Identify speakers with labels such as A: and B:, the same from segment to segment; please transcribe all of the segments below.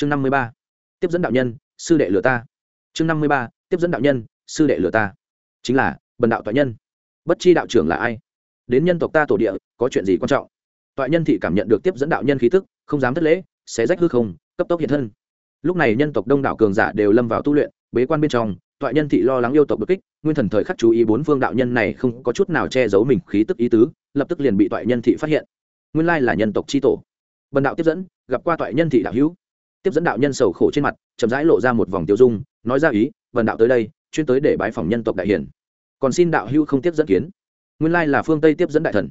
A: chương năm mươi ba, tiếp dẫn đạo nhân, sư đệ lừa ta. Chương năm mươi ba, tiếp dẫn đạo nhân, sư đệ lừa ta. Chính là, bần đạo toại nhân. Bất chi đạo trưởng là ai? Đến nhân tộc ta tổ địa, có chuyện gì quan trọng? Toại nhân thị cảm nhận được tiếp dẫn đạo nhân khí tức, không dám thất lễ sẽ rách hư không, cấp tốc hiện thân. Lúc này nhân tộc đông đảo cường giả đều lâm vào tu luyện, bế quan bên trong, toại nhân thị lo lắng yêu tộc bất kích, nguyên thần thời khắc chú ý bốn phương đạo nhân này không có chút nào che giấu mình khí tức ý tứ, lập tức liền bị toại nhân thị phát hiện. Nguyên lai là nhân tộc c tổ. Bần đạo tiếp dẫn, gặp qua toại nhân thị đạo hữu tiếp dẫn đạo nhân sầu khổ trên mặt, chậm rãi lộ ra một vòng tiêu dung, nói ra ý vần đạo tới đây, chuyên tới để bái phòng nhân tộc đại hiển. Còn xin đạo hữu không tiếp dẫn kiến. Nguyên lai là phương tây tiếp dẫn đại thần.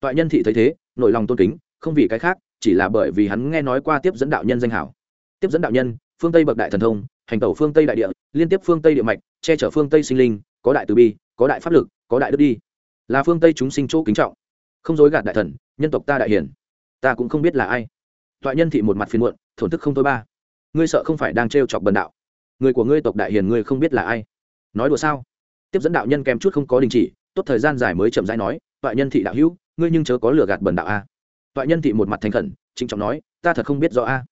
A: Toại nhân thị thấy thế, nội lòng tôn kính, không vì cái khác, chỉ là bởi vì hắn nghe nói qua tiếp dẫn đạo nhân danh hảo. Tiếp dẫn đạo nhân, phương tây bậc đại thần thông, hành tẩu phương tây đại địa, liên tiếp phương tây địa mạch, che chở phương tây sinh linh, có đại từ bi, có đại pháp lực, có đại đức đi. Là phương tây chúng sinh chỗ kính trọng. Không dối gạt đại thần, nhân tộc ta đại hiển. Ta cũng không biết là ai. Tọa nhân thị một mặt phiền muộn, thổn thức không thôi ba. Ngươi sợ không phải đang trêu chọc bần đạo. Người của ngươi tộc đại hiền ngươi không biết là ai. Nói đùa sao? Tiếp dẫn đạo nhân kèm chút không có đình chỉ, tốt thời gian dài mới chậm rãi nói Tọa nhân thị đạo hữu, ngươi nhưng chớ có lừa gạt bần đạo a. Tọa nhân thị một mặt thành khẩn, trịnh trọng nói, ta thật không biết rõ a.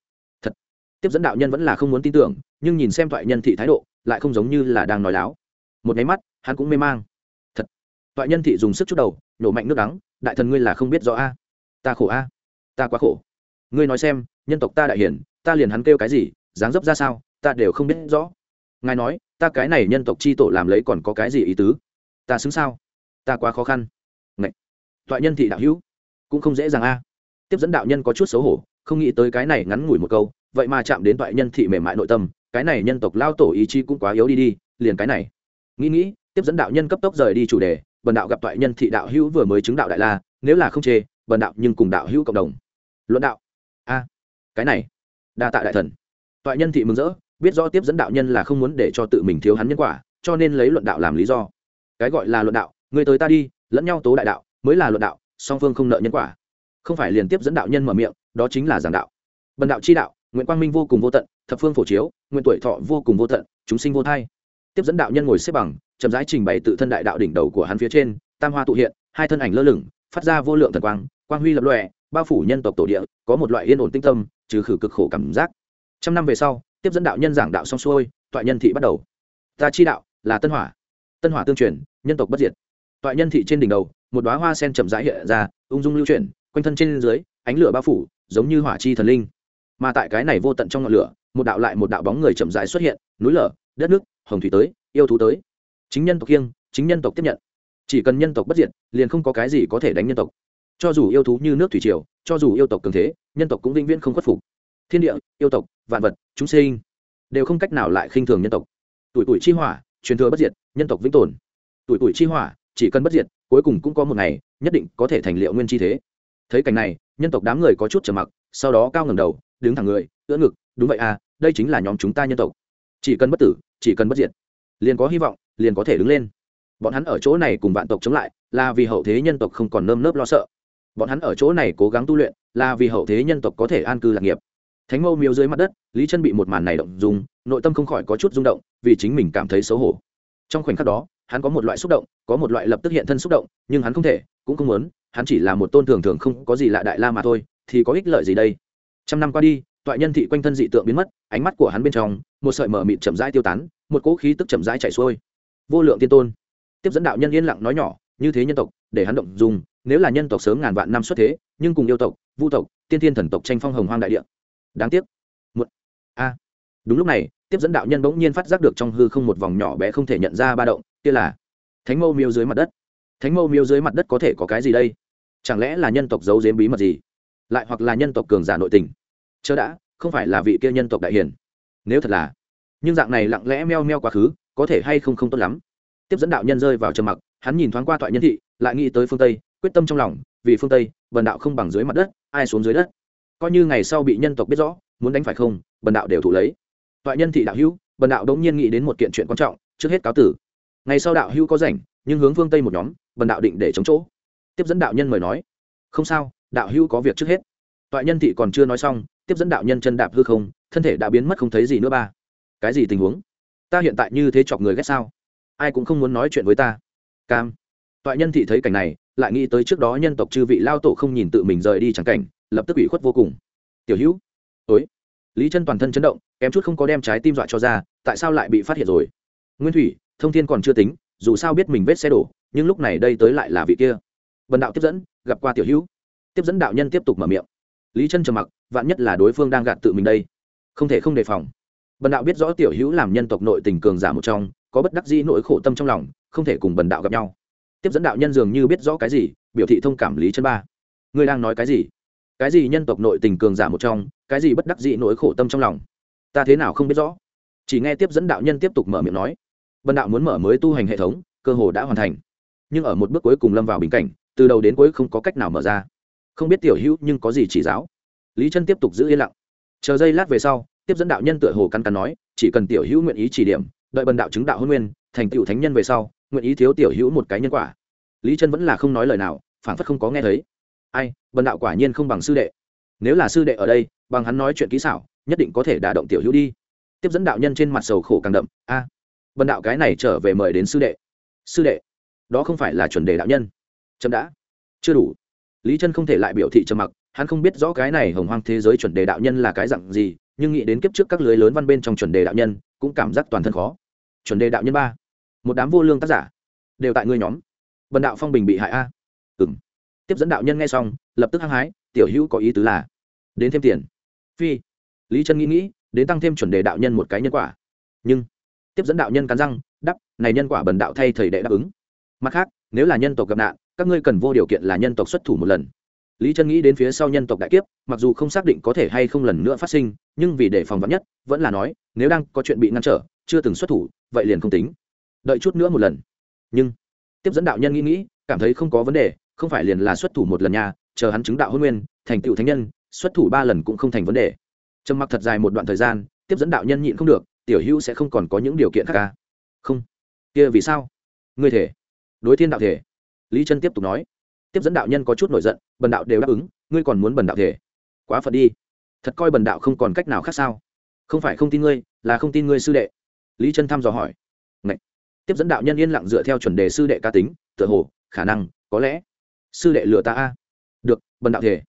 A: Thật. Tiếp dẫn đạo nhân vẫn là không muốn tin tưởng, nhưng nhìn xem tọa nhân thị thái độ, lại không giống như là đang nói láo. Một nháy mắt, hắn cũng mê mang. Thật. Tọa nhân thị dùng sức chút đầu, nổ mạnh nước đắng, đại thần ngươi là không biết rõ a. Ta khổ a. Ta quá khổ ngươi nói xem, nhân tộc ta đại hiển, ta liền hắn kêu cái gì, dáng dấp ra sao, ta đều không biết rõ. Ngài nói, ta cái này nhân tộc c h i tổ làm lấy còn có cái gì ý tứ? Ta xứng sao? Ta quá khó khăn. Ngậy! toại nhân thị đạo hữu, cũng không dễ dàng a. Tiếp dẫn đạo nhân có chút xấu hổ, không nghĩ tới cái này ngắn ngủi một câu, vậy mà chạm đến toại nhân thị mềm mại nội tâm, cái này nhân tộc lao tổ ý chí cũng quá yếu đi đi, liền cái này. Nghĩ nghĩ, tiếp dẫn đạo nhân cấp tốc rời đi chủ đề, bần đạo gặp toại nhân thị đạo hữu vừa mới chứng đạo đại la, nếu là không chê, bần đạo nhưng cùng đạo hữu cộng đồng. Luận đạo cái này, đa tạ đại thần. Toại nhân thị mừng rỡ, biết rõ tiếp dẫn đạo nhân là không muốn để cho tự mình thiếu hắn nhân quả, cho nên lấy luận đạo làm lý do. Cái gọi là luận đạo, người tới ta đi, lẫn nhau tố đại đạo, mới là luận đạo, song phương không nợ nhân quả. Không phải liền tiếp dẫn đạo nhân mở miệng, đó chính là giảng đạo. Bần đạo chi đạo nguyễn quang minh vô cùng vô tận, thập phương phổ chiếu, nguyện tuổi thọ vô cùng vô tận, chúng sinh vô thai. Tiếp dẫn đạo nhân ngồi xếp bằng, chậm rãi trình bày tự thân đại đạo đỉnh đầu của hắn phía trên, tam hoa tụ hiện, hai thân ảnh lơ lửng, phát ra vô lượng thần quang quang huy lập lòe, bao phủ nhân tộc tổ địa, có một loại yên ổn tinh tâm trừ khử cực khổ cảm giác. Trăm năm về sau, tiếp dẫn đạo nhân giảng đạo xong xuôi, toại nhân thị bắt đầu. Ta chi đạo là tân hỏa. Tân hỏa tương truyền, nhân tộc bất diệt. Toại nhân thị trên đỉnh đầu, một đoá hoa sen chậm rãi hiện ra, ung dung lưu chuyển, quanh thân trên dưới, ánh lửa bao phủ, giống như hỏa chi thần linh. Mà tại cái này vô tận trong ngọn lửa, một đạo lại một đạo bóng người chậm rãi xuất hiện, núi lở, đất nước, hồng thủy tới, yêu thú tới. Chính nhân tộc kiêng chính nhân tộc tiếp nhận. Chỉ cần nhân tộc bất diệt, liền không có cái gì có thể đánh nhân tộc cho dù yêu thú như nước thủy triều, cho dù yêu tộc cường thế, nhân tộc cũng vĩnh viễn không khuất phục. Thiên địa, yêu tộc, vạn vật, chúng sinh đều không cách nào lại khinh thường nhân tộc. Tuổi tuổi chi hỏa, truyền thừa bất diệt, nhân tộc vĩnh tồn. Tuổi tuổi chi hỏa, chỉ cần bất diệt, cuối cùng cũng có một ngày, nhất định có thể thành liệu nguyên chi thế. Thấy cảnh này, nhân tộc đám người có chút trầm mặc, sau đó cao ngầm đầu, đứng thẳng người, ưỡn ngực, đúng vậy à đây chính là nhóm chúng ta nhân tộc. Chỉ cần bất tử, chỉ cần bất diệt, liền có hy vọng, liền có thể đứng lên. Bọn hắn ở chỗ này cùng vạn tộc chống lại, là vì hậu thế nhân tộc không còn nơm nớp lo sợ bọn hắn ở chỗ này cố gắng tu luyện, là vì hậu thế nhân tộc có thể an cư lạc nghiệp. Thánh mâu miêu dưới mặt đất, lý chân bị một màn này động dùng nội tâm không khỏi có chút rung động, vì chính mình cảm thấy xấu hổ. Trong khoảnh khắc đó, hắn có một loại xúc động, có một loại lập tức hiện thân xúc động, nhưng hắn không thể, cũng không muốn, hắn chỉ là một tôn thường thường không có gì lạ đại la mà thôi, thì có ích lợi gì đây? Trăm năm qua đi, toại nhân thị quanh thân dị tượng biến mất, ánh mắt của hắn bên trong, một sợi mở mịt chậm rãi tiêu tán, một cỗ khí tức chậm rãi chảy xuôi. Vô lượng tiên tôn. Tiếp dẫn đạo nhân yên lặng nói nhỏ, như thế nhân tộc, để hắn động dùng nếu là nhân tộc sớm ngàn vạn năm xuất thế, nhưng cùng yêu tộc, vu tộc, tiên thiên thần tộc tranh phong hồng hoang đại địa. Đáng tiếc. Một a. Đúng lúc này, tiếp dẫn đạo nhân bỗng nhiên phát giác được trong hư không một vòng nhỏ bé không thể nhận ra ba động, kia là thánh mâu miêu dưới mặt đất. Thánh mâu miêu dưới mặt đất có thể có cái gì đây? Chẳng lẽ là nhân tộc giấu giếm bí mật gì? Lại hoặc là nhân tộc cường giả nội tình? Chớ đã, không phải là vị kia nhân tộc đại hiền. Nếu thật là, nhưng dạng này lặng lẽ meo meo quá khứ, có thể hay không không tốt lắm. Tiếp dẫn đạo nhân rơi vào trầm mặc, hắn nhìn thoáng qua toại nhân thị, lại nghĩ tới phương tây quyết tâm trong lòng, vì phương tây vần đạo không bằng dưới mặt đất, ai xuống dưới đất. Coi như ngày sau bị nhân tộc biết rõ, muốn đánh phải không, bần đạo đều thụ lấy. Toại nhân thị đạo hữu, bần đạo đống nhiên nghĩ đến một kiện chuyện quan trọng, trước hết cáo tử. Ngày sau đạo hữu có rảnh, nhưng hướng phương tây một nhóm, bần đạo định để chống chỗ. Tiếp dẫn đạo nhân mời nói. Không sao, đạo hữu có việc trước hết. Toại nhân thị còn chưa nói xong, tiếp dẫn đạo nhân chân đạp hư không, thân thể đã biến mất không thấy gì nữa ba. Cái gì tình huống? Ta hiện tại như thế chọc người ghét sao? Ai cũng không muốn nói chuyện với ta. Cam toại nhân thị thấy cảnh này, lại nghĩ tới trước đó nhân tộc chư vị lao tổ không nhìn tự mình rời đi chẳng cảnh, lập tức ủy khuất vô cùng. Tiểu hữu, ối. Lý chân toàn thân chấn động, kém chút không có đem trái tim dọa cho ra, tại sao lại bị phát hiện rồi? Nguyên thủy, thông thiên còn chưa tính, dù sao biết mình vết xe đổ, nhưng lúc này đây tới lại là vị kia. Bần đạo tiếp dẫn, gặp qua tiểu hữu. Tiếp dẫn đạo nhân tiếp tục mở miệng. Lý chân trầm mặc, vạn nhất là đối phương đang gạt tự mình đây. Không thể không đề phòng. Bần đạo biết rõ tiểu hữu làm nhân tộc nội tình cường giả một trong, có bất đắc dĩ nỗi khổ tâm trong lòng, không thể cùng bần đạo gặp nhau tiếp dẫn đạo nhân dường như biết rõ cái gì, biểu thị thông cảm lý chân ba. Ngươi đang nói cái gì? Cái gì nhân tộc nội tình cường giả một trong, cái gì bất đắc dị nỗi khổ tâm trong lòng? Ta thế nào không biết rõ? Chỉ nghe tiếp dẫn đạo nhân tiếp tục mở miệng nói. Bần đạo muốn mở mới tu hành hệ thống, cơ hồ đã hoàn thành. Nhưng ở một bước cuối cùng lâm vào bình cảnh, từ đầu đến cuối không có cách nào mở ra. Không biết tiểu hữu nhưng có gì chỉ giáo? Lý chân tiếp tục giữ yên lặng. Chờ giây lát về sau, tiếp dẫn đạo nhân tựa hồ căn cắn nói, chỉ cần tiểu hữu nguyện ý chỉ điểm, đợi bần đạo chứng đạo hôn nguyên, thành tựu thánh nhân về sau nguyện ý thiếu tiểu hữu một cái nhân quả. Lý chân vẫn là không nói lời nào phản phất không có nghe thấy. Ai bần đạo quả nhiên không bằng sư đệ. Nếu là sư đệ ở đây bằng hắn nói chuyện kỹ xảo nhất định có thể đả động tiểu hữu đi. Tiếp dẫn đạo nhân trên mặt sầu khổ càng đậm a. À, bần đạo cái này trở về mời đến sư đệ. Sư đệ đó không phải là chuẩn đề đạo nhân. Chậm đã. Chưa đủ. Lý chân không thể lại biểu thị trầm mặc hắn không biết rõ cái này hồng hoang thế giới chuẩn đề đạo nhân là cái dặn gì nhưng nghĩ đến kiếp trước các lưới lớn văn bên trong chuẩn đề đạo nhân cũng cảm giác toàn thân khó. Chuẩn đề đạo nhân ba một đám vô lương tác giả đều tại ngươi nhóm. Bần đạo phong bình bị hại a. Ừ m tiếp dẫn đạo nhân nghe xong, lập tức hăng hái, tiểu hữu có ý tứ là, đến thêm tiền. Phi. Lý chân nghĩ nghĩ, đến tăng thêm chuẩn đề đạo nhân một cái nhân quả. Nhưng, tiếp dẫn đạo nhân cắn răng đắp này nhân quả bần đạo thay thầy đệ đáp ứng. Mặt khác, nếu là nhân tộc gặp nạn, các ngươi cần vô điều kiện là nhân tộc xuất thủ một lần. Lý chân nghĩ đến phía sau nhân tộc đại kiếp, mặc dù không xác định có thể hay không lần nữa phát sinh, nhưng vì để phòng vắn nhất, vẫn là nói, nếu đang có chuyện bị ngăn trở, chưa từng xuất thủ, vậy liền không tính đợi chút nữa một lần. Nhưng, tiếp dẫn đạo nhân nghĩ nghĩ, cảm thấy không có vấn đề, không phải liền là xuất thủ một lần nhà chờ hắn chứng đạo hôn nguyên, thành tựu thánh nhân, xuất thủ ba lần cũng không thành vấn đề. Trầm mặc thật dài một đoạn thời gian, tiếp dẫn đạo nhân nhịn không được, tiểu hữu sẽ không còn có những điều kiện khác ca à? không. Kia vì sao? Ngươi thể. Đối thiên đạo thể. Lý Trân tiếp tục nói. Tiếp dẫn đạo nhân có chút nổi giận, bần đạo đều đáp ứng, ngươi còn muốn bần đạo thể. Quá phật đi. Thật coi bần đạo không còn cách nào khác sao? Không phải không tin ngươi, là không tin ngươi sư đệ. Lý Trân thăm dò hỏi. Ngậy tiếp dẫn đạo nhân yên lặng dựa theo chuẩn đề sư đệ ca tính, tựa hồ, khả năng, có lẽ. Sư đệ lừa ta a. Được, bần đạo thể.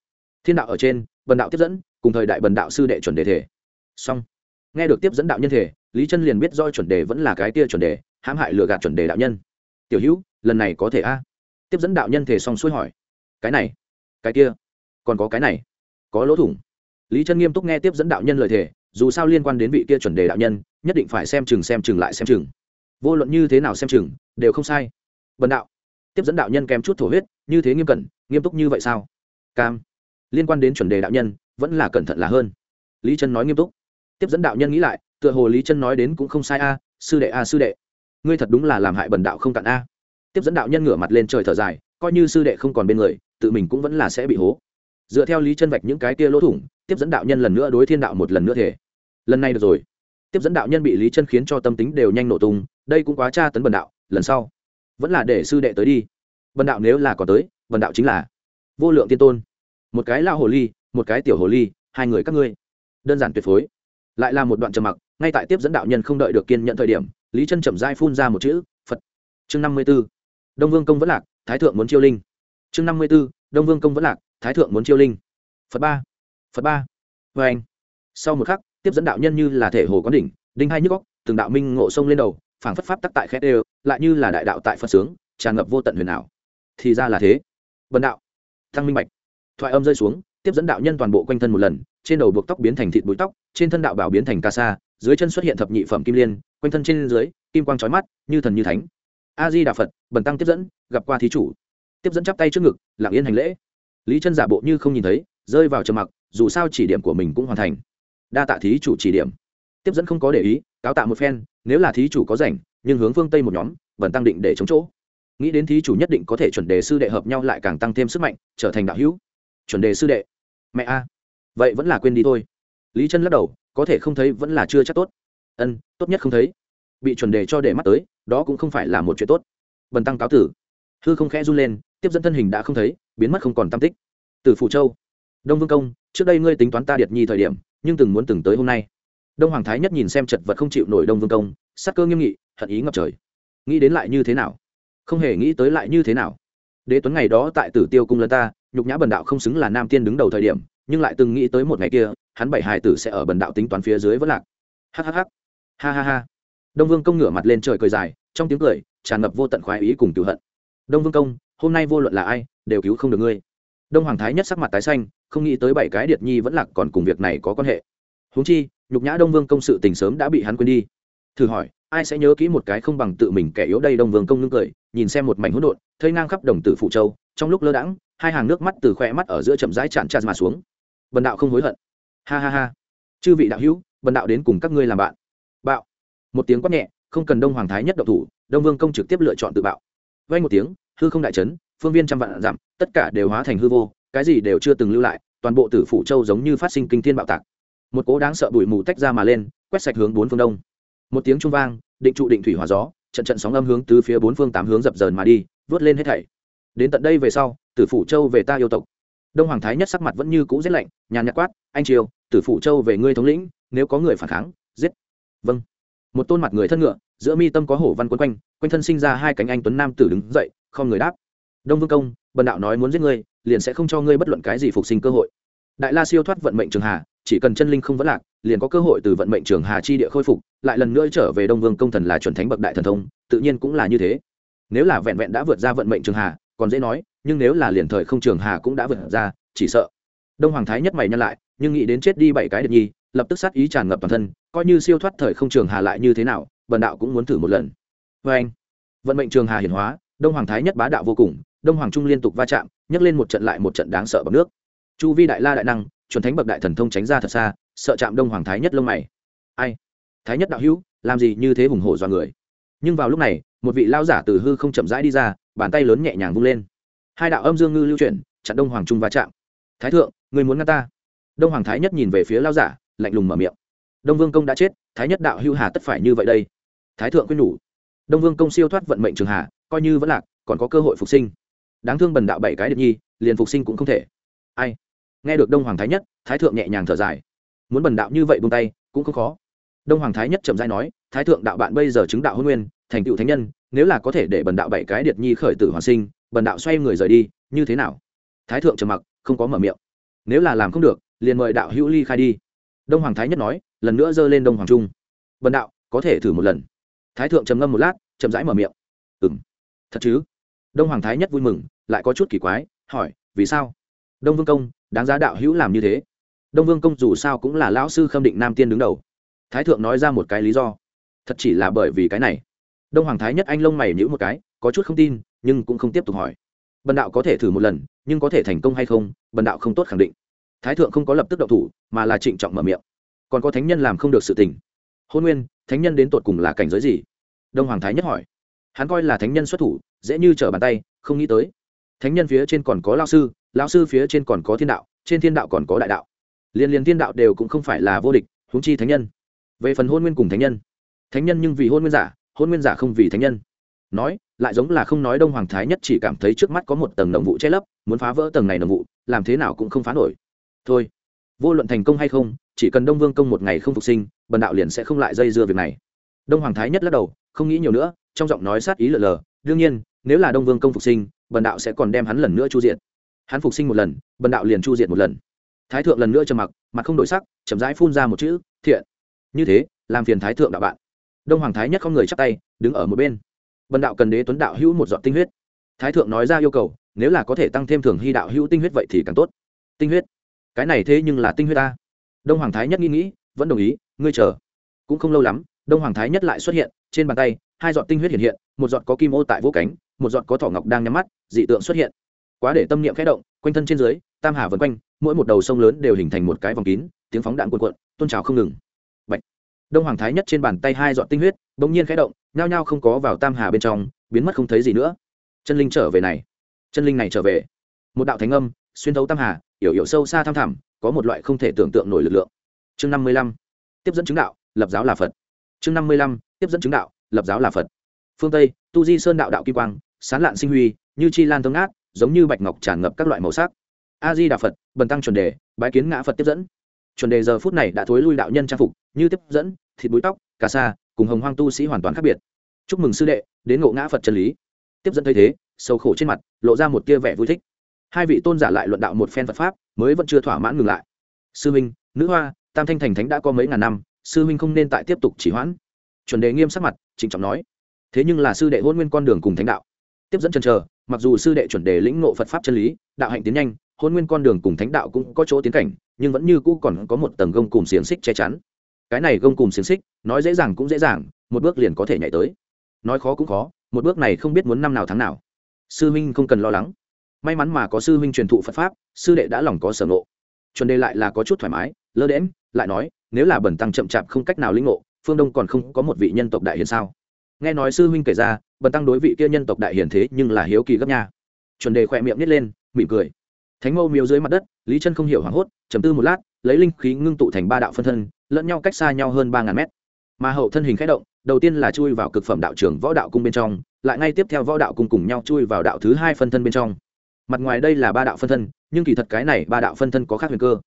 A: Thiên đạo ở trên, bần đạo tiếp dẫn, cùng thời đại bần đạo sư đệ chuẩn đề thể. Xong. Nghe được tiếp dẫn đạo nhân thể, lý chân liền biết do chuẩn đề vẫn là cái tia chuẩn đề, hãm hại lừa gạt chuẩn đề đạo nhân. Tiểu hữu, lần này có thể a? Tiếp dẫn đạo nhân thể xong xuôi hỏi. Cái này, cái kia, còn có cái này, có lỗ thủng. Lý chân nghiêm túc nghe tiếp dẫn đạo nhân lời thề dù sao liên quan đến vị kia chuẩn đề đạo nhân, nhất định phải xem chừng xem chừng lại xem chừng vô luận như thế nào xem chừng, đều không sai. Bần đạo, tiếp dẫn đạo nhân kèm chút thổ huyết, như thế nghiêm cẩn, nghiêm túc như vậy sao? Cam, liên quan đến chuẩn đề đạo nhân, vẫn là cẩn thận là hơn. Lý chân nói nghiêm túc. Tiếp dẫn đạo nhân nghĩ lại, tựa hồ lý chân nói đến cũng không sai a, sư đệ a, sư đệ. Ngươi thật đúng là làm hại bần đạo không cạn a. Tiếp dẫn đạo nhân ngửa mặt lên trời thở dài, coi như sư đệ không còn bên người, tự mình cũng vẫn là sẽ bị hố. Dựa theo lý chân vạch những cái kia lỗ thủng, tiếp dẫn đạo nhân lần nữa đối thiên đạo một lần nữa thể lần này được rồi. Tiếp dẫn đạo nhân bị lý chân khiến cho tâm tính đều nhanh nổ tung đây cũng quá tra tấn bần đạo, lần sau vẫn là để sư đệ tới đi. Bần đạo nếu là có tới, bần đạo chính là vô lượng tiên tôn. Một cái lao hồ ly, một cái tiểu hồ ly, hai người các ngươi. Đơn giản tuyệt phối. Lại là một đoạn trầm mặc, ngay tại tiếp dẫn đạo nhân không đợi được kiên nhận thời điểm, lý chân chậm dai phun ra một chữ, phật. Chương năm mươi b ố đông vương công vẫn lạc, thái thượng muốn chiêu linh. Chương năm mươi b ố đông vương công vẫn lạc, thái thượng muốn chiêu linh. Phật ba. Phật ba. Vê anh sau một khắc, tiếp dẫn đạo nhân như là thể hồ quán đỉnh, đinh hai nhức góc từng đạo minh ngộ sông lên đầu phảng phất pháp tắc tại khét đều, lại như là đại đạo tại phân sướng, tràn ngập vô tận huyền ảo. Thì ra là thế. Bần đạo. Thăng minh bạch thoại âm rơi xuống, tiếp dẫn đạo nhân toàn bộ quanh thân một lần, trên đầu buộc tóc biến thành thịt búi tóc, trên thân đạo bảo biến thành ca sa, dưới chân xuất hiện thập nhị phẩm kim liên, quanh thân trên dưới, kim quang trói mắt, như thần như thánh. A di đà phật, bần tăng tiếp dẫn, gặp qua thí chủ. Tiếp dẫn chắp tay trước ngực, lặng yên hành lễ. Lý chân giả bộ như không nhìn thấy, rơi vào trầm mặc, dù sao chỉ điểm của mình cũng hoàn thành. Đa tạ thí chủ chỉ điểm. Tiếp dẫn không có để ý, cáo tạ một phen nếu là thí chủ có rảnh, nhưng hướng phương tây một nhóm, bần tăng định để chống chỗ. Nghĩ đến thí chủ nhất định có thể chuẩn đề sư đệ hợp nhau lại càng tăng thêm sức mạnh, trở thành đạo hữu. Chuẩn đề sư đệ. Mẹ a. Vậy vẫn là quên đi thôi. Lý chân lắc đầu, có thể không thấy vẫn là chưa chắc tốt. Ân, tốt nhất không thấy. Bị chuẩn đề cho để mắt tới, đó cũng không phải là một chuyện tốt. Bần tăng cáo tử. Hư không khẽ run lên, tiếp dẫn thân hình đã không thấy, biến mất không còn tam tích. Từ phủ châu. Đông vương công, trước đây ngươi tính toán ta điệt nhi thời điểm, nhưng từng muốn từng tới hôm nay đông hoàng thái nhất nhìn xem chật vật không chịu nổi đông vương công, sắc cơ nghiêm nghị, hận ý ngập trời. Nghĩ đến lại như thế nào? Không hề nghĩ tới lại như thế nào. Đế tuấn ngày đó tại tử tiêu cung lân ta, nhục nhã bần đạo không xứng là nam tiên đứng đầu thời điểm, nhưng lại từng nghĩ tới một ngày kia, hắn bảy hài tử sẽ ở bần đạo tính toán phía dưới vẫn lạc. Hhh ha ha. Ha đông vương công ngửa mặt lên trời cười dài, trong tiếng cười, tràn ngập vô tận khoái ý cùng cựu hận. Đông vương công, hôm nay vô luận là ai, đều cứu không được ngươi. Đông hoàng thái nhất sắc mặt tái xanh, không nghĩ tới bảy cái điệt nhi vẫn lạc còn cùng việc này có quan hệ. Huống chi nhục nhã đông vương công sự tình sớm đã bị hắn quên đi. Thử hỏi, ai sẽ nhớ kỹ một cái không bằng tự mình kẻ yếu đây đông vương công ngưng cười, nhìn xem một mảnh hỗn độn thơi ngang khắp đồng tử phụ châu, trong lúc lơ đãng, hai hàng nước mắt từ khoe mắt ở giữa chậm rãi tràn tràn mà xuống. Bần đạo không hối hận. Ha ha ha. Chư vị đạo hữu, bần đạo đến cùng các ngươi làm bạn. Bạo. Một tiếng quát nhẹ, không cần đông hoàng thái nhất độc thủ, đông vương công trực tiếp lựa chọn tự bạo. Vay một tiếng, hư không đại trấn phương viên trăm vạn giảm tất cả đều hóa thành hư vô, cái gì đều chưa từng lưu lại, toàn bộ tử phủ châu giống như phát sinh kinh thiên bạo tạc một cố đáng sợ bụi mù tách ra mà lên, quét sạch hướng bốn phương đông. Một tiếng trung vang, định trụ định thủy hòa gió, trận trận sóng âm hướng từ phía bốn phương tám hướng dập dờn mà đi, vớt lên hết thảy. Đến tận đây về sau, tử phủ châu về ta yêu tộc. Đông hoàng thái nhất sắc mặt vẫn như cũ rét lạnh, nhàn nhạt quát, anh triều, tử phủ châu về ngươi thống lĩnh, nếu có người phản kháng, giết. Vâng. Một tôn mặt người thân ngựa, giữa mi tâm có hổ văn quấn quanh quanh thân sinh ra hai cánh anh tuấn nam tử đứng dậy, không người đáp. Đông vương công, bần đạo nói muốn giết ngươi, liền sẽ không cho ngươi bất luận cái gì phục sinh cơ hội đại la siêu thoát vận mệnh trường hà, chỉ cần chân linh không vẫn lạc, liền có cơ hội từ vận mệnh trường hà chi địa khôi phục, lại lần nữa trở về đông vương công thần là chuẩn thánh bậc đại thần thông, tự nhiên cũng là như thế. Nếu là vẹn vẹn đã vượt ra vận mệnh trường hà, còn dễ nói, nhưng nếu là liền thời không trường hà cũng đã vượt ra, chỉ sợ. Đông hoàng thái nhất mày nhăn lại, nhưng nghĩ đến chết đi bảy cái đợt nhi, lập tức sát ý tràn ngập toàn thân, coi như siêu thoát thời không trường hà lại như thế nào, bần đạo cũng muốn thử một lần. Vê anh, vận mệnh trường hà hiển hóa, đông hoàng thái nhất bá đạo vô cùng, đông hoàng trung liên tục va chạm, nhấc lên một trận lại một trận đáng sợ bằng nước chu vi đại la đại năng, chuẩn thánh bậc đại thần thông tránh ra thật xa, sợ chạm đông hoàng thái nhất lông mày. Ai? Thái nhất đạo hữu, làm gì như thế hùng hổ do người? Nhưng vào lúc này, một vị lao giả từ hư không chậm rãi đi ra, bàn tay lớn nhẹ nhàng vung lên. Hai đạo âm dương ngư lưu chuyển, chặn đông hoàng trung va chạm. Thái thượng, người muốn ngăn ta? Đông hoàng thái nhất nhìn về phía lao giả, lạnh lùng mở miệng. Đông vương công đã chết, thái nhất đạo hưu hà tất phải như vậy đây. Thái thượng quyết nhủ. Đông vương công siêu thoát vận mệnh trường hà, coi như vẫn lạc, còn có cơ hội phục sinh. Đáng thương bần đạo bảy cái đệ nhi, liền phục sinh cũng không thể ai? Nghe được đông hoàng thái nhất, thái thượng nhẹ nhàng thở dài. Muốn bần đạo như vậy buông tay, cũng không khó. Đông hoàng thái nhất chậm dai nói, thái thượng đạo bạn bây giờ chứng đạo hôn nguyên, thành tựu thánh nhân, nếu là có thể để bần đạo bảy cái điệt nhi khởi tử hoàn sinh, bần đạo xoay người rời đi, như thế nào? Thái thượng trầm mặc, không có mở miệng. Nếu là làm không được, liền mời đạo hữu ly khai đi. Đông hoàng thái nhất nói, lần nữa giơ lên đông hoàng trung. Bần đạo, có thể thử một lần. Thái thượng trầm ngâm một lát, chậm rãi mở miệng. Ừ m thật chứ? Đông hoàng thái nhất vui mừng, lại có chút kỳ quái, hỏi, vì sao? Đông vương công, đáng giá đạo hữu làm như thế. Đông vương công dù sao cũng là lão sư khâm định nam tiên đứng đầu. Thái thượng nói ra một cái lý do. Thật chỉ là bởi vì cái này. Đông hoàng thái nhất anh lông mày nhữ một cái, có chút không tin, nhưng cũng không tiếp tục hỏi. Bần đạo có thể thử một lần, nhưng có thể thành công hay không, bần đạo không tốt khẳng định. Thái thượng không có lập tức động thủ, mà là trịnh trọng mở miệng. Còn có thánh nhân làm không được sự tình. Hôn nguyên, thánh nhân đến tột cùng là cảnh giới gì? Đông hoàng thái nhất hỏi. Hắn coi là thánh nhân xuất thủ, dễ như trở bàn tay, không nghĩ tới. Thánh nhân phía trên còn có lao sư Lão sư phía trên còn có thiên đạo, trên thiên đạo còn có đại đạo. Liên liên thiên đạo đều cũng không phải là vô địch, huống chi thánh nhân. Về phần hôn nguyên cùng thánh nhân. Thánh nhân nhưng vì hôn nguyên giả, hôn nguyên giả không vì thánh nhân. Nói, lại giống là không nói đông hoàng thái nhất chỉ cảm thấy trước mắt có một tầng đồng vụ che lấp, muốn phá vỡ tầng này đồng vụ, làm thế nào cũng không phá nổi. Thôi, vô luận thành công hay không, chỉ cần đông vương công một ngày không phục sinh, bần đạo liền sẽ không lại dây dưa việc này. Đông hoàng thái nhất lắc đầu, không nghĩ nhiều nữa, trong giọng nói sát ý lờ lờ, đương nhiên, nếu là đông vương công phục sinh, bần đạo sẽ còn đem hắn lần nữa chu diện hắn phục sinh một lần, bần đạo liền chu diệt một lần. Thái thượng lần nữa trầm mặc, mặt không đổi sắc, chậm rãi phun ra một chữ, thiện. Như thế, làm phiền thái thượng đạo bạn. Đông hoàng thái nhất không người chắc tay, đứng ở một bên. Bần đạo cần đế tuấn đạo hữu một giọt tinh huyết. Thái thượng nói ra yêu cầu, nếu là có thể tăng thêm thường hy đạo hữu tinh huyết vậy thì càng tốt. Tinh huyết? Cái này thế nhưng là tinh huyết ta. Đông hoàng thái nhất nghĩ nghĩ, vẫn đồng ý, ngươi chờ. Cũng không lâu lắm, đông hoàng thái nhất lại xuất hiện, trên bàn tay, hai giọt tinh huyết hiện hiện, một giọt có kim ô tại vũ cánh, một giọt có thỏ ngọc đang nhắm mắt, dị tượng xuất hiện quá để tâm niệm khẽ động, quanh thân trên dưới, tam hà vân quanh, mỗi một đầu sông lớn đều hình thành một cái vòng kín, tiếng phóng đạn cuộn cuộn, tôn trào không ngừng. Bạch. đông hoàng thái nhất trên bàn tay hai dọn tinh huyết, bỗng nhiên khẽ động, nhao nhao không có vào tam hà bên trong, biến mất không thấy gì nữa. Chân linh trở về này. Chân linh này trở về. Một đạo thánh âm, xuyên thấu tam hà yểu yểu sâu xa thăm thẳm, có một loại không thể tưởng tượng nổi lực lượng. Chương năm mươi lăm. Tiếp dẫn chứng đạo, lập giáo là phật. Chương năm mươi lăm. Tiếp dẫn chứng đạo, lập giáo là phật. Phương tây, tu di sơn đạo đạo kim quang, sán lạn sinh huy, như chi lan tương ác giống như bạch ngọc tràn ngập các loại màu sắc. A di đà phật bần tăng chuẩn đề, bái kiến ngã phật tiếp dẫn. Chuẩn đề giờ phút này đã thối lui đạo nhân trang phục, như tiếp dẫn, thịt búi tóc, cà sa, cùng hồng hoang tu sĩ hoàn toàn khác biệt. Chúc mừng sư đệ, đến ngộ ngã phật chân lý. Tiếp dẫn thấy thế sâu khổ trên mặt, lộ ra một tia vẻ vui thích. Hai vị tôn giả lại luận đạo một phen phật pháp, mới vẫn chưa thỏa mãn ngừng lại. Sư minh nữ hoa, tam thanh thành thánh đã có mấy ngàn năm, sư huynh không nên tại tiếp tục chỉ hoãn. Chuẩn đề nghiêm sắc mặt, trịnh trọng nói. Thế nhưng là sư đệ hôn nguyên con đường cùng thánh đạo. Tiếp dẫn chân chờ mặc dù sư đệ chuẩn đề lĩnh ngộ phật pháp chân lý, đạo hạnh tiến nhanh, hôn nguyên con đường cùng thánh đạo cũng có chỗ tiến cảnh, nhưng vẫn như cũ còn có một tầng gông cùng xiềng xích che chắn. Cái này gông cùng xiềng xích, nói dễ dàng cũng dễ dàng, một bước liền có thể nhảy tới. Nói khó cũng khó, một bước này không biết muốn năm nào tháng nào. Sư huynh không cần lo lắng. May mắn mà có sư huynh truyền thụ phật pháp, sư đệ đã lòng có sở ngộ. Chuẩn đề lại là có chút thoải mái, lơ đễm lại nói, nếu là bẩn tăng chậm chạp không cách nào lĩnh ngộ, phương đông còn không có một vị nhân tộc đại hiền sao? Nghe nói sư huynh kể ra bần tăng đối vị kia nhân tộc đại hiền thế nhưng là hiếu kỳ gấp nha. Chuẩn đề khỏe miệng nít lên, mỉm cười. Thánh mâu miếu dưới mặt đất, lý chân không hiểu hoảng hốt chầm tư một lát, lấy linh khí ngưng tụ thành ba đạo phân thân, lẫn nhau cách xa nhau hơn ba ngàn mét. Mà hậu thân hình khẽ động, đầu tiên là chui vào cực phẩm đạo trưởng võ đạo cung bên trong, lại ngay tiếp theo võ đạo cung cùng nhau chui vào đạo thứ hai phân thân bên trong. Mặt ngoài đây là ba đạo phân thân, nhưng kỳ thật cái này ba đạo phân thân có khác huyền cơ.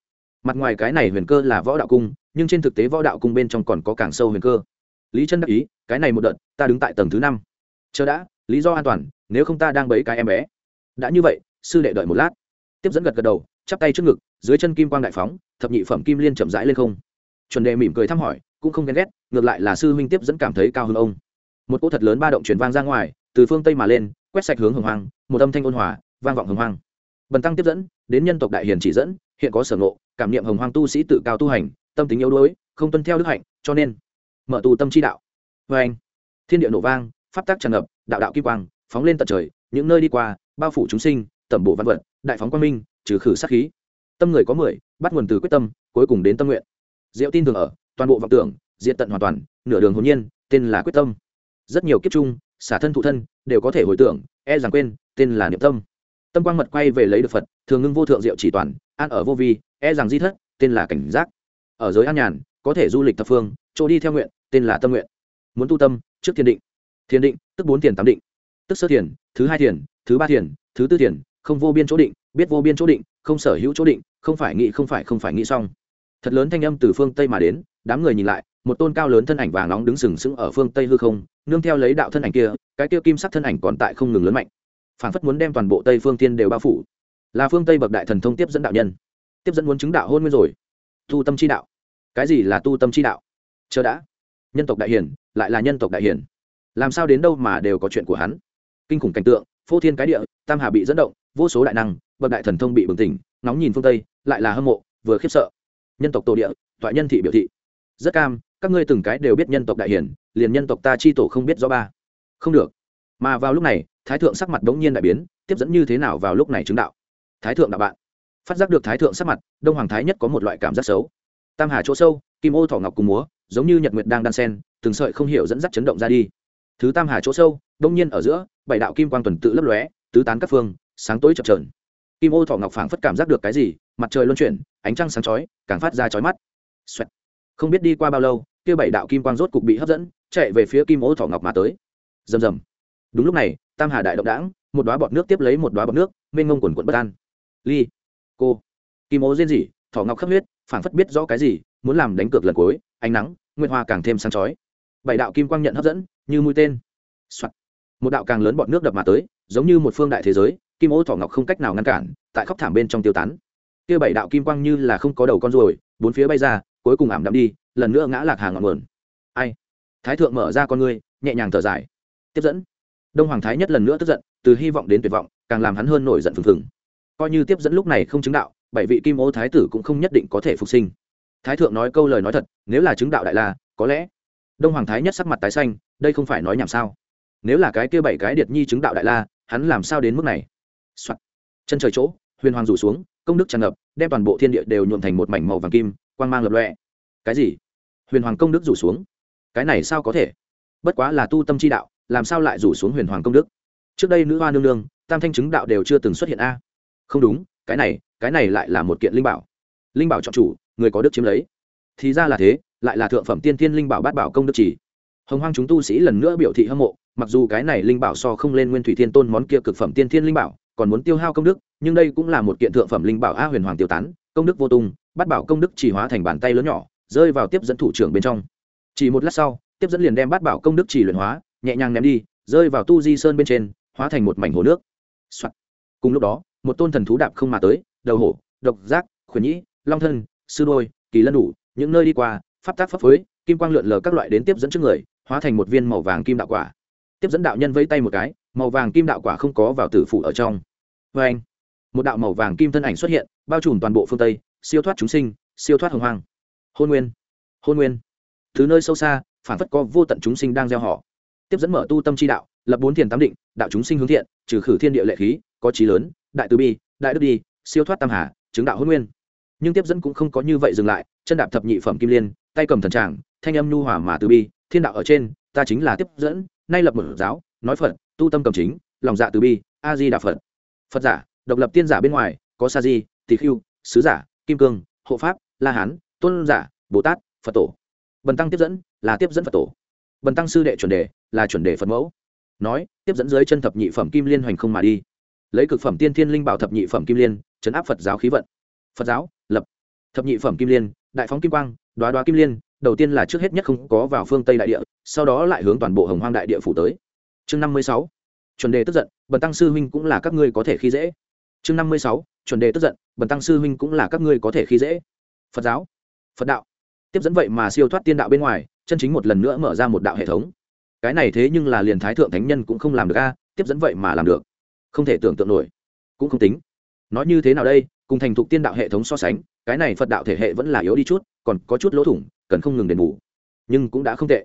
A: Mặt ngoài cái này huyền cơ là võ đạo cung, nhưng trên thực tế võ đạo cung bên trong còn có càng sâu huyền cơ. Lý chân đắc ý, cái này một đợt, ta đứng tại tầng thứ năm chờ đã, lý do an toàn, nếu không ta đang bấy cái em bé. Đã như vậy, sư đệ đợi một lát. Tiếp dẫn gật gật đầu, chắp tay trước ngực, dưới chân kim quang đại phóng, thập nhị phẩm kim liên chậm rãi lên không. Chuẩn đề mỉm cười thăm hỏi, cũng không ghen ghét, ngược lại là sư huynh tiếp dẫn cảm thấy cao hơn ông. Một cỗ thật lớn ba động truyền vang ra ngoài, từ phương tây mà lên, quét sạch hướng hồng hoang, một âm thanh ôn hòa, vang vọng hồng hoang. Bần tăng tiếp dẫn, đến nhân tộc đại hiền chỉ dẫn, hiện có sở ngộ, cảm niệm hồng hoang tu sĩ tự cao tu hành, tâm tính yếu đuối, không tuân theo đức hạnh, cho nên mở tù tâm chi đạo. Vê anh thiên địa nổ vang pháp tác tràn ngập, đạo đạo kim quang, phóng lên tận trời, những nơi đi qua, bao phủ chúng sinh, tẩm bộ văn vật, đại phóng quang minh, trừ khử sát khí. Tâm người có mười, bắt nguồn từ quyết tâm, cuối cùng đến tâm nguyện. Diệu tin thường ở, toàn bộ vọng tưởng diện tận hoàn toàn, nửa đường hồn nhiên, tên là quyết tâm. Rất nhiều kiếp chung xả thân thụ thân, đều có thể hồi tưởng e rằng quên, tên là niệm tâm. Tâm quang mật quay về lấy được phật, thường ngưng vô thượng diệu chỉ toàn, an ở vô vi e rằng di thất, tên là cảnh giác. Ở giới an nhàn, có thể du lịch thập phương, chỗ đi theo nguyện, tên là tâm nguyện. Muốn tu tâm, trước thiên định thiền định, tức bốn thiền tám định. Tức sơ thiền, thứ hai thiền, thứ ba thiền, thứ tư thiền, không vô biên chỗ định, biết vô biên chỗ định, không sở hữu chỗ định, không phải nghĩ, không phải không phải nghĩ xong. Thật lớn thanh âm từ phương tây mà đến, đám người nhìn lại, một tôn cao lớn thân ảnh vàng nóng đứng sừng sững ở phương tây hư không, nương theo lấy đạo thân ảnh kia, cái kia kim sắc thân ảnh còn tại không ngừng lớn mạnh. Phản phất muốn đem toàn bộ tây phương tiên đều bao phủ. Là phương tây bậc đại thần thông tiếp dẫn đạo nhân. Tiếp dẫn muốn chứng đạo hôn nguyên rồi. Tu tâm chi đạo. Cái gì là tu tâm chi đạo? Chờ đã. Nhân tộc đại hiền lại là nhân tộc đại hiền làm sao đến đâu mà đều có chuyện của hắn. Kinh khủng cảnh tượng, phô thiên cái địa, tam hà bị dẫn động, vô số đại năng, bậc đại thần thông bị bừng tỉnh nóng nhìn phương tây, lại là hâm mộ, vừa khiếp sợ. Nhân tộc tổ địa, toại nhân thị biểu thị. Rất cam, các ngươi từng cái đều biết nhân tộc đại hiển, liền nhân tộc ta chi tổ không biết do ba. Không được. Mà vào lúc này, thái thượng sắc mặt đống nhiên đại biến, tiếp dẫn như thế nào vào lúc này chứng đạo? Thái thượng đạo bạn. Phát giác được thái thượng sắc mặt, đông hoàng thái nhất có một loại cảm giác xấu. Tam hà chỗ sâu, kim ô thỏ ngọc cùng múa, giống như nhật nguyệt đang đan sen, từng sợi không hiểu dẫn dắt chấn động ra đi thứ tam hà chỗ sâu, đông nhiên ở giữa, bảy đạo kim quang tuần tự lấp lóe, tứ tán các phương, sáng tối chập trờn kim ô thọ ngọc phảng phất cảm giác được cái gì, mặt trời luân chuyển, ánh trăng sáng chói, càng phát ra chói mắt、Xoẹt. Không biết đi qua bao lâu, kia bảy đạo kim quang rốt cục bị hấp dẫn, chạy về phía kim ô thọ ngọc mà tới. Rầm rầm. Đúng lúc này, tam hà đại động đãng, một đoá bọt nước tiếp lấy một đoá bọt nước, mênh ngông quần quận bất an. Ly. Cô. Kim ô rên rỉ, thọ ngọc khắp huyết, phảng phất biết rõ cái gì, muốn làm đánh cược lần cuối, ánh nắng nguyên hoa càng thêm sáng chói. Bảy đạo kim quang nhận hấp dẫn như mũi tên、Soạn. một đạo càng lớn bọt nước đập mà tới, giống như một phương đại thế giới, kim ô thỏ ngọc không cách nào ngăn cản, tại khóc thảm bên trong tiêu tán. Kia bảy đạo kim quang như là không có đầu con ruồi, bốn phía bay ra, cuối cùng ảm đạm đi, lần nữa ngã lạc hàng ngọn nguồn. Ai? Thái thượng mở ra con ngươi, nhẹ nhàng thở dài. Tiếp dẫn. Đông hoàng thái nhất lần nữa tức giận, từ hy vọng đến tuyệt vọng, càng làm hắn hơn nổi giận phừng phừng. Coi như tiếp dẫn lúc này không chứng đạo, bảy vị kim ô thái tử cũng không nhất định có thể phục sinh. Thái thượng nói câu lời nói thật, nếu là chứng đạo đại la, có lẽ đông hoàng thái nhất sắc mặt tái xanh, đây không phải nói nhảm sao? Nếu là cái kia bảy cái điệt nhi chứng đạo đại la, hắn làm sao đến mức này、Soạn. chân trời chỗ, huyền hoàng rủ xuống, công đức tràn ngập, đem toàn bộ thiên địa đều nhuộm thành một mảnh màu vàng kim, quang mang lập lọe cái gì? Huyền hoàng công đức rủ xuống? Cái này sao có thể? Bất quá là tu tâm chi đạo, làm sao lại rủ xuống huyền hoàng công đức? Trước đây nữ hoa nương nương, tam thanh chứng đạo đều chưa từng xuất hiện a. Không đúng, cái này cái này lại là một kiện linh bảo. Linh bảo chọn chủ, người có đức chiếm lấy thì ra là thế, lại là thượng phẩm tiên thiên linh bảo bát bảo công đức chỉ. Hồng hoang chúng tu sĩ lần nữa biểu thị hâm mộ, mặc dù cái này linh bảo so không lên nguyên thủy thiên tôn món kia cực phẩm tiên thiên linh bảo, còn muốn tiêu hao công đức, nhưng đây cũng là một kiện thượng phẩm linh bảo a huyền hoàng tiêu tán, công đức vô tung bắt bảo công đức chỉ hóa thành bàn tay lớn nhỏ, rơi vào tiếp dẫn thủ trưởng bên trong. Chỉ một lát sau, tiếp dẫn liền đem bắt bảo công đức chỉ luyện hóa, nhẹ nhàng ném đi, rơi vào tu di sơn bên trên, hóa thành một mảnh hồ nước、Soạn. cùng lúc đó, một tôn thần thú đạp không mà tới, đầu hổ, độc giác, khuyển nhĩ, long thân, sư đôi, kỳ lân đủ những nơi đi qua, pháp tác pháp phối, kim quang lượn lờ các loại đến tiếp dẫn trước người, hóa thành một viên màu vàng kim đạo quả. Tiếp dẫn đạo nhân vây tay một cái, màu vàng kim đạo quả không có vào tử phủ ở trong. Vê anh, một đạo màu vàng kim thân ảnh xuất hiện, bao trùm toàn bộ phương tây, siêu thoát chúng sinh, siêu thoát hồng hoang. Hôn nguyên hôn nguyên. Thứ nơi sâu xa, phản phất có vô tận chúng sinh đang gieo họ. Tiếp dẫn mở tu tâm chi đạo, lập bốn thiền tám định, đạo chúng sinh hướng thiện, trừ khử thiên địa lệ khí, có trí lớn, đại từ bi, đại đức đi, siêu thoát tam hà, chứng đạo hôn nguyên. Nhưng tiếp dẫn cũng không có như vậy dừng lại chân đạp thập nhị phẩm kim liên, tay cầm thần tràng, thanh âm nhu hòa mà từ bi, thiên đạo ở trên, ta chính là tiếp dẫn, nay lập một giáo, nói phật, tu tâm cầm chính, lòng dạ từ bi, a di đà phật. Phật giả, độc lập tiên giả bên ngoài, có sa di tỷ khưu, sứ giả, kim cương, hộ pháp, la hán, tôn giả, bồ tát, phật tổ. Bần tăng tiếp dẫn, là tiếp dẫn phật tổ. Bần tăng sư đệ chuẩn đề, là chuẩn đề phật mẫu. Nói, tiếp dẫn dưới chân thập nhị phẩm kim liên hoành không mà đi. Lấy cực phẩm tiên thiên linh bảo thập nhị phẩm kim liên, chấn áp phật giáo khí vận. Phật giáo, lập. Thập nhị phẩm kim liên đại phóng kim quang đoá đoá kim liên, đầu tiên là trước hết nhất không có vào phương tây đại địa, sau đó lại hướng toàn bộ hồng hoang đại địa phủ tới. Chương năm mươi sáu, chuẩn đề tức giận, bần tăng sư huynh cũng là các ngươi có thể khi dễ. Chương năm mươi sáu, chuẩn đề tức giận, bần tăng sư huynh cũng là các ngươi có thể khi dễ. Phật giáo, phật đạo. Tiếp dẫn vậy mà siêu thoát tiên đạo bên ngoài, chân chính một lần nữa mở ra một đạo hệ thống. Cái này thế nhưng là liền thái thượng thánh nhân cũng không làm được a, tiếp dẫn vậy mà làm được. Không thể tưởng tượng nổi. Cũng không tính. Nói như thế nào đây, cùng thành thục tiên đạo hệ thống so sánh cái này phật đạo thể hệ vẫn là yếu đi chút còn có chút lỗ thủng cần không ngừng đền bù nhưng cũng đã không tệ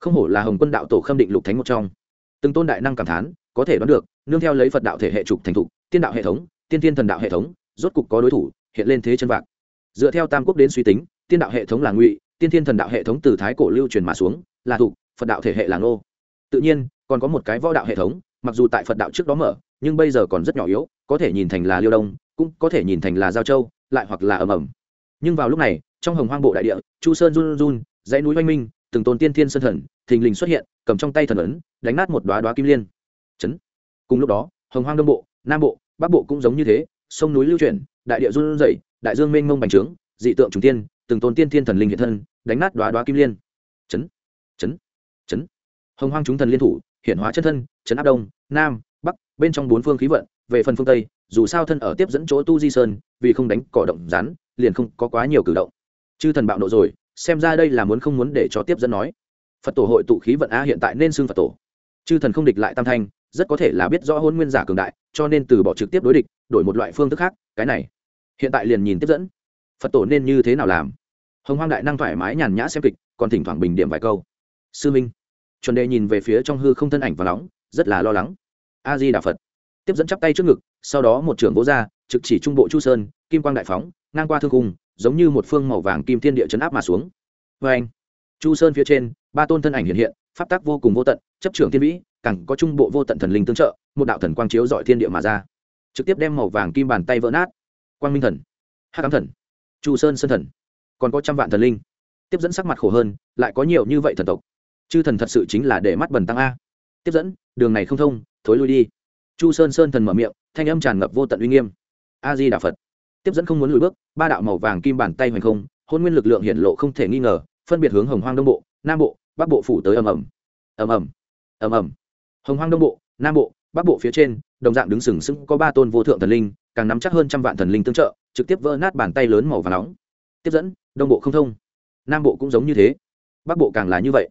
A: không hổ là hồng quân đạo tổ khâm định lục thánh một trong từng tôn đại năng cảm thán có thể đoán được nương theo lấy phật đạo thể hệ trục thành thục tiên đạo hệ thống tiên tiên thần đạo hệ thống rốt cục có đối thủ hiện lên thế chân vạc dựa theo tam quốc đến suy tính tiên đạo hệ thống là ngụy tiên tiên thần đạo hệ thống từ thái cổ lưu truyền mà xuống là thục phật đạo thể hệ là ngô tự nhiên còn có một cái võ đạo hệ thống mặc dù tại phật đạo trước đó mở nhưng bây giờ còn rất nhỏ yếu có thể nhìn thành là liêu đông cũng có thể nhìn thành là giao châu lại hoặc là ầm ầm. Nhưng vào lúc này, trong hồng hoang bộ đại địa, chu sơn run run, dãy núi oanh minh, từng tôn tiên thiên sơn thần, thình lình xuất hiện, cầm trong tay thần ấn, đánh nát một đoá đoá kim liên. Chấn. Cùng lúc đó, hồng hoang đông bộ, nam bộ, bắc bộ cũng giống như thế, sông núi lưu chuyển, đại địa run rẩy, đại dương mênh mông bành trướng, dị tượng trùng tiên, từng tôn tiên thiên thần linh hiện thân, đánh nát đoá đoá kim liên. Chấn. Chấn. Chấn. Hồng hoang chúng thần liên thủ hiện hóa chân thân, chấn áp đông, nam, bắc, bên trong bốn phương khí vận, về phần phương tây, dù sao thân ở tiếp dẫn chỗ tu di sơn vì không đánh cỏ động rán liền không có quá nhiều cử động. Chư thần bạo nộ rồi, xem ra đây là muốn không muốn để cho tiếp dẫn nói. Phật tổ hội tụ khí vận a hiện tại nên xưng phật tổ. Chư thần không địch lại tam thanh, rất có thể là biết rõ hôn nguyên giả cường đại, cho nên từ bỏ trực tiếp đối địch, đổi một loại phương thức khác, cái này. Hiện tại liền nhìn tiếp dẫn. Phật tổ nên như thế nào làm? Hồng hoang đại năng thoải mái nhàn nhã xem kịch, còn thỉnh thoảng bình điểm vài câu. Sư minh, chuẩn đề nhìn về phía trong hư không thân ảnh và nóng, rất là lo lắng. A di đà phật. Tiếp dẫn chắp tay trước ngực sau đó một trưởng vỗ ra, trực chỉ trung bộ chu sơn, kim quang đại phóng, ngang qua thương cung giống như một phương màu vàng kim thiên địa chấn áp mà xuống. Vê anh, chu sơn phía trên, ba tôn thân ảnh hiện hiện, pháp tác vô cùng vô tận, chấp trưởng thiên vĩ cẳng có trung bộ vô tận thần linh tương trợ, một đạo thần quang chiếu dọi thiên địa mà ra. Trực tiếp đem màu vàng kim bàn tay vỡ nát. Quang minh thần, hắc ám thần, chu sơn sơn thần, còn có trăm vạn thần linh. Tiếp dẫn sắc mặt khổ hơn, lại có nhiều như vậy thần tộc. Chư thần thật sự chính là để mắt bần tăng a. Tiếp dẫn, đường này không thông, thối lui đi. Chu sơn sơn thần mở miệng thanh âm tràn ngập vô tận uy nghiêm. A di đà phật. Tiếp dẫn không muốn lùi bước, ba đạo màu vàng kim bàn tay hoành không, hôn nguyên lực lượng hiện lộ không thể nghi ngờ, phân biệt hướng hồng hoang đông bộ, nam bộ, bắc bộ phủ tới ầm ầm. Ầm ầm. Ầm ầm. Hồng hoang đông bộ, nam bộ, bắc bộ phía trên, đồng dạng đứng sừng sững có ba tôn vô thượng thần linh, càng nắm chắc hơn trăm vạn thần linh tương trợ, trực tiếp vỡ nát bàn tay lớn màu và nóng. Tiếp dẫn, đông bộ không thông. Nam bộ cũng giống như thế. Bắc bộ càng là như vậy.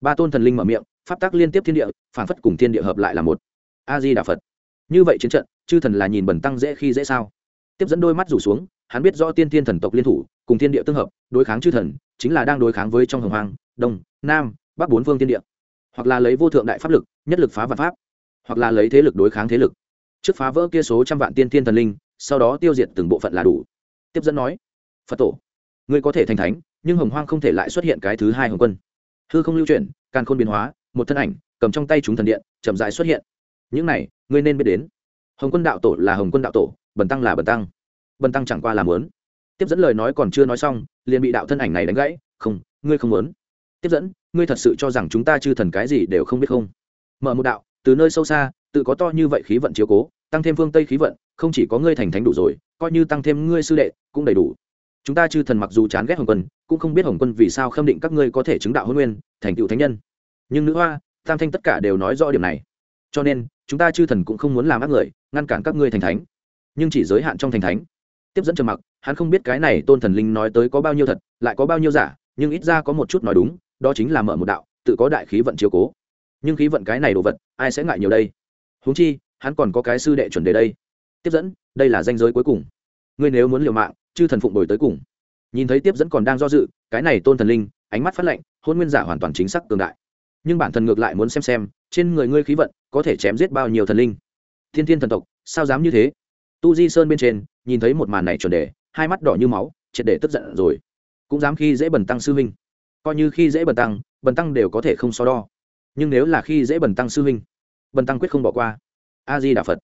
A: Ba tôn thần linh mở miệng, pháp tác liên tiếp thiên địa, phản phất cùng thiên địa hợp lại là một. A di đà phật như vậy chiến trận, chư thần là nhìn bẩn tăng dễ khi dễ sao? Tiếp dẫn đôi mắt rủ xuống, hắn biết rõ tiên thiên thần tộc liên thủ, cùng thiên địa tương hợp, đối kháng chư thần, chính là đang đối kháng với trong hồng hoang, đông, nam, bắc bốn phương thiên địa. Hoặc là lấy vô thượng đại pháp lực, nhất lực phá vạn pháp. Hoặc là lấy thế lực đối kháng thế lực. Trước phá vỡ kia số trăm vạn tiên thiên thần linh, sau đó tiêu diệt từng bộ phận là đủ. Tiếp dẫn nói, phật tổ, ngươi có thể thành thánh, nhưng hồng hoang không thể lại xuất hiện cái thứ hai hồng quân. Hư không lưu chuyển càng khôn biến hóa, một thân ảnh, cầm trong tay chúng thần điện, chậm dài xuất hiện những này, ngươi nên biết đến. Hồng quân đạo tổ là hồng quân đạo tổ, bần tăng là bần tăng. Bần tăng chẳng qua là muốn. Tiếp dẫn lời nói còn chưa nói xong, liền bị đạo thân ảnh này đánh gãy. Không, ngươi không muốn. Tiếp dẫn, ngươi thật sự cho rằng chúng ta chư thần cái gì đều không biết không? Mở một đạo, từ nơi sâu xa, tự có to như vậy khí vận chiếu cố, tăng thêm phương tây khí vận, không chỉ có ngươi thành thánh đủ rồi, coi như tăng thêm ngươi sư đệ, cũng đầy đủ. Chúng ta chư thần mặc dù chán ghét hồng quân, cũng không biết hồng quân vì sao khâm định các ngươi có thể chứng đạo hôn nguyên, thành tựu thánh nhân. Nhưng nữ hoa, tam thanh tất cả đều nói rõ điểm này. Cho nên chúng ta chư thần cũng không muốn làm ác người, ngăn cản các ngươi thành thánh. Nhưng chỉ giới hạn trong thành thánh. Tiếp dẫn trầm mặc, hắn không biết cái này tôn thần linh nói tới có bao nhiêu thật, lại có bao nhiêu giả, nhưng ít ra có một chút nói đúng, đó chính là mở một đạo, tự có đại khí vận chiếu cố. Nhưng khí vận cái này đồ vật, ai sẽ ngại nhiều đây? Huống chi, hắn còn có cái sư đệ chuẩn đề đây. Tiếp dẫn, đây là danh giới cuối cùng. Ngươi nếu muốn liều mạng, chư thần phụng đổi tới cùng. Nhìn thấy tiếp dẫn còn đang do dự, cái này tôn thần linh, ánh mắt phát lệnh hôn nguyên giả hoàn toàn chính xác tương đại. Nhưng bản thân ngược lại muốn xem xem, trên người ngươi khí vận có thể chém giết bao nhiêu thần linh. Thiên thiên thần tộc, sao dám như thế? Tu di sơn bên trên, nhìn thấy một màn này chuẩn đề, hai mắt đỏ như máu, triệt để tức giận rồi. Cũng dám khi dễ bần tăng sư huynh. Coi như khi dễ bần tăng bần tăng đều có thể không so đo. Nhưng nếu là khi dễ bần tăng sư huynh, bần tăng quyết không bỏ qua. A di đà phật.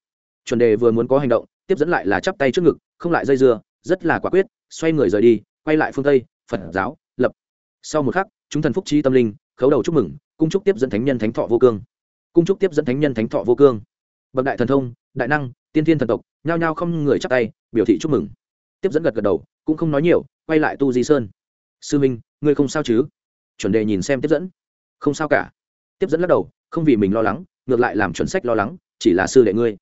A: Chuẩn đề vừa muốn có hành động, tiếp dẫn lại là chắp tay trước ngực, không lại dây dưa, rất là quả quyết, xoay người rời đi, quay lại phương tây, phật giáo, lập. Sau một khắc, chúng thần phúc chi tâm linh, khấu đầu chúc mừng, cung chúc tiếp dẫn thánh nhân thánh thọ vô cương cung trúc tiếp dẫn thánh nhân thánh thọ vô cương. Bậc đại thần thông, đại năng, tiên thiên thần tộc, nhao nhao không người chắp tay, biểu thị chúc mừng. Tiếp dẫn gật gật đầu, cũng không nói nhiều, quay lại tu di sơn. Sư minh, ngươi không sao chứ? Chuẩn đề nhìn xem tiếp dẫn. Không sao cả. Tiếp dẫn lắc đầu, không vì mình lo lắng, ngược lại làm chuẩn sách lo lắng, chỉ là sư đệ ngươi.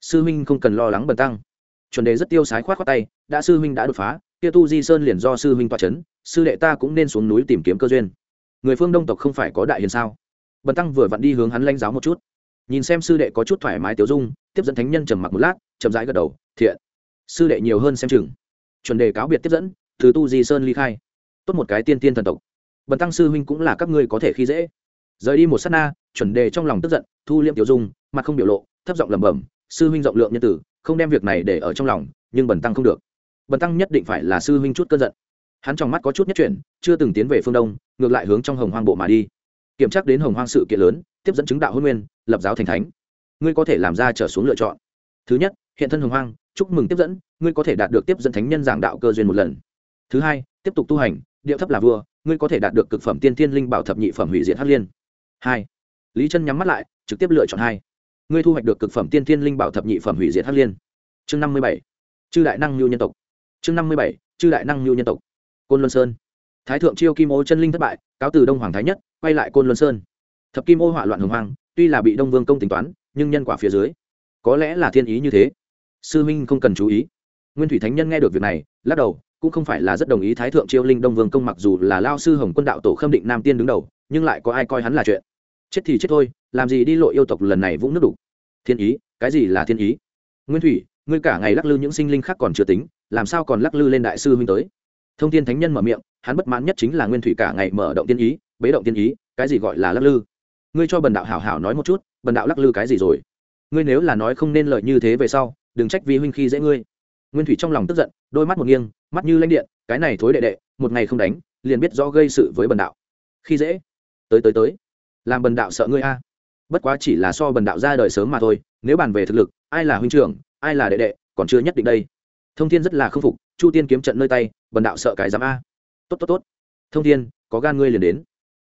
A: Sư minh không cần lo lắng bần tăng. Chuẩn đề rất tiêu sái khoát khoát tay, đã sư minh đã đột phá, kia tu di sơn liền do sư minh toa c h ấ n sư đệ ta cũng nên xuống núi tìm kiếm cơ duyên. Người phương đông tộc không phải có đại hiền sao? Bần tăng vừa vặn đi hướng hắn lanh giáo một chút. Nhìn xem sư đệ có chút thoải mái tiểu dung, tiếp dẫn thánh nhân trầm mặc một lát, chậm rãi gật đầu, thiện. Sư đệ nhiều hơn xem chừng. Chuẩn đề cáo biệt tiếp dẫn thứ tu di sơn ly khai. Tốt một cái tiên tiên thần tộc. Bần tăng sư huynh cũng là các ngươi có thể khi dễ. Rời đi một s á t na, chuẩn đề trong lòng tức giận, thu liệm tiểu dung, mặt không biểu lộ, thấp giọng lẩm bẩm, sư huynh rộng lượng nhân tử, không đem việc này để ở trong lòng, nhưng bần tăng không được. Bần tăng nhất định phải là sư huynh chút cơn giận. Hắn trong mắt có chút nhất chuyển, chưa từng tiến về phương đông, ngược lại hướng trong hồng hoang bộ mà đi kiểm tra đến hồng hoang sự kiện lớn, tiếp dẫn chứng đạo hôn nguyên, lập giáo thành thánh. Ngươi có thể làm ra trở xuống lựa chọn. Thứ nhất, hiện thân hồng hoang, chúc mừng tiếp dẫn, ngươi có thể đạt được tiếp dẫn thánh nhân giảng đạo cơ duyên một lần. Thứ hai, tiếp tục tu hành, điệu thấp là vua, ngươi có thể đạt được cực phẩm tiên thiên linh bảo thập nhị phẩm hủy diệt hắc liên. Hai, lý chân nhắm mắt lại, trực tiếp lựa chọn hai. Ngươi thu hoạch được cực phẩm tiên thiên linh bảo thập nhị phẩm hủy diệt hắc liên. Chương năm mươi bảy, chư đại năng nhu nhân tộc. Chương năm mươi bảy, chư đại năng nhu nhân tộc. Côn luân sơn. Thái thượng chiêu kim ô chân linh thất bại, cáo từ đông hoàng thái nhất quay lại côn luân sơn thập kim ô hỏa loạn hồng hoang tuy là bị đông vương công tính toán nhưng nhân quả phía dưới có lẽ là thiên ý như thế sư minh không cần chú ý nguyên thủy thánh nhân nghe được việc này lắc đầu cũng không phải là rất đồng ý thái thượng chiêu linh đông vương công mặc dù là lao sư hồng quân đạo tổ khâm định nam tiên đứng đầu nhưng lại có ai coi hắn là chuyện chết thì chết thôi làm gì đi lộ yêu tộc lần này vũng nước đủ thiên ý cái gì là thiên ý nguyên thủy ngươi cả ngày lắc lư những sinh linh khác còn chưa tính làm sao còn lắc lư lên đại sư huynh tới thông tin thánh nhân mở miệng hắn bất mãn nhất chính là nguyên thủy cả ngày mở động tiên ý bế động tiên ý, cái gì gọi là lắc lư? Ngươi cho bần đạo hảo hảo nói một chút, bần đạo lắc lư cái gì rồi? Ngươi nếu là nói không nên lợi như thế về sau, đừng trách vi huynh khi dễ ngươi. Nguyên thủy trong lòng tức giận, đôi mắt một nghiêng, mắt như lanh điện, cái này thối đệ đệ, một ngày không đánh, liền biết rõ gây sự với bần đạo. Khi dễ? Tới tới tới. Làm bần đạo sợ ngươi a. Bất quá chỉ là so bần đạo ra đời sớm mà thôi, nếu bàn về thực lực, ai là huynh trưởng, ai là đệ đệ, còn chưa nhất định đây. Thông thiên rất là k phục, chu tiên kiếm trận nơi tay, bần đạo sợ cái dám a. Tốt tốt tốt. Thông thiên, có gan ngươi liền đến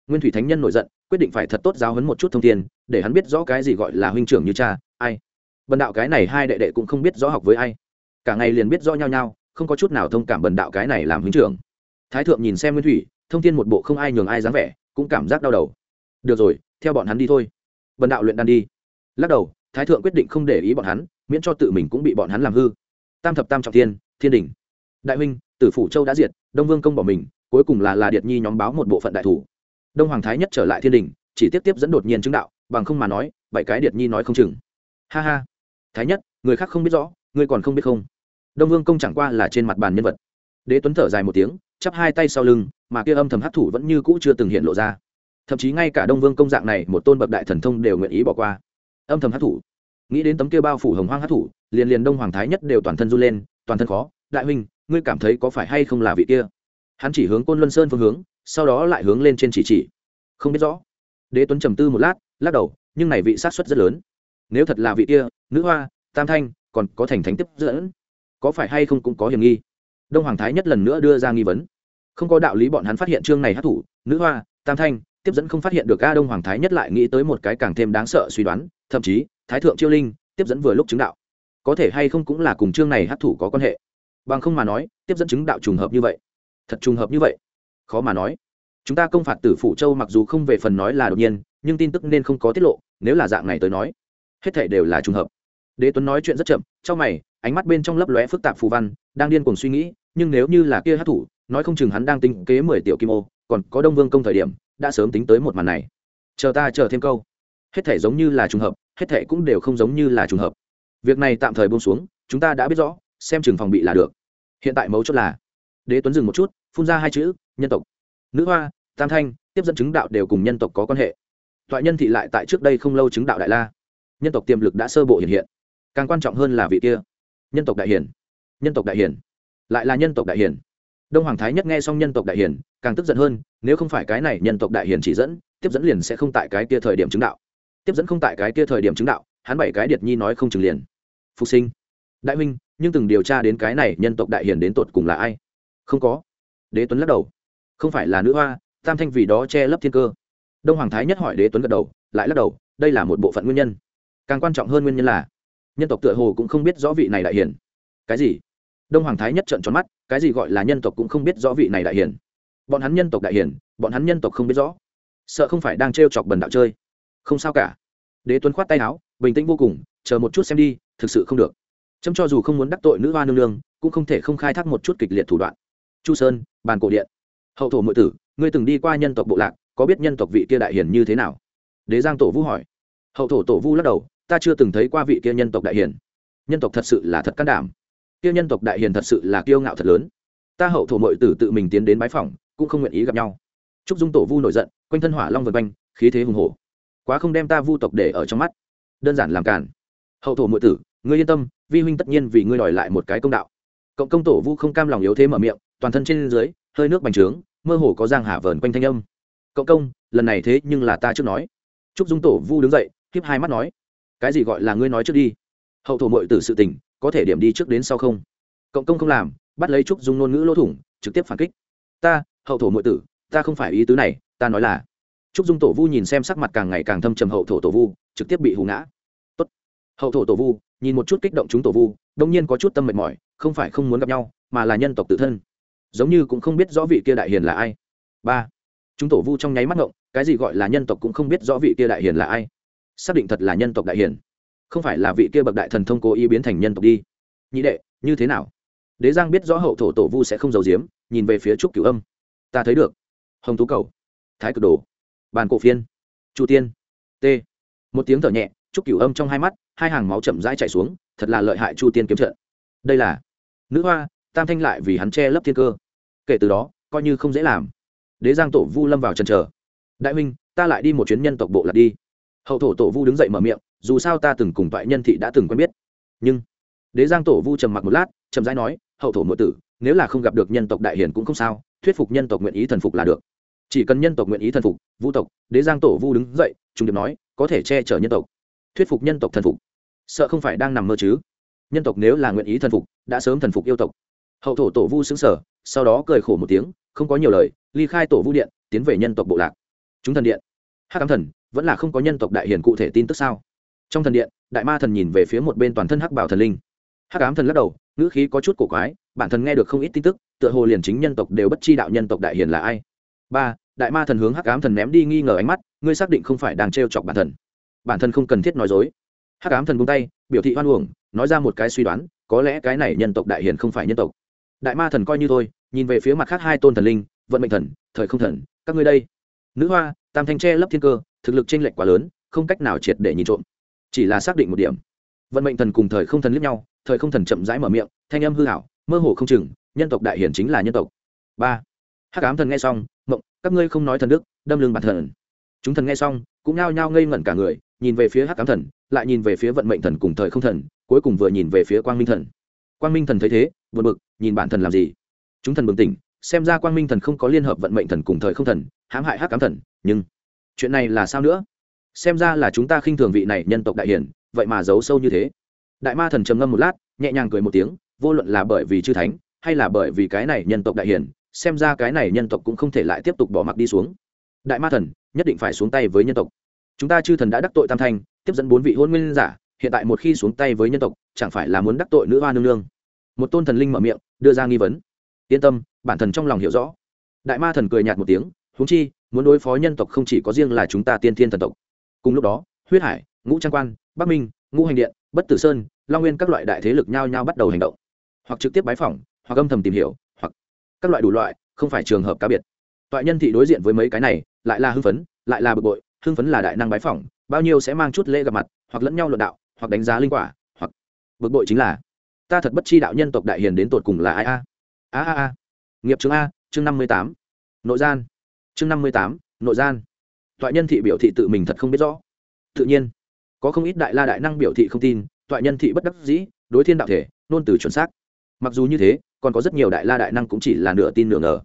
A: nguyên thủy thánh nhân nổi giận, quyết định phải thật tốt giáo hấn một chút thông thiên, để hắn biết rõ cái gì gọi là huynh trưởng như cha, ai. Bần đạo cái này hai đệ đệ cũng không biết rõ học với ai. Cả ngày liền biết rõ nhau nhau, không có chút nào thông cảm bần đạo cái này làm huynh trưởng. Thái thượng nhìn xem nguyên thủy, thông thiên một bộ không ai nhường ai dáng vẻ, cũng cảm giác đau đầu. Được rồi, theo bọn hắn đi thôi. Bần đạo luyện đan đi. Lắc đầu, thái thượng quyết định không để ý bọn hắn, miễn cho tự mình cũng bị bọn hắn làm hư. Tam thập tam trọng thiên thiên đình đại huynh, tử phủ châu đã diệt, đông vương công bỏ mình, cuối cùng là là điệt nhi nhóm báo một bộ phận đại thủ đông hoàng thái nhất trở lại thiên đình, chỉ tiếp tiếp dẫn đột nhiên chứng đạo, bằng không mà nói, bảy cái điệt nhi nói không chừng. Ha ha. Thái nhất, người khác không biết rõ ngươi còn không biết không. Đông vương công chẳng qua là trên mặt bàn nhân vật. Đế tuấn thở dài một tiếng, chắp hai tay sau lưng, mà kia âm thầm hát thủ vẫn như cũ chưa từng hiện lộ ra. Thậm chí ngay cả đông vương công dạng này, một tôn bậc đại thần thông đều nguyện ý bỏ qua. Âm thầm hát thủ nghĩ đến tấm kia bao phủ hồng hoang hát thủ liền liền đông hoàng thái nhất đều toàn thân run lên, toàn thân khó. Đại huynh, ngươi cảm thấy có phải hay không là vị kia? Hắn chỉ hướng côn luân sơn phương hướng sau đó lại hướng lên trên chỉ chỉ. Không biết rõ. Đế tuấn trầm tư một lát, lắc đầu, nhưng này vị sát xuất rất lớn. Nếu thật là vị kia, nữ hoa, tam thanh, còn có thành thánh tiếp dẫn, có phải hay không cũng có hiểm nghi. Đông hoàng thái nhất lần nữa đưa ra nghi vấn. Không có đạo lý bọn hắn phát hiện chương này hát thủ, nữ hoa, tam thanh, tiếp dẫn không phát hiện được a đông hoàng thái nhất lại nghĩ tới một cái càng thêm đáng sợ suy đoán, thậm chí, thái thượng chiêu linh, tiếp dẫn vừa lúc chứng đạo. Có thể hay không cũng là cùng chương này hát thủ có quan hệ. Bằng không mà nói, tiếp dẫn chứng đạo trùng hợp như vậy. Thật trùng hợp như vậy khó mà nói. Chúng ta công phạt tử phủ châu mặc dù không về phần nói là đột nhiên, nhưng tin tức nên không có tiết lộ, nếu là dạng này tới nói, hết thể đều là trùng hợp. Đế tuấn nói chuyện rất chậm trong mày, ánh mắt bên trong lấp lóe phức tạp phù văn, đang điên cuồng suy nghĩ, nhưng nếu như là kia hát thủ, nói không chừng hắn đang tính kế mười tiểu kim ô, còn có đông vương công thời điểm, đã sớm tính tới một màn này. Chờ ta chờ thêm câu. Hết thể giống như là trùng hợp, hết thể cũng đều không giống như là trùng hợp. Việc này tạm thời buông xuống, chúng ta đã biết rõ, xem chừng phòng bị là được. Hiện tại mấu chốt là đế tuấn dừng một chút, phun ra hai chữ, nhân tộc. Nữ hoa, tam thanh, tiếp dẫn chứng đạo đều cùng nhân tộc có quan hệ. Toại nhân thị lại tại trước đây không lâu chứng đạo đại la. Nhân tộc tiềm lực đã sơ bộ hiện hiện. Càng quan trọng hơn là vị kia. Nhân tộc đại hiển nhân tộc đại hiển lại là nhân tộc đại hiển đông hoàng thái nhất nghe xong nhân tộc đại hiển càng tức giận hơn, nếu không phải cái này nhân tộc đại hiển chỉ dẫn, tiếp dẫn liền sẽ không tại cái kia thời điểm chứng đạo. Tiếp dẫn không tại cái kia thời điểm chứng đạo, hắn bảy cái điệt nhi nói không chừng liền. Phục sinh. Đại huynh, nhưng từng điều tra đến cái này nhân tộc đại hiển đến tột cùng là ai? Không có. Đế tuấn lắc đầu. Không phải là nữ hoa, tam thanh vì đó che lấp thiên cơ. Đông hoàng thái nhất hỏi đế tuấn gật đầu, lại lắc đầu, đây là một bộ phận nguyên nhân. Càng quan trọng hơn nguyên nhân là, nhân tộc tựa hồ cũng không biết rõ vị này đại hiển cái gì? Đông hoàng thái nhất trợn tròn mắt, cái gì gọi là nhân tộc cũng không biết rõ vị này đại hiển bọn hắn nhân tộc đại hiển bọn hắn nhân tộc không biết rõ. Sợ không phải đang t chọc bần đạo chơi. Không sao cả. Đế tuấn khoát tay áo, bình tĩnh vô cùng, chờ một chút xem đi, thực sự không được. Trâm cho dù không muốn đắc tội nữ hoa nương nương, cũng không thể không khai thác một chút kịch liệt thủ đoạn chu sơn, bàn cổ điện. Hậu thổ mượn tử, ngươi từng đi qua nhân tộc bộ lạc, có biết nhân tộc vị kia đại hiển như thế nào? Đế giang tổ vũ hỏi. Hậu thổ tổ vu lắc đầu, ta chưa từng thấy qua vị kia nhân tộc đại hiển nhân tộc thật sự là thật can đảm. Kia nhân tộc đại hiền thật sự là kiêu ngạo thật lớn. Ta hậu thổ mội tử tự mình tiến đến bái phòng cũng không nguyện ý gặp nhau. Trúc dung tổ vu nổi giận, quanh thân hỏa long vân quanh, khí thế hùng hổ. Quá không đem ta vu tộc để ở trong mắt. Đơn giản làm cản hậu thổ mội tử, ngươi yên tâm, vi huynh tất nhiên vì ngươi đòi lại một cái công đạo. Cộng công tổ vu không cam lòng yếu thế mở miệng toàn thân trên dưới, hơi nước bành trướng, mơ hồ có giang hạ vờn quanh thanh âm. Cộng công, lần này thế nhưng là ta trước nói. Trúc dung tổ vu đứng dậy khiếp hai mắt nói, cái gì gọi là ngươi nói trước đi? Hậu thổ mội tử sự tình, có thể điểm đi trước đến sau không? Cộng công không làm, bắt lấy trúc dung ngôn ngữ lỗ thủng, trực tiếp phản kích. Ta, hậu thổ mội tử, ta không phải ý tứ này, ta nói là trúc dung tổ vu nhìn xem sắc mặt càng ngày càng thâm trầm hậu thổ tổ vu, trực tiếp bị hù ngã. Tốt. hậu thổ tổ vu nhìn một chút kích động chúng tổ vu, đông nhiên có chút tâm mệt mỏi, không phải không muốn gặp nhau, mà là nhân tộc tự thân giống như cũng không biết rõ vị kia đại hiền là ai. Ba, chúng tổ vu trong nháy mắt ngộng, cái gì gọi là nhân tộc cũng không biết rõ vị kia đại hiền là ai. Xác định thật là nhân tộc đại hiền. Không phải là vị kia bậc đại thần thông cố ý biến thành nhân tộc đi. Nhị đệ, như thế nào? Đế giang biết rõ hậu thổ tổ vu sẽ không giấu giếm, nhìn về phía trúc cửu âm. Ta thấy được. Hồng tú cầu. Thái cực đồ. Bàn cổ phiên. Chu tiên. T. Một tiếng thở nhẹ, trúc cửu âm trong hai mắt, hai hàng máu chậm rãi chảy xuống, thật là lợi hại chu tiên kiếm trận. Đây là nữ hoa tam thanh lại vì hắn che lấp thiên cơ. Kể từ đó, coi như không dễ làm. Đế giang tổ vu lâm vào trần trờ. Đại huynh, ta lại đi một chuyến nhân tộc bộ lạc đi. Hậu thổ tổ vu đứng dậy mở miệng, dù sao ta từng cùng toại nhân thị đã từng quen biết. Nhưng, đế giang tổ vu trầm mặc một lát trầm rãi nói, hậu thổ nội tử, nếu là không gặp được nhân tộc đại hiền cũng không sao, thuyết phục nhân tộc nguyện ý thần phục là được. Chỉ cần nhân tộc nguyện ý thần phục, vu tộc, đế giang tổ vu đứng dậy trung điệp nói, có thể che chở nhân tộc. Thuyết phục nhân tộc thần phục. Sợ không phải đang nằm mơ chứ? Nhân tộc nếu là nguyện ý thần phục, đã sớm thần phục yêu tộc hậu thổ tổ vu xứng sở, sau đó cười khổ một tiếng, không có nhiều lời, ly khai tổ vu điện, tiến về nhân tộc bộ lạc. Chúng thần điện. Hắc ám thần, vẫn là không có nhân tộc đại hiền cụ thể tin tức sao? Trong thần điện, đại ma thần nhìn về phía một bên toàn thân hắc bảo thần linh. Hắc ám thần lắc đầu, ngữ khí có chút cổ quái, bản thân nghe được không ít tin tức, tựa hồ liền chính nhân tộc đều bất chi đạo nhân tộc đại hiền là ai? Ba, đại ma thần hướng hắc ám thần ném đi nghi ngờ ánh mắt, ngươi xác định không phải đang trêu chọc bản thần bản thân không cần thiết nói dối. Hắc ám thần buông tay, biểu thị hoan uổng, nói ra một cái suy đoán, có lẽ cái này nhân tộc đại hiền không phải nhân tộc đại ma thần coi như thôi, nhìn về phía mặt khác hai tôn thần linh, vận mệnh thần, thời không thần, các ngươi đây. Nữ hoa, tam thanh tre lấp thiên cơ, thực lực chênh lệch quá lớn, không cách nào triệt để nhìn trộm. Chỉ là xác định một điểm. Vận mệnh thần cùng thời không thần liếc nhau, thời không thần chậm rãi mở miệng, thanh âm hư hảo mơ hồ không chừng, nhân tộc đại hiển chính là nhân tộc. Ba. Hắc ám thần nghe xong, mộng, các ngươi không nói thần đức, đâm lưng bản thần. Chúng thần nghe xong, cũng nao nhao ngây ngẩn cả người, nhìn về phía hắc ám thần, lại nhìn về phía vận mệnh thần cùng thời không thần, cuối cùng vừa nhìn về phía quang minh thần quang minh thần thấy thế, buồn bực, nhìn bản thần làm gì? Chúng thần bừng tỉnh, xem ra quang minh thần không có liên hợp vận mệnh thần cùng thời không thần, hãm hại hắc cám thần, nhưng chuyện này là sao nữa? Xem ra là chúng ta khinh thường vị này nhân tộc đại hiển vậy mà giấu sâu như thế. Đại ma thần trầm ngâm một lát, nhẹ nhàng cười một tiếng, vô luận là bởi vì chư thánh, hay là bởi vì cái này nhân tộc đại hiển xem ra cái này nhân tộc cũng không thể lại tiếp tục bỏ mặc đi xuống. Đại ma thần, nhất định phải xuống tay với nhân tộc. Chúng ta chư thần đã đắc tội tam thanh, tiếp dẫn bốn vị hôn nguyên giả, hiện tại một khi xuống tay với nhân tộc, chẳng phải là muốn đắc tội nữ hoa nương nương? Một tôn thần linh mở miệng, đưa ra nghi vấn. Yên tâm, bản thần trong lòng hiểu rõ. Đại ma thần cười nhạt một tiếng húng chi, muốn đối phó nhân tộc không chỉ có riêng là chúng ta tiên thiên thần tộc. Cùng lúc đó, huyết hải, ngũ trang quan, bắc minh, ngũ hành điện, bất tử sơn, long nguyên các loại đại thế lực nhao nhao bắt đầu hành động. Hoặc trực tiếp bái phỏng, hoặc âm thầm tìm hiểu, hoặc các loại đủ loại, không phải trường hợp cá biệt. Toại nhân thị đối diện với mấy cái này, lại là hưng phấn, lại là bực bội, hưng phấn là đại năng bái phỏng, bao nhiêu sẽ mang chút lễ gặp mặt, hoặc lẫn nhau luận đạo, hoặc đánh giá linh quả, hoặc bực bội chính là ta thật bất chi đạo nhân tộc đại hiền đến tột cùng là ai a? A a a. Nghiệp chương a, chương năm mươi tám. Nội gian. Chương năm mươi tám, nội gian. Toại nhân thị biểu thị tự mình thật không biết rõ. Tự nhiên, có không ít đại la đại năng biểu thị không tin, toại nhân thị bất đắc dĩ, đối thiên đạo thể, nôn từ chuẩn xác. Mặc dù như thế, còn có rất nhiều đại la đại năng cũng chỉ là nửa tin nửa ngờ.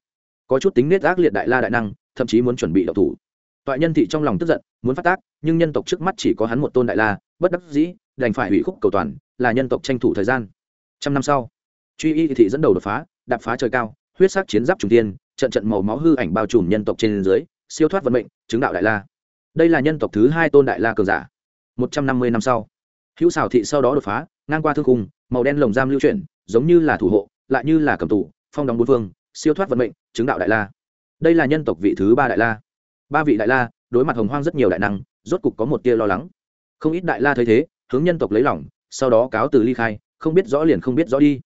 A: Có chút tính nết ác liệt đại la đại năng, thậm chí muốn chuẩn bị đậu thủ. Toại nhân thị trong lòng tức giận, muốn phát tác, nhưng nhân tộc trước mắt chỉ có hắn một tôn đại la, bất đắc dĩ, đành phải hủy khúc cầu toàn, là nhân tộc tranh thủ thời gian trăm năm sau, truy y thị dẫn đầu đột phá, đạp phá trời cao, huyết sắc chiến giáp trùng tiên trận trận màu máu hư ảnh bao trùm nhân tộc trên dưới, siêu thoát vận mệnh, chứng đạo đại la. Đây là nhân tộc thứ hai tôn đại la cường giả. Một trăm năm mươi năm sau, hữu xào thị sau đó đột phá, ngang qua thương khung, màu đen lồng giam lưu chuyển, giống như là thủ hộ, lại như là cầm tù, phong đóng bốn phương siêu thoát vận mệnh, chứng đạo đại la. Đây là nhân tộc vị thứ ba đại la. Ba vị đại la, đối mặt hồng hoang rất nhiều đại năng, rốt cục có một tia lo lắng. Không ít đại la thấy thế, hướng nhân tộc lấy lỏng sau đó cáo từ ly khai không biết rõ liền không biết rõ đi.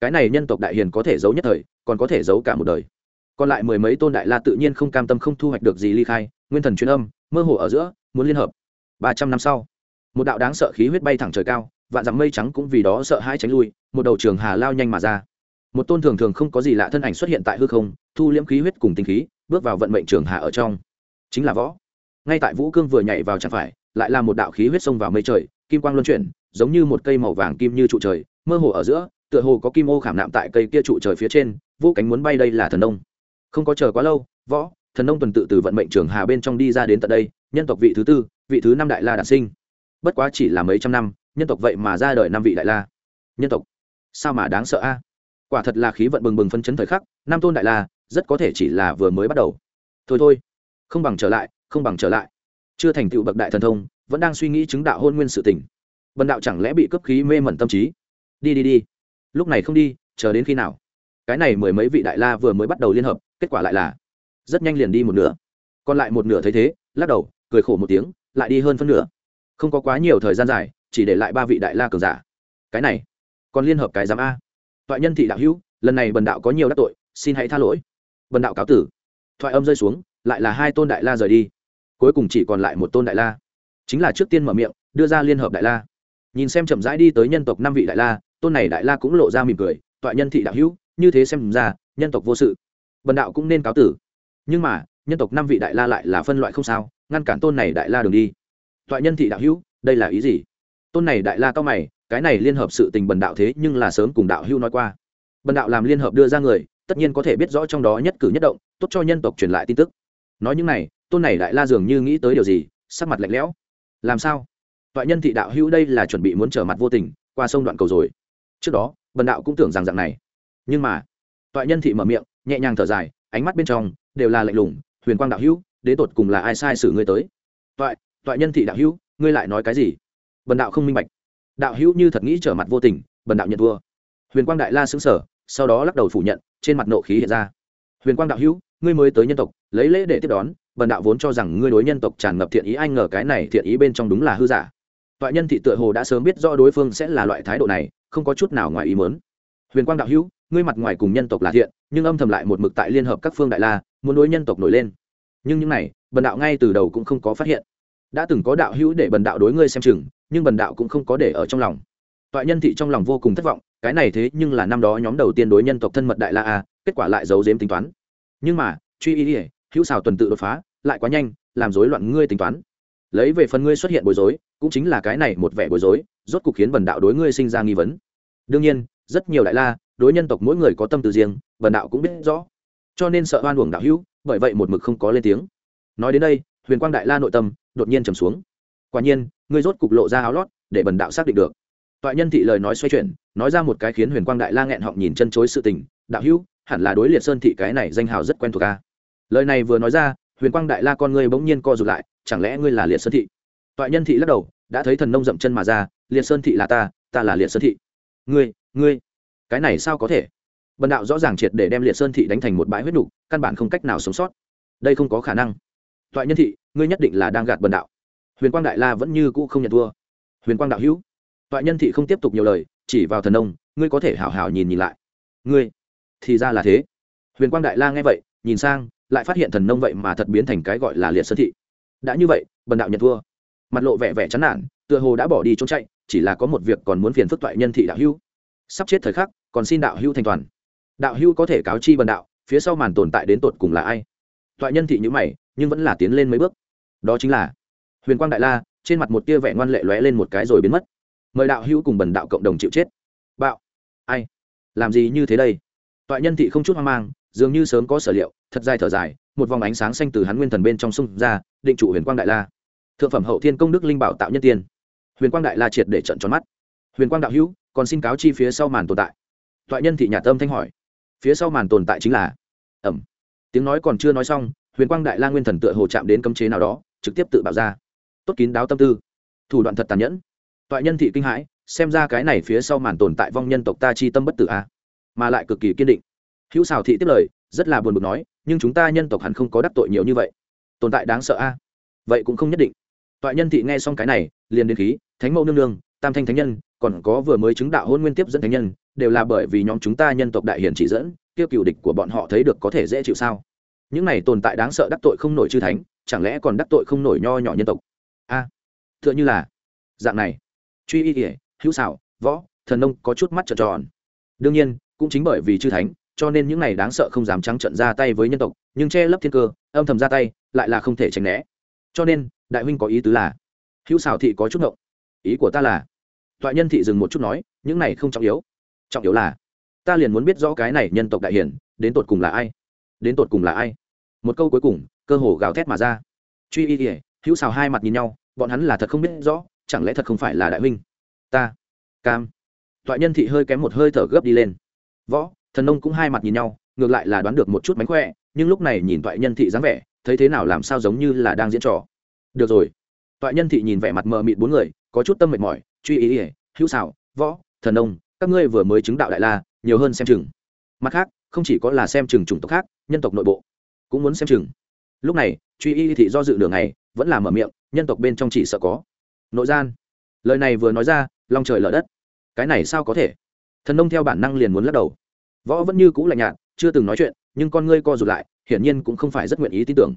A: Cái này nhân tộc đại hiền có thể giấu nhất thời, còn có thể giấu cả một đời. Còn lại mười mấy tôn đại la tự nhiên không cam tâm không thu hoạch được gì ly khai, nguyên thần truyền âm, mơ hồ ở giữa, muốn liên hợp. Ba trăm năm sau, một đạo đáng sợ khí huyết bay thẳng trời cao, vạn dặm mây trắng cũng vì đó sợ hãi tránh lui, một đầu trường hà lao nhanh mà ra. Một tôn thường thường không có gì lạ thân ảnh xuất hiện tại hư không, thu liễm khí huyết cùng tinh khí, bước vào vận mệnh trường hà ở trong. Chính là võ. Ngay tại vũ cương vừa nhảy vào chẳng phải, lại là một đạo khí huyết xông vào mây trời, kim quang luân chuyển giống như một cây màu vàng kim như trụ trời, mơ hồ ở giữa, tựa hồ có kim ô khảm nạm tại cây kia trụ trời phía trên vũ cánh muốn bay đây là thần nông. Không có chờ quá lâu, võ, thần nông tuần tự từ vận mệnh trường hà bên trong đi ra đến tận đây, nhân tộc vị thứ tư, vị thứ năm đại la đản sinh. Bất quá chỉ là mấy trăm năm, nhân tộc vậy mà ra đời năm vị đại la. Nhân tộc. Sao mà đáng sợ a? Quả thật là khí vận bừng bừng phân chấn thời khắc nam tôn đại la, rất có thể chỉ là vừa mới bắt đầu. Thôi thôi, không bằng trở lại, không bằng trở lại. Chưa thành tựu bậc đại thần thông, vẫn đang suy nghĩ chứng đạo hôn nguyên sự tình bần đạo chẳng lẽ bị cấp khí mê mẩn tâm trí? Đi đi đi. Lúc này không đi, chờ đến khi nào? Cái này mười mấy vị đại la vừa mới bắt đầu liên hợp, kết quả lại là rất nhanh liền đi một nửa. Còn lại một nửa thấy thế, lắc đầu, cười khổ một tiếng, lại đi hơn phân nửa. Không có quá nhiều thời gian dài, chỉ để lại ba vị đại la cường giả. Cái này, còn liên hợp cái giám a. Thoại nhân thị đạo hữu, lần này bần đạo có nhiều đắc tội, xin hãy tha lỗi. Bần đạo cáo tử. Thoại âm rơi xuống, lại là hai tôn đại la rời đi. Cuối cùng chỉ còn lại một tôn đại la. Chính là trước tiên mở miệng, đưa ra liên hợp đại la nhìn xem chậm rãi đi tới nhân tộc năm vị đại la, tôn này đại la cũng lộ ra mỉm cười, tọa nhân thị đạo hữu, như thế xem ra, nhân tộc vô sự. Bần đạo cũng nên cáo tử. Nhưng mà, nhân tộc năm vị đại la lại là phân loại không sao, ngăn cản tôn này đại la đường đi. Tọa nhân thị đạo hữu, đây là ý gì? Tôn này đại la cao mày, cái này liên hợp sự tình bần đạo thế nhưng là sớm cùng đạo hữu nói qua. Bần đạo làm liên hợp đưa ra người, tất nhiên có thể biết rõ trong đó nhất cử nhất động, tốt cho nhân tộc truyền lại tin tức. Nói những này, tôn này đại la dường như nghĩ tới điều gì, sắc mặt lạnh lẽo. Làm sao? Toại nhân thị đạo hữu đây là chuẩn bị muốn trở mặt vô tình, qua sông đoạn cầu rồi. Trước đó, bần đạo cũng tưởng rằng dạng này. Nhưng mà, toại nhân thị mở miệng, nhẹ nhàng thở dài, ánh mắt bên trong đều là lạnh lùng, huyền quang đạo hữu đến tột cùng là ai sai xử ngươi tới? Toại toại nhân thị đạo hữu, ngươi lại nói cái gì? Bần đạo không minh bạch. Đạo hữu như thật nghĩ trở mặt vô tình, bần đạo nhận thua. Huyền quang đại la xứng sở sau đó lắc đầu phủ nhận, trên mặt nộ khí hiện ra. Huyền quang đạo hữu, ngươi mới tới nhân tộc, lấy lễ để tiếp đón, bần đạo vốn cho rằng ngươi đối nhân tộc tràn ngập thiện ý anh ngờ cái này thiện ý bên trong đúng là hư giả toại nhân thị tựa hồ đã sớm biết rõ đối phương sẽ là loại thái độ này, không có chút nào ngoài ý muốn. Huyền quang đạo hữu, ngươi mặt ngoài cùng nhân tộc là thiện, nhưng âm thầm lại một mực tại liên hợp các phương đại la, muốn đối nhân tộc nổi lên. Nhưng những này, bần đạo ngay từ đầu cũng không có phát hiện. Đã từng có đạo hữu để bần đạo đối ngươi xem chừng, nhưng bần đạo cũng không có để ở trong lòng. Toại nhân thị trong lòng vô cùng thất vọng, cái này thế nhưng là năm đó nhóm đầu tiên đối nhân tộc thân mật đại la a, kết quả lại giấu giếm tính toán. Nhưng mà, truy ý ỉa hữu xào tuần tự đột phá, lại quá nhanh, làm rối loạn ngươi tính toán lấy về phần ngươi xuất hiện bối rối, cũng chính là cái này một vẻ bối rối, rốt cục khiến bần đạo đối ngươi sinh ra nghi vấn. Đương nhiên, rất nhiều đại la, đối nhân tộc mỗi người có tâm tư riêng bần đạo cũng biết rõ. Cho nên sợ oan uổng đạo hữu, bởi vậy một mực không có lên tiếng. Nói đến đây, huyền quang đại la nội tâm đột nhiên trầm xuống. Quả nhiên, ngươi rốt cục lộ ra áo lót, để bần đạo xác định được. Toại nhân thị lời nói xoay chuyển, nói ra một cái khiến huyền quang đại la nghẹn họng nhìn chân chối sự tình, đạo hữu, hẳn là đối liệt sơn thị cái này danh hào rất quen thuộc ca lời này vừa nói ra huyền quang đại la con ngươi bỗng nhiên co rụt lại chẳng lẽ ngươi là liệt sơn thị? Toại nhân thị lắc đầu đã thấy thần nông dậm chân mà ra liệt sơn thị là ta ta là liệt sơn thị. Ngươi ngươi cái này sao có thể? Bần đạo rõ ràng triệt để đem liệt sơn thị đánh thành một bãi huyết đủ, căn bản không cách nào sống sót. Đây không có khả năng. Toại nhân thị ngươi nhất định là đang gạt bần đạo. Huyền quang đại la vẫn như cũ không nhận thua. Huyền quang đạo hữu toại nhân thị không tiếp tục nhiều lời chỉ vào thần nông ngươi có thể hảo hảo nhìn nhìn lại. Ngươi thì ra là thế. Huyền quang đại la nghe vậy nhìn sang lại phát hiện thần nông vậy mà thật biến thành cái gọi là liệt sơn thị. Đã như vậy, bần đạo nhận thua. Mặt lộ vẻ vẻ chán nản, tựa hồ đã bỏ đi trốn chạy, chỉ là có một việc còn muốn phiền phức toại nhân thị đạo hưu sắp chết thời khắc, còn xin đạo hưu thành toàn. Đạo hưu có thể cáo chi bần đạo, phía sau màn tồn tại đến tột cùng là ai? Toại nhân thị nhữ mày, nhưng vẫn là tiến lên mấy bước. Đó chính là huyền quang đại la, trên mặt một tia vẻ ngoan lệ lóe lên một cái rồi biến mất. Mời đạo hữu cùng bần đạo cộng đồng chịu chết. Bạo. Ai? Làm gì như thế đây? Toại nhân thị không chút hoang mang dường như sớm có sở liệu, thật dài thở dài, một vòng ánh sáng xanh từ hắn nguyên thần bên trong sông ra, định trụ huyền quang đại la. Thượng phẩm hậu thiên công đức linh bảo tạo nhân tiên. Huyền quang đại la triệt để trận tròn mắt. Huyền quang đạo hữu, còn xin cáo chi phía sau màn tồn tại. Thoại nhân thị nhà tâm thanh hỏi. Phía sau màn tồn tại chính là? Ẩm. Tiếng nói còn chưa nói xong, huyền quang đại la nguyên thần tựa hồ chạm đến cấm chế nào đó, trực tiếp tự bảo ra. Tốt kín đáo tâm tư. Thủ đoạn thật tàn nhẫn. Thoại nhân thị kinh hãi, xem ra cái này phía sau màn tồn tại vong nhân tộc ta chi tâm bất tử a mà lại cực kỳ kiên định hữu xào thị tiếp lời rất là buồn bực nói nhưng chúng ta nhân tộc hẳn không có đắc tội nhiều như vậy. Tồn tại đáng sợ a. Vậy cũng không nhất định. Toại nhân thị nghe xong cái này liền đến khí thánh mẫu nương nương tam thanh thánh nhân còn có vừa mới chứng đạo hôn nguyên tiếp dẫn thánh nhân đều là bởi vì nhóm chúng ta nhân tộc đại hiền chỉ dẫn kêu cựu địch của bọn họ thấy được có thể dễ chịu sao? Những này tồn tại đáng sợ đắc tội không nổi chư thánh chẳng lẽ còn đắc tội không nổi nho nhỏ nhân tộc? A à, h như là dạng này. Truy y kỉa hữu xảo võ thần nông có chút mắt trợn tròn. Đương nhiên cũng chính bởi vì chư thánh cho nên những này đáng sợ không dám trắng trận ra tay với nhân tộc, nhưng che lấp thiên cơ, âm thầm ra tay, lại là không thể tránh né. Cho nên, đại huynh có ý tứ là, hữu xảo thị có chút ngộng. Ý của ta là, toại nhân thị dừng một chút nói, những này không trọng yếu. Trọng yếu là, ta liền muốn biết rõ cái này nhân tộc đại hiển, đến tột cùng là ai? Đến tột cùng là ai? Một câu cuối cùng, cơ hồ gào thét mà ra. Truy y ỉa hữu xào hai mặt nhìn nhau, bọn hắn là thật không biết rõ, chẳng lẽ thật không phải là đại huynh? Ta, cam. Toại nhân thị hơi kém một hơi thở gấp đi lên. Võ thần nông cũng hai mặt nhìn nhau, ngược lại là đoán được một chút mánh khỏe, nhưng lúc này nhìn toại nhân thị dáng vẻ, thấy thế nào làm sao giống như là đang diễn trò. Được rồi. Toại nhân thị nhìn vẻ mặt mờ mịt bốn người, có chút tâm mệt mỏi, truy ý ỉa hữu xảo, võ, thần nông, các ngươi vừa mới chứng đạo đại la nhiều hơn xem chừng. Mặt khác, không chỉ có là xem chừng chủng tộc khác, nhân tộc nội bộ, cũng muốn xem chừng. Lúc này, truy y thị do dự đường này vẫn là mở miệng, nhân tộc bên trong chỉ sợ có. Nội gian. Lời này vừa nói ra, long trời lở đất. Cái này sao có thể? Thần nông theo bản năng liền muốn lắc đầu võ vẫn như cũ lạnh nhạt, chưa từng nói chuyện, nhưng con ngươi co rụt lại, hiển nhiên cũng không phải rất nguyện ý tin tưởng.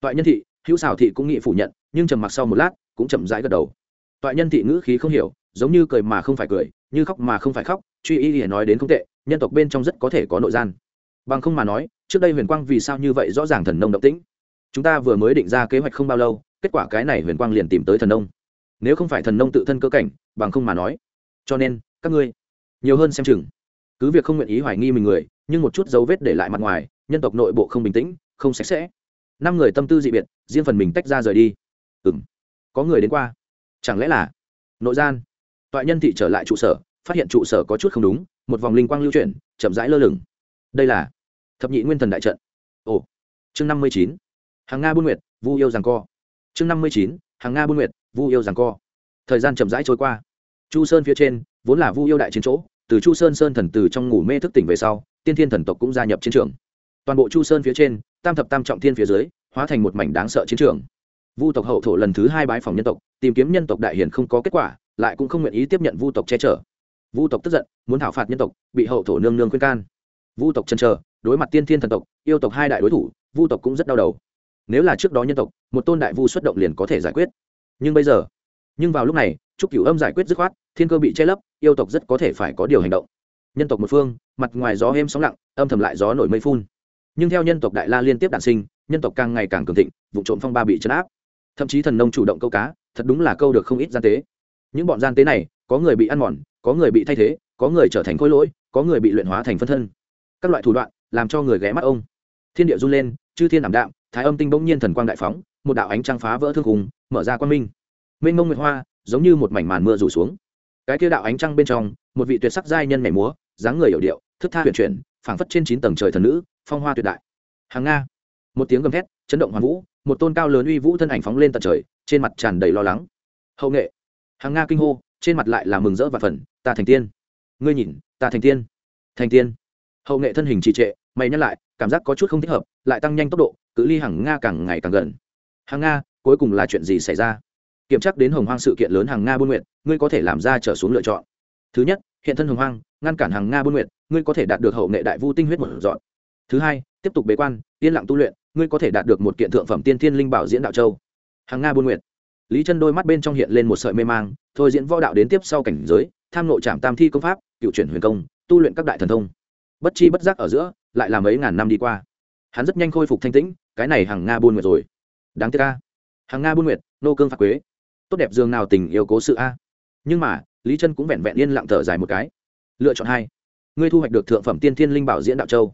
A: Toại nhân thị, hữu xào thị cũng nghị phủ nhận, nhưng trầm mặc sau một lát, cũng chậm rãi gật đầu. Toại nhân thị ngữ khí không hiểu, giống như cười mà không phải cười, như khóc mà không phải khóc, truy ý thì nói đến không tệ, nhân tộc bên trong rất có thể có nội gian. Bằng không mà nói, trước đây huyền quang vì sao như vậy rõ ràng thần nông động tĩnh? Chúng ta vừa mới định ra kế hoạch không bao lâu, kết quả cái này huyền quang liền tìm tới thần nông. Nếu không phải thần nông tự thân cơ cảnh, bằng không mà nói. Cho nên, các ngươi, nhiều hơn xem chừng cứ việc không nguyện ý hoài nghi mình người, nhưng một chút dấu vết để lại mặt ngoài, nhân tộc nội bộ không bình tĩnh, không sạch sẽ. Năm người tâm tư dị biệt, riêng phần mình tách ra rời đi. Ừ m có người đến qua. Chẳng lẽ là nội gian? Toại nhân thị trở lại trụ sở, phát hiện trụ sở có chút không đúng, một vòng linh quang lưu chuyển, chậm rãi lơ lửng. Đây là thập nhị nguyên thần đại trận. Ồ, chương năm mươi chín. Hàng nga buôn nguyệt, vu yêu rằng co. Chương năm mươi chín, hàng nga buôn nguyệt, vu yêu rằng co. Thời gian chậm rãi trôi qua. Chu sơn phía trên, vốn là vu yêu đại chiến chỗ từ chu sơn sơn thần từ trong ngủ mê thức tỉnh về sau, tiên thiên thần tộc cũng gia nhập chiến trường. Toàn bộ chu sơn phía trên, tam thập tam trọng thiên phía dưới, hóa thành một mảnh đáng sợ chiến trường. Vu tộc hậu thổ lần thứ hai bái phòng nhân tộc, tìm kiếm nhân tộc đại hiển không có kết quả, lại cũng không nguyện ý tiếp nhận vu tộc che chở. Vu tộc tức giận, muốn thảo phạt nhân tộc, bị hậu thổ nương nương khuyên can. Vu tộc chân chờ, đối mặt tiên thiên thần tộc, yêu tộc hai đại đối thủ, vu tộc cũng rất đau đầu. Nếu là trước đó nhân tộc, một tôn đại vu xuất động liền có thể giải quyết. Nhưng bây giờ, nhưng vào lúc này, trúc cửu âm giải quyết dứt khoát thiên cơ bị che lấp, yêu tộc rất có thể phải có điều hành động. Nhân tộc một phương, mặt ngoài gió êm sóng lặng, âm thầm lại gió nổi mây phun. Nhưng theo nhân tộc đại la liên tiếp đản sinh, nhân tộc càng ngày càng cường thịnh, vụ trộm phong ba bị chấn áp. Thậm chí thần nông chủ động câu cá, thật đúng là câu được không ít gian tế. Những bọn gian tế này, có người bị ăn mòn, có người bị thay thế, có người trở thành khối lỗi, có người bị luyện hóa thành phân thân. Các loại thủ đoạn, làm cho người ghé mắt ông. Thiên địa run lên, chư thiên ảm đạm, thái âm tinh bỗng nhiên thần quang đại phóng, một đạo ánh trăng phá vỡ thương hùng mở ra quan minh. Mênh mông nguyệt hoa, giống như một mảnh màn mưa rủ xuống cái kia đạo ánh trăng bên trong, một vị tuyệt sắc giai nhân nhảy múa, dáng người hiểu điệu, thức tha huyền chuyển, phảng phất trên chín tầng trời thần nữ, phong hoa tuyệt đại. Hàng nga. Một tiếng gầm thét, chấn động hoàn vũ, một tôn cao lớn uy vũ thân ảnh phóng lên tận trời, trên mặt tràn đầy lo lắng. Hậu nghệ. Hàng nga kinh hô, trên mặt lại là mừng rỡ và phần ta thành tiên. Ngươi nhìn, ta thành tiên. Thành tiên. Hậu nghệ thân hình trì trệ, mày nhắc lại, cảm giác có chút không thích hợp, lại tăng nhanh tốc độ, cự ly hàng nga càng ngày càng gần. Hàng nga, cuối cùng là chuyện gì xảy ra? Kiểm tra đến hồng hoang sự kiện lớn hàng nga buôn nguyện ngươi có thể làm ra trở xuống lựa chọn. Thứ nhất, hiện thân hồng hoang, ngăn cản hàng nga buôn nguyện ngươi có thể đạt được hậu nghệ đại vu tinh huyết một dọn. Thứ hai, tiếp tục bế quan, yên lặng tu luyện, ngươi có thể đạt được một kiện thượng phẩm tiên thiên linh bảo diễn đạo châu. Hàng nga buôn nguyện lý chân đôi mắt bên trong hiện lên một sợi mê mang, thôi diễn võ đạo đến tiếp sau cảnh giới, tham nộ trảm tam thi công pháp, cựu chuyển huyền công, tu luyện các đại thần thông. Bất chi bất giác ở giữa, lại là mấy ngàn năm đi qua. Hắn rất nhanh khôi phục thanh tĩnh, cái này hàng nga buôn nguyệt rồi. Đáng tiếc ca hàng nga buôn nguyệt, nô cương phạt quế tốt đẹp dường nào tình yêu cố sự a? Nhưng mà, lý chân cũng vẹn vẹn yên lặng thở dài một cái. Lựa chọn hai, ngươi thu hoạch được thượng phẩm tiên thiên linh bảo diễn đạo châu.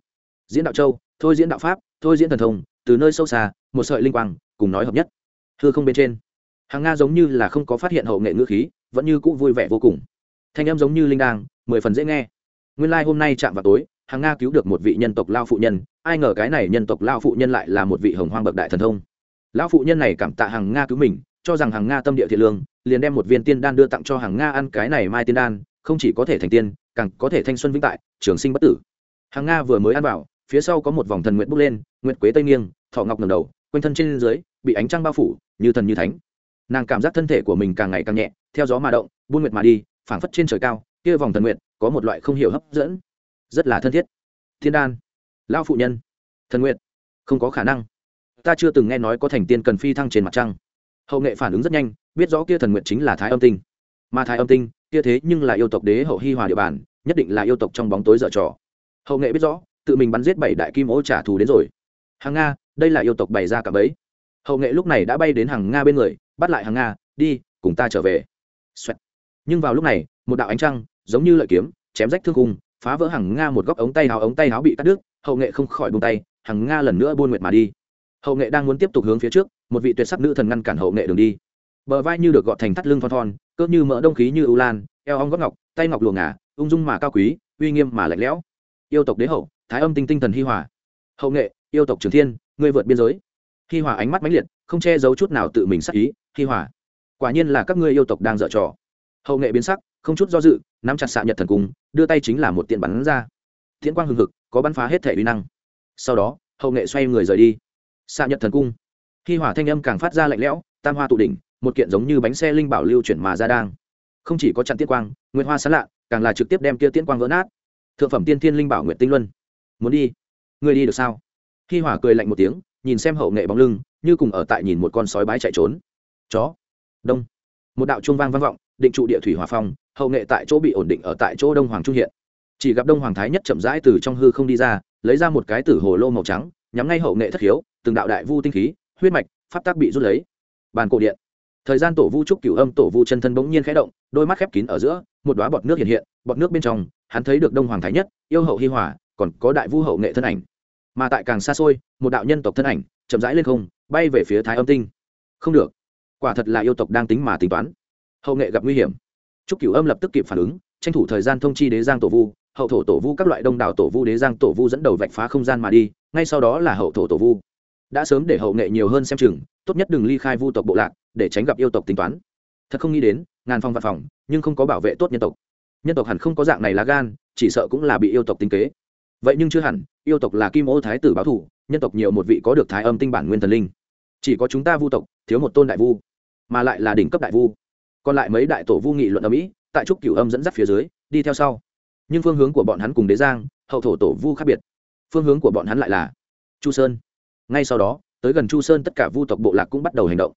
A: Diễn đạo châu, thôi diễn đạo pháp, thôi diễn thần thông, từ nơi sâu xa, một sợi linh quang, cùng nói hợp nhất. Hư không bên trên, hàng nga giống như là không có phát hiện hậu nghệ ngữ khí, vẫn như cũ vui vẻ vô cùng. Thanh âm giống như linh đang mười phần dễ nghe. Nguyên lai、like、hôm nay chạm vào tối, hàng nga cứu được một vị nhân tộc lao phụ nhân, ai ngờ cái này nhân tộc lao phụ nhân lại là một vị hồng hoang bậc đại thần thông. Lão phụ nhân này cảm tạ hàng nga cứu mình cho rằng hàng nga tâm địa thiện lương, liền đem một viên tiên đan đưa tặng cho hàng nga ăn cái này mai tiên đan, không chỉ có thể thành tiên, càng có thể thanh xuân vĩnh tại, trường sinh bất tử. Hàng nga vừa mới ăn vào, phía sau có một vòng thần nguyện bốc lên nguyện quế tây nghiêng, thọ ngọc ngầm đầu, quanh thân trên dưới, bị ánh trăng bao phủ, như thần như thánh. Nàng cảm giác thân thể của mình càng ngày càng nhẹ, theo gió mà động, buôn nguyệt mà đi, phảng phất trên trời cao, kia vòng thần nguyện có một loại không hiểu hấp dẫn. Rất là thân thiết. Thiên đan. Lao phụ nhân. Thần nguyện. Không có khả năng. Ta chưa từng nghe nói có thành tiên cần phi thăng trên mặt trăng hậu nghệ phản ứng rất nhanh, biết rõ kia thần nguyện chính là thái âm tinh. Mà thái âm tinh, kia thế nhưng là yêu tộc đế hậu hi hòa địa bàn, nhất định là yêu tộc trong bóng tối dở trò. Hậu nghệ biết rõ, tự mình bắn giết bảy đại kim ô trả thù đến rồi. Hàng nga, đây là yêu tộc bày ra cả bấy hậu nghệ lúc này đã bay đến hàng nga bên người, bắt lại hàng nga, đi, cùng ta trở về、Xoẹt. nhưng vào lúc này, một đạo ánh trăng, giống như lợi kiếm, chém rách thương cung phá vỡ hàng nga một góc ống tay áo, ống tay áo bị cắt đứt. Hậu nghệ không khỏi bùng tay hàng nga lần nữa buôn nguyệt mà đi. Hậu nghệ đang muốn tiếp tục hướng phía trước một vị tuyệt sắc nữ thần ngăn cản hậu nghệ đường đi. Bờ vai như được gọt thành thắt lưng thon thon cỡ như mỡ đông khí như ưu lan, eo ong gót ngọc, tay ngọc luồng ngả, ung dung mà cao quý, uy nghiêm mà lạnh lẽo. Yêu tộc đế hậu, thái âm tinh tinh thần hi hòa. Hậu nghệ, yêu tộc trường thiên, ngươi vượt biên giới. Hi hòa ánh mắt mãnh liệt, không che giấu chút nào tự mình sắc ý, hi hòa. Quả nhiên là các ngươi yêu tộc đang dở trò. Hậu nghệ biến sắc, không chút do dự, nắm chặt xạ nhật thần cung, đưa tay chính là một tiện bắn ra. Tiễn quang hừng hực, có bắn phá hết thể uy năng. Sau đó, hậu nghệ xoay người rời đi. Xạ nhật thần cung. Khi hỏa thanh âm càng phát ra lạnh lẽo, tam hoa tụ đỉnh, một kiện giống như bánh xe linh bảo lưu chuyển mà ra đang. Không chỉ có chặn tiết quang, nguyệt hoa sán lạ, càng là trực tiếp đem kia tiễn quang vỡ nát. Thượng phẩm tiên thiên linh bảo nguyệt tinh luân. Muốn đi? Người đi được sao? Khi hỏa cười lạnh một tiếng, nhìn xem hậu nghệ bóng lưng, như cùng ở tại nhìn một con sói bái chạy trốn. Chó. Đông. Một đạo trung vang vang vọng, định trụ địa thủy hòa phong, hậu nghệ tại chỗ bị ổn định ở tại chỗ đông hoàng trung hiện. Chỉ gặp đông hoàng thái nhất chậm rãi từ trong hư không đi ra, lấy ra một cái tử hồ lô màu trắng, nhắm ngay hậu nghệ thất hiếu từng đạo đại vu tinh khí huyết mạch, pháp tác bị rút lấy. Bàn cổ điện. Thời gian tổ vu trúc cửu âm tổ vu chân thân bỗng nhiên khẽ động, đôi mắt khép kín ở giữa, một đoá bọt nước hiện hiện, bọt nước bên trong, hắn thấy được đông hoàng thái nhất, yêu hậu hi hòa, còn có đại vu hậu nghệ thân ảnh. Mà tại càng xa xôi, một đạo nhân tộc thân ảnh chậm rãi lên không, bay về phía thái âm tinh. Không được. Quả thật là yêu tộc đang tính mà tính toán. Hậu nghệ gặp nguy hiểm. Trúc cửu âm lập tức kịp phản ứng, tranh thủ thời gian thông chi đế giang tổ vu, hậu thổ tổ vu các loại đông đảo tổ vu đế giang tổ vu dẫn đầu vạch phá không gian mà đi, ngay sau đó là hậu thổ tổ vu đã sớm để hậu nghệ nhiều hơn xem chừng, tốt nhất đừng ly khai vu tộc bộ lạc, để tránh gặp yêu tộc tính toán. Thật không nghĩ đến, ngàn phòng vạn phòng, nhưng không có bảo vệ tốt nhân tộc. Nhân tộc hẳn không có dạng này lá gan, chỉ sợ cũng là bị yêu tộc tính kế. Vậy nhưng chưa hẳn, yêu tộc là kim ô thái tử báo thủ, nhân tộc nhiều một vị có được thái âm tinh bản nguyên thần linh. Chỉ có chúng ta vu tộc, thiếu một tôn đại vu, mà lại là đỉnh cấp đại vu. Còn lại mấy đại tổ vu nghị luận ở mỹ, tại trúc cửu âm dẫn dắt phía dưới, đi theo sau. Nhưng phương hướng của bọn hắn cùng đế giang, hậu thổ tổ vu khác biệt. Phương hướng của bọn hắn lại là chu sơn ngay sau đó, tới gần chu sơn tất cả vu tộc bộ lạc cũng bắt đầu hành động.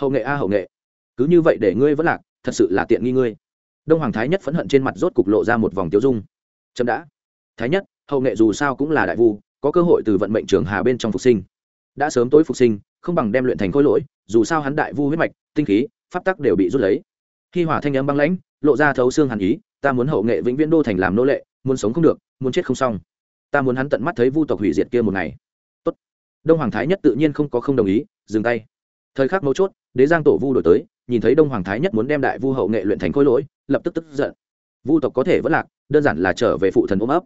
A: Hậu nghệ a, hậu nghệ. Cứ như vậy để ngươi vẫn lạc, thật sự là tiện nghi ngươi. Đông hoàng thái nhất phẫn hận trên mặt rốt cục lộ ra một vòng tiêu dung. Chậm đã. Thái nhất, hậu nghệ dù sao cũng là đại vu, có cơ hội từ vận mệnh trường hà bên trong phục sinh. Đã sớm tối phục sinh, không bằng đem luyện thành khối lỗi, dù sao hắn đại vu huyết mạch, tinh khí, pháp tắc đều bị rút lấy. Khi hỏa thanh âm băng lãnh, lộ ra thấu xương hàn ý, ta muốn hậu nghệ vĩnh viễn đô thành làm nô lệ, muốn sống không được, muốn chết không xong. Ta muốn hắn tận mắt thấy vu tộc hủy diệt kia một ngày đông hoàng thái nhất tự nhiên không có không đồng ý dừng tay. Thời khắc mấu chốt đế giang tổ vu đổi tới nhìn thấy đông hoàng thái nhất muốn đem đại vu hậu nghệ luyện thành khối lỗi lập tức tức giận. Vu tộc có thể vẫn lạc đơn giản là trở về phụ thần ôm ấp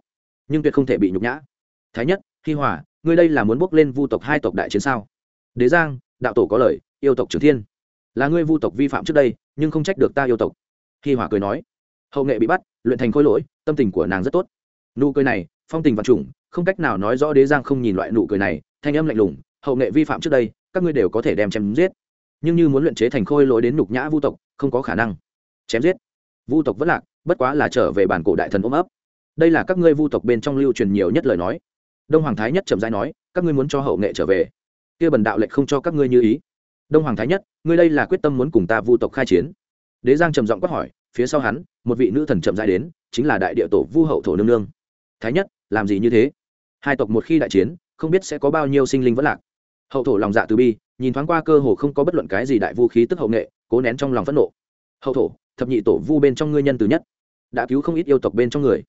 A: nhưng tuyệt không thể bị nhục nhã. Thái nhất hi hòa ngươi đây là muốn bước lên vu tộc hai tộc đại chiến sao? Đế giang đạo tổ có lời yêu tộc trường thiên. Là ngươi vu tộc vi phạm trước đây nhưng không trách được ta yêu tộc. Hi hòa cười nói. Hậu nghệ bị bắt luyện thành khối lỗi tâm tình của nàng rất tốt. Nụ cười này phong tình và trùng, không cách nào nói rõ đế giang không nhìn loại nụ cười này thanh âm lạnh lùng, hậu nghệ vi phạm trước đây, các ngươi đều có thể đem chém giết. Nhưng như muốn luyện chế thành khôi lỗi đến nhục nhã vu tộc, không có khả năng. Chém giết? Vu tộc vẫn lạc, bất quá là trở về bản cổ đại thần ôm ấp. Đây là các ngươi vu tộc bên trong lưu truyền nhiều nhất lời nói. Đông hoàng thái nhất trầm rãi nói, các ngươi muốn cho hậu nghệ trở về. Kia bần đạo lệnh không cho các ngươi như ý. Đông hoàng thái nhất, ngươi đây là quyết tâm muốn cùng ta vu tộc khai chiến. Đế giang trầm giọng quát hỏi, phía sau hắn, một vị nữ thần chậm rãi đến, chính là đại địa tổ vu hậu thổ nương nương. Thái nhất, làm gì như thế? Hai tộc một khi đại chiến không biết sẽ có bao nhiêu sinh linh vẫn lạc. Hậu thổ lòng dạ từ bi, nhìn thoáng qua cơ hồ không có bất luận cái gì đại vu khí tức hậu nghệ, cố nén trong lòng phẫn nộ. Hậu thổ, thập nhị tổ vu bên trong ngươi nhân từ nhất, đã cứu không ít yêu tộc bên trong người.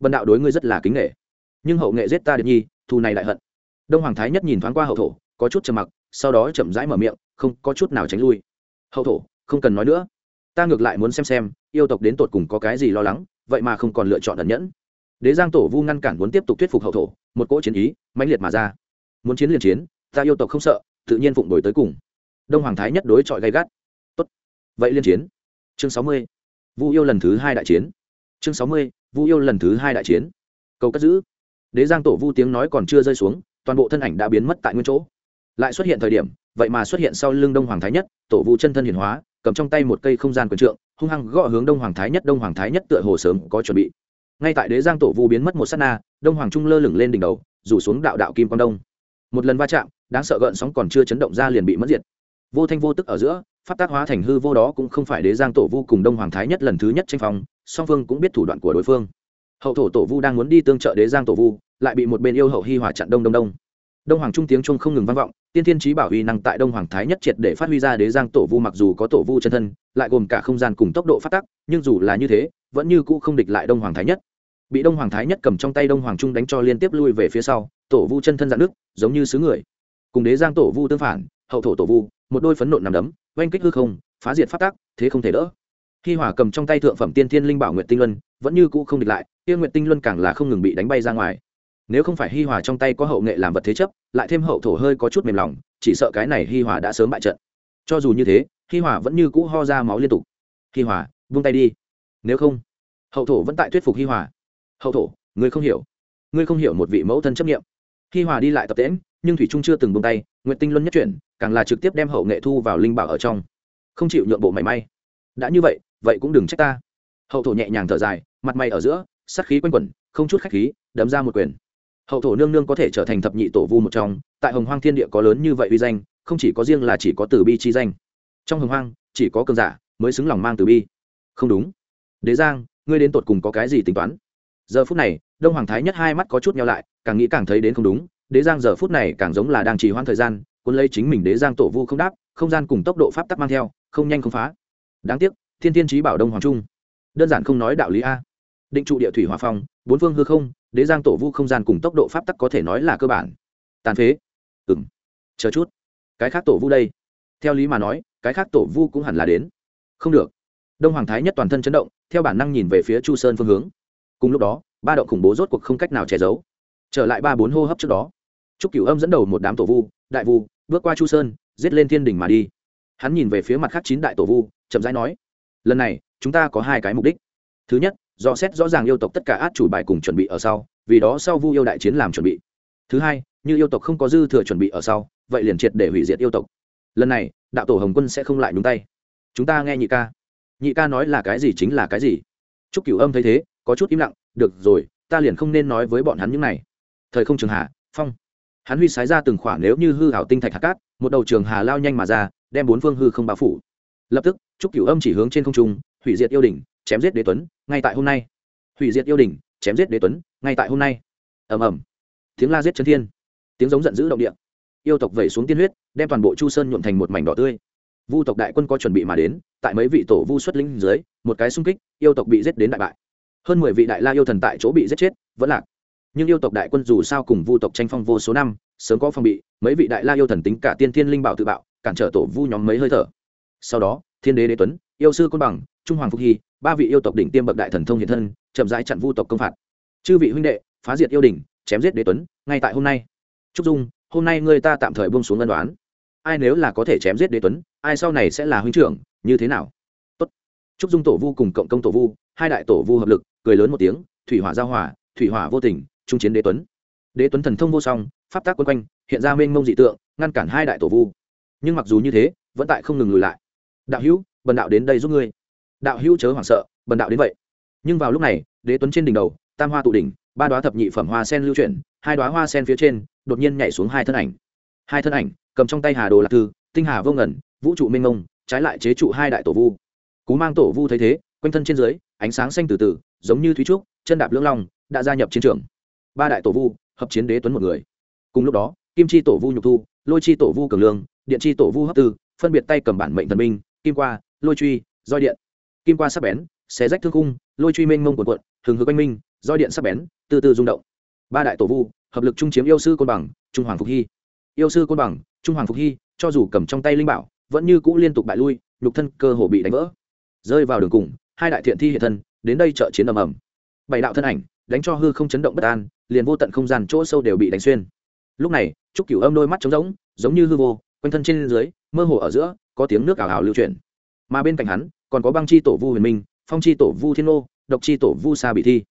A: Bần đạo đối ngươi rất là kính nghệ nhưng hậu nghệ giết ta được nhi, thù này lại hận. Đông hoàng thái nhất nhìn thoáng qua hậu thổ, có chút trầm mặc, sau đó chậm rãi mở miệng, không có chút nào tránh lui. Hậu thổ, không cần nói nữa. Ta ngược lại muốn xem xem, yêu tộc đến tột cùng có cái gì lo lắng, vậy mà không còn lựa chọn ẩn nhẫn đế giang tổ vu ngăn cản muốn tiếp tục thuyết phục hậu thổ, một cỗ chiến ý mãnh liệt mà ra. Muốn chiến liền chiến, ta yêu tộc không sợ, tự nhiên phụng đổi tới cùng. Đông hoàng thái nhất đối chọi gay gắt. Tốt. Vậy liên chiến. Chương sáu mươi. Vu yêu lần thứ hai đại chiến. Chương sáu mươi, vu yêu lần thứ hai đại chiến. Cầu cất giữ. Đế giang tổ vu tiếng nói còn chưa rơi xuống, toàn bộ thân ảnh đã biến mất tại nguyên chỗ. Lại xuất hiện thời điểm, vậy mà xuất hiện sau lưng đông hoàng thái nhất, tổ vu chân thân hiền hóa, cầm trong tay một cây không gian quyền trượng, hung hăng gõ hướng đông hoàng thái nhất, đông hoàng thái nhất tựa hồ sớm có chuẩn bị ngay tại đế giang tổ vu biến mất một s á t na, đông hoàng trung lơ lửng lên đỉnh đầu, rủ xuống đạo đạo kim quang đông. Một lần va chạm, đáng sợ gợn sóng còn chưa chấn động ra liền bị mất diệt. Vô thanh vô tức ở giữa phát tác hóa thành hư vô đó cũng không phải đế giang tổ vu cùng đông hoàng thái nhất lần thứ nhất tranh phòng song phương cũng biết thủ đoạn của đối phương. Hậu thổ tổ vu đang muốn đi tương trợ đế giang tổ vu, lại bị một bên yêu hậu hi hòa chặn đông đông đông. Đông hoàng trung tiếng trung không ngừng vang vọng, tiên thiên trí bảo huy năng tại đông hoàng thái nhất triệt để phát huy ra đế giang tổ vu mặc dù có tổ vu chân thân, lại gồm cả không gian cùng tốc độ phát tắc, nhưng dù là như thế vẫn như cũ không địch lại đông hoàng thái nhất. Bị đông hoàng thái nhất cầm trong tay đông hoàng trung đánh cho liên tiếp lui về phía sau, tổ vu chân thân dạng nước giống như xứ người. Cùng đế giang tổ vu tương phản, hậu thổ tổ vu, một đôi phấn nộn nằm đấm, oanh kích hư không, phá diệt phát tắc, thế không thể đỡ. Khi hỏa cầm trong tay thượng phẩm tiên thiên linh bảo nguyện tinh luân, vẫn như cũ không địch lại, kia nguyện tinh luân càng là không ngừng bị đánh bay ra ngoài. Nếu không phải hi hòa trong tay có hậu nghệ làm vật thế chấp, lại thêm hậu thổ hơi có chút mềm lòng, chỉ sợ cái này hi hòa đã sớm bại trận. Cho dù như thế, hi hòa vẫn như cũ ho ra máu liên tục. Hi hòa vung tay đi nếu không, hậu thổ vẫn tại thuyết phục hi hòa. Hậu thổ, ngươi không hiểu. Ngươi không hiểu một vị mẫu thân chấp nghiệm hi hòa đi lại tập tễm nhưng thủy trung chưa từng bông tay, nguyện tinh luân nhất chuyển, càng là trực tiếp đem hậu nghệ thu vào linh bảo ở trong. Không chịu nhượng bộ mảy may. Đã như vậy vậy cũng đừng trách ta. Hậu thổ nhẹ nhàng thở dài, mặt mày ở giữa sắc khí quanh quẩn, không chút khách khí, đấm ra một quyền. Hậu thổ nương nương có thể trở thành thập nhị tổ vu một trong, tại hồng hoang thiên địa có lớn như vậy uy danh, không chỉ có riêng là chỉ có từ bi chi danh. Trong hồng hoang, chỉ có cường giả mới xứng lòng mang từ bi. Không đúng đế giang, ngươi đến tột cùng có cái gì tính toán? Giờ phút này, đông hoàng thái nhất hai mắt có chút nhau lại, càng nghĩ càng thấy đến không đúng, đế giang giờ phút này càng giống là đang trì hoãn thời gian quân lấy chính mình đế giang tổ vu không đáp, không gian cùng tốc độ pháp tắc mang theo, không nhanh không phá. Đáng tiếc, thiên thiên trí bảo đông hoàng trung. Đơn giản không nói đạo lý a. Định trụ địa thủy hòa phong, bốn phương hư không, đế giang tổ vu không gian cùng tốc độ pháp tắc có thể nói là cơ bản. Tàn phế. Ừng chờ chút. Cái khác tổ vu đây? Theo lý mà nói, cái khác tổ vu cũng hẳn là đến. Không được. Đông hoàng thái nhất toàn thân chấn động theo bản năng nhìn về phía chu sơn phương hướng. Cùng lúc đó, ba động khủng bố rốt cuộc không cách nào che giấu. Trở lại ba bốn hô hấp trước đó, trúc cửu âm dẫn đầu một đám tổ vu, đại vu, bước qua chu sơn, giết lên thiên đình mà đi. Hắn nhìn về phía mặt khác chín đại tổ vu, chậm rãi nói, lần này, chúng ta có hai cái mục đích. Thứ nhất, do xét rõ ràng yêu tộc tất cả át chủ bài cùng chuẩn bị ở sau, vì đó sau vu yêu đại chiến làm chuẩn bị. Thứ hai, như yêu tộc không có dư thừa chuẩn bị ở sau, vậy liền triệt để hủy diệt yêu tộc. Lần này, đạo tổ hồng quân sẽ không lại nhúng tay. Chúng ta nghe nhị ca nhị ca nói là cái gì chính là cái gì. Chúc cửu âm thấy thế có chút im lặng được rồi ta liền không nên nói với bọn hắn những này. Thời không trường hà phong. Hắn huy sái ra từng khoảng nếu như hư hảo tinh thạch hạt cát một đầu trường hà lao nhanh mà ra đem bốn phương hư không bao phủ. Lập tức chúc cửu âm chỉ hướng trên không trung hủy diệt yêu đình, chém giết đế tuấn ngay tại hôm nay. Hủy diệt yêu đình chém giết đế tuấn ngay tại hôm nay. Ầm ầm. Tiếng la giết chân thiên. Tiếng giống giận dữ động địa. Yêu tộc vẩy xuống tiên huyết đem toàn bộ chu sơn nhuộm thành một mảnh đỏ tươi vu tộc đại quân có chuẩn bị mà đến tại mấy vị tổ vu xuất linh dưới một cái xung kích yêu tộc bị giết đến đại bại. Hơn mười vị đại la yêu thần tại chỗ bị giết chết vẫn lạc. Nhưng yêu tộc đại quân dù sao cùng vu tộc tranh phong vô số năm sớm có phong bị mấy vị đại la yêu thần tính cả tiên thiên linh bảo tự bạo cản trở tổ vu nhóm mấy hơi thở. Sau đó thiên đế đế tuấn yêu sư côn bằng trung hoàng phúc hy ba vị yêu tộc đỉnh tiêm bậc đại thần thông hiện thân chậm rãi chặn vu tộc công phạt. Chư vị huynh đệ phá diệt yêu đình, chém giết đế tuấn ngay tại hôm nay. Trúc dung hôm nay người ta tạm thời buông xuống ân đoán ai nếu là có thể chém giết đế tuấn, ai sau này sẽ là huynh trưởng, như thế nào? Tốt. trúc dung tổ vu cùng cộng công tổ vu, hai đại tổ vu hợp lực, cười lớn một tiếng, thủy hỏa giao hỏa thủy hỏa vô tình, trung chiến đế tuấn. Đế tuấn thần thông vô song, pháp tác quân quanh, hiện ra mênh mông dị tượng, ngăn cản hai đại tổ vu. Nhưng mặc dù như thế, vẫn tại không ngừng lùi lại. Đạo hữu, bần đạo đến đây giúp ngươi. Đạo hữu chớ hoảng sợ, bần đạo đến vậy. Nhưng vào lúc này, đế tuấn trên đỉnh đầu, tam hoa tụ đỉnh, ba đoá thập nhị phẩm hoa sen lưu chuyển, hai đoá hoa sen phía trên, đột nhiên nhảy xuống hai thân ảnh. Hai thân ảnh cầm trong tay hà đồ lạc thư, tinh hà vô ngẩn vũ trụ minh ngông trái lại chế trụ hai đại tổ vu. Cú mang tổ vu thấy thế, quanh thân trên dưới, ánh sáng xanh từ từ, giống như thúy trúc, chân đạp lưỡng long, đã gia nhập chiến trường. Ba đại tổ vu, hợp chiến đế tuấn một người. Cùng lúc đó, kim chi tổ vu nhục thu, lôi chi tổ vu cường lương, điện chi tổ vu hấp tư, phân biệt tay cầm bản mệnh thần minh kim qua, lôi truy, roi điện. Kim qua sắc bén, xé rách thương cung lôi truy mênh mông cuộn cuộn thường hực anh minh, roi điện sắc bén, từ từ rung động. Ba đại tổ vu, hợp lực trung chiếm yêu sư côn bằng, trung hoàng phục hy yêu sư côn bằng, trung hoàng phục hy, cho dù cầm trong tay linh bảo, vẫn như cũ liên tục bại lui, nhục thân cơ hồ bị đánh vỡ. Rơi vào đường cùng, hai đại thiện thi hiện thân, đến đây trợ chiến ầm ầm. Bảy đạo thân ảnh, đánh cho hư không chấn động bất an, liền vô tận không gian chỗ sâu đều bị đánh xuyên. Lúc này, trúc cửu âm đôi mắt trống rỗng, giống như hư vô, quanh thân trên dưới, mơ hồ ở giữa, có tiếng nước ảo ảo lưu chuyển. Mà bên cạnh hắn, còn có băng chi tổ vu huyền minh, phong chi tổ vu thiên ô độc chi tổ vu sa bị thi.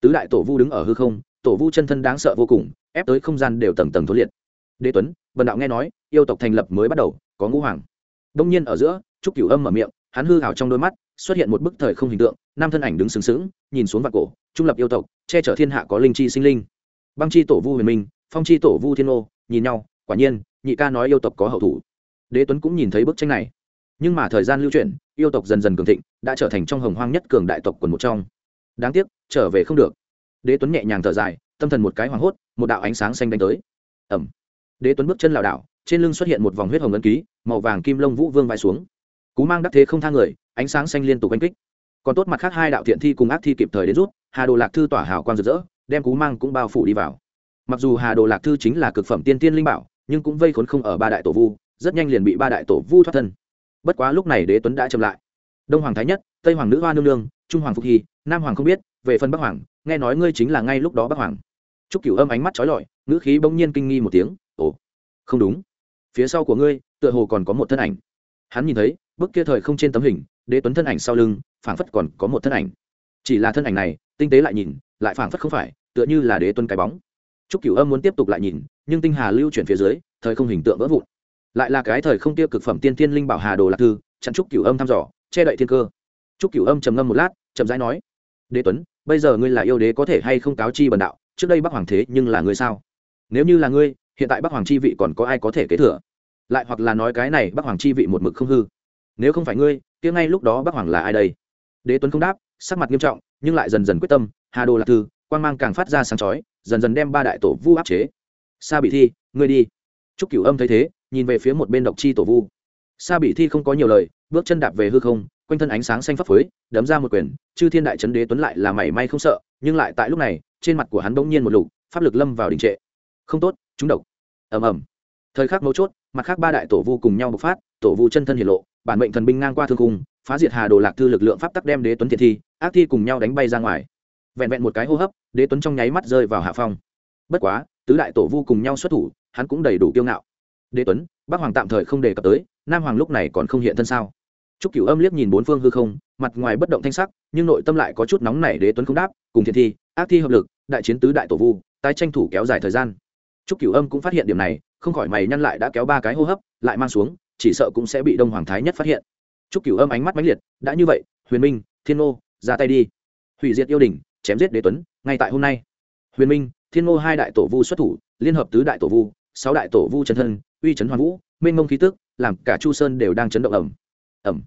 A: Tứ đại tổ vu đứng ở hư không, tổ vu chân thân đáng sợ vô cùng, ép tới không gian đều tầng tầng thối liệt đế tuấn vần đạo nghe nói, yêu tộc thành lập mới bắt đầu, có ngũ hoàng. Đông nhiên ở giữa, trúc cửu âm mở miệng, hắn hư hào trong đôi mắt, xuất hiện một bức thời không hình tượng, nam thân ảnh đứng sừng sững, nhìn xuống vạn cổ, trung lập yêu tộc, che chở thiên hạ có linh chi sinh linh. Băng chi tổ vu huyền minh, phong chi tổ vu thiên ô nhìn nhau, quả nhiên, nhị ca nói yêu tộc có hậu thủ. Đế tuấn cũng nhìn thấy bức tranh này. Nhưng mà thời gian lưu chuyển, yêu tộc dần dần cường thịnh, đã trở thành trong hồng hoang nhất cường đại tộc quần một trong. Đáng tiếc, trở về không được. Đế tuấn nhẹ nhàng thở dài, tâm thần một cái hoảng hốt, một đạo ánh sáng xanh đánh tới. Ẩm đế tuấn bước chân lảo đảo, trên lưng xuất hiện một vòng huyết hồng ấn ký, màu vàng kim lông vũ vương vai xuống. Cú mang đắc thế không thang người, ánh sáng xanh liên tục oanh kích. Còn tốt mặt khác hai đạo thiện thi cùng ác thi kịp thời đến rút, hà đồ lạc thư tỏa hào quang rực rỡ, đem cú mang cũng bao phủ đi vào. Mặc dù hà đồ lạc thư chính là cực phẩm tiên tiên linh bảo, nhưng cũng vây khốn không ở ba đại tổ vu, rất nhanh liền bị ba đại tổ vu thoát thân. Bất quá lúc này đế tuấn đã chậm lại. Đông hoàng thái nhất, tây hoàng nữ hoa nương nương, trung hoàng phục hy, nam hoàng không biết, về phần bắc hoàng, nghe nói ngươi chính là ngay lúc đó bắc hoàng. Trúc cửu âm ánh mắt trói lọi, ngữ khí bỗng nhiên kinh nghi một tiếng không đúng. Phía sau của ngươi, tựa hồ còn có một thân ảnh. Hắn nhìn thấy bức kia thời không trên tấm hình, đế tuấn thân ảnh sau lưng, phảng phất còn có một thân ảnh. Chỉ là thân ảnh này, tinh tế lại nhìn, lại phảng phất không phải, tựa như là đế tuấn cái bóng. Trúc cửu âm muốn tiếp tục lại nhìn, nhưng tinh hà lưu chuyển phía dưới, thời không hình tượng vỡ vụn. Lại là cái thời không tiêu cực phẩm tiên tiên linh bảo hà đồ lạc thư, chặn trúc cửu âm thăm dò, che đậy thiên cơ. Trúc cửu âm trầm ngâm một lát, chậm rãi nói, đế tuấn, bây giờ ngươi là yêu đế có thể hay không cáo chi bần đạo? Trước đây bắc hoàng thế nhưng là ngươi sao? Nếu như là ngươi hiện tại bắc hoàng chi vị còn có ai có thể kế thừa? Lại hoặc là nói cái này bắc hoàng chi vị một mực không hư. Nếu không phải ngươi, kia ngay lúc đó bắc hoàng là ai đây? Đế tuấn không đáp, sắc mặt nghiêm trọng, nhưng lại dần dần quyết tâm, hà đồ lạc thư quan mang càng phát ra sáng chói, dần dần đem ba đại tổ vu áp chế. Sa bị thi, ngươi đi. Trúc cửu âm thấy thế, nhìn về phía một bên độc chi tổ vu. Sa bị thi không có nhiều lời, bước chân đạp về hư không, quanh thân ánh sáng xanh phấp phới, đấm ra một quyền, chư thiên đại trấn đế tuấn lại là mảy may không sợ, nhưng lại tại lúc này, trên mặt của hắn bỗng nhiên một lục, pháp lực lâm vào đình trệ. Không tốt chúng độc. Ầm ầm. Thời khắc mấu chốt mặt khác ba đại tổ vu cùng nhau bộc phát tổ vu chân thân hiển lộ bản mệnh thần binh ngang qua thương cung phá diệt hà đồ lạc thư lực lượng pháp tắc đem đế tuấn thiệt thi ác thi cùng nhau đánh bay ra ngoài. Vẹn vẹn một cái hô hấp đế tuấn trong nháy mắt rơi vào hạ phong. Bất quá tứ đại tổ vu cùng nhau xuất thủ hắn cũng đầy đủ kiêu ngạo. Đế tuấn bắc hoàng tạm thời không đề cập tới nam hoàng lúc này còn không hiện thân sao? Trúc Cửu Âm liếc nhìn bốn phương hư không, mặt ngoài bất động thanh sắc, nhưng nội tâm lại có chút nóng nảy đế tuấn không đáp, cùng thiên thi, ác thi hợp lực, đại chiến tứ đại tổ vu, tái tranh thủ kéo dài thời gian. Trúc Cửu Âm cũng phát hiện điểm này, không khỏi mày nhăn lại đã kéo ba cái hô hấp, lại mang xuống, chỉ sợ cũng sẽ bị Đông Hoàng Thái Nhất phát hiện. Trúc Cửu Âm ánh mắt mãnh liệt, đã như vậy, Huyền Minh, Thiên Ngô, ra tay đi. Hủy diệt yêu đỉnh, chém giết đế tuấn, ngay tại hôm nay. Huyền Minh, Thiên Ngô hai đại tổ vu xuất thủ, liên hợp tứ đại tổ vu, sáu đại tổ vu chân thân, uy chấn hoàn vũ, mênh mông khí tức, làm cả Chu Sơn đều đang chấn động ầm. Ầm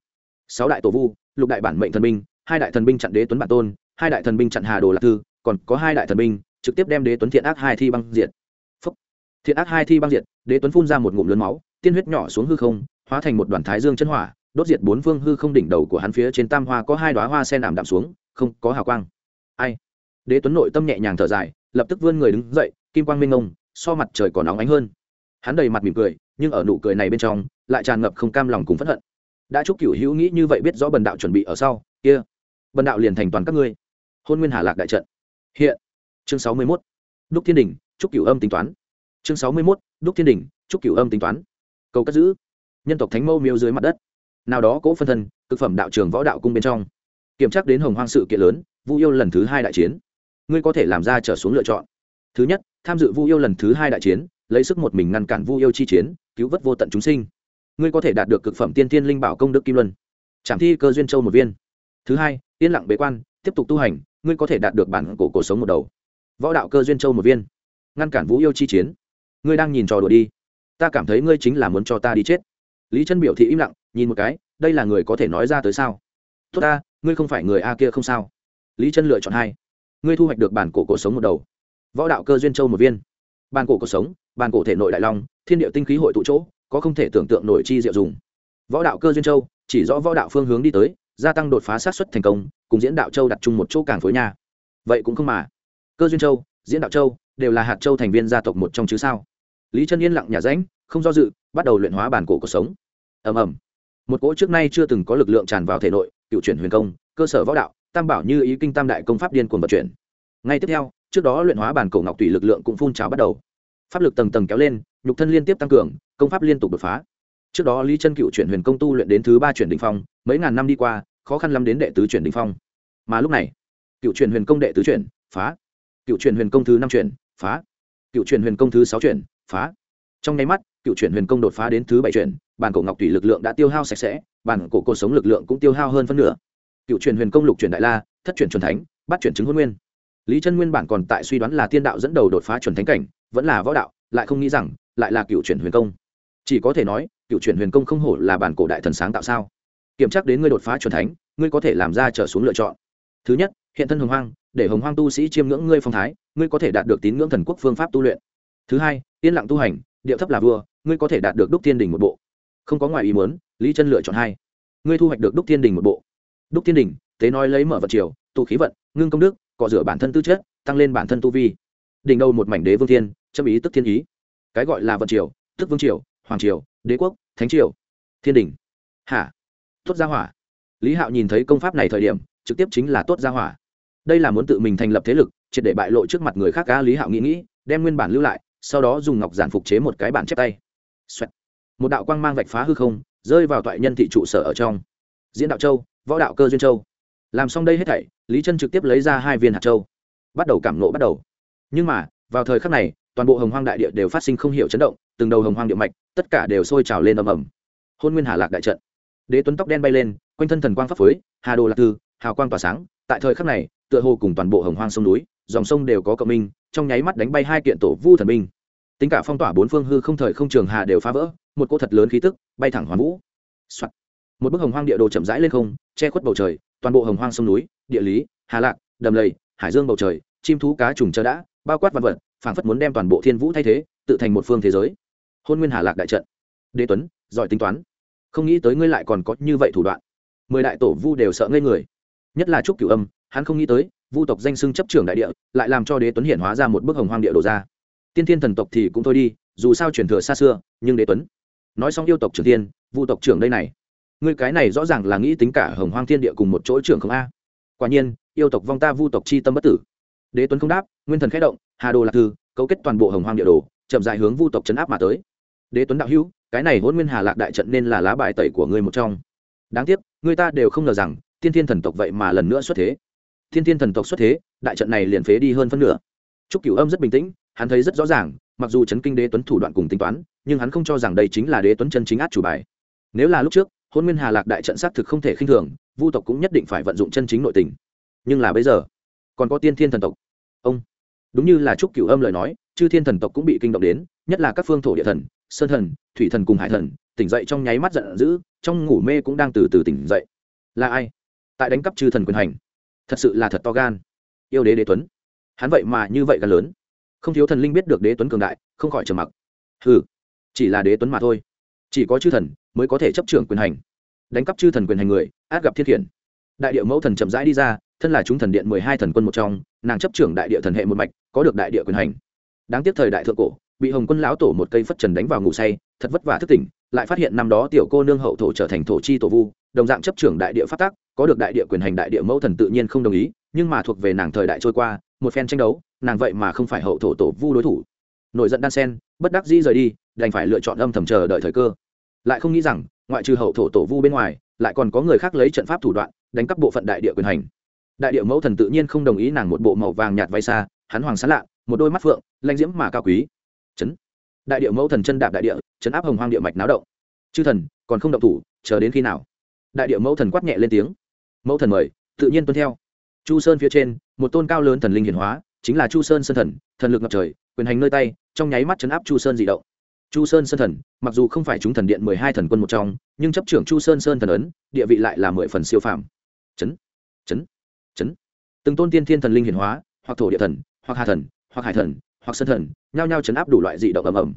A: sáu đại tổ vu lục đại bản mệnh thần binh hai đại thần binh chặn đế tuấn bản tôn hai đại thần binh chặn hà đồ lạc thư còn có hai đại thần binh trực tiếp đem đế tuấn thiện ác hai thi băng diệt thiện ác hai thi băng diệt, đế tuấn phun ra một ngụm lớn máu, tiên huyết nhỏ xuống hư không, hóa thành một đoàn thái dương chân hỏa, đốt diệt bốn phương hư không đỉnh đầu của hắn phía trên tam hoa có hai đoá hoa sen ảm đạm xuống, không có hào quang. Ai? Đế tuấn nội tâm nhẹ nhàng thở dài, lập tức vươn người đứng dậy, kim quang minh ngông so mặt trời còn nóng ánh hơn. Hắn đầy mặt mỉm cười, nhưng ở nụ cười này bên trong, lại tràn ngập không cam lòng cùng phẫn hận. Đã chúc cửu hữu nghĩ như vậy biết rõ bần đạo chuẩn bị ở sau, kia, bần đạo liền thành toàn các ngươi. Hôn nguyên hà lạc đại trận. Hiện, chương sáu mươi mốt. Đúc thiên đình, chúc cửu âm tính toán chương sáu mươi mốt, đúc thiên đình Trúc cửu âm tính toán. Cầu cất giữ. Nhân tộc thánh mâu miêu dưới mặt đất. Nào đó cỗ phân thân thực phẩm đạo trường võ đạo cung bên trong. Kiểm tra đến hồng hoang sự kiện lớn, vu yêu lần thứ hai đại chiến. Ngươi có thể làm ra trở xuống lựa chọn. Thứ nhất, tham dự vu yêu lần thứ hai đại chiến, lấy sức một mình ngăn cản vu yêu chi chiến, cứu vớt vô tận chúng sinh. Ngươi có thể đạt được cực phẩm tiên thiên linh bảo công đức kim luân. Trảm thi cơ duyên châu một viên. Thứ hai, yên lặng bế quan, tiếp tục tu hành, ngươi có thể đạt được bản cổ cổ sống một đầu. Võ đạo cơ duyên châu một viên. Ngăn cản vũ yêu chi chiến ngươi đang nhìn trò đùa đi. Ta cảm thấy ngươi chính là muốn cho ta đi chết. Lý chân biểu thị im lặng, nhìn một cái, đây là người có thể nói ra tới sao? Tốt ta, ngươi không phải người a kia không sao. Lý chân lựa chọn hai. Ngươi thu hoạch được bản cổ cổ sống một đầu. Võ đạo cơ duyên châu một viên. Bản cổ cổ sống, bản cổ thể nội đại long, thiên địa tinh khí hội tụ chỗ, có không thể tưởng tượng nổi chi diệu dùng. Võ đạo cơ duyên châu, chỉ rõ võ đạo phương hướng đi tới, gia tăng đột phá sát xuất thành công, cùng diễn đạo châu đặt chung một chỗ càng phối nhà vậy cũng không mà. Cơ duyên châu, diễn đạo châu đều là hạt châu thành viên gia tộc một trong chứ sao? Lý chân yên lặng nhả rãnh, không do dự, bắt đầu luyện hóa bản cổ cuộc sống. Ầm ầm. Một cỗ trước nay chưa từng có lực lượng tràn vào thể nội, cựu chuyển huyền công, cơ sở võ đạo, tam bảo như ý kinh tam đại công pháp điên cuồng vận chuyển. Ngay tiếp theo, trước đó luyện hóa bản cổ ngọc tùy lực lượng cũng phun trào bắt đầu. Pháp lực tầng tầng kéo lên, nhục thân liên tiếp tăng cường, công pháp liên tục đột phá. Trước đó lý chân cựu chuyển huyền công tu luyện đến thứ ba chuyển đình phong, mấy ngàn năm đi qua, khó khăn lắm đến đệ tứ chuyển đình phong. Mà lúc này, cựu chuyển huyền công đệ tứ chuyển, phá. Cựu chuyển huyền công thứ năm chuyển phá. Cựu truyền huyền công thứ sáu chuyển, phá. Trong nháy mắt, cựu chuyển huyền công đột phá đến thứ bảy chuyển, bản cổ ngọc thủy lực lượng đã tiêu hao sạch sẽ, bản cổ cuộc sống lực lượng cũng tiêu hao hơn phân nửa. Cựu truyền huyền công lục truyền đại la, thất truyền truyền thánh, bắt chuyển chứng hôn nguyên. Lý chân nguyên bản còn tại suy đoán là tiên đạo dẫn đầu đột phá truyền thánh cảnh, vẫn là võ đạo, lại không nghĩ rằng, lại là cựu truyền huyền công. Chỉ có thể nói, cựu truyền huyền công không hổ là bản cổ đại thần sáng tạo sao? Kiểm tra đến ngươi đột phá truyền thánh, ngươi có thể làm ra trở xuống lựa chọn. Thứ nhất, hiện thân hồng hoang, để hồng hoang tu sĩ chiêm ngưỡng ngươi phong thái ngươi có thể đạt được tín ngưỡng thần quốc phương pháp tu luyện. Thứ hai, yên lặng tu hành, điệu thấp là vua, ngươi có thể đạt được đúc thiên đình một bộ. Không có ngoài ý muốn, lý chân lựa chọn hai. Ngươi thu hoạch được đúc thiên đình một bộ. Đúc thiên đình, tế nói lấy mở vật triều, tụ khí vận, ngưng công đức, cọ rửa bản thân tư chất, tăng lên bản thân tu vi. Đỉnh đầu một mảnh đế vương thiên chấp ý tức thiên ý. Cái gọi là vận triều, tức vương triều, hoàng triều, đế quốc, thánh triều. Thiên đình. Hả? Tốt gia hỏa. Lý hạo nhìn thấy công pháp này thời điểm, trực tiếp chính là tốt gia hỏa. Đây là muốn tự mình thành lập thế lực triệt để bại lộ trước mặt người khác cá lý hạo nghĩ nghĩ, đem nguyên bản lưu lại, sau đó dùng ngọc giản phục chế một cái bản chép tay、Xoẹt. một đạo quang mang vạch phá hư không, rơi vào toại nhân thị trụ sở ở trong. Diễn đạo châu, võ đạo cơ duyên châu. Làm xong đây hết thảy, lý Trân trực tiếp lấy ra hai viên hạt châu. Bắt đầu cảm nộ bắt đầu. Nhưng mà, vào thời khắc này, toàn bộ hồng hoang đại địa đều phát sinh không hiểu chấn động, từng đầu hồng hoang địa mạch, tất cả đều sôi trào lên ầm ầm. Hôn nguyên hà lạc đại trận. Đế tuấn tóc đen bay lên, quanh thân thần quang pháp phối hà đồ lạc tư, hào quang tỏa sáng, tại thời khắc này, tựa hồ cùng toàn bộ hồng hoang sông núi dòng sông đều có cộng minh, trong nháy mắt đánh bay hai kiện tổ vu thần minh tính cả phong tỏa bốn phương hư không thời không trường hà đều phá vỡ, một cỗ thật lớn khí tức bay thẳng hoàn vũ、Soạn. một bức hồng hoang địa đồ chậm rãi lên không, che khuất bầu trời, toàn bộ hồng hoang sông núi, địa lý, hà lạc, đầm lầy, hải dương bầu trời, chim thú cá trùng chờ đã, bao quát vật vật, phảng phất muốn đem toàn bộ thiên vũ thay thế, tự thành một phương thế giới. Hôn nguyên hà lạc đại trận. Đế tuấn, giỏi tính toán. Không nghĩ tới ngươi lại còn có như vậy thủ đoạn. Mười đại tổ vu đều sợ ngây người. Nhất là trúc cửu âm, hắn không nghĩ tới vu tộc danh xưng chấp trưởng đại địa, lại làm cho đế tuấn hiện hóa ra một bức hồng hoang địa đồ ra. Tiên thiên thần tộc thì cũng thôi đi, dù sao truyền thừa xa xưa, nhưng đế tuấn. Nói xong yêu tộc trưởng tiên, vu tộc trưởng đây này. Ngươi cái này rõ ràng là nghĩ tính cả hồng hoang thiên địa cùng một chỗ trưởng không a. Quả nhiên, yêu tộc vong ta vu tộc chi tâm bất tử. Đế tuấn không đáp, nguyên thần khẽ động, hà đồ lạc thư, cấu kết toàn bộ hồng hoang địa đồ, chậm dài hướng vu tộc chấn áp mà tới. Đế tuấn đạo hữu, cái này hôn nguyên hà lạc đại trận nên là lá bài tẩy của ngươi một trong. Đáng tiếc người ta đều không ngờ rằng, tiên thiên thần tộc vậy mà lần nữa xuất thế thiên thiên thần tộc xuất thế, đại trận này liền phế đi hơn phân nửa. Trúc cửu âm rất bình tĩnh, hắn thấy rất rõ ràng, mặc dù chấn kinh đế tuấn thủ đoạn cùng tính toán, nhưng hắn không cho rằng đây chính là đế tuấn chân chính át chủ bài. Nếu là lúc trước, hôn nguyên hà lạc đại trận xác thực không thể khinh thường, vu tộc cũng nhất định phải vận dụng chân chính nội tình. Nhưng là bây giờ, còn có tiên thiên thần tộc. Ông, đúng như là trúc cửu âm lời nói, chư thiên thần tộc cũng bị kinh động đến, nhất là các phương thổ địa thần, sơn thần, thủy thần cùng hải thần, tỉnh dậy trong nháy mắt giận dữ, trong ngủ mê cũng đang từ từ tỉnh dậy. Là ai? Tại đánh cắp chư thần quyền hành thật sự là thật to gan. Yêu đế đế tuấn. Hắn vậy mà như vậy gan lớn. Không thiếu thần linh biết được đế tuấn cường đại, không khỏi trầm mặc. Ừ chỉ là đế tuấn mà thôi. Chỉ có chư thần mới có thể chấp trưởng quyền hành. Đánh cắp chư thần quyền hành người, át gặp thiết khiển. Đại địa mẫu thần chậm rãi đi ra, thân là chúng thần điện mười hai thần quân một trong, nàng chấp trưởng đại địa thần hệ một mạch, có được đại địa quyền hành. Đáng tiếc thời đại thượng cổ, bị hồng quân lão tổ một cây phất trần đánh vào ngủ say, thật vất vả thức tỉnh, lại phát hiện năm đó tiểu cô nương hậu thổ trở thành thổ chi tổ vu, đồng dạng chấp trưởng đại địa phát tác có được đại địa quyền hành đại địa mẫu thần tự nhiên không đồng ý, nhưng mà thuộc về nàng thời đại trôi qua, một phen tranh đấu, nàng vậy mà không phải hậu thổ tổ vu đối thủ. Nổi giận đan sen, bất đắc dĩ rời đi, đành phải lựa chọn âm thầm chờ đợi thời cơ. Lại không nghĩ rằng, ngoại trừ hậu thổ tổ vu bên ngoài, lại còn có người khác lấy trận pháp thủ đoạn, đánh cắp bộ phận đại địa quyền hành. Đại địa mẫu thần tự nhiên không đồng ý nàng một bộ màu vàng nhạt vay xa hắn hoàng sán lạ, một đôi mắt phượng, lanh diễm mà cao quý. Chấn. Đại địa mẫu thần chân đạp đại địa, chấn áp hồng hoang địa mạch náo động. Chư thần, còn không động thủ, chờ đến khi nào? Đại địa mẫu thần quát nhẹ lên tiếng mẫu thần mời, tự nhiên tuân theo. Chu sơn phía trên, một tôn cao lớn thần linh hiển hóa, chính là chu sơn sơn thần thần lực ngập trời, quyền hành nơi tay, trong nháy mắt chấn áp chu sơn dị động. Chu sơn sơn thần, mặc dù không phải chúng thần điện mười hai thần quân một trong, nhưng chấp trưởng chu sơn sơn thần ấn, địa vị lại là mười phần siêu phàm. Chấn chấn chấn. Từng tôn tiên thiên thần linh hiển hóa, hoặc thổ địa thần, hoặc hà thần, hoặc hải thần, hoặc sơn thần, nhao nhao chấn áp đủ loại dị động ầm ầm.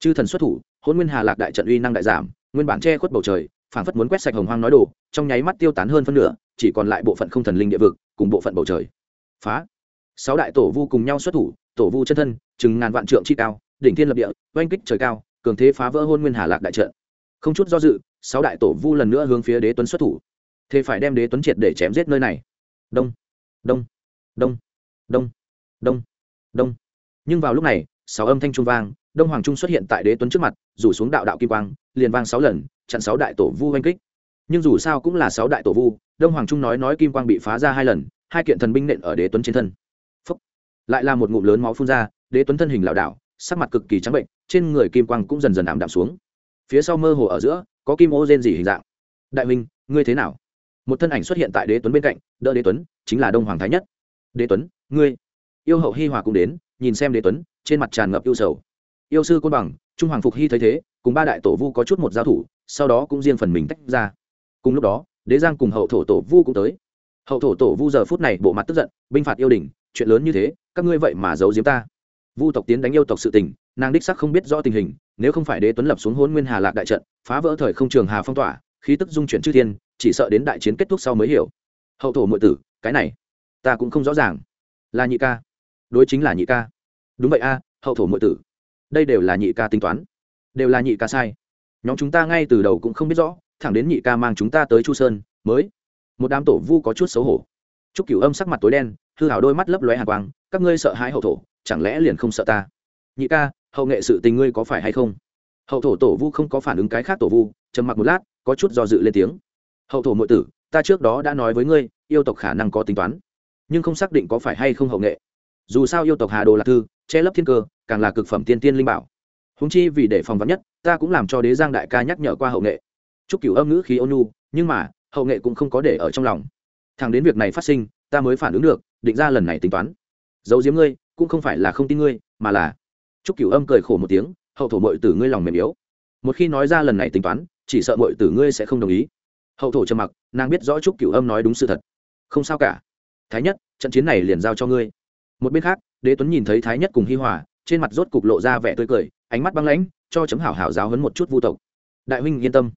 A: Chư thần xuất thủ hôn nguyên hà lạc đại trận uy năng đại giảm, nguyên bản che khuất bầu trời Phản phất muốn quét sạch hồng hoang nói đồ, trong nháy mắt tiêu tán hơn phân nửa, chỉ còn lại bộ phận không thần linh địa vực cùng bộ phận bầu trời. Phá. Sáu đại tổ vu cùng nhau xuất thủ, tổ vu chân thân, chừng ngàn vạn trượng chi cao, đỉnh thiên lập địa, oanh kích trời cao, cường thế phá vỡ hôn nguyên hà lạc đại trận. Không chút do dự, sáu đại tổ vu lần nữa hướng phía đế tuấn xuất thủ. Thế phải đem đế tuấn triệt để chém giết nơi này. Đông. Đông. Đông. Đông. Đông. Đông. Nhưng vào lúc này, sáu âm thanh trung vang, đông hoàng trung xuất hiện tại đế tuấn trước mặt, rủ xuống đạo đạo kim quang, liền vang sáu lần chặn sáu đại tổ vu oanh kích. Nhưng dù sao cũng là sáu đại tổ vu, đông hoàng trung nói nói kim quang bị phá ra hai lần, hai kiện thần binh nện ở đế tuấn trên thân. Phúc. lại là một ngụm lớn máu phun ra, đế tuấn thân hình lảo đảo, sắc mặt cực kỳ trắng bệnh, trên người kim quang cũng dần dần ảm đạm xuống. Phía sau mơ hồ ở giữa, có kim ô rên gì hình dạng. Đại minh ngươi thế nào? Một thân ảnh xuất hiện tại đế tuấn bên cạnh, đỡ đế tuấn, chính là đông hoàng thái nhất. Đế tuấn, ngươi. Yêu hậu hi hòa cũng đến, nhìn xem đế tuấn, trên mặt tràn ngập yêu sầu. Yêu sư côn bằng, trung hoàng phục hy thấy thế, cùng ba đại tổ vu có chút một giao thủ sau đó cũng riêng phần mình tách ra. Cùng lúc đó, đế giang cùng hậu thổ tổ vu cũng tới. Hậu thổ tổ vu giờ phút này bộ mặt tức giận, binh phạt yêu đình, chuyện lớn như thế, các ngươi vậy mà giấu giếm ta. Vu tộc tiến đánh yêu tộc sự tình, nàng đích sắc không biết rõ tình hình, nếu không phải đế tuấn lập xuống hôn nguyên hà lạc đại trận, phá vỡ thời không trường hà phong tỏa, khí tức dung chuyển chư thiên, chỉ sợ đến đại chiến kết thúc sau mới hiểu. Hậu thổ mọi tử, cái này, ta cũng không rõ ràng. Là nhị ca. Đối chính là nhị ca. Đúng vậy a, hậu thổ mọi tử. Đây đều là nhị ca tính toán. Đều là nhị ca sai nhóm chúng ta ngay từ đầu cũng không biết rõ, thẳng đến nhị ca mang chúng ta tới chu sơn, mới, một đám tổ vu có chút xấu hổ. Chúc cửu âm sắc mặt tối đen, hư hảo đôi mắt lấp lóe hàng quang, các ngươi sợ hãi hậu thổ, chẳng lẽ liền không sợ ta? Nhị ca, hậu nghệ sự tình ngươi có phải hay không? Hậu thổ tổ vu không có phản ứng cái khác tổ vu, trầm mặc một lát, có chút do dự lên tiếng. Hậu thổ mọi tử, ta trước đó đã nói với ngươi, yêu tộc khả năng có tính toán, nhưng không xác định có phải hay không hậu nghệ. Dù sao yêu tộc hà đồ lạc thư, che lấp thiên cơ, càng là cực phẩm tiên tiên linh bảo húng chi vì để phòng vắn nhất, ta cũng làm cho đế giang đại ca nhắc nhở qua hậu nghệ. Chúc cửu âm ngữ khí ônu nhưng mà, hậu nghệ cũng không có để ở trong lòng. Thằng đến việc này phát sinh, ta mới phản ứng được, định ra lần này tính toán. Giấu giếm ngươi, cũng không phải là không tin ngươi, mà là chúc cửu âm cười khổ một tiếng, hậu thổ mội tử ngươi lòng mềm yếu. Một khi nói ra lần này tính toán, chỉ sợ mội tử ngươi sẽ không đồng ý. Hậu thổ trầm mặc, nàng biết rõ chúc cửu âm nói đúng sự thật. Không sao cả. Thái nhất, trận chiến này liền giao cho ngươi. Một bên khác, đế tuấn nhìn thấy thái nhất cùng hi hòa, trên mặt rốt cục lộ ra vẻ tươi cười ánh mắt băng lãnh, cho chấm hảo hảo giáo hấn một chút vu tộc. Đại huynh yên tâm.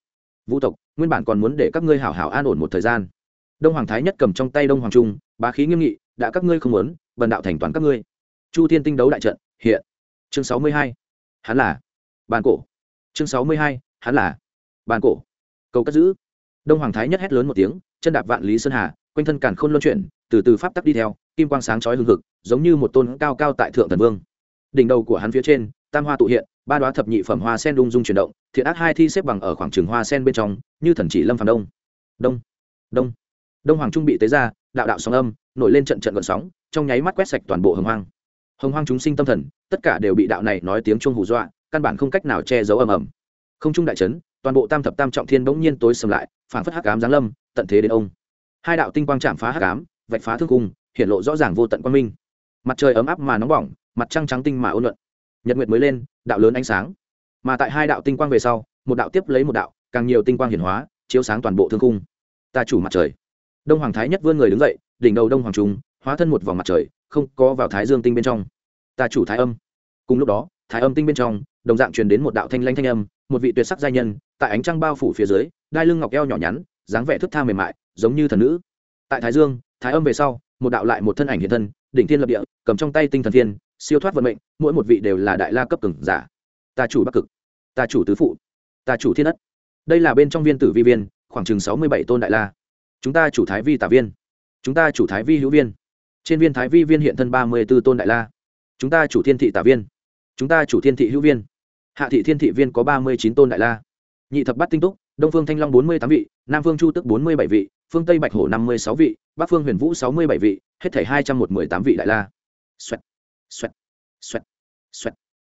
A: Vu tộc, nguyên bản còn muốn để các ngươi hảo hảo an ổn một thời gian. Đông hoàng thái nhất cầm trong tay đông hoàng trung, bá khí nghiêm nghị, đã các ngươi không muốn vần đạo thành toàn các ngươi. Chu thiên tinh đấu đại trận, hiện. Chương sáu mươi hai. Hắn là. Bàn cổ. Chương sáu mươi hai. Hắn là. Bàn cổ. Cầu cất giữ. Đông hoàng thái nhất hét lớn một tiếng, chân đạp vạn lý sơn hà, quanh thân càn khôn luân chuyển, từ từ pháp tắc đi theo, kim quang sáng chói hừng hực, giống như một tôn cao cao tại thượng thần vương. Đỉnh đầu của hắn phía trên tam hoa tụ hiện, ba đoá thập nhị phẩm hoa sen đung dung chuyển động, thiện ác hai thi xếp bằng ở khoảng trường hoa sen bên trong, như thần chỉ lâm phàm đông. Đông đông. Đông hoàng trung bị tế ra, đạo đạo sóng âm, nổi lên trận trận gọn sóng, trong nháy mắt quét sạch toàn bộ hồng hoang. Hồng hoang chúng sinh tâm thần, tất cả đều bị đạo này nói tiếng chuông hù dọa, căn bản không cách nào che giấu ầm ầm. Không trung đại trấn toàn bộ tam thập tam trọng thiên bỗng nhiên tối sầm lại phản phất hắc ám giáng lâm, tận thế đến ông. Hai đạo tinh quang chạm phá hắc ám, vạch phá thương cung, hiện lộ rõ ràng vô tận quang minh. Mặt trời ấm áp mà nóng bỏng, mặt trăng trắng tinh mà ôn luận nhật nguyệt mới lên, đạo lớn ánh sáng. Mà tại hai đạo tinh quang về sau, một đạo tiếp lấy một đạo, càng nhiều tinh quang hiển hóa, chiếu sáng toàn bộ thương cung ta chủ mặt trời. Đông hoàng thái nhất vươn người đứng dậy, đỉnh đầu đông hoàng trung, hóa thân một vòng mặt trời, không có vào thái dương tinh bên trong. Ta chủ thái âm. Cùng lúc đó, thái âm tinh bên trong, đồng dạng truyền đến một đạo thanh lanh thanh âm, một vị tuyệt sắc giai nhân, tại ánh trăng bao phủ phía dưới, đai lưng ngọc eo nhỏ nhắn, dáng vẻ thức tha mềm mại, giống như thần nữ. Tại thái dương, thái âm về sau, một đạo lại một thân ảnh hiện thân, đỉnh thiên lập địa, cầm trong tay tinh thần thiên siêu thoát vận mệnh mỗi một vị đều là đại la cấp cường giả. Ta chủ bắc cực ta chủ tứ phụ ta chủ thiên ất. Đây là bên trong viên tử vi viên khoảng chừng sáu mươi bảy tôn đại la. Chúng ta chủ thái vi tả viên chúng ta chủ thái vi hữu viên. Trên viên thái vi viên hiện thân ba mươi b ố tôn đại la. Chúng ta chủ thiên thị tả viên chúng ta chủ thiên thị hữu viên. Hạ thị thiên thị viên có ba mươi chín tôn đại la. Nhị thập bắt tinh túc đông phương thanh long bốn mươi tám vị nam phương chu tức bốn mươi bảy vị phương tây bạch hổ năm mươi sáu vị bắc phương huyền vũ sáu mươi bảy vị hết thảy hai trăm một mươi tám vị đại la. Xoẹt, xoẹt, xoẹt, xoẹt,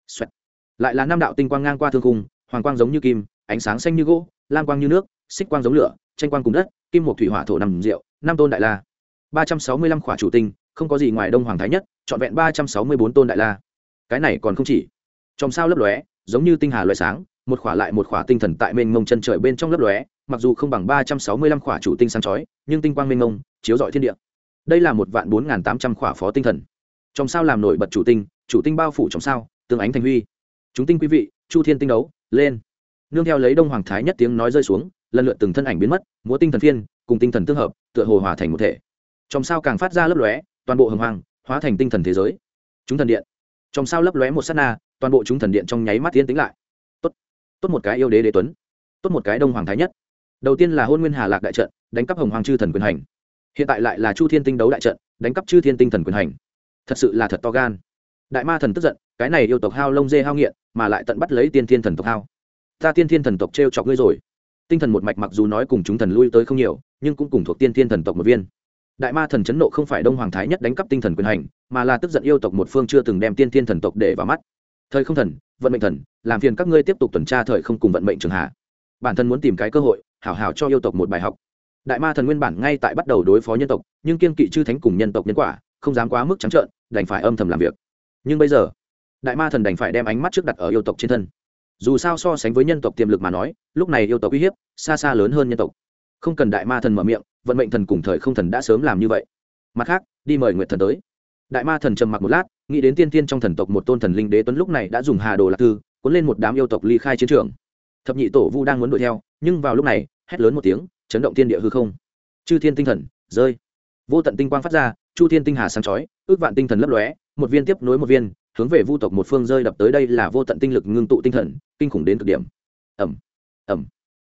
A: xoẹt. lại là năm đạo tinh quang ngang qua thương khung hoàng quang giống như kim ánh sáng xanh như gỗ lam quang như nước xích quang giống lửa tranh quang cùng đất kim một thủy hỏa thổ nằm rượu năm tôn đại la. ba trăm sáu mươi lăm khỏa chủ tinh không có gì ngoài đông hoàng thái nhất trọn vẹn ba trăm sáu mươi bốn tôn đại la. Cái này còn không chỉ. Trong sao lấp lóe giống như tinh hà loại sáng một khỏa lại một khỏa tinh thần tại mênh mông chân trời bên trong lấp lóe mặc dù không bằng ba trăm sáu mươi lăm khỏa chủ tinh sáng chói nhưng tinh quang mênh mông chiếu rọi thiên địa. Đây là một vạn bốn tám trăm khỏa phó tinh thần trong sao làm nổi bật chủ tinh chủ tinh bao phủ trong sao, tương ánh thành huy. Chúng tinh quý vị, chu thiên tinh đấu, lên. Nương theo lấy đông hoàng thái nhất tiếng nói rơi xuống, lần lượt từng thân ảnh biến mất, múa tinh thần phiên, cùng tinh thần tương hợp, tựa hồ hòa thành một thể. Trong sao càng phát ra lấp lóe, toàn bộ hồng hoàng, hóa thành tinh thần thế giới. Chúng thần điện. Trong sao lấp lóe một sát na, toàn bộ chúng thần điện trong nháy mắt tiến tính lại. Tốt. Tốt một cái yêu đế đế tuấn. Tốt một cái đông hoàng thái nhất. Đầu tiên là hôn nguyên hà lạc đại trận, đánh cắp hồng hoàng chư thần quyền hành. Hiện tại lại là chu thiên tinh đấu đại trận, đánh cắp chư thiên tinh thần quyền hành thật sự là thật to gan. Đại ma thần tức giận, cái này yêu tộc hao lông dê hao nghiện, mà lại tận bắt lấy tiên thiên thần tộc hao. Ta tiên thiên thần tộc t r e o chọc ngươi rồi. Tinh thần một mạch mặc dù nói cùng chúng thần lui tới không nhiều, nhưng cũng cùng thuộc tiên thiên thần tộc một viên. Đại ma thần chấn nộ không phải đông hoàng thái nhất đánh cắp tinh thần quyền hành, mà là tức giận yêu tộc một phương chưa từng đem tiên thiên thần tộc để vào mắt. Thời không thần, vận mệnh thần, làm phiền các ngươi tiếp tục tuần tra thời không cùng vận mệnh trường hạ. Bản thân muốn tìm cái cơ hội, hảo hảo cho yêu tộc một bài học. Đại ma thần nguyên bản ngay tại bắt đầu đối phó nhân tộc, nhưng kiên kỵ chư thánh cùng nhân tộc nhân quả, không dám quá mức trắng trợn đành phải âm thầm làm việc. Nhưng bây giờ, đại ma thần đành phải đem ánh mắt trước đặt ở yêu tộc trên thân. Dù sao so sánh với nhân tộc tiềm lực mà nói, lúc này yêu tộc uy hiếp, xa xa lớn hơn nhân tộc. Không cần đại ma thần mở miệng, vận mệnh thần cùng thời không thần đã sớm làm như vậy. Mặt khác, đi mời nguyện thần tới. Đại ma thần trầm mặc một lát, nghĩ đến tiên tiên trong thần tộc một tôn thần linh đế tuấn lúc này đã dùng hà đồ lạc thư, cuốn lên một đám yêu tộc ly khai chiến trường. Thập nhị tổ vu đang muốn đuổi theo, nhưng vào lúc này, hét lớn một tiếng, chấn động thiên địa hư không. Chư thiên tinh thần, rơi. Vô tận tinh quang phát ra, chu thiên tinh hà sáng chói ước vạn tinh thần lấp lóe, một viên tiếp nối một viên, hướng về vu tộc một phương rơi đập tới đây là vô tận tinh lực ngưng tụ tinh thần, kinh khủng đến cực điểm. Ẩm ẩm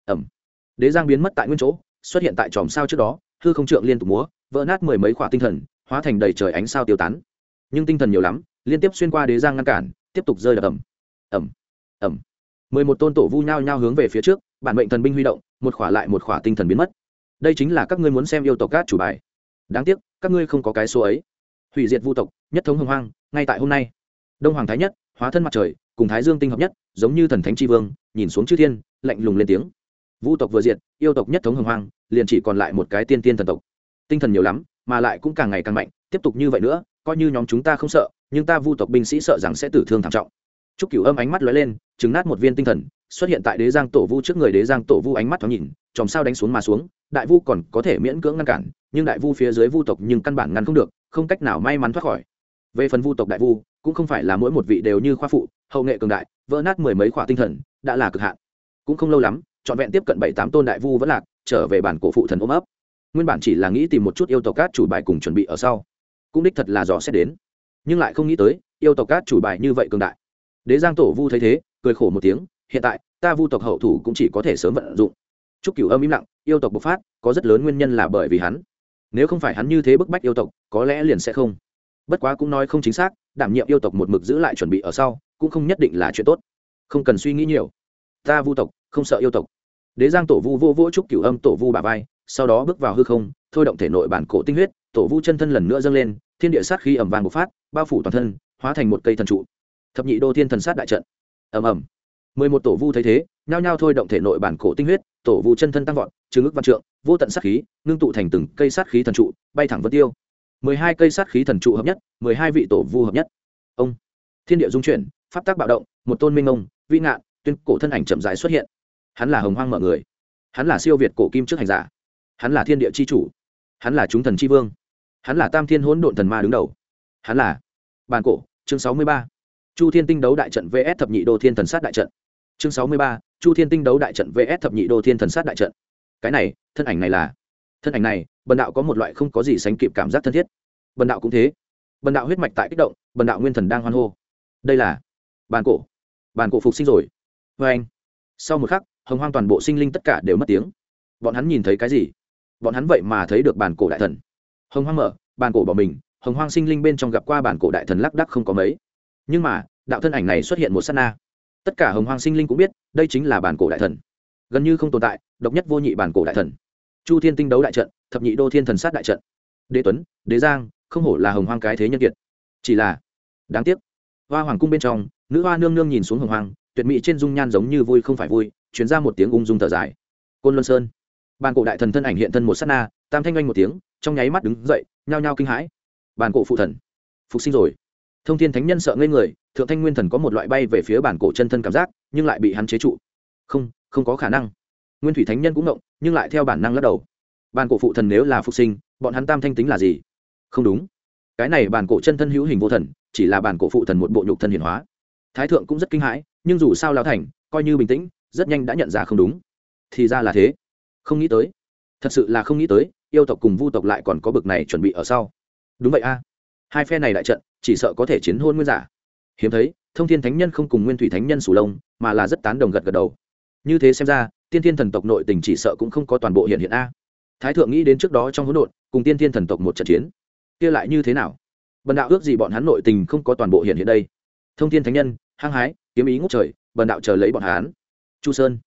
A: ẩm đế giang biến mất tại nguyên chỗ, xuất hiện tại tròm sao trước đó, hư không trượng liên tục múa, vỡ nát mười mấy khỏa tinh thần, hóa thành đầy trời ánh sao tiêu tán. Nhưng tinh thần nhiều lắm, liên tiếp xuyên qua đế giang ngăn cản, tiếp tục rơi đập ẩm ẩm ẩm mười một tôn tổ vu nhao nhao hướng về phía trước, bản mệnh thần binh huy động, một khỏa lại một khỏa tinh thần biến mất. Đây chính là các ngươi muốn xem yêu tộc cát chủ bài. Đáng tiếc, các ngươi không có cái số ấy hủy diệt vu tộc nhất thống hồng hoang ngay tại hôm nay. Đông hoàng thái nhất hóa thân mặt trời cùng thái dương tinh hợp nhất giống như thần thánh tri vương nhìn xuống chư thiên lạnh lùng lên tiếng. Vu tộc vừa diệt yêu tộc nhất thống hồng hoang liền chỉ còn lại một cái tiên tiên thần tộc. Tinh thần nhiều lắm mà lại cũng càng ngày càng mạnh tiếp tục như vậy nữa coi như nhóm chúng ta không sợ nhưng ta vu tộc binh sĩ sợ rằng sẽ tử thương thảm trọng. Trúc Cửu Âm ánh mắt lóe lên, trừng nát một viên tinh thần, xuất hiện tại Đế Giang Tổ Vu trước người Đế Giang Tổ Vu ánh mắt thoáng nhìn, chòm sao đánh xuống mà xuống, Đại Vu còn có thể miễn cưỡng ngăn cản, nhưng Đại Vu phía dưới Vu tộc nhưng căn bản ngăn không được, không cách nào may mắn thoát khỏi. Về phần Vu tộc Đại Vu, cũng không phải là mỗi một vị đều như khoa phụ, hậu nghệ cường đại, vỡ nát mười mấy khỏa tinh thần, đã là cực hạn. Cũng không lâu lắm, trọn vẹn tiếp cận bảy tám tôn đại vu vẫn lạc, trở về bản cổ phụ thần ôm ấp. Nguyên bản chỉ là nghĩ tìm một chút yêu tộc cát chủ bài cùng chuẩn bị ở sau, cũng đích thật là rõ sẽ đến, nhưng lại không nghĩ tới, yêu tộc cát chủ bài như vậy cường đại đế giang tổ vu thấy thế cười khổ một tiếng hiện tại ta vu tộc hậu thủ cũng chỉ có thể sớm vận dụng chúc cửu âm im lặng yêu tộc bộc phát có rất lớn nguyên nhân là bởi vì hắn nếu không phải hắn như thế bức bách yêu tộc, có lẽ liền sẽ không. Bất quá cũng nói không chính xác, đảm nhiệm yêu tộc một mực giữ lại chuẩn bị ở sau, cũng không nhất định là chuyện tốt. Không cần suy nghĩ nhiều. Ta vu tộc, không sợ yêu tộc. Đế giang tổ vu vô vỗ trúc cửu âm tổ vu bà vai, sau đó bước vào hư không, thôi động thể nội bản cổ tinh huyết, tổ vu chân thân lần nữa dâng lên, thiên địa sát khí ẩm vàng bộc phát, bao phủ toàn thân, hóa thành một cây thần trụ. Thập nhị đô thiên thần sát đại trận. Ầm ầm. Mười một tổ vu thấy thế, nhao nhao thôi động thể nội bản cổ tinh huyết, tổ vu chân thân tăng vọt, trừ ngức văn trượng vô tận sát khí, ngưng tụ thành từng cây sát khí thần trụ, bay thẳng vân tiêu. mười hai cây sát khí thần trụ hợp nhất, mười hai vị tổ vu hợp nhất. Ông. Thiên địa dung chuyển, pháp tác bạo động, một tôn minh ông, vĩ ngạn, tuyên cổ thân ảnh chậm dài xuất hiện. Hắn là hồng hoang mở người. Hắn là siêu việt cổ kim trước hành giả. Hắn là thiên địa c h i chủ. Hắn là chúng thần c h i vương. Hắn là tam thiên hỗn độn thần ma đứng đầu. Hắn là bàn cổ, chương sáu mươi ba. Chu thiên tinh đấu đại trận vs thập nhị đô thiên thần sát đại trận. Chương sáu mươi ba, chu thiên tinh đấu đại trận vs thập nhị đô thiên thần sát đại trận cái này, thân ảnh này là, thân ảnh này, bần đạo có một loại không có gì sánh kịp cảm giác thân thiết. Bần đạo cũng thế. Bần đạo huyết mạch tại kích động, bần đạo nguyên thần đang hoan hô. Đây là bàn cổ bàn cổ phục sinh rồi. Vê anh, sau một khắc, hồng hoang toàn bộ sinh linh tất cả đều mất tiếng. Bọn hắn nhìn thấy cái gì? Bọn hắn vậy mà thấy được bàn cổ đại thần. Hồng hoang mở, bàn cổ bỏ mình, hồng hoang sinh linh bên trong gặp qua bản cổ đại thần lắc đắc không có mấy. Nhưng mà, đạo thân ảnh này xuất hiện một s á t na. Tất cả hồng hoang sinh linh cũng biết, đây chính là bản cổ đại thần gần như không tồn tại, độc nhất vô nhị bản cổ đại thần. Chu thiên tinh đấu đại trận, thập nhị đô thiên thần sát đại trận. Đế tuấn, đế giang, không hổ là hồng hoang cái thế nhân kiệt. Chỉ là, đáng tiếc, hoa hoàng cung bên trong, nữ hoa nương nương nhìn xuống hồng hoang, tuyệt mỹ trên dung nhan giống như vui không phải vui chuyển ra một tiếng ung dung thở dài. Côn luân sơn. Bàn cổ đại thần thân ảnh hiện thân một s á t na, tam thanh oanh một tiếng, trong nháy mắt đứng dậy, nhao nhao kinh hãi. Bàn cổ phụ thần, phục sinh rồi. Thông thiên thánh nhân sợ ngây người, thượng thanh nguyên thần có một loại bay về phía bản cổ chân thân cảm giác, nhưng lại bị hắn chế trụ. Không không có khả năng. Nguyên thủy thánh nhân cũng động nhưng lại theo bản năng lắc đầu. Bàn cổ phụ thần nếu là phục sinh, bọn hắn tam thanh tính là gì? Không đúng. Cái này bàn cổ chân thân hữu hình vô thần, chỉ là bàn cổ phụ thần một bộ nhục thân hiển hóa. Thái thượng cũng rất kinh hãi, nhưng dù sao lao thành, coi như bình tĩnh, rất nhanh đã nhận ra không đúng. Thì ra là thế. Không nghĩ tới. Thật sự là không nghĩ tới, yêu tộc cùng vu tộc lại còn có bực này chuẩn bị ở sau. Đúng vậy a. Hai phe này đại trận, chỉ sợ có thể chiến hôn nguyên giả. Hiếm thấy, thông thiên thánh nhân không cùng nguyên thủy thánh nhân sủ lông, mà là rất tán đồng gật gật đầu như thế xem ra, tiên thiên thần tộc nội tình chỉ sợ cũng không có toàn bộ hiện hiện a. Thái thượng nghĩ đến trước đó trong hỗn độn, cùng tiên thiên thần tộc một trận chiến. Kia lại như thế nào? Bần đạo ước gì bọn hắn nội tình không có toàn bộ hiện hiện đây? Thông thiên thánh nhân, hăng hái, kiếm ý ngốc trời, bần đạo chờ lấy bọn hắn. Chu sơn,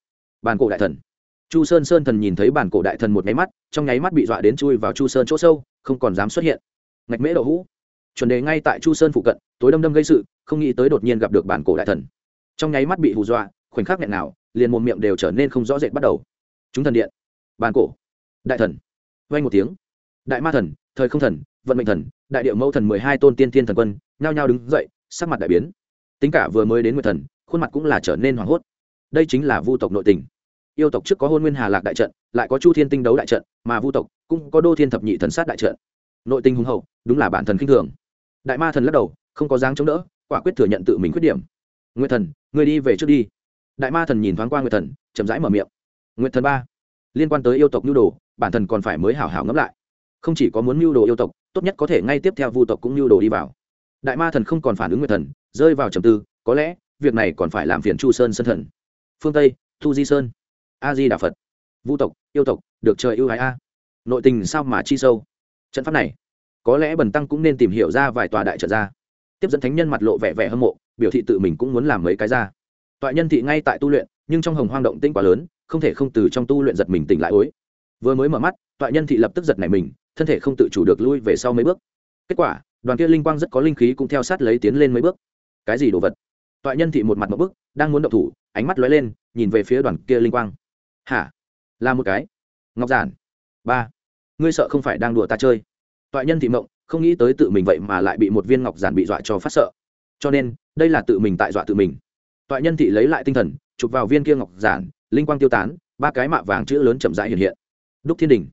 A: bàn cổ đại thần. Chu sơn sơn thần nhìn thấy bản cổ đại thần một nháy mắt, trong nháy mắt bị dọa đến chui vào chu sơn chỗ sâu, không còn dám xuất hiện. Ngạch mễ đậu hũ. Chuẩn đề ngay tại chu sơn phụ cận, tối đâm đâm gây sự, không nghĩ tới đột nhiên gặp được bản cổ đại thần. Trong nháy mắt bị hù dọa, khoảnh khắc nghẹn nào liền một miệng đều trở nên không rõ rệt bắt đầu. Chúng thần điện, bàn cổ, đại thần vay một tiếng. Đại ma thần, thời không thần, vận mệnh thần, đại điệu mẫu thần mười hai tôn tiên thiên thần quân, nhao nhao đứng dậy, sắc mặt đại biến. Tính cả vừa mới đến nguyệt thần, khuôn mặt cũng là trở nên hoảng hốt. Đây chính là vu tộc nội tình. Yêu tộc trước có hôn nguyên hà lạc đại trận, lại có chu thiên tinh đấu đại trận, mà vu tộc cũng có đô thiên thập nhị thần sát đại trận. Nội tình hùng hậu, đúng là bản thần khinh thường. Đại ma thần lắc đầu, không có dáng chống đỡ, quả quyết thừa nhận tự mình khuyết điểm. Người thần người đi về trước đi đại ma thần nhìn thoáng qua nguyệt thần, chậm rãi mở miệng. Nguyệt thần ba, liên quan tới yêu tộc nhu đồ, bản thần còn phải mới hảo hảo ngẫm lại. Không chỉ có muốn nhu đồ yêu tộc, tốt nhất có thể ngay tiếp theo vu tộc cũng nhu đồ đi vào. Đại ma thần không còn phản ứng nguyệt thần, rơi vào trầm tư, có lẽ, việc này còn phải làm phiền chu sơn sân thần. Phương tây, thu di sơn, a di đà phật. Vu tộc, yêu tộc, được trời yêu ái a. Nội tình sao mà chi sâu? Trận pháp này, có lẽ bần tăng cũng nên tìm hiểu ra vài tòa đại trận ra. Tiếp dẫn thánh nhân mặt lộ vẻ vẻ hâm mộ, biểu thị tự mình cũng muốn làm mấy cái ra tọa nhân thị ngay tại tu luyện, nhưng trong hồng hoang động tinh quá lớn, không thể không từ trong tu luyện giật mình tỉnh lại ối. Vừa mới mở mắt tọa nhân thị lập tức giật nảy mình, thân thể không tự chủ được lui về sau mấy bước. Kết quả, đoàn kia linh quang rất có linh khí cũng theo sát lấy tiến lên mấy bước. Cái gì đồ vật? Tọa nhân thị một mặt một bức, đang muốn động thủ, ánh mắt lóe lên, nhìn về phía đoàn kia linh quang. Hả? Là một cái. Ngọc giản. Ba. Ngươi sợ không phải đang đùa ta chơi. Toại nhân thị mộng, không nghĩ tới tự mình vậy mà lại bị một viên ngọc giản bị dọa cho phát sợ. Cho nên, đây là tự mình tại dọa tự mình toại nhân thị lấy lại tinh thần, chụp vào viên kia ngọc giản, linh quang tiêu tán, ba cái mạ vàng chữ lớn chậm rãi hiện hiện. Đúc thiên đình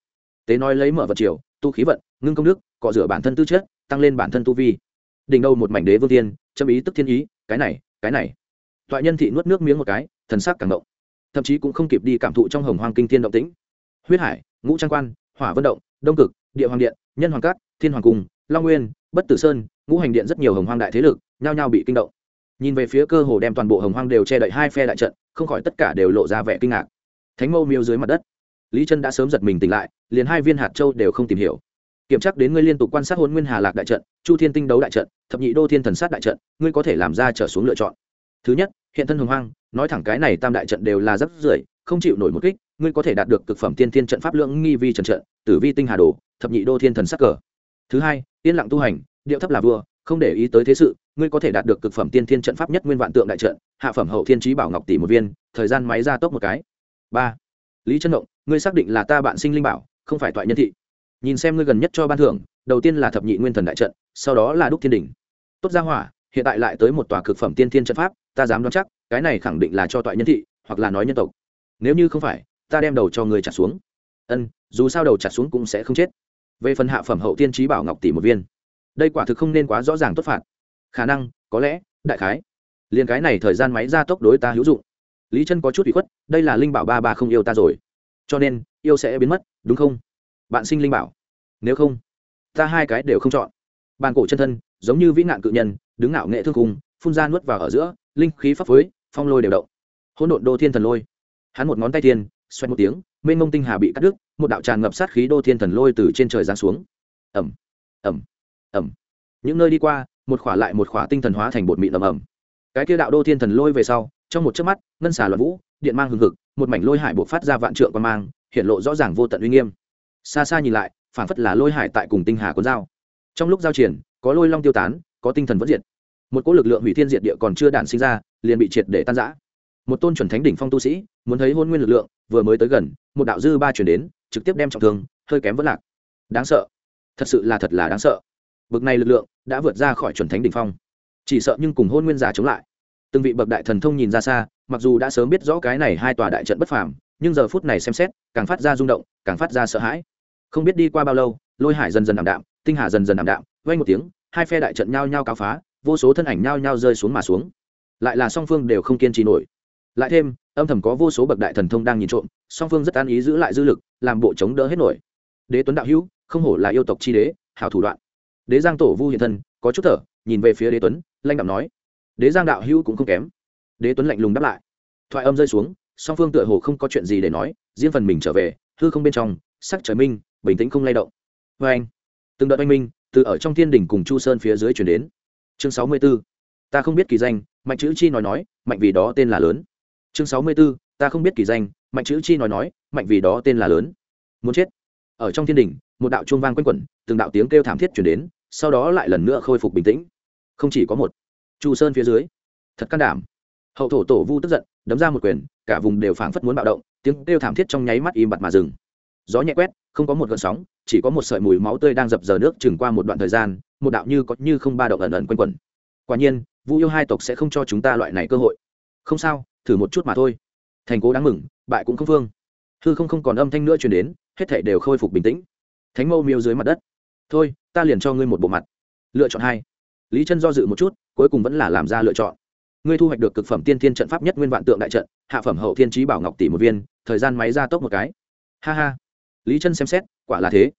A: tế nói lấy mở vật triều, tu khí vận, ngưng công đức, cọ rửa bản thân tư chất, tăng lên bản thân tu vi. Đỉnh đầu một mảnh đế vương tiên châm ý tức thiên ý, cái này cái này. Toại nhân thị nuốt nước miếng một cái, thần sắc càng động. Thậm chí cũng không kịp đi cảm thụ trong hồng hoang kinh thiên động tĩnh. Huyết hải, ngũ trang quan, hỏa vận động, đông cực, địa hoàng điện, nhân hoàng cát, thiên hoàng cung, long nguyên, bất tử sơn, ngũ hành điện rất nhiều hồng hoang đại thế lực, nhao nhao bị kinh động nhìn về phía cơ hồ đem toàn bộ hồng hoang đều che đậy hai phe đại trận, không khỏi tất cả đều lộ ra vẻ kinh ngạc. Thánh mâu miêu dưới mặt đất. Lý chân đã sớm giật mình tỉnh lại, liền hai viên hạt châu đều không tìm hiểu. Kiểm tra đến ngươi liên tục quan sát hôn nguyên hà lạc đại trận, chu thiên tinh đấu đại trận, thập nhị đô thiên thần sát đại trận, ngươi có thể làm ra trở xuống lựa chọn. Thứ nhất, hiện thân hồng hoang, nói thẳng cái này tam đại trận đều là rất rưởi, không chịu nổi một kích, ngươi có thể đạt được cực phẩm tiên thiên trận pháp lượng nghi vi trần trận, tử vi tinh hà đồ, thập nhị đô thiên thần sắc cờ. Thứ hai, yên lặng tu hành, điệu thấp là vua, không để ý tới thế sự ngươi có thể đạt được cực phẩm tiên thiên trận pháp nhất nguyên vạn tượng đại trận, hạ phẩm hậu thiên trí bảo ngọc tỷ một viên, thời gian máy ra tốc một cái. Ba. Lý chân động ngươi xác định là ta bạn sinh linh bảo, không phải toại nhân thị. Nhìn xem ngươi gần nhất cho ban thưởng, đầu tiên là thập nhị nguyên thần đại trận, sau đó là đúc thiên đỉnh. Tốt gia hỏa, hiện tại lại tới một tòa cực phẩm tiên thiên trận pháp, ta dám đoán chắc, cái này khẳng định là cho toại nhân thị, hoặc là nói nhân tộc. Nếu như không phải, ta đem đầu cho người trả xuống. Ân, dù sao đầu trả xuống cũng sẽ không chết. Về phần hạ phẩm hậu tiên trí bảo ngọc tỷ một viên, đây quả thực không nên quá rõ ràng tốt phạt khả năng, có lẽ, đại khái. Liền cái này thời gian máy ra tốc đối ta hữu dụng. Lý chân có chút bị khuất, đây là linh bảo ba ba không yêu ta rồi. Cho nên, yêu sẽ biến mất, đúng không? Bạn sinh linh bảo. Nếu không, ta hai cái đều không chọn. Bàn cổ chân thân, giống như vĩ nạn cự nhân, đứng ngạo nghệ thương cùng phun ra nuốt vào ở giữa, linh khí pháp phối phong lôi đều động. Hỗn độn đô thiên thần lôi. Hắn một ngón tay thiên xoay một tiếng, mênh mông tinh hà bị cắt đứt, một đạo tràn ngập sát khí đô thiên thần lôi từ trên trời giáng xuống. Ẩm ẩm ẩm những nơi đi qua một khỏa lại một khỏa tinh thần hóa thành bột mịn ẩm ẩm cái kia đạo đô thiên thần lôi về sau, trong một chớp mắt, ngân xà loạn vũ, điện mang hừng hực, một mảnh lôi hải buộc phát ra vạn trượng quan mang, hiện lộ rõ ràng vô tận uy nghiêm. Xa xa nhìn lại phản phất là lôi hải tại cùng tinh hà cuốn dao. Trong lúc giao triển, có lôi long tiêu tán, có tinh thần vẫn diệt. Một cỗ lực lượng hủy thiên diệt địa còn chưa đản sinh ra, liền bị triệt để tan rã. một tôn chuẩn thánh đỉnh phong tu sĩ, muốn thấy hôn nguyên lực lượng, vừa mới tới gần, một đạo dư ba chuyển đến, trực tiếp đem trọng thương, hơi kém vẫn lạc. Đáng sợ. Thật sự là thật là đáng sợ bậc này lực lượng đã vượt ra khỏi chuẩn thánh đỉnh phong. Chỉ sợ nhưng cùng hôn nguyên giả chống lại. Từng vị bậc đại thần thông nhìn ra xa, mặc dù đã sớm biết rõ cái này hai tòa đại trận bất phàm, nhưng giờ phút này xem xét, càng phát ra rung động, càng phát ra sợ hãi. Không biết đi qua bao lâu, lôi hải dần dần ảm đạm, tinh hà dần dần ảm đạm vây một tiếng, hai phe đại trận nhao nhao cao phá, vô số thân ảnh nhao nhao rơi xuống mà xuống. Lại là song phương đều không kiên trì nổi. Lại thêm, âm thầm có vô số bậc đại thần thông đang nhìn trộm, song phương rất an ý giữ lại dư lực, làm bộ chống đỡ hết nổi. Đế tuấn đạo hữu, không hổ là yêu tộc chi đế, hảo thủ đoạn đế giang tổ vu hiện thân có chút thở nhìn về phía đế tuấn lanh đạo nói đế giang đạo hữu cũng không kém. Đế tuấn lạnh lùng đáp lại. Thoại âm rơi xuống song phương tựa hồ không có chuyện gì để nói riêng phần mình trở về hư không bên trong sắc trời minh bình tĩnh không lay động. Vê anh từng đợt oanh minh từ ở trong thiên đình cùng chu sơn phía dưới chuyển đến. Chương sáu mươi b ố ta không biết kỳ danh mạnh chữ chi nói nói mạnh vì đó tên là lớn. Chương sáu mươi b ố ta không biết kỳ danh mạnh chữ chi nói nói mạnh vì đó tên là lớn. Muốn chết. Ở trong thiên đình, một đạo chuông vang quanh quẩn từng đạo tiếng kêu thảm thiết chuyển đến sau đó lại lần nữa khôi phục bình tĩnh. Không chỉ có một, chu sơn phía dưới, thật can đảm. Hậu thổ tổ vu tức giận, đấm ra một quyền, cả vùng đều phảng phất muốn bạo động, tiếng kêu thảm thiết trong nháy mắt im bặt mà dừng. Gió nhẹ quét, không có một gợn sóng, chỉ có một sợi mùi máu tươi đang dập dờ nước chừng qua một đoạn thời gian, một đạo như có như không ba động ẩn ẩn quanh quẩn. Quả nhiên, vu yêu hai tộc sẽ không cho chúng ta loại này cơ hội. Không sao, thử một chút mà thôi. Thành cố đáng mừng, bại cũng không phương hư không không còn âm thanh nữa truyền đến, hết thảy đều khôi phục bình tĩnh. Thánh mâu miêu dưới mặt đất. Thôi ta liền cho ngươi một bộ mặt. Lựa chọn hai. Lý chân do dự một chút, cuối cùng vẫn là làm ra lựa chọn. Ngươi thu hoạch được cực phẩm tiên thiên trận pháp nhất nguyên vạn tượng đại trận, hạ phẩm hậu thiên trí bảo ngọc tỷ một viên, thời gian máy ra tốc một cái. Ha ha. Lý chân xem xét, quả là thế.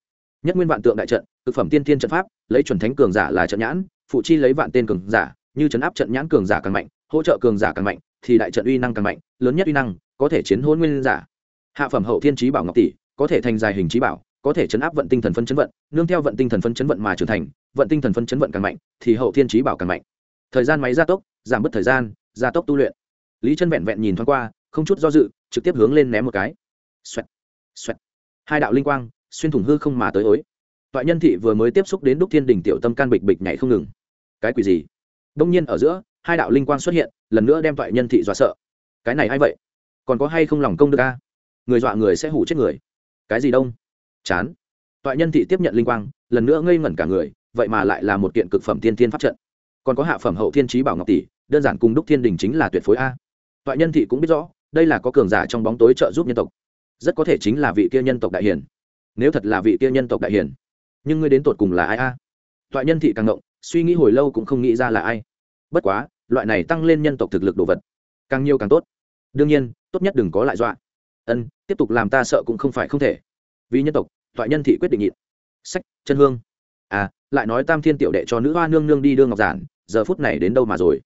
A: Nhất nguyên vạn tượng đại trận, cực phẩm tiên thiên trận pháp, lấy chuẩn thánh cường giả là trận nhãn, phụ chi lấy vạn tên cường giả, như trấn áp trận nhãn cường giả càng mạnh, hỗ trợ cường giả càng mạnh, thì đại trận uy năng càng mạnh, lớn nhất uy năng có thể chiến hôn nguyên giả. Hạ phẩm hậu thiên trí bảo ngọc tỷ, có thể thành dài hình trí bảo có thể chấn áp vận tinh thần phân chấn vận nương theo vận tinh thần phân chấn vận mà trưởng thành vận tinh thần phân chấn vận càng mạnh thì hậu thiên trí bảo càng mạnh. Thời gian máy gia tốc giảm bớt thời gian gia tốc tu luyện. Lý chân vẹn vẹn nhìn thoáng qua không chút do dự trực tiếp hướng lên ném một cái. Xoẹt, xoẹt. hai đạo linh quang xuyên thủng hư không mà tới ối. Toại nhân thị vừa mới tiếp xúc đến đúc thiên đỉnh tiểu tâm can bịch bịch nhảy không ngừng. Cái quỷ gì? Đông nhiên ở giữa hai đạo linh quang xuất hiện lần nữa đem toại nhân thị dọa sợ. Cái này a i vậy? Còn có hay không lòng công được a? Người dọa người sẽ hủ chết người. Cái gì đông? Chán. Toại nhân thị tiếp nhận linh quang, lần nữa ngây ngẩn cả người, vậy mà lại là một kiện cực phẩm tiên thiên pháp trận. Còn có hạ phẩm hậu thiên trí bảo ngọc tỷ, đơn giản cùng đúc thiên đình chính là tuyệt phối a. Toại nhân thị cũng biết rõ, đây là có cường giả trong bóng tối trợ giúp nhân tộc. Rất có thể chính là vị kia nhân tộc đại hiền. Nếu thật là vị kia nhân tộc đại hiền, nhưng ngươi đến tột cùng là ai a? Toại nhân thị càng động suy nghĩ hồi lâu cũng không nghĩ ra là ai. Bất quá, loại này tăng lên nhân tộc thực lực đồ vật, càng nhiều càng tốt. Đương nhiên, tốt nhất đừng có lại dọa. Ân, tiếp tục làm ta sợ cũng không phải không thể vì nhân tộc, thoại nhân thị quyết định nhịn. Sách, chân hương. À lại nói tam thiên tiểu đệ cho nữ hoa nương nương đi đương ngọc giản, giờ phút này đến đâu mà rồi?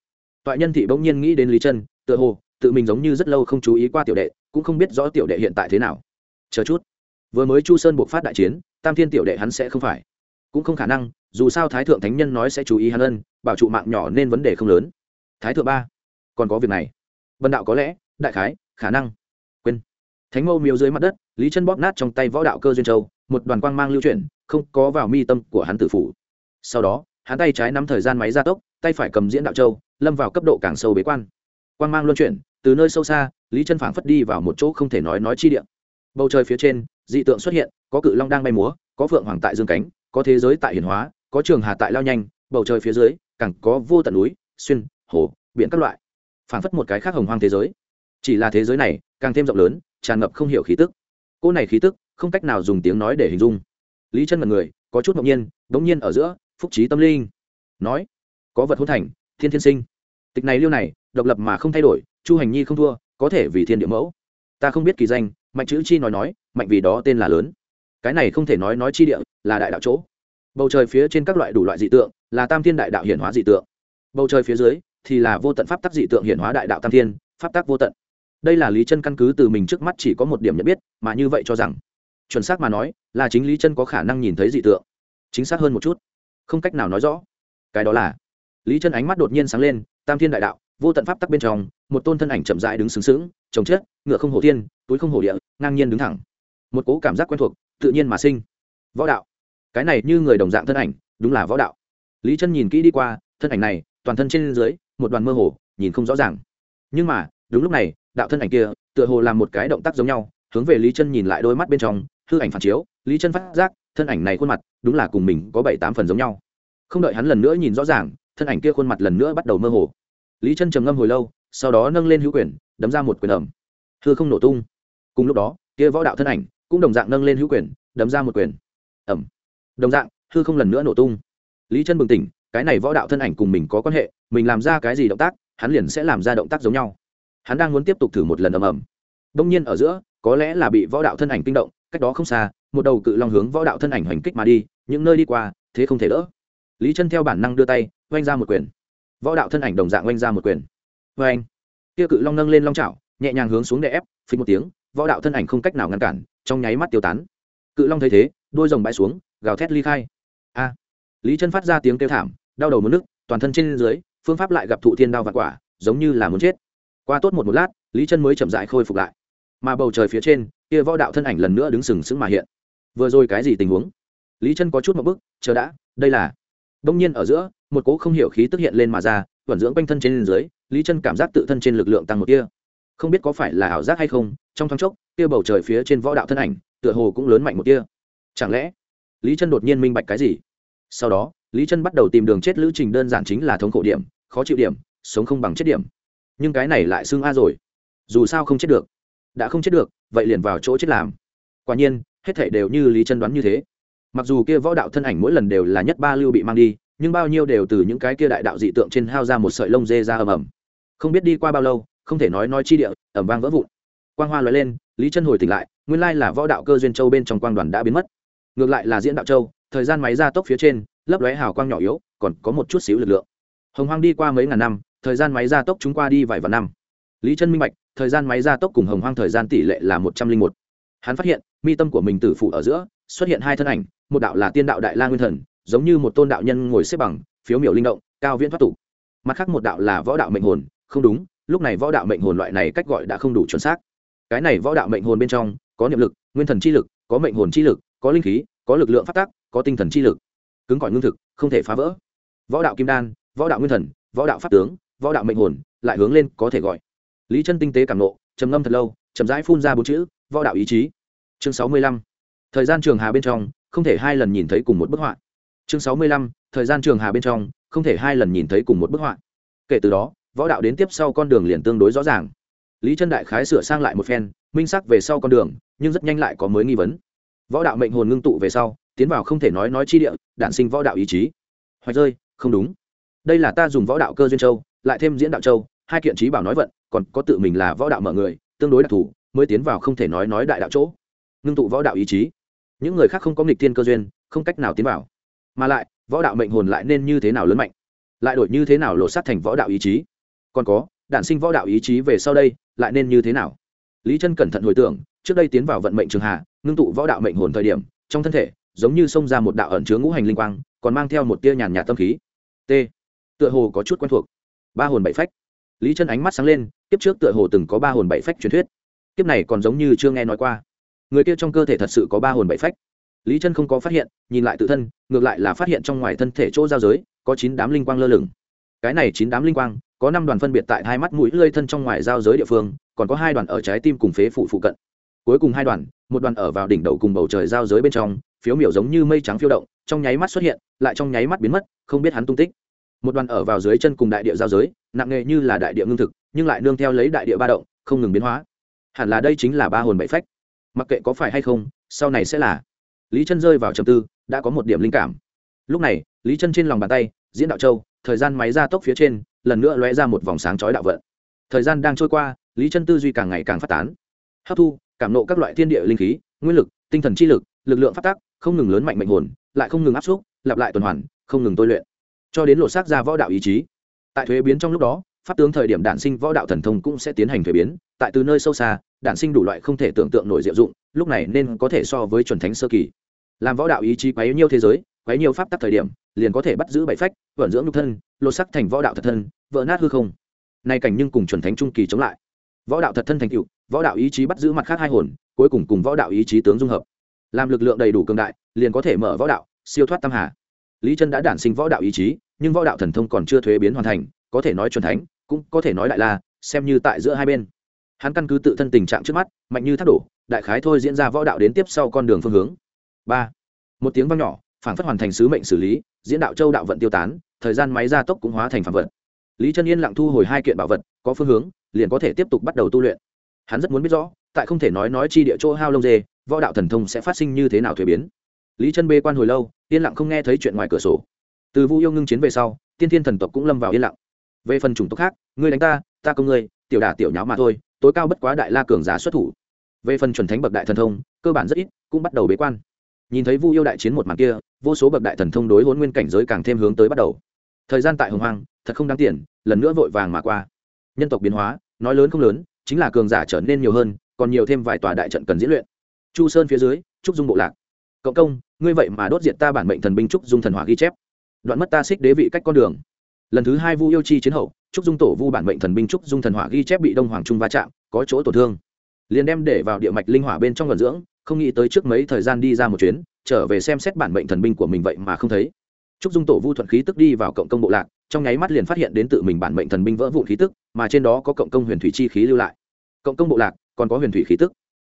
A: Thoại nhân thị bỗng nhiên nghĩ đến lý chân, tựa hồ, tự mình giống như rất lâu không chú ý qua tiểu đệ, cũng không biết rõ tiểu đệ hiện tại thế nào. Chờ chút. Vừa mới chu sơn buộc phát đại chiến, tam thiên tiểu đệ hắn sẽ không phải. Cũng không khả năng, dù sao thái thượng thánh nhân nói sẽ chú ý hắn ân, bảo trụ mạng nhỏ nên vấn đề không lớn. Thái thượng ba, còn có việc này. Vân đạo có lẽ, đại khái, khả năng. Quên thánh mâu miếu dưới mặt đất, lý chân bóp nát trong tay võ đạo cơ duyên châu, một đoàn quang mang lưu chuyển, không có vào mi tâm của hắn tử phủ. Sau đó, hắn tay trái nắm thời gian máy gia tốc, tay phải cầm diễn đạo châu, lâm vào cấp độ càng sâu bế quan. Quang mang luân chuyển, từ nơi sâu xa, lý chân phảng phất đi vào một chỗ không thể nói nói chi địa. Bầu trời phía trên, dị tượng xuất hiện, có cự long đang bay múa, có phượng hoàng tại dương cánh, có thế giới tại hiển hóa, có trường hà tại lao nhanh, bầu trời phía dưới, càng có vô tận núi, xuyên, hồ, biển các loại. Phảng phất một cái khác hồng hoang thế giới. Chỉ là thế giới này, càng thêm rộng lớn tràn ngập không hiểu khí tức. Cô này khí tức, không cách nào dùng tiếng nói để hình dung. Lý chân mật người, có chút ngẫu nhiên, đống nhiên ở giữa, phúc trí tâm linh. Nói, có vật hôn thành, thiên thiên sinh. Tịch này liêu này, độc lập mà không thay đổi, chu hành nhi không thua, có thể vì thiên địa mẫu. Ta không biết kỳ danh, mạnh chữ chi nói nói, mạnh vì đó tên là lớn. Cái này không thể nói nói chi địa, là đại đạo chỗ. Bầu trời phía trên các loại đủ loại dị tượng, là tam thiên đại đạo hiển hóa dị tượng. Bầu trời phía dưới, thì là vô tận pháp tắc dị tượng hiển hóa đại đạo tam thiên, pháp tắc vô tận đây là lý chân căn cứ từ mình trước mắt chỉ có một điểm nhận biết, mà như vậy cho rằng, chuẩn xác mà nói, là chính lý chân có khả năng nhìn thấy dị tượng. Chính xác hơn một chút. Không cách nào nói rõ. Cái đó là, lý chân ánh mắt đột nhiên sáng lên, tam thiên đại đạo, vô tận pháp tắc bên trong, một tôn thân ảnh chậm rãi đứng sướng sướng chồng chết, ngựa không hổ thiên, túi không hổ địa, ngang nhiên đứng thẳng. Một cố cảm giác quen thuộc, tự nhiên mà sinh. Võ đạo. Cái này như người đồng dạng thân ảnh, đúng là võ đạo. Lý chân nhìn kỹ đi qua, thân ảnh này, toàn thân trên dưới, một đoàn mơ hồ, nhìn không rõ ràng. Nhưng mà đúng lúc này, đạo thân ảnh kia, tựa hồ làm một cái động tác giống nhau, hướng về lý chân nhìn lại đôi mắt bên trong, hư ảnh phản chiếu, lý chân phát giác, thân ảnh này khuôn mặt, đúng là cùng mình có bảy tám phần giống nhau. Không đợi hắn lần nữa nhìn rõ ràng, thân ảnh kia khuôn mặt lần nữa bắt đầu mơ hồ. Lý chân trầm ngâm hồi lâu, sau đó nâng lên hữu quyền, đấm ra một quyền ẩm hư không nổ tung. Cùng lúc đó, kia võ đạo thân ảnh cũng đồng dạng nâng lên hữu quyền, đấm ra một quyền. Ẩm đồng dạng, hư không lần nữa nổ tung. Lý chân bừng tỉnh, cái này võ đạo thân ảnh cùng mình có quan hệ, mình làm ra cái gì động tác, hắn liền sẽ làm ra động tác giống nhau hắn đang muốn tiếp tục thử một lần ầm ầm. Đông nhiên ở giữa, có lẽ là bị võ đạo thân ảnh kinh động, cách đó không xa, một đầu cự long hướng võ đạo thân ảnh hoành kích mà đi, những nơi đi qua, thế không thể đỡ. Lý chân theo bản năng đưa tay, oanh ra một quyền. Võ đạo thân ảnh đồng dạng oanh ra một quyền. Oanh! Kia cự long nâng lên long trào nhẹ nhàng hướng xuống để ép, phình một tiếng, võ đạo thân ảnh không cách nào ngăn cản, trong nháy mắt tiêu tán. Cự long thấy thế, đôi rồng bãi xuống, gào thét ly khai. A! Lý chân phát ra tiếng kêu thảm, đau đầu muốn nước toàn thân trên dưới, phương pháp lại gặp thụ thiên đao và quả, giống như là muốn chết qua tốt một một lát, lý chân mới chậm rãi khôi phục lại. Mà bầu trời phía trên, kia võ đạo thân ảnh lần nữa đứng sừng sững mà hiện. Vừa rồi cái gì tình huống? Lý chân có chút một bức chờ đã, đây là đông nhiên ở giữa, một cỗ không hiểu khí tức hiện lên mà ra, vận dưỡng quanh thân trên dưới, lý chân cảm giác tự thân trên lực lượng tăng một kia không biết có phải là ảo giác hay không, trong thoáng chốc, kia bầu trời phía trên võ đạo thân ảnh, tựa hồ cũng lớn mạnh một kia chẳng lẽ, lý chân đột nhiên minh bạch cái gì? Sau đó, lý chân bắt đầu tìm đường chết lữ trình đơn giản chính là thống khổ điểm, khó chịu điểm, sống không bằng chết điểm nhưng cái này lại xưng a rồi. Dù sao không chết được. Đã không chết được, vậy liền vào chỗ chết làm. Quả nhiên, hết thể đều như lý chân đoán như thế. Mặc dù kia võ đạo thân ảnh mỗi lần đều là nhất ba lưu bị mang đi, nhưng bao nhiêu đều từ những cái kia đại đạo dị tượng trên hao ra một sợi lông dê ra ầm ầm. Không biết đi qua bao lâu, không thể nói nói chi địa ẩm vang vỡ vụn. Quang hoa lóe lên, lý chân hồi tỉnh lại, nguyên lai là võ đạo cơ duyên châu bên trong quang đoàn đã biến mất. Ngược lại là diễn đạo châu, thời gian máy ra tốc phía trên, lấp lóe hào quang nhỏ yếu, còn có một chút xíu lực lượng. Hồng hoang đi qua mấy ngàn năm thời gian máy gia tốc chúng qua đi vài vạn năm. Lý chân minh bạch, thời gian máy gia tốc cùng hồng hoang thời gian tỷ lệ là một trăm linh một. Hắn phát hiện, mi tâm của mình tử phụ ở giữa, xuất hiện hai thân ảnh, một đạo là tiên đạo đại la nguyên thần, giống như một tôn đạo nhân ngồi xếp bằng, phiếu miểu linh động, cao viễn thoát tục. Mặt khác một đạo là võ đạo mệnh hồn, không đúng, lúc này võ đạo mệnh hồn loại này cách gọi đã không đủ chuẩn xác. Cái này võ đạo mệnh hồn bên trong, có niệm lực, nguyên thần chi lực, có mệnh hồn chi lực, có linh khí, có lực lượng phát tác, có tinh thần chi lực. Cứng cỏi ngưng thực, không thể phá vỡ. Võ đạo kim đan, võ đạo nguyên thần, võ đạo pháp tướng võ đạo mệnh hồn, lại hướng lên có thể gọi. Lý chân tinh tế cảm nộ, trầm ngâm thật lâu, chậm rãi phun ra bốn chữ, võ đạo ý chí. Chương sáu mươi lăm, thời gian trường hà bên trong, không thể hai lần nhìn thấy cùng một bức họa. Chương sáu mươi lăm, thời gian trường hà bên trong, không thể hai lần nhìn thấy cùng một bức họa. Kể từ đó, võ đạo đến tiếp sau con đường liền tương đối rõ ràng. Lý chân đại khái sửa sang lại một phen, minh sắc về sau con đường, nhưng rất nhanh lại có mới nghi vấn. Võ đạo mệnh hồn ngưng tụ về sau, tiến vào không thể nói nói chi địa, đản sinh võ đạo ý chí. Hoạch rơi, không đúng. Đây là ta dùng võ đạo cơ duyên châu lại thêm diễn đạo châu, hai kiện trí bảo nói vận, còn có tự mình là võ đạo mở người, tương đối đặc thù, mới tiến vào không thể nói nói đại đạo chỗ. Ngưng tụ võ đạo ý chí. Những người khác không có nghịch thiên cơ duyên, không cách nào tiến vào. Mà lại, võ đạo mệnh hồn lại nên như thế nào lớn mạnh? Lại đổi như thế nào lột sát thành võ đạo ý chí? Còn có, đản sinh võ đạo ý chí về sau đây, lại nên như thế nào? Lý chân cẩn thận hồi tưởng, trước đây tiến vào vận mệnh trường hà ngưng tụ võ đạo mệnh hồn thời điểm, trong thân thể, giống như xông ra một đạo ẩn chứa ngũ hành linh quang, còn mang theo một tia nhàn nhạt tâm khí. T. Tựa hồ có chút quen thuộc ba hồn bảy phách. Lý chân ánh mắt sáng lên, kiếp trước tựa hồ từng có ba hồn bảy phách truyền thuyết. Kiếp này còn giống như chưa nghe nói qua. Người kia trong cơ thể thật sự có ba hồn bảy phách. Lý chân không có phát hiện, nhìn lại tự thân, ngược lại là phát hiện trong ngoài thân thể chỗ giao giới, có chín đám linh quang lơ lửng. Cái này chín đám linh quang, có năm đoàn phân biệt tại hai mắt mũi lơi thân trong ngoài giao giới địa phương, còn có hai đoàn ở trái tim cùng phế phụ phụ cận. Cuối cùng hai đoàn, một đoàn ở vào đỉnh đầu cùng bầu trời giao giới bên trong, phiếu miểu giống như mây trắng phiêu động, trong nháy mắt xuất hiện, lại trong nháy mắt biến mất, không biết hắn tung tích một đoàn ở vào dưới chân cùng đại địa giao giới, nặng nghề như là đại địa ngưng thực, nhưng lại nương theo lấy đại địa ba động, không ngừng biến hóa. Hẳn là đây chính là ba hồn bảy phách. Mặc kệ có phải hay không, sau này sẽ là. Lý chân rơi vào trầm tư, đã có một điểm linh cảm. Lúc này, lý chân trên lòng bàn tay, diễn đạo châu, thời gian máy ra tốc phía trên, lần nữa lóe ra một vòng sáng chói đạo vận. Thời gian đang trôi qua, lý chân tư duy càng ngày càng phát tán. Hấp thu, cảm nộ các loại thiên địa linh khí, nguyên lực, tinh thần chi lực lực lượng phát tác, không ngừng lớn mạnh mệnh hồn, lại không ngừng áp xúc, lặp lại tuần hoàn, không ngừng tôi luyện cho đến lộ xác ra võ đạo ý chí. Tại thuế biến trong lúc đó, pháp tướng thời điểm đản sinh võ đạo thần thông cũng sẽ tiến hành thuế biến, tại từ nơi sâu xa, đản sinh đủ loại không thể tưởng tượng nổi diệu dụng, lúc này nên có thể so với chuẩn thánh sơ kỳ. Làm võ đạo ý chí quấy nhiêu thế giới, quấy nhiêu pháp tắc thời điểm, liền có thể bắt giữ bảy phách, vận dưỡng nhục thân, lột sắc thành võ đạo thật thân, vỡ nát hư không. Nay cảnh nhưng cùng chuẩn thánh trung kỳ chống lại. Võ đạo thật thân thành cựu võ đạo ý chí bắt giữ mặt khác hai hồn, cuối cùng cùng võ đạo ý chí tướng dung hợp. Làm lực lượng đầy đủ cường đại, liền có thể mở võ đạo, siêu thoát tam hà lý chân đã đản sinh võ đạo ý chí, nhưng võ đạo thần thông còn chưa thuế biến hoàn thành, có thể nói chuẩn thánh, cũng có thể nói đại la, xem như tại giữa hai bên. Hắn căn cứ tự thân tình trạng trước mắt, mạnh như thác đổ, đại khái thôi diễn ra võ đạo đến tiếp sau con đường phương hướng. Ba, một tiếng vang nhỏ, phảng phất hoàn thành sứ mệnh xử lý, diễn đạo châu đạo vận tiêu tán, thời gian máy gia tốc cũng hóa thành phản vật. Lý chân yên lặng thu hồi hai kiện bảo vật, có phương hướng, liền có thể tiếp tục bắt đầu tu luyện. Hắn rất muốn biết rõ, tại không thể nói nói chi địa chỗ hao lông dê, võ đạo thần thông sẽ phát sinh như thế nào thuế biến lý chân bê quan hồi lâu yên lặng không nghe thấy chuyện ngoài cửa sổ từ vu yêu ngưng chiến về sau tiên thiên thần tộc cũng lâm vào yên lặng về phần chủng tộc khác ngươi đánh ta ta công ngươi tiểu đả tiểu nháo mà thôi tối cao bất quá đại la cường giả xuất thủ về phần chuẩn thánh bậc đại thần thông cơ bản rất ít cũng bắt đầu bế quan nhìn thấy vu yêu đại chiến một màn kia vô số bậc đại thần thông đối hôn nguyên cảnh giới càng thêm hướng tới bắt đầu thời gian tại hồng hoang thật không đáng tiền lần nữa vội vàng mà qua nhân tộc biến hóa nói lớn không lớn chính là cường giả trở nên nhiều hơn còn nhiều thêm vài tòa đại trận cần diễn luyện chu sơn phía dưới trúc dung bộ lạc cộng công, ngươi vậy mà đốt diệt ta bản mệnh thần binh trúc dung thần hỏa ghi chép. Đoạn mất ta xích đế vị cách con đường. Lần thứ hai vu yêu chi chiến hậu, trúc dung tổ vu bản mệnh thần binh trúc dung thần hỏa ghi chép bị đông hoàng trung va chạm, có chỗ tổn thương. Liền đem để vào địa mạch linh hỏa bên trong vận dưỡng, không nghĩ tới trước mấy thời gian đi ra một chuyến, trở về xem xét bản mệnh thần binh của mình vậy mà không thấy. Trúc dung tổ vu thuận khí tức đi vào cộng công bộ lạc, trong nháy mắt liền phát hiện đến tự mình bản mệnh thần binh vỡ vụn khí tức, mà trên đó có cộng công huyền thủy chi khí lưu lại. Cộng công bộ lạc, còn có huyền thủy khí tức.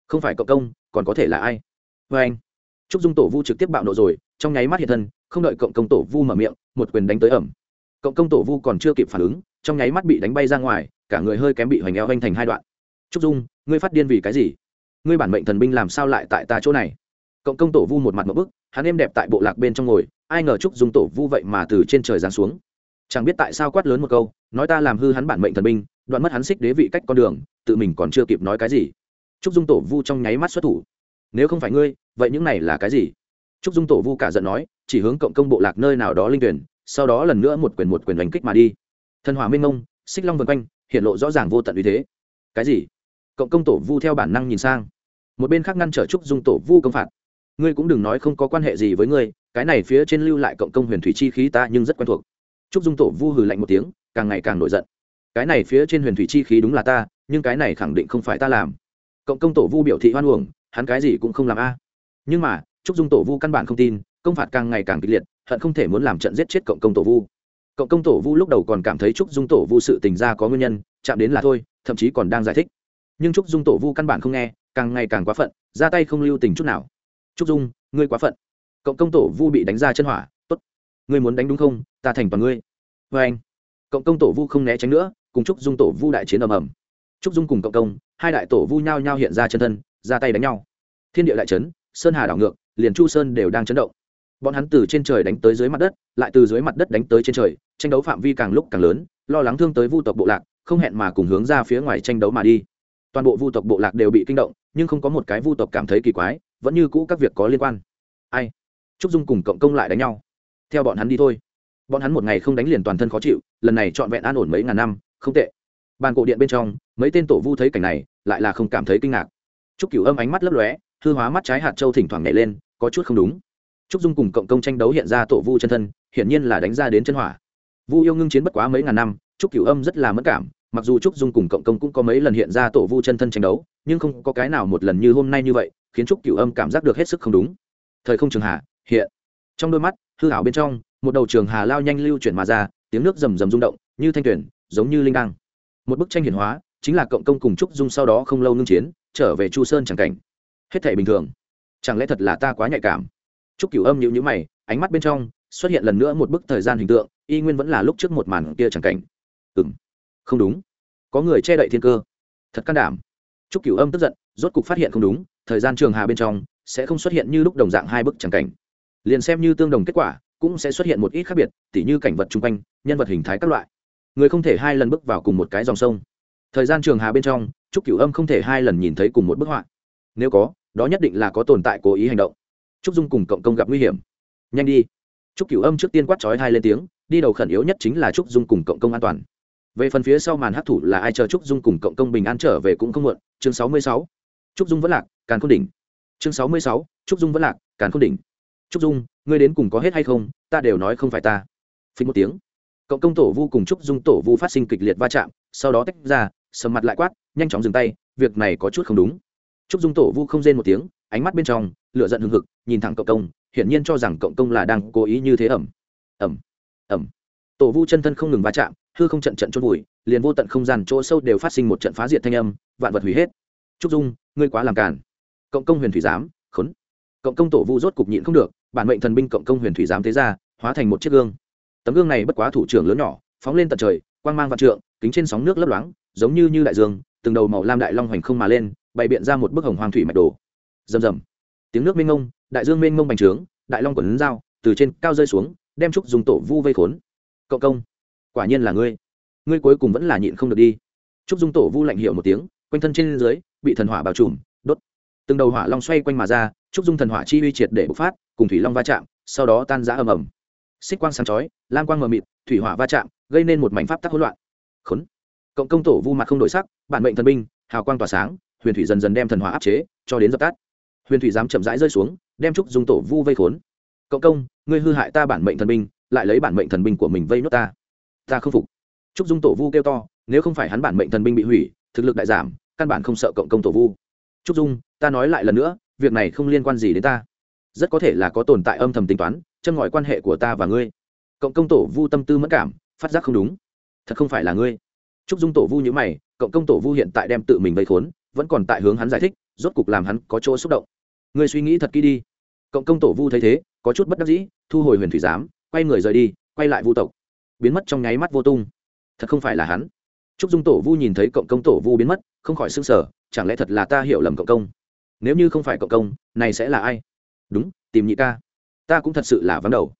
A: Không phải cộng công, còn có thể là ai? Vê anh trúc dung tổ vu trực tiếp bạo nộ rồi, trong nháy mắt hiện thân, không đợi cộng công tổ vu mở miệng, một quyền đánh tới ẩm. Cộng công tổ vu còn chưa kịp phản ứng, trong nháy mắt bị đánh bay ra ngoài, cả người hơi kém bị hoành eo vanh thành hai đoạn. Trúc dung, ngươi phát điên vì cái gì? Ngươi bản mệnh thần binh làm sao lại tại ta chỗ này? Cộng công tổ vu một mặt một bức, hắn êm đẹp tại bộ lạc bên trong ngồi, ai ngờ trúc dung tổ vu vậy mà từ trên trời giáng xuống. Chẳng biết tại sao quát lớn một câu, nói ta làm hư hắn bản mệnh thần binh, đoạn mất hắn xích đế vị cách con đường, tự mình còn chưa kịp nói cái gì. Trúc dung tổ vu trong nháy mắt xuất thủ. Nếu không phải ngươi vậy những này là cái gì? Trúc dung tổ vu cả giận nói, chỉ hướng cộng công bộ lạc nơi nào đó linh tuyển, sau đó lần nữa một quyền một quyền đánh kích mà đi. Thần hỏa minh ngông, xích long vân quanh, hiện lộ rõ ràng vô tận uy thế. Cái gì? Cộng công tổ vu theo bản năng nhìn sang. Một bên khác ngăn trở trúc dung tổ vu công phạt. Ngươi cũng đừng nói không có quan hệ gì với ngươi, cái này phía trên lưu lại cộng công huyền thủy chi khí ta nhưng rất quen thuộc. Trúc dung tổ vu hừ lạnh một tiếng, càng ngày càng nổi giận. Cái này phía trên huyền thủy chi khí đúng là ta, nhưng cái này khẳng định không phải ta làm. Cộng công tổ vu biểu thị hoan uổng, hắn cái gì cũng không làm a nhưng mà, trúc dung tổ vu căn bản không tin, công phạt càng ngày càng kịch liệt, hận không thể muốn làm trận giết chết cộng công tổ vu. Cộng công tổ vu lúc đầu còn cảm thấy trúc dung tổ vu sự tình ra có nguyên nhân, chạm đến là thôi, thậm chí còn đang giải thích. Nhưng trúc dung tổ vu căn bản không nghe, càng ngày càng quá phận, ra tay không lưu tình chút nào. Trúc dung, ngươi quá phận. Cộng công tổ vu bị đánh ra chân hỏa, tốt, ngươi muốn đánh đúng không? Ta thành toàn ngươi. Vê anh. Cộng công tổ vu không né tránh nữa, cùng trúc dung tổ vu đại chiến ầm ầm. Trúc dung cùng cộng công, hai đại tổ vu nhao nhao hiện ra chân thân, ra tay đánh nhau. Thiên địa đại trấn sơn hà đảo ngược, liền chu sơn đều đang chấn động. Bọn hắn từ trên trời đánh tới dưới mặt đất, lại từ dưới mặt đất đánh tới trên trời, tranh đấu phạm vi càng lúc càng lớn, lo lắng thương tới vu tộc bộ lạc, không hẹn mà cùng hướng ra phía ngoài tranh đấu mà đi. Toàn bộ vu tộc bộ lạc đều bị kinh động, nhưng không có một cái vu tộc cảm thấy kỳ quái, vẫn như cũ các việc có liên quan. Ai? Trúc dung cùng cộng công lại đánh nhau. Theo bọn hắn đi thôi. Bọn hắn một ngày không đánh liền toàn thân khó chịu, lần này trọn vẹn an ổn mấy ngàn năm, không tệ. Bàn cổ điện bên trong, mấy tên tổ vu thấy cảnh này, lại là không cảm thấy kinh ngạc. Trúc cửu âm ánh mắt lấp lóe hư hóa mắt trái hạt châu thỉnh thoảng nhảy lên, có chút không đúng. Trúc dung cùng cộng công tranh đấu hiện ra tổ vu chân thân, hiển nhiên là đánh ra đến chân hỏa. Vu yêu ngưng chiến bất quá mấy ngàn năm, trúc cửu âm rất là mất cảm, mặc dù trúc dung cùng cộng công cũng có mấy lần hiện ra tổ vu chân thân tranh đấu, nhưng không có cái nào một lần như hôm nay như vậy, khiến trúc cửu âm cảm giác được hết sức không đúng. Thời không trường hà hiện. Trong đôi mắt, hư ảo bên trong, một đầu trường hà lao nhanh lưu chuyển mà ra, tiếng nước rầm rầm rung động, như thanh tuyển, giống như linh đăng. Một bức tranh hiển hóa, chính là cộng công cùng trúc dung sau đó không lâu ngưng chiến, trở về chu sơn chẳng cảnh hết thể bình thường. Chẳng lẽ thật là ta quá nhạy cảm? Trúc cửu âm nhịu nhữ mày, ánh mắt bên trong xuất hiện lần nữa một bức thời gian hình tượng, y nguyên vẫn là lúc trước một màn kia chẳng cảnh. Ừ m không đúng. Có người che đậy thiên cơ. Thật can đảm. Trúc cửu âm tức giận, rốt cục phát hiện không đúng, thời gian trường hà bên trong sẽ không xuất hiện như lúc đồng dạng hai bức chẳng cảnh. Liền xem như tương đồng kết quả, cũng sẽ xuất hiện một ít khác biệt, tỉ như cảnh vật chung quanh, nhân vật hình thái các loại. Người không thể hai lần bước vào cùng một cái dòng sông. Thời gian trường hà bên trong, trúc cửu âm không thể hai lần nhìn thấy cùng một bức họa. Nếu có đó nhất định là có tồn tại cố ý hành động. Trúc dung cùng cộng công gặp nguy hiểm. Nhanh đi. Trúc cửu âm trước tiên quát trói hai lên tiếng, đi đầu khẩn yếu nhất chính là trúc dung cùng cộng công an toàn. Về phần phía sau màn hấp thủ là ai chờ trúc dung cùng cộng công bình an trở về cũng không muộn, chương sáu mươi sáu. Trúc dung vẫn lạc, càn khôn đỉnh. Chương sáu mươi sáu, trúc dung vẫn lạc, càn khôn đỉnh. Trúc dung, ngươi đến cùng có hết hay không, ta đều nói không phải ta. Phí một tiếng. Cộng công tổ vu cùng trúc dung tổ vu phát sinh kịch liệt va chạm, sau đó tách ra, sầm mặt lại quát, nhanh chóng dừng tay, việc này có chút không đúng trúc dung tổ vu không rên một tiếng, ánh mắt bên trong, lửa giận hừng hực, nhìn thẳng cộng công, hiển nhiên cho rằng cộng công là đang cố ý như thế ẩm. Ẩm ẩm. Tổ vu chân thân không ngừng va chạm, hư không trận trận chôn vùi, liền vô tận không gian chỗ sâu đều phát sinh một trận phá diệt thanh âm, vạn vật hủy hết. Trúc dung, ngươi quá làm cản cộng công huyền thủy giám, khốn. Cộng công tổ vu rốt cục nhịn không được, bản mệnh thần binh cộng công huyền thủy giám thế ra, hóa thành một chiếc gương. Tấm gương này bất quá thủ trưởng lớn nhỏ, phóng lên tận trời, quang mang vạn trượng, kính trên sóng nước lấp loáng, giống như như đại dương, từng đầu màu lam đại long hoành không mà lên bày biện ra một bức hồng hoàng thủy mạch đồ. Rầm rầm. Tiếng nước mênh ngông đại dương mênh ngông bành trướng, đại long quần dao, từ trên cao rơi xuống, đem trúc dùng tổ vu vây khốn. Cộng công, quả nhiên là ngươi. Ngươi cuối cùng vẫn là nhịn không được đi. Trúc dung tổ vu lạnh hiệu một tiếng, quanh thân trên dưới, bị thần hỏa bao trùm, đốt. Từng đầu hỏa long xoay quanh mà ra, trúc dung thần hỏa chi uy triệt để bộc phát, cùng thủy long va chạm, sau đó tan rã ầm ầm. Xích quang sáng chói, lam quang mờ mịt, thủy hỏa va chạm, gây nên một mảnh pháp tắc hỗn loạn. Khốn. Cộng công tổ vu mặt không đổi sắc, bản mệnh thần binh, hào quang tỏa sáng huyền thủy dần dần đem thần hỏa áp chế, cho đến dập tắt. Huyền thủy dám chậm rãi rơi xuống, đem trúc dung tổ vu vây khốn. Cộng công, ngươi hư hại ta bản mệnh thần binh, lại lấy bản mệnh thần binh của mình vây nốt ta. Ta không phục. Trúc dung tổ vu kêu to, nếu không phải hắn bản mệnh thần binh bị hủy, thực lực đại giảm, căn bản không sợ cộng công tổ vu. Trúc dung, ta nói lại lần nữa, việc này không liên quan gì đến ta. Rất có thể là có tồn tại âm thầm tính toán, châm ngòi quan hệ của ta và ngươi. Cộng công tổ vu tâm tư mất cảm, phát giác không đúng. Thật không phải là ngươi. Trúc dung tổ vu nhữ mày cộng công tổ vu hiện tại đem tự mình vây khốn vẫn còn tại hướng hắn giải thích, rốt cục làm hắn có chỗ xúc động. Ngươi suy nghĩ thật kỹ đi. Cộng công tổ vu thấy thế, có chút bất đắc dĩ, thu hồi huyền thủy giám, quay người rời đi, quay lại vu tộc. Biến mất trong nháy mắt vô tung. Thật không phải là hắn. Trúc dung tổ vu nhìn thấy cộng công tổ vu biến mất, không khỏi s ư n g sở chẳng lẽ thật là ta hiểu lầm cộng công? Nếu như không phải cộng công, này sẽ là ai? Đúng, tìm nhị ca. Ta cũng thật sự là vắng đầu.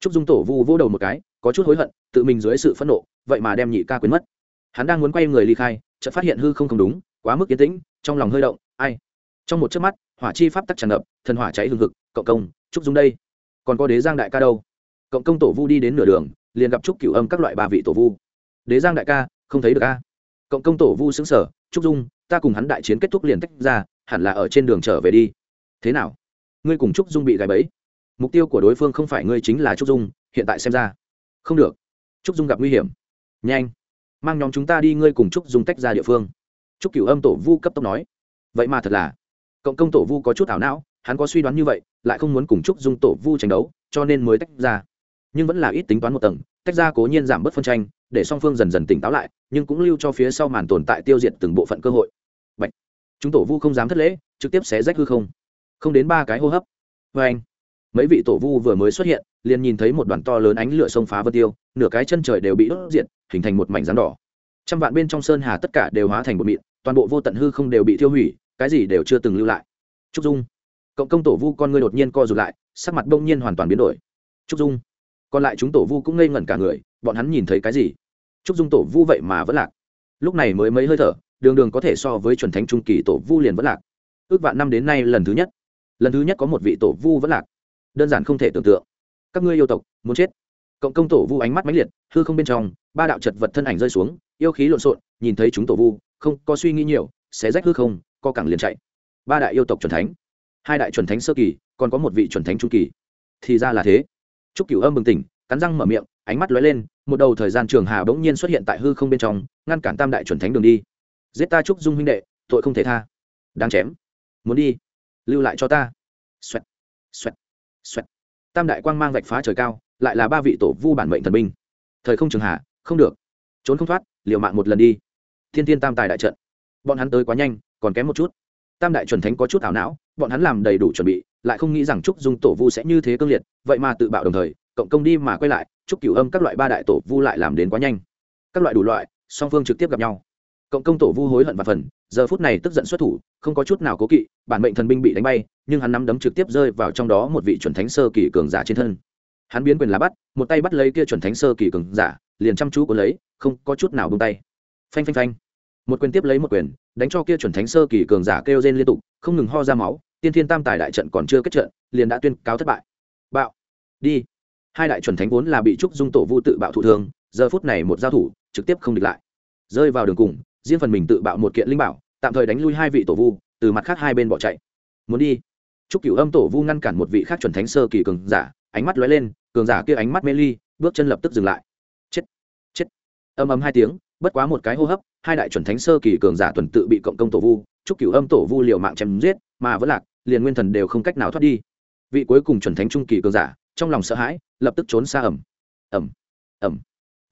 A: Trúc dung tổ vu vô đầu một cái, có chút hối hận, tự mình dưới sự phẫn nộ, vậy mà đem nhị ca quên mất. Hắn đang muốn quay người ly khai, chợt phát hiện hư không không đúng quá mức yên tĩnh, trong lòng hơi động, ai? Trong một chớp mắt, hỏa chi pháp tắc tràn ngập, thần hỏa cháy hương hực, cộng công trúc dung đây. Còn có đế giang đại ca đâu? Cộng công tổ vu đi đến nửa đường, liền gặp trúc cửu âm các loại ba vị tổ vu. Đế giang đại ca, không thấy được a? Cộng công tổ vu xứng sở trúc dung, ta cùng hắn đại chiến kết thúc liền tách ra, hẳn là ở trên đường trở về đi. Thế nào? Ngươi cùng trúc dung bị gài bẫy. Mục tiêu của đối phương không phải ngươi chính là trúc dung, hiện tại xem ra. Không được. Trúc dung gặp nguy hiểm. Nhanh. Mang nhóm chúng ta đi, ngươi cùng trúc dung tách ra địa phương trúc cửu âm tổ vu cấp tốc nói. Vậy mà thật là, cộng công tổ vu có chút ảo não, hắn có suy đoán như vậy, lại không muốn cùng trúc dung tổ vu tranh đấu, cho nên mới tách ra. Nhưng vẫn là ít tính toán một tầng, tách ra cố nhiên giảm bớt phân tranh, để song phương dần dần tỉnh táo lại, nhưng cũng lưu cho phía sau màn tồn tại tiêu diệt từng bộ phận cơ hội. Bạch. chúng tổ vu không dám thất lễ, trực tiếp xé rách hư không. Không đến ba cái hô hấp. Vê anh, mấy vị tổ vu vừa mới xuất hiện, liền nhìn thấy một đoàn to lớn ánh lửa sông phá vân tiêu, nửa cái chân trời đều bị đốt diệt, hình thành một mảnh rắn đỏ trăm vạn bên trong sơn hà tất cả đều hóa thành bột mịn, toàn bộ vô tận hư không đều bị tiêu hủy, cái gì đều chưa từng lưu lại. Trúc dung. Cộng công tổ vu con ngươi đột nhiên co rụt lại, sắc mặt bỗng nhiên hoàn toàn biến đổi. Trúc dung. Còn lại chúng tổ vu cũng ngây ngẩn cả người, bọn hắn nhìn thấy cái gì? Trúc dung tổ vu vậy mà vẫn lạc. Lúc này mới mấy hơi thở, đường đường có thể so với chuẩn thánh trung kỳ tổ vu liền vẫn lạc. Ước vạn năm đến nay lần thứ nhất, lần thứ nhất có một vị tổ vu vẫn lạc. Đơn giản không thể tưởng tượng. Các ngươi yêu tộc, muốn chết. Cộng công tổ vu ánh mắt mãnh liệt, hư không bên trong, ba đạo chật vật thân ảnh rơi xuống yêu khí lộn xộn, nhìn thấy chúng tổ vu, không có suy nghĩ nhiều sẽ rách hư không, co cẳng liền chạy. Ba đại yêu tộc chuẩn thánh, hai đại chuẩn thánh sơ kỳ, còn có một vị chuẩn thánh trung kỳ. Thì ra là thế. Trúc cửu âm bừng tỉnh, cắn răng mở miệng, ánh mắt lóe lên, một đầu thời gian trường hà bỗng nhiên xuất hiện tại hư không bên trong, ngăn cản tam đại chuẩn thánh đường đi. Giết ta trúc dung huynh đệ, tội không thể tha. Đáng chém. Muốn đi, lưu lại cho ta. Xoẹt xoẹt xoẹt. Tam đại quang mang vạch phá trời cao, lại là ba vị tổ vu bản mệnh thần binh. Thời không trường hà, không được. Trốn không thoát liều mạng một lần đi. Thiên thiên tam tài đại trận. Bọn hắn tới quá nhanh, còn kém một chút. Tam đại chuẩn thánh có chút ảo não, bọn hắn làm đầy đủ chuẩn bị, lại không nghĩ rằng trúc dung tổ vu sẽ như thế cương liệt, vậy mà tự bạo đồng thời, cộng công đi mà quay lại, trúc cửu âm các loại ba đại tổ vu lại làm đến quá nhanh. Các loại đủ loại, song phương trực tiếp gặp nhau. Cộng công tổ vu hối hận và phần, giờ phút này tức giận xuất thủ, không có chút nào cố kỵ, bản mệnh thần binh bị đánh bay, nhưng hắn nắm đấm trực tiếp rơi vào trong đó một vị chuẩn thánh sơ kỳ cường giả trên thân hắn biến quyền lá bắt, một tay bắt lấy kia chuẩn thánh sơ kỳ cường giả, liền chăm chú của lấy, không có chút nào bông tay. Phanh phanh phanh. Một quyền tiếp lấy một quyền, đánh cho kia chuẩn thánh sơ kỳ cường giả kêu rên liên tục, không ngừng ho ra máu, tiên thiên tam tài đại trận còn chưa kết trận, liền đã tuyên cáo thất bại. Bạo. Đi. Hai đại chuẩn thánh vốn là bị trúc dung tổ vu tự bạo thủ thương, giờ phút này một giao thủ, trực tiếp không địch lại. Rơi vào đường cùng, riêng phần mình tự bạo một kiện linh bảo, tạm thời đánh lui hai vị tổ vu, từ mặt khác hai bên bỏ chạy. Muốn đi. Trúc cửu âm tổ vu ngăn cản một vị khác chuẩn thánh sơ kỳ cường giả ánh mắt lóe lên, cường giả kia ánh mắt mê ly, bước chân lập tức dừng lại. Chết chết. Âm ầm hai tiếng, bất quá một cái hô hấp, hai đại chuẩn thánh sơ kỳ cường giả tuần tự bị cộng công tổ vu trúc cửu âm tổ vu liều mạng chém giết, mà vẫn lạc, liền nguyên thần đều không cách nào thoát đi. Vị cuối cùng chuẩn thánh trung kỳ cường giả, trong lòng sợ hãi, lập tức trốn xa ẩm ẩm ẩm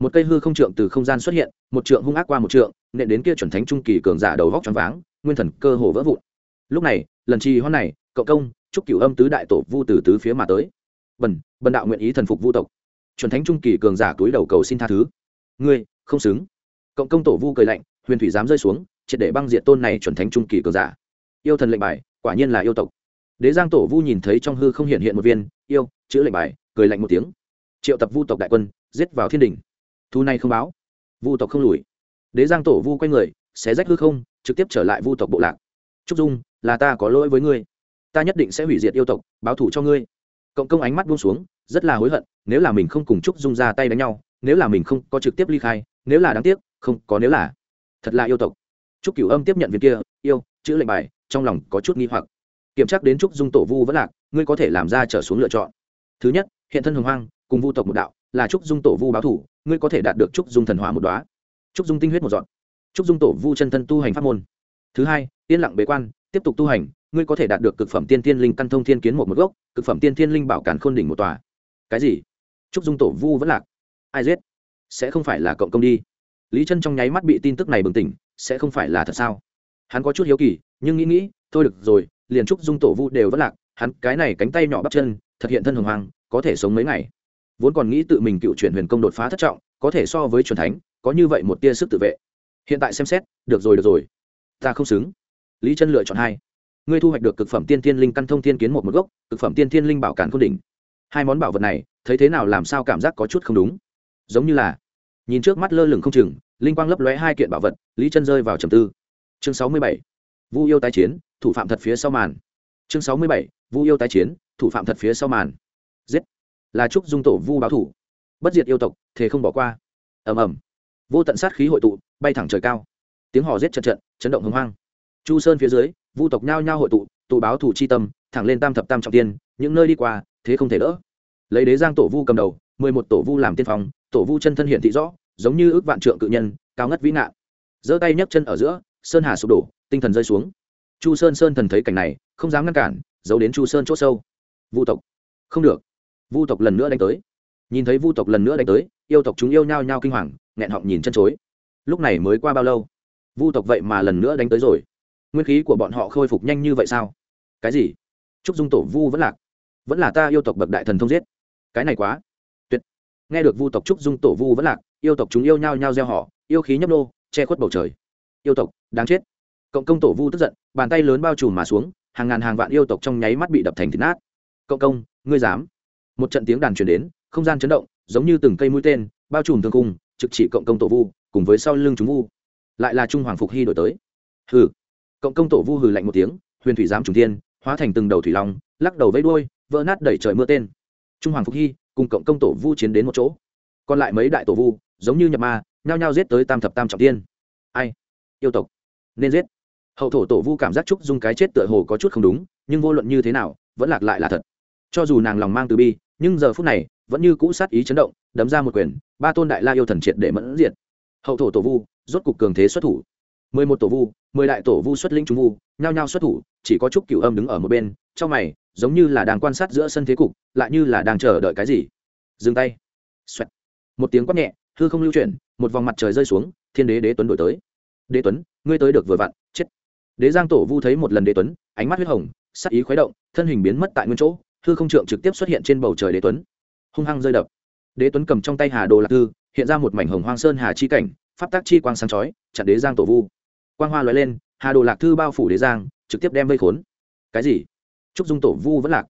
A: một cây hư không trượng từ không gian xuất hiện, một trượng hung ác qua một trượng, nện đến kia chuẩn thánh trung kỳ cường giả đầu vóc choáng váng, nguyên thần cơ hồ vỡ vụn. Lúc này, lần trì hoãn này cậu công, chúc cửu âm tứ đại tổ vu từ tứ phía mà tới bần bần đạo nguyện ý thần phục vu tộc. Chuẩn thánh trung kỳ cường giả túi đầu cầu xin tha thứ. Ngươi, không xứng. Cộng công tổ vu cười lạnh, huyền thủy dám rơi xuống, triệt để băng diện tôn này chuẩn thánh trung kỳ cường giả. Yêu thần lệnh bài, quả nhiên là yêu tộc. Đế giang tổ vu nhìn thấy trong hư không hiện hiện một viên, yêu, chữ lệnh bài, cười lạnh một tiếng. Triệu tập vu tộc đại quân, giết vào thiên đình thu này không báo. Vu tộc không lùi. Đế giang tổ vu quay người, xé rách hư không, trực tiếp trở lại vu tộc bộ lạc. Trúc dung, là ta có lỗi với ngươi. Ta nhất định sẽ hủy diệt yêu tộc, báo thủ cho ngươi cộng công ánh mắt buông xuống, rất là hối hận, nếu là mình không cùng trúc dung ra tay đánh nhau, nếu là mình không có trực tiếp ly khai, nếu là đáng tiếc, không có nếu là. Thật là yêu tộc. Trúc cửu âm tiếp nhận viên kia, yêu, chữ lệnh bài, trong lòng có chút nghi hoặc. Kiểm tra đến trúc dung tổ vu vẫn lạc, ngươi có thể làm ra trở xuống lựa chọn. Thứ nhất, hiện thân hồng hoang, cùng vu tộc một đạo, là trúc dung tổ vu báo thủ, ngươi có thể đạt được trúc dung thần hỏa một đoá trúc dung tinh huyết một dọn. Trúc dung tổ vu chân thân tu hành pháp môn. Thứ hai, yên lặng bế quan, tiếp tục tu hành ngươi có thể đạt được cực phẩm tiên thiên linh căn thông thiên kiến một một gốc, cực phẩm tiên thiên linh bảo cản khôn đỉnh một tòa. Cái gì? Trúc dung tổ vu vẫn lạc. Ai giết? Sẽ không phải là cộng công đi. Lý chân trong nháy mắt bị tin tức này bừng tỉnh, sẽ không phải là thật sao? Hắn có chút hiếu kỳ, nhưng nghĩ nghĩ, thôi được rồi, liền trúc dung tổ vu đều vẫn lạc, hắn cái này cánh tay nhỏ bắp chân, thật hiện thân hồng hoàng có thể sống mấy ngày. Vốn còn nghĩ tự mình cựu chuyển huyền công đột phá thất trọng, có thể so với truyền thánh, có như vậy một tia sức tự vệ. Hiện tại xem xét, được rồi được rồi. Ta không xứng. Lý chân lựa chọn hai ngươi thu hoạch được cực phẩm tiên thiên linh căn thông thiên kiến một một gốc, cực phẩm tiên thiên linh bảo cản khôn đỉnh. Hai món bảo vật này, thấy thế nào làm sao cảm giác có chút không đúng? Giống như là, nhìn trước mắt lơ lửng không chừng, linh quang lấp lóe hai kiện bảo vật, lý chân rơi vào trầm tư. Chương sáu mươi bảy, vu yêu tái chiến, thủ phạm thật phía sau màn. Chương sáu mươi bảy, vu yêu tái chiến, thủ phạm thật phía sau màn. Giết. Là trúc dung tổ vu báo thủ. Bất diệt yêu tộc thế không bỏ qua. Ầm ầm. Vô tận sát khí hội tụ, bay thẳng trời cao. Tiếng hò giết trận trận chấn động hưng hoang chu sơn phía dưới, vu tộc nhao nhao hội tụ tụ báo thủ chi tâm, thẳng lên tam thập tam trọng tiên những nơi đi qua, thế không thể đỡ. Lấy đế giang tổ vu cầm đầu, mười một tổ vu làm tiên phong, tổ vu chân thân hiện thị rõ, giống như ước vạn trượng cự nhân, cao ngất vĩ nạn giơ tay nhấc chân ở giữa, sơn hà sụp đổ, tinh thần rơi xuống. Chu sơn sơn thần thấy cảnh này, không dám ngăn cản, giấu đến chu sơn c h ỗ sâu. Vu tộc. Không được. Vu tộc lần nữa đánh tới. Nhìn thấy vu tộc lần nữa đánh tới, yêu tộc chúng yêu nhao nhao kinh hoàng, nghẹn họng nhìn chân chối. Lúc này mới qua bao lâu? Vu tộc vậy mà lần nữa đánh tới rồi nguyên khí của bọn họ khôi phục nhanh như vậy sao? Cái gì? Trúc dung tổ vu vẫn lạc. Vẫn là ta yêu tộc bậc đại thần thông giết. Cái này quá tuyệt. Nghe được vu tộc trúc dung tổ vu vẫn lạc, yêu tộc chúng yêu nhau nhao gieo họ, yêu khí nhấp nô, che khuất bầu trời. Yêu tộc, đáng chết. Cộng công tổ vu tức giận, bàn tay lớn bao trùm mà xuống, hàng ngàn hàng vạn yêu tộc trong nháy mắt bị đập thành thịt nát. Cộng công, ngươi dám? Một trận tiếng đàn truyền đến, không gian chấn động, giống như từng cây mũi tên, bao trùm thương cung, trực chỉ cộng công tổ vu, cùng với sau lưng chúng vu. Lại là trung hoàng phục hy đổi tới. Hừ cộng công tổ vu hừ lạnh một tiếng, huyền thủy giám trùng thiên, hóa thành từng đầu thủy long, lắc đầu vẫy đuôi, vỡ nát đẩy trời mưa tên. Trung hoàng phục hy cùng cộng công tổ vu chiến đến một chỗ. Còn lại mấy đại tổ vu, giống như nhập ma, nhao nhao giết tới tam thập tam trọng tiên ai? Yêu tộc. Nên giết. Hậu thổ tổ vu cảm giác trúc dung cái chết tựa hồ có chút không đúng, nhưng vô luận như thế nào, vẫn lạc lại là thật. Cho dù nàng lòng mang từ bi, nhưng giờ phút này, vẫn như cũ sát ý chấn động, đấm ra một quyền, ba tôn đại la yêu thần triệt để mẫn diệt. Hậu thổ tổ vu, rốt cục cường thế xuất thủ mười một tổ vu, mười đại tổ vu xuất linh trung vu, nhao nhao xuất thủ, chỉ có trúc cửu âm đứng ở một bên, trong mày, giống như là đang quan sát giữa sân thế cục, lại như là đang chờ đợi cái gì. Dừng tay. Xoẹt. một tiếng quát nhẹ, hư không lưu chuyển, một vòng mặt trời rơi xuống, thiên đế đế tuấn đổi tới. Đế tuấn, ngươi tới được vừa vặn, chết. Đế giang tổ vu thấy một lần đế tuấn, ánh mắt huyết hồng, sắc ý khuấy động, thân hình biến mất tại nguyên chỗ, hư không trượng trực tiếp xuất hiện trên bầu trời đế tuấn. Hung hăng rơi đập. Đế tuấn cầm trong tay hà đồ lạc thư, hiện ra một mảnh hồng hoang sơn hà chi cảnh, pháp tác chi quang sáng chói, chặn đế giang tổ vu quang hoa lóe lên, hà đồ lạc thư bao phủ đế giang, trực tiếp đem vây khốn. Cái gì? Trúc dung tổ vu vẫn lạc?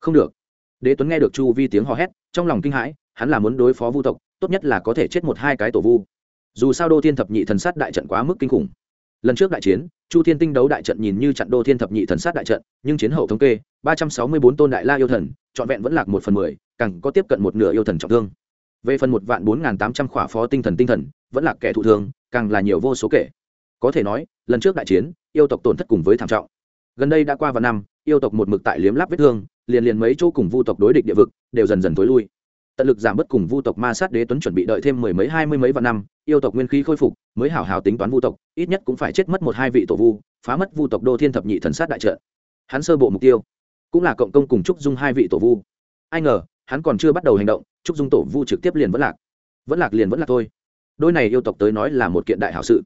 A: Không được. Đế tuấn nghe được chu vi tiếng hò hét, trong lòng kinh hãi, hắn là muốn đối phó vu tộc, tốt nhất là có thể chết một hai cái tổ vu. Dù sao đô thiên thập nhị thần sát đại trận quá mức kinh khủng. Lần trước đại chiến, chu thiên tinh đấu đại trận nhìn như trận đô thiên thập nhị thần sát đại trận, nhưng chiến hậu thống kê, ba trăm sáu mươi bốn tôn đại la yêu thần, trọn vẹn vẫn lạc một phần mười, càng có tiếp cận một nửa yêu thần trọng thương. Về phần một vạn bốn n g h n tám trăm khỏa phó tinh thần tinh thần, vẫn là kẻ thụ thương, càng là nhiều vô số kể có thể nói, lần trước đại chiến, yêu tộc tổn thất cùng với thảm trọng. Gần đây đã qua vài năm, yêu tộc một mực tại liếm láp vết thương, liền liền mấy chỗ cùng vu tộc đối địch địa vực, đều dần dần t ố i lui. Tận lực giảm bớt cùng vu tộc ma sát đế tuấn chuẩn bị đợi thêm mười mấy, hai mươi mấy vạn năm, yêu tộc nguyên khí khôi phục, mới hảo hảo tính toán vu tộc, ít nhất cũng phải chết mất một, hai vị tổ vu, phá mất vu tộc đô thiên thập nhị thần sát đại trợ hắn sơ bộ mục tiêu, cũng là cộng công cùng trúc dung hai vị tổ vu. Ai ngờ, hắn còn chưa bắt đầu hành động, trúc dung tổ vu trực tiếp liền vẫn lạc. Vẫn lạc liền vẫn lạc thôi. Đôi này yêu tộc tới nói là một kiện đại hảo sự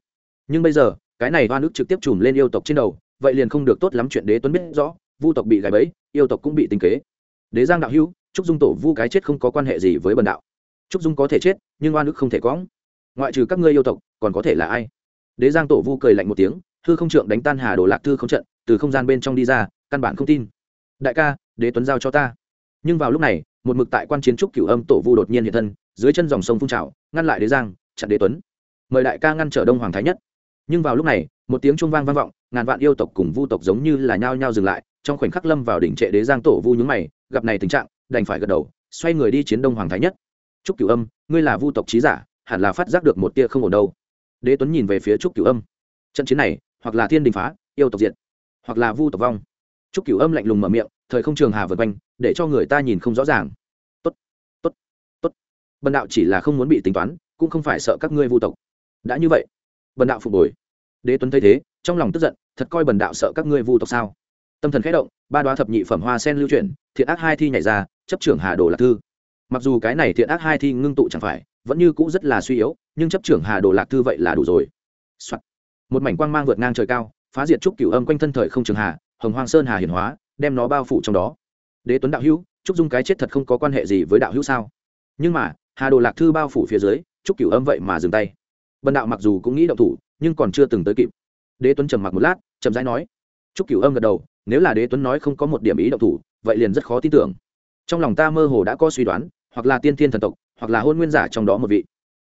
A: nhưng bây giờ, cái này hoa nước trực tiếp chùm lên yêu tộc trên đầu, vậy liền không được tốt lắm chuyện đế tuấn biết rõ, vu tộc bị gài bẫy, yêu tộc cũng bị tính kế. Đế giang đạo hữu, trúc dung tổ vu cái chết không có quan hệ gì với bần đạo. Trúc dung có thể chết, nhưng oan ức không thể cóng ngoại trừ các ngươi yêu tộc, còn có thể là ai? Đế giang tổ vu cười lạnh một tiếng thư không trượng đánh tan hà đồ lạc thư không trận, từ không gian bên trong đi ra, căn bản không tin. Đại ca, đế tuấn giao cho ta. Nhưng vào lúc này, một mực tại quan chiến trúc cửu âm tổ vu đột nhiên hiện thân, dưới chân dòng sông phun trào, ngăn lại đế giang, chặn đế tuấn. Mời đại ca ngăn trở đông hoàng thái nhất nhưng vào lúc này, một tiếng trung vang vang vọng, ngàn vạn yêu tộc cùng vu tộc giống như là nhao nhao dừng lại, trong khoảnh khắc lâm vào đỉnh trệ đế giang tổ vu nhướng mày, gặp này tình trạng, đành phải gật đầu, xoay người đi chiến đông hoàng thái nhất. Trúc cửu âm, ngươi là vu tộc trí giả, hẳn là phát giác được một tia không ổn đâu. Đế tuấn nhìn về phía trúc cửu âm. Trận chiến này, hoặc là thiên đình phá, yêu tộc diện hoặc là vu tộc vong. Trúc cửu âm lạnh lùng mở miệng, thời không trường hà vượt quanh, để cho người ta nhìn không rõ ràng. Tốt tốt tốt. Bần đạo chỉ là không muốn bị tính toán, cũng không phải sợ các ngươi vu tộc. Đã như vậy bần đạo phục hồi đế tuấn thấy thế, trong lòng tức giận, thật coi bần đạo sợ các ngươi vu tộc sao. Tâm thần khẽ động, ba đoá thập nhị phẩm hoa sen lưu chuyển, thiện ác hai thi nhảy ra, chấp trưởng hà đồ lạc thư. Mặc dù cái này thiện ác hai thi ngưng tụ chẳng phải, vẫn như cũ rất là suy yếu, nhưng chấp trưởng hà đồ lạc thư vậy là đủ rồi、Soạn. một mảnh quang mang vượt ngang trời cao, phá diệt trúc cửu âm quanh thân thời không trường hà, hồng hoang sơn hà hiển hóa, đem nó bao phủ trong đó. Đế tuấn đạo hữu, trúc dung cái chết thật không có quan hệ gì với đạo hữu sao? Nhưng mà, hà đồ lạc thư bao phủ phía dưới, trúc cửu âm vậy mà dừng tay bần đạo mặc dù cũng nghĩ động thủ, nhưng còn chưa từng tới kịp. Đế tuấn trầm mặc một lát, chậm rãi nói, trúc cửu âm gật đầu, nếu là đế tuấn nói không có một điểm ý động thủ, vậy liền rất khó tin tưởng. Trong lòng ta mơ hồ đã có suy đoán, hoặc là tiên thiên thần tộc, hoặc là hôn nguyên giả trong đó một vị.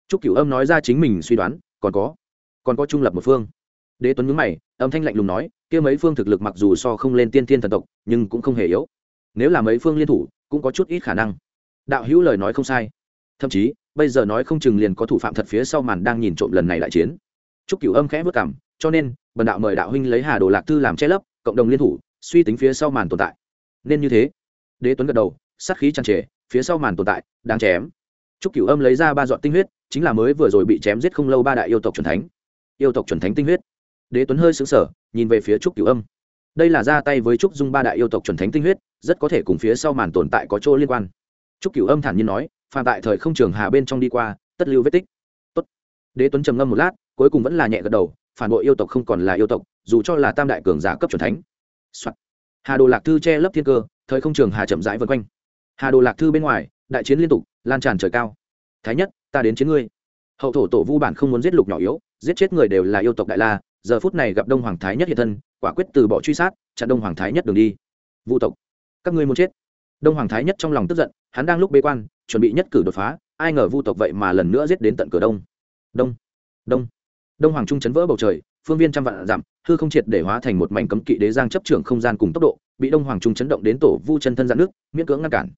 A: Trúc cửu âm nói ra chính mình suy đoán, còn có còn có trung lập một phương. Đế tuấn nhướng mày, âm thanh lạnh lùng nói, kia mấy phương thực lực mặc dù so không lên tiên thiên thần tộc, nhưng cũng không hề yếu. Nếu là mấy phương liên thủ, cũng có chút ít khả năng. Đạo hữu lời nói không sai. Thậm chí bây giờ nói không chừng liền có thủ phạm thật phía sau màn đang nhìn trộm lần này đại chiến. Trúc cửu âm khẽ vất cảm cho nên, bần đạo mời đạo huynh lấy hà đồ lạc thư làm che lấp, cộng đồng liên thủ, suy tính phía sau màn tồn tại. Nên như thế. Đế tuấn gật đầu, sát khí tràn trề, phía sau màn tồn tại đang chém. Trúc cửu âm lấy ra ba dọn tinh huyết, chính là mới vừa rồi bị chém giết không lâu ba đại yêu tộc c thánh. Yêu tộc c thánh tinh huyết. Đế tuấn hơi xứng sở nhìn về phía trúc cửu âm. Đây là ra tay với trúc dung ba đại yêu tộc c thánh tinh huyết, rất có thể cùng phía sau màn tồn tại có chỗ liên quan. Trúc cửu âm thản nhiên nói phàm tại thời không trường hà bên trong đi qua, tất lưu vết tích. Tốt. đế tuấn trầm ngâm một lát, cuối cùng vẫn là nhẹ gật đầu, phản bội yêu tộc không còn là yêu tộc, dù cho là tam đại cường giả cấp c thánh、Soạn. hà đồ lạc thư che lấp thiên cơ, thời không trường hà chậm rãi vân quanh. Hà đồ lạc thư bên ngoài, đại chiến liên tục, lan tràn trời cao. Thái nhất, ta đến chiến ngươi. Hậu thổ tổ vu bản không muốn giết lục nhỏ yếu, giết chết người đều là yêu tộc đại la, giờ phút này gặp đông hoàng thái nhất hiện thân, quả quyết từ bỏ truy sát, chặn đông hoàng thái nhất đường đi. Vu tộc, các ngươi muốn chết. Đông hoàng thái nhất trong lòng tức giận, hắn đang lúc bế quan chuẩn bị nhất cử đột phá, ai ngờ vu tộc vậy mà lần nữa giết đến tận cửa đông. Đông đông đông hoàng trung chấn vỡ bầu trời, phương viên trăm vạn giảm hư không triệt để hóa thành một mảnh cấm kỵ đế giang chấp trưởng không gian cùng tốc độ, bị đông hoàng trung chấn động đến tổ vu chân thân dạn nước, miễn cưỡng ngăn cản.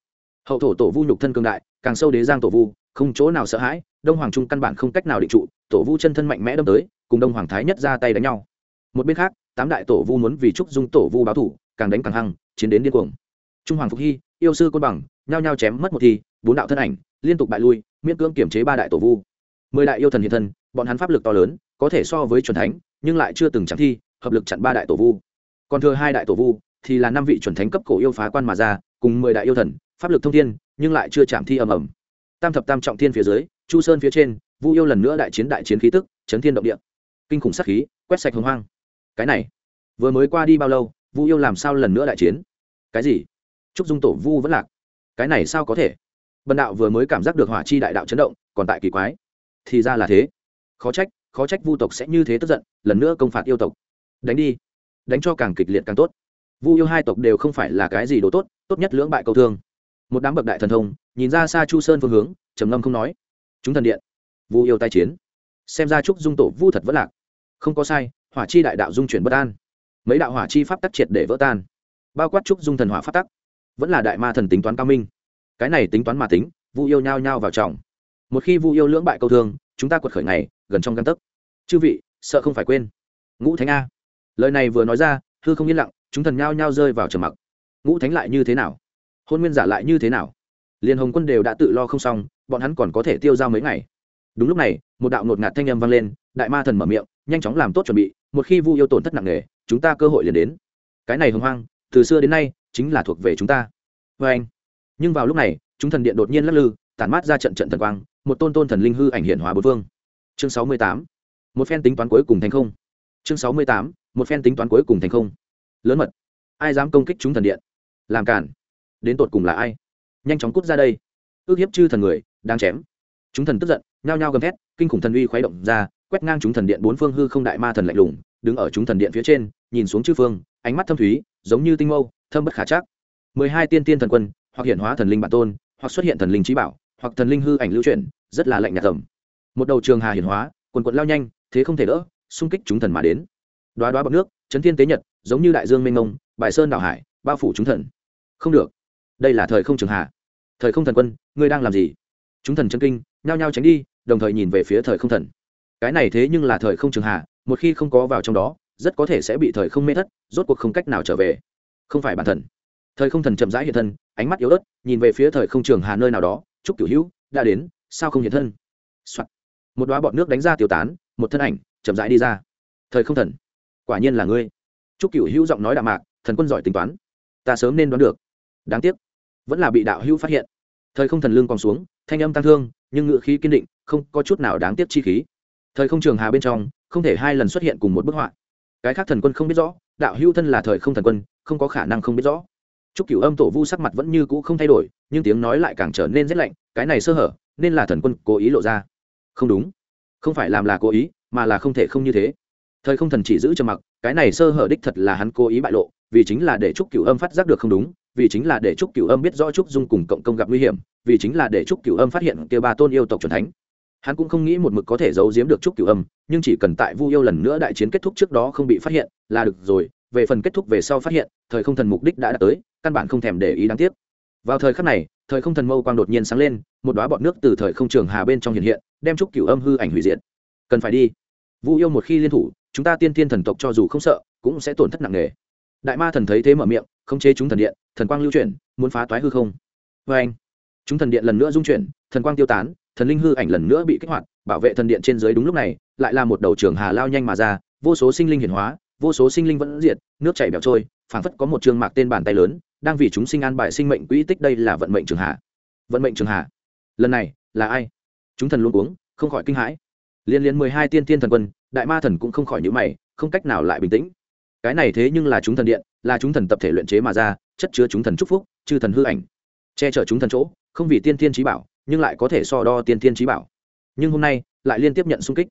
A: Hậu thổ tổ vu nhục thân cường đại, càng sâu đế giang tổ vu, không chỗ nào sợ hãi, đông hoàng trung căn bản không cách nào định trụ, tổ vu chân thân mạnh mẽ đâm tới, cùng đông hoàng thái nhất ra tay đánh nhau. Một bên khác, tám đại tổ vu muốn vì trúc dung tổ vu báo thủ, càng đánh càng hăng, chiến đến điên cuồng. Trung hoàng phục hy, yêu sư côn bằng, nhao nhao chém mất một thi bốn đạo thân ảnh, liên tục bại lui, miễn cưỡng kiểm chế ba đại tổ vu. Mười đại yêu thần hiện thân, bọn hắn pháp lực to lớn, có thể so với chuẩn thánh, nhưng lại chưa từng chạm thi, hợp lực chặn ba đại tổ vu. Còn thừa hai đại tổ vu, thì là năm vị chuẩn thánh cấp cổ yêu phá quan mà ra, cùng mười đại yêu thần, pháp lực thông thiên, nhưng lại chưa chạm thi ầm ầm. Tam thập tam trọng thiên phía dưới, chu sơn phía trên, vu yêu lần nữa đại chiến đại chiến khí tức, chấn thiên động địa. Kinh khủng sát khí, quét sạch hồng hoang. Cái này, vừa mới qua đi bao lâu, vu yêu làm sao lần nữa đại chiến? Cái gì? Trúc dung tổ vu vẫn lạc. Cái này sao có thể? Bần đạo vừa mới cảm giác được hỏa chi đại đạo chấn động, còn tại kỳ quái. Thì ra là thế. Khó trách khó trách vu tộc sẽ như thế tức giận, lần nữa công phạt yêu tộc. Đánh đi. Đánh cho càng kịch liệt càng tốt. Vu yêu hai tộc đều không phải là cái gì đồ tốt tốt nhất lưỡng bại cầu thương. Một đám bậc đại thần thông, nhìn ra xa chu sơn phương hướng, trầm ngâm không nói. Chúng thần điện. Vu yêu tai chiến. Xem ra trúc dung tổ vu thật vất lạc. Không có sai, hỏa chi đại đạo dung chuyển bất an. Mấy đạo hỏa chi pháp tắc triệt để vỡ tan. Bao quát trúc dung thần hỏa pháp tắc. Vẫn là đại ma thần tính toán cao minh cái này tính toán mà tính, vu yêu nhao nhao vào trọng một khi vu yêu lưỡng bại câu thương, chúng ta quật khởi này gần trong căn tấc. Chư vị, sợ không phải quên. Ngũ thánh a. Lời này vừa nói ra, hư không yên lặng, chúng thần nhao nhao rơi vào trầm mặc. Ngũ thánh lại như thế nào? Hôn nguyên giả lại như thế nào? Liên hồng quân đều đã tự lo không xong, bọn hắn còn có thể tiêu dao mấy ngày. Đúng lúc này, một đạo ngột ngạt thanh âm vang lên, đại ma thần mở miệng, nhanh chóng làm tốt chuẩn bị, một khi vu yêu tổn thất nặng nề, chúng ta cơ hội liền đến. Cái này hồng hoang, từ xưa đến nay, chính là thuộc về chúng ta. Vê anh nhưng vào lúc này, chúng thần điện đột nhiên lắc lư, tản mát ra trận trận thần quang, một tôn tôn thần linh hư ảnh hiện hóa bốn phương. chương sáu mươi tám. Một phen tính toán cuối cùng thành không. Chương sáu mươi tám. Một phen tính toán cuối cùng thành không. Lớn mật. Ai dám công kích chúng thần điện? Làm cản. Đến tột cùng là ai? Nhanh chóng cút ra đây. Ước hiếp chư thần người đang chém. Chúng thần tức giận, nhao nhao gầm thét, kinh khủng thần uy khuấy động ra, quét ngang chúng thần điện bốn phương hư không đại ma thần lạnh lùng, đứng ở chúng thần điện phía trên, nhìn xuống chư phương, ánh mắt thâm thúy, giống như tinh mâu, thâm bất khả chắc. mười hai tiên tiên thần quân hoặc hiện hóa thần linh bản tôn, hoặc xuất hiện thần linh trí bảo, hoặc thần linh hư ảnh lưu chuyển, rất là lạnh nhạt tầm. Một đầu trường hà hiển hóa, quần quận lao nhanh, thế không thể đỡ, xung kích chúng thần mà đến. Đoá đoá bọc nước, chấn thiên tế nhật, giống như đại dương mênh mông, bài sơn đảo hải, bao phủ chúng thần. Không được. Đây là thời không trường hà. Thời không thần quân, ngươi đang làm gì? Chúng thần chân kinh, nhao nhao tránh đi, đồng thời nhìn về phía thời không thần. Cái này thế nhưng là thời không trường hà, một khi không có vào trong đó, rất có thể sẽ bị thời không mê thất, rốt cuộc không cách nào trở về. Không phải bản thần thời không thần chậm rãi hiện thân, ánh mắt yếu ớt, nhìn về phía thời không trường hà nơi nào đó chúc cửu hữu, đã đến, sao không hiện thân、Soạn. một đoá bọt nước đánh ra tiêu tán, một thân ảnh chậm rãi đi ra. Thời không thần, quả nhiên là ngươi. Chúc cửu hữu giọng nói đạm mạc, thần quân giỏi tính toán. Ta sớm nên đoán được. Đáng tiếc, vẫn là bị đạo hữu phát hiện. Thời không thần lương còn xuống, thanh âm tăng thương, nhưng ngựa khí kiên định, không có chút nào đáng tiếc chi khí. Thời không trường hà bên trong, không thể hai lần xuất hiện cùng một bức họa. Cái khác thần quân không biết rõ, đạo hữu thân là thời không thần quân, không có khả năng không biết rõ. Trúc Cửu Âm tổ vu sắc mặt vẫn như cũ không thay đổi, nhưng tiếng nói lại càng trở nên rất lạnh, cái này sơ hở, nên là thần quân cố ý lộ ra. Không đúng, không phải làm là cố ý, mà là không thể không như thế. Thời không thần chỉ giữ trầm mặc, cái này sơ hở đích thật là hắn cố ý bại lộ, vì chính là để Trúc Cửu Âm phát giác được không đúng, vì chính là để Trúc Cửu Âm biết rõ Trúc Dung cùng cộng công gặp nguy hiểm, vì chính là để Trúc Cửu Âm phát hiện kia ba tôn yêu tộc chuẩn thánh. Hắn cũng không nghĩ một mực có thể giấu giếm được Trúc Cửu Âm, nhưng chỉ cần tại Vu yêu lần nữa đại chiến kết thúc trước đó không bị phát hiện, là được rồi, về phần kết thúc về sau phát hiện, thời không thần mục đích đã đạt tới, căn bản không thèm để ý đáng tiếc. Vào thời khắc này thời không thần mâu quang đột nhiên sáng lên một đoá bọt nước từ thời không trường hà bên trong hiện hiện đem trúc cửu âm hư ảnh hủy diệt. Cần phải đi. Vu yêu một khi liên thủ chúng ta tiên tiên thần tộc cho dù không sợ cũng sẽ tổn thất nặng nề. Đại ma thần thấy thế mở miệng không chế chúng thần điện thần quang lưu chuyển muốn phá toái hư không. Vê anh chúng thần điện lần nữa dung chuyển thần quang tiêu tán thần linh hư ảnh lần nữa bị kích hoạt bảo vệ thần điện trên dưới đúng lúc này lại là một đầu trường hà lao nhanh mà ra vô số sinh linh hiển hóa vô số sinh linh vẫn diệt, nước chảy bẻo trôi, phảng phất có một trường mạc tên bàn tay lớn, đang vì chúng sinh an bài sinh mệnh quỹ tích đây là vận mệnh trường hạ. Vận mệnh trường hạ. Lần này, là ai? Chúng thần luôn uống không khỏi kinh hãi. Liên liên mười hai tiên tiên thần quân, đại ma thần cũng không khỏi nhữ mày, không cách nào lại bình tĩnh. Cái này thế nhưng là chúng thần điện, là chúng thần tập thể luyện chế mà ra, chất chứa chúng thần chúc phúc, chư thần hư ảnh. Che chở chúng thần chỗ, không vì tiên tiên trí bảo, nhưng lại có thể so đo tiên tiên trí bảo. Nhưng hôm nay, lại liên tiếp nhận xung kích.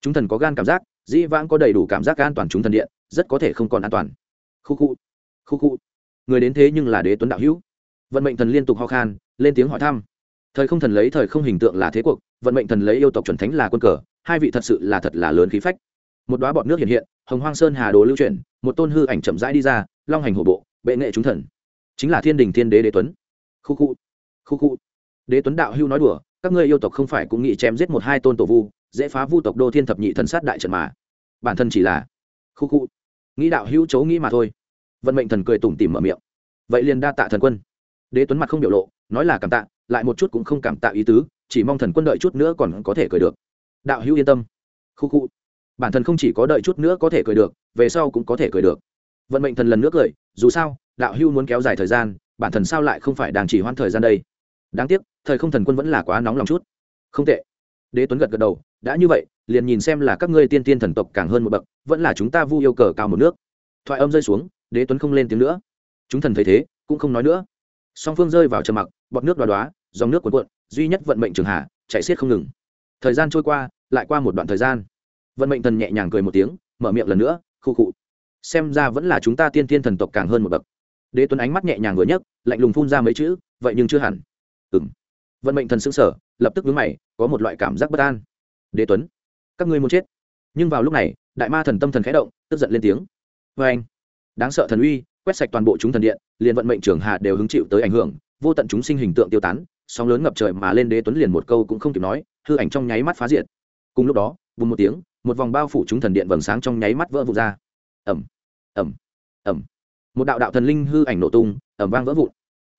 A: Chúng thần có gan cảm giác dĩ vãng có đầy đủ cảm giác an toàn chúng thần điện, rất có thể không còn an toàn. Khu khu khu khu. Người đến thế nhưng là đế tuấn đạo hữu. Vận mệnh thần liên tục ho khan, lên tiếng hỏi thăm. Thời không thần lấy thời không hình tượng là thế cuộc, vận mệnh thần lấy yêu tộc chuẩn thánh là quân cờ, hai vị thật sự là thật là lớn khí phách. Một đoá bọt nước hiện hiện, hồng hoang sơn hà đồ lưu chuyển, một tôn hư ảnh chậm rãi đi ra, long hành hổ bộ, bệ nghệ chúng thần. Chính là thiên đình thiên đế đế tuấn. Khu khu khu khu. Đế tuấn đạo hưu nói đùa, các ngươi yêu tộc không phải cũng nghĩ chém giết một hai tôn tổ vu dễ phá vu tộc đô thiên thập nhị thần sát đại trận mà. Bản thân chỉ là khu khu. Nghĩ đạo hữu chấu nghĩ mà thôi. Vận mệnh thần cười tủm tỉm mở miệng. Vậy liền đa tạ thần quân. Đế tuấn mặt không biểu lộ, nói là cảm tạ, lại một chút cũng không cảm tạ ý tứ, chỉ mong thần quân đợi chút nữa còn có thể cười được. Đạo hữu yên tâm. Khu khu. Bản thân không chỉ có đợi chút nữa có thể cười được, về sau cũng có thể cười được. Vận mệnh thần lần nữa cười, dù sao, đạo hữu muốn kéo dài thời gian, bản thần sao lại không phải đang chỉ hoãn thời gian đây? Đáng tiếc, thời không thần quân vẫn là quá nóng lòng chút. Không tệ. Đế tuấn gật gật đầu đã như vậy, liền nhìn xem là các ngươi tiên tiên thần tộc càng hơn một bậc, vẫn là chúng ta vu yêu cờ cao một nước. Thoại âm rơi xuống, đế tuấn không lên tiếng nữa. Chúng thần thấy thế, cũng không nói nữa. Song phương rơi vào trầm mặc, bọt nước đoá đoá dòng nước cuộn cuộn, duy nhất vận mệnh trường hạ, chạy xiết không ngừng. Thời gian trôi qua, lại qua một đoạn thời gian. Vận mệnh thần nhẹ nhàng cười một tiếng, mở miệng lần nữa, khu khụ xem ra vẫn là chúng ta tiên tiên thần tộc càng hơn một bậc. Đế tuấn ánh mắt nhẹ nhàng vừa nhấc, lạnh lùng phun ra mấy chữ, vậy nhưng chưa hẳn. Ừng vận mệnh thần xứng sở lập tức vướng mày, có một loại cảm giác bất an đế tuấn, các ngươi muốn chết. Nhưng vào lúc này, đại ma thần tâm thần khẽ động, tức giận lên tiếng. Vê anh, đáng sợ thần uy, quét sạch toàn bộ chúng thần điện, liền vận mệnh trường hạ đều hứng chịu tới ảnh hưởng, vô tận chúng sinh hình tượng tiêu tán, sóng lớn ngập trời mà lên đế tuấn liền một câu cũng không kịp nói, hư ảnh trong nháy mắt phá diệt. Cùng lúc đó, bùng một tiếng, một vòng bao phủ chúng thần điện vầng sáng trong nháy mắt vỡ vụn ra. Ẩm ẩm ẩm một đạo đạo thần linh hư ảnh nổ tung ẩm vang vỡ vụn.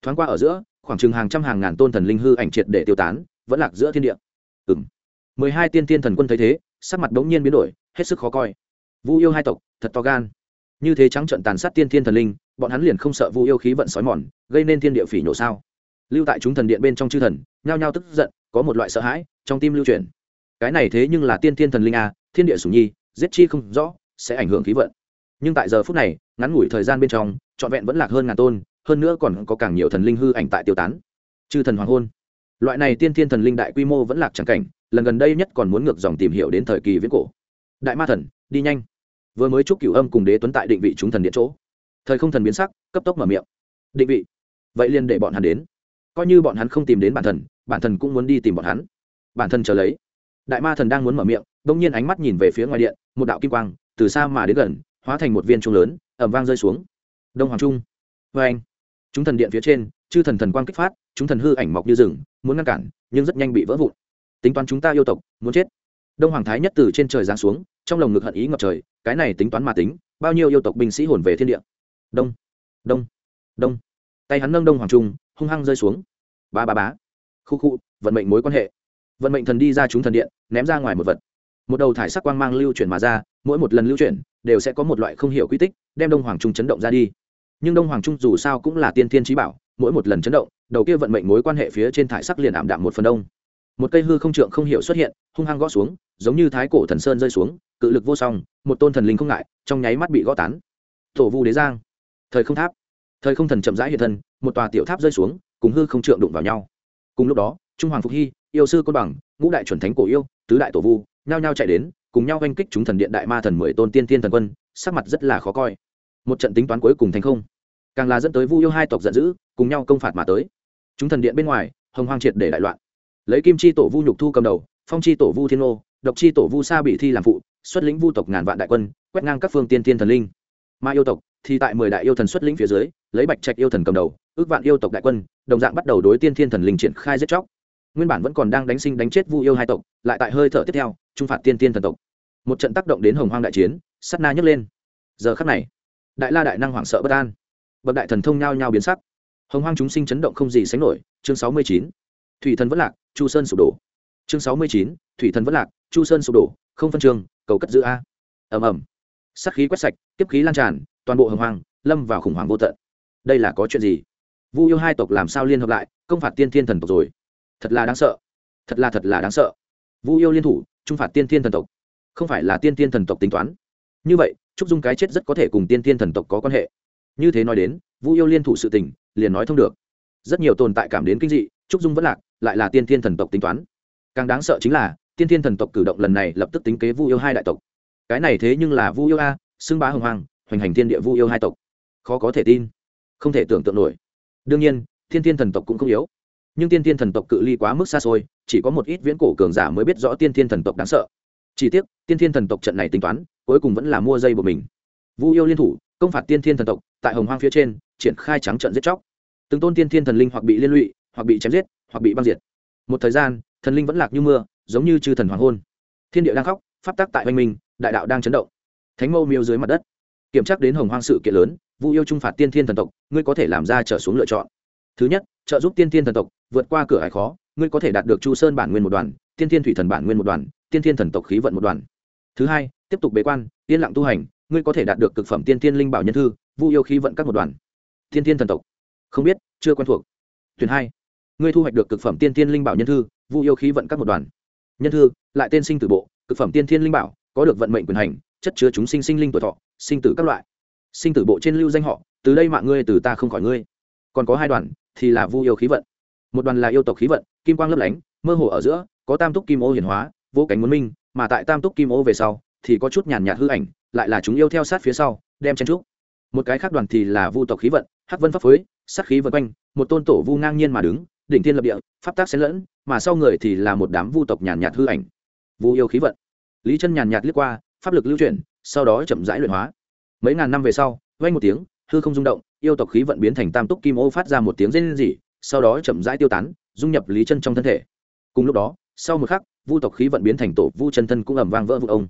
A: Thoáng qua ở giữa, khoảng chừng hàng trăm hàng ngàn tôn thần linh hư ảnh triệt để tiêu tán, vẫn lạc giữa thiên địa. Ừng mười hai tiên tiên thần quân thấy thế, sắc mặt đống nhiên biến đổi, hết sức khó coi. Vu yêu hai tộc, thật to gan. Như thế trắng trận tàn sát tiên thiên thần linh, bọn hắn liền không sợ vu yêu khí vận sói mòn, gây nên thiên địa phỉ nhổ sao? Lưu tại chúng thần điện bên trong chư thần, nhao nhao tức giận, có một loại sợ hãi trong tim lưu truyền cái này thế nhưng là tiên thiên thần linh a, thiên địa sủng nhi, giết chi không rõ, sẽ ảnh hưởng khí vận. Nhưng tại giờ phút này, ngắn ngủi thời gian bên trong, trọn vẹn vẫn lạc hơn ngàn tôn, hơn nữa còn có càng nhiều thần linh hư ảnh tại tiêu tán. Chư thần hoàng hôn loại này tiên thiên thần linh đại quy mô vẫn lạc trắng cảnh, lần gần đây nhất còn muốn ngược dòng tìm hiểu đến thời kỳ viễn cổ. Đại ma thần, đi nhanh. Vừa mới chúc cửu âm cùng đế tuấn tại định vị chúng thần điện chỗ. Thời không thần biến sắc, cấp tốc mở miệng. Định vị. Vậy liền để bọn hắn đến. Coi như bọn hắn không tìm đến bản thần bản thần cũng muốn đi tìm bọn hắn. Bản thân chờ lấy. Đại ma thần đang muốn mở miệng đông nhiên ánh mắt nhìn về phía ngoài điện, một đạo kim quang, từ xa mà đến gần, hóa thành một viên trung lớn ẩm vang rơi xuống. Đông hoàng trung. Vê anh chúng thần điện phía trên chư thần thần quang kích phát, chúng thần hư ảnh mọc như rừng, muốn ngăn cản, nhưng rất nhanh bị vỡ vụn. Tính toán chúng ta yêu tộc, muốn chết. Đông hoàng thái nhất từ trên trời giáng xuống, trong lồng ngực hận ý ngập trời, cái này tính toán mà tính, bao nhiêu yêu tộc binh sĩ hồn về thiên địa. Đông đông đông. Tay hắn nâng đông hoàng trung, hung hăng rơi xuống. Ba ba bá khu khu, vận mệnh mối quan hệ. Vận mệnh thần đi ra chúng thần điện, ném ra ngoài một vật. Một đầu thải sắc quang mang lưu chuyển mà ra, mỗi một lần lưu chuyển, đều sẽ có một loại không hiểu quy tích, đem đông hoàng trung chấn động ra đi. Nhưng đông hoàng trung dù sao cũng là tiên thiên trí bảo mỗi một lần chấn động, đầu kia vận mệnh mối quan hệ phía trên thải sắc liền ảm đạm một phần đông. Một cây hư không trượng không hiểu xuất hiện, hung hăng gõ xuống, giống như thái cổ thần sơn rơi xuống, cự lực vô song, một tôn thần linh không ngại, trong nháy mắt bị gõ tán. Tổ vu đế giang. Thời không tháp. Thời không thần chậm rãi hiện thân, một tòa tiểu tháp rơi xuống, cùng hư không trượng đụng vào nhau. Cùng lúc đó, trung hoàng phục hy, yêu sư côn bằng, ngũ đại chuẩn thánh cổ yêu, tứ đại tổ vu, nhao nhao chạy đến, cùng nhau oanh kích chúng thần điện đại ma thần mười tôn tiên tiên thần quân, sắc mặt rất là khó coi. Một trận tính toán cuối cùng thành không. Càng là dẫn tới vu yêu hai tộc giận dữ cùng nhau công phạt mà tới. Chúng thần điện bên ngoài, hồng hoang triệt để đại loạn. Lấy kim chi tổ vu nhục thu cầm đầu, phong chi tổ vu thiên ô độc chi tổ vu sa bị thi làm phụ, xuất lĩnh vu tộc ngàn vạn đại quân, quét ngang các phương tiên tiên thần linh. Ma yêu tộc thì tại mười đại yêu thần xuất lĩnh phía dưới, lấy bạch trạch yêu thần cầm đầu, ước vạn yêu tộc đại quân, đồng dạng bắt đầu đối tiên thiên thần linh triển khai giết chóc. Nguyên bản vẫn còn đang đánh sinh đánh chết vu yêu hai tộc, lại tại hơi thở tiếp theo, trung phạt tiên tiên thần tộc. Một trận tác động đến hồng hoang đại chiến sắt na nhấc lên. Giờ khắc này, đại la đại năng hoảng sợ bất an. Bậc đại thần thông nhao nhao biến sắc hồng hoang chúng sinh chấn động không gì sánh nổi, chương sáu mươi chín. Thủy thần vẫn lạc, chu sơn sụp đổ. Chương sáu mươi chín, thủy thần vẫn lạc, chu sơn sụp đổ, không phân trường, cầu cất giữ a. Ầm ầm. Sắc khí quét sạch tiếp khí lan tràn, toàn bộ hồng hoang lâm vào khủng hoảng vô tận. Đây là có chuyện gì? Vu yêu hai tộc làm sao liên hợp lại, công phạt tiên thiên thần tộc rồi? Thật là đáng sợ. Thật là thật là đáng sợ. Vu yêu liên thủ, trung phạt tiên thiên thần tộc. Không phải là tiên thiên thần tộc tính toán. Như vậy, trúc dung cái chết rất có thể cùng tiên thiên thần tộc có quan hệ. Như thế nói đến, vu yêu liên thủ sự tình liền nói thông được. Rất nhiều tồn tại cảm đến kinh dị, trúc dung vẫn lạc, lại là tiên thiên thần tộc tính toán. Càng đáng sợ chính là, tiên thiên thần tộc cử động lần này lập tức tính kế vu yêu hai đại tộc. Cái này thế nhưng là vu yêu a, xưng bá hồng hoàng hoành hành thiên địa vu yêu hai tộc. Khó có thể tin. Không thể tưởng tượng nổi. Đương nhiên thiên thiên thần tộc cũng không yếu. Nhưng tiên thiên thần tộc cự ly quá mức xa xôi, chỉ có một ít viễn cổ cường giả mới biết rõ tiên thiên thần tộc đáng sợ. Chỉ tiếc, tiên thiên thần tộc trận này tính toán, cuối cùng vẫn là mua dây của mình. Vu yêu liên thủ, công phạt tiên thiên thần tộc, tại hồng hoang phía trên, triển khai trắng trận giết chóc từng tôn tiên thiên thần linh hoặc bị liên lụy, hoặc bị chém giết, hoặc bị băng diệt. Một thời gian, thần linh vẫn lạc như mưa, giống như chư thần hoàng hôn. Thiên địa đang khóc, pháp tắc tại oanh minh, đại đạo đang chấn động. Thánh mâu miêu dưới mặt đất. Kiểm tra đến hồng hoang sự kiện lớn vụ yêu trung phạt tiên thiên thần tộc, ngươi có thể làm ra trở xuống lựa chọn. Thứ nhất, trợ giúp tiên thiên thần tộc vượt qua cửa hải khó, ngươi có thể đạt được chu sơn bản nguyên một đoàn, tiên thiên thủy thần bản nguyên một đoàn, tiên thiên thần tộc khí vận một đoàn. Thứ hai, tiếp tục bế quan, yên lặng tu hành, ngươi có thể đạt được cực phẩm tiên thiên linh bảo nhân thư, vu yêu khí vận các một đoàn. Tiên thiên thần tộc không biết, chưa quen thuộc. Tuyển hai, ngươi thu hoạch được cực phẩm tiên thiên linh bảo nhân thư, vu yêu khí vận các một đoàn. Nhân thư, lại tên sinh tử bộ, cực phẩm tiên thiên linh bảo, có được vận mệnh quyền hành, chất chứa chúng sinh sinh linh tuổi thọ, sinh tử các loại. Sinh tử bộ trên lưu danh họ, từ đây mạng ngươi, từ ta không khỏi ngươi. Còn có hai đoàn, thì là vu yêu khí vận. Một đoàn là yêu tộc khí vận, kim quang lấp lánh, mơ hồ ở giữa, có tam túc kim ô hiển hóa, vô cánh muốn minh, mà tại tam túc kim ô về sau, thì có chút nhàn nhạt hư ảnh, lại là chúng yêu theo sát phía sau, đem chen trúc. Một cái khác đoàn thì là vu tộc khí vận, hắc vân pháp phối sát khí vân quanh, một tôn tổ vu ngang nhiên mà đứng, đỉnh thiên lập địa, pháp tác xen lẫn, mà sau người thì là một đám vu tộc nhàn nhạt hư ảnh. Vu yêu khí vận. Lý chân nhàn nhạt liếc qua, pháp lực lưu chuyển, sau đó chậm rãi luyện hóa. Mấy ngàn năm về sau, vang một tiếng, hư không rung động, yêu tộc khí vận biến thành tam túc kim ô phát ra một tiếng rên rỉ, sau đó chậm rãi tiêu tán, dung nhập lý chân trong thân thể. Cùng lúc đó, sau một khắc, vu tộc khí vận biến thành tổ vu chân thân cũng ẩm vang vỡ vụ ông.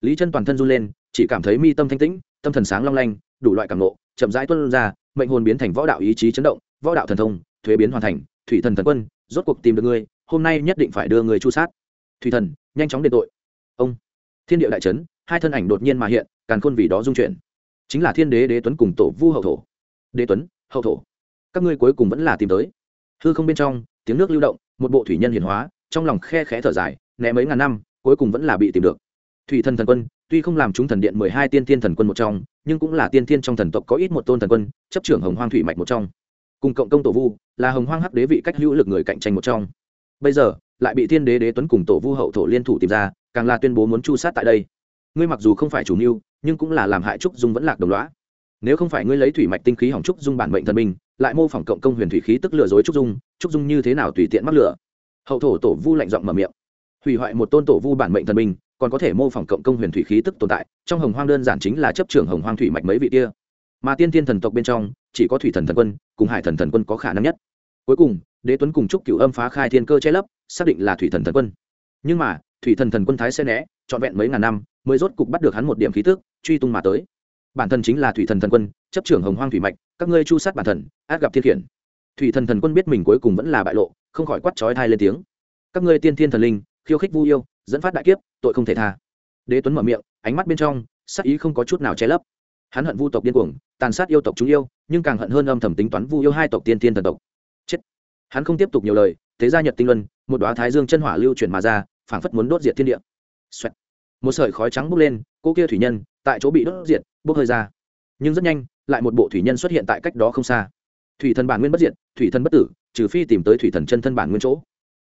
A: Lý chân toàn thân run lên, chỉ cảm thấy mi tâm thanh tĩnh, tâm thần sáng long lanh, đủ loại cảm nộ chậm rãi tuân ra mệnh hồn biến thành võ đạo ý chí chấn động, võ đạo thần thông, thuế biến hoàn thành, thủy thần thần quân, rốt cuộc tìm được ngươi, hôm nay nhất định phải đưa người chu sát. Thủy thần, nhanh chóng đền tội. Ông, thiên địa đại trấn hai thân ảnh đột nhiên mà hiện, càn khôn vì đó dung chuyển. Chính là thiên đế đế tuấn cùng tổ vu hậu thổ. Đế tuấn, hậu thổ. Các ngươi cuối cùng vẫn là tìm tới. Hư không bên trong, tiếng nước lưu động, một bộ thủy nhân hiện hóa, trong lòng khe khẽ thở dài, né mấy ngàn năm, cuối cùng vẫn là bị tìm được. Thủy thần thần quân tuy không làm chúng thần điện mười hai tiên thiên thần quân một trong, nhưng cũng là tiên thiên trong thần tộc có ít một tôn thần quân, chấp trưởng hồng hoang thủy mạch một trong. Cùng cộng công tổ vu, là hồng hoang hắc đế vị cách hữu lực người cạnh tranh một trong. Bây giờ, lại bị thiên đế đế tuấn cùng tổ vu hậu thổ liên thủ tìm ra, càng là tuyên bố muốn chu sát tại đây. Ngươi mặc dù không phải chủ mưu, nhưng cũng là làm hại trúc dung vẫn lạc đồng lõa. nếu không phải ngươi lấy thủy mạch tinh khí hỏng trúc dung bản mệnh thần minh, lại mô phỏng cộng công huyền thủy khí tức lừa dối trúc dung trúc dung như thế nào tùy tiện mắc lửa? Hậu thổ tổ vu lạnh giọng mở miệng. Hủy hoại một tôn tổ vu bản mệnh thần minh còn có thể mô phỏng cộng công huyền thủy khí tức tồn tại, trong hồng hoang đơn giản chính là chấp trưởng hồng hoang thủy mạch mấy vị kia. Mà tiên tiên thần tộc bên trong, chỉ có thủy thần thần quân, cùng hải thần thần quân có khả năng nhất. Cuối cùng, đế tuấn cùng trúc cửu âm phá khai thiên cơ che lấp, xác định là thủy thần thần quân. Nhưng mà, thủy thần thần quân thái sẽ né, trọn vẹn mấy ngàn năm, mới rốt cục bắt được hắn một điểm khí tức, truy tung mà tới. Bản thân chính là thủy thần thần quân, chấp trưởng hồng hoang thủy mạch, các ngươi chu sát bản thần át gặp thiên khiển. Thủy thần thần quân biết mình cuối cùng vẫn là bại lộ, không khỏi quát chói thai lên tiếng. Các ngươi tiên thiên thần linh, khiêu khích vu yêu dẫn phát đại kiếp, tội không thể tha. Đế tuấn mở miệng, ánh mắt bên trong sắc ý không có chút nào che lấp. Hắn hận vu tộc điên cuồng, tàn sát yêu tộc chúng yêu, nhưng càng hận hơn âm thầm tính toán vu yêu hai tộc tiên thiên thần tộc. Chết. Hắn không tiếp tục nhiều lời, thế gia nhật tinh luân, một đoá thái dương chân hỏa lưu chuyển mà ra, phảng phất muốn đốt diệt thiên địa. Xoẹt. một sợi khói trắng bốc lên, cô kia thủy nhân tại chỗ bị đốt diệt, bốc hơi ra. Nhưng rất nhanh, lại một bộ thủy nhân xuất hiện tại cách đó không xa. Thủy thần bản nguyên bất diệt, thủy thần bất tử, trừ phi tìm tới thủy thần chân thân bản nguyên chỗ.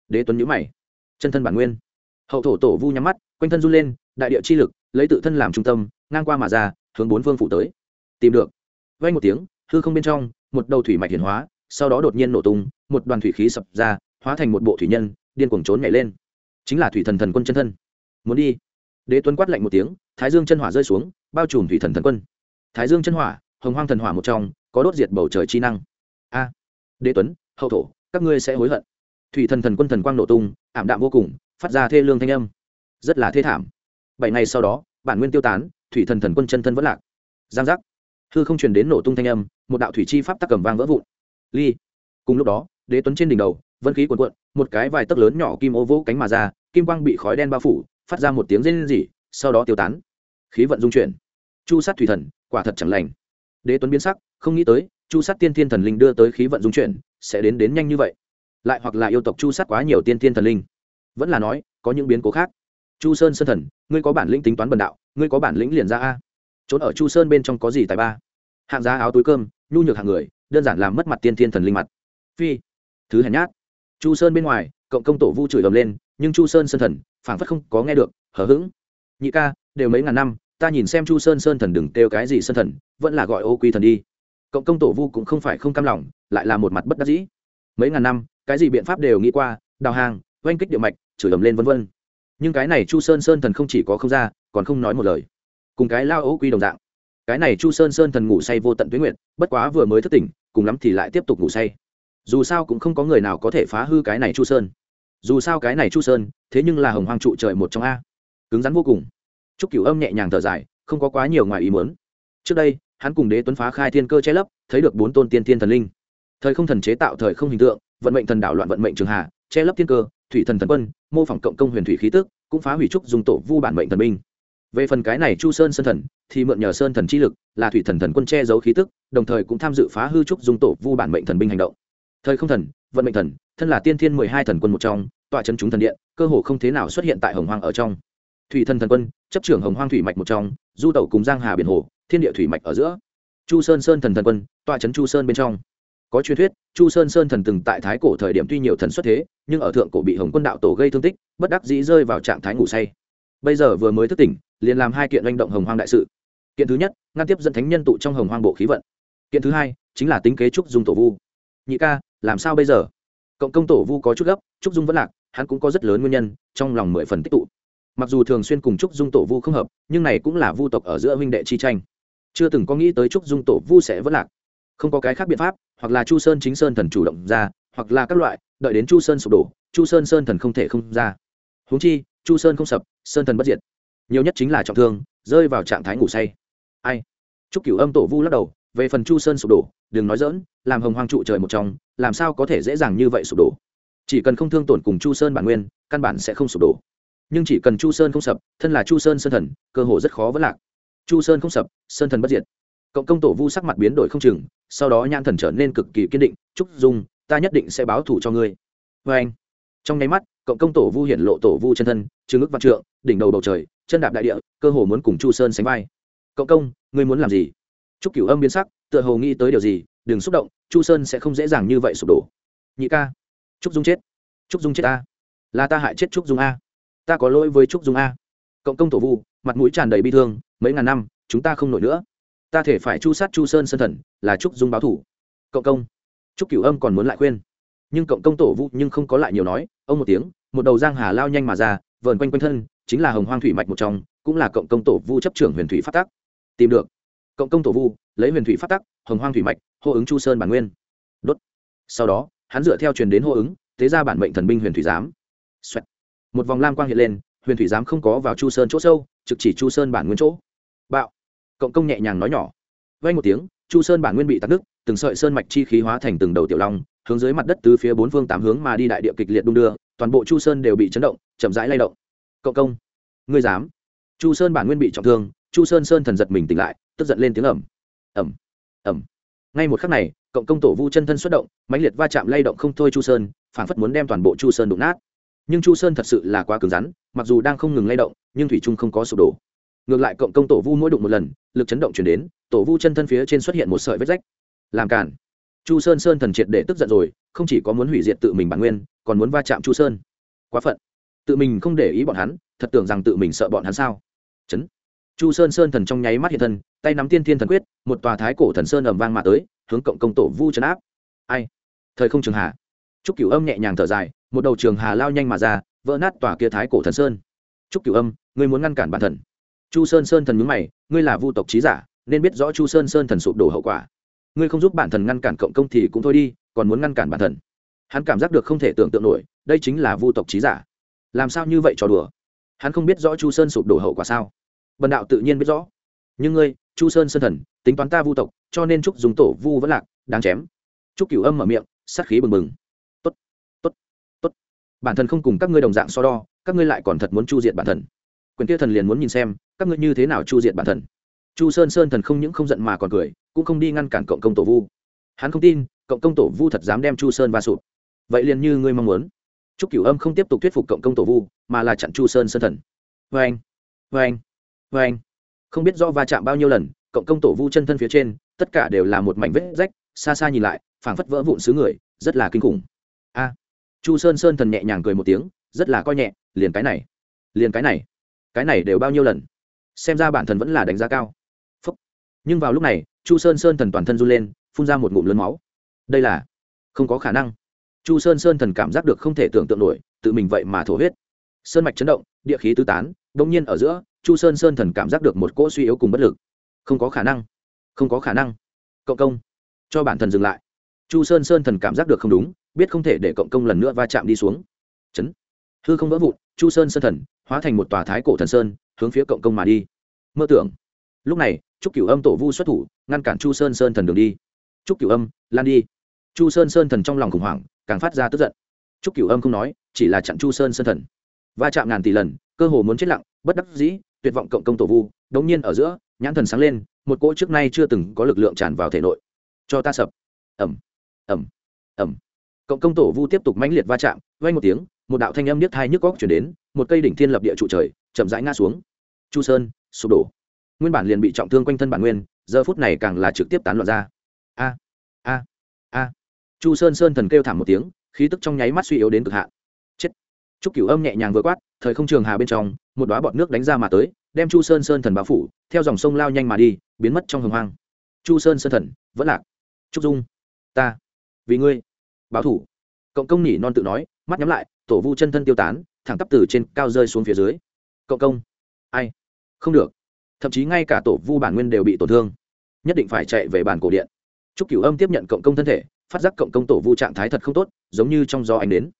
A: Đế tuấn nhữ mày. Chân thân bản nguyên? Hậu thổ tổ vu nhắm mắt, quanh thân run lên, đại địa chi lực, lấy tự thân làm trung tâm, ngang qua mà ra, hướng bốn phương phủ tới. Tìm được. Vay một tiếng, hư không bên trong, một đầu thủy mạch hiển hóa, sau đó đột nhiên nổ tung, một đoàn thủy khí sập ra, hóa thành một bộ thủy nhân, điên cuồng trốn nhảy lên. Chính là thủy thần thần quân chân thân. Muốn đi. Đế tuấn quát lạnh một tiếng, thái dương chân hỏa rơi xuống, bao trùm thủy thần thần quân. Thái dương chân hỏa, hồng hoang thần hỏa một trong, có đốt diệt bầu trời chi năng. A. Đế tuấn, hậu thổ, các ngươi sẽ hối hận. Thủy thần thần quân thần quang nổ tung, ảm đạm vô cùng phát ra thê lương thanh âm. Rất là thê thảm. Bảy ngày sau đó, bản nguyên tiêu tán, thủy thần thần quân chân thân vẫn lạc. Giang giác. Hư không truyền đến nổ tung thanh âm, một đạo thủy chi pháp tắc cầm vang vỡ vụn. Ly. Cùng lúc đó, đế tuấn trên đỉnh đầu, vân khí cuồn cuộn, một cái vài tấc lớn nhỏ kim ô vỗ cánh mà ra, kim quang bị khói đen bao phủ, phát ra một tiếng rên rỉ, sau đó tiêu tán. Khí vận dung chuyển. Chu sát thủy thần, quả thật chẳng lành. Đế tuấn biến sắc, không nghĩ tới, chu sát tiên thiên thần linh đưa tới khí vận dung chuyển, sẽ đến đến nhanh như vậy. Lại hoặc là yêu tộc chu sát quá nhiều tiên thiên thần linh vẫn là nói, có những biến cố khác. Chu sơn sơn thần, ngươi có bản lĩnh tính toán bần đạo, ngươi có bản lĩnh liền ra a. Trốn ở chu sơn bên trong có gì tài ba? Hạng giá áo túi cơm, nhu nhược hàng người, đơn giản làm mất mặt tiên thiên thần linh mặt. Phi, thứ hèn nhát. Chu sơn bên ngoài, cộng công tổ vu chửi ầm lên, nhưng chu sơn sơn thần, phảng phất không có nghe được hở h ữ g nhị ca, đều mấy ngàn năm, ta nhìn xem chu sơn sơn thần đừng kêu cái gì sơn thần, vẫn là gọi ô quy thần đi. Cộng công tổ vu cũng không phải không cam lòng, lại là một mặt bất đắc dĩ. Mấy ngàn năm, cái gì biện pháp đều nghĩ qua, đào hàng, oanh kích địa mạch chửi ầm lên vân vân. Nhưng cái này chu sơn sơn thần không chỉ có không ra, còn không nói một lời. Cùng cái lao ấu quy đồng dạng. Cái này chu sơn sơn thần ngủ say vô tận tuyến nguyện bất quá vừa mới thức tỉnh, cùng lắm thì lại tiếp tục ngủ say. Dù sao cũng không có người nào có thể phá hư cái này chu sơn. Dù sao cái này chu sơn, thế nhưng là hồng hoang trụ trời một trong a. Cứng rắn vô cùng. Chúc cửu âm nhẹ nhàng thở dài, không có quá nhiều ngoài ý muốn. Trước đây, hắn cùng đế tuấn phá khai thiên cơ che lấp, thấy được bốn tôn tiên thiên thần linh. Thời không thần chế tạo thời không hình tượng, vận mệnh thần đảo loạn vận mệnh trường hạ, che lấp thiên cơ, thủy thần thần quân mô phỏng cộng công huyền thủy khí tức, cũng phá hủy trúc dùng tổ vu bản mệnh thần binh. Về phần cái này chu sơn sơn thần, thì mượn nhờ sơn thần chi lực, là thủy thần thần quân che giấu khí tức, đồng thời cũng tham dự phá hư trúc dung tổ vu bản mệnh thần binh hành động. Thời không thần, vận mệnh thần, thân là tiên thiên mười hai thần quân một trong, tọa chân chúng thần điện, cơ hồ không thế nào xuất hiện tại hồng hoang ở trong. Thủy thần thần quân, chấp trưởng hồng hoang thủy mạch một trong, du tẩu cùng giang hà biển hồ, thiên địa thủy mạch ở giữa. Chu sơn sơn thần thần quân, tọa trấn chu sơn bên trong. Có truyền thuyết chu sơn sơn thần từng tại thái cổ thời điểm tuy nhiều thần xuất thế, nhưng ở thượng cổ bị hồng quân đạo tổ gây thương tích, bất đắc dĩ rơi vào trạng thái ngủ say. Bây giờ vừa mới thức tỉnh, liền làm hai kiện manh động hồng hoang đại sự. Kiện thứ nhất, ngăn tiếp dẫn thánh nhân tụ trong hồng hoang bộ khí vận. Kiện thứ hai, chính là tính kế trúc dung tổ vu. Nhị ca, làm sao bây giờ? Cộng công tổ vu có chút gấp, trúc dung vẫn lạc, hắn cũng có rất lớn nguyên nhân, trong lòng mười phần tích tụ. Mặc dù thường xuyên cùng trúc dung tổ vu không hợp, nhưng này cũng là vu tộc ở giữa huynh đệ chi tranh. Chưa từng có nghĩ tới trúc dung tổ vu sẽ vẫn lạc không có cái khác biện pháp, hoặc là chu sơn chính sơn thần chủ động ra, hoặc là các loại, đợi đến chu sơn sụp đổ, chu sơn sơn thần không thể không ra. Huống chi, chu sơn không sập, sơn thần bất diệt. Nhiều nhất chính là trọng thương, rơi vào trạng thái ngủ say. Ai? Chúc cửu âm tổ vu lắc đầu, về phần chu sơn sụp đổ, đừng nói dỡn làm hồng hoang trụ trời một trong, làm sao có thể dễ dàng như vậy sụp đổ? Chỉ cần không thương tổn cùng chu sơn bản nguyên, căn bản sẽ không sụp đổ. Nhưng chỉ cần chu sơn không sập, thân là chu sơn sơn thần, cơ hồ rất khó vẫn lạc. Chu sơn không sập, sơn thần bất diệt. Cộng công tổ vu sắc mặt biến đổi không chừng sau đó nhãn thần trở nên cực kỳ kiên định, trúc dung, ta nhất định sẽ báo thủ cho ngươi. Vê anh, trong nháy mắt, cộng công tổ vu hiển lộ tổ vu chân thân trương ức văn trượng, đỉnh đầu bầu trời, chân đạp đại địa, cơ hồ muốn cùng chu sơn sánh vai. Cộng công, ngươi muốn làm gì? Trúc cửu âm biến sắc, tựa hồ nghĩ tới điều gì, đừng xúc động, chu sơn sẽ không dễ dàng như vậy sụp đổ. Nhị ca, trúc dung chết. Trúc dung chết a là ta hại chết trúc dung a. Ta có lỗi với trúc dung a. Cộng công tổ vu, mặt mũi tràn đầy bi thương, mấy ngàn năm, chúng ta không nổi nữa ta thể phải chu sát chu sơn sân thần, là trúc dung báo thủ. Cộng công. Trúc cửu âm còn muốn lại khuyên. Nhưng cộng công tổ vu nhưng không có lại nhiều nói, ông một tiếng, một đầu giang hà lao nhanh mà ra, vờn quanh quanh thân, chính là hồng hoang thủy mạch một trong, cũng là cộng công tổ vu chấp trưởng huyền thủy phát tắc. Tìm được. Cộng công tổ vu, lấy huyền thủy phát tắc, hồng hoang thủy mạch, hô ứng chu sơn bản nguyên. Đốt. Sau đó, hắn dựa theo truyền đến hô ứng thế ra bản mệnh thần binh huyền thủy giám. Xoẹt. một vòng lam quang hiện lên, huyền thủy giám không có vào chu sơn chỗ sâu, trực chỉ chu sơn bản nguyên chỗ. Bạo cộng công nhẹ nhàng nói nhỏ. Vay một tiếng, chu sơn bản nguyên bị tắt nước từng sợi sơn mạch chi khí hóa thành từng đầu tiểu long, hướng dưới mặt đất từ phía bốn phương tám hướng mà đi đại địa kịch liệt đung đưa, toàn bộ chu sơn đều bị chấn động, chậm rãi lay động. Cộng công, ngươi dám? Chu sơn bản nguyên bị trọng thương, chu sơn sơn thần giật mình tỉnh lại, tức giận lên tiếng ẩm ẩm ẩm ngay một khắc này, cộng công tổ vu chân thân xuất động, mãnh liệt va chạm lay động không thôi chu sơn, phản phất muốn đem toàn bộ chu sơn đụng nát. Nhưng chu sơn thật sự là quá cứng rắn, mặc dù đang không ngừng lay động, nhưng thủy trung không có sụp đổ ngược lại cộng công tổ vu mỗi đụng một lần, lực chấn động chuyển đến, tổ vu chân thân phía trên xuất hiện một sợi vết rách. Làm cản chu sơn sơn thần triệt để tức giận rồi, không chỉ có muốn hủy diệt tự mình bản nguyên, còn muốn va chạm chu sơn. Quá phận. Tự mình không để ý bọn hắn, thật tưởng rằng tự mình sợ bọn hắn sao? Chấn. Chu sơn sơn thần trong nháy mắt hiện thân, tay nắm tiên thiên thần quyết, một tòa thái cổ thần sơn ầm vang mà tới, hướng cộng công tổ vu chấn áp. Ai? Thời không trường hà. Trúc cửu âm nhẹ nhàng thở dài, một đầu trường hà lao nhanh mà ra, vỡ nát tòa kia thái cổ thần sơn. Trúc cửu âm, ngươi muốn ngăn cản bản thần chu sơn sơn thần nhướng mày, ngươi là vu tộc trí giả, nên biết rõ chu sơn sơn thần sụp đổ hậu quả. Ngươi không giúp bản thần ngăn cản cộng công thì cũng thôi đi, còn muốn ngăn cản bản thần. Hắn cảm giác được không thể tưởng tượng nổi, đây chính là vu tộc trí giả. Làm sao như vậy trò đùa? Hắn không biết rõ chu sơn sụp đổ hậu quả sao? Bần đạo tự nhiên biết rõ. Nhưng ngươi, chu sơn sơn thần, tính toán ta vu tộc, cho nên trúc dùng tổ vu vẫn lạc, đáng chém. Trúc cửu âm mở miệng, sát khí bừng bừng. Tốt tốt tốt. Bản thân không cùng các ngươi đồng dạng so đo, các ngươi lại còn thật muốn chu diệt bản thần quyền kia thần liền muốn nhìn xem, các ngươi như thế nào chu diệt bản thần. Chu sơn sơn thần không những không giận mà còn cười, cũng không đi ngăn cản cộng công tổ vu. Hắn không tin, cộng công tổ vu thật dám đem chu sơn va sụp. Vậy liền như ngươi mong muốn. Trúc cửu âm không tiếp tục thuyết phục cộng công tổ vu, mà là chặn chu sơn sơn thần. Vê anh vê anh vê anh không biết do va chạm bao nhiêu lần, cộng công tổ vu chân thân phía trên, tất cả đều là một mảnh vết rách, xa xa nhìn lại, phảng phất vỡ vụn xứ người, rất là kinh khủng. A. Chu sơn sơn thần nhẹ nhàng cười một tiếng, rất là coi nhẹ, liền cái này, liền cái này cái này đều bao nhiêu lần? Xem ra bản thân vẫn là đánh giá cao. Phúc. nhưng vào lúc này, chu sơn sơn thần toàn thân run lên, phun ra một ngụm lớn máu. Đây là không có khả năng. Chu sơn sơn thần cảm giác được không thể tưởng tượng nổi, tự mình vậy mà thổ huyết. Sơn mạch chấn động, địa khí tứ tán đông nhiên ở giữa, chu sơn sơn thần cảm giác được một cỗ suy yếu cùng bất lực. Không có khả năng. Không có khả năng. Cộng công. Cho bản thân dừng lại. Chu sơn sơn thần cảm giác được không đúng, biết không thể để cộng công lần nữa va chạm đi xuống. Chấn. Hư không vỡ vụn chu sơn sơn thần, hóa thành một tòa thái cổ thần sơn, hướng phía cộng công mà đi. Mơ tưởng. Lúc này, trúc cửu âm tổ vu xuất thủ, ngăn cản chu sơn sơn thần đường đi. Trúc cửu âm, lan đi. Chu sơn sơn thần trong lòng khủng hoảng, càng phát ra tức giận. Trúc cửu âm không nói, chỉ là chặn chu sơn sơn thần. Va chạm ngàn tỷ lần, cơ hồ muốn chết lặng, bất đắc dĩ, tuyệt vọng cộng công tổ vu, đống nhiên ở giữa, nhãn thần sáng lên, một cỗ trước nay chưa từng có lực lượng tràn vào thể nội. Cho ta sập. Ẩm ẩm ẩm cộng công tổ vu tiếp tục mãnh liệt va chạm vay một tiếng một đạo thanh âm niết thai nhức góc chuyển đến, một cây đỉnh thiên lập địa trụ trời, chậm rãi ngã xuống. Chu sơn, sụp đổ. Nguyên bản liền bị trọng thương quanh thân bản nguyên, giờ phút này càng là trực tiếp tán loạn ra. A a a. Chu sơn sơn thần kêu thảm một tiếng, khí tức trong nháy mắt suy yếu đến cực hạn. Chết. Trúc cửu âm nhẹ nhàng vừa quát, thời không trường hà bên trong, một đóa bọt nước đánh ra mà tới, đem chu sơn sơn thần bao phủ, theo dòng sông lao nhanh mà đi, biến mất trong hồng hoang. Chu sơn sơn thần, vẫn lạc. Trúc dung, ta, vì ngươi, báo thủ. Cộng công nhỉ non tự nói, mắt nhắm lại tổ vu chân thân tiêu tán, thẳng tắp từ trên cao rơi xuống phía dưới. Cộng công. Ai? Không được. Thậm chí ngay cả tổ vu bản nguyên đều bị tổn thương. Nhất định phải chạy về bản cổ điện. Trúc cửu âm tiếp nhận cộng công thân thể, phát giác cộng công tổ vu trạng thái thật không tốt, giống như trong gió ánh đến.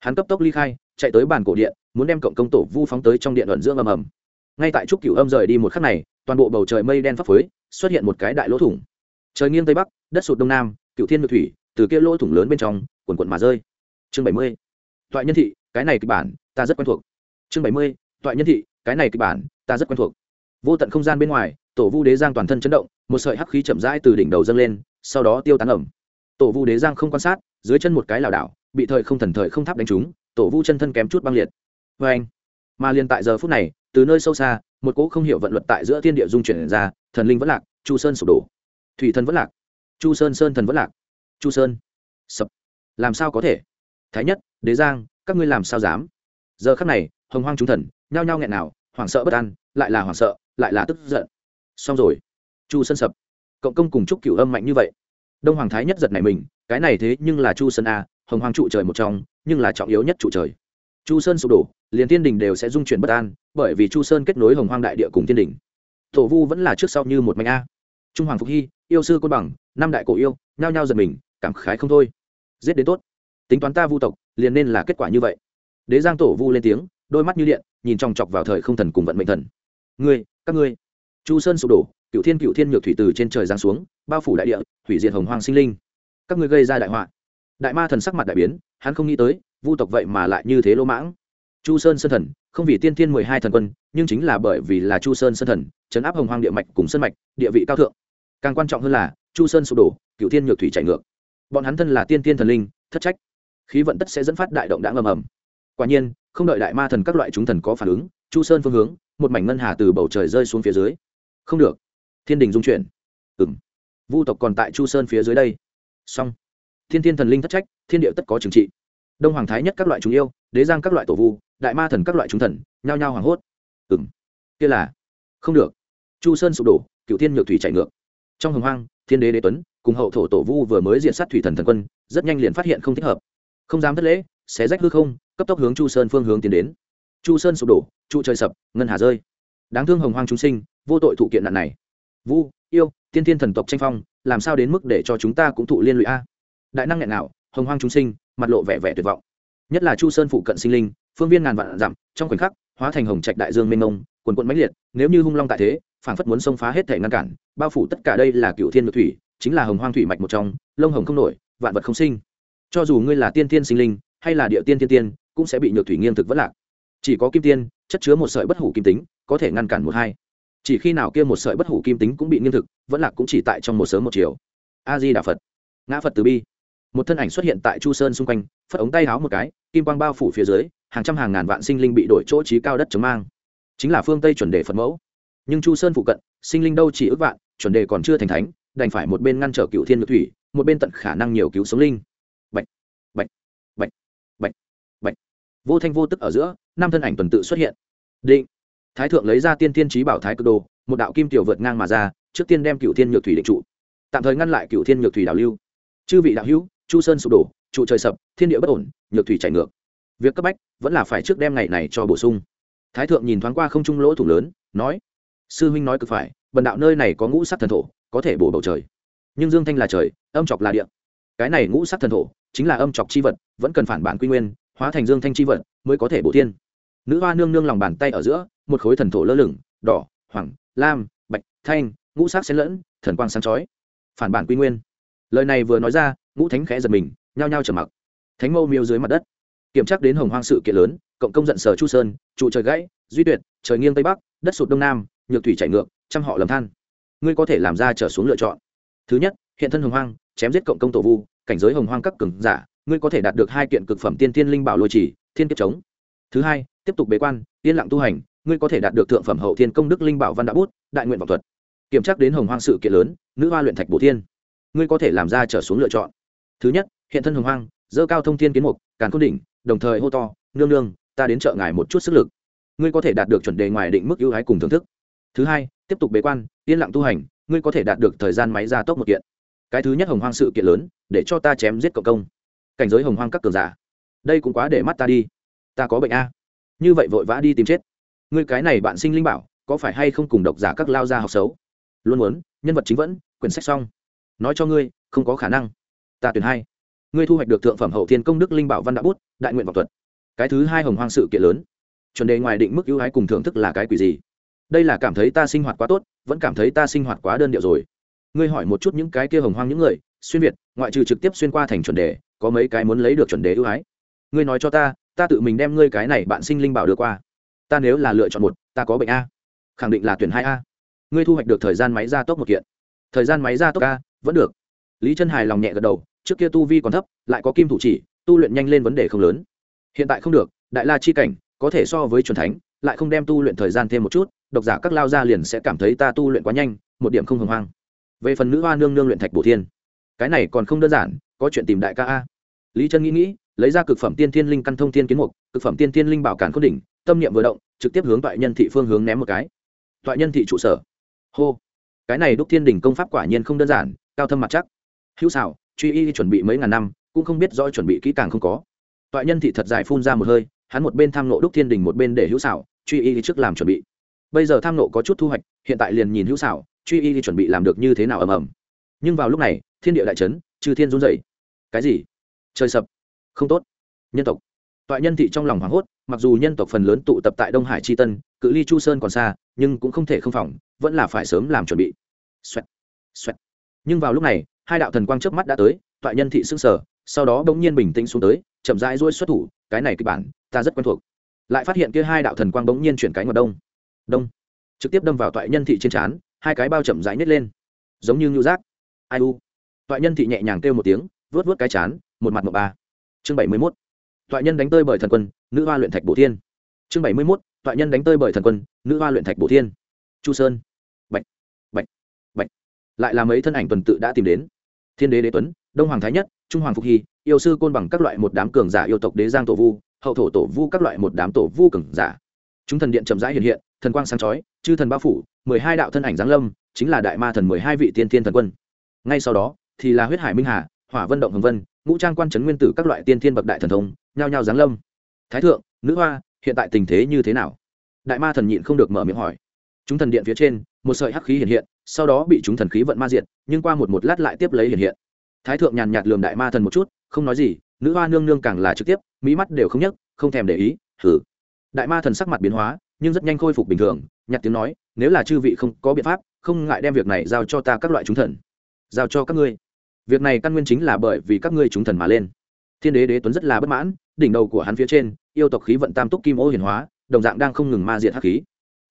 A: Hắn cấp tốc ly khai, chạy tới bản cổ điện, muốn đem cộng công tổ vu phóng tới trong điện luận dưỡng ầm ầm. Ngay tại trúc cửu âm rời đi một khắc này, toàn bộ bầu trời mây đen phấp phới, xuất hiện một cái đại lỗ thủng. Trời nghiêng tây bắc, đất sụt đông nam cựu thiên nội thủy từ kia lỗ thủng lớn bên trong, quần quận mà rơi. Chương bảy mươi toại nhân thị, cái này kịch bản, ta rất quen thuộc. Chương bảy mươi, toại nhân thị, cái này kịch bản, ta rất quen thuộc. Vô tận không gian bên ngoài, tổ vu đế giang toàn thân chấn động, một sợi hắc khí chậm rãi từ đỉnh đầu dâng lên, sau đó tiêu tán ẩm. Tổ vu đế giang không quan sát, dưới chân một cái lảo đảo, bị thời không thần thời không tháp đánh trúng, tổ vu chân thân kém chút băng liệt. Vê anh, mà liền tại giờ phút này, từ nơi sâu xa, một cỗ không hiểu vận luật tại giữa thiên địa dung chuyển ra, thần linh vẫn lạc, chu sơn sụp đổ. Thủy thân vẫn lạc. Chu sơn sơn thần vẫn lạc. Chu sơn. Sập. Làm sao có thể? Thái nhất, đế giang, các ngươi làm sao dám? Giờ khắc này, hồng hoang chúng thần, nhao nhao nghẹn nào, hoảng sợ bất an, lại là hoảng sợ, lại là tức giận. Xong rồi. Chu sơn sập. Cộng công cùng chúc cửu âm mạnh như vậy. Đông hoàng thái nhất giật này mình, cái này thế nhưng là chu sơn a, hồng hoang trụ trời một trong, nhưng là trọng yếu nhất trụ trời. Chu sơn sụp đổ, liền thiên đình đều sẽ dung chuyển bất an, bởi vì chu sơn kết nối hồng hoang đại địa cùng thiên đình. Tổ vu vẫn là trước sau như một mạnh a. Trung hoàng phục hy, yêu sư côn bằng, năm đại cổ yêu, nhao nhao giật mình, cảm khái không thôi. Giết đến tốt tính toán ta vu tộc, liền nên là kết quả như vậy. Đế giang tổ vu lên tiếng, đôi mắt như điện, nhìn trong chọc vào thời không thần cùng vận mệnh thần. Ngươi, các ngươi. Chu sơn sụp đổ cựu thiên cựu thiên nhược thủy từ trên trời giáng xuống, bao phủ đại địa, hủy diệt hồng hoang sinh linh. Các ngươi gây ra đại họa. Đại ma thần sắc mặt đại biến, hắn không nghĩ tới, vu tộc vậy mà lại như thế lỗ mãng. Chu sơn sơn thần, không vì tiên thiên mười hai thần quân, nhưng chính là bởi vì là chu sơn sơn thần chấn áp hồng hoang địa mạch cùng sân mạch, địa vị cao thượng. Càng quan trọng hơn là, chu sơn sụp đổ cựu thiên nhược thủy chạy ngược. Bọn hắn thân là tiên tiên thần linh, thất trách khí vận tất sẽ dẫn phát đại động đã ngầm ầm. Quả nhiên, không đợi đại ma thần các loại chúng thần có phản ứng, chu sơn phương hướng, một mảnh ngân hà từ bầu trời rơi xuống phía dưới. Không được. Thiên đình dung chuyển. Ừ m vu tộc còn tại chu sơn phía dưới đây. Song thiên thiên thần linh thất trách, thiên địa tất có trừng trị. Đông hoàng thái nhất các loại chúng yêu, đế giang các loại tổ vu, đại ma thần các loại chúng thần, nhao nhao hoảng hốt. Ừ m kia là. Không được. Chu sơn sụp đổ cựu thiên nhược thủy chạy ngược. Trong hồng hoang, thiên đế đế tuấn, cùng hậu thổ tổ vu vừa mới diện sát thủy thần thần quân, rất nhanh liền phát hiện không thích hợp không dám thất lễ, xé rách hư không, cấp tốc hướng chu sơn phương hướng tiến đến. Chu sơn sụp đổ, trụ trời sập, ngân hà rơi. Đáng thương hồng hoang chúng sinh, vô tội thụ kiện nạn này. Vu, yêu, tiên thiên thần tộc tranh phong, làm sao đến mức để cho chúng ta cũng thụ liên lụy a? Đại năng nghẹn nào hồng hoang chúng sinh, mặt lộ vẻ vẻ tuyệt vọng. Nhất là chu sơn phụ cận sinh linh, phương viên ngàn vạn dặm, trong khoảnh khắc, hóa thành hồng trạch đại dương mênh mông, quần quận mãnh liệt, nếu như hung long tại thế, phảng phất muốn xông phá hết thể ngăn cản, bao phủ tất cả đây là cựu thiên ngược thủy, chính là hồng hoang thủy mạch một trong, lông hồng không nổi, vạn vật không sinh cho dù ngươi là tiên tiên sinh linh, hay là địa tiên tiên tiên, cũng sẽ bị nhược thủy nghiêng thực vất lạc. Chỉ có kim tiên, chất chứa một sợi bất hủ kim tính, có thể ngăn cản một hai. Chỉ khi nào kia một sợi bất hủ kim tính cũng bị nghiêng thực, vẫn lạc cũng chỉ tại trong một sớm một chiều. A di đà phật. Ngã phật từ bi. Một thân ảnh xuất hiện tại chu sơn xung quanh, phất ống tay háo một cái, kim quang bao phủ phía dưới, hàng trăm hàng ngàn vạn sinh linh bị đổi chỗ trí cao đất chống mang. Chính là phương tây chuẩn đề phật mẫu. Nhưng chu sơn phụ cận, sinh linh đâu chỉ ước vạn, chuẩn đề còn chưa thành thánh, đành phải một bên ngăn trở cựu thiên ngự thủy, một bên tận khả năng nhiều cứu sống linh bệnh bệnh bệnh bệnh bệnh vô thanh vô tức ở giữa, năm thân ảnh tuần tự xuất hiện. Định. Thái thượng lấy ra tiên tiên trí bảo thái cực đồ, một đạo kim tiểu vượt ngang mà ra, trước tiên đem cựu thiên nhược thủy định trụ. Tạm thời ngăn lại cựu thiên nhược thủy đảo lưu. Chư vị đạo hữu, chu sơn sụp đổ, trụ trời sập, thiên địa bất ổn, nhược thủy chảy ngược. Việc cấp bách vẫn là phải trước đem ngày này cho bổ sung. Thái thượng nhìn thoáng qua không trung lỗ thủ lớn, nói, sư huynh nói cực phải, bần đạo nơi này có ngũ sắc thần thổ, có thể bổ bầu trời. Nhưng dương thanh là trời, âm chọc là địa. Cái này ngũ sắc thần thổ chính là âm chọc chi vật, vẫn cần phản bản quy nguyên hóa thành dương thanh chi vật, mới có thể bổ tiên nữ hoa nương nương lòng bàn tay ở giữa, một khối thần thổ lơ lửng, đỏ, hoàng, lam, bạch, thanh, ngũ sắc xen lẫn, thần quang sáng chói. Phản bản quy nguyên. Lời này vừa nói ra, ngũ thánh khẽ giật mình, nhao nhao trở mặc. Thánh mâu miêu dưới mặt đất. Kiểm tra đến hồng hoang sự kiện lớn, cộng công giận sở chu sơn, trụ trời gãy, duy tuyệt, trời nghiêng tây bắc, đất sụt đông nam, nhược thủy chảy ngược, trăm họ lầm than. Ngươi có thể làm ra trở xuống lựa chọn. Thứ nhất, hiện thân hồng hoang, chém giết cộng công tổ vu, cảnh giới hồng hoang các cường giả ngươi có thể đạt được hai kiện cực phẩm tiên tiên linh bảo lôi trì, thiên kiếp chống. Thứ hai, tiếp tục bế quan, yên lặng tu hành, ngươi có thể đạt được thượng phẩm hậu thiên công đức linh bảo văn đạo bút, đại nguyện vọng thuật. Kiểm tra đến hồng hoang sự kiện lớn, nữ hoa luyện thạch bổ thiên. Ngươi có thể làm ra trở xuống lựa chọn. Thứ nhất, hiện thân hồng hoang, dơ cao thông thiên kiến mục, càn khôn đỉnh, đồng thời hô to, nương nương, ta đến chợ ngài một chút sức lực. Ngươi có thể đạt được chuẩn đề ngoài định mức ưu ái cùng thưởng thức. Thứ hai, tiếp tục bế quan, yên lặng tu hành, ngươi có thể đạt được thời gian máy gia tốc một kiện. Cái thứ nhất hồng hoang sự kiện lớn, để cho ta chém giết cộng công cảnh giới hồng hoang các cường giả. Đây cũng quá để mắt ta đi. Ta có bệnh a. Như vậy vội vã đi tìm chết. Ngươi cái này bạn sinh linh bảo, có phải hay không cùng độc giả các lao gia học xấu? Luôn muốn, nhân vật chính vẫn, quyển sách xong. Nói cho ngươi, không có khả năng. Ta tuyển hai. Ngươi thu hoạch được thượng phẩm hậu thiên công đức linh bảo văn đạo bút, đại nguyện vọng thuật. Cái thứ hai hồng hoang sự kiện lớn. Chuẩn đề ngoài định mức ưu ái cùng thưởng thức là cái quỷ gì? Đây là cảm thấy ta sinh hoạt quá tốt, vẫn cảm thấy ta sinh hoạt quá đơn điệu rồi. Ngươi hỏi một chút những cái kia hồng hoang những người xuyên việt, ngoại trừ trực tiếp xuyên qua thành chuẩn đề, có mấy cái muốn lấy được chuẩn đề ưu ái. Ngươi nói cho ta ta tự mình đem ngươi cái này bạn sinh linh bảo đưa qua. Ta nếu là lựa chọn một, ta có bệnh a. Khẳng định là tuyển hai a. Ngươi thu hoạch được thời gian máy gia tốc một kiện. Thời gian máy gia tốc a, vẫn được. Lý chân hài lòng nhẹ gật đầu, trước kia tu vi còn thấp, lại có kim thủ chỉ, tu luyện nhanh lên vấn đề không lớn. Hiện tại không được, đại la chi cảnh, có thể so với truyền thánh, lại không đem tu luyện thời gian thêm một chút, độc giả các lao gia liền sẽ cảm thấy ta tu luyện quá nhanh, một điểm không hồng hoang. Về phần nữ hoa nương nương luyện thạch bổ thiên cái này còn không đơn giản, có chuyện tìm đại ca a. Lý trân nghĩ nghĩ, lấy ra cực phẩm tiên thiên linh căn thông thiên kiến mục, cực phẩm tiên thiên linh bảo cản khôn đỉnh, tâm niệm vừa động, trực tiếp hướng toại nhân thị phương hướng ném một cái. Toại nhân thị trụ sở. Hô. Cái này đúc thiên đỉnh công pháp quả nhiên không đơn giản, cao thâm mặt chắc. Hữu xảo, truy y chuẩn bị mấy ngàn năm, cũng không biết rõ chuẩn bị kỹ càng không có. Toại nhân thị thật dài phun ra một hơi, hắn một bên tham nộ đúc thiên đình một bên để hữu xảo, truy y trước làm chuẩn bị. Bây giờ tham nộ có chút thu hoạch, hiện tại liền nhìn hữu xảo, truy y chuẩn bị làm được như thế nào ầm ầm. Nhưng vào lúc này thiên địa đại trấn chư thiên run dậy cái gì? Trời sập. Không tốt. Nhân tộc. Toại nhân thị trong lòng hoảng hốt mặc dù nhân tộc phần lớn tụ tập tại đông hải tri tân cự ly chu sơn còn xa nhưng cũng không thể không phòng vẫn là phải sớm làm chuẩn bị. Xoẹt, xoẹt. nhưng vào lúc này hai đạo thần quang trước mắt đã tới toại nhân thị s ư n g sở sau đó bỗng nhiên bình tĩnh xuống tới chậm rãi ruôi xuất thủ cái này kịch bản ta rất quen thuộc. Lại phát hiện kia hai đạo thần quang bỗng nhiên chuyển cái ngọt đông. Đông. Trực tiếp đâm vào toại nhân thị trên trán hai cái bao chậm rãi nhét lên. Giống như ngưu giác. ai u toại nhân thị nhẹ nhàng kêu một tiếng vớt vớt cái chán, một mặt một ba. Chương bảy mươi mốt. Toại nhân đánh tơi bởi thần quân, nữ hoa luyện thạch bổ thiên. Chương bảy mươi mốt. Toại nhân đánh tơi bởi thần quân, nữ hoa luyện thạch bổ thiên. Chu sơn. Bạch. Bạch. Bạch. Lại là mấy thân ảnh tuần tự đã tìm đến. Thiên đế đế tuấn, đông hoàng thái nhất, trung hoàng phục hy, yêu sư côn bằng các loại một đám cường giả yêu tộc đế giang tổ vu, hậu thổ tổ vu các loại một đám tổ vu cường giả. Chúng thần điện chậm rãi hiện hiện, thần quang sáng chói, chư thần bao phủ, mười hai đạo thân ảnh giáng lâm, chính là đại ma thần mười hai vị tiên tiên thần quân. Ngay sau đó thì là huyết hải minh hà, hỏa vân động hồng vân, ngũ trang quan trấn nguyên tử các loại tiên thiên bậc đại thần thông, nhao nhao giáng lâm. Thái thượng, nữ hoa, hiện tại tình thế như thế nào? Đại ma thần nhịn không được mở miệng hỏi. Chúng thần điện phía trên, một sợi hắc khí hiện hiện, sau đó bị chúng thần khí vận ma diệt, nhưng qua một một lát lại tiếp lấy hiện hiện. Thái thượng nhàn nhạt lườm đại ma thần một chút, không nói gì, nữ hoa nương nương càng là trực tiếp mỹ mắt đều không nhấc, không thèm để ý thử đại ma thần sắc mặt biến hóa, nhưng rất nhanh khôi phục bình thường nhặt tiếng nói, nếu là chư vị không có biện pháp, không ngại đem việc này giao cho ta các loại chúng thần. Giao cho các ngươi việc này căn nguyên chính là bởi vì các ngươi chúng thần mà lên. Thiên đế đế tuấn rất là bất mãn, đỉnh đầu của hắn phía trên, yêu tộc khí vận tam túc kim ô hiển hóa, đồng dạng đang không ngừng ma diệt hắc khí.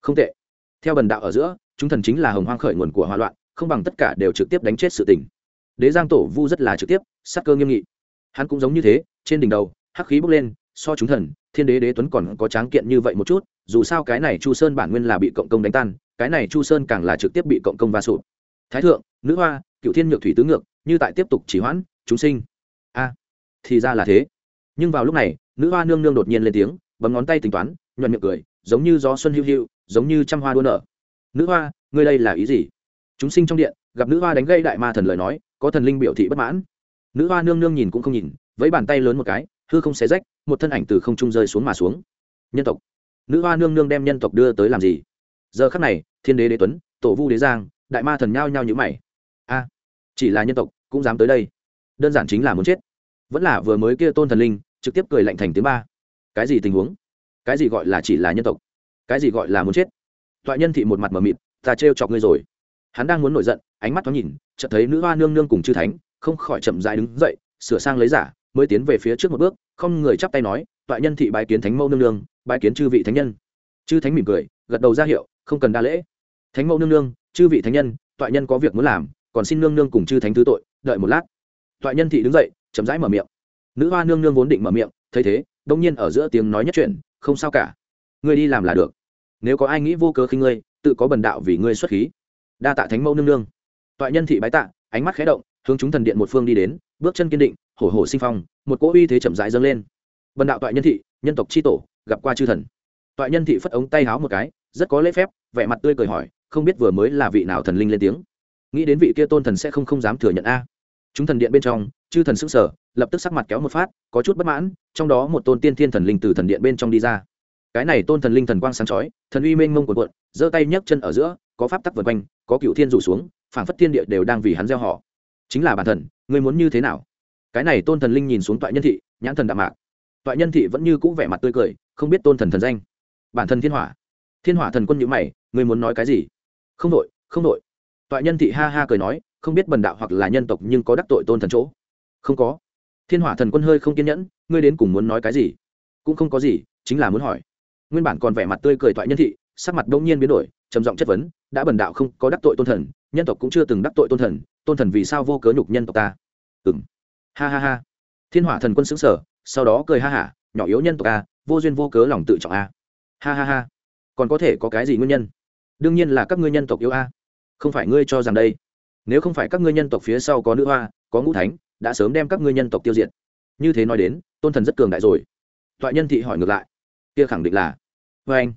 A: Không tệ. Theo bần đạo ở giữa, chúng thần chính là hồng hoang khởi nguồn của hoa loạn, không bằng tất cả đều trực tiếp đánh chết sự tình. Đế giang tổ vu rất là trực tiếp, sắc cơ nghiêm nghị. Hắn cũng giống như thế, trên đỉnh đầu, hắc khí bốc lên, so chúng thần, thiên đế đế tuấn còn có tráng kiện như vậy một chút, dù sao cái này chu sơn bản nguyên là bị cộng công đánh tan, cái này chu sơn càng là trực tiếp bị cộng công va sụp thái thượng, nữ hoa, cựu thiên nhược thủy tứ ngược như tại tiếp tục chỉ hoãn, chúng sinh. A, thì ra là thế. Nhưng vào lúc này, nữ hoa nương nương đột nhiên lên tiếng, bấm ngón tay tính toán, nhuận miệng cười, giống như gió xuân hữu hữu giống như trăm hoa đua nở. Nữ hoa, ngươi đây là ý gì? Chúng sinh trong điện, gặp nữ hoa đánh gây đại ma thần lời nói, có thần linh biểu thị bất mãn. Nữ hoa nương nương nhìn cũng không nhìn với bàn tay lớn một cái, hư không xé rách, một thân ảnh từ không trung rơi xuống mà xuống. Nhân tộc. Nữ hoa nương nương đem nhân tộc đưa tới làm gì? Giờ khắc này, thiên đế đế tuấn, tổ vu đế giang, đại ma thần nhao nhao nhữ mày chỉ là nhân tộc, cũng dám tới đây. Đơn giản chính là muốn chết. Vẫn là vừa mới kia tôn thần linh, trực tiếp cười lạnh thành tiếng ba. Cái gì tình huống? Cái gì gọi là chỉ là nhân tộc? Cái gì gọi là muốn chết? Toại nhân thị một mặt mờ mịt, ta trêu chọc ngươi rồi. Hắn đang muốn nổi giận, ánh mắt thoáng nhìn, chợt thấy nữ hoa nương nương cùng chư thánh, không khỏi chậm dại đứng dậy, sửa sang lấy giả, mới tiến về phía trước một bước, không người chắp tay nói, toại nhân thị bái kiến thánh mẫu nương nương, bái kiến chư vị thánh nhân. Chư thánh mỉm cười, gật đầu ra hiệu, không cần đa lễ. Thánh mẫu nương nương, chư vị thánh nhân, toại nhân có việc muốn làm còn xin nương nương cùng chư thánh thứ tội, đợi một lát. Toại nhân thị đứng dậy, chậm rãi mở miệng. Nữ hoa nương nương vốn định mở miệng, thấy thế, đông nhiên ở giữa tiếng nói nhất chuyện không sao cả. Ngươi đi làm là được. Nếu có ai nghĩ vô cớ khi ngươi, tự có bần đạo vì ngươi xuất khí. Đa tạ thánh mẫu nương nương. Toại nhân thị bái tạ, ánh mắt khé động, hướng chúng thần điện một phương đi đến, bước chân kiên định, hổ hổ sinh phong, một cỗ uy thế chậm rãi dâng lên. Bần đạo toại nhân thị, nhân tộc tri tổ, gặp qua chư thần. Toại nhân thị phất ống tay háo một cái, rất có lễ phép, vẻ mặt tươi cười hỏi, không biết vừa mới là vị nào thần linh lên tiếng nghĩ đến vị kia tôn thần sẽ không không dám thừa nhận a. Chúng thần điện bên trong, chư thần s ữ n g sở lập tức sắc mặt kéo một phát, có chút bất mãn, trong đó một tôn tiên thiên thần linh từ thần điện bên trong đi ra. Cái này tôn thần linh thần quang sáng chói, thần uy mênh mông quần quận giơ tay nhấc chân ở giữa, có pháp tắc vượt quanh, có cựu thiên rủ xuống, phảng phất thiên địa đều đang vì hắn gieo họ. Chính là bản thần, ngươi muốn như thế nào? Cái này tôn thần linh nhìn xuống toại nhân thị, nhãn thần đạm mạc. Toại nhân thị vẫn như cũ vẻ mặt tươi cười, không biết tôn thần thần danh. Bản thân thiên hỏa. Thiên hỏa thần quân nhữ mày, ngươi muốn nói cái gì? Không đội không đội toại nhân thị ha ha cười nói, không biết bần đạo hoặc là nhân tộc nhưng có đắc tội tôn thần chỗ. Không có. Thiên hỏa thần quân hơi không kiên nhẫn, ngươi đến cùng muốn nói cái gì? Cũng không có gì, chính là muốn hỏi. Nguyên bản còn vẻ mặt tươi cười toại nhân thị, sắc mặt đông nhiên biến đổi, trầm giọng chất vấn, đã bần đạo không có đắc tội tôn thần, nhân tộc cũng chưa từng đắc tội tôn thần tôn thần vì sao vô cớ nhục nhân tộc ta? Ừ m ha ha ha. Thiên hỏa thần quân xứng sở sau đó cười ha hả, nhỏ yếu nhân tộc a vô duyên vô cớ lòng tự trọng a. Ha ha ha. Còn có thể có cái gì nguyên nhân? Đương nhiên là các ngươi nhân tộc yếu a không phải ngươi cho rằng đây. Nếu không phải các ngươi nhân tộc phía sau có nữ hoa, có ngũ thánh, đã sớm đem các ngươi nhân tộc tiêu diệt. Như thế nói đến, tôn thần rất cường đại rồi. Toại nhân thị hỏi ngược lại. Kia khẳng định là. Vê anh.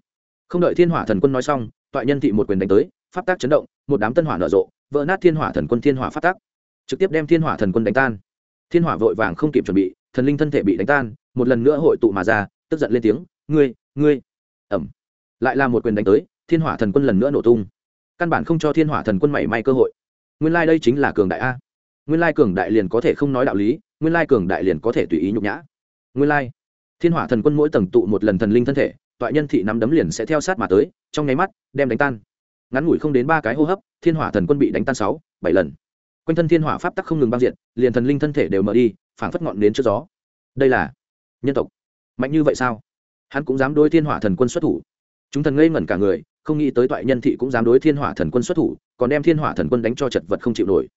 A: Không đợi thiên hỏa thần quân nói xong, toại nhân thị một quyền đánh tới, pháp tác chấn động, một đám tân hỏa nở rộ, vỡ nát thiên hỏa thần quân thiên hỏa pháp tác trực tiếp đem thiên hỏa thần quân đánh tan. Thiên hỏa vội vàng không kịp chuẩn bị, thần linh thân thể bị đánh tan, một lần nữa hội tụ mà ra, tức giận lên tiếng, ngươi ngươi. Ẩm. Lại là một quyền đánh tới, thiên hỏa thần quân lần nữa nổ tung căn bản không cho thiên hỏa thần quân mảy may cơ hội. Nguyên lai、like、đây chính là cường đại a. Nguyên lai cường đại liền có thể không nói đạo lý, nguyên lai cường đại liền có thể tùy ý nhục nhã. Nguyên lai, thiên hỏa thần quân mỗi tầng tụ một lần thần linh thân thể, toại nhân thị nắm đấm liền sẽ theo sát mà tới, trong nháy mắt, đem đánh tan. Ngắn ngủi không đến ba cái hô hấp, thiên hỏa thần quân bị đánh tan sáu, bảy lần. Quanh thân thiên hỏa pháp tắc không ngừng băng diện liền thần linh thân thể đều mở đi, phảng phất ngọn đến trước gió. Đây là nhân tộc. Mạnh như vậy sao? Hắn cũng dám đối thiên hỏa thần quân xuất thủ. Chúng thần ngây ngẩn cả người không nghĩ tới toại nhân thị cũng dám đối thiên hỏa thần quân xuất thủ, còn đem thiên hỏa thần quân đánh cho chật vật không chịu nổi.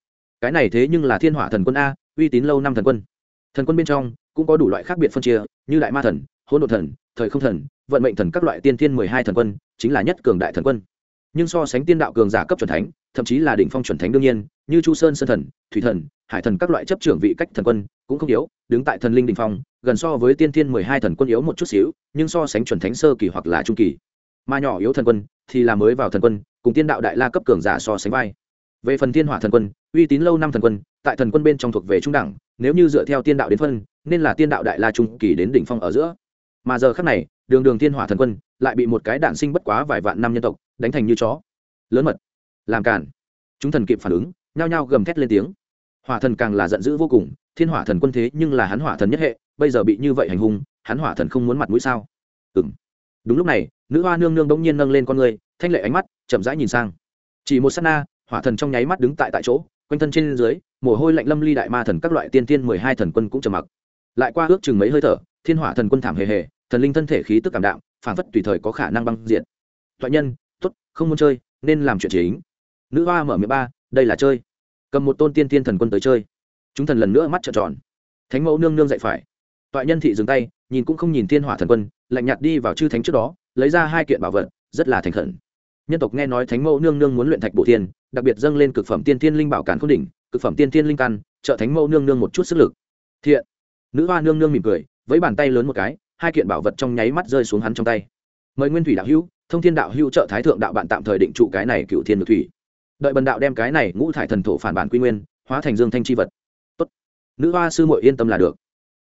A: Cái này thế nhưng là thiên hỏa thần quân a, uy tín lâu năm thần quân. Thần quân bên trong cũng có đủ loại khác biệt phân chia, như đại ma thần, hỗn độn thần, thời không thần, vận mệnh thần các loại tiên thiên mười hai thần quân, chính là nhất cường đại thần quân. Nhưng so sánh tiên đạo cường giả cấp c thánh, thậm chí là đỉnh phong c thánh đương nhiên, như chu sơn sơn thần, thủy thần, hải thần các loại chấp trưởng vị cách thần quân cũng không yếu, đứng tại thần linh đỉnh phong, gần so với tiên thiên mười hai thần quân yếu một chút xíu, nhưng so sánh chuẩn thánh sơ kỳ hoặc là trung kỳ mà nhỏ yếu thần quân thì là mới vào thần quân, cùng tiên đạo đại la cấp cường giả so sánh vai. Về phần thiên hỏa thần quân, uy tín lâu năm thần quân, tại thần quân bên trong thuộc về trung đẳng, nếu như dựa theo tiên đạo đến phân, nên là tiên đạo đại la trung kỳ đến đỉnh phong ở giữa. Mà giờ khác này, đường đường thiên hỏa thần quân lại bị một cái đạn sinh bất quá vài vạn năm nhân tộc đánh thành như chó. Lớn mật, làm cản chúng thần kịp phản ứng, nhao nhao gầm thét lên tiếng. Hỏa thần càng là giận dữ vô cùng, thiên hỏa thần quân thế nhưng là hắn hỏa thần nhất hệ, bây giờ bị như vậy hành hung, hắn hỏa thần không muốn mặt mũi sao? Ừ đúng lúc này nữ hoa nương nương bỗng nhiên nâng lên con người, thanh lệ ánh mắt, chậm rãi nhìn sang. Chỉ một s á t na, hỏa thần trong nháy mắt đứng tại tại chỗ, quanh thân trên dưới, mồ hôi lạnh lâm ly đại ma thần các loại tiên tiên mười hai thần quân cũng trầm mặc. Lại qua ước chừng mấy hơi thở, thiên hỏa thần quân thảm hề hề, thần linh thân thể khí tức cảm đạm phản phất tùy thời có khả năng băng diện thoại nhân t ố t không muốn chơi, nên làm chuyện chính. Nữ hoa mở miệng ba, đây là chơi. Cầm một tôn tiên tiên thần quân tới chơi. Chúng thần lần nữa mắt trợn tròn. Thánh mẫu nương nương dậy phải. Toại nhân thị dừng tay, nhìn cũng không nhìn thiên hỏa thần quân lạnh nhạt đi vào chư thánh trước đó, lấy ra hai kiện bảo vật, rất là thành khẩn. Nhân tộc nghe nói thánh mẫu nương nương muốn luyện thạch bộ thiên, đặc biệt dâng lên cực phẩm tiên thiên linh bảo cản khôn đỉnh, cực phẩm tiên thiên linh căn, trợ thánh mẫu nương nương một chút sức lực. Thiện. Nữ hoa nương nương mỉm cười với bàn tay lớn một cái, hai kiện bảo vật trong nháy mắt rơi xuống hắn trong tay. Mời nguyên thủy đạo hữu, thông thiên đạo hữu trợ thái thượng đạo bạn tạm thời định trụ cái này cựu thiên ngược thủy. Đợi bần đạo đem cái này ngũ thải thần thổ phản bản quy nguyên, hóa thành dương thanh chi vật. Tốt. nữ hoa sư muội yên tâm là được.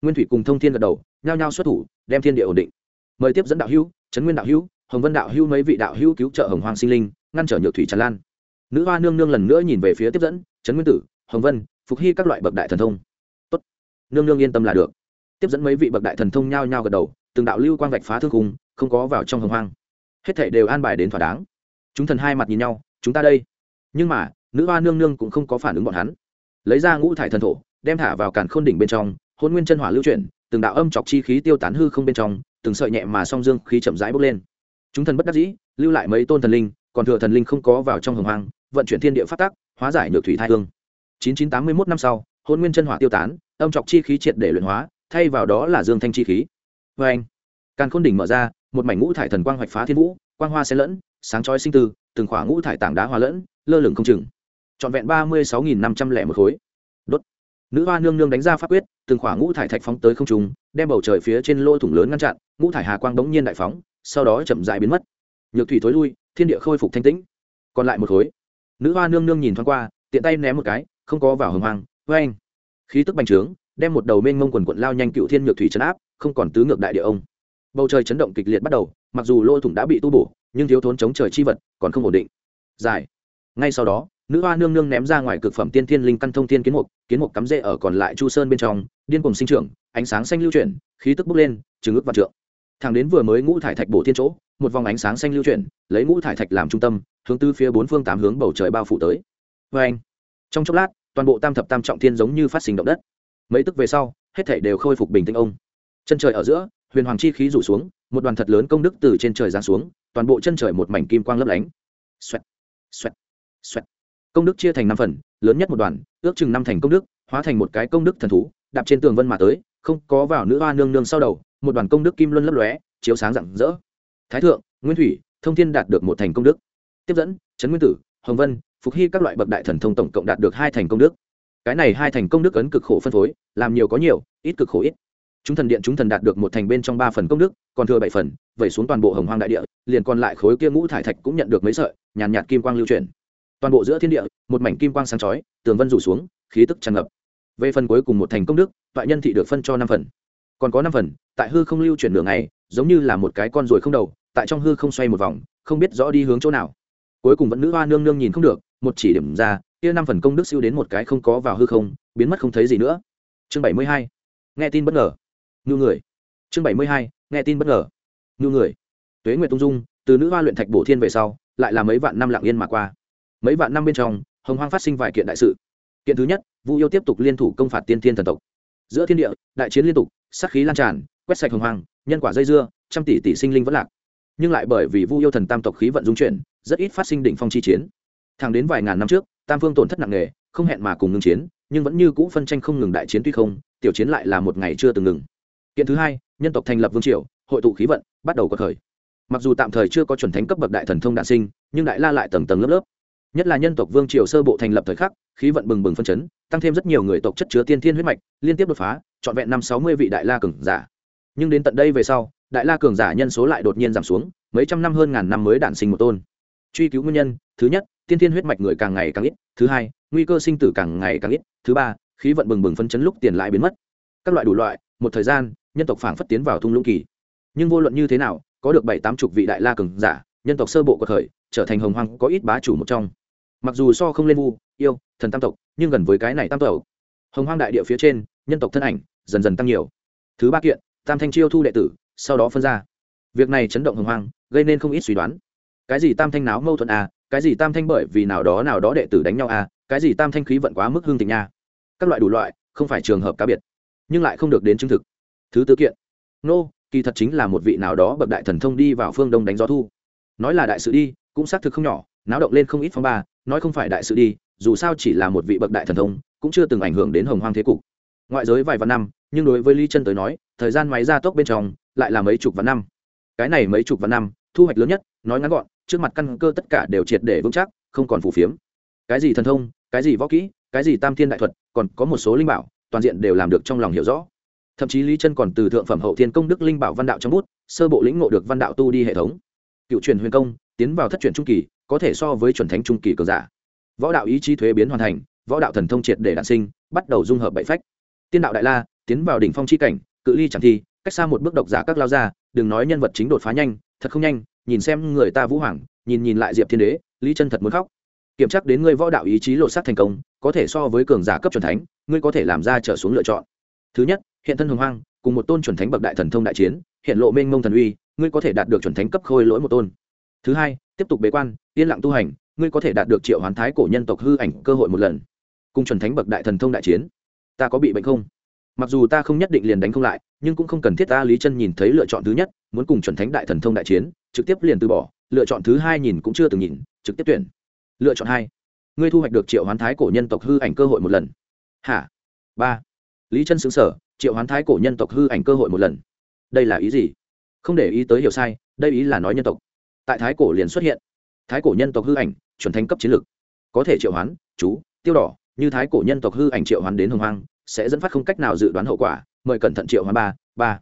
A: Nguyên thủy cùng thông thiên gật đầu, nhao nhao xuất thủ, đem thiên địa ổn định mời tiếp dẫn đạo hữu, trấn nguyên đạo hữu, hồng vân đạo hữu mấy vị đạo hữu cứu trợ hồng hoàng sinh linh, ngăn trở nhược thủy tràn lan. Nữ hoa nương nương lần nữa nhìn về phía tiếp dẫn, trấn nguyên tử, hồng vân, phục hy các loại bậc đại thần thông. Tốt. nương nương yên tâm là được. Tiếp dẫn mấy vị bậc đại thần thông nhao nhao gật đầu, từng đạo lưu quang vạch phá thương khung, không có vào trong hồng hoang. Hết thảy đều an bài đến thỏa đáng. Chúng thần hai mặt nhìn nhau, chúng ta đây. Nhưng mà, nữ hoa nương nương cũng không có phản ứng bọn hắn. Lấy ra ngũ thải thần thổ, đem thả vào càn khôn đỉnh bên trong, hôn nguyên chân hỏa lưu chuyển từng đạo âm chọc chi khí tiêu tán hư không bên trong, từng sợi nhẹ mà song dương khí chậm rãi bốc lên. Chúng thần bất đắc dĩ, lưu lại mấy tôn thần linh, còn thừa thần linh không có vào trong hồng hoang, vận chuyển thiên địa phát tác hóa giải nhược thủy thai hương. Chín chín tám mươi mốt năm sau, hôn nguyên chân hỏa tiêu tán, âm chọc chi khí triệt để luyện hóa, thay vào đó là dương thanh chi khí. Vê anh, càn khôn đỉnh mở ra, một mảnh ngũ thải thần quang hoạch phá thiên vũ, quang hoa xen lẫn, sáng chói sinh tư từng khỏa ngũ thải tảng đá hòa lẫn, lơ lửng không chừng. Trọn vẹn ba mươi sáu nghìn năm trăm lẻ một khối nữ hoa nương nương đánh ra pháp quyết, từng khỏa ngũ thải thạch phóng tới không trung, đem bầu trời phía trên lỗ thủng lớn ngăn chặn, ngũ thải hà quang bỗng nhiên đại phóng, sau đó chậm dại biến mất. Nhược thủy thối lui, thiên địa khôi phục thanh tĩnh. Còn lại một khối. Nữ hoa nương nương nhìn thoáng qua, tiện tay ném một cái, không có vào hồng hoang vê anh khí tức bành trướng, đem một đầu mênh mông quần quận lao nhanh cựu thiên nhược thủy chấn áp, không còn tứ ngược đại địa ông. Bầu trời chấn động kịch liệt bắt đầu, mặc dù lỗ thủng đã bị tu bổ, nhưng thiếu thốn chống trời chi vật còn không ổn định. Dài. Ngay sau đó nữ hoa nương nương ném ra ngoài cực phẩm tiên thiên linh căn thông thiên kiến mục kiến mục cắm rễ ở còn lại chu sơn bên trong điên cùng sinh trưởng ánh sáng xanh lưu chuyển khí tức bốc lên trừng ước và trượng. Thẳng đến vừa mới ngũ thải thạch bổ thiên chỗ một vòng ánh sáng xanh lưu chuyển lấy ngũ thải thạch làm trung tâm hướng tư phía bốn phương tám hướng bầu trời bao phủ tới. Vê anh trong chốc lát toàn bộ tam thập tam trọng thiên giống như phát sinh động đất. Mấy tức về sau hết thể đều khôi phục bình tĩnh ông. Chân trời ở giữa huyền hoàng chi khí rủ xuống một đoàn thật lớn công đức từ trên trời giáng xuống toàn bộ chân trời một mảnh kim quang lấp lánh. Xoẹt, xoẹt, xoẹt công đức chia thành năm phần lớn nhất một đoàn ước chừng năm thành công đức hóa thành một cái công đức thần thú đạp trên tường vân mà tới không có vào nữ hoa nương nương sau đầu một đoàn công đức kim luân lấp lóe chiếu sáng rạng rỡ. Thái thượng nguyên thủy thông thiên đạt được một thành công đức. Tiếp dẫn trấn nguyên tử hồng vân phục hy các loại bậc đại thần thông tổng cộng đạt được hai thành công đức. Cái này hai thành công đức ấn cực khổ phân phối làm nhiều có nhiều ít cực khổ ít. Chúng thần điện chúng thần đạt được một thành bên trong ba phần công đức còn thừa bảy phần vẩy xuống toàn bộ hồng hoang đại địa liền còn lại khối kia ngũ thải thạch cũng nhận được mấy sợi nhàn nhạt, nhạt kim quang lưu chuyển toàn bộ giữa thiên địa, một mảnh kim quang sáng chói, tường vân rủ xuống, khí tức tràn ngập. Về phần cuối cùng một thành công đức, toại nhân thị được phân cho năm phần. Còn có năm phần, tại hư không lưu chuyển nửa ngày, giống như là một cái con ruồi không đầu, tại trong hư không xoay một vòng, không biết rõ đi hướng chỗ nào. Cuối cùng vẫn nữ hoa nương nương nhìn không được, một chỉ điểm ra, kia năm phần công đức siêu đến một cái không có vào hư không, biến mất không thấy gì nữa. Chương bảy mươi hai. Nghe tin bất ngờ. Ngưu người. Chương bảy mươi hai. Nghe tin bất ngờ. Ngưu người. Tuế nguyệt tung dung, từ nữ hoa luyện thạch bổ thiên về sau, lại là mấy vạn năm lặng yên mà qua mấy vạn năm bên trong, hồng hoang phát sinh vài kiện đại sự. Kiện thứ nhất, vu yêu tiếp tục liên thủ công phạt tiên thiên thần tộc. Giữa thiên địa, đại chiến liên tục, sát khí lan tràn, quét sạch hồng hoang, nhân quả dây dưa, trăm tỷ tỷ sinh linh vẫn lạc. Nhưng lại bởi vì vu yêu thần tam tộc khí vận dung chuyển, rất ít phát sinh đỉnh phong chi chiến. Thẳng đến vài ngàn năm trước, tam phương tổn thất nặng nề, không hẹn mà cùng ngừng chiến, nhưng vẫn như cũ phân tranh không ngừng đại chiến tuy không, tiểu chiến lại là một ngày chưa từng ngừng. Kiện thứ hai, nhân tộc thành lập vương triều, hội tụ khí vận, bắt đầu có khởi. Mặc dù tạm thời chưa có chuẩn thánh cấp bậc đại thần thông đạn sinh, nhưng đại la lại tầng tầng lớp lớp nhất là nhân tộc vương triều sơ bộ thành lập thời khắc, khí vận bừng bừng phân chấn, tăng thêm rất nhiều người tộc chất chứa tiên thiên huyết mạch, liên tiếp đột phá, trọn vẹn năm sáu mươi vị đại la cường giả. Nhưng đến tận đây về sau, đại la cường giả nhân số lại đột nhiên giảm xuống, mấy trăm năm hơn ngàn năm mới đản sinh một tôn. Truy cứu nguyên nhân, thứ nhất, tiên thiên huyết mạch người càng ngày càng ít, thứ hai, nguy cơ sinh tử càng ngày càng ít, thứ ba, khí vận bừng bừng phân chấn lúc tiền lại biến mất. Các loại đủ loại, một thời gian, nhân tộc phảng phất tiến vào thung lũng kỳ. Nhưng vô luận như thế nào, có được bảy tám chục vị đại la cường giả, nhân tộc sơ bộ của thời, trở thành hồng hoang, có ít bá chủ một trong mặc dù so không lên vu, yêu, thần tam tộc, nhưng gần với cái này tam tộc. Hồng hoang đại địa phía trên, nhân tộc thân ảnh dần dần tăng nhiều. Thứ ba kiện, tam thanh chiêu thu đệ tử, sau đó phân ra. Việc này chấn động hồng hoang, gây nên không ít suy đoán. Cái gì tam thanh náo mâu thuẫn à cái gì tam thanh bởi vì nào đó nào đó đệ tử đánh nhau à cái gì tam thanh khí vận quá mức hương tình nha. Các loại đủ loại, không phải trường hợp cá biệt, nhưng lại không được đến chứng thực. Thứ tư kiện, nô, kỳ thật chính là một vị nào đó bậc đại thần thông đi vào phương đông đánh gió thu. Nói là đại sự đi, cũng xác thực không nhỏ náo động lên không ít phong ba, nói không phải đại sự đi, dù sao chỉ là một vị bậc đại thần thông, cũng chưa từng ảnh hưởng đến hồng hoang thế cục. Ngoại giới vài vạn năm, nhưng đối với Lý chân tới nói, thời gian máy gia tốc bên trong, lại là mấy chục vạn năm. Cái này mấy chục vạn năm, thu hoạch lớn nhất, nói ngắn gọn, trước mặt căn cơ tất cả đều triệt để vững chắc, không còn phù phiếm. Cái gì thần thông, cái gì võ kỹ, cái gì tam thiên đại thuật, còn có một số linh bảo, toàn diện đều làm được trong lòng hiểu rõ. Thậm chí lý chân còn từ thượng phẩm hậu thiên công đức linh bảo văn đạo trong bút, sơ bộ lĩnh ngộ được văn đạo tu đi hệ thống. Cựu truyền huyền công, tiến vào thất truyền trung kỳ có thể so với chuẩn thánh trung kỳ cường giả. Võ đạo ý chí thuế biến hoàn thành, võ đạo thần thông triệt để đạn sinh, bắt đầu dung hợp bảy phách. Tiên đạo đại la, tiến vào đỉnh phong chi cảnh, cự ly chẳng thi, cách xa một bước độc giả các lao ra đừng nói nhân vật chính đột phá nhanh, thật không nhanh, nhìn xem người ta vũ hoàng, nhìn nhìn lại diệp thiên đế, lý chân thật muốn khóc. Kiểm tra đến ngươi võ đạo ý chí lộ sát thành công, có thể so với cường giả cấp chuẩn thánh, ngươi có thể làm ra trở xuống lựa chọn. Thứ nhất, hiện thân hồng hoang, cùng một tôn chuẩn thánh bậc đại thần thông đại chiến, hiện lộ mênh mông thần uy, ngươi có thể đạt được chuẩn thánh cấp khôi lỗi một tôn. Thứ hai tiếp tục bế quan, yên lặng tu hành, ngươi có thể đạt được triệu hoán thái cổ nhân tộc hư ảnh cơ hội một lần. Cùng chuẩn thánh bậc đại thần thông đại chiến, ta có bị bệnh không? Mặc dù ta không nhất định liền đánh không lại, nhưng cũng không cần thiết ta lý chân nhìn thấy lựa chọn thứ nhất, muốn cùng chuẩn thánh đại thần thông đại chiến, trực tiếp liền từ bỏ, lựa chọn thứ hai nhìn cũng chưa từng nhìn, trực tiếp tuyển. Lựa chọn hai, ngươi thu hoạch được triệu hoán thái cổ nhân tộc hư ảnh cơ hội một lần. Hả? Ba, lý chân xứng sở triệu hoán thái cổ nhân tộc hư ảnh cơ hội một lần. Đây là ý gì? Không để ý tới hiểu sai, đây ý là nói nhân tộc tại thái cổ liền xuất hiện. Thái cổ nhân tộc hư ảnh, chuẩn thành cấp chiến lược. Có thể triệu hoán, chú, tiêu đỏ, như thái cổ nhân tộc hư ảnh triệu hoán đến hồng hoang, sẽ dẫn phát không cách nào dự đoán hậu quả, mời cẩn thận triệu hoán ba ba.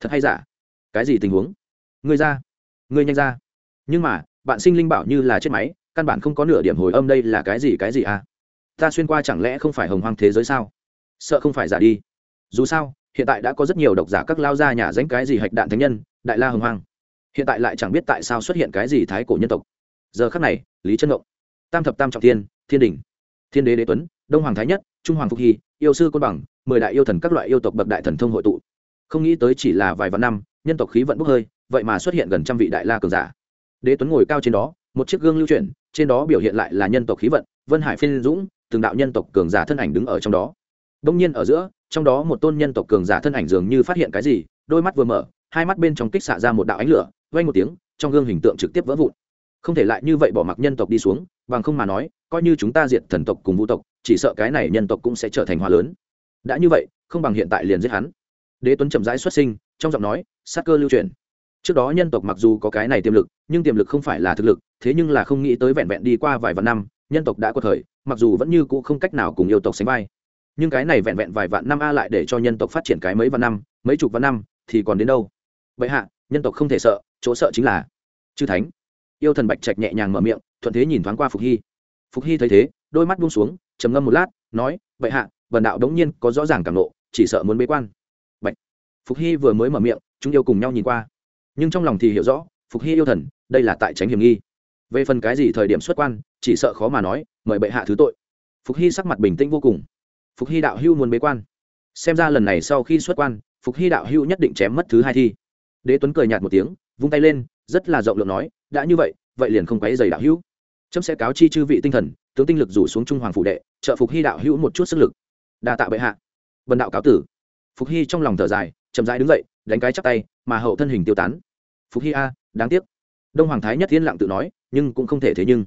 A: Thật hay giả? Cái gì tình huống? Ngươi ra. Ngươi nhanh ra. Nhưng mà, bạn sinh linh bảo như là chết máy, căn bản không có nửa điểm hồi âm đây là cái gì cái gì à? Ta xuyên qua chẳng lẽ không phải hồng hoang thế giới sao? Sợ không phải giả đi. Dù sao, hiện tại đã có rất nhiều độc giả các lao ra nhà danh cái gì hạch đạn thánh nhân, đại la hồng hoang hiện tại lại chẳng biết tại sao xuất hiện cái gì thái cổ nhân tộc. Giờ khắc này, lý chân động tam thập tam trọng thiên thiên đình thiên đế đế tuấn, đông hoàng thái nhất, trung hoàng phục hy, yêu sư côn bằng, mười đại yêu thần các loại yêu tộc bậc đại thần thông hội tụ. Không nghĩ tới chỉ là vài vạn năm, nhân tộc khí vận bốc hơi, vậy mà xuất hiện gần trăm vị đại la cường giả. Đế tuấn ngồi cao trên đó, một chiếc gương lưu chuyển, trên đó biểu hiện lại là nhân tộc khí vận, vân hải phiên dũng, từng đạo nhân tộc cường giả thân ảnh đứng ở trong đó. Đông nhiên ở giữa, trong đó một tôn nhân tộc cường giả thân ảnh dường như phát hiện cái gì, đôi mắt vừa mở, hai mắt bên trong kích xạ ra một đạo ánh lửa vay một tiếng, trong gương hình tượng trực tiếp vỡ vụn. Không thể lại như vậy bỏ mặc nhân tộc đi xuống, bằng không mà nói, coi như chúng ta diệt thần tộc cùng vũ tộc, chỉ sợ cái này nhân tộc cũng sẽ trở thành hoa lớn. Đã như vậy, không bằng hiện tại liền giết hắn. Đế tuấn chậm rãi xuất sinh, trong giọng nói, sát cơ lưu truyền. Trước đó nhân tộc mặc dù có cái này tiềm lực, nhưng tiềm lực không phải là thực lực, thế nhưng là không nghĩ tới vẹn vẹn đi qua vài vạn năm, nhân tộc đã có thời, mặc dù vẫn như cũ không cách nào cùng yêu tộc sánh vai. Nhưng cái này vẹn vẹn vài vạn năm a lại để cho nhân tộc phát triển cái mấy vạn năm, mấy chục vạn năm, thì còn đến đâu? Vậy hạ nhân tộc không thể sợ, chỗ sợ chính là chư thánh. Yêu thần bạch trạch nhẹ nhàng mở miệng, thuận thế nhìn thoáng qua phục hy. Phục hy thấy thế, đôi mắt buông xuống, trầm ngâm một lát, nói vậy hạ, vần đạo đống nhiên có rõ ràng cảm lộ chỉ sợ muốn bế quan. Bạch. Phục hy vừa mới mở miệng, chúng yêu cùng nhau nhìn qua. Nhưng trong lòng thì hiểu rõ, phục hy yêu thần, đây là tại tránh hiểm nghi. Về phần cái gì thời điểm xuất quan, chỉ sợ khó mà nói, mời bệ hạ thứ tội. Phục hy sắc mặt bình tĩnh vô cùng. Phục hy đạo hưu muốn bế quan. Xem ra lần này sau khi xuất quan, phục hy đạo hưu nhất định chém mất thứ hai thi đế tuấn cười nhạt một tiếng, vung tay lên, rất là rộng lượng nói, đã như vậy vậy liền không quấy giày đạo hữu. Chấm sẽ cáo chi chư vị tinh thần, tướng tinh lực rủ xuống trung hoàng phủ đệ, trợ phục hy đạo hữu một chút sức lực. Đa tạ bệ hạ. Vần đạo cáo tử. Phục hy trong lòng thở dài, chậm rãi đứng dậy, đánh cái chắp tay, mà hậu thân hình tiêu tán. Phục hy a, đáng tiếc. Đông hoàng thái nhất thiên lặng tự nói, nhưng cũng không thể thế nhưng.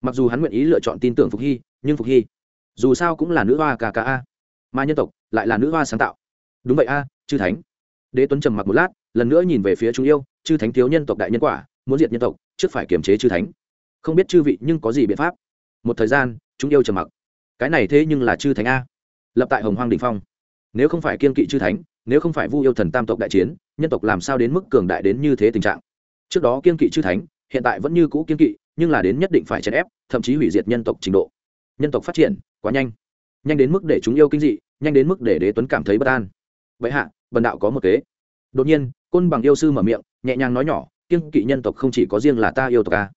A: Mặc dù hắn nguyện ý lựa chọn tin tưởng phục hy, nhưng phục hy, dù sao cũng là nữ hoa kka a. Mà nhân tộc lại là nữ hoa sáng tạo. Đúng vậy a, chư thánh. Đế tuấn trầm mặc một lát lần nữa nhìn về phía trung yêu, chư thánh thiếu nhân tộc đại nhân quả, muốn diệt nhân tộc, trước phải kiềm chế chư thánh. Không biết chư vị nhưng có gì biện pháp? Một thời gian, chúng yêu trầm mặc. Cái này thế nhưng là chư thánh a. Lập tại hồng hoang đình phong. Nếu không phải kiên kỵ chư thánh, nếu không phải vu yêu thần tam tộc đại chiến, nhân tộc làm sao đến mức cường đại đến như thế tình trạng? Trước đó kiên kỵ chư thánh, hiện tại vẫn như cũ kiên kỵ, nhưng là đến nhất định phải chèn ép, thậm chí hủy diệt nhân tộc trình độ. Nhân tộc phát triển, quá nhanh. Nhanh đến mức để chúng yêu kinh dị, nhanh đến mức để đế tuấn cảm thấy bất an. Vậy hạ, bần đạo có một kế đột nhiên, côn bằng yêu sư mở miệng, nhẹ nhàng nói nhỏ, kiêng kỵ nhân tộc không chỉ có riêng là ta yêu tộc a.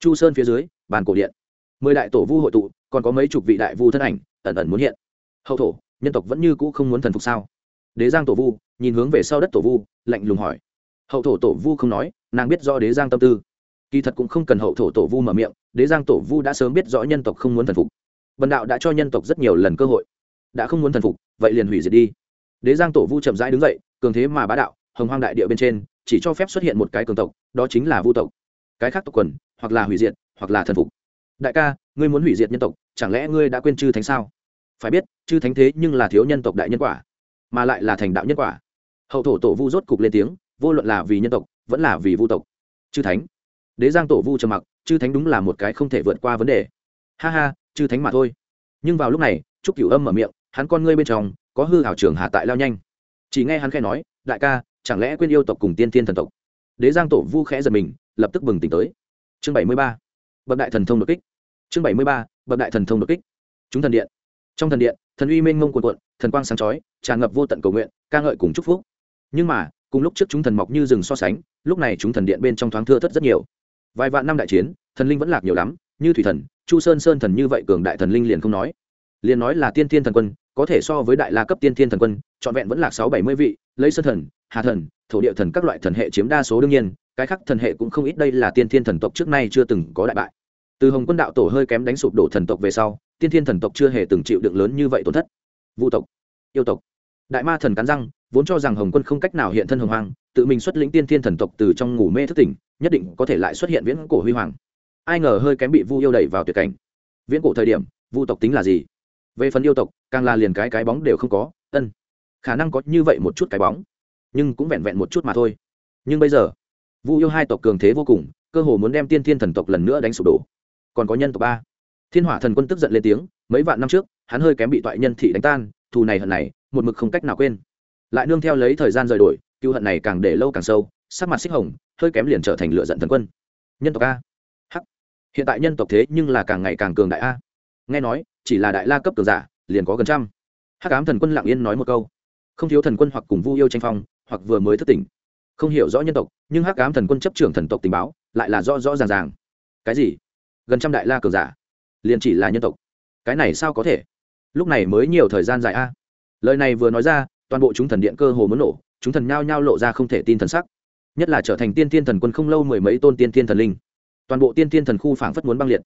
A: Chu sơn phía dưới, bàn cổ điện. Mười đại tổ vu hội tụ, còn có mấy chục vị đại vu thân ảnh ẩn ẩn muốn hiện. Hậu thổ, nhân tộc vẫn như cũ không muốn thần phục sao? Đế giang tổ vu, nhìn hướng về sau đất tổ vu, lạnh lùng hỏi. Hậu thổ tổ vu không nói, nàng biết do đế giang tâm tư. Kỳ thật cũng không cần hậu thổ tổ vu mở miệng, đế giang tổ vu đã sớm biết rõ nhân tộc không muốn thần phục. Bần đạo đã cho nhân tộc rất nhiều lần cơ hội. Đã không muốn thần phục, vậy liền hủy diệt đi đế giang tổ vu chậm rãi đứng dậy, cường thế mà bá đạo, hồng hoang đại địa bên trên, chỉ cho phép xuất hiện một cái cường tộc, đó chính là vu tộc. Cái khác tộc quần, hoặc là hủy diệt, hoặc là thần phục. Đại ca, ngươi muốn hủy diệt nhân tộc, chẳng lẽ ngươi đã quên chư thánh sao? Phải biết, chư thánh thế nhưng là thiếu nhân tộc đại nhân quả, mà lại là thành đạo nhân quả. Hậu thổ tổ vu rốt cục lên tiếng, vô luận là vì nhân tộc, vẫn là vì vu tộc. Chư thánh. Đế giang tổ vu trầm mặc, chư thánh đúng là một cái không thể vượt qua vấn đề. Ha ha, chư thánh mà thôi. Nhưng vào lúc này, trúc cửu âm mở miệng, hắn con ngươi bên trong có hư hảo trường hạ tại lao nhanh. Chỉ nghe hắn khẽ nói, đại ca, chẳng lẽ quên yêu tộc cùng tiên thiên thần tộc? Đế giang tổ vu khẽ giật mình, lập tức bừng tỉnh tới. Chương bảy mươi ba, bậc đại thần thông đột kích. Chương bảy mươi ba, bậc đại thần thông đột kích. Chúng thần điện. Trong thần điện, thần uy mênh mông cuồn cuộn, thần quang sáng chói, tràn ngập vô tận cầu nguyện, ca ngợi cùng chúc phúc. Nhưng mà, cùng lúc trước chúng thần mọc như rừng so sánh, lúc này chúng thần điện bên trong thoáng thưa thất rất nhiều. Vài vạn năm đại chiến, thần linh vẫn lạc nhiều lắm, như thủy thần, chu sơn sơn thần như vậy cường đại thần linh liền không nói. Liền nói là tiên thiên thần quân có thể so với đại la cấp tiên thiên thần quân, trọn vẹn vẫn là sáu bảy mươi vị, lấy sơn thần, hà thần, thổ địa thần các loại thần hệ chiếm đa số đương nhiên, cái khác thần hệ cũng không ít đây là tiên thiên thần tộc trước nay chưa từng có đại bại. Từ hồng quân đạo tổ hơi kém đánh sụp đổ thần tộc về sau, tiên thiên thần tộc chưa hề từng chịu đựng lớn như vậy tổn thất. Vu tộc, yêu tộc. Đại ma thần cắn răng, vốn cho rằng hồng quân không cách nào hiện thân hồng hoàng tự mình xuất lĩnh tiên thiên thần tộc từ trong ngủ mê thức tỉnh, nhất định có thể lại xuất hiện viễn cổ huy hoàng. Ai ngờ hơi kém bị vu yêu đẩy vào tuyệt cảnh. Viễn cổ thời điểm, vu tộc tính là gì? Về phần yêu tộc, càng là liền cái cái bóng đều không có, ân, khả năng có như vậy một chút cái bóng, nhưng cũng vẹn vẹn một chút mà thôi. Nhưng bây giờ, vu yêu hai tộc cường thế vô cùng, cơ hồ muốn đem tiên thiên thần tộc lần nữa đánh sụp đổ. Còn có nhân tộc ba. Thiên hỏa thần quân tức giận lên tiếng, mấy vạn năm trước, hắn hơi kém bị toại nhân thị đánh tan, thù này hận này, một mực không cách nào quên. Lại nương theo lấy thời gian rời đổi cựu hận này càng để lâu càng sâu, sắc mặt xích hồng, hơi kém liền trở thành lựa giận thần quân. Nhân tộc a. Hiện tại nhân tộc thế nhưng là càng ngày càng cường đại a. Nghe nói chỉ là đại la cấp cường giả, liền có gần trăm. Hắc ám thần quân lặng yên nói một câu. Không thiếu thần quân hoặc cùng vu yêu tranh phong, hoặc vừa mới thất tỉnh. Không hiểu rõ nhân tộc, nhưng hắc ám thần quân chấp trưởng thần tộc tình báo, lại là rõ rõ ràng ràng. Cái gì? Gần trăm đại la cường giả? Liền chỉ là nhân tộc? Cái này sao có thể? Lúc này mới nhiều thời gian dài a. Lời này vừa nói ra, toàn bộ chúng thần điện cơ hồ muốn nổ, chúng thần nhao nhao lộ ra không thể tin thần sắc. Nhất là trở thành tiên tiên thần quân không lâu mười mấy tôn tiên tiên thần linh. Toàn bộ tiên tiên thần khu phảng phất muốn băng liệt.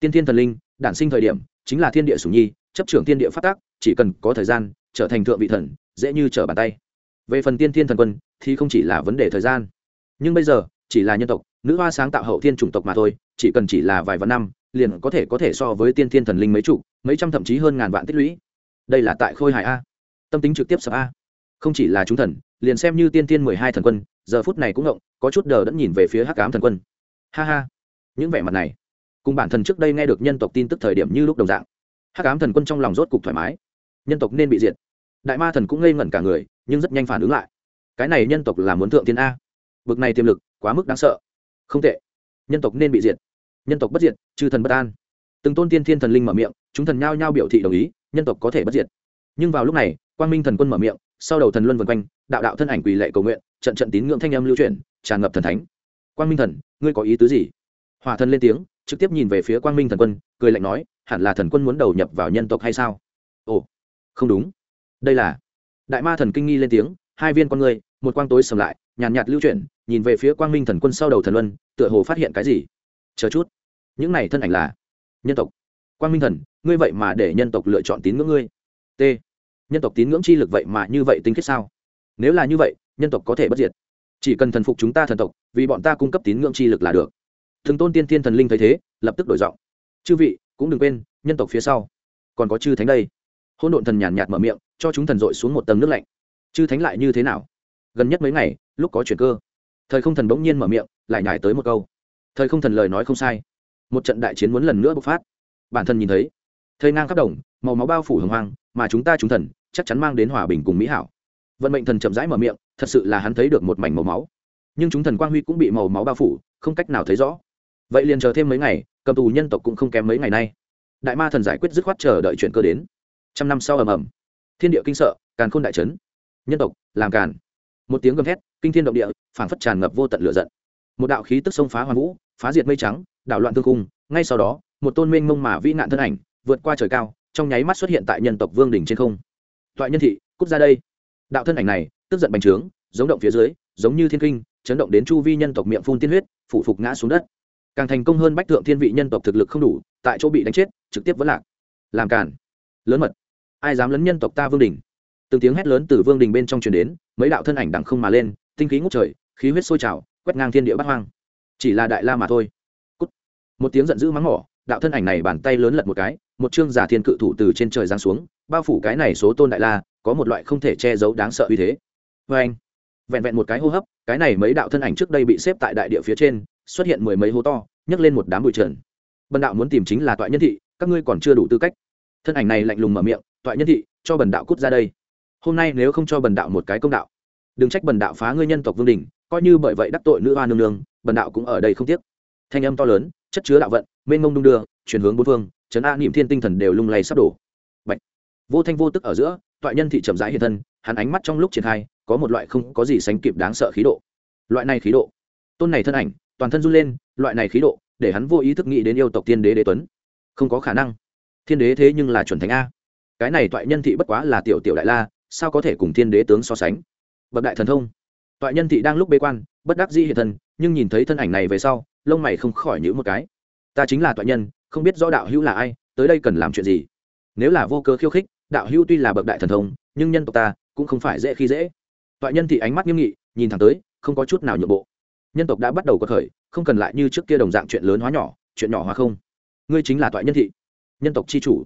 A: Tiên tiên thần linh, đản sinh thời điểm chính là thiên địa sủng nhi, chấp trưởng thiên địa phát tác chỉ cần có thời gian, trở thành thượng vị thần, dễ như trở bàn tay. Về phần tiên thiên thần quân, thì không chỉ là vấn đề thời gian. Nhưng bây giờ, chỉ là nhân tộc, nữ hoa sáng tạo hậu thiên chủng tộc mà thôi, chỉ cần chỉ là vài vạn năm, liền có thể có thể so với tiên thiên thần linh mấy chủ mấy trăm thậm chí hơn ngàn vạn tích lũy. Đây là tại khôi hải a. Tâm tính trực tiếp sập a. Không chỉ là chúng thần, liền xem như tiên thiên mười hai thần quân, giờ phút này cũng ngộng có chút đờ đẫn nhìn về phía hắc ám thần quân. Ha ha. Những vẻ mặt này cùng bản thần trước đây nghe được nhân tộc tin tức thời điểm như lúc đồng dạng. Hắc ám thần quân trong lòng rốt cục thoải mái. Nhân tộc nên bị diệt. Đại ma thần cũng ngây ngẩn cả người, nhưng rất nhanh phản ứng lại. Cái này nhân tộc là muốn thượng thiên a. Bực này tiềm lực, quá mức đáng sợ. Không tệ. Nhân tộc nên bị diệt. Nhân tộc bất diệt, chư thần bất an. Từng tôn tiên thiên thần linh mở miệng, chúng thần nhao nhao biểu thị đồng ý, nhân tộc có thể bất diệt. Nhưng vào lúc này, quang minh thần quân mở miệng, sau đầu thần luân vân quanh, đạo đạo thân ảnh quỳ lệ cầu nguyện, trận trận tín ngưỡng thanh âm lưu truyền, tràn ngập thần thánh. Quang minh thần, ngươi có ý tứ gì? Hòa thần lên tiếng trực tiếp nhìn về phía quang minh thần quân cười lạnh nói hẳn là thần quân muốn đầu nhập vào nhân tộc hay sao? Ồ không đúng. Đây là đại ma thần kinh nghi lên tiếng hai viên con người một quang tối sầm lại nhàn nhạt, nhạt lưu chuyển nhìn về phía quang minh thần quân sau đầu thần luân tựa hồ phát hiện cái gì? Chờ chút. Những này thân ảnh là nhân tộc. Quang minh thần ngươi vậy mà để nhân tộc lựa chọn tín ngưỡng ngươi. T. Nhân tộc tín ngưỡng chi lực vậy mà như vậy tính kết sao? Nếu là như vậy nhân tộc có thể bất diệt. Chỉ cần thần phục chúng ta thần tộc vì bọn ta cung cấp tín ngưỡng chi lực là được thường tôn tiên tiên thần linh thấy thế, lập tức đổi giọng. Chư vị, cũng đừng quên, nhân tộc phía sau, còn có chư thánh đây. Hôn độn thần nhàn nhạt mở miệng, cho chúng thần dội xuống một tầng nước lạnh. Chư thánh lại như thế nào? Gần nhất mấy ngày, lúc có chuyện cơ. Thời không thần bỗng nhiên mở miệng, lại nhải tới một câu. Thời không thần lời nói không sai. Một trận đại chiến muốn lần nữa bộc phát. Bản thân nhìn thấy thời ngang khắp đồng, màu máu bao phủ hồng hoang, mà chúng ta chúng thần, chắc chắn mang đến hòa bình cùng mỹ hảo. Vận mệnh thần chậm rãi mở miệng, thật sự là hắn thấy được một mảnh màu máu. Nhưng chúng thần quang huy cũng bị màu máu bao phủ, không cách nào thấy rõ vậy liền chờ thêm mấy ngày, cầm tù nhân tộc cũng không kém mấy ngày nay. Đại ma thần giải quyết dứt khoát chờ đợi chuyện cơ đến. Trăm năm sau ầm ầm. Thiên địa kinh sợ, càn khôn đại trấn nhân tộc, làm càn. Một tiếng gầm thét, kinh thiên động địa, phảng phất tràn ngập vô tận lửa giận. Một đạo khí tức sông phá hoàng vũ, phá diệt mây trắng, đảo loạn thương cung. Ngay sau đó, một tôn minh mông mà vĩ nạn thân ảnh, vượt qua trời cao, trong nháy mắt xuất hiện tại nhân tộc vương đỉnh trên không. Toại nhân thị, cút ra đây. Đạo thân ảnh này, tức giận bành trướng, giống động phía dưới, giống như thiên kinh, chấn động đến chu vi nhân tộc miệng phun tiên huyết, phủ phục ngã xuống đất càng thành công hơn bách thượng thiên vị nhân tộc thực lực không đủ, tại chỗ bị đánh chết, trực tiếp vẫn lạc. Làm cản lớn mật. Ai dám lấn nhân tộc ta vương đình? Từng tiếng hét lớn từ vương đình bên trong truyền đến, mấy đạo thân ảnh đằng không mà lên, tinh khí ngút trời, khí huyết sôi trào, quét ngang thiên địa bát hoang. Chỉ là đại la mà thôi. Cút. một tiếng giận dữ mắng mỏ, đạo thân ảnh này bàn tay lớn lật một cái, một chương giả thiên cự thủ từ trên trời giáng xuống, bao phủ cái này số tôn đại la, có một loại không thể che giấu đáng sợ uy thế. Vê anh vẹn vẹn một cái hô hấp, cái này mấy đạo thân ảnh trước đây bị xếp tại đại địa phía trên xuất hiện mười mấy hố to, nhấc lên một đám bụi trần. Bần đạo muốn tìm chính là toại nhân thị, các ngươi còn chưa đủ tư cách. Thân ảnh này lạnh lùng mở miệng, toại nhân thị, cho bần đạo cút ra đây. Hôm nay nếu không cho bần đạo một cái công đạo, đừng trách bần đạo phá ngươi nhân tộc vương đình, coi như bởi vậy đắc tội nữ hoa nương nương, bần đạo cũng ở đây không tiếc. Thanh âm to lớn, chất chứa đạo vận, mênh mông đung đưa chuyển hướng bốn phương chấn a niệm thiên tinh thần đều lung lay sắp đổ. Bạch. vô thanh vô tức ở giữa, toại nhân thị trầm rãi hiện thân, hắn ánh mắt trong lúc triển khai, có một loại không có gì sánh kịp đáng sợ khí độ. Loại này khí độ, tôn này thân ảnh toàn thân run lên, loại này khí độ, để hắn vô ý thức nghĩ đến yêu tộc tiên đế đế tuấn. Không có khả năng. Thiên đế thế nhưng là chuẩn thánh a. Cái này toại nhân thị bất quá là tiểu tiểu đại la, sao có thể cùng thiên đế tướng so sánh? Bậc đại thần thông. Toại nhân thị đang lúc bế quan, bất đắc dĩ hiện thân, nhưng nhìn thấy thân ảnh này về sau, lông mày không khỏi nhữ một cái. Ta chính là toại nhân, không biết rõ đạo hữu là ai, tới đây cần làm chuyện gì? Nếu là vô cớ khiêu khích, đạo hữu tuy là bậc đại thần thông, nhưng nhân tộc ta cũng không phải dễ khi dễ. Toại nhân thị ánh mắt nghiêm nghị, nhìn thẳng tới, không có chút nào nhượng bộ nhân tộc đã bắt đầu có khởi, không cần lại như trước kia đồng dạng chuyện lớn hóa nhỏ, chuyện nhỏ hóa không. Ngươi chính là toại nhân thị, nhân tộc c h i chủ.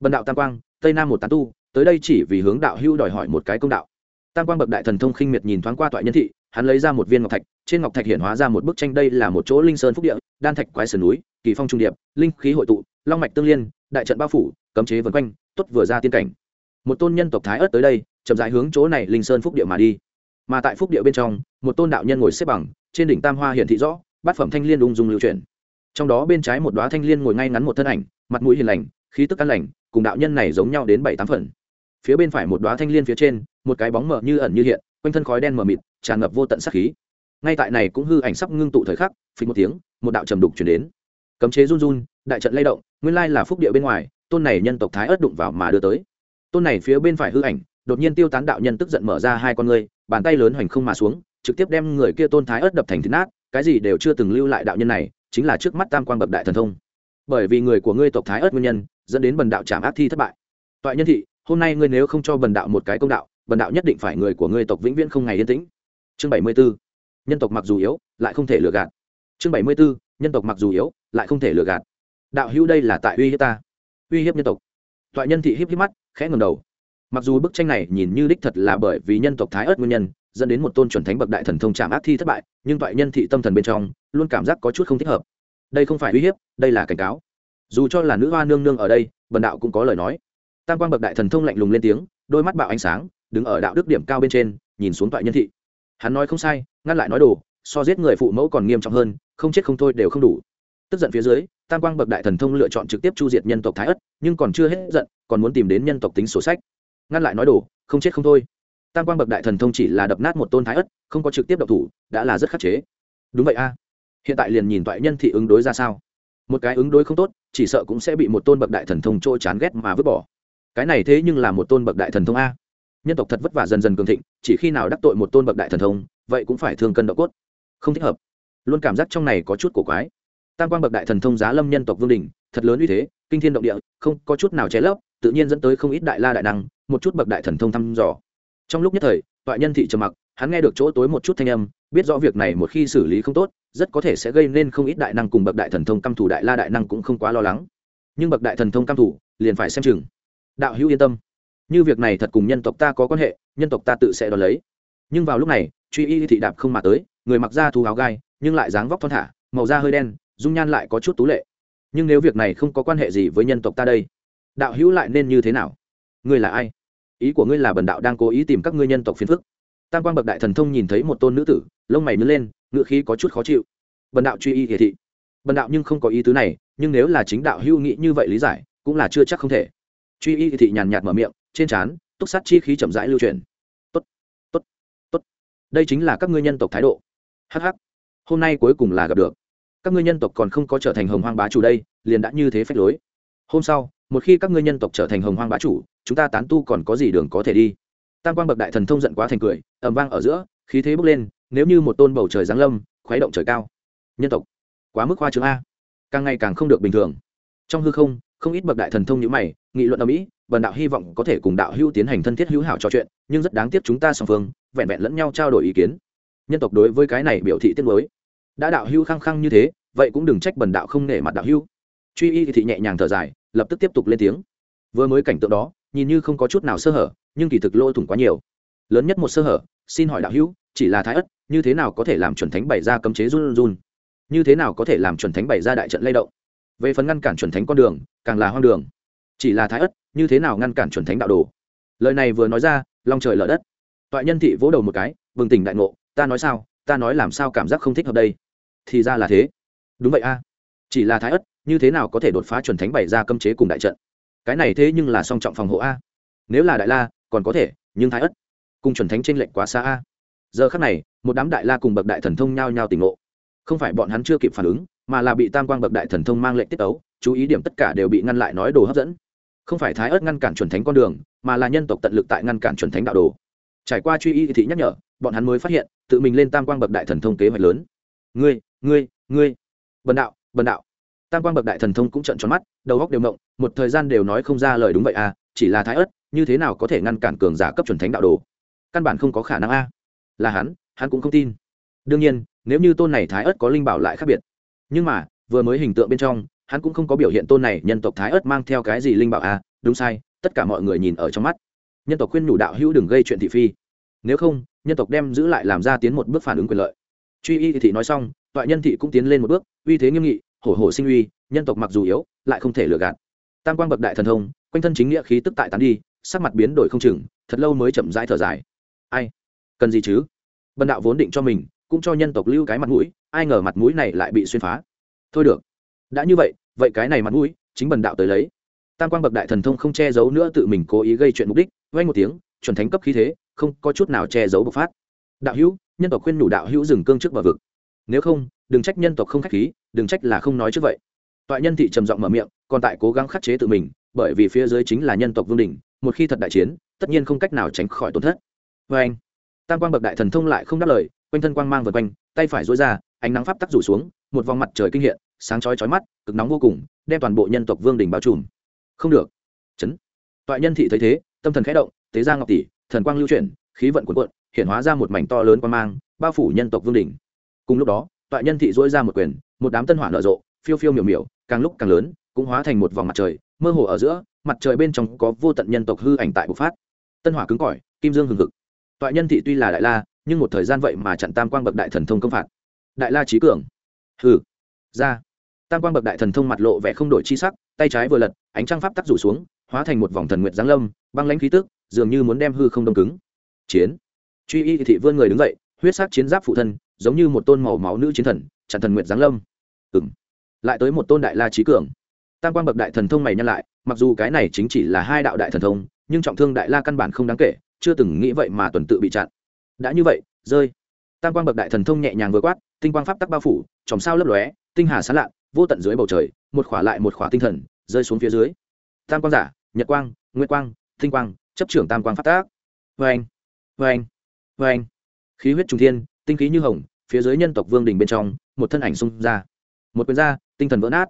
A: Bần đạo tam quang, tây nam một tán tu, tới đây chỉ vì hướng đạo hưu đòi hỏi một cái công đạo. Tam quang bậc đại thần thông khinh miệt nhìn thoáng qua toại nhân thị, hắn lấy ra một viên ngọc thạch, trên ngọc thạch hiện hóa ra một bức tranh, đây là một chỗ linh sơn phúc địa, đan thạch quái sườn núi, kỳ phong trung điệp, linh khí hội tụ, long mạch tương liên, đại trận bao phủ, cấm chế vân quanh tuất vừa ra tiên cảnh. Một tôn nhân tộc thái ớt tới đây, chậm rãi hướng chỗ này linh sơn phúc địa mà đi. Mà tại phúc địa bên trong, một tôn đạo nhân ngồi xếp bằng trên đỉnh tam hoa hiện thị rõ, bát phẩm thanh liên ung dung lưu chuyển trong đó bên trái một đoá thanh liên ngồi ngay ngắn một thân ảnh, mặt mũi hiền lành, khí tức an lành, cùng đạo nhân này giống nhau đến bảy tám phần. Phía bên phải một đoá thanh liên phía trên, một cái bóng mờ như ẩn như hiện, quanh thân khói đen mờ mịt, tràn ngập vô tận sát khí. Ngay tại này cũng hư ảnh sắp ngưng tụ thời khắc, phình một tiếng, một đạo trầm đục chuyển đến. Cấm chế run run, đại trận lay động, nguyên lai là phúc địa bên ngoài, tôn này nhân tộc thái ớt đụng vào mà đưa tới. Tôn này phía bên phải hư ảnh, đột nhiên tiêu tán đạo nhân tức giận mở ra hai con ngươi, bàn tay lớn hoành không mà xuống trực tiếp đem người kia tôn thái ớt đập thành thịt nát, cái gì đều chưa từng lưu lại đạo nhân này, chính là trước mắt tam quan bậc đại thần thông. Bởi vì người của ngươi tộc thái ớt nguyên nhân, dẫn đến bần đạo trảm ác thi thất bại. Toại nhân thị, hôm nay ngươi nếu không cho bần đạo một cái công đạo, bần đạo nhất định phải người của ngươi tộc vĩnh viễn không ngày yên tĩnh. Chương bảy mươi b nhân tộc mặc dù yếu, lại không thể lừa gạt. Chương bảy mươi b nhân tộc mặc dù yếu, lại không thể lừa gạt. Đạo hữu đây là tại uy hiếp ta. Uy hiếp nhân tộc. Toại nhân thị hiếp hiếp mắt, khẽ ngầm đầu. Mặc dù bức tranh này nhìn như đích thật là bởi vì nhân tộc thái ớt nguyên nhân dẫn đến một tôn chuẩn thánh bậc đại thần thông trạm ác thi thất bại, nhưng toại nhân thị tâm thần bên trong luôn cảm giác có chút không thích hợp. Đây không phải uy hiếp, đây là cảnh cáo. Dù cho là nữ hoa nương nương ở đây, bần đạo cũng có lời nói. Tam quang bậc đại thần thông lạnh lùng lên tiếng, đôi mắt bạo ánh sáng, đứng ở đạo đức điểm cao bên trên, nhìn xuống toại nhân thị. Hắn nói không sai, ngăn lại nói đồ, so giết người phụ mẫu còn nghiêm trọng hơn, không chết không thôi đều không đủ. Tức giận phía dưới, tam quang bậc đại thần thông lựa chọn trực tiếp chu diệt nhân tộc thái ất, nhưng còn chưa hết giận, còn muốn tìm đến nhân tộc tính sổ sách. Ngăn lại nói đồ, không chết không thôi tam quang bậc đại thần thông chỉ là đập nát một tôn thái ất không có trực tiếp độc thủ, đã là rất khắc chế. Đúng vậy a. Hiện tại liền nhìn toại nhân thị ứng đối ra sao? Một cái ứng đối không tốt, chỉ sợ cũng sẽ bị một tôn bậc đại thần thông trôi chán ghét mà vứt bỏ. Cái này thế nhưng là một tôn bậc đại thần thông a. Nhân tộc thật vất vả dần dần cường thịnh, chỉ khi nào đắc tội một tôn bậc đại thần thông, vậy cũng phải thương cân độ cốt. Không thích hợp. Luôn cảm giác trong này có chút cổ quái. Tam quang bậc đại thần thông giá lâm nhân tộc vương đình, thật lớn uy thế, kinh thiên động địa, không có chút nào che lấp, tự nhiên dẫn tới không ít đại la đại năng, một chút bậc đại thần thông thăm dò trong lúc nhất thời, toại nhân thị trầm mặc, hắn nghe được chỗ tối một chút thanh âm, biết rõ việc này một khi xử lý không tốt, rất có thể sẽ gây nên không ít đại năng cùng bậc đại thần thông căm thủ đại la đại năng cũng không quá lo lắng. Nhưng bậc đại thần thông căm thủ liền phải xem chừng. Đạo hữu yên tâm. Như việc này thật cùng nhân tộc ta có quan hệ, nhân tộc ta tự sẽ đón lấy. Nhưng vào lúc này, truy y thị đạp không mà tới, người mặc da thù áo gai, nhưng lại dáng vóc thon thả, màu da hơi đen, dung nhan lại có chút tú lệ. Nhưng nếu việc này không có quan hệ gì với nhân tộc ta đây, đạo hữu lại nên như thế nào? Ngươi là ai? Ý của ngươi là bần đạo đang cố ý tìm các ngươi nhân tộc phiền phức. Tam quang bậc đại thần thông nhìn thấy một tôn nữ tử, lông mày nứt lên ngựa khí có chút khó chịu. Bần đạo truy y hiển thị. Bần đạo nhưng không có ý tứ này, nhưng nếu là chính đạo hữu nghị như vậy lý giải, cũng là chưa chắc không thể. Truy y thị nhàn nhạt mở miệng, trên trán, túc sát chi khí chậm rãi lưu truyền tốt tốt tốt. Đây chính là các ngươi nhân tộc thái độ. Hh hôm nay cuối cùng là gặp được. Các ngươi nhân tộc còn không có trở thành hồng hoang bá chủ đây, liền đã như thế phách lối. Hôm sau, một khi các ngươi nhân tộc trở thành hồng hoang bá chủ chúng ta tán tu còn có gì đường có thể đi. Tam quang bậc đại thần thông giận quá thành cười ẩm vang ở giữa, khí thế bốc lên, nếu như một tôn bầu trời giáng lâm, khuấy động trời cao. Nhân tộc, quá mức hoa chương a. Càng ngày càng không được bình thường. Trong hư không không ít bậc đại thần thông như mày, nghị luận ở mỹ, bần đạo hy vọng có thể cùng đạo hữu tiến hành thân thiết hữu hảo trò chuyện, nhưng rất đáng tiếc chúng ta song phương, vẹn vẹn lẫn nhau trao đổi ý kiến. Nhân tộc đối với cái này biểu thị tiết mới đã đạo hữu khăng khăng như thế, vậy cũng đừng trách bần đạo không nể mặt đạo hữu. Truy y thị nhẹ nhàng thở dài, lập tức tiếp tục lên tiếng. Vừa mới cảnh tượng đó nhìn như không có chút nào sơ hở, nhưng kỳ thực lỗ thủng quá nhiều. Lớn nhất một sơ hở, xin hỏi đạo hữu, chỉ là thái ất, như thế nào có thể làm chuẩn thánh bày ra cấm chế run run? Như thế nào có thể làm chuẩn thánh bày ra đại trận lay động? Về phần ngăn cản chuẩn thánh con đường, càng là hoang đường. Chỉ là thái ất, như thế nào ngăn cản chuẩn thánh đạo đồ? Lời này vừa nói ra, long trời lở đất. Toại nhân thị vỗ đầu một cái, bừng tỉnh đại ngộ, ta nói sao? Ta nói làm sao cảm giác không thích hợp đây? Thì ra là thế. Đúng vậy a. Chỉ là thái ất, như thế nào có thể đột phá chuẩn thánh bày ra cấm chế cùng đại trận? Cái này thế nhưng là song trọng phòng hộ a. Nếu là đại la, còn có thể, nhưng thái ất cùng chuẩn thánh t r ê n lệch quá xa a. Giờ khắc này, một đám đại la cùng bậc đại thần thông nhao nhao tỉnh ngộ. Không phải bọn hắn chưa kịp phản ứng, mà là bị tam quang bậc đại thần thông mang lệnh tiết ấu chú ý điểm tất cả đều bị ngăn lại nói đồ hấp dẫn. Không phải thái ớt ngăn cản chuẩn thánh con đường, mà là nhân tộc tận lực tại ngăn cản chuẩn thánh đạo đồ. Trải qua truy y thị nhắc nhở, bọn hắn mới phát hiện, tự mình lên tam quang bậc đại thần thông kế hoạch lớn. Ngươi ngươi ngươi. Bần đạo bần đạo tam quang bậc đại thần thông cũng trận tròn mắt, đầu góc đều mộng, một thời gian đều nói không ra lời đúng vậy à chỉ là thái ớt, như thế nào có thể ngăn cản cường giả cấp chuẩn thánh đạo đồ? Căn bản không có khả năng a. Là hắn hắn cũng không tin. Đương nhiên, nếu như tôn này thái ớt có linh bảo lại khác biệt. Nhưng mà, vừa mới hình tượng bên trong, hắn cũng không có biểu hiện tôn này nhân tộc thái ớt mang theo cái gì linh bảo a đúng sai, tất cả mọi người nhìn ở trong mắt. Nhân tộc khuyên nhủ đạo hữu đừng gây chuyện thị phi. Nếu không, nhân tộc đem giữ lại làm ra tiến một bước phản ứng quyền lợi. Truy y thị nói xong, toại nhân thị cũng tiến lên một bước, uy thế nghiêm nghị hổ hổ sinh uy, nhân tộc mặc dù yếu, lại không thể lừa gạt. Tam quang bậc đại thần thông, quanh thân chính nghĩa khí tức tại tán đi, sắc mặt biến đổi không chừng, thật lâu mới chậm rãi thở dài. Ai? Cần gì chứ? Bần đạo vốn định cho mình, cũng cho nhân tộc lưu cái mặt mũi, ai ngờ mặt mũi này lại bị xuyên phá. Thôi được. Đã như vậy vậy cái này mặt mũi, chính bần đạo tới lấy. Tam quang bậc đại thần thông không che giấu nữa tự mình cố ý gây chuyện mục đích vay một tiếng, chuẩn thánh cấp khí thế, không có chút nào che giấu bộc phát. Đạo hữu, nhân tộc khuyên nhủ đạo hữu dừng cương trước bờ vực. Nếu không đừng trách nhân tộc không khách khí, đừng trách là không nói trước vậy. Toại nhân thị trầm giọng mở miệng, còn tại cố gắng khắc chế tự mình, bởi vì phía dưới chính là nhân tộc vương đình một khi thật đại chiến, tất nhiên không cách nào tránh khỏi tổn thất. Vê anh, tam quang bậc đại thần thông lại không đáp lời, quanh thân quang mang vượt quanh, tay phải dối ra, ánh nắng pháp tắc rủ xuống, một vòng mặt trời kinh hiện, sáng chói chói mắt, cực nóng vô cùng, đem toàn bộ nhân tộc vương đình bao trùm. Không được. Chấn. Toại nhân thị thấy thế, tâm thần khẽ động, tế ra ngọc tỷ, thần quang lưu chuyển, khí vận cuộn cuộn, hiện hóa ra một mảnh to lớn quang mang, bao phủ nhân tộc vương đình cùng lúc đó tọa nhân thị dỗi ra một quyền, một đám tân hỏa nở rộ, phiêu phiêu miểu miểu, càng lúc càng lớn, cũng hóa thành một vòng mặt trời, mơ hồ ở giữa, mặt trời bên trong có vô tận nhân tộc hư ảnh tại bộc phát. Tân hỏa cứng cỏi, kim dương hừng hực. Tọa nhân thị tuy là đại la, nhưng một thời gian vậy mà chặn tam quang bậc đại thần thông công phạt. Đại la trí cường. Hừ. Ra. Tam quang bậc đại thần thông mặt lộ vẻ không đổi chi sắc, tay trái vừa lật, ánh trăng pháp tắc rủ xuống, hóa thành một vòng thần nguyện giáng lâm, băng lãnh khí tức, dường như muốn đem hư không đông cứng. Chiến. Truy y thị vươn người đứng dậy, huyết sắc chiến giáp phụ thân giống như một tôn màu máu nữ chiến thần, chặn thần nguyệt giáng lâm. Ừng lại tới một tôn đại la trí cường. Tam quan bậc đại thần thông mày nhăn lại, mặc dù cái này chính chỉ là hai đạo đại thần thông, nhưng trọng thương đại la căn bản không đáng kể, chưa từng nghĩ vậy mà tuần tự bị chặn. Đã như vậy, rơi. Tam quan bậc đại thần thông nhẹ nhàng vừa quát, tinh quang pháp tắc bao phủ, chòm sao lấp lóe, tinh hà sán lạ, vô tận dưới bầu trời, một khỏa lại một khỏa tinh thần, rơi xuống phía dưới. Tam quang giả, nhật quang, nguyệt quang, tinh quang, chấp trưởng tam quang pháp tác vê anh vâng, vê anh vâng, vê vâng. anh khí huyết trung thiên tinh khí như hồng, phía dưới nhân tộc vương đình bên trong, một thân ảnh xung ra. Một quyền ra, tinh thần vỡ nát.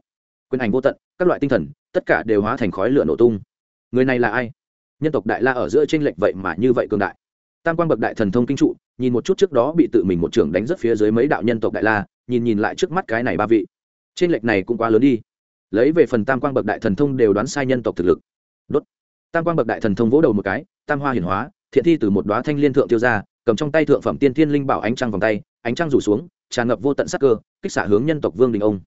A: Quyền ảnh vô tận, các loại tinh thần, tất cả đều hóa thành khói lửa nổ tung. Người này là ai? Nhân tộc đại la ở giữa trên lệch vậy mà như vậy cường đại. Tam quan bậc đại thần thông kinh trụ, nhìn một chút trước đó bị tự mình một trưởng đánh rất phía dưới mấy đạo nhân tộc đại la, nhìn nhìn lại trước mắt cái này ba vị. Trên lệch này cũng quá lớn đi. Lấy về phần tam quan bậc đại thần thông đều đoán sai nhân tộc thực lực. Đốt. Tam quan bậc đại thần thông vỗ đầu một cái, tam hoa hiển hóa, thiện thi từ một đoá thanh liên thượng tiêu ra cầm trong tay thượng phẩm tiên thiên linh bảo ánh trăng vòng tay, ánh trăng rủ xuống, tràn ngập vô tận sắc cơ, kích xả hướng nhân tộc vương đình ông.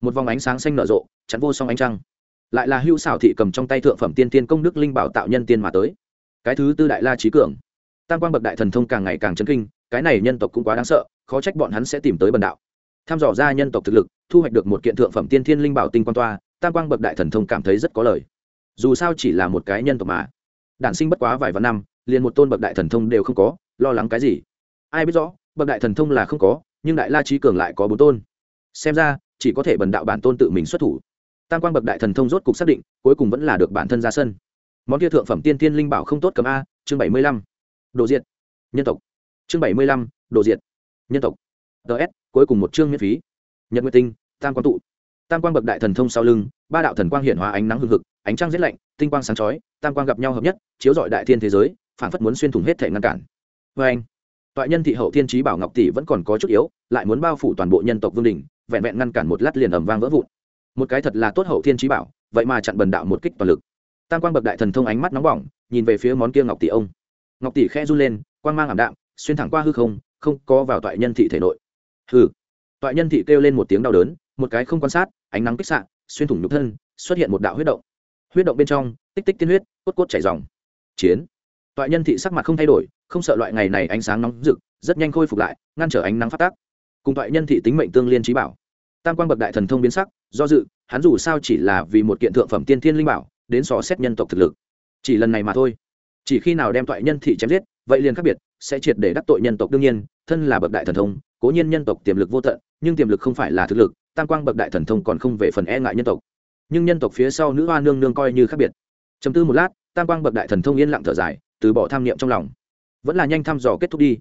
A: Một vòng ánh sáng xanh nở rộ, chắn vô song ánh trăng. Lại là hưu xảo thị cầm trong tay thượng phẩm tiên tiên công đức linh bảo tạo nhân tiên mà tới. Cái thứ tư đại la trí cường. Tam quang bậc đại thần thông càng ngày càng chấn kinh, cái này nhân tộc cũng quá đáng sợ, khó trách bọn hắn sẽ tìm tới bần đạo. Tham dò ra nhân tộc thực lực, thu hoạch được một kiện thượng phẩm tiên thiên linh bảo tinh quan toa, tam quang bậc đại thần thông cảm thấy rất có lời. Dù sao chỉ là một cái nhân tộc mà. Đản sinh bất quá vài vạn năm, liền một tôn bậc đại thần thông đều không có lo lắng cái gì? Ai biết rõ, bậc đại thần thông là không có, nhưng đại la trí cường lại có bốn tôn. Xem ra, chỉ có thể bần đạo bản tôn tự mình xuất thủ. Tam quan bậc đại thần thông rốt cục xác định, cuối cùng vẫn là được bản thân ra sân. Món kia thượng phẩm tiên tiên linh bảo không tốt cầm a, chương bảy mươi lăm. Đồ diệt. Nhân tộc. Chương bảy mươi lăm, đồ diệt. Nhân tộc. Ts cuối cùng một chương miễn phí. Nhật nguyệt tinh, tam quan tụ. Tam quang bậc đại thần thông sau lưng, ba đạo thần quang hiển hóa ánh nắng hưng hực, ánh trăng rét lạnh, tinh quang sáng chói, tam quang gặp nhau hợp nhất, chiếu dọi đại thiên thế giới phản phất muốn xuyên thủng hết thể ngăn cản vê anh, toại nhân thị hậu thiên trí bảo ngọc tỷ vẫn còn có chút yếu, lại muốn bao phủ toàn bộ nhân tộc vương đình, vẹn vẹn ngăn cản một lát liền ầm vang vỡ vụn. Một cái thật là tốt hậu thiên trí bảo, vậy mà chặn bần đạo một kích toàn lực. Tam quang bậc đại thần thông ánh mắt nóng bỏng, nhìn về phía món kia ngọc tỷ ông. Ngọc tỷ khe run lên, quang mang ảm đạm, xuyên thẳng qua hư không không có vào toại nhân thị thể nội. Hư toại nhân thị kêu lên một tiếng đau đớn, một cái không quan sát, ánh nắng kích sạn xuyên thủng nhục thân, xuất hiện một đạo huyết động. Huyết động bên trong, tích tích tiên huyết, cốt cốt chảy dòng. Chiến. Toại nhân thị sắc mặt không thay đổi không sợ loại ngày này ánh sáng nóng rực, rất nhanh khôi phục lại, ngăn trở ánh nắng phát tác. Cùng toại nhân thị tính mệnh tương liên trí bảo. Tam quang bậc đại thần thông biến sắc, do dự, hắn dù sao chỉ là vì một kiện thượng phẩm tiên thiên linh bảo, đến xó xét nhân tộc thực lực. Chỉ lần này mà thôi. Chỉ khi nào đem toại nhân thị chém giết, vậy liền khác biệt, sẽ triệt để đắc tội nhân tộc đương nhiên, thân là bậc đại thần thông, cố nhiên nhân tộc tiềm lực vô tận, nhưng tiềm lực không phải là thực lực, tam quang bậc đại thần thông còn không về phần e ngại nhân tộc. Nhưng nhân tộc phía sau nữ hoa nương nương coi như khác biệt. Chấm tư một lát, tam quang bậc đại thần thông yên lặng thở dài, từ bỏ tham niệm trong lòng vẫn là nhanh thăm dò kết thúc đi.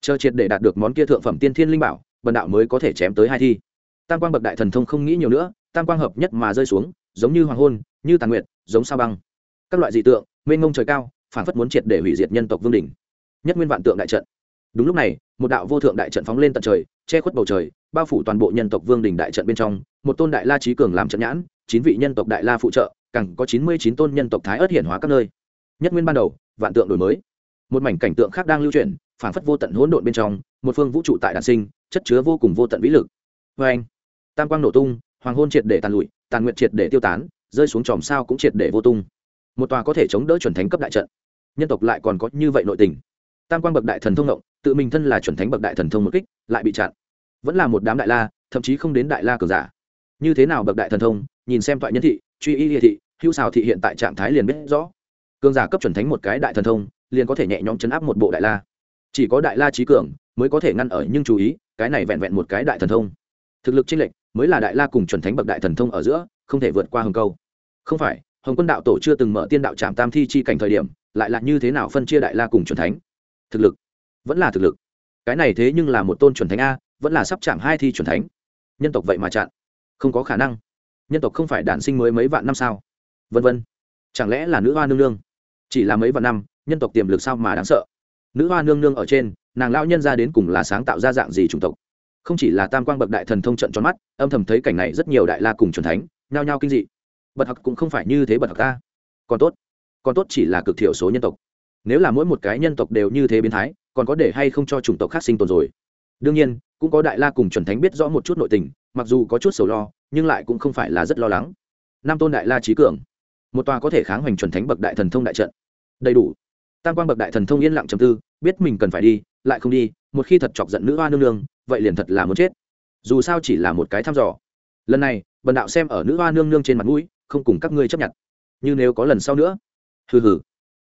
A: Chờ triệt để đạt được món kia thượng phẩm tiên thiên linh bảo, bần đạo mới có thể chém tới hai thi. Tam quang bậc đại thần thông không nghĩ nhiều nữa, tam quang hợp nhất mà rơi xuống, giống như hoàng hôn, như tàn nguyện giống sao băng. Các loại dị tượng, mênh ngông trời cao phản phất muốn triệt để hủy diệt nhân tộc vương đình nhất nguyên vạn tượng đại trận. Đúng lúc này, một đạo vô thượng đại trận phóng lên tận trời, che khuất bầu trời, bao phủ toàn bộ nhân tộc vương đình đại trận bên trong. Một tôn đại la trí cường làm trận nhãn, chín vị nhân tộc đại la phụ trợ, càng có chín mươi chín tôn nhân tộc thái ớt hiển hóa các nơi. Nhất nguyên ban đầu, vạn tượng đổi mới một mảnh cảnh tượng khác đang lưu truyền phản phất vô tận hỗn độn bên trong, một phương vũ trụ tại đàn sinh, chất chứa vô cùng vô tận vĩ lực. Vê anh, tam quang nổ tung, hoàng hôn triệt để tàn lụi, tàn nguyện triệt để tiêu tán, rơi xuống tròm sao cũng triệt để vô tung. Một tòa có thể chống đỡ chuẩn thánh cấp đại trận. Nhân tộc lại còn có như vậy nội tình. Tam quang bậc đại thần thông động, tự mình thân là chuẩn thánh bậc đại thần thông một kích, lại bị chặn. Vẫn là một đám đại la, thậm chí không đến đại la cường giả. Như thế nào bậc đại thần thông, nhìn xem thoại nhân thị, truy y địa thị, hữu xào thị hiện tại trạng thái liền biết rõ cường giả cấp chuẩn thánh một cái đại thần thông, liền có thể nhẹ nhõm chấn áp một bộ đại la. Chỉ có đại la trí cường mới có thể ngăn ở, nhưng chú ý, cái này vẹn vẹn một cái đại thần thông. Thực lực chênh lệch mới là đại la cùng chuẩn thánh bậc đại thần thông ở giữa, không thể vượt qua hồng câu. Không phải, hồng quân đạo tổ chưa từng mở tiên đạo trạm tam thi chi cảnh thời điểm, lại là như thế nào phân chia đại la cùng chuẩn thánh? Thực lực, vẫn là thực lực. Cái này thế nhưng là một tôn chuẩn thánh a, vẫn là sắp chạm hai thi chuẩn thánh. Nhân tộc vậy mà chặn. Không có khả năng. Nhân tộc không phải đản sinh mới mấy vạn năm sao? Vân vân. Chẳng lẽ là nữ hoa nương nương? Chỉ là mấy vạn năm, nhân tộc tiềm lực sao mà đáng sợ? Nữ hoa nương nương ở trên, nàng lao nhân ra đến cùng là sáng tạo ra dạng gì chủng tộc? Không chỉ là tam quang bậc đại thần thông trận tròn mắt, âm thầm thấy cảnh này rất nhiều đại la cùng c thánh, nhao nhao kinh dị. Bậc học cũng không phải như thế bậc học ta. Còn tốt còn tốt chỉ là cực thiểu số nhân tộc. Nếu là mỗi một cái nhân tộc đều như thế biến thái, còn có để hay không cho chủng tộc khác sinh tồn rồi? Đương nhiên, cũng có đại la cùng chuẩn thánh biết rõ một chút nội tình, mặc dù có chút sầu lo, nhưng lại cũng không phải là rất lo lắng. Nam tôn đại la trí cường một tòa có thể kháng hoành chuẩn thánh bậc đại thần thông đại trận. Đầy đủ. Tam quang bậc đại thần thông yên lặng trầm tư, biết mình cần phải đi, lại không đi, một khi thật chọc giận nữ hoa nương nương, vậy liền thật là muốn chết. Dù sao chỉ là một cái thăm dò. Lần này, bần đạo xem ở nữ hoa nương nương trên mặt mũi, không cùng các ngươi chấp nhận. Như nếu có lần sau nữa. Hừ hừ.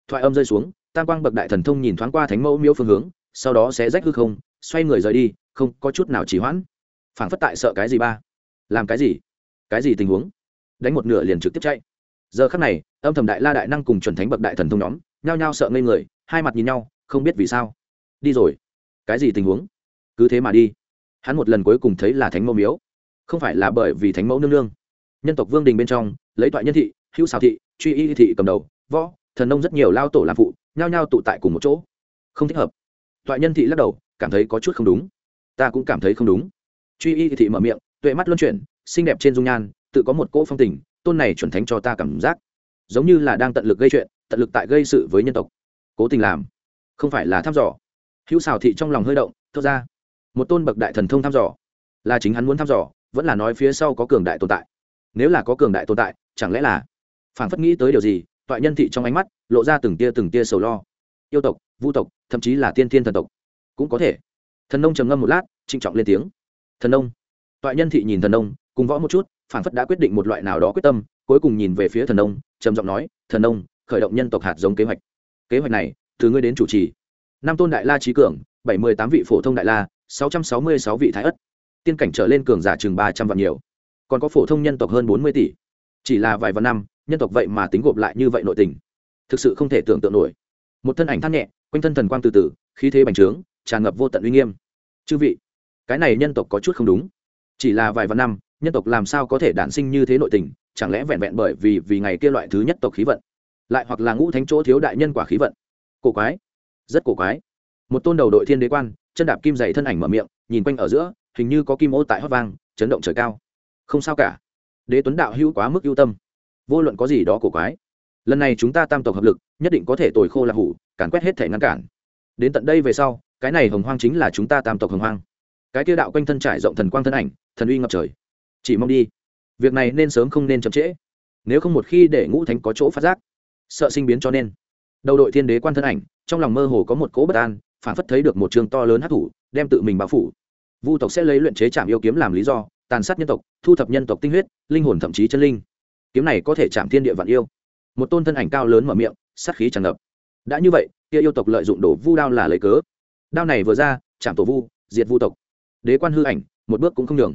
A: Thoại âm rơi xuống, tam quang bậc đại thần thông nhìn thoáng qua thánh mẫu miếu phương hướng, sau đó sẽ rách hư không, xoay người rời đi, không có chút nào trì hoãn. Phảng phất tại sợ cái gì ba. Làm cái gì? Cái gì tình huống? Đánh một nửa liền trực tiếp chạy giờ khắc này, âm thầm đại la đại năng cùng chuẩn thánh bậc đại thần thông nhóm, nhao nhao sợ ngây người, hai mặt nhìn nhau, không biết vì sao. Đi rồi. Cái gì tình huống? Cứ thế mà đi. Hắn một lần cuối cùng thấy là thánh mẫu miếu. Không phải là bởi vì thánh mẫu nương nương. Nhân tộc vương đình bên trong, lấy toại nhân thị, hữu xào thị, truy y thị cầm đầu, võ, thần nông rất nhiều lao tổ làm phụ, nhao nhao tụ tại cùng một chỗ. Không thích hợp. Toại nhân thị lắc đầu, cảm thấy có chút không đúng. Ta cũng cảm thấy không đúng. Truy y thị mở miệng, tuệ mắt luân chuyển, xinh đẹp trên dung nhan, tự có một cỗ phong tình tôn này chuẩn thánh cho ta cảm giác, giống như là đang tận lực gây chuyện, tận lực tại gây sự với nhân tộc. Cố tình làm, không phải là thăm dò. Hữu xào thị trong lòng hơi động, thốt ra, một tôn bậc đại thần thông thăm dò, là chính hắn muốn thăm dò, vẫn là nói phía sau có cường đại tồn tại. Nếu là có cường đại tồn tại, chẳng lẽ là phản phất nghĩ tới điều gì, toại nhân thị trong ánh mắt lộ ra từng tia từng tia sầu lo. Yêu tộc, vu tộc, thậm chí là tiên thiên thần tộc, cũng có thể. Thần nông trầm ngâm một lát, trịnh trọng lên tiếng. Thần nông. Toại nhân thị nhìn thần nông, cùng võ một chút phản phất đã quyết định một loại nào đó quyết tâm, cuối cùng nhìn về phía thần nông, trầm giọng nói, thần nông, khởi động nhân tộc hạt giống kế hoạch. Kế hoạch này, từ ngươi đến chủ trì. Năm tôn đại la trí cường, bảy mươi tám vị phổ thông đại la, sáu trăm sáu mươi sáu vị thái ất. Tiên cảnh trở lên cường giả chừng ba trăm vạn nhiều. Còn có phổ thông nhân tộc hơn bốn mươi tỷ. Chỉ là vài vạn năm, nhân tộc vậy mà tính gộp lại như vậy nội tình. Thực sự không thể tưởng tượng nổi. Một thân ảnh thắt nhẹ, quanh thân thần quang từ từ, khí thế bành trướng, tràn ngập vô tận uy nghiêm. Chư vị, cái này nhân tộc có chút không đúng. Chỉ là vài vạn năm nhân tộc làm sao có thể đản sinh như thế nội tình, chẳng lẽ vẹn vẹn bởi vì vì ngày kia loại thứ nhất tộc khí vận, lại hoặc là ngũ thánh chỗ thiếu đại nhân quả khí vận? Cổ quái, rất cổ quái. Một tôn đầu đội thiên đế quan, chân đạp kim dày thân ảnh mở miệng, nhìn quanh ở giữa, hình như có kim ô tại hót vang, chấn động trời cao. Không sao cả. Đế tuấn đạo hữu quá mức ưu tâm. Vô luận có gì đó cổ quái. Lần này chúng ta tam tộc hợp lực, nhất định có thể tồi khô là hủ, càn quét hết thể ngăn cản. Đến tận đây về sau, cái này hồng hoang chính là chúng ta tam tộc hồng hoang. Cái tiêu đạo quanh thân trải rộng thần quang thân ảnh, thần uy ngập trời chỉ mong đi. Việc này nên sớm không nên chậm trễ. Nếu không một khi để ngũ thánh có chỗ phát giác, sợ sinh biến cho nên. Đầu đội thiên đế quan thân ảnh, trong lòng mơ hồ có một cỗ bất an, phản phất thấy được một trường to lớn hát thủ, đem tự mình bao phủ. Vu tộc sẽ lấy luyện chế trạm yêu kiếm làm lý do, tàn sát nhân tộc, thu thập nhân tộc tinh huyết, linh hồn thậm chí chân linh. Kiếm này có thể chạm thiên địa vạn yêu. Một tôn thân ảnh cao lớn mở miệng, sát khí tràn ngập. Đã như vậy, kia yêu tộc lợi dụng đổ vu đao là lấy cớ. Đao này vừa ra chạm tổ vu, diệt vu tộc. Đế quan hư ảnh, một bước cũng không đường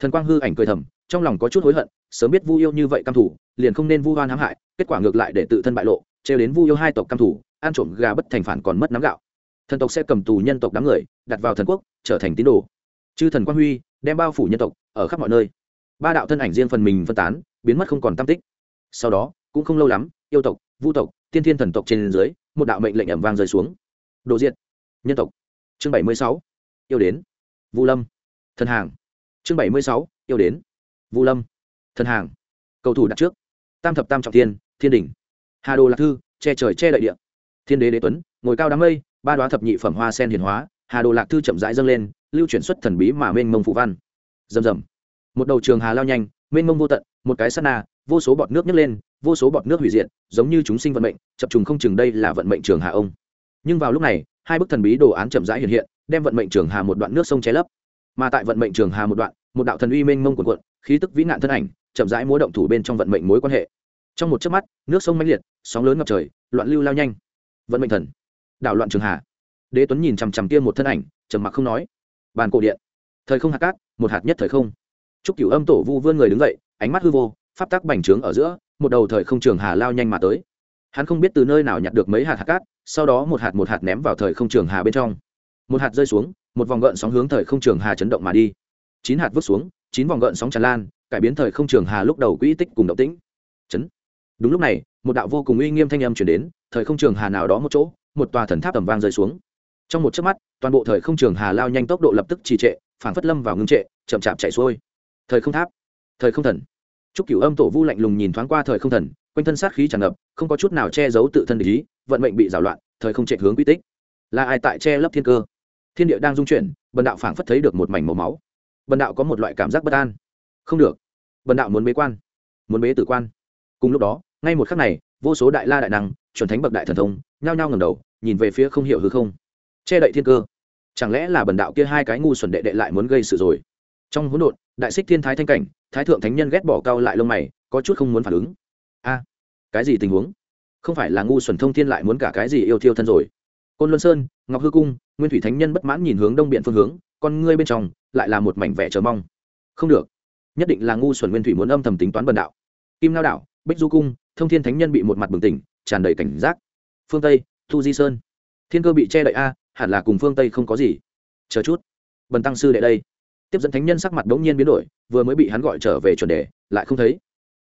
A: thần quang hư ảnh cười thầm, trong lòng có chút hối hận, sớm biết vu yêu như vậy căm thủ, liền không nên vu hoan hãm hại, kết quả ngược lại để tự thân bại lộ, trêu đến vu yêu hai tộc căm thủ, ăn trộm gà bất thành phản còn mất nắm gạo. Thần tộc sẽ cầm tù nhân tộc đám người, đặt vào thần quốc, trở thành tín đồ. Chư thần quang huy, đem bao phủ nhân tộc, ở khắp mọi nơi. Ba đạo thân ảnh riêng phần mình phân tán, biến mất không còn tam tích. Sau đó, cũng không lâu lắm, yêu tộc, vu tộc, tiên thiên thần tộc trên dưới, một đạo mệnh lệnh ẩm vang rơi xuống. Đồ diệt. Nhân tộc. Chương bảy mươi sáu. Yêu đến. Vu lâm. Thần hàng chương bảy mươi sáu yêu đến. Vu lâm. Thần hàng. Cầu thủ đặt trước. Tam thập tam trọng thiên thiên đỉnh, hà đồ lạc thư che trời che đại địa. Thiên đế đế tuấn ngồi cao đám mây ba đoá thập nhị phẩm hoa sen hiền hóa hà đồ lạc thư chậm rãi dâng lên lưu chuyển xuất thần bí mà mênh mông phụ văn. Rầm rầm. Một đầu trường hà lao nhanh mênh mông vô tận một cái sát na vô số bọt nước nhấc lên vô số bọt nước hủy diệt giống như chúng sinh vận mệnh chập trùng không chừng đây là vận mệnh trường hà ông. Nhưng vào lúc này hai bức thần bí đồ án chậm rãi hiện hiện đem vận mệnh trường hà một đoạn nước sông che lấp mà tại vận mệnh trường hà một đoạn, một đạo thần uy mênh mông cuộn cuộn, khí tức vĩ nạn thân ảnh, chậm rãi múa động thủ bên trong vận mệnh mối quan hệ. Trong một chớp mắt, nước sông mãnh liệt, sóng lớn ngập trời, loạn lưu lao nhanh. Vận mệnh thần. Đảo loạn trường hà. Đế tuấn nhìn chằm chằm kia một thân ảnh, trầm mặc không nói. Bàn cổ điện. Thời không hạt cát, một hạt nhất thời không. Chúc cửu âm tổ vu vươn người đứng dậy, ánh mắt hư vô, pháp tắc bành trướng ở giữa, một đầu thời không trường hà lao nhanh mà tới. Hắn không biết từ nơi nào nhặt được mấy hạt hạt cát, sau đó một hạt một hạt ném vào thời không trường hà bên trong. Một hạt rơi xuống một vòng gợn sóng hướng thời không trường hà chấn động mà đi. Chín hạt vứt xuống chín vòng gợn sóng tràn lan cải biến thời không trường hà lúc đầu quỹ tích cùng động tĩnh. Chấn. Đúng lúc này một đạo vô cùng uy nghiêm thanh âm chuyển đến thời không trường hà nào đó một chỗ một tòa thần tháp tầm vang rơi xuống. Trong một chớp mắt toàn bộ thời không trường hà lao nhanh tốc độ lập tức trì trệ phản phất lâm vào ngưng trệ chậm chạp chạy xuôi. Thời không tháp thời không thần. Trúc Cửu Âm Tổ Vu lạnh lùng nhìn thoáng qua thời không thần, quanh thân sát khí tràn ngập, không có chút nào che giấu tự thân ý, vận mệnh bị giảo loạn, thời không chạy hướng quy tích. Là ai tại che lấp thiên cơ? Thiên địa đang dung chuyển, Bần đạo phảng phất thấy được một mảnh màu máu. Bần đạo có một loại cảm giác bất an. Không được, Bần đạo muốn bế quan muốn bế tử quan. Cùng lúc đó ngay một khắc này vô số đại la đại năng chuẩn thánh bậc đại thần thông nhao nhao ngầm đầu nhìn về phía không hiểu hư không. Che đậy thiên cơ. Chẳng lẽ là bần đạo kia hai cái ngu xuẩn đệ đệ lại muốn gây sự rồi? Trong hỗn độn đại xích thiên thái thanh cảnh thái thượng thánh nhân ghét bỏ cao lại lông mày có chút không muốn phản ứng. A cái gì tình huống? Không phải là ngu xuẩn thông thiên lại muốn cả cái gì yêu thiêu thân rồi? Côn luân sơn ngọc hư cung nguyên thủy thánh nhân bất mãn nhìn hướng đông biện phương hướng, con ngươi bên trong lại là một mảnh vẻ chờ mong. Không được, nhất định là ngu xuẩn nguyên thủy muốn âm thầm tính toán bần đạo. Kim lao đạo bích du cung, thông thiên thánh nhân bị một mặt bừng tỉnh, tràn đầy cảnh giác. Phương tây, thu di sơn. Thiên cơ bị che đậy a, hẳn là cùng phương tây không có gì. Chờ chút. Bần tăng sư đệ đây. Tiếp dẫn thánh nhân sắc mặt đ ố n g nhiên biến đổi, vừa mới bị hắn gọi trở về chuẩn đề, lại không thấy.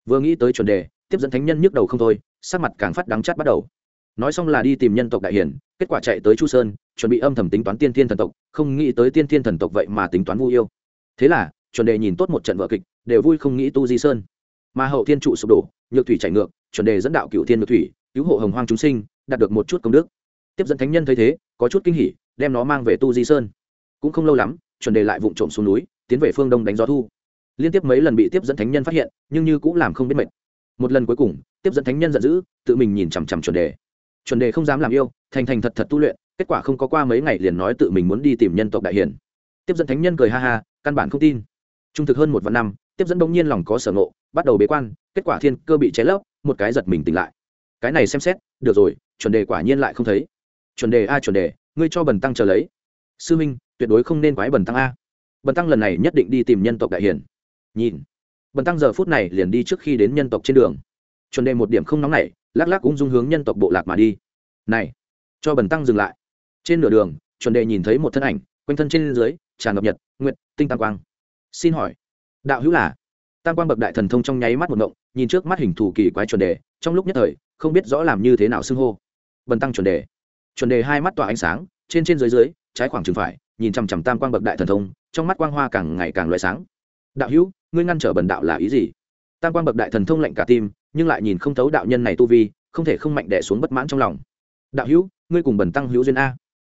A: Vừa nghĩ tới chuẩn đề, tiếp dẫn thánh nhân nhức đầu không thôi, sắc mặt càng phát đắng chát bắt đầu nói xong là đi tìm nhân tộc đại hiển, kết quả chạy tới chu sơn, chuẩn bị âm thầm tính toán tiên thiên thần tộc, không nghĩ tới tiên thiên thần tộc vậy mà tính toán vui yêu. Thế là, chuẩn đề nhìn tốt một trận vợ kịch, đều vui không nghĩ tu di sơn. Mà hậu thiên trụ sụp đổ, nhược thủy chảy ngược, chuẩn đề dẫn đạo cựu thiên nhược thủy, cứu hộ hồng hoang chúng sinh, đạt được một chút công đức. Tiếp dẫn thánh nhân thấy thế, có chút kinh hỉ, đem nó mang về tu di sơn. Cũng không lâu lắm, chuẩn đề lại vụng trộm xuống núi, tiến về phương đông đánh gió thu. Liên tiếp mấy lần bị tiếp dẫn thánh nhân phát hiện, nhưng như cũng làm không biết mệt. Một lần cuối cùng, tiếp dẫn thánh nhân giận dữ, tự mình nhìn chằm chằm chuẩn đề chuẩn đề không dám làm yêu, thành thành thật thật tu luyện, kết quả không có qua mấy ngày liền nói tự mình muốn đi tìm nhân tộc đại hiển. Tiếp dẫn thánh nhân cười ha ha, căn bản không tin. Trung thực hơn một vạn năm, tiếp dẫn bỗng nhiên lòng có sở ngộ, bắt đầu bế quan, kết quả thiên cơ bị cháy lấp, một cái giật mình tỉnh lại. Cái này xem xét, được rồi, chuẩn đề quả nhiên lại không thấy. Chuẩn đề a, chuẩn đề, ngươi cho bần tăng chờ lấy. Sư minh, tuyệt đối không nên quái bần tăng a. Bần tăng lần này nhất định đi tìm nhân tộc đại hiển. Nhìn. Bần tăng giờ phút này liền đi trước khi đến nhân tộc trên đường. Chuẩn đề một điểm không nóng nảy lắc lắc cũng dung hướng nhân tộc bộ lạc mà đi. Này, cho bần tăng dừng lại. Trên nửa đường, chuẩn đề nhìn thấy một thân ảnh, quanh thân trên dưới, tràn ngập nhật nguyện tinh tam quang. Xin hỏi, đạo hữu là? Tam quang bậc đại thần thông trong nháy mắt một ngộng nhìn trước mắt hình thù kỳ quái chuẩn đề trong lúc nhất thời, không biết rõ làm như thế nào xưng hô. Bần tăng chuẩn đề chuẩn đề hai mắt tỏa ánh sáng, trên trên dưới dưới, trái khoảng trừng phải, nhìn chằm chằm tam quang bậc đại thần thông, trong mắt quang hoa càng ngày càng loại sáng. Đạo hữu, ngươi ngăn trở bần đạo là ý gì? Tam quang bậc đại thần thông lạnh cả tim nhưng lại nhìn không thấu đạo nhân này tu vi, không thể không mạnh đẻ xuống bất mãn trong lòng. Đạo hữu, ngươi cùng bần tăng hữu duyên a.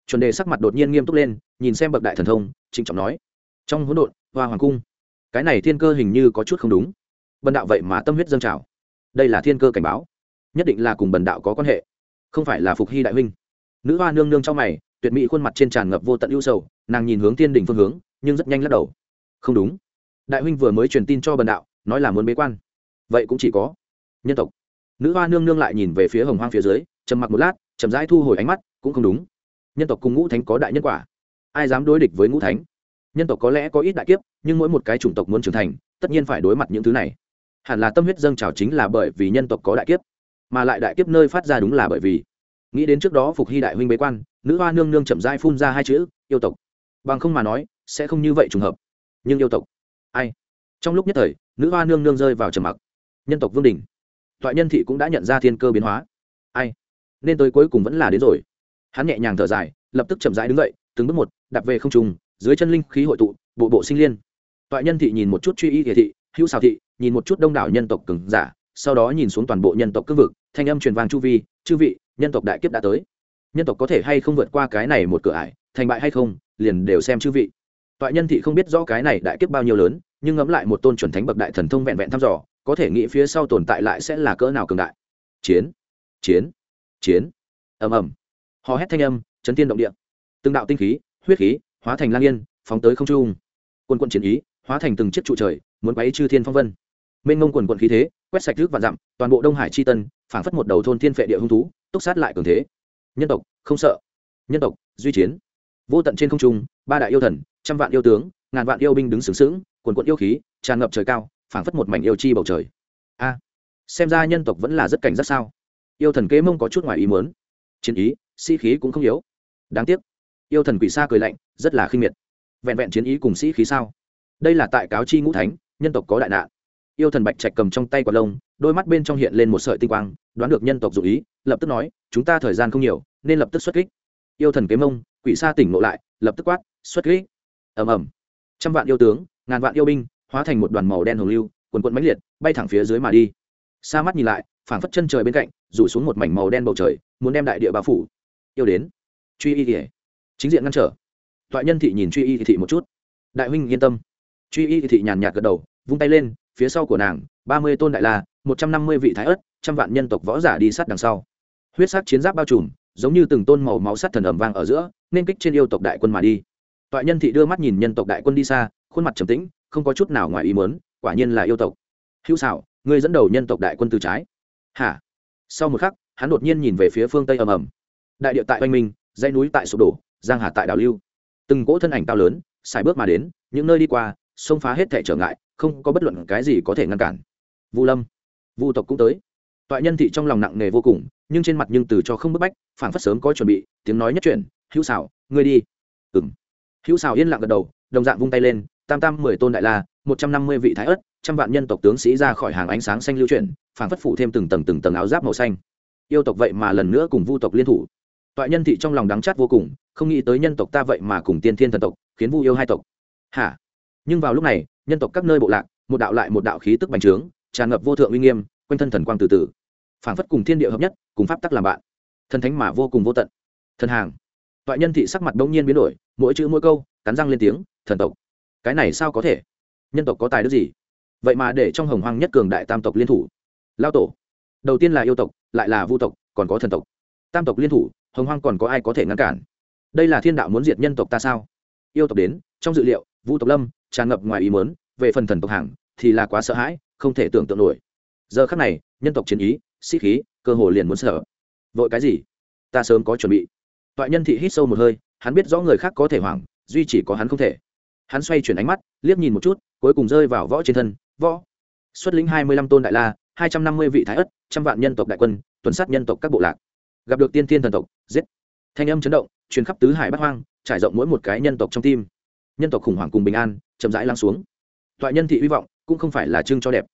A: Chuẩn đề sắc mặt đột nhiên nghiêm túc lên, nhìn xem bậc đại thần thông, trịnh trọng nói. Trong hỗn độn, hoa hoàng cung. Cái này thiên cơ hình như có chút không đúng. Bần đạo vậy mà tâm huyết dâng trào. Đây là thiên cơ cảnh báo. Nhất định là cùng bần đạo có quan hệ. Không phải là phục hy đại huynh. Nữ hoa nương nương trong mày, tuyệt mỹ khuôn mặt trên tràn ngập vô tận ưu sầu, nàng nhìn hướng thiên đình phương hướng, nhưng rất nhanh lắc đầu. Không đúng. Đại huynh vừa mới truyền tin cho bần đạo, nói là muốn bế quan. Vậy cũng chỉ có nhân tộc. Nữ hoa nương nương lại nhìn về phía hồng hoang phía dưới, trầm mặc một lát, chậm rãi thu hồi ánh mắt, cũng không đúng. Nhân tộc cùng ngũ thánh có đại nhân quả. Ai dám đối địch với ngũ thánh? Nhân tộc có lẽ có ít đại kiếp, nhưng mỗi một cái chủng tộc muốn trưởng thành, tất nhiên phải đối mặt những thứ này. Hẳn là tâm huyết dâng trào chính là bởi vì nhân tộc có đại kiếp, mà lại đại kiếp nơi phát ra đúng là bởi vì. Nghĩ đến trước đó phục hy đại huynh bế quan, nữ hoa nương nương chậm rãi phun ra hai chữ, yêu tộc. Bằng không mà nói, sẽ không như vậy trùng hợp. Nhưng yêu tộc, ai? Trong lúc nhất thời, nữ hoa nương nương rơi vào trầm mặc. Nhân tộc vương đình toại nhân thị cũng đã nhận ra thiên cơ biến hóa. Ai? Nên tới cuối cùng vẫn là đến rồi. Hắn nhẹ nhàng thở dài, lập tức chậm rãi đứng dậy, từng bước một, đạp về không trùng dưới chân linh khí hội tụ, bộ bộ sinh liên. Toại nhân thị nhìn một chút truy y địa thị, hữu xào thị, nhìn một chút đông đảo nhân tộc cứng giả, sau đó nhìn xuống toàn bộ nhân tộc cương vực, thanh âm truyền vang chu vi, chư vị, nhân tộc đại kiếp đã tới. Nhân tộc có thể hay không vượt qua cái này một cửa ải, thành bại hay không, liền đều xem chư vị. Toại nhân thị không biết rõ cái này đại kiếp bao nhiêu lớn, nhưng ngẫm lại một tôn chuẩn thánh bậc đại thần thông vẹn vẹn thăm dò có thể nghĩ phía sau tồn tại lại sẽ là cỡ nào cường đại. Chiến chiến chiến. Ầm ầm. Hò hét thanh âm, chấn tiên động địa. Từng đạo tinh khí, huyết khí, hóa thành lang yên, phóng tới không trung. Quân quân chiến ý, hóa thành từng chiếc trụ trời, muốn quấy chư thiên phong vân. Mênh ngông quần quận khí thế, quét sạch nước và dặm, toàn bộ đông hải chi tân, phảng phất một đầu thôn thiên phệ địa hung thú, túc sát lại cường thế. Nhân tộc, không sợ. Nhân tộc, duy chiến. Vô tận trên không trung, ba đại yêu thần, trăm vạn yêu tướng, ngàn vạn yêu binh đứng sướng sướng quần quận yêu khí, tràn ngập trời cao phảng phất một mảnh yêu chi bầu trời. A, xem ra nhân tộc vẫn là rất cảnh giác sao? Yêu thần kế mông có chút ngoài ý muốn. Chiến ý, sĩ khí cũng không yếu. Đáng tiếc, yêu thần quỷ xa cười lạnh, rất là khinh miệt. Vẹn vẹn chiến ý cùng sĩ khí sao? Đây là tại cáo chi ngũ thánh, nhân tộc có đại nạn. Yêu thần bạch trạch cầm trong tay quả lông, đôi mắt bên trong hiện lên một sợi tinh quang, đoán được nhân tộc dụ ý, lập tức nói, chúng ta thời gian không nhiều, nên lập tức xuất kích. Yêu thần kế mông, quỷ sa tỉnh ngộ lại, lập tức quát, xuất kích! Ầm ầm. Trăm vạn yêu tướng, ngàn vạn yêu binh hóa thành một đoàn màu đen hồng lưu, quần quận mãnh liệt, bay thẳng phía dưới mà đi. Xa mắt nhìn lại, phảng phất chân trời bên cạnh, rủ xuống một mảnh màu đen bầu trời, muốn đem đại địa bao phủ. Yêu đến. Truy y thị chính diện ngăn trở. Toại nhân thị nhìn truy y thị một chút. Đại huynh yên tâm. Truy y thị nhàn nhạt gật đầu, vung tay lên, phía sau của nàng, ba mươi tôn đại la, một trăm năm mươi vị thái ớt, trăm vạn nhân tộc võ giả đi sát đằng sau. Huyết sắc chiến giáp bao trùm, giống như từng tôn màu máu sắt thần ẩm vang ở giữa, nên kích trên yêu tộc đại quân mà đi toại nhân thị đưa mắt nhìn nhân tộc đại quân đi xa, khuôn mặt trầm tĩnh, không có chút nào ngoài ý mớn quả nhiên là yêu tộc. Hữu xảo ngươi dẫn đầu nhân tộc đại quân từ trái. Hả? Sau một khắc, hắn đột nhiên nhìn về phía phương tây ầm ầm. Đại địa tại oanh minh, dãy núi tại sụp đổ, giang hà tại đảo lưu. Từng cỗ thân ảnh cao lớn, xài bước mà đến, những nơi đi qua, xông phá hết thể trở ngại, không có bất luận cái gì có thể ngăn cản. Vu lâm, vu tộc cũng tới. Toại nhân thị trong lòng nặng nề vô cùng, nhưng trên mặt nhưng từ cho không bức bách, phảng phất sớm có chuẩn bị, tiếng nói nhất chuyển, hữu xảo ngươi đi. Ừng hữu xào yên lặng gật đầu, đồng dạng vung tay lên, tam tam mười tôn đại la, một trăm năm mươi vị thái ớt, trăm vạn nhân tộc tướng sĩ ra khỏi hàng ánh sáng xanh lưu chuyển, phảng phất phủ thêm từng tầng từng tầng áo giáp màu xanh. Yêu tộc vậy mà lần nữa cùng vu tộc liên thủ. Toại nhân thị trong lòng đắng chát vô cùng, không nghĩ tới nhân tộc ta vậy mà cùng tiên thiên thần tộc, khiến vu yêu hai tộc. Hả? Nhưng vào lúc này, nhân tộc các nơi bộ lạc, một đạo lại một đạo khí tức bành trướng, tràn ngập vô thượng uy nghiêm, quanh thân thần quang từ từ. Phảng phất cùng thiên địa hợp nhất, cùng pháp tắc làm bạn. Thần thánh mà vô cùng vô tận. Thần hàng toại nhân thị sắc mặt đông nhiên biến đổi, mỗi chữ mỗi câu, cắn răng lên tiếng, thần tộc, cái này sao có thể? Nhân tộc có tài đức gì? Vậy mà để trong hồng hoang nhất cường đại tam tộc liên thủ. Lao tổ, đầu tiên là yêu tộc, lại là vu tộc, còn có thần tộc. Tam tộc liên thủ, hồng hoang còn có ai có thể ngăn cản? Đây là thiên đạo muốn diệt nhân tộc ta sao? Yêu tộc đến, trong dự liệu, vu tộc lâm, tràn ngập ngoài ý mớn về phần thần tộc hàng thì là quá sợ hãi, không thể tưởng tượng nổi. Giờ khắc này, nhân tộc chiến ý, sĩ khí, cơ hồ liền muốn sợ. Vội cái gì? Ta sớm có chuẩn bị toại nhân thị hít sâu một hơi, hắn biết rõ người khác có thể hoảng, duy chỉ có hắn không thể. Hắn xoay chuyển ánh mắt, liếc nhìn một chút, cuối cùng rơi vào võ trên thân, võ. Xuất lĩnh hai mươi lăm tôn đại la, hai trăm năm mươi vị thái ất, trăm vạn nhân tộc đại quân, tuần sát nhân tộc các bộ lạc. Gặp được tiên thiên thần tộc, giết. Thanh âm chấn động, truyền khắp tứ hải bát hoang, trải rộng mỗi một cái nhân tộc trong tim. Nhân tộc khủng hoảng cùng bình an, chậm rãi lắng xuống. Toại nhân thị hy vọng, cũng không phải là trưng cho đẹp.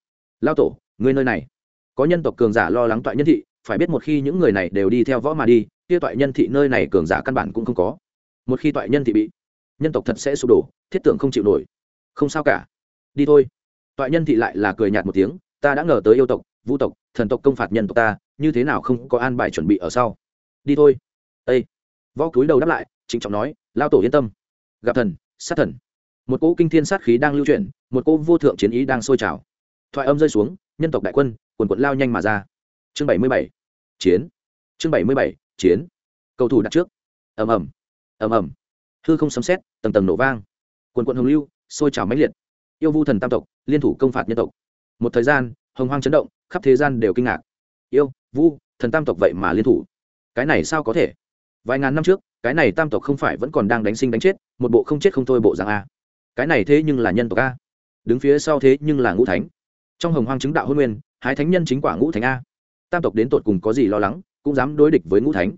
A: Lao tổ người nơi này. Có nhân tộc cường giả lo lắng toại nhân thị, phải biết một khi những người này đều đi theo võ mà đi kia toại nhân thị nơi này cường giả căn bản cũng không có. Một khi toại nhân thị bị, nhân tộc thật sẽ sụp đổ, thiết tưởng không chịu nổi. Không sao cả. Đi thôi. Toại nhân thị lại là cười nhạt một tiếng, ta đã ngờ tới yêu tộc vũ tộc, thần tộc công phạt nhân tộc ta, như thế nào không có an bài chuẩn bị ở sau? Đi thôi. Ây võ cúi đầu đáp lại, trịnh trọng nói lao tổ yên tâm. Gặp thần, sát thần. Một cỗ kinh thiên sát khí đang lưu chuyển, một cỗ vô thượng chiến ý đang sôi trào. Thoại âm rơi xuống, nhân tộc đại quân, quần quận lao nhanh mà ra. Chương bảy mươi bảy. Chiến. Chương bảy mươi bảy chiến. Cầu thủ đặt trước. Ầm ầm. Ầm ầm. Hư không sấm xét tầng tầng nổ vang. Quần quận hồng lưu, sôi trào mãnh liệt. Yêu vu thần tam tộc, liên thủ công phạt nhân tộc. Một thời gian, hồng hoang chấn động, khắp thế gian đều kinh ngạc. Yêu, vu, thần tam tộc vậy mà liên thủ. Cái này sao có thể? Vài ngàn năm trước, cái này tam tộc không phải vẫn còn đang đánh sinh đánh chết, một bộ không chết không thôi bộ dạng a. Cái này thế nhưng là nhân tộc a. Đứng phía sau thế nhưng là ngũ thánh. Trong hồng hoang chứng đạo hôn nguyên, hái thánh nhân chính quả ngũ thánh a. Tam tộc đến tột cùng có gì lo lắng? Cũng dám đối địch với ngũ thánh.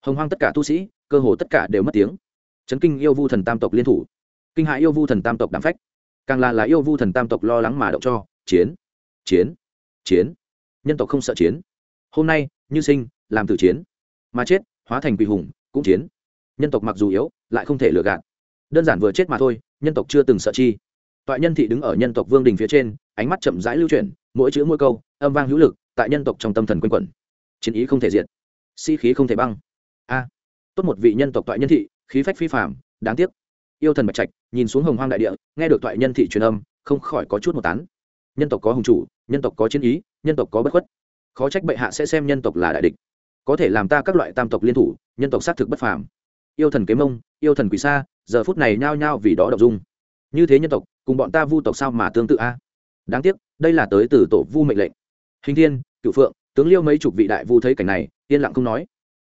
A: Hồng hoang tất cả tu sĩ, cơ hồ tất cả đều mất tiếng. Chấn kinh yêu vu thần tam tộc liên thủ. Kinh hại yêu vu thần tam tộc đám phách. Càng là là yêu vu thần tam tộc lo lắng mà động cho. Chiến chiến chiến. Nhân tộc không sợ chiến. Hôm nay, như sinh, làm tử chiến. Mà chết, hóa thành quỷ hùng, cũng chiến. Nhân tộc mặc dù yếu, lại không thể lừa gạt. Đơn giản vừa chết mà thôi, nhân tộc chưa từng sợ chi. Toại nhân thị đứng ở nhân tộc vương đình phía trên, ánh mắt chậm rãi lưu chuyển, mỗi chữ mỗi câu, âm vang hữu lực, tại nhân tộc trong tâm thần quanh quẩn chiến ý không thể diệt, sĩ、si、khí không thể băng. A, tốt một vị nhân tộc toại nhân thị, khí phách phi phạm đáng tiếc. Yêu thần bạch trạch, nhìn xuống hồng hoang đại địa, nghe được toại nhân thị truyền âm, không khỏi có chút một tán. Nhân tộc có hùng chủ, nhân tộc có chiến ý, nhân tộc có bất khuất. Khó trách bệ hạ sẽ xem nhân tộc là đại địch. Có thể làm ta các loại tam tộc liên thủ, nhân tộc xác thực bất phàm. Yêu thần kế mông, yêu thần quỷ xa giờ phút này nhao nhao vì đó đọc dung. Như thế nhân tộc, cùng bọn ta vu tộc sao mà tương tự a? Đáng tiếc, đây là tới từ tổ vu mệnh lệnh. Hình thiên cựu phượng tướng liêu mấy chục vị đại vu thấy cảnh này, yên lặng không nói.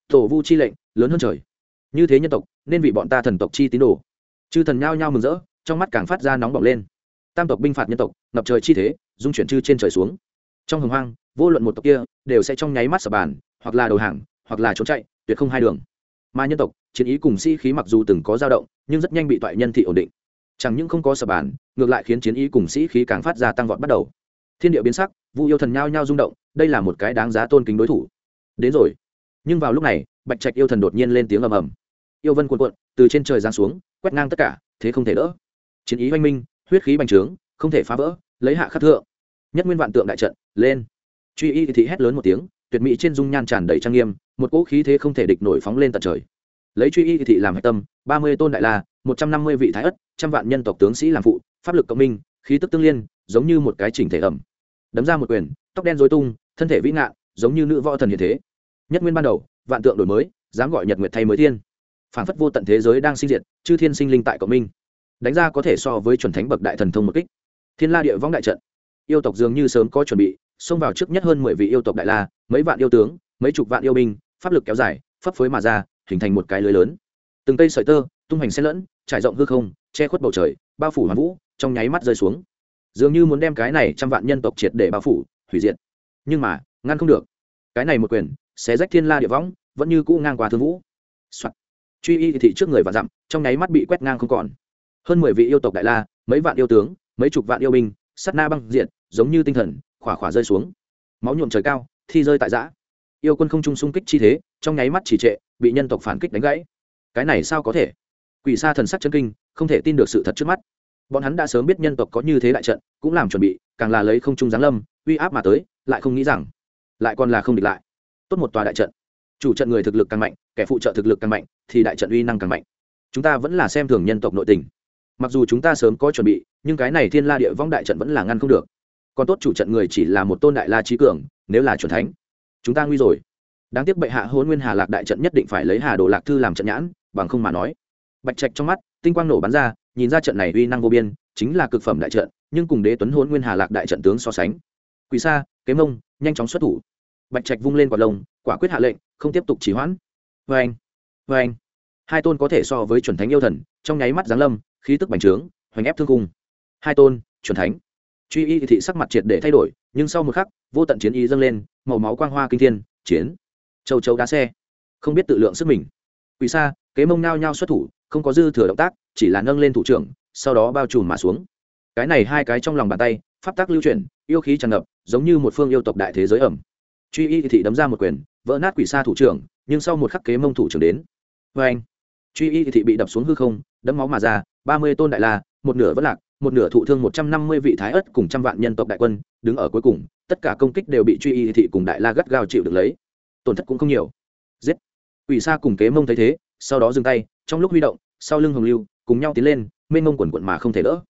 A: Tổ vu chi lệnh, lớn hơn trời. Như thế nhân tộc, nên vì bọn ta thần tộc chi tín đồ. Chư thần nhao nhao mừng rỡ, trong mắt càng phát ra nóng bỏng lên. Tam tộc binh phạt nhân tộc, ngập trời chi thế, dung chuyển chư trên trời xuống. Trong hồng hoang, vô luận một tộc kia, đều sẽ trong nháy mắt sập bàn, hoặc là đầu hàng, hoặc là trốn chạy, tuyệt không hai đường. Mà nhân tộc, chiến ý cùng sĩ khí mặc dù từng có dao động, nhưng rất nhanh bị toại nhân thị ổn định. Chẳng những không có sập bàn, ngược lại khiến chiến ý cùng sĩ khí càng phát ra tăng vọt bắt đầu thiên địa biến sắc, vu yêu thần nhao nhao rung động, đây là một cái đáng giá tôn kính đối thủ. Đến rồi. Nhưng vào lúc này, bạch trạch yêu thần đột nhiên lên tiếng ầm ầm. Yêu vân cuộn cuộn, từ trên trời giáng xuống, quét ngang tất cả, thế không thể đỡ. Chiến ý oanh minh, huyết khí bành trướng, không thể phá vỡ, lấy hạ khắc thượng. Nhất nguyên vạn tượng đại trận, lên. Truy y thị hét lớn một tiếng, tuyệt mỹ trên dung nhan tràn đầy trang nghiêm, một cỗ khí thế không thể địch nổi phóng lên tận trời. Lấy truy y thị làm hạch tâm, ba mươi tôn đại la, một trăm năm mươi vị thái ất, trăm vạn nhân tộc tướng sĩ làm phụ, pháp lực cộng minh, khí tức tương liên, giống như một cái chỉnh thể ẩm đấm ra một quyền, tóc đen dối tung, thân thể vĩ ngạn, giống như nữ võ thần hiện thế. Nhất nguyên ban đầu, vạn tượng đổi mới, dám gọi nhật nguyệt thay mới thiên. Phản phất vô tận thế giới đang sinh diệt, chư thiên sinh linh tại cộng minh. Đánh ra có thể so với chuẩn thánh bậc đại thần thông một kích. Thiên la địa võng đại trận. Yêu tộc dường như sớm có chuẩn bị, xông vào trước nhất hơn mười vị yêu tộc đại la, mấy vạn yêu tướng, mấy chục vạn yêu binh, pháp lực kéo dài, phấp phới mà ra, hình thành một cái lưới lớn. Từng cây sợi tơ, tung hoành xen lẫn, trải rộng hư không, che khuất bầu trời, bao phủ hoàn vũ, trong nháy mắt rơi xuống dường như muốn đem cái này trăm vạn nhân tộc triệt để bao phủ, hủy diệt. Nhưng mà, ngăn không được. Cái này một quyền, xé rách thiên la địa võng, vẫn như cũ ngang qua thương vũ、Soạn. truy y thị trước người và dặm, trong nháy mắt bị quét ngang không còn. Hơn mười vị yêu tộc đại la, mấy vạn yêu tướng, mấy chục vạn yêu binh sắt na băng diện giống như tinh thần, khỏa khỏa rơi xuống. Máu nhuộm trời cao, thi rơi tại giã. Yêu quân không trung xung kích chi thế, trong nháy mắt chỉ trệ, bị nhân tộc phản kích đánh gãy. Cái này sao có thể? Quỷ xa thần sắc chân kinh, không thể tin được sự thật trước mắt bọn hắn đã sớm biết nhân tộc có như thế đại trận, cũng làm chuẩn bị, càng là lấy không trung giáng lâm, uy áp mà tới, lại không nghĩ rằng, lại còn là không địch lại. Tốt một tòa đại trận. Chủ trận người thực lực càng mạnh, kẻ phụ trợ thực lực càng mạnh, thì đại trận uy năng càng mạnh. Chúng ta vẫn là xem thường nhân tộc nội tình. Mặc dù chúng ta sớm có chuẩn bị, nhưng cái này thiên la địa vong đại trận vẫn là ngăn không được. Còn tốt chủ trận người chỉ là một tôn đại la trí cường, nếu là chuẩn thánh, chúng ta nguy rồi. Đáng tiếc bệ hạ hôn nguyên hà lạc đại trận nhất định phải lấy hà đồ lạc thư làm trận nhãn, bằng không mà nói. Bạch trạch trong mắt, tinh quang nổ bắn ra nhìn ra trận này uy năng vô biên, chính là cực phẩm đại trận, nhưng cùng đế tuấn hôn nguyên hà lạc đại trận tướng so sánh. Quỳ sa kế mông nhanh chóng xuất thủ. Bạch trạch vung lên quả lông, quả quyết hạ lệnh, không tiếp tục trì hoãn. Vê anh vê anh hai tôn có thể so với chuẩn thánh yêu thần, trong nháy mắt giáng lâm, khí tức bành trướng, hoành ép thương cung. Hai tôn, chuẩn thánh. Truy y thị sắc mặt triệt để thay đổi, nhưng sau một khắc, vô tận chiến ý dâng lên, màu máu quang hoa kinh thiên, chiến. Châu châu đá xe. Không biết tự lượng sức mình. Quỳ xa kế mông nao nhao xuất thủ, không có dư thừa động tác chỉ là nâng lên thủ trưởng, sau đó bao trùm mà xuống. Cái này hai cái trong lòng bàn tay, pháp tác lưu chuyển, yêu khí tràn ngập, giống như một phương yêu tộc đại thế giới ẩm. Truy y thị đấm ra một quyền, vỡ nát quỷ xa thủ trưởng, nhưng sau một khắc kế mông thủ trưởng đến. Vê anh, truy y thị bị đập xuống hư không, đấm máu mà ra, ba mươi tôn đại la, một nửa vẫn lạc, một nửa thụ thương một trăm năm mươi vị thái ất cùng trăm vạn nhân tộc đại quân, đứng ở cuối cùng, tất cả công kích đều bị truy y thị cùng đại la gắt gao chịu được lấy. Tổn thất cũng không nhiều. Giết. Quỷ xa cùng kế mông thấy thế, sau đó dừng tay, trong lúc huy động, sau lưng hồng lưu cùng nhau tiến lên mênh mông quần quận mà không thể đỡ.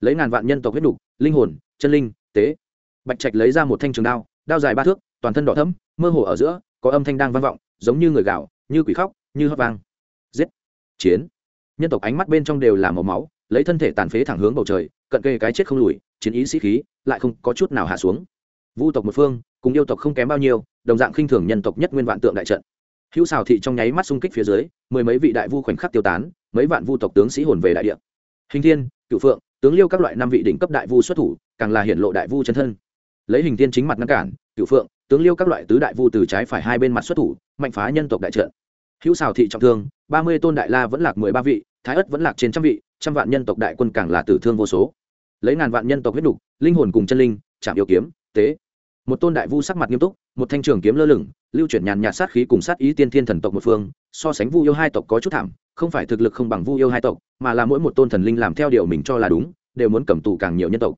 A: Lấy ngàn vạn nhân tộc huyết đủ, linh hồn chân linh tế. Bạch trạch lấy ra một thanh trường đao đao dài ba thước toàn thân đỏ thấm mơ hồ ở giữa có âm thanh đang vang vọng giống như người gạo như quỷ khóc như hót vang. Giết! Chiến! Nhân tộc ánh mắt bên trong đều là màu máu lấy thân thể tàn phế thẳng hướng bầu trời cận kề cái chết không lùi chiến ý sĩ khí lại không có chút nào hạ xuống. Vu tộc một phương cùng yêu tộc không kém bao nhiêu đồng dạng khinh thường nhân tộc nhất nguyên vạn tượng đại trận hữu xào thị trong nháy mắt xung kích phía dưới, mười mấy vị đại vu khoảnh khắc tiêu tán, mấy vạn vu tộc tướng sĩ hồn về đại địa. Hình thiên cựu phượng, tướng liêu các loại năm vị đỉnh cấp đại vu xuất thủ, càng là hiện lộ đại vu chân thân. Lấy hình thiên chính mặt ngăn cản cựu phượng, tướng liêu các loại tứ đại vu từ trái phải hai bên mặt xuất thủ, mạnh phá nhân tộc đại trận. Hữu xào thị trọng thương, ba mươi tôn đại la vẫn lạc mười ba vị, thái ất vẫn lạc trên trăm vị, trăm vạn nhân tộc đại quân càng là tử thương vô số. Lấy ngàn vạn nhân tộc huyết đục linh hồn cùng chân linh chạm yêu kiếm, tế một tôn đại vu sắc mặt nghiêm túc, một thanh trường kiếm lơ lửng, lưu chuyển nhàn nhạt sát khí cùng sát ý tiên thiên thần tộc một phương, so sánh vu yêu hai tộc có chút thảm, không phải thực lực không bằng vu yêu hai tộc, mà là mỗi một tôn thần linh làm theo điều mình cho là đúng, đều muốn cầm tù càng nhiều nhân tộc.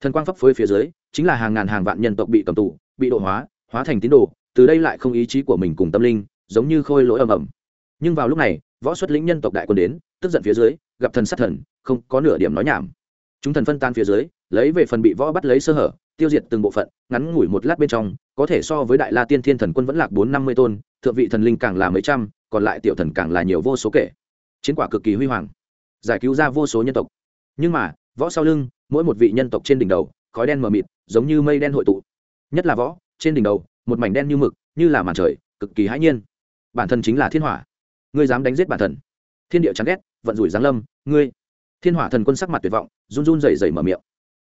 A: Thần quang pháp phối phía dưới, chính là hàng ngàn hàng vạn nhân tộc bị cầm tù, bị độ hóa hóa thành tín đồ, từ đây lại không ý chí của mình cùng tâm linh, giống như khôi lỗi ầm ầm. Nhưng vào lúc này, võ xuất lĩnh nhân tộc đại quân đến, tức giận phía dưới, gặp thần sát thần, không có nửa điểm nói nhảm. Chúng thần phân tan phía dưới, lấy về phần bị võ bắt lấy sơ hở tiêu diệt từng bộ phận, ngắn ngủi một lát bên trong, có thể so với đại la tiên thiên thần quân vẫn lạc bốn năm mươi tôn, thượng vị thần linh càng là mấy trăm, còn lại tiểu thần càng là nhiều vô số kể. Chiến quả cực kỳ huy hoàng, giải cứu ra vô số nhân tộc. Nhưng mà, võ sau lưng, mỗi một vị nhân tộc trên đỉnh đầu, khói đen mờ mịt, giống như mây đen hội tụ. Nhất là võ, trên đỉnh đầu, một mảnh đen như mực, như là màn trời, cực kỳ hãi nhiên. Bản thân chính là thiên hỏa. Ngươi dám đánh giết bản thân. Thiên địa chán ghét, vận rủi giáng lâm, ngươi. Thiên hỏa thần quân sắc mặt tuyệt vọng, run run rẩy rẩy mở miệng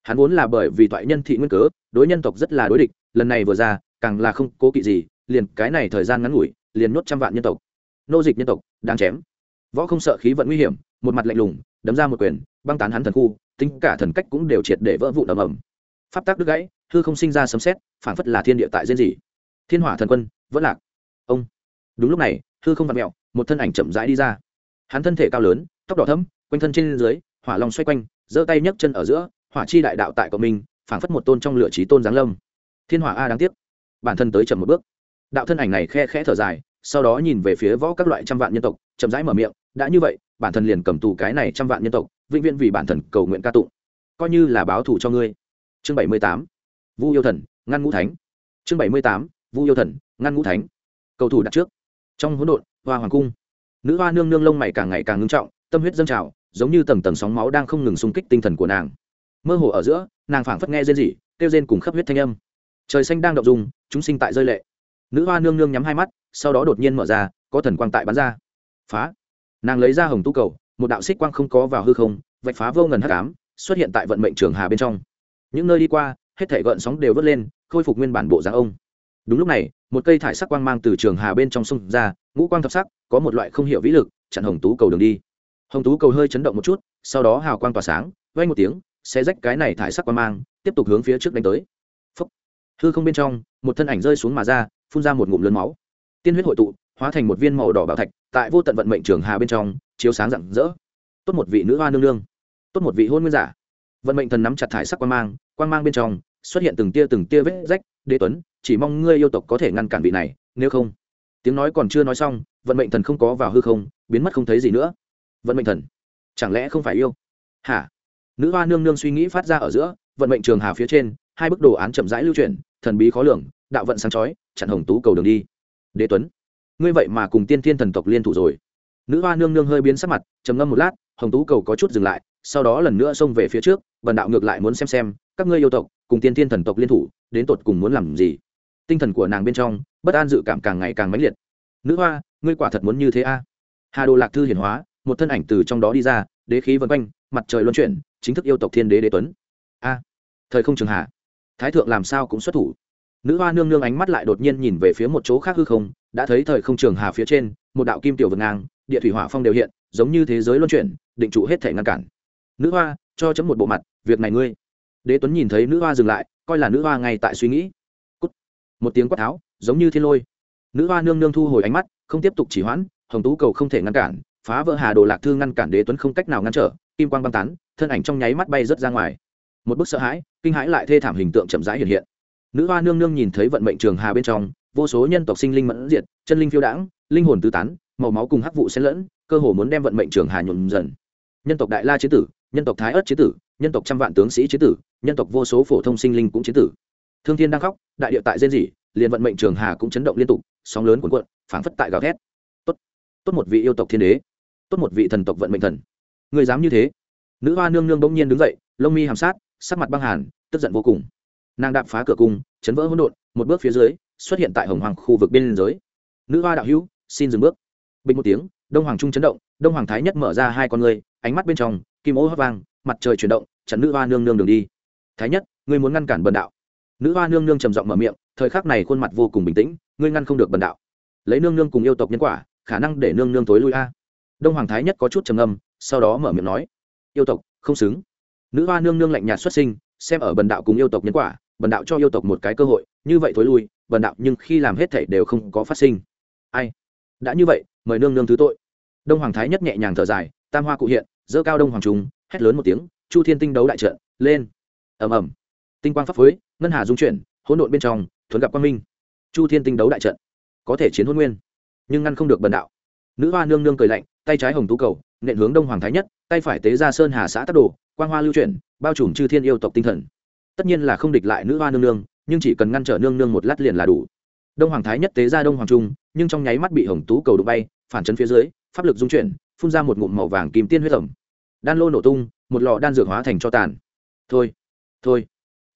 A: hắn vốn là bởi vì toại nhân thị nguyên cớ, đối nhân tộc rất là đối địch, lần này vừa ra, càng là không cố kỵ gì, liền cái này thời gian ngắn ngủi, liền nhốt trăm vạn nhân tộc. Nô dịch nhân tộc đang chém. Võ không sợ khí vận nguy hiểm, một mặt lạnh lùng, đấm ra một quyền, băng tán hắn thần khu, tính cả thần cách cũng đều triệt để vỡ vụn ầm ầm. Pháp tắc đứt gãy, hư không sinh ra sấm xét phảng phất là thiên địa tại diễn gì thiên hỏa thần quân, vẫn lạc. Ông. Đúng lúc này, hư không vặn mẹo một thân ảnh chậm rãi đi ra. Hắn thân thể cao lớn, tóc đỏ thấm quanh thân trên dưới, hỏa long xoay quanh, giơ tay nhấc chân ở giữa hỏa chi đại đạo tại cộng minh, phảng phất một tôn trong lửa trí tôn giáng lâm. Thiên hỏa a đáng tiếc. Bản thân tới chậm một bước. Đạo thân ảnh này khe khẽ thở dài, sau đó nhìn về phía võ các loại trăm vạn nhân tộc, chậm rãi mở miệng, đã như vậy, bản thân liền cầm tù cái này trăm vạn nhân tộc, vĩnh viễn vì bản thân cầu nguyện ca tụng. Coi như là báo thù cho ngươi. Chương bảy mươi tám. Vu yêu thần, ngăn ngũ thánh. Chương bảy mươi tám. Vu yêu thần, ngăn ngũ thánh. Cầu thủ đặt trước. Trong hỗn độn, hoa hoàng cung. Nữ hoa nương nương lông mày càng ngày càng ngưng trọng, tâm huyết dâng trào, giống như tầng tầng sóng máu đang không ngừng xung kích tinh thần của nàng mơ hồ ở giữa, nàng phảng phất nghe rên rỉ, kêu rên cùng khắp huyết thanh âm. Trời xanh đang động dung, chúng sinh tại rơi lệ. Nữ hoa nương nương nhắm hai mắt, sau đó đột nhiên mở ra, có thần quang tại bắn ra. Phá. Nàng lấy ra hồng tu cầu, một đạo xích quang không có vào hư không, vạch phá vô ngần hắc ám, xuất hiện tại vận mệnh trường hà bên trong. Những nơi đi qua, hết thể gợn sóng đều vớt lên, khôi phục nguyên bản bộ dáng ông. Đúng lúc này, một cây thải sắc quang mang từ trường hà bên trong sông ra, ngũ quang thập sắc, có một loại không hiểu vĩ lực, chặn hồng tú cầu đường đi. Hồng tú cầu hơi chấn động một chút, sau đó hào quang tỏa sáng vay một tiếng sẽ rách cái này thải sắc qua mang, tiếp tục hướng phía trước đánh tới. Phúc. hư không bên trong, một thân ảnh rơi xuống mà ra, phun ra một ngụm lớn máu. Tiên huyết hội tụ, hóa thành một viên màu đỏ bảo thạch, tại vô tận vận mệnh trường hà bên trong, chiếu sáng rạng rỡ. Tốt một vị nữ hoa nương nương. Tốt một vị hôn nguyên giả. Vận mệnh thần nắm chặt thải sắc quang mang quang mang bên trong, xuất hiện từng tia từng tia vết rách, đế tuấn, chỉ mong ngươi yêu tộc có thể ngăn cản vị này, nếu không. Tiếng nói còn chưa nói xong, vận mệnh thần không có vào hư không, biến mất không thấy gì nữa. Vận mệnh thần, chẳng lẽ không phải yêu? Hả? Nữ hoa nương nương suy nghĩ phát ra ở giữa, vận mệnh trường hà phía trên, hai bức đồ án chậm rãi lưu truyền thần bí khó lường, đạo vận sáng chói, chặn hồng tú cầu đường đi. Đế tuấn, ngươi vậy mà cùng tiên thiên thần tộc liên thủ rồi. Nữ hoa nương nương hơi biến sắc mặt, trầm ngâm một lát, hồng tú cầu có chút dừng lại, sau đó lần nữa xông về phía trước vần đạo ngược lại muốn xem xem, các ngươi yêu tộc, cùng tiên thiên thần tộc liên thủ, đến tột cùng muốn làm gì? Tinh thần của nàng bên trong, bất an dự cảm càng ngày càng mãnh liệt. Nữ hoa, ngươi quả thật muốn như thế a? À? hà đồ lạc thư hiển hóa, một thân ảnh từ trong đó đi ra, đế khí vân quanh, mặt trời luân chuyển chính thức yêu tộc thiên đế đế tuấn. A, thời không trường hạ thái thượng làm sao cũng xuất thủ. Nữ hoa nương nương ánh mắt lại đột nhiên nhìn về phía một chỗ khác hư không, đã thấy thời không trường hà phía trên, một đạo kim tiểu vượt ngang, địa thủy hỏa phong đều hiện, giống như thế giới luân chuyển, định trụ hết thể ngăn cản. Nữ hoa, cho chấm một bộ mặt, việc này ngươi. Đế tuấn nhìn thấy nữ hoa dừng lại, coi là nữ hoa ngay tại suy nghĩ. Cút. một tiếng quát tháo, giống như thiên lôi. Nữ hoa nương nương thu hồi ánh mắt, không tiếp tục chỉ hoãn, hồng tú cầu không thể ngăn cản, phá vỡ hà đồ lạc thư ngăn cản đế tuấn không cách nào ngăn trở kim quang băng tán, thân ảnh trong nháy mắt bay rớt ra ngoài. Một bức sợ hãi, kinh hãi lại thê thảm hình tượng chậm rãi hiện hiện. Nữ hoa nương nương nhìn thấy vận mệnh trường hà bên trong, vô số nhân tộc sinh linh mẫn diệt, chân linh phiêu đãng, linh hồn tứ tán, màu máu cùng hắc vụ xen lẫn, cơ hồ muốn đem vận mệnh trường hà nhuộm dần. Nhân tộc đại la chế tử, nhân tộc thái ớt chế tử, nhân tộc trăm vạn tướng sĩ chế tử, nhân tộc vô số phổ thông sinh linh cũng chế tử. Thương thiên đang khóc, đại địa tại rên rỉ, liền vận mệnh trường hà cũng chấn động liên tục, sóng lớn cuộn cuộn, phảng phất tại gào thét. Tốt tốt một vị yêu tộc thiên đế, tốt một vị thần tộc vận mệnh thần người dám như thế. Nữ hoa nương nương bỗng nhiên đứng dậy, lông mi hàm sát, sắc mặt băng hàn, tức giận vô cùng. Nàng đạp phá cửa cung, chấn vỡ hỗn độn, một bước phía dưới, xuất hiện tại hồng hoàng khu vực biên giới nữ hoa đạo hữu, xin dừng bước. Bình một tiếng, đông hoàng trung chấn động, đông hoàng thái nhất mở ra hai con người ánh mắt bên trong, kim ô hấp vang, mặt trời chuyển động, chặn nữ hoa nương nương đường đi. Thái nhất, ngươi muốn ngăn cản bần đạo. Nữ hoa nương nương trầm giọng mở miệng, thời khắc này khuôn mặt vô cùng bình tĩnh, ngươi ngăn không được bần đạo. Lấy nương nương cùng yêu tộc nhân quả, khả năng để nương nương tối lui a. Đông hoàng thái nhất có chút trầm âm sau đó mở miệng nói, yêu tộc, không xứng. Nữ hoa nương nương lạnh nhạt xuất sinh, xem ở bần đạo cùng yêu tộc nhân quả, bần đạo cho yêu tộc một cái cơ hội, như vậy thối lui, bần đạo nhưng khi làm hết thảy đều không có phát sinh. Ai? Đã như vậy, mời nương nương thứ tội. Đông hoàng thái nhất nhẹ nhàng thở dài, tam hoa cụ hiện dỡ cao đông hoàng trung hét lớn một tiếng, chu thiên tinh đấu đại trận, lên. Ầm ầm. Tinh quang pháp phối ngân hà dung chuyển, hỗn độn bên trong thuấn gặp quang minh. Chu thiên tinh đấu đại trận, có thể chiến hôn nguyên, nhưng ngăn không được bần đạo. Nữ hoa nương nương cười lạnh, tay trái hồng tú cầu nện hướng đông hoàng thái nhất, tay phải tế ra sơn hà xã tắc đồ, quang hoa lưu chuyển, bao trùm chư thiên yêu tộc tinh thần. Tất nhiên là không địch lại nữ hoa nương nương, nhưng chỉ cần ngăn trở nương nương một lát liền là đủ. Đông hoàng thái nhất tế ra đông hoàng trung, nhưng trong nháy mắt bị hồng tú cầu đụng bay, phản chấn phía dưới, pháp lực dung chuyển, phun ra một ngụm màu vàng kim tiên huyết tẩm đan lô nổ tung, một lò đan dược hóa thành cho tàn. Thôi thôi,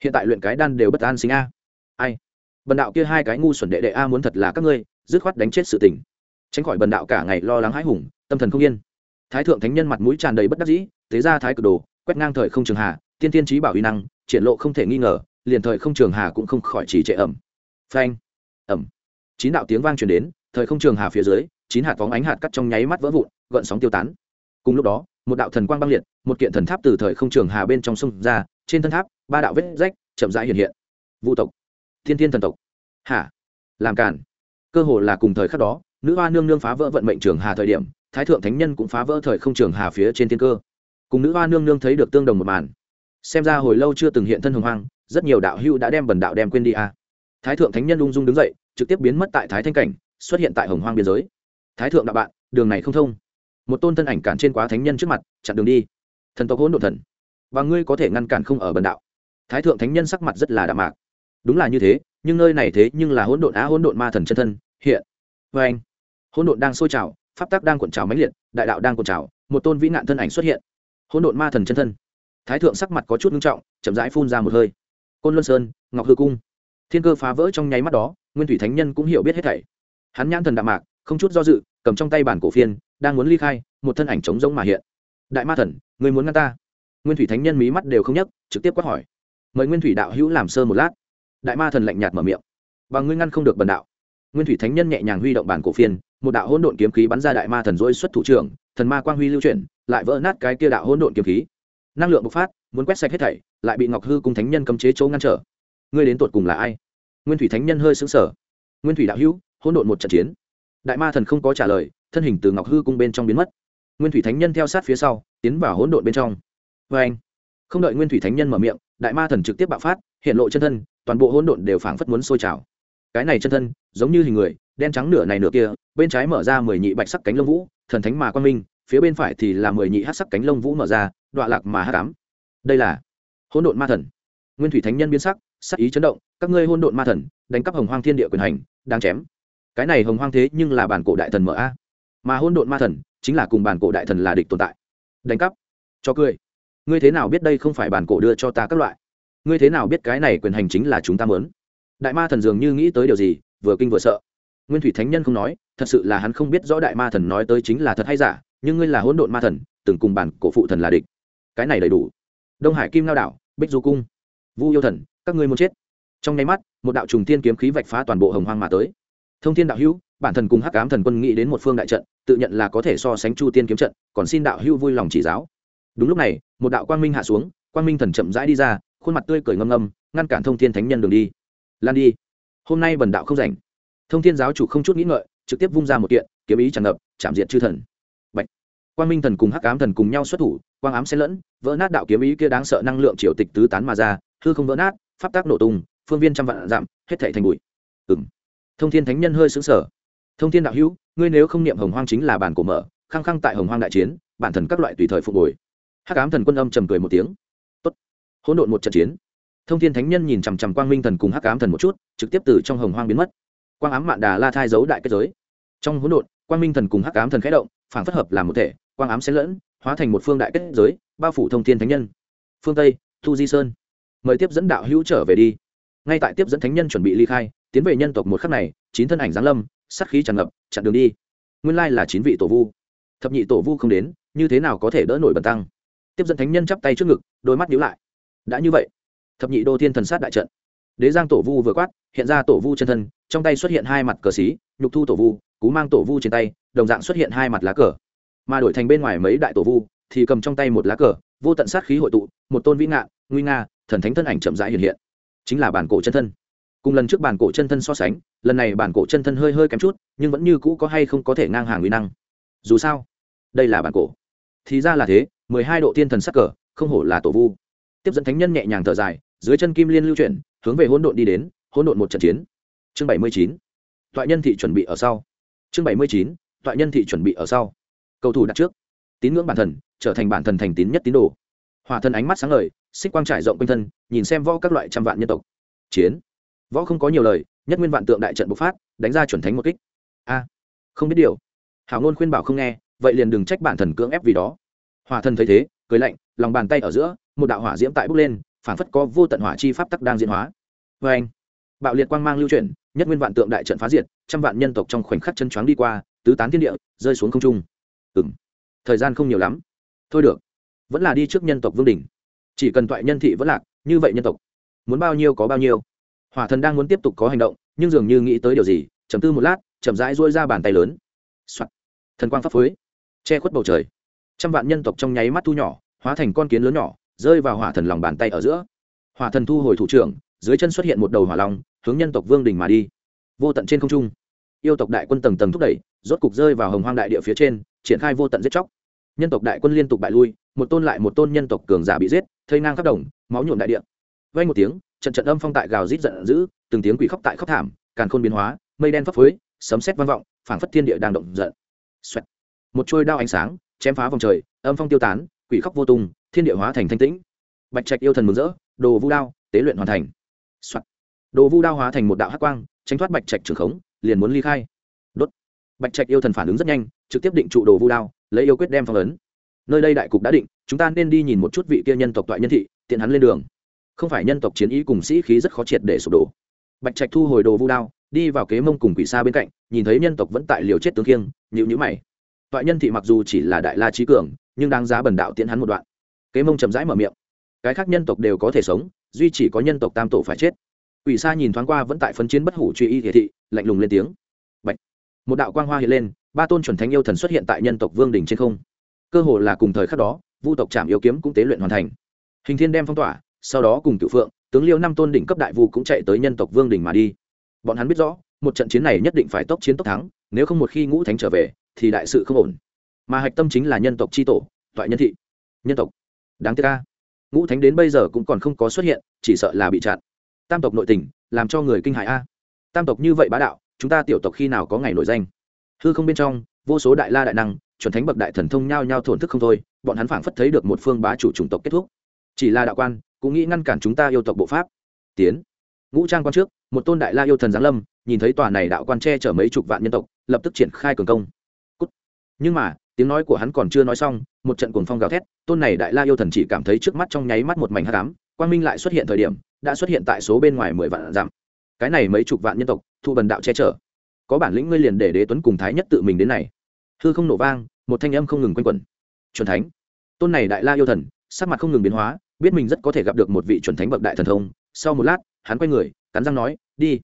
A: hiện tại luyện cái đan đều bất an sinh a. Ai? Bần đạo kia hai cái ngu xuẩn đệ đệ a muốn thật là các ngươi, dứt khoát đánh chết sự tình. Tránh khỏi bần đạo cả ngày lo lắng hãi hùng, tâm thần không yên thái thượng thánh nhân mặt mũi tràn đầy bất đắc dĩ, tế ra thái cực đồ, quét ngang thời không trường hà, tiên tiên trí bảo uy năng, triển lộ không thể nghi ngờ, liền thời không trường hà cũng không khỏi chỉ trệ ẩm. Phanh. Ẩm. Chín đạo tiếng vang truyền đến, thời không trường hà phía dưới, chín hạt phóng ánh hạt cắt trong nháy mắt vỡ vụn, gợn sóng tiêu tán. Cùng lúc đó, một đạo thần quang băng liệt, một kiện thần tháp từ thời không trường hà bên trong sông ra, trên thân tháp, ba đạo vết rách chậm rãi hiện hiện. Vũ tộc. Thiên thiên thần tộc. Hả? Làm cản cơ hồ là cùng thời khắc đó, nữ hoa nương nương phá vỡ vận mệnh trường hà thời điểm thái thượng thánh nhân cũng phá vỡ thời không trường hà phía trên thiên cơ. Cùng nữ hoa nương nương thấy được tương đồng một màn. Xem ra hồi lâu chưa từng hiện thân hồng hoang, rất nhiều đạo hưu đã đem bần đạo đem quên đi a à. thái thượng thánh nhân ung dung đứng dậy, trực tiếp biến mất tại thái thanh cảnh, xuất hiện tại hồng hoang biên giới. Thái thượng đạo bạn, đường này không thông. Một tôn thân ảnh cản trên quá thánh nhân trước mặt, chặn đường đi. Thần tộc hỗn độn thần. Và ngươi có thể ngăn cản không ở bần đạo. Thái thượng thánh nhân sắc mặt rất là đạm mạc. Đúng là như thế, nhưng nơi này thế nhưng là hỗn độn á hỗn độn ma thần chân thân, hiện. Vê anh, hỗn độn đang sôi trào pháp tắc đang cuộn trào mãnh liệt, đại đạo đang cuộn trào, một tôn vĩ nạn thân ảnh xuất hiện. Hỗn độn ma thần chân thân. Thái thượng sắc mặt có chút nghiêm trọng, chậm rãi phun ra một hơi. Côn luân sơn, ngọc hư cung. Thiên cơ phá vỡ trong nháy mắt đó, nguyên thủy thánh nhân cũng hiểu biết hết thảy. Hắn nhãn thần đạm mạc, không chút do dự, cầm trong tay bản cổ phiên, đang muốn ly khai, một thân ảnh trống rỗng mà hiện. Đại ma thần, người muốn ngăn ta? Nguyên thủy thánh nhân mí mắt đều không nhấc, trực tiếp quát hỏi. Mời nguyên thủy đạo hữu làm sơ một lát. Đại ma thần lạnh nhạt mở miệng. Và ngươi ngăn không được bần đạo. Nguyên thủy thánh nhân nhẹ nhàng huy động bản cổ phiên một đạo hỗn độn kiếm khí bắn ra đại ma thần dỗi xuất thủ trưởng, thần ma quang huy lưu chuyển, lại vỡ nát cái kia đạo hỗn độn kiếm khí. Năng lượng bộc phát, muốn quét sạch hết thảy, lại bị ngọc hư cung thánh nhân cấm chế chỗ ngăn trở. Ngươi đến tột cùng là ai? Nguyên thủy thánh nhân hơi xứng sở nguyên thủy đạo hữu, hỗn độn một trận chiến. Đại ma thần không có trả lời, thân hình từ ngọc hư cung bên trong biến mất. Nguyên thủy thánh nhân theo sát phía sau, tiến vào hỗn độn bên trong. Vê anh, không đợi nguyên thủy thánh nhân mở miệng, đại ma thần trực tiếp bạo phát, hiện lộ chân thân, toàn bộ hỗn độn đều phảng phất muốn sôi trào. Cái này chân thân, giống như hình người đen trắng nửa này nửa kia, bên trái mở ra mười nhị bạch sắc cánh lông vũ, thần thánh mà quan minh, phía bên phải thì là mười nhị hát sắc cánh lông vũ mở ra, đọa lạc mà hát cám đây là hỗn độn ma thần. Nguyên thủy thánh nhân biến sắc sắc ý chấn động, các ngươi hỗn độn ma thần, đánh cắp hồng hoang thiên địa quyền hành, đang chém. Cái này hồng hoang thế nhưng là bản cổ đại thần mở a. Mà hỗn độn ma thần chính là cùng bản cổ đại thần là địch tồn tại. Đánh cắp. Cho cười. Ngươi thế nào biết đây không phải bản cổ đưa cho ta các loại? Ngươi thế nào biết cái này quyền hành chính là chúng ta mớn đại ma thần dường như nghĩ tới điều gì, vừa kinh vừa sợ nguyên thủy thánh nhân không nói, thật sự là hắn không biết rõ đại ma thần nói tới chính là thật hay giả, nhưng ngươi là hỗn độn ma thần, từng cùng bản cổ phụ thần là địch. Cái này đầy đủ. Đông hải kim lao đảo, bích du cung. Vu yêu thần, các ngươi muốn chết. Trong nháy mắt, một đạo trùng Thiên kiếm khí vạch phá toàn bộ hồng hoang mà tới. Thông thiên đạo hữu, bản thần cùng hắc cám thần quân nghĩ đến một phương đại trận, tự nhận là có thể so sánh chu tiên kiếm trận, còn xin đạo hữu vui lòng chỉ giáo. Đúng lúc này, một đạo quang minh hạ xuống, quang minh thần chậm rãi đi ra, khuôn mặt tươi cười ngâm ngâm, ngăn cản thông thiên thánh nhân đường đi. Lan đi. Hôm nay bần đạo không rảnh thông thiên giáo chủ không chút nghĩ ngợi, trực tiếp vung ra một kiện, kiếm ý tràn ngập, chạm diện chư thần. Bạch. quang minh thần cùng hắc ám thần cùng nhau xuất thủ, quang ám xen lẫn, vỡ nát đạo kiếm ý kia đáng sợ năng lượng triều tịch tứ tán mà ra, hư không vỡ nát, pháp tác nổ tung, phương viên trăm vạn giảm hết thảy thành bụi. Ừng thông thiên thánh nhân hơi sững sở thông thiên đạo hữu, ngươi nếu không niệm hồng hoang chính là bản cổ mở, khăng khăng tại hồng hoang đại chiến, bản thần các loại tùy thời phục hồi. Hắc ám thần quân âm trầm cười một tiếng. Tốt. Hỗn độn một trận chiến. Thông thiên thánh nhân nhìn chằm chằm quang minh thần cùng hắc ám thần một chút, trực tiếp từ trong hồng hoang biến mất quang ám mạn đà la thai giấu đại kết giới. Trong hỗn độn, quang minh thần cùng hắc ám thần khẽ động phản phất hợp làm một thể, quang ám xen lẫn, hóa thành một phương đại kết giới, bao phủ thông thiên thánh nhân. Phương tây, thu di sơn. Mời tiếp dẫn đạo hữu trở về đi. Ngay tại tiếp dẫn thánh nhân chuẩn bị ly khai, tiến về nhân tộc một khắc này, chín thân ảnh giáng lâm, sát khí tràn ngập, chặn đường đi. Nguyên lai là chín vị tổ vu. Thập nhị tổ vu không đến, như thế nào có thể đỡ nổi bần tăng? Tiếp dẫn thánh nhân chắp tay trước ngực, đôi mắt nhíu lại. Đã như vậy, thập nhị đô thiên thần sát đại trận đế giang tổ vu vừa quát, hiện ra tổ vu chân thân, trong tay xuất hiện hai mặt cờ xí, nhục thu tổ vu, cú mang tổ vu trên tay, đồng dạng xuất hiện hai mặt lá cờ. Mà đổi thành bên ngoài mấy đại tổ vu, thì cầm trong tay một lá cờ, vô tận sát khí hội tụ, một tôn vĩ ngạn nguy nga, thần thánh thân ảnh chậm rãi hiện hiện. Chính là bản cổ chân thân. Cùng lần trước bản cổ chân thân so sánh, lần này bản cổ chân thân hơi hơi kém chút, nhưng vẫn như cũ có hay không có thể ngang hàng nguy năng. Dù sao, đây là bản cổ. Thì ra là thế, mười hai độ thiên thần sắc cờ, không hổ là tổ vu. Tiếp dẫn thánh nhân nhẹ nhàng thở dài, dưới chân kim liên lưu chuyển hướng về hỗn độn đi đến, hỗn độn một trận chiến. Chương bảy mươi chín, toại nhân thị chuẩn bị ở sau. Chương bảy mươi chín, toại nhân thị chuẩn bị ở sau. Cầu thủ đặt trước. Tín ngưỡng bản thần, trở thành bản thần thành tín nhất tín đồ. Hòa thân ánh mắt sáng ngời, xích quang trải rộng quanh thân, nhìn xem võ các loại trăm vạn nhân tộc. Chiến. Võ không có nhiều lời, nhất nguyên vạn tượng đại trận bộc phát, đánh ra chuẩn thánh một kích. A. Không biết điều. Hảo ngôn khuyên bảo không nghe, vậy liền đừng trách bản thần cưỡng ép vì đó. Hòa thân thấy thế, cười lạnh, lòng bàn tay ở giữa, một đạo hỏa diễm tại bốc lên phảng phất có vô tận hỏa chi pháp tắc đang diễn hóa. Vê anh, bạo liệt quang mang lưu chuyển, nhất nguyên vạn tượng đại trận phá diệt, trăm vạn nhân tộc trong khoảnh khắc chân choáng đi qua, tứ tán thiên địa, rơi xuống không trung. Ừ m thời gian không nhiều lắm. Thôi được, vẫn là đi trước nhân tộc vương đình chỉ cần toại nhân thị vẫn lạc, như vậy nhân tộc, muốn bao nhiêu có bao nhiêu. Hỏa thần đang muốn tiếp tục có hành động, nhưng dường như nghĩ tới điều gì, chầm tư một lát, chậm rãi duỗi ra bàn tay lớn、Soạn. thần quang pháp phối che khuất bầu trời. Trăm vạn nhân tộc trong nháy mắt thu nhỏ, hóa thành con kiến lớn nhỏ rơi vào hỏa thần lòng bàn tay ở giữa. Hỏa thần thu hồi thủ trưởng, dưới chân xuất hiện một đầu hỏa long, hướng nhân tộc vương đình mà đi. Vô tận trên không trung, yêu tộc đại quân tầng tầng thúc đẩy, rốt cục rơi vào hồng hoang đại địa phía trên, triển khai vô tận giết chóc. Nhân tộc đại quân liên tục bại lui, một tôn lại một tôn nhân tộc cường giả bị giết, thây ngang khắp đồng, máu nhuộm đại địa. Vay một tiếng, trận trận âm phong tại gào rít giận dữ, từng tiếng quỷ khóc tại khóc thảm, càn khôn biến hóa, mây đen phấp phới, sấm sét vang vọng, phảng phất thiên địa đang động giận. Xoẹt. một chuôi đao ánh sáng, chém phá vòng trời, âm phong tiêu tán, quỷ khóc vô tung thiên địa hóa thành thanh tĩnh. Bạch trạch yêu thần mừng rỡ, đồ vu đao, tế luyện hoàn thành、Soạn. đồ vu đao hóa thành một đạo hắc quang, tránh thoát bạch trạch trưởng khống, liền muốn ly khai. Đốt. Bạch trạch yêu thần phản ứng rất nhanh, trực tiếp định trụ đồ vu đao, lấy yêu quyết đem phong ấn. Nơi đây đại cục đã định, chúng ta nên đi nhìn một chút vị kia nhân tộc toại nhân thị, tiện hắn lên đường. Không phải nhân tộc chiến ý cùng sĩ khí rất khó triệt để sụp đổ. Bạch trạch thu hồi đồ vu đao, đi vào kế mông cùng quỷ xa bên cạnh, nhìn thấy nhân tộc vẫn tại liều chết tướng kiêng nhịu nhữ mày. Toại nhân thị mặc dù chỉ là đại la trí cường, nhưng đáng giá bần đạo tiễn hắn một đoạn kế mông chậm rãi mở miệng. Cái khác nhân tộc đều có thể sống, duy chỉ có nhân tộc tam tổ phải chết. Quỷ Sa nhìn thoáng qua vẫn tại phấn chiến bất hủ truy y thể thị, lạnh lùng lên tiếng. Bạch. một đạo quang hoa hiện lên, ba tôn chuẩn thánh yêu thần xuất hiện tại nhân tộc vương đỉnh trên không. Cơ hồ là cùng thời khắc đó, vu tộc trạm yêu kiếm cũng tế luyện hoàn thành. Hình thiên đem phong tỏa, sau đó cùng cựu phượng, tướng liêu năm tôn đỉnh cấp đại vu cũng chạy tới nhân tộc vương đỉnh mà đi. Bọn hắn biết rõ, một trận chiến này nhất định phải tốc chiến tốc thắng, nếu không một khi ngũ thánh trở về, thì đại sự không ổn. Mà hạch tâm chính là nhân tộc tri tổ, toại nhân thị. Nhân tộc đáng tiếc ca ngũ thánh đến bây giờ cũng còn không có xuất hiện, chỉ sợ là bị chặn. Tam tộc nội tình, làm cho người kinh hại a. Tam tộc như vậy bá đạo, chúng ta tiểu tộc khi nào có ngày nổi danh? Hư không bên trong, vô số đại la đại năng, chuẩn thánh bậc đại thần thông nhao nhao thổn thức không thôi, bọn hắn phảng phất thấy được một phương bá chủ chủng tộc kết thúc. Chỉ là đạo quan, cũng nghĩ ngăn cản chúng ta yêu tộc bộ pháp. Tiến. Ngũ trang quan trước, một tôn đại la yêu thần giáng lâm, nhìn thấy tòa này đạo quan che chở mấy chục vạn nhân tộc, lập tức triển khai cường công. Cút. nhưng mà tiếng nói của hắn còn chưa nói xong, một trận cuồng phong gào thét, tôn này đại la yêu thần chỉ cảm thấy trước mắt trong nháy mắt một mảnh hắc ám, quang minh lại xuất hiện thời điểm, đã xuất hiện tại số bên ngoài mười vạn dặm. Cái này mấy chục vạn nhân tộc, thu bần đạo che chở. Có bản lĩnh ngươi liền để đế tuấn cùng thái nhất tự mình đến này. Hư không nổ vang, một thanh âm không ngừng quanh quẩn. Chuẩn thánh. Tôn này đại la yêu thần, sắc mặt không ngừng biến hóa, biết mình rất có thể gặp được một vị chuẩn thánh bậc đại thần thông. Sau một lát, hắn quay người, cắn răng nói, đi.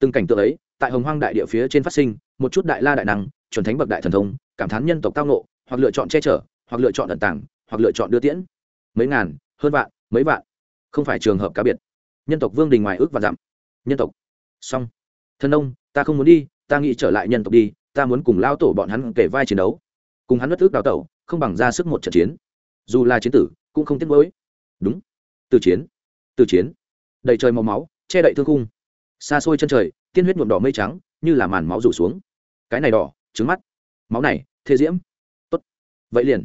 A: Từng cảnh tượng ấy, tại hồng hoang đại địa phía trên phát sinh, một chút đại la đại năng, chuẩn thánh bậc đại thần thông cảm thán nhân tộc tao nộ hoặc lựa chọn che chở, hoặc lựa chọn ẩn tàng, hoặc lựa chọn đưa tiễn. Mấy ngàn, hơn vạn, mấy vạn. Không phải trường hợp cá biệt. Nhân tộc vương đình ngoài ước và dặm. Nhân tộc. Xong. Thân ông, ta không muốn đi, ta nghĩ trở lại nhân tộc đi, ta muốn cùng lao tổ bọn hắn kể vai chiến đấu. Cùng hắn bất ước đào tẩu, không bằng ra sức một trận chiến. Dù là chiến tử, cũng không tiếc nuối. Đúng. Từ chiến. Từ chiến. Đầy trời màu máu, che đậy thương cung xa xôi chân trời, tiên huyết nhuộm đỏ mây trắng, như là màn máu rủ xuống. Cái này đỏ, trứng mắt. Máu này thế diễm. Tốt. Vậy liền.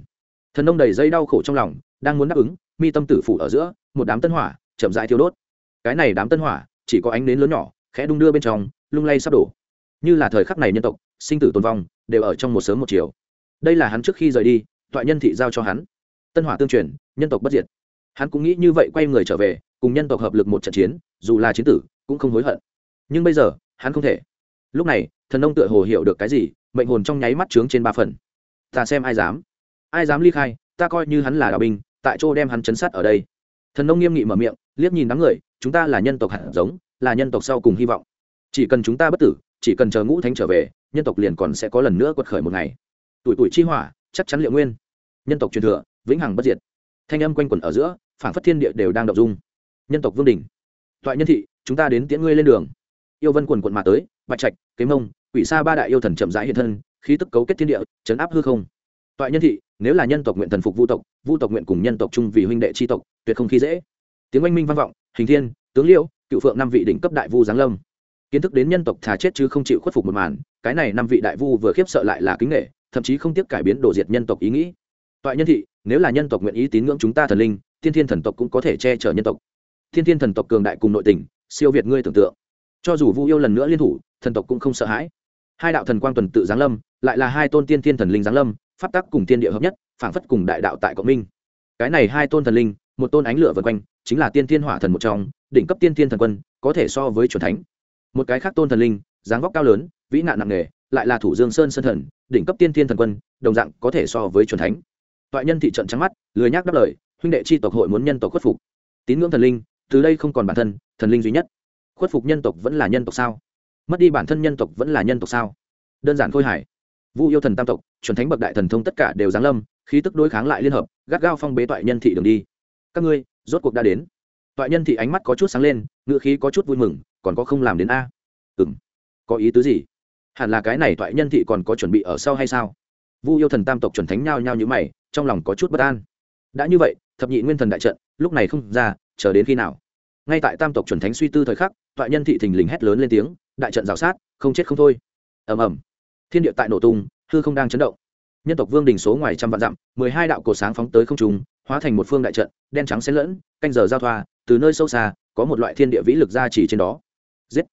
A: Thần nông đầy dây đau khổ trong lòng, đang muốn đáp ứng, mi tâm tử phủ ở giữa, một đám tân hỏa, chậm dại thiêu đốt. Cái này đám tân hỏa, chỉ có ánh nến lớn nhỏ, khẽ đung đưa bên trong, lung lay sắp đổ. Như là thời khắc này nhân tộc, sinh tử tồn vong, đều ở trong một sớm một chiều. Đây là hắn trước khi rời đi tọa nhân thị giao cho hắn. Tân hỏa tương truyền, nhân tộc bất diệt. Hắn cũng nghĩ như vậy quay người trở về, cùng nhân tộc hợp lực một trận chiến, dù là chiến tử, cũng không hối hận. Nhưng bây giờ, hắn không thể. Lúc này, thần nông tựa hồ hiểu được cái gì mệnh hồn trong nháy mắt trướng trên ba phần. Ta xem ai dám. Ai dám ly khai, ta coi như hắn là đạo binh, tại chỗ đem hắn chấn sát ở đây. Thần nông nghiêm nghị mở miệng, liếc nhìn đám người, chúng ta là nhân tộc hạt giống, là nhân tộc sau cùng hy vọng. Chỉ cần chúng ta bất tử, chỉ cần chờ ngũ thánh trở về, nhân tộc liền còn sẽ có lần nữa quật khởi một ngày. Tuổi tuổi chi hỏa, chắc chắn liệu nguyên. Nhân tộc truyền thừa, vĩnh hằng bất diệt. Thanh âm quanh quẩn ở giữa phản phất thiên địa đều đang đọc dung. Nhân tộc vương đình toại nhân thị, chúng ta đến tiễn ngươi lên đường yêu vân quần quận mà tới, bạch trạch kế mông, quỷ xa ba đại yêu thần chậm rãi hiện thân, khí tức cấu kết thiên địa, chấn áp hư không. Toại nhân thị, nếu là nhân tộc nguyện thần phục vu tộc vu tộc nguyện cùng nhân tộc chung vì huynh đệ tri tộc, tuyệt không khí dễ. Tiếng oanh minh vang vọng, hình thiên, tướng liêu cựu phượng năm vị đỉnh cấp đại vu giáng lâm. Kiến thức đến nhân tộc thà chết chứ không chịu khuất phục một màn, cái này năm vị đại vu vừa khiếp sợ lại là kính nghệ thậm chí không tiếc cải biến đổ diệt nhân tộc ý nghĩ. Toại nhân thị, nếu là nhân tộc nguyện ý tín ngưỡng chúng ta thần linh, thiên thiên thần tộc cũng có thể che chở nhân tộc. Thiên thiên thần tộc cường đại cùng nội tình, siêu việt ngươi tưởng tượng cho dù vu yêu lần nữa liên thủ, thần tộc cũng không sợ hãi. Hai đạo thần quang tuần tự giáng lâm, lại là hai tôn tiên thiên thần linh giáng lâm, pháp tắc cùng tiên địa hợp nhất, phảng phất cùng đại đạo tại cộng minh. Cái này hai tôn thần linh, một tôn ánh lửa vân quanh, chính là tiên thiên hỏa thần một trong, đỉnh cấp tiên thiên thần quân, có thể so với chuẩn thánh. Một cái khác tôn thần linh, dáng vóc cao lớn, vĩ nạn nặng nề, lại là thủ dương sơn sơn thần, đỉnh cấp tiên thiên thần quân, đồng dạng có thể so với chuẩn thánh. Toại nhân thị trận trắng mắt, lười nhác đáp lời, huynh đệ chi tộc hội muốn nhân tộc khuất phục. Tín ngưỡng thần linh, từ đây không còn bản thân, thần linh duy nhất khuất phục nhân tộc vẫn là nhân tộc sao? Mất đi bản thân nhân tộc vẫn là nhân tộc sao? Đơn giản khôi hải vu yêu thần tam tộc, chuẩn thánh bậc đại thần thông tất cả đều giáng lâm, khí tức đối kháng lại liên hợp, gắt gao phong bế toại nhân thị đường đi. Các ngươi, rốt cuộc đã đến. Toại nhân thị ánh mắt có chút sáng lên ngựa khí có chút vui mừng, còn có không làm đến a? Ừ m có ý tứ gì? Hẳn là cái này toại nhân thị còn có chuẩn bị ở sau hay sao? Vu yêu thần tam tộc chuẩn thánh nhao nhao như mày, trong lòng có chút bất an. Đã như vậy, thập nhị nguyên thần đại trận, lúc này không ra, chờ đến khi nào? Ngay tại tam tộc chuẩn thánh suy tư thời khắc, toại nhân thị thình lình hét lớn lên tiếng, đại trận rào sát, không chết không thôi. Ầm ầm. Thiên địa tại nổ tung, hư không đang chấn động. Nhân tộc vương đình số ngoài trăm vạn dặm, mười hai đạo cổ sáng phóng tới không trùng hóa thành một phương đại trận, đen trắng xen lẫn, canh giờ giao thoa, từ nơi sâu xa, có một loại thiên địa vĩ lực gia trì trên đó. Giết.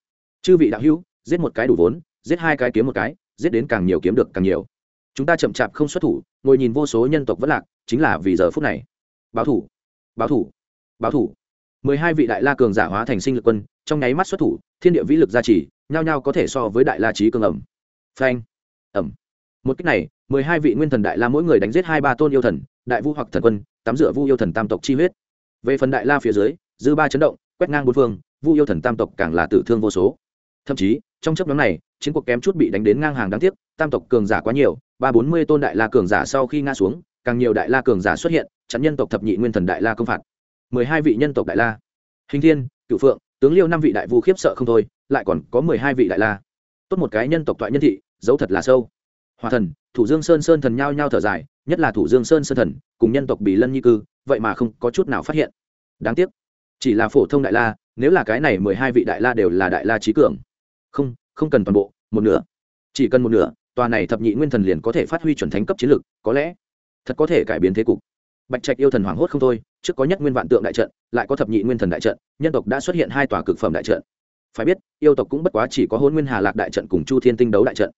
A: Chư vị đạo hữu, giết một cái đủ vốn, giết hai cái kiếm một cái, giết đến càng nhiều kiếm được càng nhiều. Chúng ta chậm chạp không xuất thủ, ngồi nhìn vô số nhân tộc vất lạc, chính là vì giờ phút này. Báo thủ. Báo thủ. Báo thủ mười hai vị đại la cường giả hóa thành sinh lực quân, trong nháy mắt xuất thủ, thiên địa vĩ lực gia trì, nhao nhao có thể so với đại la trí cường ẩm. Phanh. Ẩm. Một cách này, mười hai vị nguyên thần đại la mỗi người đánh giết hai ba tôn yêu thần, đại vu hoặc thần quân, tắm rửa vu yêu thần tam tộc chi huyết. Về phần đại la phía dưới, dư ba chấn động, quét ngang bốn phương, vu yêu thần tam tộc càng là tử thương vô số. Thậm chí, trong chấp nhóm này, chiến cuộc kém chút bị đánh đến ngang hàng đáng tiếc, tam tộc cường giả quá nhiều, ba bốn mươi tôn đại la cường giả sau khi ngã xuống, càng nhiều đại la cường giả xuất hiện, chặn nhân tộc thập nhị nguyên thần đại la công phạt mười hai vị nhân tộc đại la. Hình thiên cựu phượng, tướng liêu năm vị đại vu khiếp sợ không thôi, lại còn có mười hai vị đại la. Tốt một cái nhân tộc thoại nhân thị dấu thật là sâu. Hòa thần, thủ dương sơn sơn thần nhao nhao thở dài, nhất là thủ dương sơn sơn thần, cùng nhân tộc bị lân nhi cư, vậy mà không có chút nào phát hiện. Đáng tiếc, chỉ là phổ thông đại la, nếu là cái này mười hai vị đại la đều là đại la trí cường. Không không cần toàn bộ, một nửa. Chỉ cần một nửa, tòa này thập nhị nguyên thần liền có thể phát huy chuẩn thánh cấp chiến lược có lẽ thật có thể cải biến thế cục bạch trạch yêu thần hoảng hốt không thôi, trước có nhất nguyên vạn tượng đại trận, lại có thập nhị nguyên thần đại trận, nhân tộc đã xuất hiện hai tòa cực phẩm đại trận. Phải biết, yêu tộc cũng bất quá chỉ có hôn nguyên hà lạc đại trận cùng chu thiên tinh đấu đại trận.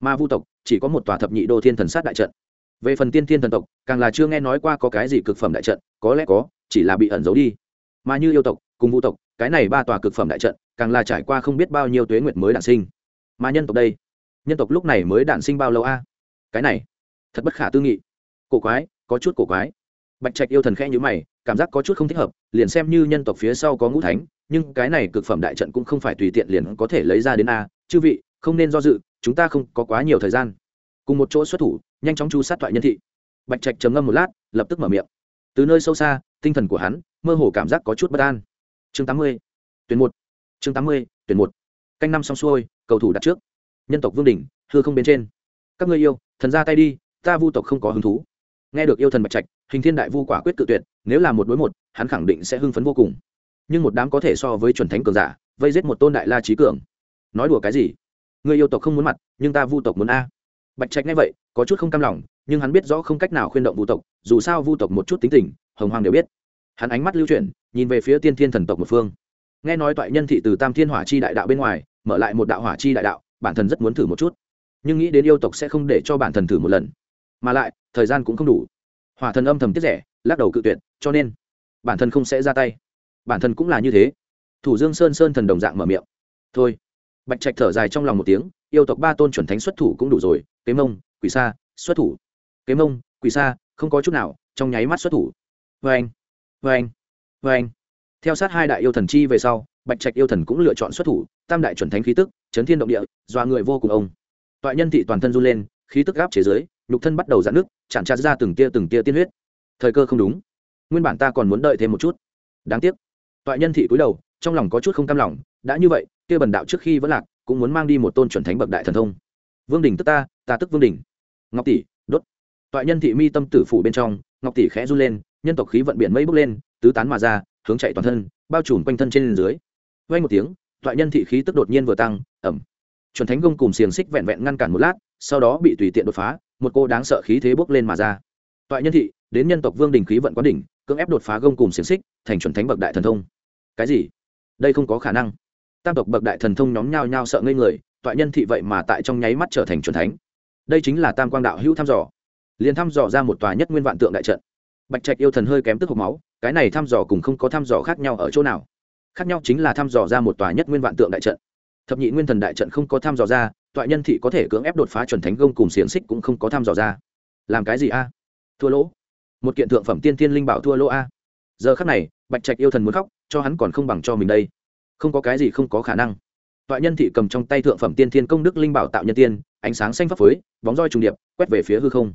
A: Mà vu tộc chỉ có một tòa thập nhị đô thiên thần sát đại trận. Về phần tiên thiên thần tộc, càng là chưa nghe nói qua có cái gì cực phẩm đại trận, có lẽ có, chỉ là bị ẩn giấu đi. Mà như yêu tộc cùng vu tộc, cái này ba tòa cực phẩm đại trận, càng là trải qua không biết bao nhiêu tuế nguyệt mới đản sinh. Mà nhân tộc đây, nhân tộc lúc này mới đản sinh bao lâu a? Cái này, thật bất khả tư nghị. Cổ quái, có chút cổ quái bạch trạch yêu thần khẽ nhữ mày, cảm giác có chút không thích hợp, liền xem như nhân tộc phía sau có ngũ thánh, nhưng cái này cực phẩm đại trận cũng không phải tùy tiện liền có thể lấy ra đến a. Chư vị, không nên do dự, chúng ta không có quá nhiều thời gian. Cùng một chỗ xuất thủ, nhanh chóng chu sát thoại nhân thị. Bạch trạch trầm ngâm một lát, lập tức mở miệng. Từ nơi sâu xa, tinh thần của hắn mơ hồ cảm giác có chút bất an. Chương tám mươi, tuyển một. Chương tám mươi, tuyển một. Canh năm xong xuôi, cầu thủ đặt trước. Nhân tộc vương đỉnh, hư không bên trên. Các ngươi yêu, thần ra tay đi, ta vu tộc không có hứng thú nghe được yêu thần bạch trạch, hình thiên đại vu quả quyết cự tuyệt, nếu là một đối một, hắn khẳng định sẽ hưng phấn vô cùng. Nhưng một đám có thể so với chuẩn thánh cường giả, vây giết một tôn đại la trí cường. Nói đùa cái gì? Người yêu tộc không muốn mặt, nhưng ta vu tộc muốn a. Bạch trạch nghe vậy, có chút không cam lòng, nhưng hắn biết rõ không cách nào khuyên động vu tộc, dù sao vu tộc một chút tính tình, hồng hoàng đều biết. Hắn ánh mắt lưu chuyển, nhìn về phía tiên thiên thần tộc một phương. Nghe nói toại nhân thị từ tam thiên hỏa chi đại đạo bên ngoài, mở lại một đạo hỏa chi đại đạo, bản thân rất muốn thử một chút. Nhưng nghĩ đến yêu tộc sẽ không để cho bản thân thử một lần. Mà lại thời gian cũng không đủ. Hỏa thần âm thầm tiết rẻ lắc đầu cự tuyệt cho nên bản thân không sẽ ra tay. Bản thân cũng là như thế. Thủ dương sơn sơn thần đồng dạng mở miệng. Thôi. Bạch trạch thở dài trong lòng một tiếng yêu tộc ba tôn chuẩn thánh xuất thủ cũng đủ rồi kế mông quỷ xa, xuất thủ. Kế mông quỷ xa, không có chút nào trong nháy mắt xuất thủ. Vê anh vê anh vê anh theo sát hai đại yêu thần chi về sau bạch trạch yêu thần cũng lựa chọn xuất thủ tam đại chuẩn thánh khí tức chấn thiên động địa dọa người vô cùng ông. Toại nhân thị toàn thân run lên khí tức gáp chế giới nhục thân bắt đầu dạn nước chản chặt ra từng tia từng tia tiên huyết. Thời cơ không đúng. Nguyên bản ta còn muốn đợi thêm một chút. Đáng tiếc. Toại nhân thị cúi đầu, trong lòng có chút không cam lòng, đã như vậy, kia bần đạo trước khi vẫn lạc, cũng muốn mang đi một tôn chuẩn thánh bậc đại thần thông. Vương đình tức ta ta tức vương đình. Ngọc tỷ, đốt. Toại nhân thị mi tâm tử phủ bên trong, ngọc tỷ khẽ run lên, nhân tộc khí vận biển mây bốc lên, tứ tán mà ra, hướng chạy toàn thân, bao trùm quanh thân trên dưới. Vay một tiếng, toại nhân thị khí tức đột nhiên vừa tăng ẩm chuẩn thánh gông cùng xiềng xích vẹn vẹn ngăn cản một lát, sau đó bị tùy tiện đột phá một cô đáng sợ khí thế bốc lên mà ra. Toại nhân thị, đến nhân tộc vương đình khí vận quán đỉnh, cưỡng ép đột phá gông cùng xiềng xích, thành chuẩn thánh bậc đại thần thông. Cái gì? Đây không có khả năng. Tam tộc bậc đại thần thông nhóm nhao nhao sợ ngây người, toại nhân thị vậy mà tại trong nháy mắt trở thành chuẩn thánh. Đây chính là tam quang đạo hữu thăm dò. Liền thăm dò ra một tòa nhất nguyên vạn tượng đại trận. Bạch trạch yêu thần hơi kém tức hộp máu, cái này thăm dò cùng không có thăm dò khác nhau ở chỗ nào? Khác nhau chính là thăm dò ra một tòa nhất nguyên vạn tượng đại trận. Thập nhị nguyên thần đại trận không có thăm dò ra toại nhân thị có thể cưỡng ép đột phá chuẩn thánh gông cùng xiềng xích cũng không có tham dò ra. Làm cái gì a? Thua lỗ. Một kiện thượng phẩm tiên thiên linh bảo thua lỗ a. Giờ khắc này, bạch trạch yêu thần muốn khóc, cho hắn còn không bằng cho mình đây. Không có cái gì không có khả năng. Toại nhân thị cầm trong tay thượng phẩm tiên thiên công đức linh bảo tạo nhân tiên, ánh sáng xanh phấp phới, bóng roi trùng điệp, quét về phía hư không.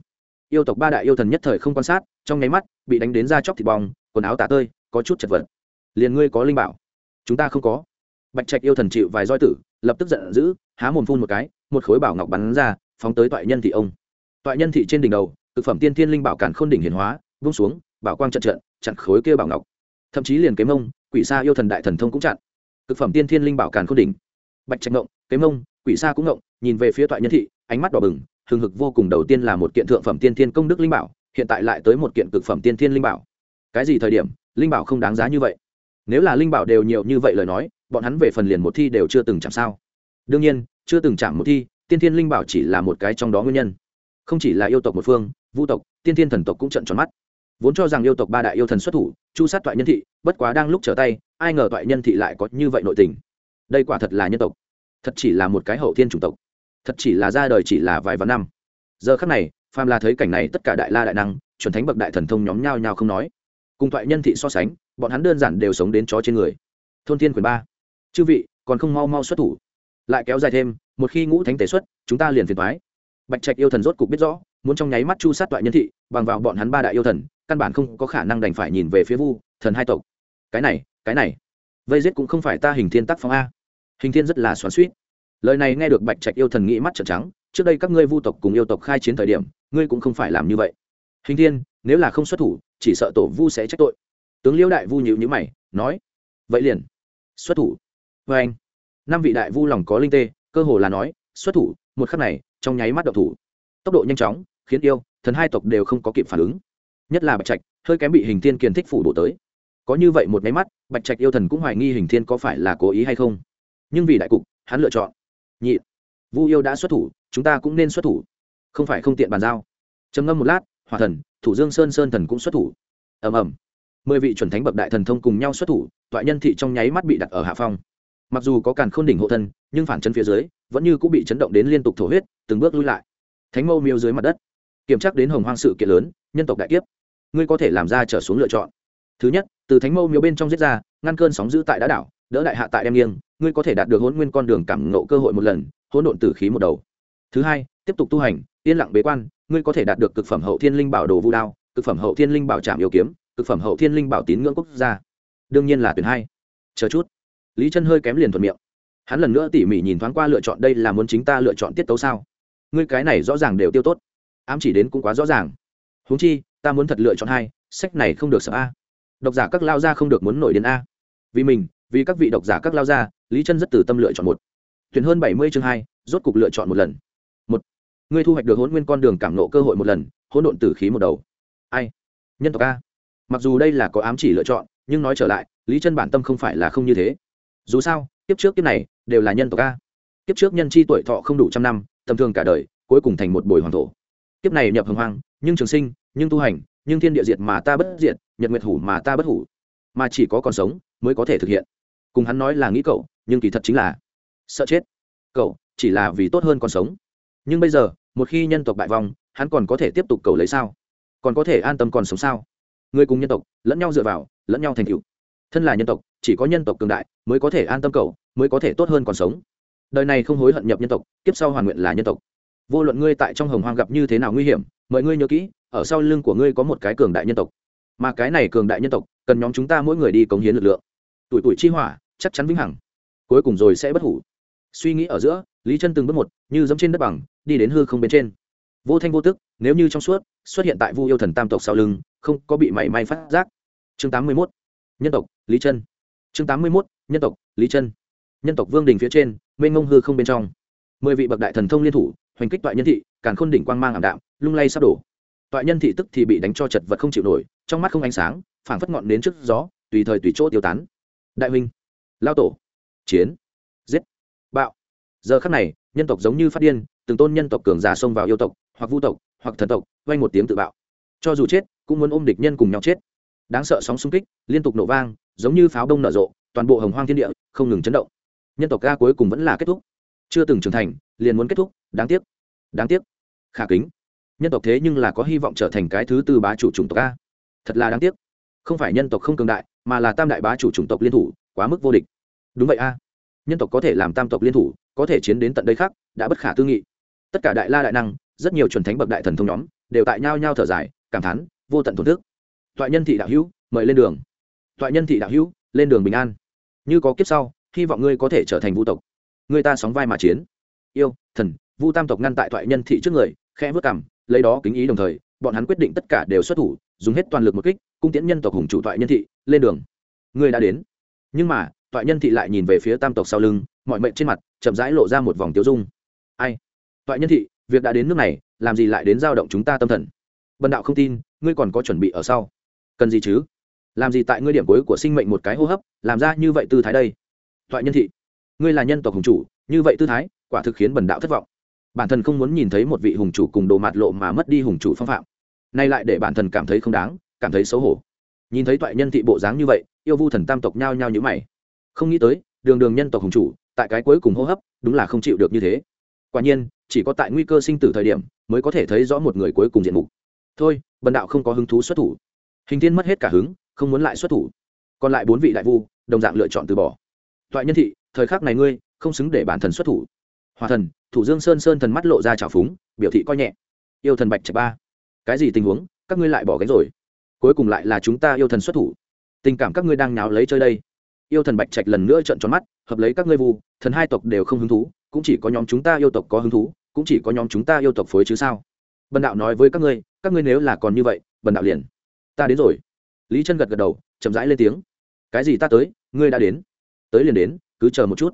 A: Yêu tộc ba đại yêu thần nhất thời không quan sát, trong nháy mắt, bị đánh đến ra chóc thịt bong, quần áo tả tơi, có chút chật vật. Liền ngươi có linh bảo, chúng ta không có bạch trạch yêu thần chịu vài roi tử, lập tức giận dữ, há mồm phun một cái, một khối bảo ngọc bắn ra, phóng tới toại nhân thị ông. Toại nhân thị trên đỉnh đầu thực phẩm tiên thiên linh bảo cản khôn đỉnh hiển hóa vung xuống, bảo quang trận trận, chặn khối kia bảo ngọc. Thậm chí liền kế mông, quỷ sa yêu thần đại thần thông cũng chặn. Thực phẩm tiên thiên linh bảo cản khôn đỉnh. Bạch trạch ngộng, kế mông, quỷ sa cũng ngộng, nhìn về phía toại nhân thị, ánh mắt đỏ bừng, hừng hực vô cùng đầu tiên là một kiện thượng phẩm tiên thiên công đức linh bảo, hiện tại lại tới một kiện cực phẩm tiên thiên linh bảo. Cái gì thời điểm, linh bảo không đáng giá như vậy? Nếu là linh bảo đều nhiều như vậy lời nói bọn hắn về phần liền một thi đều chưa từng chạm sao. Đương nhiên, chưa từng chạm một thi, tiên thiên linh bảo chỉ là một cái trong đó nguyên nhân. Không chỉ là yêu tộc một phương, vu tộc, tiên thiên thần tộc cũng trận tròn mắt. Vốn cho rằng yêu tộc ba đại yêu thần xuất thủ, chu sát toại nhân thị, bất quá đang lúc trở tay, ai ngờ toại nhân thị lại có như vậy nội tình. Đây quả thật là nhân tộc. Thật chỉ là một cái hậu thiên chủng tộc. Thật chỉ là ra đời chỉ là vài vạn năm. Giờ khắc này, phàm là thấy cảnh này tất cả đại la đại năng, chuẩn thánh bậc đại thần thông nhóm nhau nhau không nói. Cùng toại nhân thị so sánh, bọn hắn đơn giản đều sống đến chó trên người. Thôn thiên quyền ba chư vị, còn không mau mau xuất thủ. Lại kéo dài thêm, một khi ngũ thánh tế xuất, chúng ta liền phiền thoái bạch trạch yêu thần rốt cục biết rõ, muốn trong nháy mắt chu sát toại nhân thị, bằng vào bọn hắn ba đại yêu thần, căn bản không có khả năng đành phải nhìn về phía vu, thần hai tộc. Cái này cái này, vây giết cũng không phải ta hình thiên tác phong a. Hình thiên rất là xoắn suýt lời này nghe được bạch trạch yêu thần nghĩ mắt trợn trắng, trước đây các ngươi vu tộc cùng yêu tộc khai chiến thời điểm, ngươi cũng không phải làm như vậy. Hình thiên, nếu là không xuất thủ, chỉ sợ tổ vu sẽ trách tội. Tướng liễu đại vu nhịu nhữ mày, nói, vậy liền, xuất thủ vê anh, năm vị đại vu lòng có linh tê, cơ hồ là nói, xuất thủ, một khắc này, trong nháy mắt đậu thủ. Tốc độ nhanh chóng, khiến yêu, thần hai tộc đều không có kịp phản ứng. Nhất là bạch trạch, hơi kém bị hình thiên kiền thích phủ đổ tới. Có như vậy một máy mắt, bạch trạch yêu thần cũng hoài nghi hình thiên có phải là cố ý hay không. Nhưng vì đại cục, hắn lựa chọn. Nhị, vu yêu đã xuất thủ, chúng ta cũng nên xuất thủ. Không phải không tiện bàn giao. Trầm ngâm một lát hòa thần, thủ dương sơn sơn thần cũng xuất thủ. Ầm ầm. Mười vị chuẩn thánh bậc đại thần thông cùng nhau xuất thủ toại nhân thị trong nháy mắt bị đặt ở hạ phong mặc dù có càn khôn đỉnh hộ thân, nhưng phản chân phía dưới, vẫn như cũng bị chấn động đến liên tục thổ huyết, từng bước lui lại. Thánh mâu miêu dưới mặt đất. Kiểm tra đến hồng hoang sự kiện lớn, nhân tộc đại kiếp. Ngươi có thể làm ra trở xuống lựa chọn. Thứ nhất, từ thánh mâu miêu bên trong giết ra, ngăn cơn sóng giữ tại đã đảo, đỡ đại hạ tại đem nghiêng, ngươi có thể đạt được hôn nguyên con đường cảm ngộ cơ hội một lần, hỗn độn tử khí một đầu. Thứ hai, tiếp tục tu hành, yên lặng bế quan, ngươi có thể đạt được cực phẩm hậu thiên linh bảo đồ vu đao, cực phẩm hậu thiên linh bảo trạm yêu kiếm, cực phẩm hậu thiên linh bảo tín ngưỡng quốc gia. Đương nhiên là tuyển hai. Chờ chút lý chân hơi kém liền thuận miệng. Hắn lần nữa tỉ mỉ nhìn thoáng qua lựa chọn đây là muốn chính ta lựa chọn tiết tấu sao? Ngươi cái này rõ ràng đều tiêu tốt. Ám chỉ đến cũng quá rõ ràng. Huống chi, ta muốn thật lựa chọn hai, sách này không được sợ a. Độc giả các lao gia không được muốn nổi đến a. Vì mình, vì các vị độc giả các lao gia, lý chân rất từ tâm lựa chọn một. Tuyển hơn bảy mươi chương hai, rốt cục lựa chọn một lần. Một. Ngươi thu hoạch được hôn nguyên con đường cảm nộ cơ hội một lần, hỗn độn tử khí một đầu. Ai? Nhân tộc a. Mặc dù đây là có ám chỉ lựa chọn, nhưng nói trở lại, lý chân bản tâm không phải là không như thế dù sao, kiếp trước kiếp này đều là nhân tộc a. Kiếp trước nhân chi tuổi thọ không đủ trăm năm, tầm thường cả đời, cuối cùng thành một bồi hoàng thổ. Kiếp này nhập hồng hoang, nhưng trường sinh, nhưng tu hành, nhưng thiên địa diệt mà ta bất diệt, nhật nguyệt hủ mà ta bất hủ. Mà chỉ có còn sống mới có thể thực hiện. Cùng hắn nói là nghĩ cậu, nhưng kỳ thật chính là sợ chết. Cậu chỉ là vì tốt hơn còn sống. Nhưng bây giờ, một khi nhân tộc bại vong, hắn còn có thể tiếp tục cầu lấy sao? Còn có thể an tâm còn sống sao? Người cùng nhân tộc, lẫn nhau dựa vào, lẫn nhau thành cựu thân là nhân tộc, chỉ có nhân tộc cường đại mới có thể an tâm cầu, mới có thể tốt hơn còn sống. Đời này không hối hận nhập nhân tộc, kiếp sau hoàn nguyện là nhân tộc. Vô luận ngươi tại trong hồng hoang gặp như thế nào nguy hiểm mời ngươi nhớ kỹ, ở sau lưng của ngươi có một cái cường đại nhân tộc. Mà cái này cường đại nhân tộc, cần nhóm chúng ta mỗi người đi cống hiến lực lượng. Tuổi tuổi chi hỏa, chắc chắn vĩnh hằng. Cuối cùng rồi sẽ bất hủ. Suy nghĩ ở giữa, lý chân từng bước một, như dẫm trên đất bằng, đi đến hư không bên trên. Vô thanh vô tức, nếu như trong suốt, xuất hiện tại vu yêu thần tam tộc sau lưng, không có bị mảy may phát giác. Chương tám mươi mốt nhân tộc, lý chân. Chương tám mươi mốt, nhân tộc, lý chân. Nhân tộc vương đình phía trên, mênh ngông hư không bên trong. Mười vị bậc đại thần thông liên thủ, hoành kích toại nhân thị, càn khôn đỉnh quang mang ảm đạm, lung lay sắp đổ. Toại nhân thị tức thì bị đánh cho chật vật không chịu nổi, trong mắt không ánh sáng, phảng phất ngọn đến trước gió, tùy thời tùy chỗ tiêu tán. Đại huynh, lao tổ, chiến, giết, bạo. Giờ khắc này, nhân tộc giống như phát điên, từng tôn nhân tộc cường giả xông vào yêu tộc, hoặc vu tộc, hoặc thần tộc vay một tiếng tự bạo. Cho dù chết, cũng muốn ôm địch nhân cùng nhau chết đáng sợ sóng xung kích, liên tục nổ vang, giống như pháo đông nở rộ, toàn bộ hồng hoang thiên địa không ngừng chấn động. Nhân tộc ca cuối cùng vẫn là kết thúc. Chưa từng trưởng thành, liền muốn kết thúc, đáng tiếc. Đáng tiếc. Khả kính. Nhân tộc thế nhưng là có hy vọng trở thành cái thứ tư bá chủ chủng tộc ca thật là đáng tiếc. Không phải nhân tộc không cường đại, mà là tam đại bá chủ chủng tộc liên thủ, quá mức vô địch. Đúng vậy a. Nhân tộc có thể làm tam tộc liên thủ, có thể chiến đến tận đây khác, đã bất khả tư nghị. Tất cả đại la đại năng, rất nhiều chuẩn thánh bậc đại thần thông nhóm, đều tại nhao nhao thở dài, cảm thán, vô tận thổn thức toại nhân thị đạo hữu, mời lên đường. Toại nhân thị đạo hữu, lên đường bình an. Như có kiếp sau, hy vọng ngươi có thể trở thành vũ tộc. Người ta sóng vai mà chiến. Yêu, thần, vu tam tộc ngăn tại toại nhân thị trước người khe vớt cảm lấy đó kính ý đồng thời, bọn hắn quyết định tất cả đều xuất thủ, dùng hết toàn lực một kích, cung tiễn nhân tộc hùng chủ toại nhân thị, lên đường. Ngươi đã đến. Nhưng mà, toại nhân thị lại nhìn về phía tam tộc sau lưng, mọi mệnh trên mặt, chậm rãi lộ ra một vòng tiêu dung. Ai? Toại nhân thị, việc đã đến nước này, làm gì lại đến giao động chúng ta tâm thần? Bần đạo không tin, ngươi còn có chuẩn bị ở sau cần gì chứ? Làm gì tại ngươi điểm cuối của sinh mệnh một cái hô hấp, làm ra như vậy tư thái đây? Thoại nhân thị, ngươi là nhân tộc hùng chủ, như vậy tư thái, quả thực khiến bần đạo thất vọng. Bản thân không muốn nhìn thấy một vị hùng chủ cùng đồ mặt lộ mà mất đi hùng chủ phong phạm. Nay lại để bản thân cảm thấy không đáng, cảm thấy xấu hổ. Nhìn thấy toại nhân thị bộ dáng như vậy, yêu vu thần tam tộc nhao nhao như mày. Không nghĩ tới, đường đường nhân tộc hùng chủ, tại cái cuối cùng hô hấp, đúng là không chịu được như thế. Quả nhiên, chỉ có tại nguy cơ sinh tử thời điểm, mới có thể thấy rõ một người cuối cùng diện mục. Thôi, bần đạo không có hứng thú xuất thủ hình thiên mất hết cả hứng, không muốn lại xuất thủ. Còn lại bốn vị đại vu, đồng dạng lựa chọn từ bỏ. Thoại nhân thị, thời khắc này ngươi không xứng để bản thần xuất thủ. Hòa thần, thủ dương sơn sơn thần mắt lộ ra trào phúng, biểu thị coi nhẹ. Yêu thần bạch trạch ba. Cái gì tình huống? Các ngươi lại bỏ gánh rồi. Cuối cùng lại là chúng ta yêu thần xuất thủ. Tình cảm các ngươi đang nháo lấy chơi đây. Yêu thần bạch trạch lần nữa trợn tròn mắt, hợp lấy các ngươi vu, thần hai tộc đều không hứng thú, cũng chỉ có nhóm chúng ta yêu tộc có hứng thú, cũng chỉ có nhóm chúng ta yêu tộc phối chứ sao? Bần đạo nói với các ngươi các ngươi nếu là còn như vậy, bần đạo liền ta đến rồi. Lý chân gật gật đầu, chậm rãi lên tiếng. Cái gì ta tới, ngươi đã đến. Tới liền đến, cứ chờ một chút.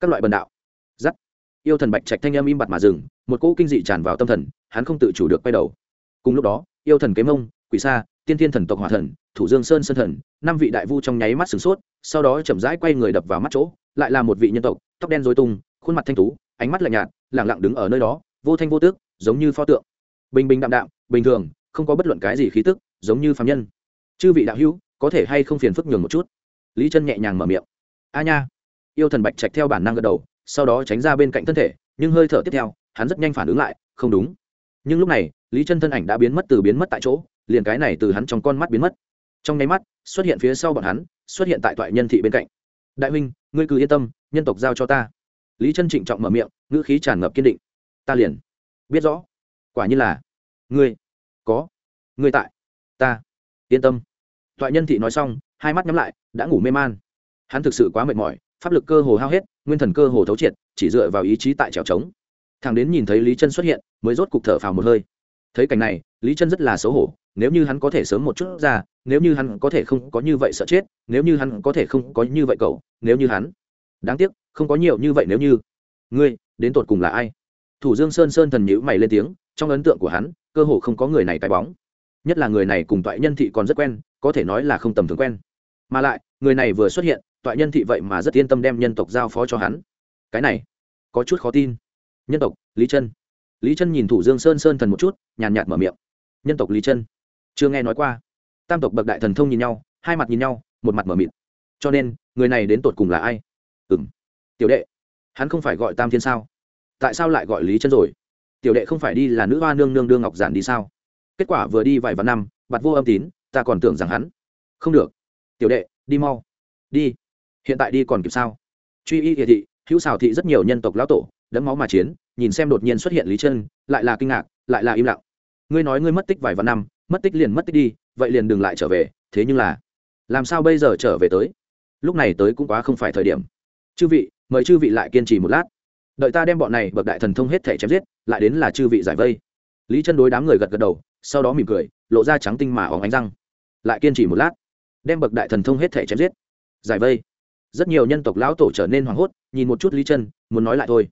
A: Các loại bần đạo. Giắt. Yêu thần bạch trạch thanh em im bặt mà dừng, một cỗ kinh dị tràn vào tâm thần, hắn không tự chủ được quay đầu. Cùng lúc đó, yêu thần kế mông, quỷ sa, tiên thiên thần tộc hỏa thần, thủ dương sơn sơn thần, năm vị đại vu trong nháy mắt sửng sốt, sau đó chậm rãi quay người đập vào mắt chỗ, lại là một vị nhân tộc, tóc đen dối tung, khuôn mặt thanh tú, ánh mắt lạnh nhạt, lẳng lặng đứng ở nơi đó, vô thanh vô tước giống như pho tượng. Bình bình đạm đạm, bình thường, không có bất luận cái gì khí tức giống như phạm nhân. Chư vị đạo hữu, có thể hay không phiền phức nhường một chút? Lý chân nhẹ nhàng mở miệng. A nha. Yêu thần bạch trạch theo bản năng gật đầu, sau đó tránh ra bên cạnh thân thể, nhưng hơi thở tiếp theo, hắn rất nhanh phản ứng lại, không đúng. Nhưng lúc này, lý chân thân ảnh đã biến mất từ biến mất tại chỗ, liền cái này từ hắn trong con mắt biến mất. Trong nháy mắt, xuất hiện phía sau bọn hắn, xuất hiện tại toại nhân thị bên cạnh. Đại huynh, ngươi cứ yên tâm, nhân tộc giao cho ta. Lý chân trịnh trọng mở miệng, ngữ khí tràn ngập kiên định. Ta liền biết rõ. Quả như là, ngươi, có, ngươi tại ta. Yên tâm. Thoại nhân thị nói xong, hai mắt nhắm lại, đã ngủ mê man. Hắn thực sự quá mệt mỏi, pháp lực cơ hồ hao hết, nguyên thần cơ hồ thấu triệt, chỉ dựa vào ý chí tại trèo trống. Thằng đến nhìn thấy lý chân xuất hiện, mới rốt cục thở phào một hơi. Thấy cảnh này, lý chân rất là xấu hổ, nếu như hắn có thể sớm một chút ra, nếu như hắn có thể không có như vậy sợ chết, nếu như hắn có thể không có như vậy cậu, nếu như hắn. Đáng tiếc, không có nhiều như vậy nếu như. Ngươi, đến tột cùng là ai? Thủ dương sơn sơn thần nhữ mày lên tiếng, trong ấn tượng của hắn, cơ hồ không có người này cái bóng nhất là người này cùng toại nhân thị còn rất quen, có thể nói là không tầm thường quen. Mà lại, người này vừa xuất hiện, toại nhân thị vậy mà rất yên tâm đem nhân tộc giao phó cho hắn. Cái này, có chút khó tin. Nhân tộc, lý chân lý chân nhìn thủ dương sơn sơn thần một chút, nhàn nhạt mở miệng. Nhân tộc lý chân chưa nghe nói qua. Tam tộc bậc đại thần thông nhìn nhau, hai mặt nhìn nhau, một mặt mở mịt cho nên, người này đến tột cùng là ai? Ừ m tiểu đệ, hắn không phải gọi tam thiên sao? Tại sao lại gọi lý chân rồi? Tiểu đệ không phải đi là nữ hoa nương nương đương ngọc giản đi sao? Kết quả vừa đi vài vạn năm bặt vô âm tín, ta còn tưởng rằng hắn. Không được. Tiểu đệ, đi mau. Đi. Hiện tại đi còn kịp sao? Truy y hiệp thị, hữu xào thị rất nhiều nhân tộc lão tổ, đẫm máu mà chiến, nhìn xem đột nhiên xuất hiện lý chân, lại là kinh ngạc, lại là im lặng. Ngươi nói ngươi mất tích vài vạn năm, mất tích liền mất tích đi, vậy liền đừng lại trở về, thế nhưng là, làm sao bây giờ trở về tới? Lúc này tới cũng quá không phải thời điểm. Chư vị, mời chư vị lại kiên trì một lát. Đợi ta đem bọn này bậc đại thần thông hết thể chém giết, lại đến là chư vị giải vây. Lý chân đối đám người gật gật đầu sau đó mỉm cười, lộ ra trắng tinh mà óng ánh răng. Lại kiên trì một lát, đem bậc đại thần thông hết thể chém giết. Giải vây. Rất nhiều nhân tộc lão tổ trở nên hoảng hốt, nhìn một chút lý chân, muốn nói lại thôi.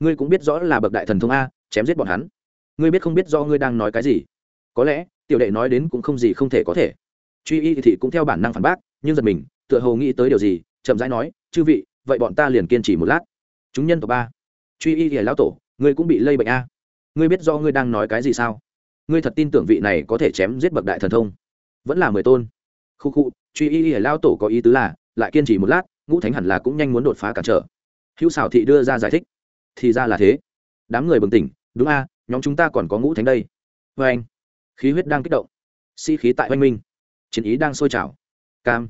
A: Ngươi cũng biết rõ là bậc đại thần thông a, chém giết bọn hắn. Ngươi biết không biết do ngươi đang nói cái gì. Có lẽ, tiểu đệ nói đến cũng không gì không thể có thể. Truy y thị cũng theo bản năng phản bác, nhưng giật mình, tựa hồ nghĩ tới điều gì, chậm rãi nói, chư vị, vậy bọn ta liền kiên trì một lát. Chúng nhân tộc ba truy y thì lão tổ, ngươi cũng bị lây bệnh a. Ngươi biết do ngươi đang nói cái gì sao? Ngươi thật tin tưởng vị này có thể chém giết bậc đại thần thông? Vẫn là mười tôn. Khu khu, truy y y lao tổ có ý tứ là, lại kiên trì một lát, ngũ thánh hẳn là cũng nhanh muốn đột phá cản trở. Hữu xảo thị đưa ra giải thích. Thì ra là thế. Đám người bừng tỉnh, đúng a, nhóm chúng ta còn có ngũ thánh đây. Vê anh. Khí huyết đang kích động. Sĩ khí tại oanh minh. Chiến ý đang sôi trào. Cam.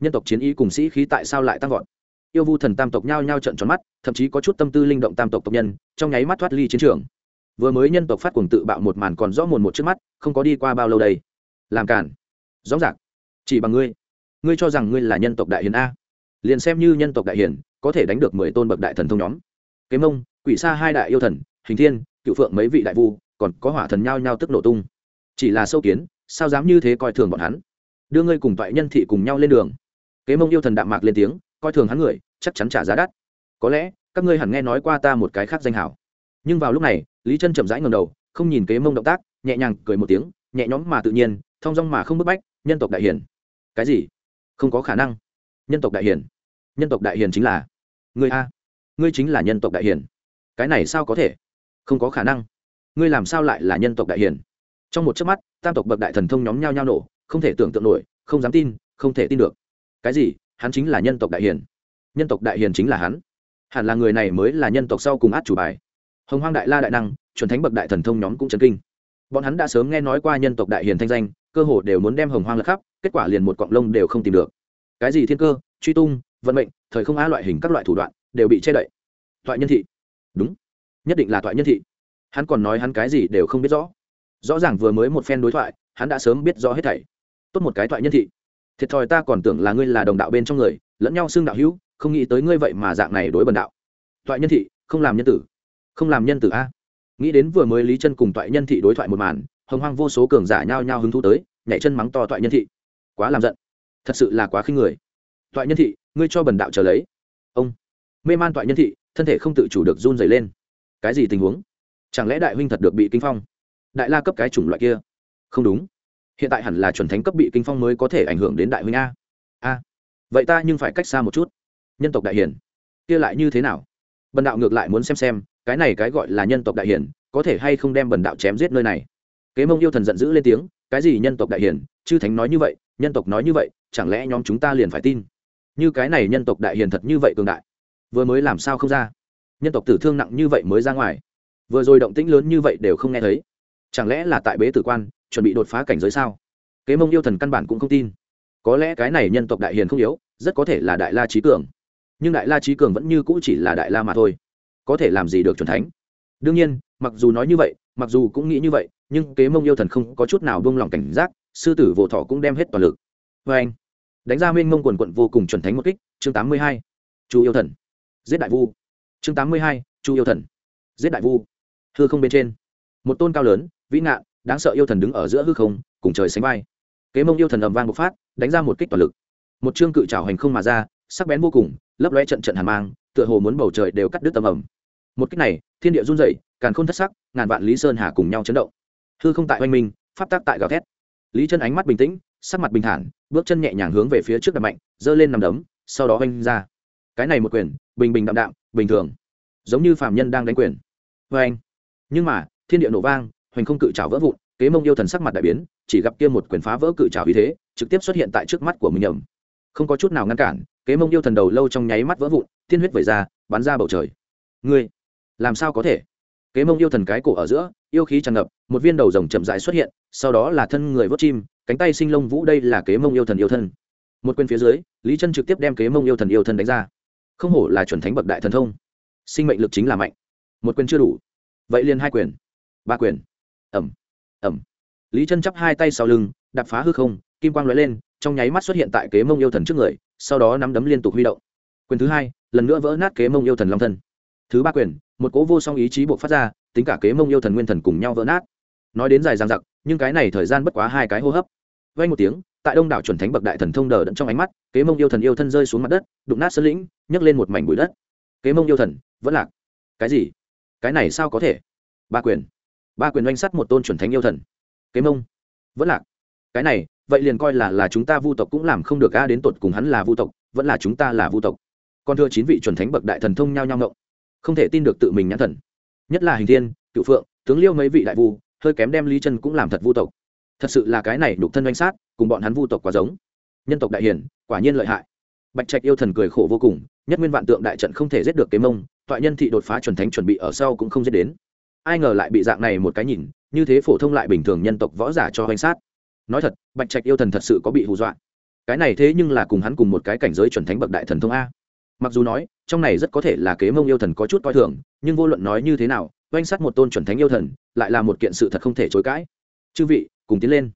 A: Nhân tộc chiến ý cùng sĩ khí tại sao lại tăng vọt? Yêu vu thần tam tộc nhao nhao trận tròn mắt, thậm chí có chút tâm tư linh động tam tộc tộc nhân, trong nháy mắt thoát ly chiến trường vừa mới nhân tộc phát cuồng tự bạo một màn còn rõ mồn một trước mắt, không có đi qua bao lâu đây? Làm cản rõ ràng. Chỉ bằng ngươi. Ngươi cho rằng ngươi là nhân tộc đại hiền a. Liền xem như nhân tộc đại hiền, có thể đánh được mười tôn bậc đại thần thông nhóm. Kế mông, quỷ sa hai đại yêu thần, hình thiên, cựu phượng mấy vị đại vu, còn có hỏa thần nhao nhao tức nổ tung. Chỉ là sâu kiến, sao dám như thế coi thường bọn hắn? Đưa ngươi cùng toại nhân thị cùng nhau lên đường. Kế mông yêu thần đạm mạc lên tiếng, coi thường hắn người, chắc chắn trả giá đắt. Có lẽ, các ngươi hẳn nghe nói qua ta một cái khác danh hảo nhưng vào lúc này, lý chân chậm rãi ngầm đầu, không nhìn kế mông động tác, nhẹ nhàng cười một tiếng, nhẹ nhõm mà tự nhiên, thong dong mà không bức bách, nhân tộc đại hiển cái gì? Không có khả năng. Nhân tộc đại hiền. Nhân tộc đại hiền chính là ngươi a. Ngươi chính là nhân tộc đại hiền. Cái này sao có thể? Không có khả năng. Ngươi làm sao lại là nhân tộc đại hiền? Trong một chớp mắt, tam tộc bậc đại thần thông nhóm nhau nhau nổ, không thể tưởng tượng nổi, không dám tin, không thể tin được. Cái gì? Hắn chính là nhân tộc đại hiền. Nhân tộc đại hiền chính là hắn. Hẳn là người này mới là nhân tộc sau cùng át chủ bài hồng hoang đại la đại năng, chuẩn thánh bậc đại thần thông nhóm cũng chấn kinh. Bọn hắn đã sớm nghe nói qua nhân tộc đại hiền thanh danh, cơ hồ đều muốn đem hồng hoang lật khắp, kết quả liền một cọng lông đều không tìm được. Cái gì thiên cơ, truy tung, vận mệnh, thời không á loại hình các loại thủ đoạn, đều bị che đậy. Toại nhân thị. Đúng. Nhất định là toại nhân thị. Hắn còn nói hắn cái gì đều không biết rõ. Rõ ràng vừa mới một phen đối thoại, hắn đã sớm biết rõ hết thảy. Tốt một cái toại nhân thị. Thiệt thòi ta còn tưởng là ngươi là đồng đạo bên trong người, lẫn nhau xưng đạo hữu, không nghĩ tới ngươi vậy mà dạng này đối bần đạo. Toại nhân thị, không làm nhân tử không làm nhân tử a. Nghĩ đến vừa mới lý chân cùng toại nhân thị đối thoại một màn, hồng hoang vô số cường giả nhao nhao hứng thú tới, nhảy chân mắng to toại nhân thị. Quá làm giận. Thật sự là quá khinh người. Toại nhân thị, ngươi cho bần đạo trở lấy. Ông. Mê man toại nhân thị, thân thể không tự chủ được run dày lên. Cái gì tình huống? Chẳng lẽ đại huynh thật được bị kinh phong? Đại la cấp cái chủng loại kia. Không đúng. Hiện tại hẳn là chuẩn thánh cấp bị kinh phong mới có thể ảnh hưởng đến đại huynh a. A. Vậy ta nhưng phải cách xa một chút. Nhân tộc đại hiển. Kia lại như thế nào? Bần đạo ngược lại muốn xem xem cái này cái gọi là nhân tộc đại hiển, có thể hay không đem bần đạo chém giết nơi này? Kế mông yêu thần giận dữ lên tiếng, cái gì nhân tộc đại hiển? Chư thánh nói như vậy, nhân tộc nói như vậy, chẳng lẽ nhóm chúng ta liền phải tin? Như cái này nhân tộc đại hiền thật như vậy cường đại, vừa mới làm sao không ra? Nhân tộc tử thương nặng như vậy mới ra ngoài, vừa rồi động tĩnh lớn như vậy đều không nghe thấy, chẳng lẽ là tại bế tử quan, chuẩn bị đột phá cảnh giới sao? Kế mông yêu thần căn bản cũng không tin. Có lẽ cái này nhân tộc đại hiền không yếu, rất có thể là đại la trí cường, nhưng đại la trí cường vẫn như cũ chỉ là đại la mà thôi có thể làm gì được chuẩn thánh. Đương nhiên, mặc dù nói như vậy, mặc dù cũng nghĩ như vậy, nhưng kế mông yêu thần không có chút nào buông lỏng cảnh giác, sư tử vỗ thọ cũng đem hết toàn lực. Vê anh, đánh ra mênh mông quần quận vô cùng chuẩn thánh một kích, chương tám mươi hai, chu yêu thần. Giết đại vu. Chương tám mươi hai, chu yêu thần. Giết đại vu. Hư không bên trên. Một tôn cao lớn, vĩ ngạn đáng sợ yêu thần đứng ở giữa hư không, cùng trời sánh vai. Kế mông yêu thần ầm vang bộc phát, đánh ra một kích toàn lực. Một chương cự trào hành không mà ra, sắc bén vô cùng, lấp lóe trận trận hàn mang tựa hồ muốn bầu trời đều cắt đứt tầm ẩm một kích này, thiên địa run rẩy, càn khôn thất sắc, ngàn vạn lý sơn hà cùng nhau chấn động. Hư không tại oanh minh, pháp tác tại gào thét. Lý chân ánh mắt bình tĩnh, sắc mặt bình thản, bước chân nhẹ nhàng hướng về phía trước đập mạnh, giơ lên nằm đấm, sau đó oanh ra. Cái này một quyền, bình bình đạm đạm, bình thường. Giống như phạm nhân đang đánh quyền. Vê anh. Nhưng mà, thiên địa nổ vang, hoành không cự trào vỡ vụn, kế mông yêu thần sắc mặt đại biến, chỉ gặp kia một quyền phá vỡ cự trào ý thế, trực tiếp xuất hiện tại trước mắt của mình nhầm. Không có chút nào ngăn cản kế mông yêu thần đầu lâu trong nháy mắt vỡ vụn, tiên huyết vẩy ra, bắn ra bầu trời. Ngươi, làm sao có thể? Kế mông yêu thần cái cổ ở giữa, yêu khí tràn ngập, một viên đầu rồng chậm dại xuất hiện, sau đó là thân người vớt chim, cánh tay sinh lông vũ đây là kế mông yêu thần yêu thân. Một quyền phía dưới, lý chân trực tiếp đem kế mông yêu thần yêu thân đánh ra. Không hổ là chuẩn thánh bậc đại thần thông. Sinh mệnh lực chính là mạnh. Một quyền chưa đủ. Vậy liền hai quyền. Ba quyền. Ẩm ẩm lý chân chắp hai tay sau lưng đập phá hư không, kim quang lóe lên trong nháy mắt xuất hiện tại kế mông yêu thần trước người, sau đó nắm đấm liên tục huy động. Quyền thứ hai, lần nữa vỡ nát kế mông yêu thần long thân. Thứ ba quyền, một cố vô song ý chí buộc phát ra, tính cả kế mông yêu thần nguyên thần cùng nhau vỡ nát. Nói đến dài dang dặc, nhưng cái này thời gian bất quá hai cái hô hấp. Vay một tiếng, tại đông đảo chuẩn thánh bậc đại thần thông đờ đẫn trong ánh mắt, kế mông yêu thần yêu thân rơi xuống mặt đất, đụng nát sơn lĩnh, nhấc lên một mảnh bụi đất. Kế mông yêu thần, vẫn lạc. Cái gì? Cái này sao có thể? Ba quyền. Ba quyền oanh sắt một tôn chuẩn thánh yêu thần. Kế mông, vẫn lạc. Cái này vậy liền coi là là chúng ta vu tộc cũng làm không được a đến tột cùng hắn là vu tộc, vẫn là chúng ta là vu tộc. Còn thưa chín vị chuẩn thánh bậc đại thần thông nhao nhao ngộng, không thể tin được tự mình nhãn thần. Nhất là hình thiên, cựu phượng, tướng liêu mấy vị đại vu, hơi kém đem lý chân cũng làm thật vu tộc. Thật sự là cái này đục thân oanh sát, cùng bọn hắn vu tộc quá giống. Nhân tộc đại hiển, quả nhiên lợi hại. Bạch trạch yêu thần cười khổ vô cùng, nhất nguyên vạn tượng đại trận không thể giết được kế mông, toại nhân thị đột phá chuẩn thánh chuẩn bị ở sau cũng không giết đến. Ai ngờ lại bị dạng này một cái nhìn, như thế phổ thông lại bình thường nhân tộc võ giả cho oanh sát nói thật, bạch trạch yêu thần thật sự có bị hù dọa. Cái này thế nhưng là cùng hắn cùng một cái cảnh giới chuẩn thánh bậc đại thần thông a. Mặc dù nói, trong này rất có thể là kế mông yêu thần có chút coi thường, nhưng vô luận nói như thế nào, oanh sát một tôn chuẩn thánh yêu thần, lại là một kiện sự thật không thể chối cãi. Chư vị, cùng tiến lên.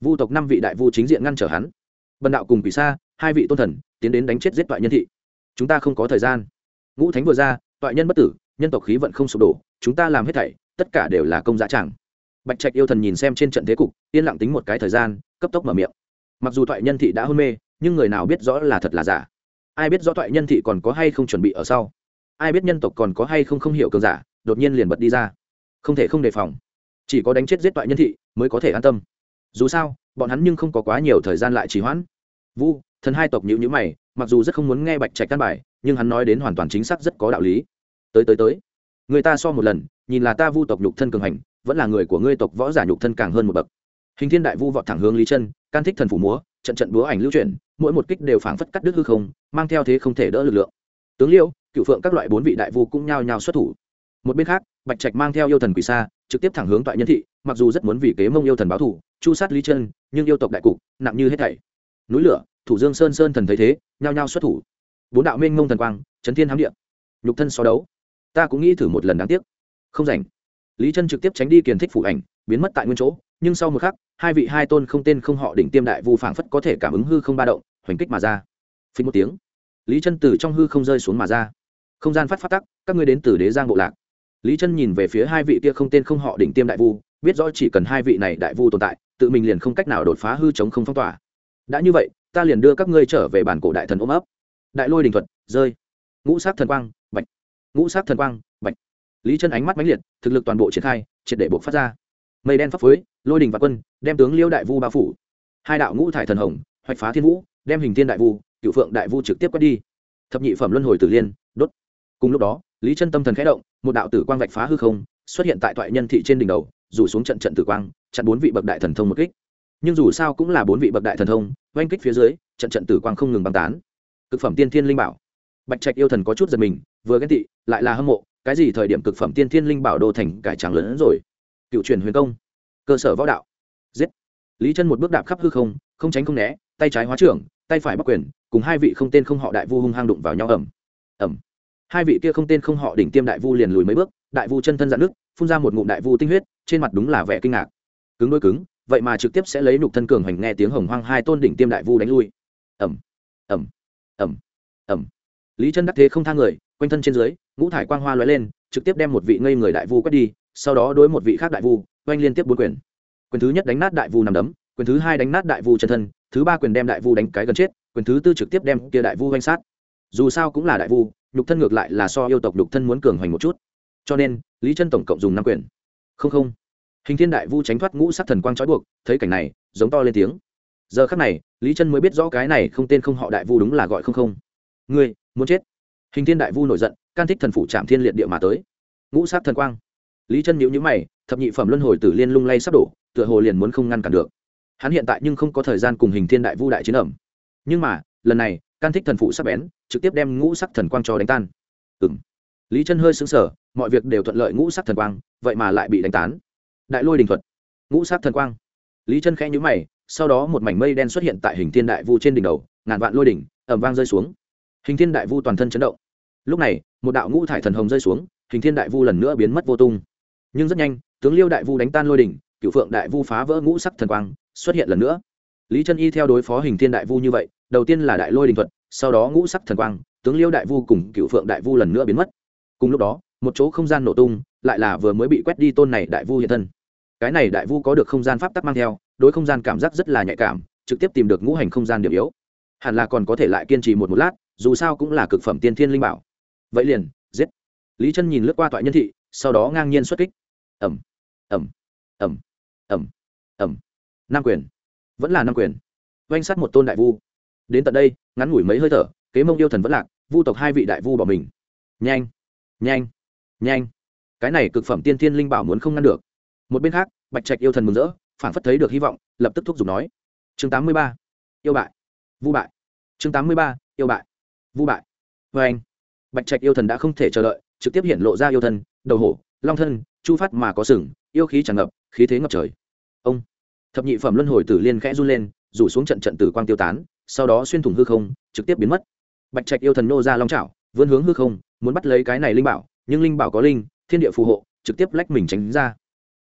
A: Vu tộc năm vị đại vu chính diện ngăn trở hắn. Bần đạo cùng quỷ xa hai vị tôn thần, tiến đến đánh chết giết toại nhân thị. Chúng ta không có thời gian. Ngũ thánh vừa ra, toại nhân bất tử, nhân tộc khí vận không sụp đổ, chúng ta làm hết thảy, tất cả đều là công giá chẳng bạch trạch yêu thần nhìn xem trên trận thế cục, yên lặng tính một cái thời gian, cấp tốc mở miệng. Mặc dù thoại nhân thị đã hôn mê, nhưng người nào biết rõ là thật là giả? Ai biết rõ thoại nhân thị còn có hay không chuẩn bị ở sau? Ai biết nhân tộc còn có hay không không hiểu cường giả, đột nhiên liền bật đi ra. Không thể không đề phòng. Chỉ có đánh chết giết thoại nhân thị mới có thể an tâm. Dù sao, bọn hắn nhưng không có quá nhiều thời gian lại trì hoãn. Vu, thần hai tộc nhữ nhữ mày, mặc dù rất không muốn nghe bạch trạch căn bài, nhưng hắn nói đến hoàn toàn chính xác rất có đạo lý. Tới tới tới. Người ta so một lần, nhìn là ta vu tộc nhục thân cường hành vẫn là người của ngươi tộc võ giả nhục thân càng hơn một bậc. Hình thiên đại vu vọt thẳng hướng lý chân, can thích thần phủ múa, trận trận búa ảnh lưu chuyển, mỗi một kích đều phảng phất cắt đứt hư không, mang theo thế không thể đỡ lực lượng. Tướng liêu, cựu phượng các loại bốn vị đại vu cũng nhao nhao xuất thủ. Một bên khác, bạch trạch mang theo yêu thần quỷ xa trực tiếp thẳng hướng toại nhân thị, mặc dù rất muốn vì kế mông yêu thần báo thủ chu sát lý chân, nhưng yêu tộc đại cục, nặng như hết thảy. Núi lửa, thủ dương sơn sơn thần thấy thế, nhao nhao xuất thủ. Bốn đạo minh mông thần quang, chấn thiên hám địa. Nhục thân so đấu. Ta cũng nghĩ thử một lần đáng tiếc. Không rảnh lý chân trực tiếp tránh đi kiền thích phủ ảnh, biến mất tại nguyên chỗ, nhưng sau một khắc, hai vị hai tôn không tên không họ đỉnh tiêm đại vu phảng phất có thể cảm ứng hư không ba động, hoành kích mà ra. Phí một tiếng, lý chân từ trong hư không rơi xuống mà ra. Không gian phát phát tắc, các ngươi đến từ đế giang bộ lạc. Lý chân nhìn về phía hai vị kia không tên không họ đỉnh tiêm đại vu, biết rõ chỉ cần hai vị này đại vu tồn tại, tự mình liền không cách nào đột phá hư chống không phong tỏa. Đã như vậy, ta liền đưa các ngươi trở về bản cổ đại thần ôm ấp. Đại lôi đình thuật, rơi. Ngũ sát thần quang, bạch. Ngũ sát thần quang, bạch lý chân ánh mắt mãnh liệt, thực lực toàn bộ triển khai, triệt để buộc phát ra. Mây đen pháp phối lôi đình và quân, đem tướng liêu đại vu bao phủ. Hai đạo ngũ thải thần hồng, hoạch phá thiên vũ, đem hình thiên đại vu, cựu phượng đại vu trực tiếp quét đi. Thập nhị phẩm luân hồi tử liên, đốt. Cùng lúc đó, lý chân tâm thần khẽ động, một đạo tử quang vạch phá hư không, xuất hiện tại thoại nhân thị trên đỉnh đầu, rủ xuống trận trận tử quang, chặn bốn vị bậc đại thần thông một kích. Nhưng dù sao cũng là bốn vị bậc đại thần thông, oanh kích phía dưới, trận trận tử quang không ngừng băng tán. Cực phẩm tiên thiên linh bảo. Bạch trạch yêu thần có chút giật mình, vừa ghen tị, lại là hâm mộ cái gì thời điểm cực phẩm tiên thiên linh bảo đô thành cải tràng lớn hơn rồi? Cựu truyền huyền công, cơ sở võ đạo. Giết. Lý chân một bước đạp khắp hư không không tránh không né, tay trái hóa trưởng, tay phải bắc quyền, cùng hai vị không tên không họ đại vu hung hăng đụng vào nhau ẩm ẩm hai vị kia không tên không họ đỉnh tiêm đại vu liền lùi mấy bước, đại vu chân thân dạn nước phun ra một ngụm đại vu tinh huyết, trên mặt đúng là vẻ kinh ngạc. Cứng đôi cứng, vậy mà trực tiếp sẽ lấy nục thân cường hoành nghe tiếng hồng hoang hai tôn đỉnh tiêm đại vu đánh lui. Ẩm ẩm ẩm ẩm lý chân đắc thế không thang người, quanh thân trên dưới ngũ thải quang hoa lóe lên, trực tiếp đem một vị ngây người đại vu quét đi, sau đó đối một vị khác đại vu, oanh liên tiếp bốn quyền. Quyền thứ nhất đánh nát đại vu nằm đấm, quyền thứ hai đánh nát đại vu chân thân, thứ ba quyền đem đại vu đánh cái gần chết, quyền thứ tư trực tiếp đem kia đại vu oanh sát. Dù sao cũng là đại vu, nhục thân ngược lại là so yêu tộc nhục thân muốn cường hoành một chút. Cho nên, lý chân tổng cộng dùng năm quyền. Không không. Hình thiên đại vu tránh thoát ngũ sát thần quang trói buộc, thấy cảnh này, giống to lên tiếng. Giờ khắc này, lý chân mới biết rõ cái này không tên không họ đại vu đúng là gọi không không. Ngươi, muốn chết hình thiên đại vu nổi giận, can thích thần phủ trạm thiên liệt địa mà tới. Ngũ sắc thần quang. Lý chân nhữ nhữ mày, thập nhị phẩm luân hồi tử liên lung lay sắp đổ, tựa hồ liền muốn không ngăn cản được. Hắn hiện tại nhưng không có thời gian cùng hình thiên đại vu đại chiến ẩm. Nhưng mà, lần này, can thích thần phụ sắp bén, trực tiếp đem ngũ sắc thần quang cho đánh tan. Ừ m lý chân hơi xứng sở mọi việc đều thuận lợi ngũ sắc thần quang, vậy mà lại bị đánh tán. Đại lôi đình thuật. Ngũ sắc thần quang. Lý chân khẽ nhữ mày, sau đó một mảnh mây đen xuất hiện tại hình thiên đại vu trên đỉnh đầu, ngàn vạn lôi đỉnh ẩm vang rơi xuống. Hình thiên đại vu toàn thân chấn động lúc này, một đạo ngũ thải thần hồng rơi xuống, hình thiên đại vu lần nữa biến mất vô tung. Nhưng rất nhanh, tướng liêu đại vu đánh tan lôi đỉnh cựu phượng đại vu phá vỡ ngũ sắc thần quang, xuất hiện lần nữa. Lý chân y theo đối phó hình thiên đại vu như vậy, đầu tiên là đại lôi đình thuật, sau đó ngũ sắc thần quang, tướng liêu đại vu cùng cựu phượng đại vu lần nữa biến mất. Cùng lúc đó, một chỗ không gian nổ tung, lại là vừa mới bị quét đi tôn này đại vu hiện thân. Cái này đại vu có được không gian pháp tắc mang theo, đối không gian cảm giác rất là nhạy cảm, trực tiếp tìm được ngũ hành không gian điểm yếu. Hẳn là còn có thể lại kiên trì một một lát, dù sao cũng là cực phẩm tiên thiên linh bảo vậy liền, giết. Lý chân nhìn lướt qua toại nhân thị, sau đó ngang nhiên xuất kích. Ẩm ẩm ẩm ẩm ẩm. Nam quyền. Vẫn là nam quyền. Oanh sát một tôn đại vu. Đến tận đây, ngắn ngủi mấy hơi thở, kế mông yêu thần vẫn lạc, vu tộc hai vị đại vu bỏ mình. Nhanh nhanh nhanh. Cái này cực phẩm tiên thiên linh bảo muốn không ngăn được. Một bên khác, bạch trạch yêu thần mừng rỡ, phản phất thấy được hy vọng, lập tức thúc giục nói. Chương tám mươi ba. Yêu bại. Vu bại. Chương tám mươi ba. Yêu bại. Vu bại. Vê anh bạch trạch yêu thần đã không thể chờ đợi, trực tiếp hiện lộ ra yêu thần đầu hổ, long thân, chu phát mà có sừng, yêu khí tràn ngập, khí thế ngập trời. Ông! Thập nhị phẩm luân hồi tử liên khẽ run lên, rủ xuống trận trận tử quang tiêu tán, sau đó xuyên thủng hư không, trực tiếp biến mất. Bạch trạch yêu thần nô ra long trảo vươn hướng hư không, muốn bắt lấy cái này linh bảo, nhưng linh bảo có linh, thiên địa phù hộ, trực tiếp lách mình tránh ra.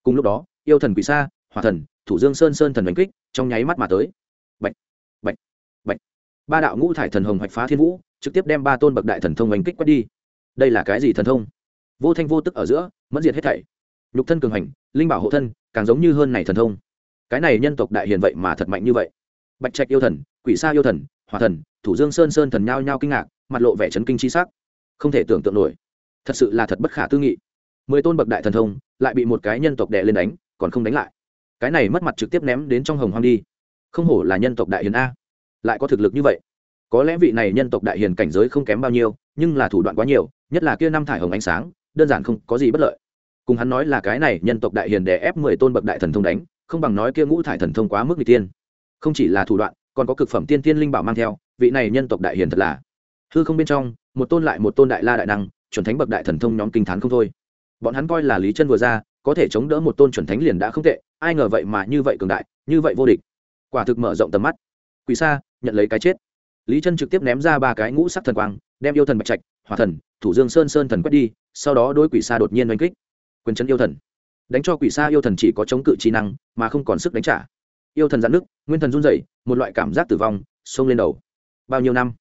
A: Cùng lúc đó, yêu thần quỷ sa, hỏa thần, thủ dương sơn sơn thần đánh kích, trong nháy mắt mà tới. Bạch! Bạch! Bạch! Ba đạo ngũ thải thần hồng hoạch phá thiên vũ trực tiếp đem ba tôn bậc đại thần thông oanh kích quét đi. Đây là cái gì thần thông? Vô thanh vô tức ở giữa, mẫn diệt hết thảy. Nhục thân cường hành, linh bảo hộ thân, càng giống như hơn này thần thông. Cái này nhân tộc đại hiền vậy mà thật mạnh như vậy. Bạch trạch yêu thần, quỷ sa yêu thần hòa thần, thủ dương sơn sơn thần nhao nhao kinh ngạc, mặt lộ vẻ chấn kinh chi sắc. Không thể tưởng tượng nổi. Thật sự là thật bất khả tư nghị. Mười tôn bậc đại thần thông, lại bị một cái nhân tộc đệ lên đánh, còn không đánh lại. Cái này mất mặt trực tiếp ném đến trong hồng hoang đi. Không hổ là nhân tộc đại hiền a. Lại có thực lực như vậy có lẽ vị này nhân tộc đại hiền cảnh giới không kém bao nhiêu, nhưng là thủ đoạn quá nhiều, nhất là kia năm thải hồng ánh sáng, đơn giản không có gì bất lợi. Cùng hắn nói là cái này nhân tộc đại hiền đè ép mười tôn bậc đại thần thông đánh, không bằng nói kia ngũ thải thần thông quá mức người tiên không chỉ là thủ đoạn, còn có cực phẩm tiên tiên linh bảo mang theo, vị này nhân tộc đại hiền thật là hư không bên trong, một tôn lại một tôn đại la đại năng, chuẩn thánh bậc đại thần thông nhóm kinh t h á n không thôi. Bọn hắn coi là lý chân vừa ra, có thể chống đỡ một tôn chuẩn thánh liền đã không tệ, ai ngờ vậy mà như vậy cường đại, như vậy vô địch. Quả thực mở rộng tầm mắt. Quỷ xa nhận lấy cái chết lý chân trực tiếp ném ra ba cái ngũ sắc thần quang, đem yêu thần bạch trạch, hỏa thần, thủ dương sơn sơn thần quét đi, sau đó đôi quỷ sa đột nhiên oanh kích. Quyền chân yêu thần. Đánh cho quỷ sa yêu thần chỉ có chống cự trí năng, mà không còn sức đánh trả. Yêu thần giãn nước, nguyên thần run rẩy, một loại cảm giác tử vong, xông lên đầu. Bao nhiêu năm?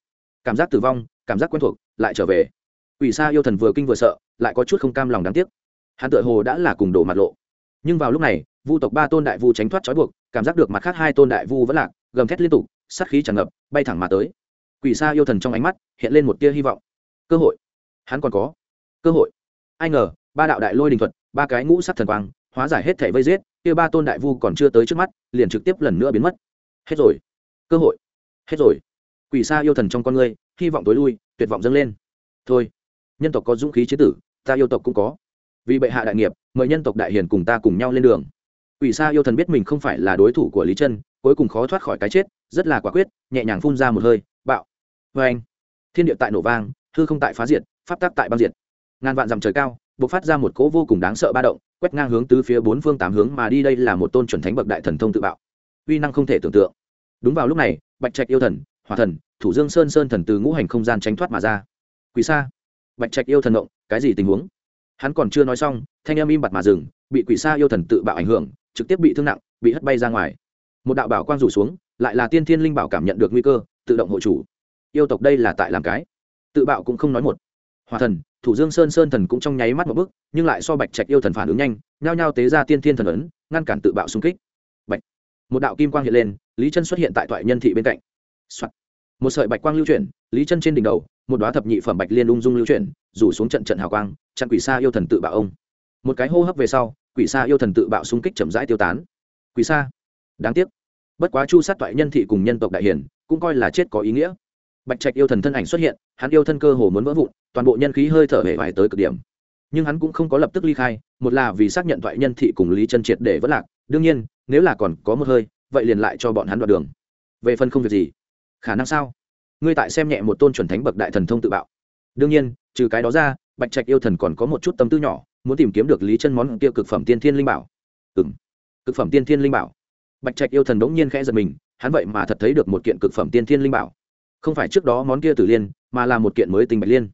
A: Cảm giác tử vong, cảm giác quen thuộc, lại trở về. Quỷ sa yêu thần vừa kinh vừa sợ, lại có chút không cam lòng đáng tiếc. Hắn tựa hồ đã là cùng đổ mặt lộ. Nhưng vào lúc này, vu tộc ba tôn đại vu tránh thoát trói buộc, cảm giác được mặt khác hai tôn đại vu vẫn lạc, gầm thét liên tục sát khí tràn ngập, bay thẳng mà tới. Quỷ sa yêu thần trong ánh mắt hiện lên một tia hy vọng. Cơ hội. Hắn còn có. Cơ hội. Ai ngờ, ba đạo đại lôi đình thuật, ba cái ngũ sắc thần quang, hóa giải hết thể vây giết, kia ba tôn đại vu còn chưa tới trước mắt, liền trực tiếp lần nữa biến mất. Hết rồi. Cơ hội. Hết rồi. Quỷ xa yêu thần trong con ngươi, hy vọng tối lui, tuyệt vọng dâng lên. Thôi. Nhân tộc có dũng khí chế tử, ta yêu tộc cũng có. Vì bệ hạ đại nghiệp, mời nhân tộc đại hiền cùng ta cùng nhau lên đường. Quỷ xa yêu thần biết mình không phải là đối thủ của lý chân, cuối cùng khó thoát khỏi cái chết rất là quả quyết, nhẹ nhàng phun ra một hơi, bạo. Vê anh, thiên địa tại nổ vang, hư không tại phá diệt, pháp tác tại băng diệt. Ngàn vạn dặm trời cao b ộ c phát ra một cỗ vô cùng đáng sợ ba động, quét ngang hướng tứ phía bốn phương tám hướng mà đi đây là một tôn chuẩn thánh bậc đại thần thông tự bạo. Uy năng không thể tưởng tượng. Đúng vào lúc này, bạch trạch yêu thần hòa thần, thủ dương sơn sơn thần từ ngũ hành không gian tránh thoát mà ra. Quỷ sa. Bạch trạch yêu thần động cái gì tình huống? Hắn còn chưa nói xong, thanh âm im bặt mà dừng, bị quỷ sa yêu thần tự bạo ảnh hưởng, trực tiếp bị thương nặng, bị hất bay ra ngoài. Một đạo bảo quang rủ xuống lại là tiên thiên linh bảo cảm nhận được nguy cơ, tự động hộ chủ. Yêu tộc đây là tại làm cái? Tự bạo cũng không nói một. Hòa thần, thủ dương sơn sơn thần cũng trong nháy mắt một bước, nhưng lại so bạch trạch yêu thần phản ứng nhanh, nhao nhao tế ra tiên thiên thần ấn, ngăn cản tự bạo xung kích. Bạch. Một đạo kim quang hiện lên, lý chân xuất hiện tại thoại nhân thị bên cạnh、Soạn. một sợi bạch quang lưu chuyển, lý chân trên đỉnh đầu, một đoá thập nhị phẩm bạch liên ung dung lưu chuyển, rủ xuống trận trận hào quang, chặn quỷ xa yêu thần tự bạo ông. Một cái hô hấp về sau, quỷ xa yêu thần tự bạo xung kích chậm rãi tiêu tán. Quỷ xa đáng tiếc bất quá chu sát toại nhân thị cùng nhân tộc đại hiển, cũng coi là chết có ý nghĩa. Bạch trạch yêu thần thân ảnh xuất hiện, hắn yêu thân cơ hồ muốn vỡ vụn, toàn bộ nhân khí hơi thở hề vải tới cực điểm. Nhưng hắn cũng không có lập tức ly khai, một là vì xác nhận thoại nhân thị cùng lý chân triệt để vất lạc, đương nhiên, nếu là còn có một hơi, vậy liền lại cho bọn hắn đoạt đường. Về phần không việc gì, khả năng sao? Ngươi tại xem nhẹ một tôn chuẩn thánh bậc đại thần thông tự bạo. Đương nhiên, trừ cái đó ra, bạch trạch yêu thần còn có một chút tâm tư nhỏ, muốn tìm kiếm được lý chân món tiêu cực phẩm tiên thiên linh bảo. Ừ m cực phẩm tiên thiên linh bảo bạch trạch yêu thần đ ố n g nhiên khẽ giật mình, hắn vậy mà thật thấy được một kiện cực phẩm tiên thiên linh bảo. Không phải trước đó món kia tử liên, mà là một kiện mới tình bạch liên.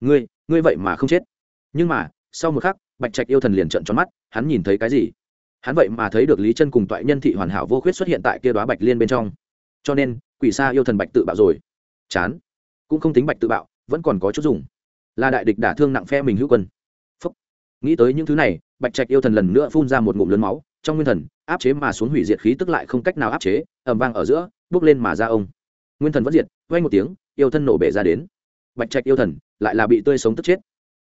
A: Ngươi ngươi vậy mà không chết. Nhưng mà, sau một khắc, bạch trạch yêu thần liền trợn tròn mắt, hắn nhìn thấy cái gì? Hắn vậy mà thấy được lý chân cùng toại nhân thị hoàn hảo vô khuyết xuất hiện tại kia đoá bạch liên bên trong. Cho nên, quỷ xa yêu thần bạch tự bạo rồi. Chán. Cũng không tính bạch tự bạo, vẫn còn có chút dùng. Là đại địch đả thương nặng phe mình hữu quân. Phúc. nghĩ tới những thứ này, bạch trạch yêu thần lần nữa phun ra một ngụm lớn máu, trong nguyên thần áp chế mà xuống hủy diệt khí tức lại không cách nào áp chế ẩm vang ở giữa, bước lên mà ra ông. Nguyên thần vẫn diệt, quay một tiếng, yêu thân nổ bể ra đến. Bạch trạch yêu thần, lại là bị tươi sống tức chết.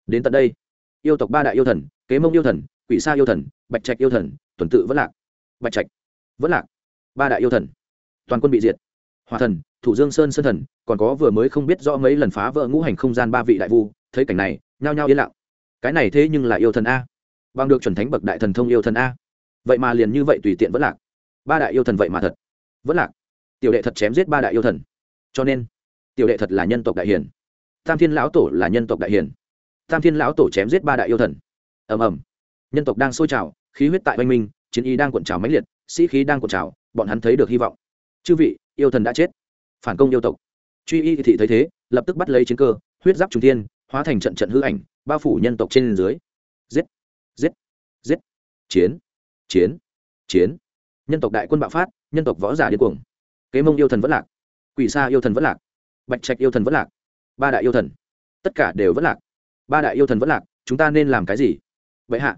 A: Đến tận đây, yêu tộc ba đại yêu thần, kế mông yêu thần, quỷ sa yêu thần, bạch trạch yêu thần, tuần tự vẫn lạc. Bạch trạch, vẫn lạc. Ba đại yêu thần, toàn quân bị diệt. Hòa thần, thủ dương sơn sơn thần, còn có vừa mới không biết rõ mấy lần phá vỡ ngũ hành không gian ba vị đại vu, thấy cảnh này, nhao nhao yên lặng. Cái này thế nhưng là yêu thần a. Bằng được chuẩn thánh bậc đại thần thông yêu thần a vậy mà liền như vậy tùy tiện vẫn lạc. Ba đại yêu thần vậy mà thật. Vẫn lạc. Tiểu đệ thật chém giết ba đại yêu thần. Cho nên, tiểu đệ thật là nhân tộc đại hiền. Tam thiên lão tổ là nhân tộc đại hiền. Tam thiên lão tổ chém giết ba đại yêu thần. Ầm ầm. Nhân tộc đang sôi trào, khí huyết tại oanh minh, chiến y đang cuộn trào mãnh liệt, sĩ khí đang cuộn trào, bọn hắn thấy được hy vọng. Chư vị, yêu thần đã chết. Phản công yêu tộc. Truy y thị thấy thế, lập tức bắt lấy chiến cơ, huyết giáp trung tiên hóa thành trận trận hư ảnh, bao phủ nhân tộc trên dưới. Giết. Giết. Giết. Chiến chiến chiến. Nhân tộc đại quân bạo phát, nhân tộc võ giả điên cuồng. Kế mông yêu thần vẫn lạc, quỷ sa yêu thần vẫn lạc, bạch trạch yêu thần vẫn lạc, ba đại yêu thần. Tất cả đều vẫn lạc. Ba đại yêu thần vẫn lạc, chúng ta nên làm cái gì? Bệ hạ,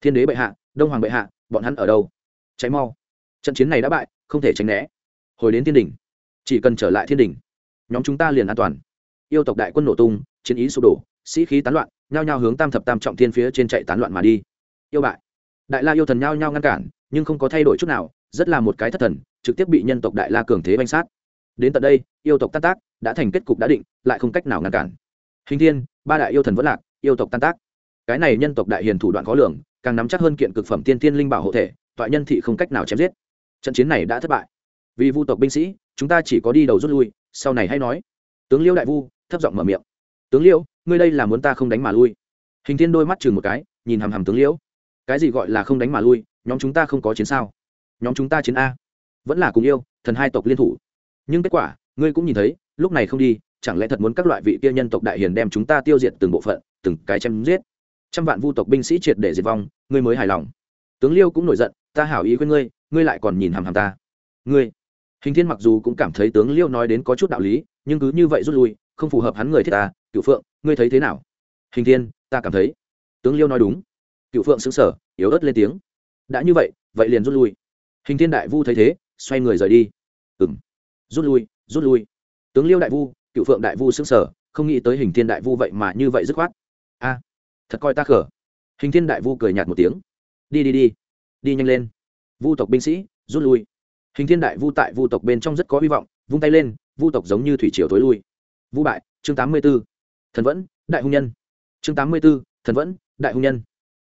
A: thiên đế bệ hạ, đông hoàng bệ hạ, bọn hắn ở đâu? Cháy mau. Trận chiến này đã bại, không thể tránh né. Hồi đến thiên đình chỉ cần trở lại thiên đình nhóm chúng ta liền an toàn. Yêu tộc đại quân nổ tung, chiến ý sụp đổ, sĩ khí tán loạn, nhao nhao hướng tam thập tam trọng thiên phía trên chạy tán loạn mà đi. Yêu bại đại la yêu thần nhao nhao ngăn cản, nhưng không có thay đổi chút nào, rất là một cái thất thần, trực tiếp bị nhân tộc đại la cường thế banh sát. Đến tận đây, yêu tộc tan tác, đã thành kết cục đã định, lại không cách nào ngăn cản. Hình thiên, ba đại yêu thần vẫn lạc, yêu tộc tan tác. Cái này nhân tộc đại hiền thủ đoạn khó lường, càng nắm chắc hơn kiện cực phẩm tiên tiên linh bảo hộ thể, toại nhân thị không cách nào chém giết. Trận chiến này đã thất bại. Vì vu tộc binh sĩ, chúng ta chỉ có đi đầu rút lui, sau này hay nói. Tướng liêu đại vu, thấp giọng mở miệng. Tướng liêu, ngươi đây là muốn ta không đánh mà lui. Hình thiên đôi mắt chừng một cái, nhìn hằm hằm tướng liễu cái gì gọi là không đánh mà lui, nhóm chúng ta không có chiến sao? Nhóm chúng ta chiến a. Vẫn là cùng yêu, thần hai tộc liên thủ. Nhưng kết quả, ngươi cũng nhìn thấy, lúc này không đi, chẳng lẽ thật muốn các loại vị kia nhân tộc đại hiền đem chúng ta tiêu diệt từng bộ phận, từng cái chém giết? Trăm vạn vu tộc binh sĩ triệt để diệt vong, ngươi mới hài lòng. Tướng liêu cũng nổi giận, ta hảo ý với ngươi ngươi lại còn nhìn hàm hàm ta. Ngươi. Hình thiên mặc dù cũng cảm thấy tướng liêu nói đến có chút đạo lý, nhưng cứ như vậy rút lui, không phù hợp hắn người thiết ta cựu phượng, ngươi thấy thế nào? Hình thiên, ta cảm thấy. Tướng liêu nói đúng cựu phượng xứng sở yếu ớt lên tiếng. Đã như vậy vậy liền rút lui. Hình thiên đại vu thấy thế, xoay người rời đi. Ừng rút lui rút lui. Tướng liêu đại vu cựu phượng đại vu xứng sở không nghĩ tới hình thiên đại vu vậy mà như vậy dứt khoát. A, thật coi ta khở hình thiên đại vu cười nhạt một tiếng. Đi đi đi đi nhanh lên. Vu tộc binh sĩ, rút lui. Hình thiên đại vu tại vu tộc bên trong rất có hy vọng, vung tay lên, vu tộc giống như thủy triều tối lui. Vu bại, chương tám mươi b ố thần vẫn, đại hung nhân. Chương tám mươi b ố thần vẫn, đại hung nhân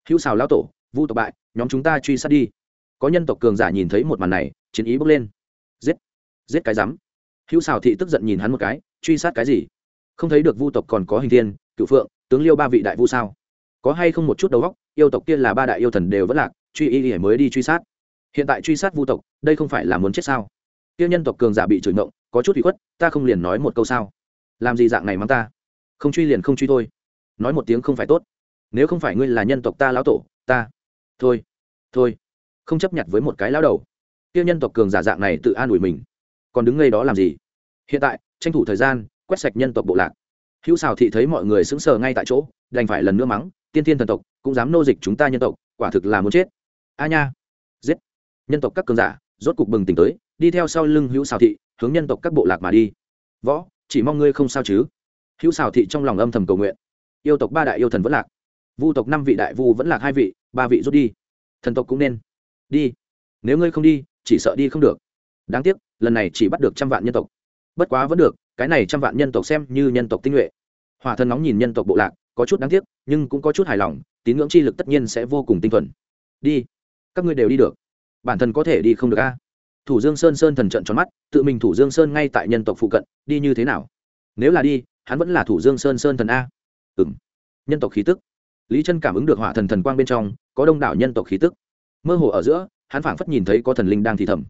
A: hữu xào lão tổ, vu tộc bại, nhóm chúng ta truy sát đi. Có nhân tộc cường giả nhìn thấy một màn này, chiến ý bốc lên. Giết giết cái rắm. Hữu xào thị tức giận nhìn hắn một cái, truy sát cái gì? Không thấy được vu tộc còn có hình thiên cựu phượng, tướng liêu ba vị đại vu sao? Có hay không một chút đầu góc yêu tộc kia là ba đại yêu thần đều vẫn lạc, truy y ỉa mới đi truy sát. Hiện tại truy sát vu tộc, đây không phải là muốn chết sao? Tiêu nhân tộc cường giả bị chửi ngộng, có chút bị khuất, ta không liền nói một câu sao? Làm gì dạng này mắng ta? Không truy liền không truy thôi. Nói một tiếng không phải tốt nếu không phải ngươi là nhân tộc ta lão tổ, ta, thôi thôi, không chấp nhận với một cái lão đầu. Tiêu nhân tộc cường giả dạng này tự an ủi mình. Còn đứng ngay đó làm gì? Hiện tại, tranh thủ thời gian, quét sạch nhân tộc bộ lạc. Hữu xào thị thấy mọi người sững sờ ngay tại chỗ, đành phải lần nữa mắng, tiên tiên thần tộc, cũng dám nô dịch chúng ta nhân tộc, quả thực là muốn chết. A nha, giết. Nhân tộc các cường giả, rốt cục bừng tỉnh tới, đi theo sau lưng hữu xào thị, hướng nhân tộc các bộ lạc mà đi. Võ, chỉ mong ngươi không sao chứ. Hữu xào thị trong lòng âm thầm cầu nguyện. Yêu tộc ba đại yêu thần vẫn lạc vu tộc năm vị đại vu vẫn là hai vị, ba vị rút đi. Thần tộc cũng nên đi. Nếu ngươi không đi, chỉ sợ đi không được. Đáng tiếc, lần này chỉ bắt được trăm vạn nhân tộc. Bất quá vẫn được, cái này trăm vạn nhân tộc xem như nhân tộc tinh nhuệ. Hỏa thần nóng nhìn nhân tộc bộ lạc, có chút đáng tiếc, nhưng cũng có chút hài lòng, tín ngưỡng chi lực tất nhiên sẽ vô cùng tinh thuần. Đi. Các ngươi đều đi được. Bản thân có thể đi không được a. Thủ dương sơn sơn thần trận tròn mắt, tự mình thủ dương sơn ngay tại nhân tộc phụ cận, đi như thế nào? Nếu là đi, hắn vẫn là thủ dương sơn sơn thần a. Ừ m nhân tộc khí tức lý chân cảm ứng được hỏa thần thần quang bên trong, có đông đảo nhân tộc khí tức. Mơ hồ ở giữa, hắn phảng phất nhìn thấy có thần linh đang thì thầm.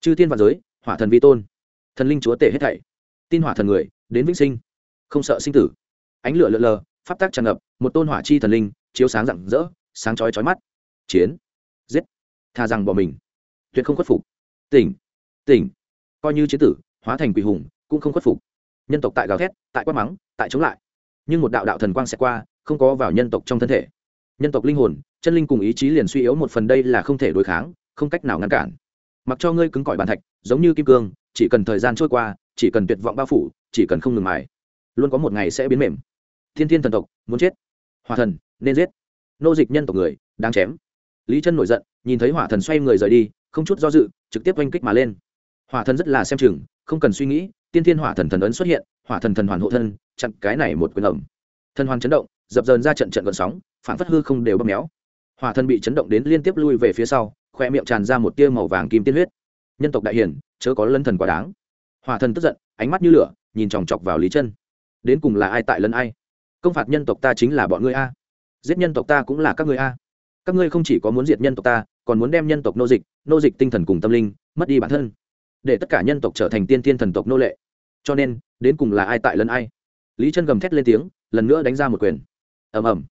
A: Chư thiên và giới, hỏa thần vi tôn. Thần linh chúa tể hết thảy. Tin hỏa thần người, đến vĩnh sinh. Không sợ sinh tử. Ánh lửa lờ lờ, pháp tác tràn ngập, một tôn hỏa chi thần linh, chiếu sáng rạng rỡ, sáng chói chói mắt. Chiến. Giết. Tha rằng bỏ mình. Tuyệt không khuất phục. Tỉnh. Tỉnh. Coi như chiến tử, hóa thành quỷ hùng, cũng không khuất phục. Nhân tộc tại gào thét, tại quát mắng, tại chống lại. Nhưng một đạo đạo thần quang sẽ qua không có vào nhân tộc trong thân thể. Nhân tộc linh hồn, chân linh cùng ý chí liền suy yếu một phần đây là không thể đối kháng, không cách nào ngăn cản. Mặc cho ngươi cứng cỏi bàn thạch, giống như kim cương, chỉ cần thời gian trôi qua, chỉ cần tuyệt vọng bao phủ, chỉ cần không ngừng mài, luôn có một ngày sẽ biến mềm. Thiên thiên thần tộc, muốn chết. Hỏa thần, nên giết. Nô dịch nhân tộc người đang chém. Lý chân nổi giận, nhìn thấy hỏa thần xoay người rời đi, không chút do dự, trực tiếp oanh kích mà lên. Hỏa thần rất là xem chừng, không cần suy nghĩ, tiên thiên hỏa thần thần ấn xuất hiện, hỏa thần thần hoàn hộ thân, chặn cái này một quyền ẩm. Thần hoàn chấn động dập dờn ra trận trận gợn sóng phản phất hư không đều bóp méo. Hỏa thần bị chấn động đến liên tiếp lui về phía sau khoe miệng tràn ra một tia màu vàng kim tiên huyết. Nhân tộc đại hiển, chớ có lân thần quá đáng. Hỏa thần tức giận, ánh mắt như lửa, nhìn chòng chọc vào lý chân. Đến cùng là ai tại lân ai? Công phạt nhân tộc ta chính là bọn ngươi a. Giết nhân tộc ta cũng là các ngươi a. Các ngươi không chỉ có muốn diệt nhân tộc ta, còn muốn đem nhân tộc nô dịch nô dịch tinh thần cùng tâm linh, mất đi bản thân. Để tất cả nhân tộc trở thành tiên thiên thần tộc nô lệ. Cho nên, đến cùng là ai tại lân ai? Lý chân gầm thét lên tiếng, lần nữa đánh ra một quyền ầm ầm.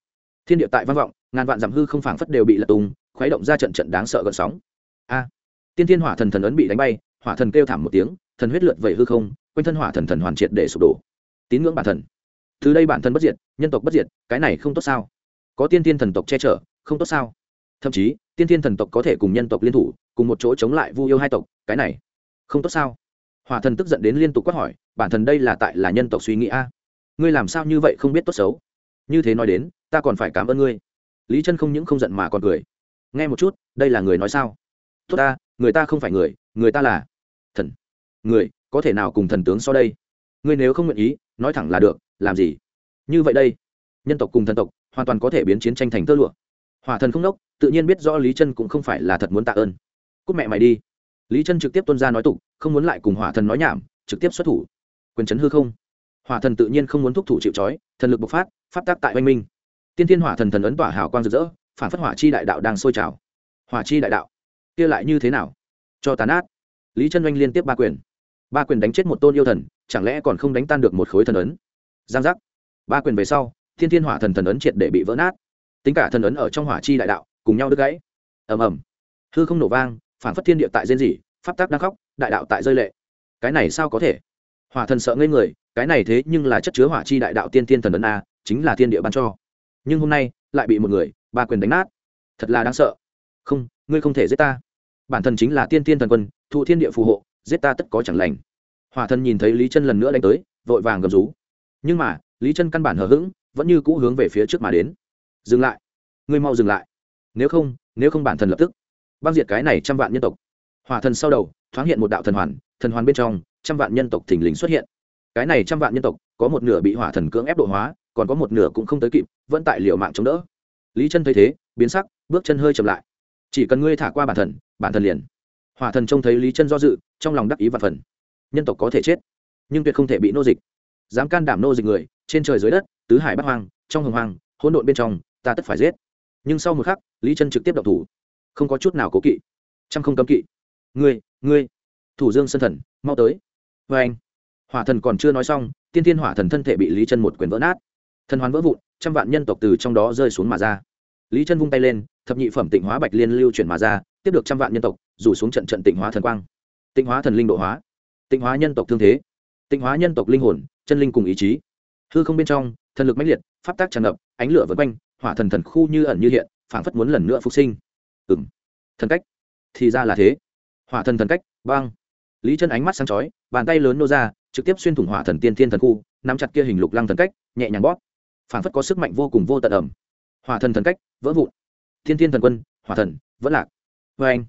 A: Thiên địa tại văn vọng, ngàn vạn dặm hư không phảng phất đều bị lật tung, khuấy động ra trận trận đáng sợ gợn sóng. A! Tiên thiên hỏa thần thần ấn bị đánh bay, hỏa thần kêu thảm một tiếng, thần huyết lượt vẩy hư không, quanh thân hỏa thần thần hoàn triệt để sụp đổ. Tín ngưỡng bản thần. Từ đây bản thân bất diệt, nhân tộc bất diệt, cái này không tốt sao? Có tiên thiên thần tộc che chở, không tốt sao? Thậm chí, tiên thiên thần tộc có thể cùng nhân tộc liên thủ, cùng một chỗ chống lại vu yêu hai tộc, cái này không tốt sao? Hỏa thần tức giận đến liên tục quát hỏi, bản thân đây là tại là nhân tộc suy nghĩ a? Ngươi làm sao như vậy không biết tốt xấu? Như thế nói đến, ta còn phải cảm ơn ngươi. Lý chân không những không giận mà còn cười. Nghe một chút, đây là người nói sao? Tốt ta, người ta không phải người người ta là thần. Người, có thể nào cùng thần tướng so đây? Ngươi nếu không nguyện ý, nói thẳng là được, làm gì? Như vậy đây, nhân tộc cùng thần tộc, hoàn toàn có thể biến chiến tranh thành tơ lụa. Hòa thần không đốc tự nhiên biết rõ lý chân cũng không phải là thật muốn tạ ơn. Cúc mẹ mày đi. Lý chân trực tiếp tuân ra nói tục, không muốn lại cùng hỏa thần nói nhảm, trực tiếp xuất thủ. Quyền chấn hư không hỏa thần tự nhiên không muốn thúc thủ chịu trói, thần lực bộc phát phát tác tại oanh minh. Tiên thiên hỏa thần thần ấn tỏa hào quang rực rỡ, phản phất hỏa chi đại đạo đang sôi trào. Hỏa chi đại đạo, kia lại như thế nào? Cho tàn át lý chân oanh liên tiếp ba quyền. Ba quyền đánh chết một tôn yêu thần, chẳng lẽ còn không đánh tan được một khối thần ấn? Giang giác. Ba quyền về sau, thiên thiên hỏa thần thần ấn triệt để bị vỡ nát. Tính cả thần ấn ở trong hỏa chi đại đạo, cùng nhau đứt gãy. Ầm ầm. Hư không nổ vang, phản phất thiên địa tại rên rỉ, pháp tác đang khóc, đại đạo tại rơi lệ. Cái này sao có thể? Hỏa thần sợ ngây người cái này thế nhưng là chất chứa hỏa chi đại đạo tiên tiên thần ấn a, chính là thiên địa ban cho. Nhưng hôm nay, lại bị một người, ba quyền đánh nát. Thật là đáng sợ. Không, ngươi không thể giết ta. Bản thân chính là tiên tiên thần quân, thụ thiên địa phù hộ, giết ta tất có chẳng lành. Hỏa thần nhìn thấy lý chân lần nữa đánh tới, vội vàng gầm rú. Nhưng mà, lý chân căn bản hờ hững, vẫn như cũ hướng về phía trước mà đến. Dừng lại. Ngươi mau dừng lại. Nếu không nếu không bản thần lập tức. Băng diệt cái này trăm vạn nhân tộc. Hỏa thần sau đầu, thoáng hiện một đạo thần hoàn thần hoàn bên trong, trăm vạn nhân tộc thình lình xuất hiện cái này trăm vạn nhân tộc, có một nửa bị hỏa thần cưỡng ép độ hóa, còn có một nửa cũng không tới kịp, vẫn tại liệu mạng chống đỡ. Lý chân thấy thế, biến sắc, bước chân hơi chậm lại. Chỉ cần ngươi thả qua bản thần bản thần liền. Hỏa thần trông thấy lý chân do dự, trong lòng đắc ý và phần. Nhân tộc có thể chết, nhưng tuyệt không thể bị nô dịch. Dám can đảm nô dịch người, trên trời dưới đất, tứ hải bắc hoang, trong hồng hoang, hỗn độn bên trong, ta tất phải giết. Nhưng sau một khắc, lý chân trực tiếp động thủ. Không có chút nào cố kỵ. Trăm không cấm kỵ. Ngươi ngươi, thủ dương sân thần, mau tới. Vê anh hỏa thần còn chưa nói xong, tiên thiên hỏa thần thân thể bị lý chân một quyền vỡ nát. Thần hoàn vỡ vụn, trăm vạn nhân tộc từ trong đó rơi xuống mà ra. Lý chân vung tay lên, thập nhị phẩm tịnh hóa bạch liên lưu chuyển mà ra, tiếp được trăm vạn nhân tộc, rủ xuống trận trận tịnh hóa thần quang. Tịnh hóa thần linh độ hóa. Tịnh hóa nhân tộc thương thế. Tịnh hóa nhân tộc linh hồn, chân linh cùng ý chí. Hư không bên trong, thần lực mãnh liệt, pháp tác tràn ngập, ánh lửa vân quanh, hỏa thần thần khu như ẩn như hiện, phảng phất muốn lần nữa phục sinh. Ừng thần cách. Thì ra là thế. Hỏa thần thần cách băng lý chân ánh mắt sáng chói, bàn tay lớn nô ra trực tiếp xuyên thủng hỏa thần tiên thiên thần khu, nắm chặt kia hình lục lăng thần cách, nhẹ nhàng bóp. Phảng phất có sức mạnh vô cùng vô tận ẩm. Hỏa thần thần cách, vỡ vụn. Thiên thiên thần quân, hỏa thần, vẫn lạc. Vê anh,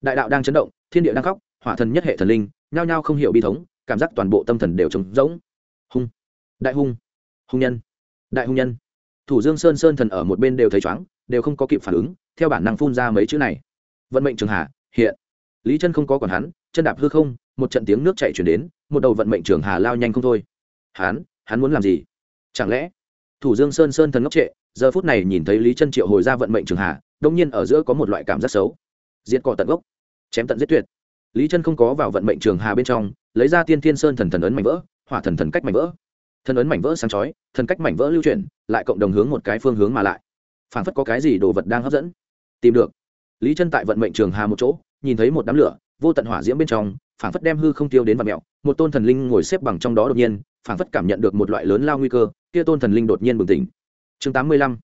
A: đại đạo đang chấn động, thiên địa đang khóc, hỏa thần nhất hệ thần linh, nhao nhao không hiểu bi thống, cảm giác toàn bộ tâm thần đều trống rỗng. Hung. Đại hung. Hung nhân. Đại hung nhân. Thủ dương sơn sơn thần ở một bên đều thấy chóng đều không có kịp phản ứng, theo bản năng phun ra mấy chữ này. Vận mệnh trường hà hiện. Lý chân không có còn hắn, chân đạp hư không một trận tiếng nước chạy chuyển đến, một đầu vận mệnh trường hà lao nhanh không thôi. Hắn hắn muốn làm gì? Chẳng lẽ? Thủ dương sơn sơn thần ngốc trệ, giờ phút này nhìn thấy lý chân triệu hồi ra vận mệnh trường hà, đông nhiên ở giữa có một loại cảm giác xấu. Diệt cỏ tận gốc, chém tận giết tuyệt. Lý chân không có vào vận mệnh trường hà bên trong, lấy ra tiên thiên sơn thần thần ấn mảnh vỡ, hỏa thần thần cách mảnh vỡ. Thần ấn mảnh vỡ sáng chói, thần cách mảnh vỡ lưu chuyển, lại cộng đồng hướng một cái phương hướng mà lại. Phản phất có cái gì đồ vật đang hấp dẫn. Tìm được. Lý chân tại vận mệnh trường hà một chỗ, nhìn thấy một đám lửa, vô tận hỏa diễm bên trong phản phất đem hư không tiêu đến vật mẹo, một tôn thần linh ngồi xếp bằng trong đó đột nhiên phản phất cảm nhận được một loại lớn lao nguy cơ, kia tôn thần linh đột nhiên bừng tỉnh. Chương tám mươi lăm,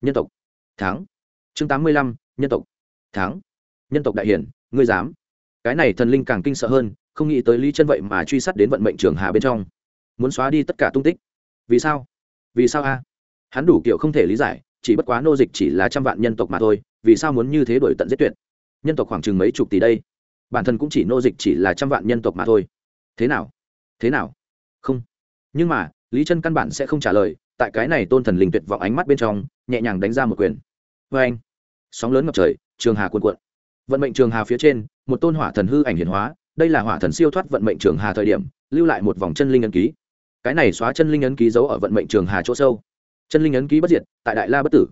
A: nhân tộc. Tháng chương tám mươi lăm, nhân tộc. Tháng nhân tộc đại hiển, ngươi dám. Cái này thần linh càng kinh sợ hơn, không nghĩ tới lý chân vậy mà truy sát đến vận mệnh trường hà bên trong. Muốn xóa đi tất cả tung tích. Vì sao? Vì sao a? Hắn đủ kiểu không thể lý giải, chỉ bất quá nô dịch chỉ là trăm vạn nhân tộc mà thôi, vì sao muốn như thế đổi tận giết tuyệt? Nhân tộc khoảng chừng mấy chục tỷ đây? Bản thân cũng chỉ nô dịch chỉ là trăm vạn nhân tộc mà thôi. Thế nào? Thế nào? Không. Nhưng mà, lý chân căn bản sẽ không trả lời, tại cái này tôn thần linh tuyệt vọng ánh mắt bên trong, nhẹ nhàng đánh ra một quyền. Vê anh, sóng lớn ngập trời, trường hà cuồn cuộn. Vận mệnh trường hà phía trên, một tôn hỏa thần hư ảnh hiển hóa, đây là hỏa thần siêu thoát vận mệnh trường hà thời điểm, lưu lại một vòng chân linh ấn ký. Cái này xóa chân linh ấn ký giấu ở vận mệnh trường hà chỗ sâu. Chân linh ấn ký bất diệt, tại đại la bất tử.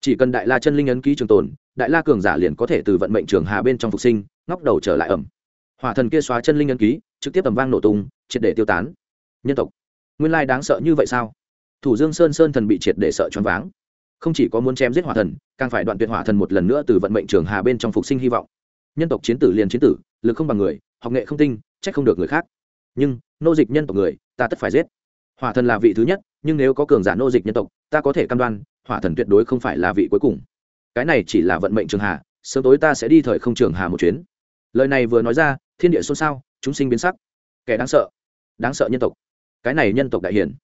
A: Chỉ cần đại la chân linh ấn ký trường tồn, đại la cường giả liền có thể từ vận mệnh trường hà bên trong phục sinh ngóc đầu trở lại ẩm. Hỏa thần kia xóa chân linh ấn ký, trực tiếp tầm vang nổ tung, triệt để tiêu tán. Nhân tộc, nguyên lai đáng sợ như vậy sao? Thủ dương sơn sơn thần bị triệt để sợ choáng váng. Không chỉ có muốn chém giết hỏa thần, càng phải đoạn tuyệt hỏa thần một lần nữa từ vận mệnh trường hà bên trong phục sinh hy vọng. Nhân tộc chiến tử liền chiến tử, lực không bằng người, học nghệ không tinh, trách không được người khác. Nhưng, nô dịch nhân tộc người, ta tất phải giết. Hỏa thần là vị thứ nhất, nhưng nếu có cường giả nô dịch nhân tộc, ta có thể cam đoan, hỏa thần tuyệt đối không phải là vị cuối cùng. Cái này chỉ là vận mệnh trường hà, sớm tối ta sẽ đi thời không trường hà một chuyến lời này vừa nói ra, thiên địa xôn xao, chúng sinh biến sắc. Kẻ đáng sợ đáng sợ nhân tộc. Cái này nhân tộc đại hiển,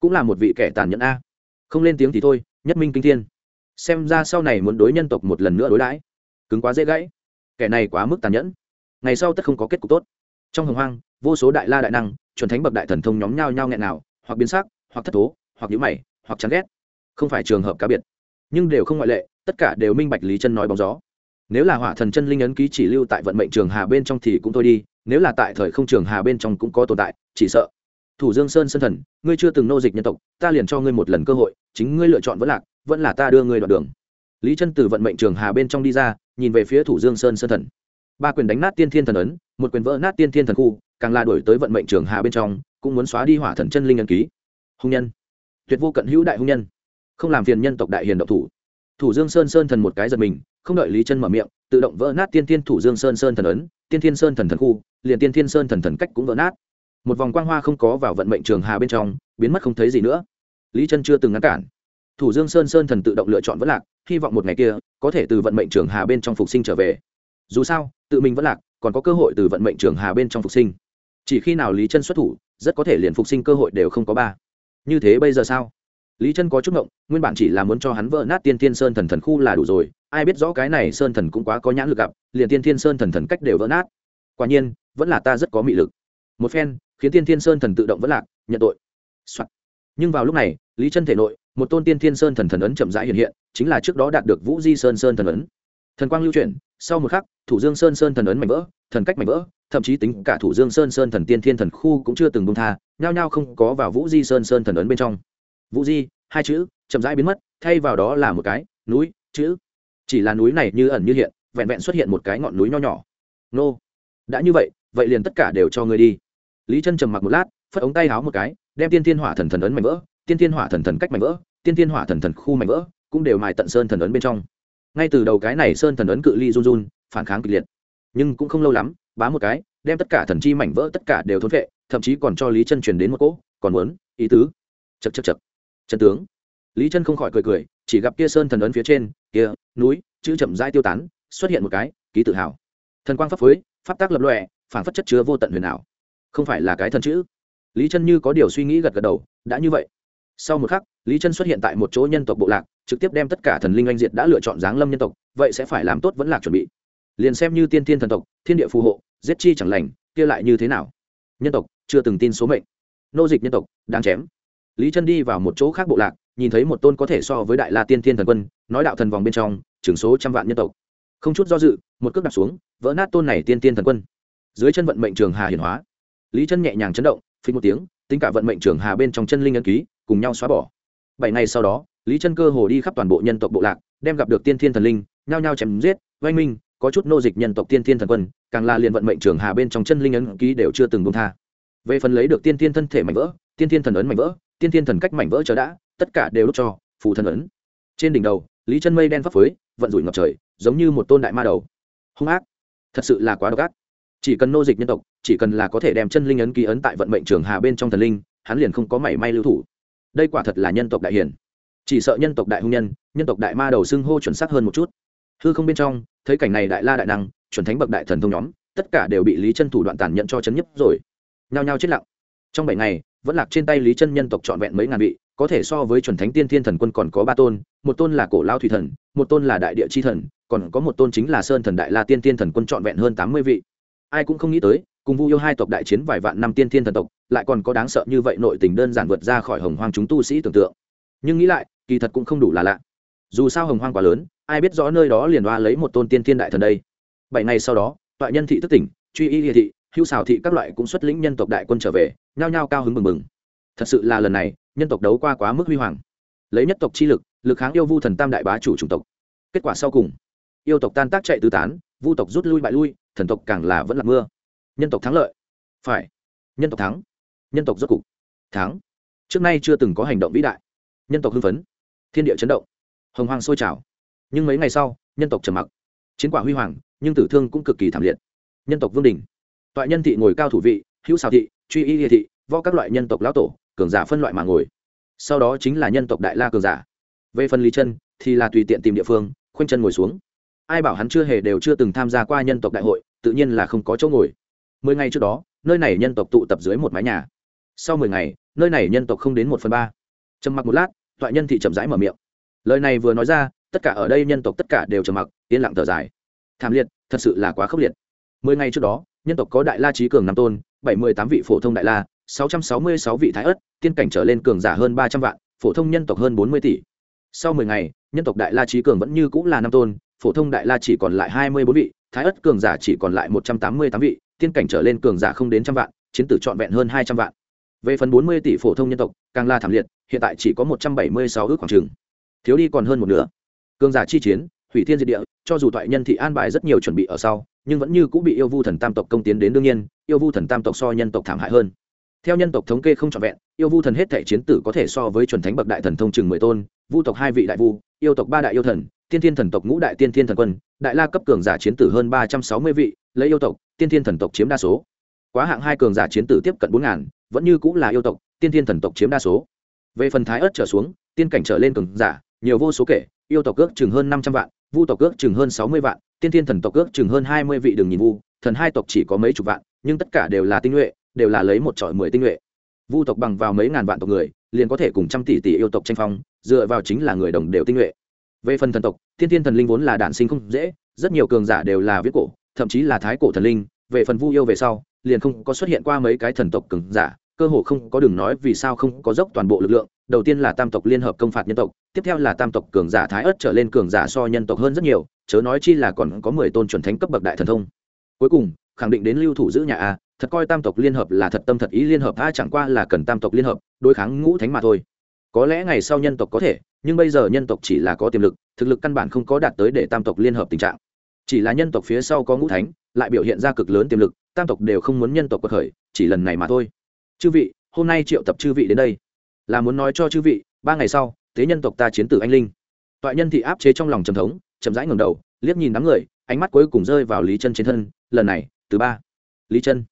A: cũng là một vị kẻ tàn nhẫn a. Không lên tiếng thì thôi, nhất minh kinh thiên. Xem ra sau này muốn đối nhân tộc một lần nữa đối đãi, cứng quá dễ gãy. Kẻ này quá mức tàn nhẫn. Ngày sau tất không có kết cục tốt. Trong hồng hoang, vô số đại la đại năng, chuẩn thánh bậc đại thần thông nhóm nhau nhau nghẹn nào, hoặc biến sắc, hoặc thất thố, hoặc nhữ mày, hoặc chán ghét. Không phải trường hợp cá biệt. Nhưng đều không ngoại lệ, tất cả đều minh bạch lý chân nói bóng gió nếu là hỏa thần chân linh ấn ký chỉ lưu tại vận mệnh trường hà bên trong thì cũng thôi đi, nếu là tại thời không trường hà bên trong cũng có tồn tại, chỉ sợ. Thủ dương sơn sân thần, ngươi chưa từng nô dịch nhân tộc, ta liền cho ngươi một lần cơ hội, chính ngươi lựa chọn vẫn lạc, vẫn là ta đưa ngươi đoạn đường. Lý chân từ vận mệnh trường hà bên trong đi ra, nhìn về phía thủ dương sơn sơn thần. Ba quyền đánh nát tiên thiên thần ấn, một quyền vỡ nát tiên thiên thần khu, càng là đổi tới vận mệnh trường hà bên trong, cũng muốn xóa đi hỏa thần chân linh ấn ký. Hung nhân. Tuyệt vô cận hữu đại hung nhân. Không làm phiền nhân tộc đại hiền độc thủ. Thủ dương sơn sơn thần một cái giật mình không đợi lý chân mở miệng, tự động vỡ nát tiên thiên thủ dương sơn sơn thần ấn, tiên thiên sơn thần thần khu, liền tiên thiên sơn thần thần cách cũng vỡ nát. Một vòng quang hoa không có vào vận mệnh trường hà bên trong, biến mất không thấy gì nữa. Lý chân chưa từng ngăn cản. Thủ dương sơn sơn thần tự động lựa chọn vẫn lạc, hy vọng một ngày kia, có thể từ vận mệnh trường hà bên trong phục sinh trở về. Dù sao, tự mình vẫn lạc, còn có cơ hội từ vận mệnh trường hà bên trong phục sinh. Chỉ khi nào lý chân xuất thủ, rất có thể liền phục sinh cơ hội đều không có ba. Như thế bây giờ sao? Lý chân có chút ngộng, nguyên bản chỉ là muốn cho hắn vỡ nát tiên thiên sơn thần thần khu là đủ rồi ai biết rõ cái này sơn thần cũng quá có nhãn lực gặp, liền tiên thiên sơn thần thần cách đều vỡ nát. Quả nhiên, vẫn là ta rất có mị lực. Một phen, khiến tiên thiên sơn thần tự động vẫn lạc, nhận tội、Soạn. nhưng vào lúc này, lý chân thể nội, một tôn tiên thiên sơn thần thần ấn chậm rãi hiện hiện, chính là trước đó đạt được vũ di sơn sơn thần ấn. Thần quang lưu chuyển, sau một khắc, thủ dương sơn sơn thần ấn mảnh vỡ, thần cách mảnh vỡ, thậm chí tính cả thủ dương sơn sơn thần tiên thiên thần khu cũng chưa từng bông tha, nhao nhao không có vào vũ di sơn sơn thần ấn bên trong. Vũ di, hai chữ, chậm rãi biến mất, thay vào đó là một cái, núi, chữ chỉ là núi này như ẩn như hiện, vẹn vẹn xuất hiện một cái ngọn núi nho nhỏ. Nô, đã như vậy vậy liền tất cả đều cho ngươi đi. Lý chân trầm mặc một lát, phất ống tay háo một cái, đem tiên thiên hỏa thần thần ấn mảnh vỡ, tiên thiên hỏa thần thần cách mảnh vỡ, tiên thiên hỏa thần thần khu mảnh vỡ, cũng đều mài tận sơn thần ấn bên trong. Ngay từ đầu cái này sơn thần ấn cự ly run run, phản kháng kịch liệt. Nhưng cũng không lâu lắm, bá một cái, đem tất cả thần chi mảnh vỡ tất cả đều thốn vệ thậm chí còn cho lý chân truyền đến một cỗ, còn muốn, ý tứ. Chật chật chật chân tướng. Lý chân không khỏi cười cười, chỉ gặp kia sơn thần ấn phía trên, kia núi, chữ chậm rãi tiêu tán, xuất hiện một cái, ký tự hào. Thần quang pháp phối pháp tác lập lòe phản phất chất chứa vô tận huyền ảo. Không phải là cái thần chữ. Lý chân như có điều suy nghĩ gật gật đầu, đã như vậy. Sau một khắc, lý chân xuất hiện tại một chỗ nhân tộc bộ lạc, trực tiếp đem tất cả thần linh anh diệt đã lựa chọn giáng lâm nhân tộc, vậy sẽ phải làm tốt vẫn lạc chuẩn bị. Liền xem như tiên thiên thần tộc, thiên địa phù hộ, giết chi chẳng lành, kia lại như thế nào? Nhân tộc, chưa từng tin số mệnh. Nô dịch nhân tộc đang chém. Lý chân đi vào một chỗ khác bộ lạc nhìn thấy một tôn có thể so với đại la tiên thiên thần quân, nói đạo thần vòng bên trong trưởng số trăm vạn nhân tộc. Không chút do dự, một cước đặt xuống, vỡ nát tôn này tiên tiên thần quân. Dưới chân vận mệnh trường hà hiển hóa. Lý chân nhẹ nhàng chấn động phí một tiếng, tính cả vận mệnh trường hà bên trong chân linh ấn ký, cùng nhau xóa bỏ. Bảy ngày sau đó, lý chân cơ hồ đi khắp toàn bộ nhân tộc bộ lạc, đem gặp được tiên thiên thần linh, nhao nhao chém giết, oanh minh, có chút nô dịch nhân tộc tiên thiên thần quân, càng là liền vận mệnh trường hà bên trong chân linh ấn ký đều chưa từng buông tha. Về phần lấy được tiên thiên thân thể mảnh vỡ, tiên thiên thần ấn mảnh vỡ, tiên thiên thần cách mảnh vỡ chờ đã tất cả đều đốt cho phù thần ấn. Trên đỉnh đầu, lý chân mây đen phấp phới, vận rủi ngập trời, giống như một tôn đại ma đầu. Hung ác. Thật sự là quá độc ác. Chỉ cần nô dịch nhân tộc, chỉ cần là có thể đem chân linh ấn ký ấn tại vận mệnh trường hà bên trong thần linh, hắn liền không có mảy may lưu thủ. Đây quả thật là nhân tộc đại hiển chỉ sợ nhân tộc đại hung nhân nhân tộc đại ma đầu xưng hô chuẩn xác hơn một chút. Hư không bên trong, thấy cảnh này đại la đại năng, chuẩn thánh bậc đại thần thông nhóm, tất cả đều bị lý chân thủ đoạn tàn nhẫn cho chấn nhấp rồi. Nhao nhao chết lặng. Trong bảy ngày, vẫn lạc trên tay lý chân nhân tộc trọn vẹn mấy ngàn vị có thể so với chuẩn thánh tiên thiên thần quân còn có ba tôn, một tôn là cổ lao thủy thần, một tôn là đại địa chi thần, còn có một tôn chính là sơn thần đại la tiên thiên thần quân trọn vẹn hơn tám mươi vị. Ai cũng không nghĩ tới, cùng vu yêu hai tộc đại chiến vài vạn năm tiên thiên thần tộc, lại còn có đáng sợ như vậy nội tình đơn giản vượt ra khỏi hồng hoang chúng tu sĩ tưởng tượng. Nhưng nghĩ lại, kỳ thật cũng không đủ là lạ. Dù sao hồng hoang quá lớn, ai biết rõ nơi đó liền đoa lấy một tôn tiên thiên đại thần đây. Bảy ngày sau đó, tọa nhân thị tức tỉnh, truy y địa thị hữu xào thị các loại cũng xuất lĩnh nhân tộc đại quân trở về, nhao nhao cao hứng mừng mừng thật sự là lần này, nhân tộc đấu qua quá mức huy hoàng. Lấy nhất tộc chi lực lực kháng yêu vu thần tam đại bá chủ chủng tộc. Kết quả sau cùng, yêu tộc tan tác chạy tứ tán, vu tộc rút lui bại lui, thần tộc càng là vẫn là mưa. Nhân tộc thắng lợi. Phải. Nhân tộc thắng. Nhân tộc rốt cục thắng. Trước nay chưa từng có hành động vĩ đại. Nhân tộc hưng phấn. Thiên địa chấn động. Hồng hoàng sôi trào. Nhưng mấy ngày sau, nhân tộc trầm mặc. Chiến quả huy hoàng, nhưng tử thương cũng cực kỳ thảm liệt. Nhân tộc vương đình. Toại nhân thị ngồi cao thủ vị, hữu xào thị, truy y địa thị vo các loại nhân tộc lão tổ cường giả phân loại mà ngồi. Sau đó chính là nhân tộc đại la cường giả. Về phần lý chân thì là tùy tiện tìm địa phương, khoanh chân ngồi xuống. Ai bảo hắn chưa hề đều chưa từng tham gia qua nhân tộc đại hội, tự nhiên là không có chỗ ngồi. Mười ngày trước đó, nơi này nhân tộc tụ tập dưới một mái nhà. Sau mười ngày, nơi này nhân tộc không đến một phần ba. Trầm mặc một lát, toại nhân thị chậm rãi mở miệng. Lời này vừa nói ra, tất cả ở đây nhân tộc tất cả đều trầm mặc, yên lặng thở dài. Thảm liệt, thật sự là quá khốc liệt. Mười ngày trước đó, nhân tộc có đại la trí cường năm tôn, bảy mươi tám vị phổ thông đại la sáu trăm sáu mươi sáu vị thái ất tiên cảnh trở lên cường giả hơn ba trăm vạn, phổ thông nhân tộc hơn bốn mươi tỷ. Sau mười ngày, nhân tộc đại la chí cường vẫn như cũng là năm tôn, phổ thông đại la chỉ còn lại hai mươi bốn vị, thái ất cường giả chỉ còn lại một trăm tám mươi tám vị, tiên cảnh trở lên cường giả không đến trăm vạn, chiến tử trọn vẹn hơn hai trăm vạn. Về phần bốn mươi tỷ phổ thông nhân tộc, càng la thảm liệt, hiện tại chỉ có một trăm bảy mươi sáu ước khoảng trường thiếu đi còn hơn một nửa. Cường giả chi chiến, hủy thiên diệt địa, cho dù thoại nhân thị an bài rất nhiều chuẩn bị ở sau, nhưng vẫn như cũng bị yêu vu thần tam tộc công tiến đến đương nhiên, yêu vu thần tam tộc so nhân tộc thảm hại hơn theo nhân tộc thống kê không trọn vẹn, yêu vu thần hết thể chiến tử có thể so với chuẩn thánh bậc đại thần thông chừng mười tôn, vu tộc hai vị đại vu, yêu tộc ba đại yêu thần, tiên thiên thần tộc ngũ đại tiên thiên thần quân, đại la cấp cường giả chiến tử hơn ba trăm sáu mươi vị, lấy yêu tộc, tiên thiên thần tộc chiếm đa số. Quá hạng hai cường giả chiến tử tiếp cận bốn ngàn, vẫn như cũng là yêu tộc, tiên thiên thần tộc chiếm đa số. Về phần thái ớt trở xuống, tiên cảnh trở lên cường giả, nhiều vô số kể, yêu tộc ước chừng hơn năm trăm vạn, vu tộc ước chừng hơn sáu mươi vạn, tiên thiên thần tộc ước chừng hơn hai mươi vị đường nhìn vu, thần hai tộc chỉ có mấy chục vạn, nhưng tất cả đều là tinh nhuệ đều là lấy một trọi mười tinh nhuệ. Vu tộc bằng vào mấy ngàn vạn tộc người, liền có thể cùng trăm tỷ tỷ yêu tộc tranh phong, dựa vào chính là người đồng đều tinh nhuệ. Về phần thần tộc, thiên thiên thần linh vốn là đản sinh không dễ, rất nhiều cường giả đều là viết cổ, thậm chí là thái cổ thần linh. Về phần vu yêu về sau, liền không có xuất hiện qua mấy cái thần tộc cường giả, cơ hồ không có đường nói vì sao không có dốc toàn bộ lực lượng. Đầu tiên là tam tộc liên hợp công phạt nhân tộc, tiếp theo là tam tộc cường giả thái ớt trở lên cường giả so nhân tộc hơn rất nhiều, chớ nói chi là còn có mười tôn chuẩn thánh cấp bậc đại thần thông. Cuối cùng, khẳng định đến lưu thủ giữ nhà a thật coi tam tộc liên hợp là thật tâm thật ý liên hợp, a, chẳng qua là cần tam tộc liên hợp, đối kháng ngũ thánh mà thôi. Có lẽ ngày sau nhân tộc có thể, nhưng bây giờ nhân tộc chỉ là có tiềm lực, thực lực căn bản không có đạt tới để tam tộc liên hợp tình trạng. Chỉ là nhân tộc phía sau có ngũ thánh, lại biểu hiện ra cực lớn tiềm lực, tam tộc đều không muốn nhân tộc quật khởi, chỉ lần này mà thôi. Chư vị, hôm nay triệu tập chư vị đến đây. Là muốn nói cho chư vị, ba ngày sau thế nhân tộc ta chiến tử anh linh. Toại nhân thị áp chế trong lòng trầm thống, chậm rãi ngầm đầu, liếc nhìn đám người, ánh mắt cuối cùng rơi vào lý chân trên thân, lần này, thứ ba. Lý chân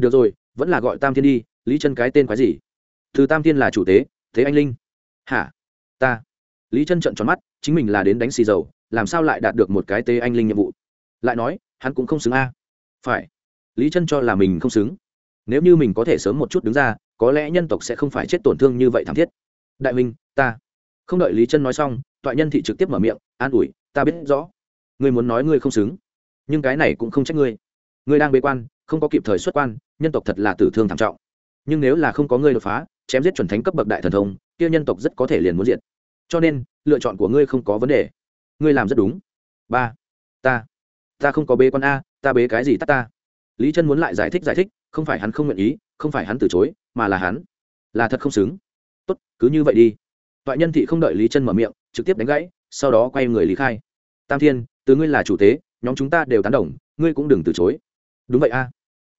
A: được rồi, vẫn là gọi tam thiên đi, lý chân cái tên quái gì? Thứ tam thiên là chủ tế, thế anh linh. Hả? Ta. Lý chân trận tròn mắt, chính mình là đến đánh xì dầu, làm sao lại đạt được một cái tế anh linh nhiệm vụ? Lại nói, hắn cũng không xứng a. Phải. Lý chân cho là mình không xứng. Nếu như mình có thể sớm một chút đứng ra, có lẽ nhân tộc sẽ không phải chết tổn thương như vậy thảm thiết. Đại minh ta. Không đợi lý chân nói xong, toại nhân thị trực tiếp mở miệng, an ủi, ta biết rõ. Ngươi muốn nói ngươi không xứng, nhưng cái này cũng không trách ngươi. Ngươi đang bế quan không có kịp thời xuất quan, nhân tộc thật là tử thương thảm trọng. Nhưng nếu là không có ngươi đột phá, chém giết chuẩn thánh cấp bậc đại thần thông, kia nhân tộc rất có thể liền muốn diệt. Cho nên, lựa chọn của ngươi không có vấn đề. Ngươi làm rất đúng. Ba, ta ta không có bế quan a, ta bế cái gì tắt ta? Lý chân muốn lại giải thích giải thích, không phải hắn không nguyện ý, không phải hắn từ chối, mà là hắn. Là thật không xứng. Tốt, cứ như vậy đi. Toại nhân thị không đợi lý chân mở miệng, trực tiếp đánh gãy, sau đó quay người lý khai. Tam thiên, từ ngươi là chủ tế, nhóm chúng ta đều tán đồng, ngươi cũng đừng từ chối. Đúng vậy a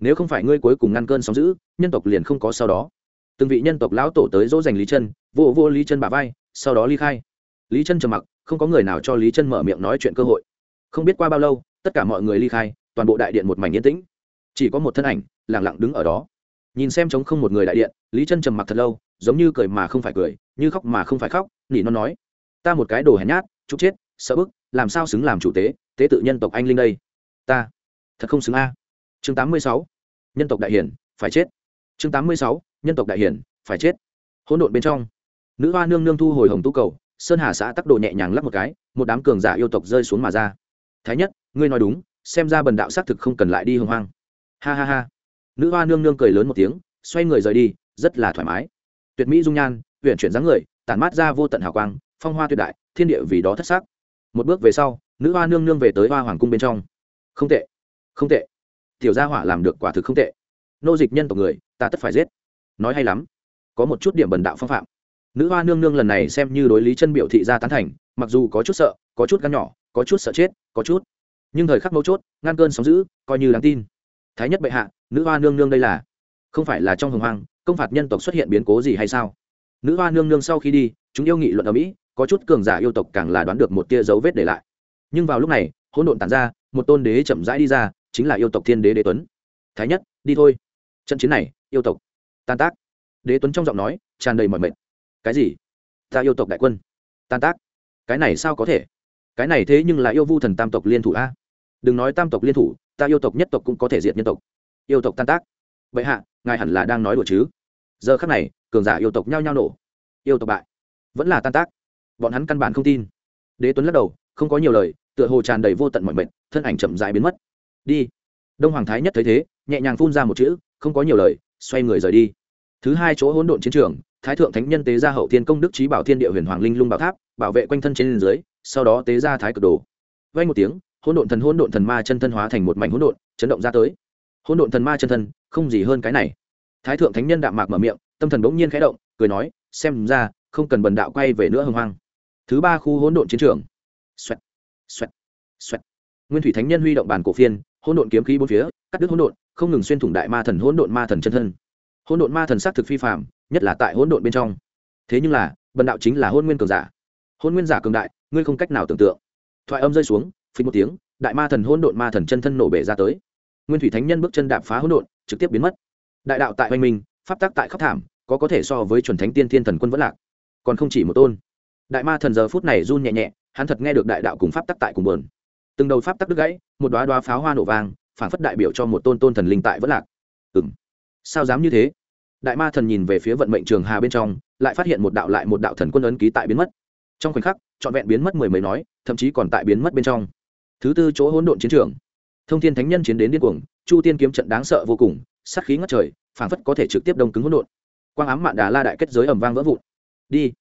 A: nếu không phải ngươi cuối cùng ngăn cơn sóng giữ nhân tộc liền không có sau đó. Từng vị nhân tộc lão tổ tới dỗ dành lý chân, vô vô lý chân bà vai, sau đó ly khai. Lý chân trầm mặc, không có người nào cho lý chân mở miệng nói chuyện cơ hội. Không biết qua bao lâu, tất cả mọi người ly khai, toàn bộ đại điện một mảnh yên tĩnh. Chỉ có một thân ảnh lẳng lặng đứng ở đó. Nhìn xem trống không một người đại điện, lý chân trầm mặc thật lâu, giống như cười mà không phải cười, như khóc mà không phải khóc, nỉ non nói. Ta một cái đồ hèn nhát, chúc chết, sợ bức, làm sao xứng làm chủ tế tế tự nhân tộc anh linh đây? Ta, thật không xứng a. Chương tám mươi sáu nhân tộc đại hiển, phải chết. Chương tám mươi sáu, nhân tộc đại hiển, phải chết. Hỗn độn bên trong, nữ hoa nương nương thu hồi hồng tu cầu, sơn hà xã tắc đồ nhẹ nhàng lắp một cái, một đám cường giả yêu tộc rơi xuống mà ra. Thái nhất, ngươi nói đúng, xem ra bần đạo xác thực không cần lại đi hồng hoang. Ha ha ha. Nữ hoa nương nương cười lớn một tiếng, xoay người rời đi, rất là thoải mái. Tuyệt mỹ dung nhan huyện chuyển dáng người, tản mát ra vô tận hào quang, phong hoa tuyệt đại, thiên địa vì đó thất xác một bước về sau, nữ hoa nương nương về tới hoa hoàng cung bên trong. Không tệ. Không tệ tiểu gia hỏa làm được quả thực không tệ. Nô dịch nhân tộc người, ta tất phải giết. Nói hay lắm. Có một chút điểm bần đạo phong phạm. Nữ hoa nương nương lần này xem như đối lý chân biểu thị ra tán thành, mặc dù có chút sợ, có chút gan nhỏ, có chút sợ chết, có chút. Nhưng thời khắc mấu chốt ngăn cơn sóng giữ coi như đáng tin. Thái nhất bệ hạ, nữ hoa nương nương đây là. Không phải là trong hồng hoang, công phạt nhân tộc xuất hiện biến cố gì hay sao? Nữ hoa nương nương sau khi đi, chúng yêu nghị luận ở mỹ, có chút cường giả yêu tộc càng là đoán được một tia dấu vết để lại. Nhưng vào lúc này, hỗn độn tàn ra, một tôn đế chậm rãi đi ra chính là yêu tộc thiên đế đế tuấn. Thái nhất, đi thôi. Trận chiến này, yêu tộc, tan tác. Đế tuấn trong giọng nói, tràn đầy mọi mệt. Cái gì? Ta yêu tộc đại quân, tan tác. Cái này sao có thể? Cái này thế nhưng là yêu vu thần tam tộc liên thủ a. Đừng nói tam tộc liên thủ, ta yêu tộc nhất tộc cũng có thể diệt nhân tộc. Yêu tộc tan tác. Vậy hạ, ngài hẳn là đang nói đùa chứ? Giờ khắc này, cường giả yêu tộc nhao nhao nổ. Yêu tộc bại. Vẫn là tan tác. Bọn hắn căn bản không tin. Đế tuấn lắc đầu, không có nhiều lời, tựa hồ tràn đầy vô tận mọi mệnh thân ảnh chậm dại biến mất đi. Đông hoàng thái nhất thấy thế nhẹ nhàng phun ra một chữ không có nhiều lời xoay người rời đi. Thứ hai chỗ hỗn độn chiến trường thái thượng thánh nhân tế ra hậu thiên công đức trí bảo thiên địa huyền hoàng linh lung bảo tháp bảo vệ quanh thân trên dưới sau đó tế ra thái cực đồ. Vay một tiếng hỗn độn thần hỗn độn thần ma chân thân hóa thành một mảnh hỗn độn chấn động ra tới. Hỗn độn thần ma chân thân không gì hơn cái này. Thái thượng thánh nhân đạm mạc mở miệng tâm thần bỗng nhiên khẽ động cười nói xem ra không cần bần đạo quay về nữa hưng hoang. Thứ ba khu hỗn độn chiến trường. Xoẹt, xoẹt, xoẹt. nguyên thủy thánh nhân huy động bàn cổ phiên hỗn độn kiếm khí bốn phía, cắt đứt hỗn độn, không ngừng xuyên thủng đại ma thần hỗn độn ma thần chân thân. Hỗn độn ma thần s thực phi phạm nhất là tại hỗn độn bên trong. Thế nhưng là, bần đạo chính là hôn nguyên cường giả. Hôn nguyên giả cường đại, ngươi không cách nào tưởng tượng. Thoại âm rơi xuống phí một tiếng, đại ma thần hỗn độn ma thần chân thân nổ bể ra tới. Nguyên thủy thánh nhân bước chân đạp phá hỗn độn, trực tiếp biến mất. Đại đạo tại oanh minh, pháp tác tại khắp thảm, có có thể so với chuẩn thánh tiên thiên thần quân vẫn lạc. Còn không chỉ một tôn. Đại ma thần giờ phút này run nhẹ nhẹ, hắn thật nghe được đại đạo cùng pháp tắc tại cùng bờn từng đầu pháp tắc đứt gãy, một đoá đoá pháo hoa nổ vang phản phất đại biểu cho một tôn tôn thần linh tại vẫn lạc. Ừng sao dám như thế? Đại ma thần nhìn về phía vận mệnh trường hà bên trong, lại phát hiện một đạo lại một đạo thần quân ấn ký tại biến mất. Trong khoảnh khắc, trọn vẹn biến mất mười mấy nói, thậm chí còn tại biến mất bên trong. Thứ tư chỗ hỗn độn chiến trường. Thông thiên thánh nhân chiến đến điên cuồng, chu tiên kiếm trận đáng sợ vô cùng, sát khí ngất trời, phảng phất có thể trực tiếp đông cứng hỗn độn. Quang ám mạn đà la đại kết giới ẩm vang vỡ vụn. Đi.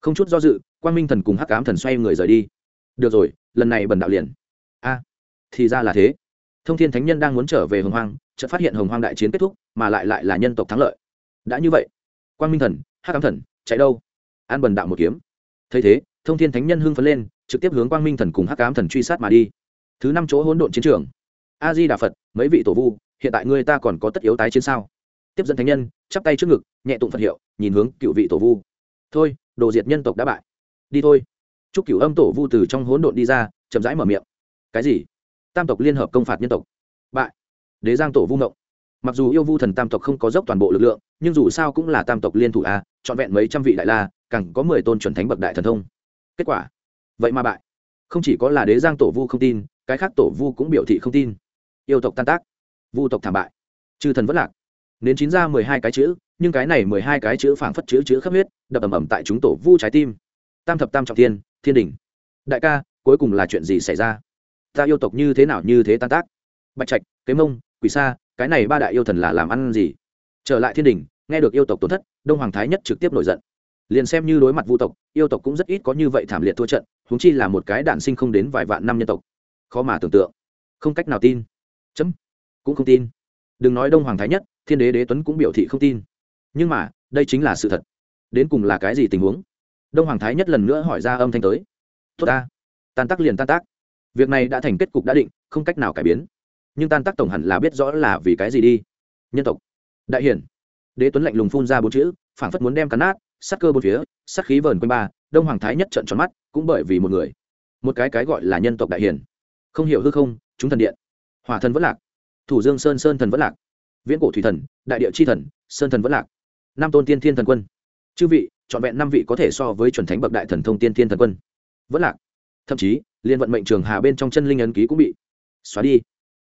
A: Không chút do dự, quang minh thần cùng hắc ám thần xoay người rời đi. Được rồi, lần này bần đạo liền thì ra là thế. Thông thiên thánh nhân đang muốn trở về hồng hoang, chợt phát hiện hồng hoang đại chiến kết thúc, mà lại lại là nhân tộc thắng lợi. Đã như vậy, quang minh thần, hắc ám thần, chạy đâu? An bần đạo một kiếm. Thấy thế, thông thiên thánh nhân hưng phấn lên, trực tiếp hướng quang minh thần cùng hắc ám thần truy sát mà đi. Thứ năm chỗ hỗn độn chiến trường. A di đà phật, mấy vị tổ vu, hiện tại ngươi ta còn có tất yếu tái chiến sao? Tiếp dẫn thánh nhân, chắp tay trước ngực, nhẹ tụng phật hiệu, nhìn hướng cựu vị tổ vu. Thôi, đồ diệt nhân tộc đã bại. Đi thôi. Chúc cựu âm tổ vu từ trong hỗn độn đi ra, chậm rãi mở miệng. Cái gì? Tam tộc liên hợp công phạt nhân tộc. Bại. Đế giang tổ vu ngộng mặc dù yêu vu thần tam tộc không có dốc toàn bộ lực lượng, nhưng dù sao cũng là tam tộc liên thủ a, trọn vẹn mấy trăm vị đại la, càng có mười tôn chuẩn thánh bậc đại thần thông. Kết quả, vậy mà bại. Không chỉ có là đế giang tổ vu không tin, cái khác tổ vu cũng biểu thị không tin. Yêu tộc tan tác. Vu tộc thảm bại. Chư thần vất lạc. Nến chín ra mười hai cái chữ, nhưng cái này mười hai cái chữ phảng phất chữ chữ khắp huyết, đập ầm ầm tại chúng tổ vu trái tim. Tam thập tam trọng thiên thiên đình đại ca, cuối cùng là chuyện gì xảy ra? Ta yêu tộc như thế nào như thế tan tác. Bạch trạch, kế mông, quỷ sa, cái này ba đại yêu thần là làm ăn gì? Trở lại thiên đình, nghe được yêu tộc tổn thất, đông hoàng thái nhất trực tiếp nổi giận. Liền xem như đối mặt vu tộc, yêu tộc cũng rất ít có như vậy thảm liệt thua trận húng chi là một cái đạn sinh không đến vài vạn năm nhân tộc. Khó mà tưởng tượng. Không cách nào tin. Chấm. Cũng không tin. Đừng nói đông hoàng thái nhất, thiên đế đế tuấn cũng biểu thị không tin. Nhưng mà, đây chính là sự thật. Đến cùng là cái gì tình huống? Đông hoàng thái nhất lần nữa hỏi ra âm thanh tới. Tốt ta. Tan tác liền tan tác việc này đã thành kết cục đã định, không cách nào cải biến. Nhưng tan tác tổng hẳn là biết rõ là vì cái gì đi. Nhân tộc. Đại hiển. Đế tuấn lạnh lùng phun ra bốn chữ, phảng phất muốn đem cắn nát sắc cơ bốn phía sắc khí vờn quanh ba, đông hoàng thái nhất trận tròn mắt, cũng bởi vì một người. Một cái cái gọi là nhân tộc đại hiển. Không hiểu hư không, chúng thần điện. Hỏa thần vẫn lạc. Thủ dương sơn sơn thần vẫn lạc. Viễn cổ thủy thần, đại địa chi thần, sơn thần vẫn lạc. Năm tôn tiên thiên thần quân. Chư vị, trọn vẹn năm vị có thể so với chuẩn thánh bậc đại thần thông tiên thiên thần quân. Vẫn lạc. Thậm chí liên vận mệnh trường hà bên trong chân linh ấn ký cũng bị xóa đi.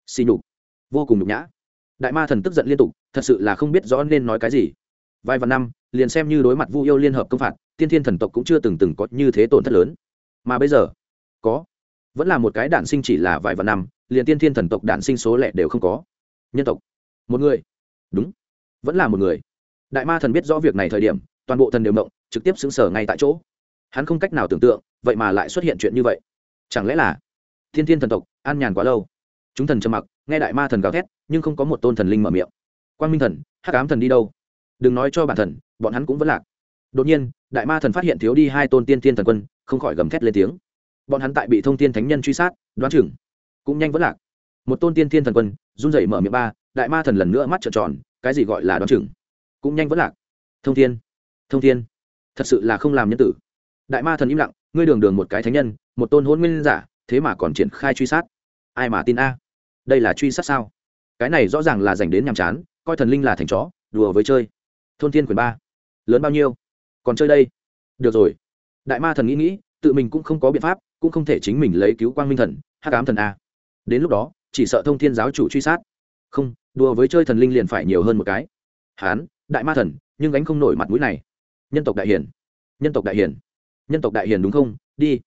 A: Xì nhục. Vô cùng nhục nhã. Đại ma thần tức giận liên tục, thật sự là không biết rõ nên nói cái gì. Vài vạn năm, liền xem như đối mặt vu yêu liên hợp công phạt, tiên thiên thần tộc cũng chưa từng từng có như thế tổn thất lớn. Mà bây giờ, có. Vẫn là một cái đản sinh chỉ là vài vạn năm, liền tiên thiên thần tộc đản sinh số lẻ đều không có. Nhân tộc. Một người. Đúng. Vẫn là một người. Đại ma thần biết rõ việc này thời điểm, toàn bộ thần đều động, trực tiếp xứng sở ngay tại chỗ. Hắn không cách nào tưởng tượng, vậy mà lại xuất hiện chuyện như vậy chẳng lẽ là thiên thiên thần tộc, an nhàn quá lâu? Chúng thần trầm mặc, nghe đại ma thần gào thét, nhưng không có một tôn thần linh mở miệng. Quang minh thần, hắc ám thần đi đâu? Đừng nói cho bản thần, bọn hắn cũng vẫn lạc. Đột nhiên, đại ma thần phát hiện thiếu đi hai tôn tiên tiên thần quân, không khỏi gầm thét lên tiếng. Bọn hắn tại bị thông tiên thánh nhân truy sát, đoán chừng cũng nhanh vẫn lạc. Một tôn tiên tiên thần quân, run rẩy mở miệng ba, đại ma thần lần nữa mắt trợn tròn, cái gì gọi là đoán chừng cũng nhanh vẫn lạc. Thông thiên thông thiên, thật sự là không làm nhân tử. Đại ma thần im lặng, ngươi đường đường một cái thánh nhân một tôn hôn nguyên giả, thế mà còn triển khai truy sát. Ai mà tin a? Đây là truy sát sao? Cái này rõ ràng là dành đến nhàm chán, coi thần linh là thành chó, đùa với chơi. Thôn thiên quyền ba, lớn bao nhiêu? Còn chơi đây? Được rồi. Đại ma thần nghĩ nghĩ, tự mình cũng không có biện pháp, cũng không thể chính mình lấy cứu quang minh thần hát cám thần a. Đến lúc đó, chỉ sợ thông thiên giáo chủ truy sát. Không, đùa với chơi thần linh liền phải nhiều hơn một cái. Hán, đại ma thần, nhưng gánh không nổi mặt mũi này. Nhân tộc đại hiền nhân tộc đại hiền nhân tộc đại hiền đúng không? Đi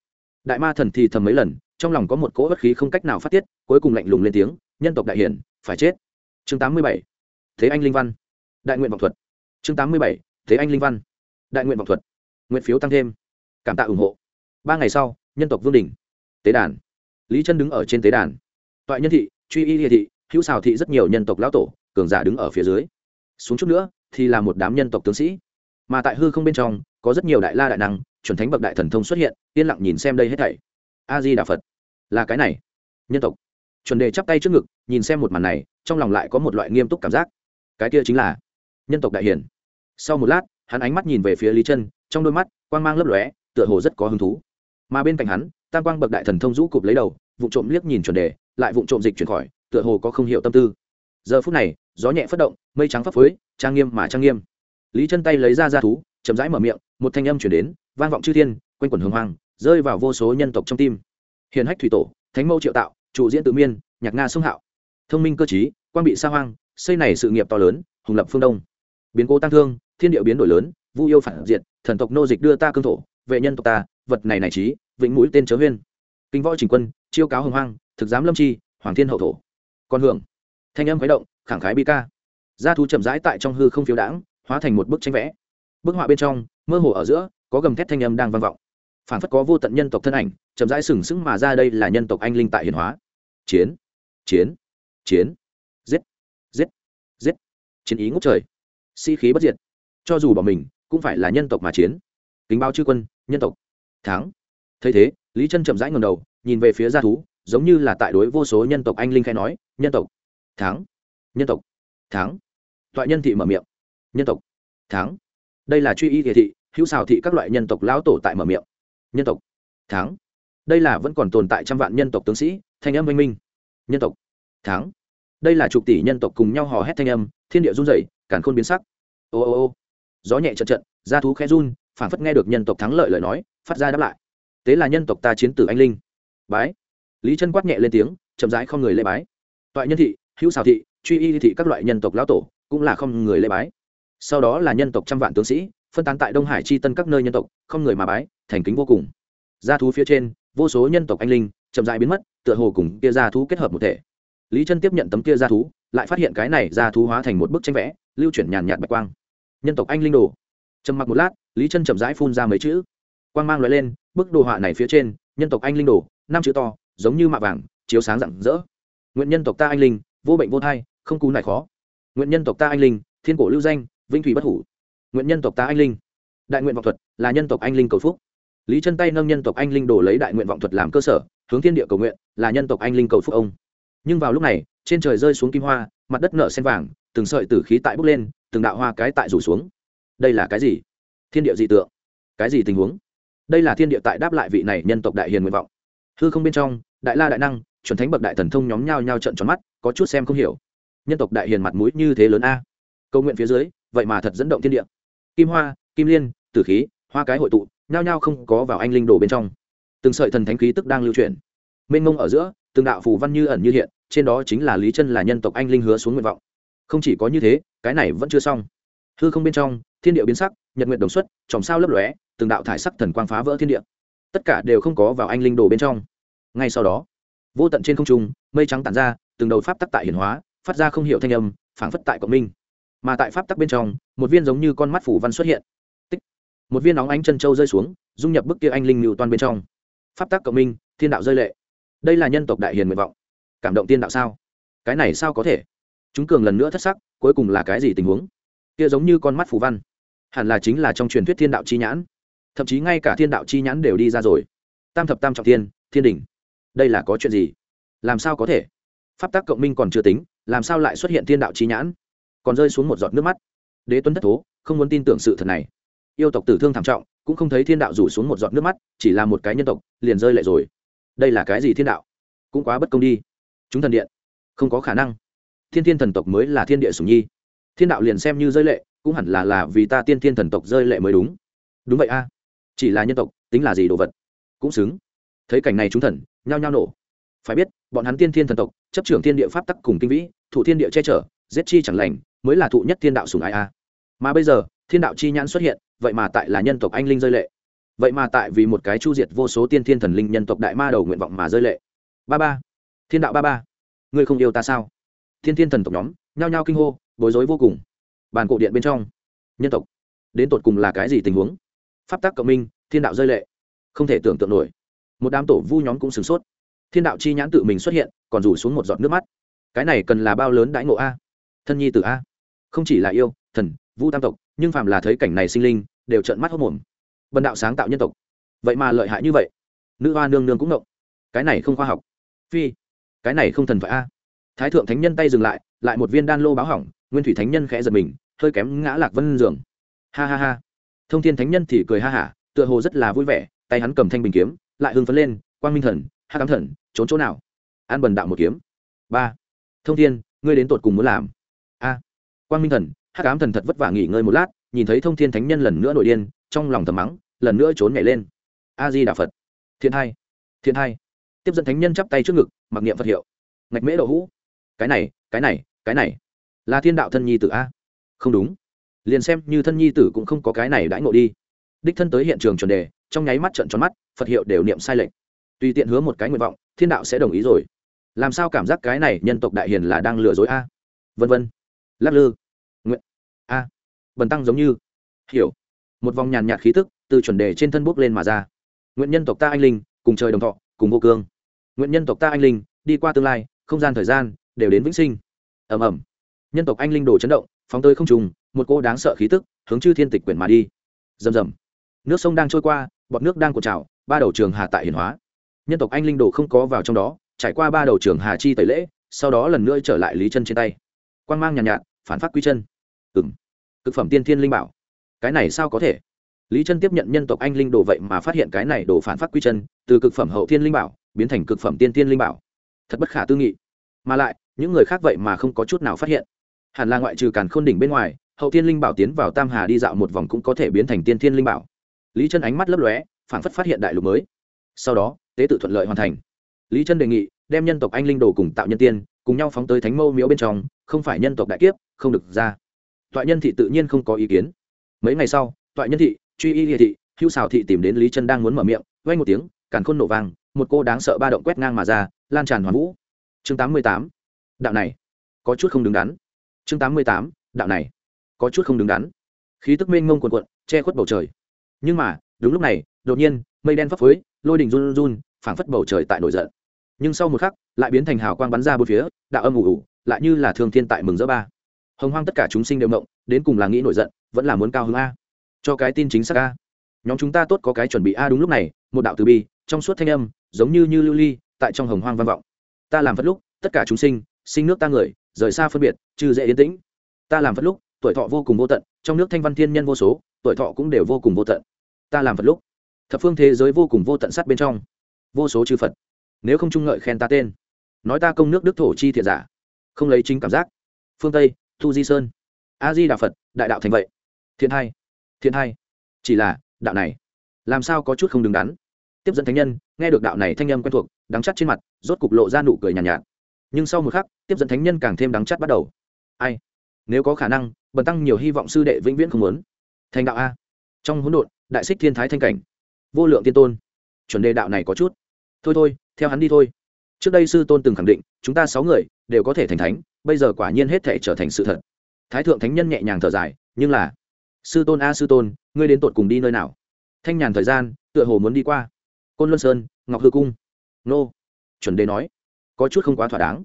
A: đại ma thần thì thầm mấy lần trong lòng có một cỗ bất khí không cách nào phát tiết cuối cùng lạnh lùng lên tiếng nhân tộc đại hiển, phải chết. Chương tám mươi bảy. Thế anh linh văn. Đại nguyện vọng thuật. Chương tám mươi bảy. Thế anh linh văn. Đại nguyện vọng thuật. Nguyện phiếu tăng thêm. Cảm tạ ủng hộ. Ba ngày sau nhân tộc vương đình tế đàn. Lý chân đứng ở trên tế đàn. Toại nhân thị truy y địa thị hữu xào thị rất nhiều nhân tộc lão tổ cường giả đứng ở phía dưới. Xuống chút nữa thì là một đám nhân tộc tướng sĩ. Mà tại hư không bên trong có rất nhiều đại la đại năng, chuẩn thánh bậc đại thần thông xuất hiện, yên lặng nhìn xem đây hết thảy. A di đà phật là cái này. Nhân tộc. Chuẩn đề chắp tay trước ngực, nhìn xem một màn này, trong lòng lại có một loại nghiêm túc cảm giác. Cái kia chính là nhân tộc đại hiển sau một lát, hắn ánh mắt nhìn về phía lý chân, trong đôi mắt, quang mang lấp lóe, tựa hồ rất có hứng thú. Mà bên cạnh hắn, tam quang bậc đại thần thông rũ cụp lấy đầu vụ trộm liếc nhìn chuẩn đề, lại vụ trộm dịch chuyển khỏi, tựa hồ có không hiểu tâm tư. Giờ phút này, gió nhẹ phất động, mây trắng phấp phới, trang nghiêm mà trang nghiêm. Lý chân tay lấy ra ra thú chậm rãi mở miệng, một thanh âm chuyển đến, vang vọng chư thiên, quanh quẩn hồng hoàng rơi vào vô số nhân tộc trong tim. Hiền hách thủy tổ, thánh mâu triệu tạo, trụ diễn tự miên, nhạc nga sông hạo. Thông minh cơ chí quan bị sa hoang, xây này sự nghiệp to lớn, hùng lập phương đông. Biến cố tăng thương, thiên điệu biến đổi lớn, vu yêu phản diện thần tộc nô dịch đưa ta cương thổ, vệ nhân tộc ta, vật này này trí, vĩnh mũi tên chớ huyên. Kinh võ trình quân, chiêu cáo hồng hoang, thực giám lâm chi, hoàng thiên hậu thổ. Con hưởng. Thanh âm khuấy động, khẳng khái bi ca. Gia thú chậm rãi tại trong hư không phiếu đãng, hóa thành một bức tranh vẽ bức họa bên trong, mơ hồ ở giữa, có gầm thét thanh âm đang vang vọng. Phản phất có vô tận nhân tộc thân ảnh, chậm rãi sừng sững mà ra đây là nhân tộc anh linh tại hiền hóa. Chiến chiến chiến. Giết giết giết. Chiến ý ngút trời. Sĩ、si、khí bất diệt. Cho dù bỏ mình, cũng phải là nhân tộc mà chiến. Kính bao chư quân, nhân tộc. Thắng. Thấy thế, lý chân chậm rãi ngầm đầu, nhìn về phía gia thú, giống như là tại đối vô số nhân tộc anh linh khai nói, nhân tộc. Thắng. Nhân tộc. Thắng. Toại nhân thị mở miệng. Nhân tộc. Thắng đây là truy y địa thị, hữu xào thị các loại nhân tộc lão tổ tại mở miệng. Nhân tộc. Thắng. Đây là vẫn còn tồn tại trăm vạn nhân tộc tướng sĩ, thanh âm oanh minh. Nhân tộc. Thắng. Đây là chục tỷ nhân tộc cùng nhau hò hét thanh âm, thiên địa run rẩy, càn khôn biến sắc. Ô ô ô. Gió nhẹ trận trận da thú khẽ run phản phất nghe được nhân tộc thắng lợi lời nói, phát ra đáp lại. Tế là nhân tộc ta chiến tử anh linh. Bái. Lý chân quát nhẹ lên tiếng, chậm rãi không người lễ bái. Toại nhân thị, hữu xào thị, truy y thị các loại nhân tộc lão tổ, cũng là không người lễ bái sau đó là nhân tộc trăm vạn tướng sĩ, phân tán tại đông hải chi tân các nơi nhân tộc, không người mà bái, thành kính vô cùng. Gia thú phía trên, vô số nhân tộc anh linh, chậm dại biến mất, tựa hồ cùng kia gia thú kết hợp một thể. Lý chân tiếp nhận tấm kia gia thú, lại phát hiện cái này gia thú hóa thành một bức tranh vẽ, lưu chuyển nhàn nhạt bạch quang. Nhân tộc anh linh đồ. Trầm mặc một lát, lý chân chậm rãi phun ra mấy chữ. Quang mang loại lên, bức đồ họa này phía trên, nhân tộc anh linh đồ, năm chữ to, giống như mạ vàng, chiếu sáng rạng rỡ. Nguyện nhân tộc ta anh linh, vô bệnh vô thai, không cú này khó. Nguyện nhân tộc ta anh linh, thiên cổ lưu danh vinh thủy bất hủ. Nguyện nhân tộc ta anh linh. Đại nguyện vọng thuật là nhân tộc anh linh cầu phúc. Lý chân tay nâng nhân tộc anh linh đổ lấy đại nguyện vọng thuật làm cơ sở, hướng thiên địa cầu nguyện là nhân tộc anh linh cầu phúc ông. Nhưng vào lúc này, trên trời rơi xuống kim hoa, mặt đất nở sen vàng, từng sợi tử khí tại bốc lên, từng đạo hoa cái tại rủ xuống. Đây là cái gì? Thiên địa dị tượng. Cái gì tình huống? Đây là thiên địa tại đáp lại vị này nhân tộc đại hiền nguyện vọng. Hư không bên trong, đại la đại năng, chuẩn thánh bậc đại thần thông nhóm nhau nhau trận tròn mắt, có chút xem không hiểu. Nhân tộc đại hiền mặt mũi như thế lớn a. Câu nguyện phía dưới vậy mà thật dẫn động thiên địa. Kim hoa, kim liên, tử khí, hoa cái hội tụ, nhao nhao không có vào anh linh đồ bên trong. Từng sợi thần thánh khí tức đang lưu truyền mênh mông ở giữa, từng đạo phù văn như ẩn như hiện, trên đó chính là lý chân là nhân tộc anh linh hứa xuống nguyện vọng. Không chỉ có như thế, cái này vẫn chưa xong. Hư không bên trong, thiên địa biến sắc, nhật nguyện đồng xuất, chòm sao lấp lóe, từng đạo thải sắc thần quang phá vỡ thiên địa. Tất cả đều không có vào anh linh đồ bên trong. Ngay sau đó, vô tận trên không trung, mây trắng tản ra, từng đầu pháp tắc tại hiển hóa, phát ra không hiểu thanh âm, phảng phất tại cộng minh mà tại pháp tắc bên trong, một viên giống như con mắt phủ văn xuất hiện. Tích. một viên nóng ánh chân châu rơi xuống, dung nhập bức kia anh linh mưu toàn bên trong. Pháp tắc cộng minh, thiên đạo rơi lệ. Đây là nhân tộc đại hiền nguyện vọng. Cảm động tiên đạo sao? Cái này sao có thể? Chúng cường lần nữa thất sắc, cuối cùng là cái gì tình huống? Kia giống như con mắt phủ văn. Hẳn là chính là trong truyền thuyết thiên đạo chi nhãn. Thậm chí ngay cả thiên đạo chi nhãn đều đi ra rồi. Tam thập tam trọng thiên thiên đình đây là có chuyện gì? Làm sao có thể? Pháp tắc cộng minh còn chưa tính, làm sao lại xuất hiện thiên đạo chi nhãn? Còn rơi xuống một giọt nước mắt. Đế tuấn thất thố, không muốn tin tưởng sự thật này. Yêu tộc tử thương thảm trọng, cũng không thấy thiên đạo rủ xuống một giọt nước mắt, chỉ là một cái nhân tộc, liền rơi lệ rồi. Đây là cái gì thiên đạo? Cũng quá bất công đi. Chúng thần điện. Không có khả năng. Thiên thiên thần tộc mới là thiên địa sùng nhi. Thiên đạo liền xem như rơi lệ, cũng hẳn là là vì ta tiên thiên thần tộc rơi lệ mới đúng. Đúng vậy a. Chỉ là nhân tộc, tính là gì đồ vật? Cũng xứng. Thấy cảnh này chúng thần, nhao nhao nổ. Phải biết, bọn hắn tiên thiên thần tộc, chấp trưởng thiên địa pháp tắc cùng kinh vĩ, thủ thiên địa che chở giết chi chẳng lành, mới là thụ nhất thiên đạo sùng ai a. Mà bây giờ, thiên đạo chi nhãn xuất hiện, vậy mà tại là nhân tộc anh linh rơi lệ. Vậy mà tại vì một cái chu diệt vô số tiên thiên thần linh nhân tộc đại ma đầu nguyện vọng mà rơi lệ. Ba ba. Thiên đạo ba ba. Ngươi không yêu ta sao? Thiên thiên thần tộc nhóm, nhao nhao kinh hô, bối rối vô cùng. Bàn cổ điện bên trong, nhân tộc. Đến tột cùng là cái gì tình huống? Pháp tắc cộng minh, thiên đạo rơi lệ. Không thể tưởng tượng nổi. Một đám tổ vu nhóm cũng sửng sốt. Thiên đạo chi nhãn tự mình xuất hiện, còn rủ xuống một giọt nước mắt. Cái này cần là bao lớn đãi ngộ a? Thân nhi t a. Không chỉ là yêu, thần vũ tam tộc, nhưng phàm là thấy cảnh này sinh linh, đều trợn mắt hốc mồm. Bần đạo sáng tạo nhân tộc. Vậy mà lợi hại như vậy. Nữ hoa nương nương cũng ngộng. Cái này không khoa học. Phi, cái này không thần phải a. Thái thượng thánh nhân tay dừng lại lại một viên đan lô báo hỏng, nguyên thủy thánh nhân khẽ giật mình, hơi kém ngã lạc vân giường. Ha ha ha. Thông thiên thánh nhân thì cười ha hả, tựa hồ rất là vui vẻ, tay hắn cầm thanh bình kiếm, lại hưng phấn lên, quang minh thần, hát cám thần, trốn chỗ nào? An bần đạo một kiếm. Ba. Thông thiên, ngươi đến tột cùng muốn làm a. Quang minh thần hát cám thần thật vất vả nghỉ ngơi một lát, nhìn thấy thông thiên thánh nhân lần nữa nổi điên, trong lòng thầm mắng, lần nữa trốn nhảy lên. A di đà phật. Thiên hai Thiên hai tiếp dẫn thánh nhân chắp tay trước ngực, mặc niệm phật hiệu. Ngạch mễ đậu hũ. Cái này cái này cái này. Là thiên đạo thân nhi tử a. Không đúng. Liền xem như thân nhi tử cũng không có cái này đãi ngộ đi. Đích thân tới hiện trường chuẩn đề, trong nháy mắt trận tròn mắt, phật hiệu đều niệm sai lệch. Tùy tiện hứa một cái nguyện vọng, thiên đạo sẽ đồng ý rồi. Làm sao cảm giác cái này nhân tộc đại hiền là đang lừa dối a? Vân vân lắc lư. Nguyện. A. Bần tăng giống như. Hiểu. Một vòng nhàn nhạt khí tức từ chuẩn đề trên thân bốc lên mà ra. Nguyện nhân tộc ta anh linh cùng trời đồng thọ cùng vô cương. Nguyện nhân tộc ta anh linh đi qua tương lai không gian thời gian đều đến vĩnh sinh. Ẩm ẩm nhân tộc anh linh đồ chấn động phóng tới không trùng một cô đáng sợ khí tức hướng chư thiên tịch quyển mà đi. Rầm rầm. Nước sông đang trôi qua bọt nước đang cột trào ba đầu trường hà tại hiển hóa. Nhân tộc anh linh đồ không có vào trong đó trải qua ba đầu trường hà chi tẩy lễ sau đó lần nữa trở lại lý chân trên tay. Quan g mang nhàn nhạt, nhạt phản phát quy chân. Ừ m cực phẩm tiên thiên linh bảo. Cái này sao có thể? Lý chân tiếp nhận nhân tộc anh linh đồ vậy mà phát hiện cái này đồ phản phát quy chân, từ cực phẩm hậu thiên linh bảo, biến thành cực phẩm tiên thiên linh bảo. Thật bất khả tư nghị. Mà lại, những người khác vậy mà không có chút nào phát hiện. Hẳn là ngoại trừ càn khôn đỉnh bên ngoài, hậu thiên linh bảo tiến vào tam hà đi dạo một vòng cũng có thể biến thành tiên thiên linh bảo. Lý chân ánh mắt lấp lóe phản phất phát hiện đại lục mới. Sau đó, tế tự thuận lợi hoàn thành. Lý chân đề nghị, đem nhân tộc anh linh đồ cùng tạo nhân tiên, cùng nhau phóng tới thánh mâu miếu bên trong không phải nhân tộc đại kiếp, không được ra. Toại nhân thị tự nhiên không có ý kiến. Mấy ngày sau, toại nhân thị, truy y địa thị, hữu xào thị tìm đến lý chân đang muốn mở miệng vay một tiếng, càn khôn nổ vàng một cô đáng sợ ba động quét ngang mà ra, lan tràn hoàn vũ. Chương tám mươi tám. Đạo này. Có chút không đứng đắn. Chương tám mươi tám. Đạo này. Có chút không đứng đắn. Khí tức mênh ngông quần quận che khuất bầu trời. Nhưng mà, đúng lúc này, đột nhiên, mây đen phấp phới, lôi đình run run, phảng phất bầu trời tại nổi giận. Nhưng sau một khắc, lại biến thành hào quang bắn ra bốn phía, đạo âm ủ ủ lại như là thương thiên tại mừng rỡ ba. Hồng hoang tất cả chúng sinh đều mộng, đến cùng là nghĩ nổi giận, vẫn là muốn cao hơn a. Cho cái tin chính xác a. Nhóm chúng ta tốt có cái chuẩn bị a đúng lúc này, một đạo từ bi, trong suốt thanh âm, giống như như lưu ly, tại trong hồng hoang vang vọng. Ta làm phật lúc, tất cả chúng sinh sinh nước ta người, rời xa phân biệt, trừ dễ yên tĩnh. Ta làm phật lúc, tuổi thọ vô cùng vô tận, trong nước thanh văn thiên nhân vô số, tuổi thọ cũng đều vô cùng vô tận. Ta làm phật lúc, thập phương thế giới vô cùng vô tận sát bên trong. Vô số chư phật. Nếu không trung ngợi khen ta tên, nói ta công nước đức thổ chi thiệt giả không lấy chính cảm giác. Phương tây thu di sơn. A di đà phật đại đạo thành vậy. Thiện hai thiện hai chỉ là đạo này làm sao có chút không đứng đắn. Tiếp dẫn thánh nhân nghe được đạo này thanh âm quen thuộc đắng chắc trên mặt rốt cục lộ ra nụ cười nhàn nhạt, nhạt. Nhưng sau một khắc tiếp dẫn thánh nhân càng thêm đắng chắc bắt đầu. Ai? Nếu có khả năng bần tăng nhiều hy vọng sư đệ vĩnh viễn không muốn. Thành đạo a. Trong hỗn độn đại xích thiên thái thanh cảnh. Vô lượng tiên tôn. Chuẩn đề đạo này có chút. Thôi thôi theo hắn đi thôi trước đây sư tôn từng khẳng định, chúng ta sáu người đều có thể thành thánh, bây giờ quả nhiên hết thể trở thành sự thật. Thái thượng thánh nhân nhẹ nhàng thở dài, nhưng là, sư tôn a sư tôn, ngươi đến tột cùng đi nơi nào? Thanh nhàn thời gian, tựa hồ muốn đi qua. Côn luân sơn, ngọc hư cung. Nô. Chuẩn đề nói, có chút không quá thỏa đáng.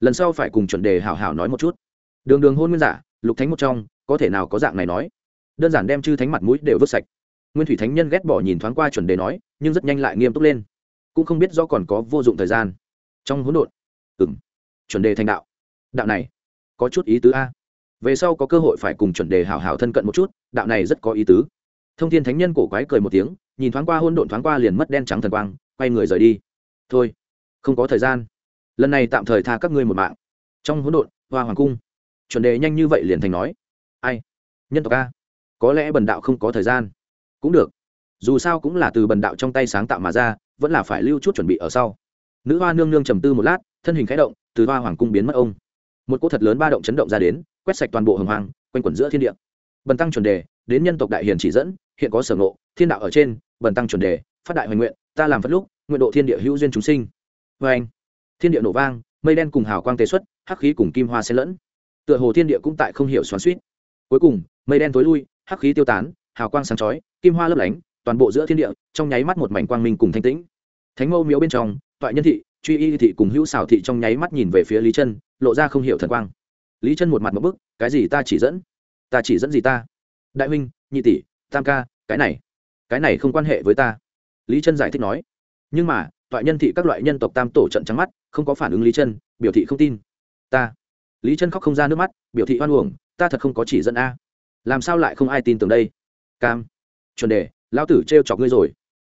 A: Lần sau phải cùng chuẩn đề hảo hảo nói một chút. Đường đường hôn nguyên giả, lục thánh một trong, có thể nào có dạng này nói? Đơn giản đem chư thánh mặt mũi đều vứt sạch. Nguyên thủy thánh nhân ghét bỏ nhìn thoáng qua chuẩn đề nói, nhưng rất nhanh lại nghiêm túc lên. Cũng không biết do còn có vô dụng thời gian trong hỗn độn. Ừ m chuẩn đề thành đạo. Đạo này, có chút ý tứ a. Về sau có cơ hội phải cùng chuẩn đề hảo hảo thân cận một chút, đạo này rất có ý tứ. Thông thiên thánh nhân cổ quái cười một tiếng, nhìn thoáng qua hôn độn thoáng qua liền mất đen trắng thần quang, quay người rời đi. Thôi, không có thời gian. Lần này tạm thời tha các ngươi một mạng. Trong hỗn độn, hoa hoàng cung, chuẩn đề nhanh như vậy liền thành nói. Ai? Nhân tộc a? Có lẽ bần đạo không có thời gian. Cũng được. Dù sao cũng là từ bần đạo trong tay sáng tạo mà ra, vẫn là phải lưu chút chuẩn bị ở sau nữ hoa nương nương trầm tư một lát, thân hình khẽ động, từ hoa hoàng cung biến mất ông. Một cỗ thật lớn ba động chấn động ra đến, quét sạch toàn bộ hồng hoàng quanh quẩn giữa thiên địa. Bần tăng chuẩn đề, đến nhân tộc đại hiền chỉ dẫn, hiện có sở ngộ, thiên đạo ở trên, bần tăng chuẩn đề, phát đại hoành nguyện, ta làm phật lúc, nguyện độ thiên địa hữu duyên chúng sinh. Vê anh, thiên địa nổ vang, mây đen cùng hào quang tế xuất, hắc khí cùng kim hoa xen lẫn. Tựa hồ thiên địa cũng tại không hiểu xoắn suýt cuối cùng, mây đen tối lui, hắc khí tiêu tán, hào quang sáng chói, kim hoa lấp lánh, toàn bộ giữa thiên địa, trong nháy mắt một mảnh quang minh cùng thanh tĩnh. Thánh mâu miếu bên trong toại nhân thị, truy y thị cùng hữu xảo thị trong nháy mắt nhìn về phía lý chân, lộ ra không hiểu thần quang. Lý chân một mặt một bức, cái gì ta chỉ dẫn? Ta chỉ dẫn gì ta? Đại huynh, nhị tỷ, tam ca, cái này. Cái này không quan hệ với ta. Lý chân giải thích nói. Nhưng mà, toại nhân thị các loại nhân tộc tam tổ trận trắng mắt, không có phản ứng lý chân, biểu thị không tin. Ta. Lý chân khóc không ra nước mắt, biểu thị hoan uổng, ta thật không có chỉ dẫn a. Làm sao lại không ai tin tưởng đây? Cam. Chuẩn đề, lão tử trêu chọc ngươi rồi.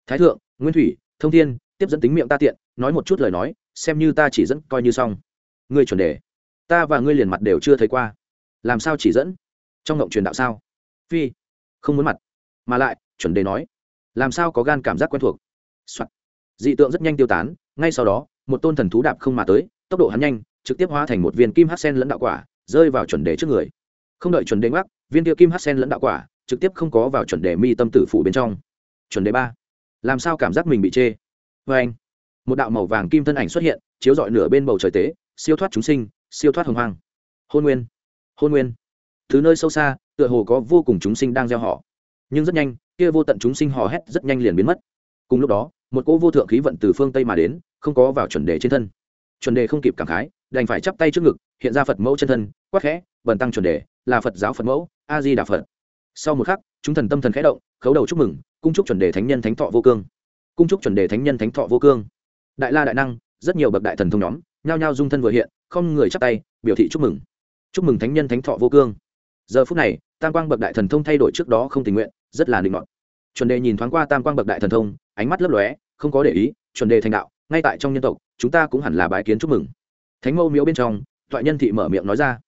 A: Thái thượng, nguyên thủy, thông thiên, tiếp dẫn tính miệng ta tiện nói một chút lời nói, xem như ta chỉ dẫn, coi như xong. Ngươi chuẩn đề. Ta và ngươi liền mặt đều chưa thấy qua. Làm sao chỉ dẫn? Trong ngộng truyền đạo sao? Phi. Không muốn mặt. Mà lại, chuẩn đề nói. Làm sao có gan cảm giác quen thuộc、Soạn. dị tượng rất nhanh tiêu tán, ngay sau đó, một tôn thần thú đạp không mà tới, tốc độ hắn nhanh, trực tiếp hóa thành một viên kim hát sen lẫn đạo quả, rơi vào chuẩn đề trước người. Không đợi chuẩn đề ngoắc, viên kia kim hát sen lẫn đạo quả, trực tiếp không có vào chuẩn đề mi tâm tử phủ bên trong. Chuẩn đề ba. Làm sao cảm giác mình bị chê? Vê anh một đạo màu vàng kim thân ảnh xuất hiện, chiếu rọi nửa bên bầu trời tế, siêu thoát chúng sinh, siêu thoát hồng hoang. Hôn nguyên hôn nguyên. Thứ nơi sâu xa, tựa hồ có vô cùng chúng sinh đang gieo họ. Nhưng rất nhanh, kia vô tận chúng sinh hò hét rất nhanh liền biến mất. Cùng lúc đó, một cỗ vô thượng khí vận từ phương tây mà đến, không có vào chuẩn đề trên thân. Chuẩn đề không kịp cảm khái, đành phải chắp tay trước ngực, hiện ra phật mẫu chân thân, quát khẽ, bần tăng chuẩn đề, là phật giáo phật mẫu, a di đà phật. Sau một khắc, chúng thần tâm thần khẽ động, khấu đầu chúc mừng, cung chúc chuẩn đề thánh nhân thánh thọ vô cương. Cung chúc chuẩn đề thánh nhân thánh thọ vô cương đại la đại năng, rất nhiều bậc đại thần thông nhóm, nhao nhao dung thân vừa hiện, không người chắp tay, biểu thị chúc mừng. Chúc mừng thánh nhân thánh thọ vô cương. Giờ phút này, tam quang bậc đại thần thông thay đổi trước đó không tình nguyện, rất là định ngọn chuẩn đề nhìn thoáng qua tam quang bậc đại thần thông, ánh mắt lấp lóe, không có để ý, chuẩn đề thành đạo, ngay tại trong nhân tộc, chúng ta cũng hẳn là bái kiến chúc mừng. Thánh mâu miếu bên trong, toại nhân thị mở miệng nói ra.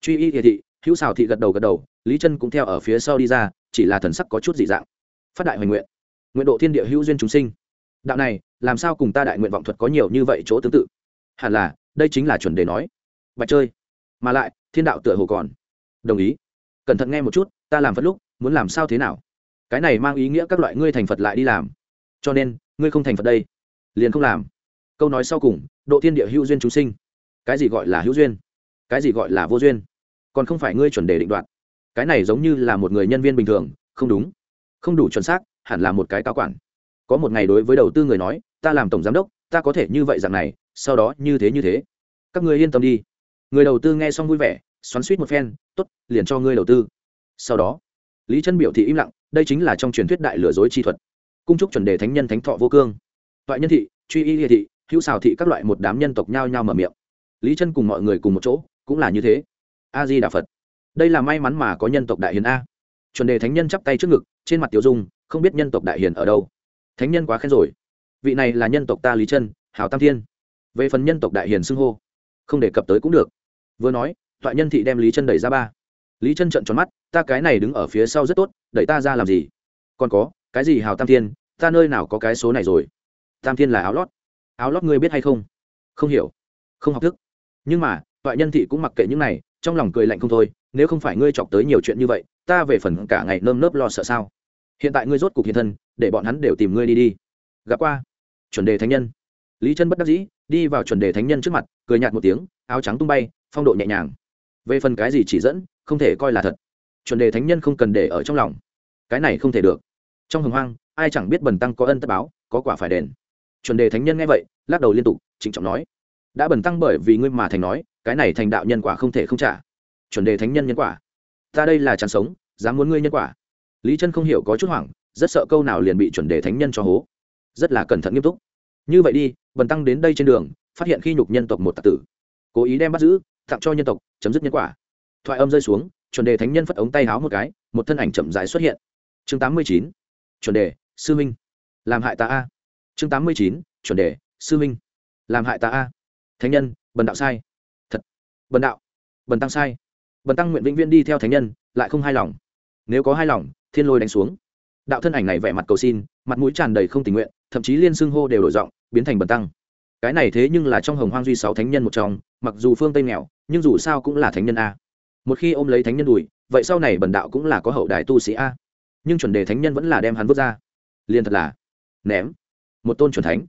A: Truy y thị thị, hữu xào thị gật đầu gật đầu, lý chân cũng theo ở phía sau đi ra, chỉ là thần sắc có chút dị dạng. Phát đại hoành nguyện. Nguyện độ thiên địa hữu duyên chúng sinh đạo này, làm sao cùng ta đại nguyện vọng thuật có nhiều như vậy chỗ tương tự? Hẳn là, đây chính là chuẩn đề nói. Bạch chơi. Mà lại, thiên đạo tựa hồ còn. Đồng ý. Cẩn thận nghe một chút, ta làm phật lúc, muốn làm sao thế nào? Cái này mang ý nghĩa các loại ngươi thành phật lại đi làm. Cho nên, ngươi không thành phật đây. Liền không làm. Câu nói sau cùng, độ thiên địa hữu duyên chúng sinh. Cái gì gọi là hữu duyên? Cái gì gọi là vô duyên? Còn không phải ngươi chuẩn đề định đoạn cái này giống như là một người nhân viên bình thường, không đúng. Không đủ chuẩn xác, hẳn là một cái cao quản có một ngày đối với đầu tư người nói, ta làm tổng giám đốc, ta có thể như vậy dạng này, sau đó như thế như thế. Các người yên tâm đi. Người đầu tư nghe xong vui vẻ, xoắn suýt một phen t ố t liền cho ngươi đầu tư. Sau đó, lý chân biểu thị im lặng, đây chính là trong truyền thuyết đại lừa dối chi thuật. Cung trúc chuẩn đề thánh nhân thánh thọ vô cương. Toại nhân thị, truy y địa thị, hữu xào thị các loại một đám nhân tộc nhao nhao mở miệng. Lý chân cùng mọi người cùng một chỗ, cũng là như thế. A di đà phật. Đây là may mắn mà có nhân tộc đại hiền a. Chuẩn đề thánh nhân chắp tay trước ngực, trên mặt tiểu dung, không biết nhân tộc đại hiền ở đâu thánh nhân quá khen rồi. Vị này là nhân tộc ta lý chân, hào tam thiên. Về phần nhân tộc đại hiền xưng hô, không đề cập tới cũng được. Vừa nói thoại nhân thị đem lý chân đẩy ra ba. Lý chân trận tròn mắt, ta cái này đứng ở phía sau rất tốt, đẩy ta ra làm gì? Còn có, cái gì hào tam thiên? Ta nơi nào có cái số này rồi? Tam thiên là áo lót. Áo lót ngươi biết hay không? Không hiểu. Không học thức. Nhưng mà thoại nhân thị cũng mặc kệ những này, trong lòng cười lạnh không thôi, nếu không phải ngươi chọc tới nhiều chuyện như vậy, ta về phần cả ngày nơm nớp lo sợ sao? Hiện tại ngươi rốt cục hiện thân, để bọn hắn đều tìm ngươi đi đi. Gặp qua. Chuẩn đề thánh nhân. Lý chân bất đắc dĩ, đi vào chuẩn đề thánh nhân trước mặt, cười nhạt một tiếng, áo trắng tung bay, phong độ nhẹ nhàng. Về phần cái gì chỉ dẫn, không thể coi là thật. Chuẩn đề thánh nhân không cần để ở trong lòng. Cái này không thể được. Trong hồng hoang, ai chẳng biết bần tăng có ân tất báo, có quả phải đền. Chuẩn đề thánh nhân nghe vậy, lắc đầu liên tục, trịnh trọng nói. Đã bần tăng bởi vì ngươi mà thành nói, cái này thành đạo nhân quả không thể không trả. Chuẩn đề thánh nhân nhân quả. Ta đây là chán sống, dám muốn ngươi nhân quả lý chân không hiểu có chút hoảng, rất sợ câu nào liền bị chuẩn đề thánh nhân cho hố. Rất là cẩn thận nghiêm túc. Như vậy đi, bần tăng đến đây trên đường, phát hiện khi nhục nhân tộc một tạc tử. Cố ý đem bắt giữ, tặng cho nhân tộc, chấm dứt nhân quả. Thoại âm rơi xuống, chuẩn đề thánh nhân phất ống tay háo một cái, một thân ảnh chậm rãi xuất hiện. Chương tám mươi chín, chuẩn đề, sư minh. Làm hại ta a. Chương tám mươi chín, chuẩn đề, sư minh. Làm hại ta a. Thánh nhân, bần đạo sai. Thật. Bần đạo. Bần tăng sai. Bần tăng nguyện vĩnh viễn đi theo thánh nhân, lại không hài lòng nếu có hai lòng, thiên lôi đánh xuống. Đạo thân ảnh này vẻ mặt cầu xin, mặt mũi tràn đầy không tình nguyện, thậm chí liên xưng hô đều đổi giọng, biến thành bần tăng. Cái này thế nhưng là trong hồng hoang duy sáu thánh nhân một trong, mặc dù phương tây nghèo, nhưng dù sao cũng là thánh nhân a. Một khi ôm lấy thánh nhân đùi, vậy sau này bần đạo cũng là có hậu đại tu sĩ a. Nhưng chuẩn đề thánh nhân vẫn là đem hắn vứt ra. Liền thật là, ném, một tôn chuẩn thánh.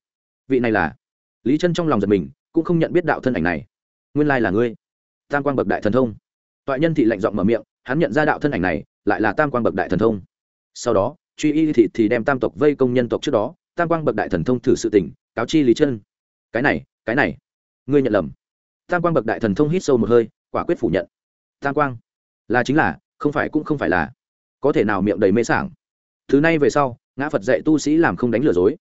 A: Vị này là, lý chân trong lòng giật mình, cũng không nhận biết đạo thân ảnh này. Nguyên lai là ngươi. Tam quang bậc đại thần thông. Toại nhân thị lạnh giọng mở miệng, hắn nhận ra đạo thân ảnh này lại là tam quang bậc đại thần thông. Sau đó, truy y thị thì đem tam tộc vây công nhân tộc trước đó, tam quang bậc đại thần thông thử sự tỉnh cáo chi lý chân cái này cái này, ngươi nhận lầm. Tam quang bậc đại thần thông hít sâu một hơi, quả quyết phủ nhận. Tam quang, là chính là, không phải cũng không phải là. Có thể nào miệng đầy mê sảng? Thứ này về sau, ngã phật dạy tu sĩ làm không đánh lừa dối.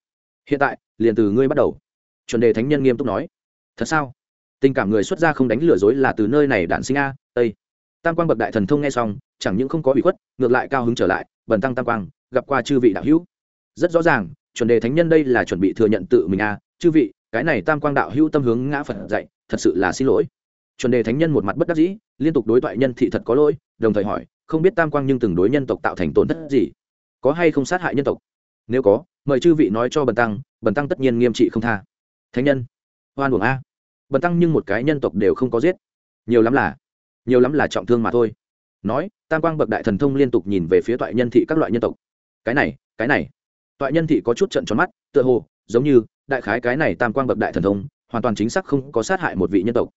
A: Hiện tại, liền từ ngươi bắt đầu. Chuẩn đề thánh nhân nghiêm túc nói. Thật sao? Tình cảm người xuất gia không đánh lừa dối là từ nơi này đạn sinh a tây tam quang bậc đại thần thông nghe xong chẳng những không có bị khuất, ngược lại cao hứng trở lại, bần tăng tam quang, gặp qua chư vị đạo hữu. Rất rõ ràng, chuẩn đề thánh nhân đây là chuẩn bị thừa nhận tự mình a chư vị, cái này tam quang đạo hữu tâm hướng ngã phật dạy, thật sự là xin lỗi. Chuẩn đề thánh nhân một mặt bất đắc dĩ, liên tục đối thoại nhân thị thật có lỗi, đồng thời hỏi, không biết tam quang nhưng từng đối nhân tộc tạo thành tổn thất gì? Có hay không sát hại nhân tộc? Nếu có, mời chư vị nói cho bần tăng bần tăng tất nhiên nghiêm trị không tha. Thánh nhân, hoan uổng a. Bần tăng nhưng một cái nhân tộc đều không có giết. Nhiều lắm là, nhiều lắm là trọng thương mà thôi nói, tam quang bậc đại thần thông liên tục nhìn về phía toại nhân thị các loại nhân tộc. Cái này cái này. Toại nhân thị có chút trận tròn mắt, tựa hồ, giống như, đại khái cái này tam quang bậc đại thần thông, hoàn toàn chính xác không có sát hại một vị nhân tộc.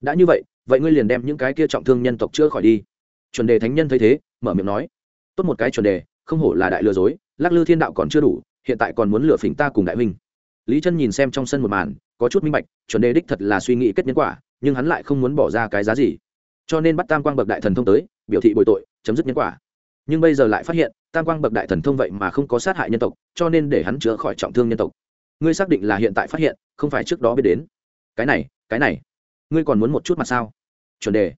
A: Đã như vậy vậy ngươi liền đem những cái kia trọng thương nhân tộc chữa khỏi đi. Chuẩn đề thánh nhân thấy thế, mở miệng nói, tốt một cái chuẩn đề, không hổ là đại lừa dối, lắc lư thiên đạo còn chưa đủ, hiện tại còn muốn lừa phỉnh ta cùng đại huynh. Lý chân nhìn xem trong sân một màn, có chút minh bạch, chuẩn đề đích thật là suy nghĩ kết nhân quả, nhưng hắn lại không muốn bỏ ra cái giá gì cho nên bắt tam quang bậc đại thần thông tới, biểu thị bồi tội, chấm dứt nhân quả. Nhưng bây giờ lại phát hiện, tam quang bậc đại thần thông vậy mà không có sát hại nhân tộc, cho nên để hắn chữa khỏi trọng thương nhân tộc. Ngươi xác định là hiện tại phát hiện, không phải trước đó biết đến. Cái này cái này, ngươi còn muốn một chút mặt sao? Chuẩn đề,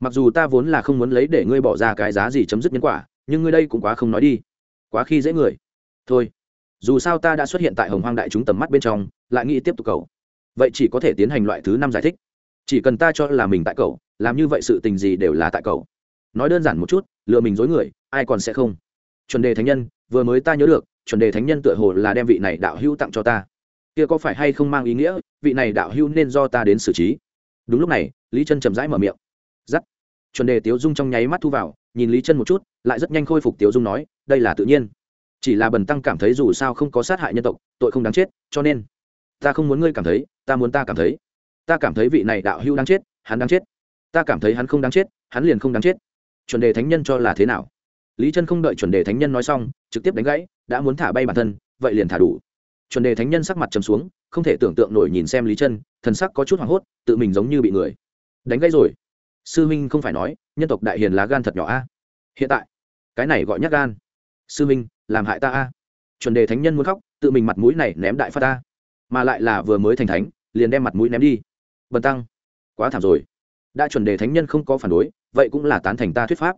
A: mặc dù ta vốn là không muốn lấy để ngươi bỏ ra cái giá gì chấm dứt nhân quả, nhưng ngươi đây cũng quá không nói đi. Quá khi dễ người. Thôi, dù sao ta đã xuất hiện tại hồng hoang đại chúng tầm mắt bên trong, lại nghĩ tiếp tục cầu. Vậy chỉ có thể tiến hành loại thứ năm giải thích. Chỉ cần ta cho là mình tại cầu làm như vậy sự tình gì đều là tại cậu. Nói đơn giản một chút, lừa mình dối người, ai còn sẽ không? Chuẩn đề thánh nhân, vừa mới ta nhớ được, chuẩn đề thánh nhân tựa hồ là đem vị này đạo hữu tặng cho ta. Kia có phải hay không mang ý nghĩa, vị này đạo hữu nên do ta đến xử trí? Đúng lúc này, lý chân chậm rãi mở miệng. Giắt. Chuẩn đề tiếu dung trong nháy mắt thu vào, nhìn lý chân một chút, lại rất nhanh khôi phục tiếu dung nói, đây là tự nhiên. Chỉ là bần tăng cảm thấy dù sao không có sát hại nhân tộc, tội không đáng chết, cho nên, ta không muốn ngươi cảm thấy, ta muốn ta cảm thấy. Ta cảm thấy vị này đạo hữu đáng chết, hắn đáng chết ta cảm thấy hắn không đáng chết, hắn liền không đáng chết. Chuẩn đề thánh nhân cho là thế nào? Lý chân không đợi chuẩn đề thánh nhân nói xong, trực tiếp đánh gãy, đã muốn thả bay bản thân, vậy liền thả đủ. Chuẩn đề thánh nhân sắc mặt trầm xuống, không thể tưởng tượng nổi nhìn xem lý chân, thần sắc có chút hoảng hốt, tự mình giống như bị người. Đánh gãy rồi. Sư minh không phải nói, nhân tộc đại hiền lá gan thật nhỏ a. Hiện tại, cái này gọi nhắc gan. Sư minh, làm hại ta a. Chuẩn đề thánh nhân muốn khóc, tự mình mặt mũi này ném đại phát ta. Mà lại là vừa mới thành thánh, liền đem mặt mũi ném đi. Bần tăng, quá thảm rồi đã chuẩn đề thánh nhân không có phản đối, vậy cũng là tán thành ta thuyết pháp.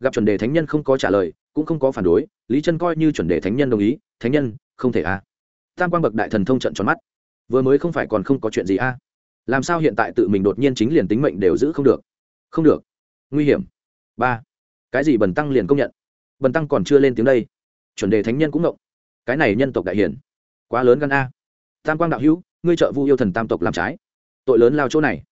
A: Gặp chuẩn đề thánh nhân không có trả lời, cũng không có phản đối, lý chân coi như chuẩn đề thánh nhân đồng ý, thánh nhân, không thể a. Tam quang bậc đại thần thông trận tròn mắt. Vừa mới không phải còn không có chuyện gì a? Làm sao hiện tại tự mình đột nhiên chính liền tính mệnh đều giữ không được? Không được. Nguy hiểm. Ba. Cái gì bần tăng liền công nhận? Bần tăng còn chưa lên tiếng đây. Chuẩn đề thánh nhân cũng ngộng. Cái này nhân tộc đại hiển. Quá lớn gan a. Tam quang đạo hữu, ngươi trợ vu yêu thần tam tộc làm trái. Tội lớn lao chỗ này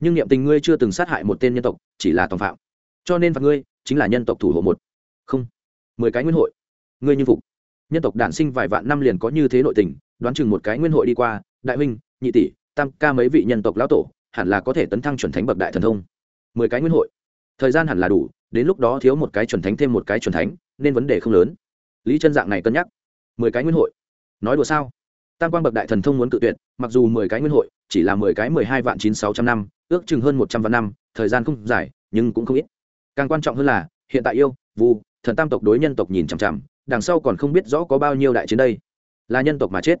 A: nhưng niệm tình ngươi chưa từng sát hại một tên nhân tộc, chỉ là tòng phạm. Cho nên phạt ngươi chính là nhân tộc thủ hộ một. Không, mười cái nguyên hội. Ngươi như phục. Nhân tộc đản sinh vài vạn năm liền có như thế nội tình, đoán chừng một cái nguyên hội đi qua, đại huynh, nhị tỷ, tam ca mấy vị nhân tộc lão tổ, hẳn là có thể tấn thăng chuẩn thánh bậc đại thần thông. Mười cái nguyên hội. Thời gian hẳn là đủ, đến lúc đó thiếu một cái chuẩn thánh thêm một cái chuẩn thánh, nên vấn đề không lớn. Lý chân dạng này cân nhắc. Mười cái nguyên hội. Nói đùa sao? Tam quan bậc đại thần thông muốn cự tuyệt, mặc dù mười cái nguyên hội chỉ là mười cái mười hai vạn chín sáu trăm năm, ước chừng hơn một trăm vạn năm, thời gian không dài, nhưng cũng không ít. Càng quan trọng hơn là, hiện tại yêu, vu, thần tam tộc đối nhân tộc nhìn chằm chằm, đằng sau còn không biết rõ có bao nhiêu đại chiến đây. Là nhân tộc mà chết.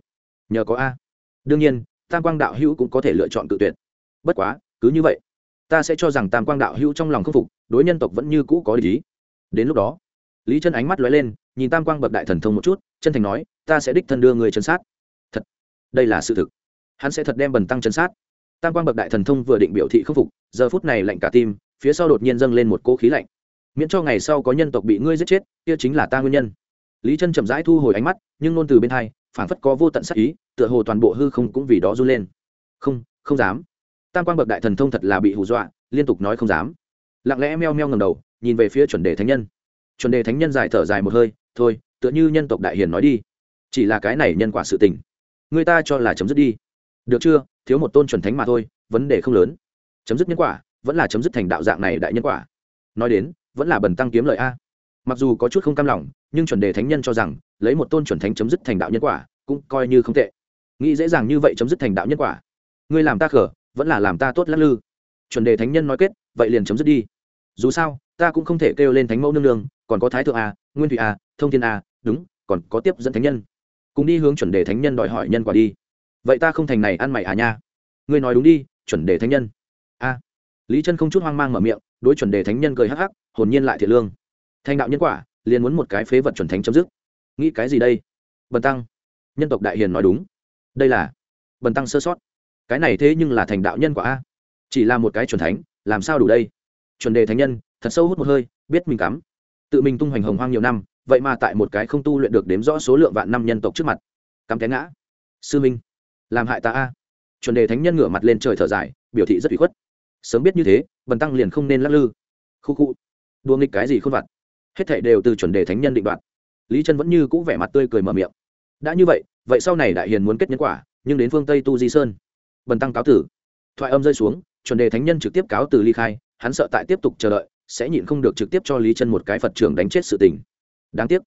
A: Nhờ có a. Đương nhiên, tam quang đạo hữu cũng có thể lựa chọn tự tuyệt. Bất quá, cứ như vậy, ta sẽ cho rằng tam quang đạo hữu trong lòng khâm phục, đối nhân tộc vẫn như cũ có lý. Đến lúc đó, lý chân ánh mắt lóe lên, nhìn tam quang bậc đại thần thông một chút, chân thành nói, ta sẽ đích thân đưa người chân sát. Thật, đây là sự thực hắn sẽ thật đem bần tăng chân sát. Tam quang bậc đại thần thông vừa định biểu thị khâm phục, giờ phút này lạnh cả tim, phía sau đột nhiên dâng lên một cỗ khí lạnh. Miễn cho ngày sau có nhân tộc bị ngươi giết chết, kia chính là ta nguyên nhân. Lý chân chậm rãi thu hồi ánh mắt, nhưng nôn từ bên hai phản phất có vô tận sắc ý, tựa hồ toàn bộ hư không cũng vì đó run lên. Không không dám. Tam quang bậc đại thần thông thật là bị hù dọa, liên tục nói không dám. Lặng lẽ meo meo ngầm đầu, nhìn về phía chuẩn đề thánh nhân. Chuẩn đề thánh nhân dài thở dài một hơi, thôi, tựa như nhân tộc đại hiền nói đi. Chỉ là cái này nhân quả sự tình. Người ta cho là chấm dứt đi được chưa? Thiếu một tôn chuẩn thánh mà thôi, vấn đề không lớn. Chấm dứt nhân quả, vẫn là chấm dứt thành đạo dạng này đại nhân quả. Nói đến, vẫn là bần tăng kiếm lợi a. Mặc dù có chút không cam lòng, nhưng chuẩn đề thánh nhân cho rằng, lấy một tôn chuẩn thánh chấm dứt thành đạo nhân quả, cũng coi như không tệ. Nghĩ dễ dàng như vậy chấm dứt thành đạo nhân quả. Ngươi làm ta khở vẫn là làm ta tốt lắc lư. Chuẩn đề thánh nhân nói kết, vậy liền chấm dứt đi. Dù sao, ta cũng không thể kêu lên thánh mẫu nương nương, còn có thái thượng a, nguyên thủy a, thông thiên a, đúng, còn có tiếp dẫn thánh nhân. Cùng đi hướng chuẩn đề thánh nhân đòi hỏi nhân quả đi vậy ta không thành này ăn mày à nha. Ngươi nói đúng đi, chuẩn đề thánh nhân. A. Lý chân không chút hoang mang mở miệng, đối chuẩn đề thánh nhân cười hắc hắc, hồn nhiên lại thiệt lương. Thành đạo nhân quả, liền muốn một cái phế vật chuẩn thánh chấm dứt. Nghĩ cái gì đây? Bần tăng. Nhân tộc đại hiền nói đúng. Đây là bần tăng sơ sót. Cái này thế nhưng là thành đạo nhân quả a. Chỉ là một cái chuẩn thánh, làm sao đủ đây? Chuẩn đề thánh nhân, thật sâu hút một hơi, biết mình cắm. Tự mình tung hoành hồng hoang nhiều năm, vậy mà tại một cái không tu luyện được đếm rõ số lượng vạn năm nhân tộc trước mặt. Cắm té ngã. Sư minh làm hại ta a. Chuẩn đề thánh nhân ngửa mặt lên trời thở dài, biểu thị rất bị khuất. Sớm biết như thế, bần tăng liền không nên lắc lư. Khu khu. Đua nghịch cái gì không vặt. Hết thảy đều từ chuẩn đề thánh nhân định đoạt. Lý chân vẫn như cũ vẻ mặt tươi cười mở miệng. Đã như vậy vậy sau này đại hiền muốn kết nhân quả, nhưng đến phương tây tu di sơn. Bần tăng cáo tử. Thoại âm rơi xuống, chuẩn đề thánh nhân trực tiếp cáo từ ly khai, hắn sợ tại tiếp tục chờ đợi, sẽ nhịn không được trực tiếp cho lý chân một cái phật trưởng đánh chết sự tình. Đáng tiếc.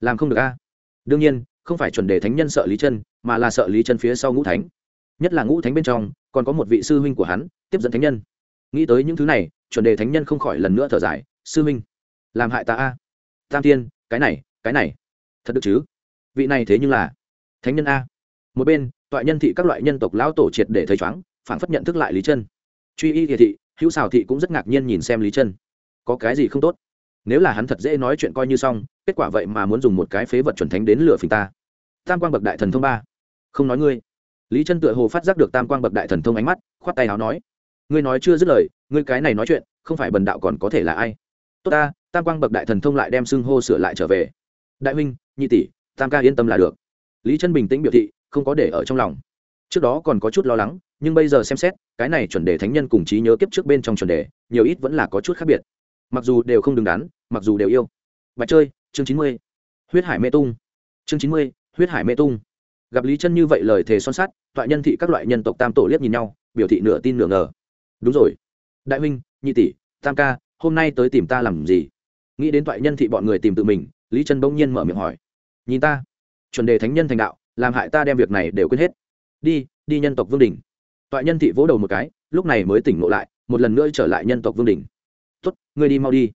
A: Làm không được a. Đương nhiên, không phải chuẩn đề thánh nhân sợ lý chân mà là sợ lý chân phía sau ngũ thánh nhất là ngũ thánh bên trong còn có một vị sư huynh của hắn tiếp dẫn thánh nhân nghĩ tới những thứ này chuẩn đề thánh nhân không khỏi lần nữa thở dài sư huynh làm hại ta a tam tiên cái này cái này thật được chứ vị này thế nhưng là thánh nhân a một bên toại nhân thị các loại nhân tộc lão tổ triệt để thấy chóng phản phất nhận thức lại lý chân truy y địa thị hữu xào thị cũng rất ngạc nhiên nhìn xem lý chân có cái gì không tốt nếu là hắn thật dễ nói chuyện coi như xong kết quả vậy mà muốn dùng một cái phế vật chuẩn thánh đến lửa phình ta tam quang bậc đại thần thông ba không nói ngươi. Lý chân tựa hồ phát giác được tam quang bậc đại thần thông ánh mắt, khoát tay áo nói, ngươi nói chưa dứt lời, ngươi cái này nói chuyện, không phải bần đạo còn có thể là ai? Tốt ta, tam quang bậc đại thần thông lại đem xưng hô sửa lại trở về. Đại huynh, nhị tỷ, tam ca yên tâm là được. Lý chân bình tĩnh biểu thị, không có để ở trong lòng. Trước đó còn có chút lo lắng, nhưng bây giờ xem xét, cái này chuẩn đề thánh nhân cùng trí nhớ kiếp trước bên trong chuẩn đề, nhiều ít vẫn là có chút khác biệt. Mặc dù đều không đứng đắn, mặc dù đều yêu. Bạch chơi, chương chín mươi, huyết hải mê tung. Chương chín mươi, huyết hải mê tung gặp lý chân như vậy lời thề son sắt, toại nhân thị các loại nhân tộc tam tổ liếc nhìn nhau, biểu thị nửa tin nửa ngờ. Đúng rồi. Đại huynh, nhị tỷ, tam ca, hôm nay tới tìm ta làm gì? Nghĩ đến toại nhân thị bọn người tìm tự mình, lý chân bỗng nhiên mở miệng hỏi. Nhìn ta. Chuẩn đề thánh nhân thành đạo, làm hại ta đem việc này đều quên hết. Đi đi nhân tộc vương đình toại nhân thị vỗ đầu một cái, lúc này mới tỉnh ngộ lại, một lần nữa trở lại nhân tộc vương đình tốt, ngươi đi mau đi.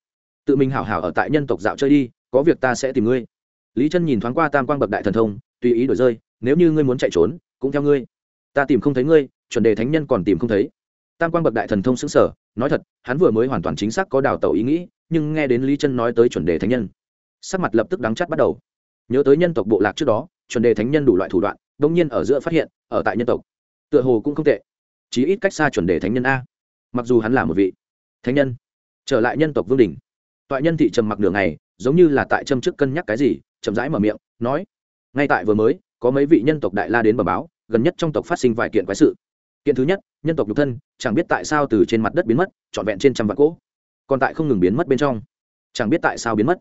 A: Tự mình hảo hảo ở tại nhân tộc dạo chơi đi, có việc ta sẽ tìm ngươi. Lý chân nhìn thoáng qua tam quang bậc đại thần thông, tùy ý đổi rơi nếu như ngươi muốn chạy trốn, cũng theo ngươi. Ta tìm không thấy ngươi, chuẩn đề thánh nhân còn tìm không thấy. Tam quan bậc đại thần thông xứng sở nói thật, hắn vừa mới hoàn toàn chính xác có đào tẩu ý nghĩ, nhưng nghe đến lý chân nói tới chuẩn đề thánh nhân, sắc mặt lập tức đắng chắt bắt đầu. Nhớ tới nhân tộc bộ lạc trước đó, chuẩn đề thánh nhân đủ loại thủ đoạn đ ỗ n g nhiên ở giữa phát hiện, ở tại nhân tộc. Tựa hồ cũng không tệ. Chí ít cách xa chuẩn đề thánh nhân a. Mặc dù hắn là một vị thánh nhân, trở lại nhân tộc vương đình toại nhân thị trầm mặc đường này giống như là tại châm trước cân nhắc cái gì, chậm rãi mở miệng, nói, ngay tại vừa mới có mấy vị nhân tộc đại la đến bờ báo, gần nhất trong tộc phát sinh vài kiện quái sự. Kiện thứ nhất, nhân tộc nhục thân, chẳng biết tại sao từ trên mặt đất biến mất, trọn vẹn trên trăm vạn cỗ. Còn tại không ngừng biến mất bên trong. Chẳng biết tại sao biến mất.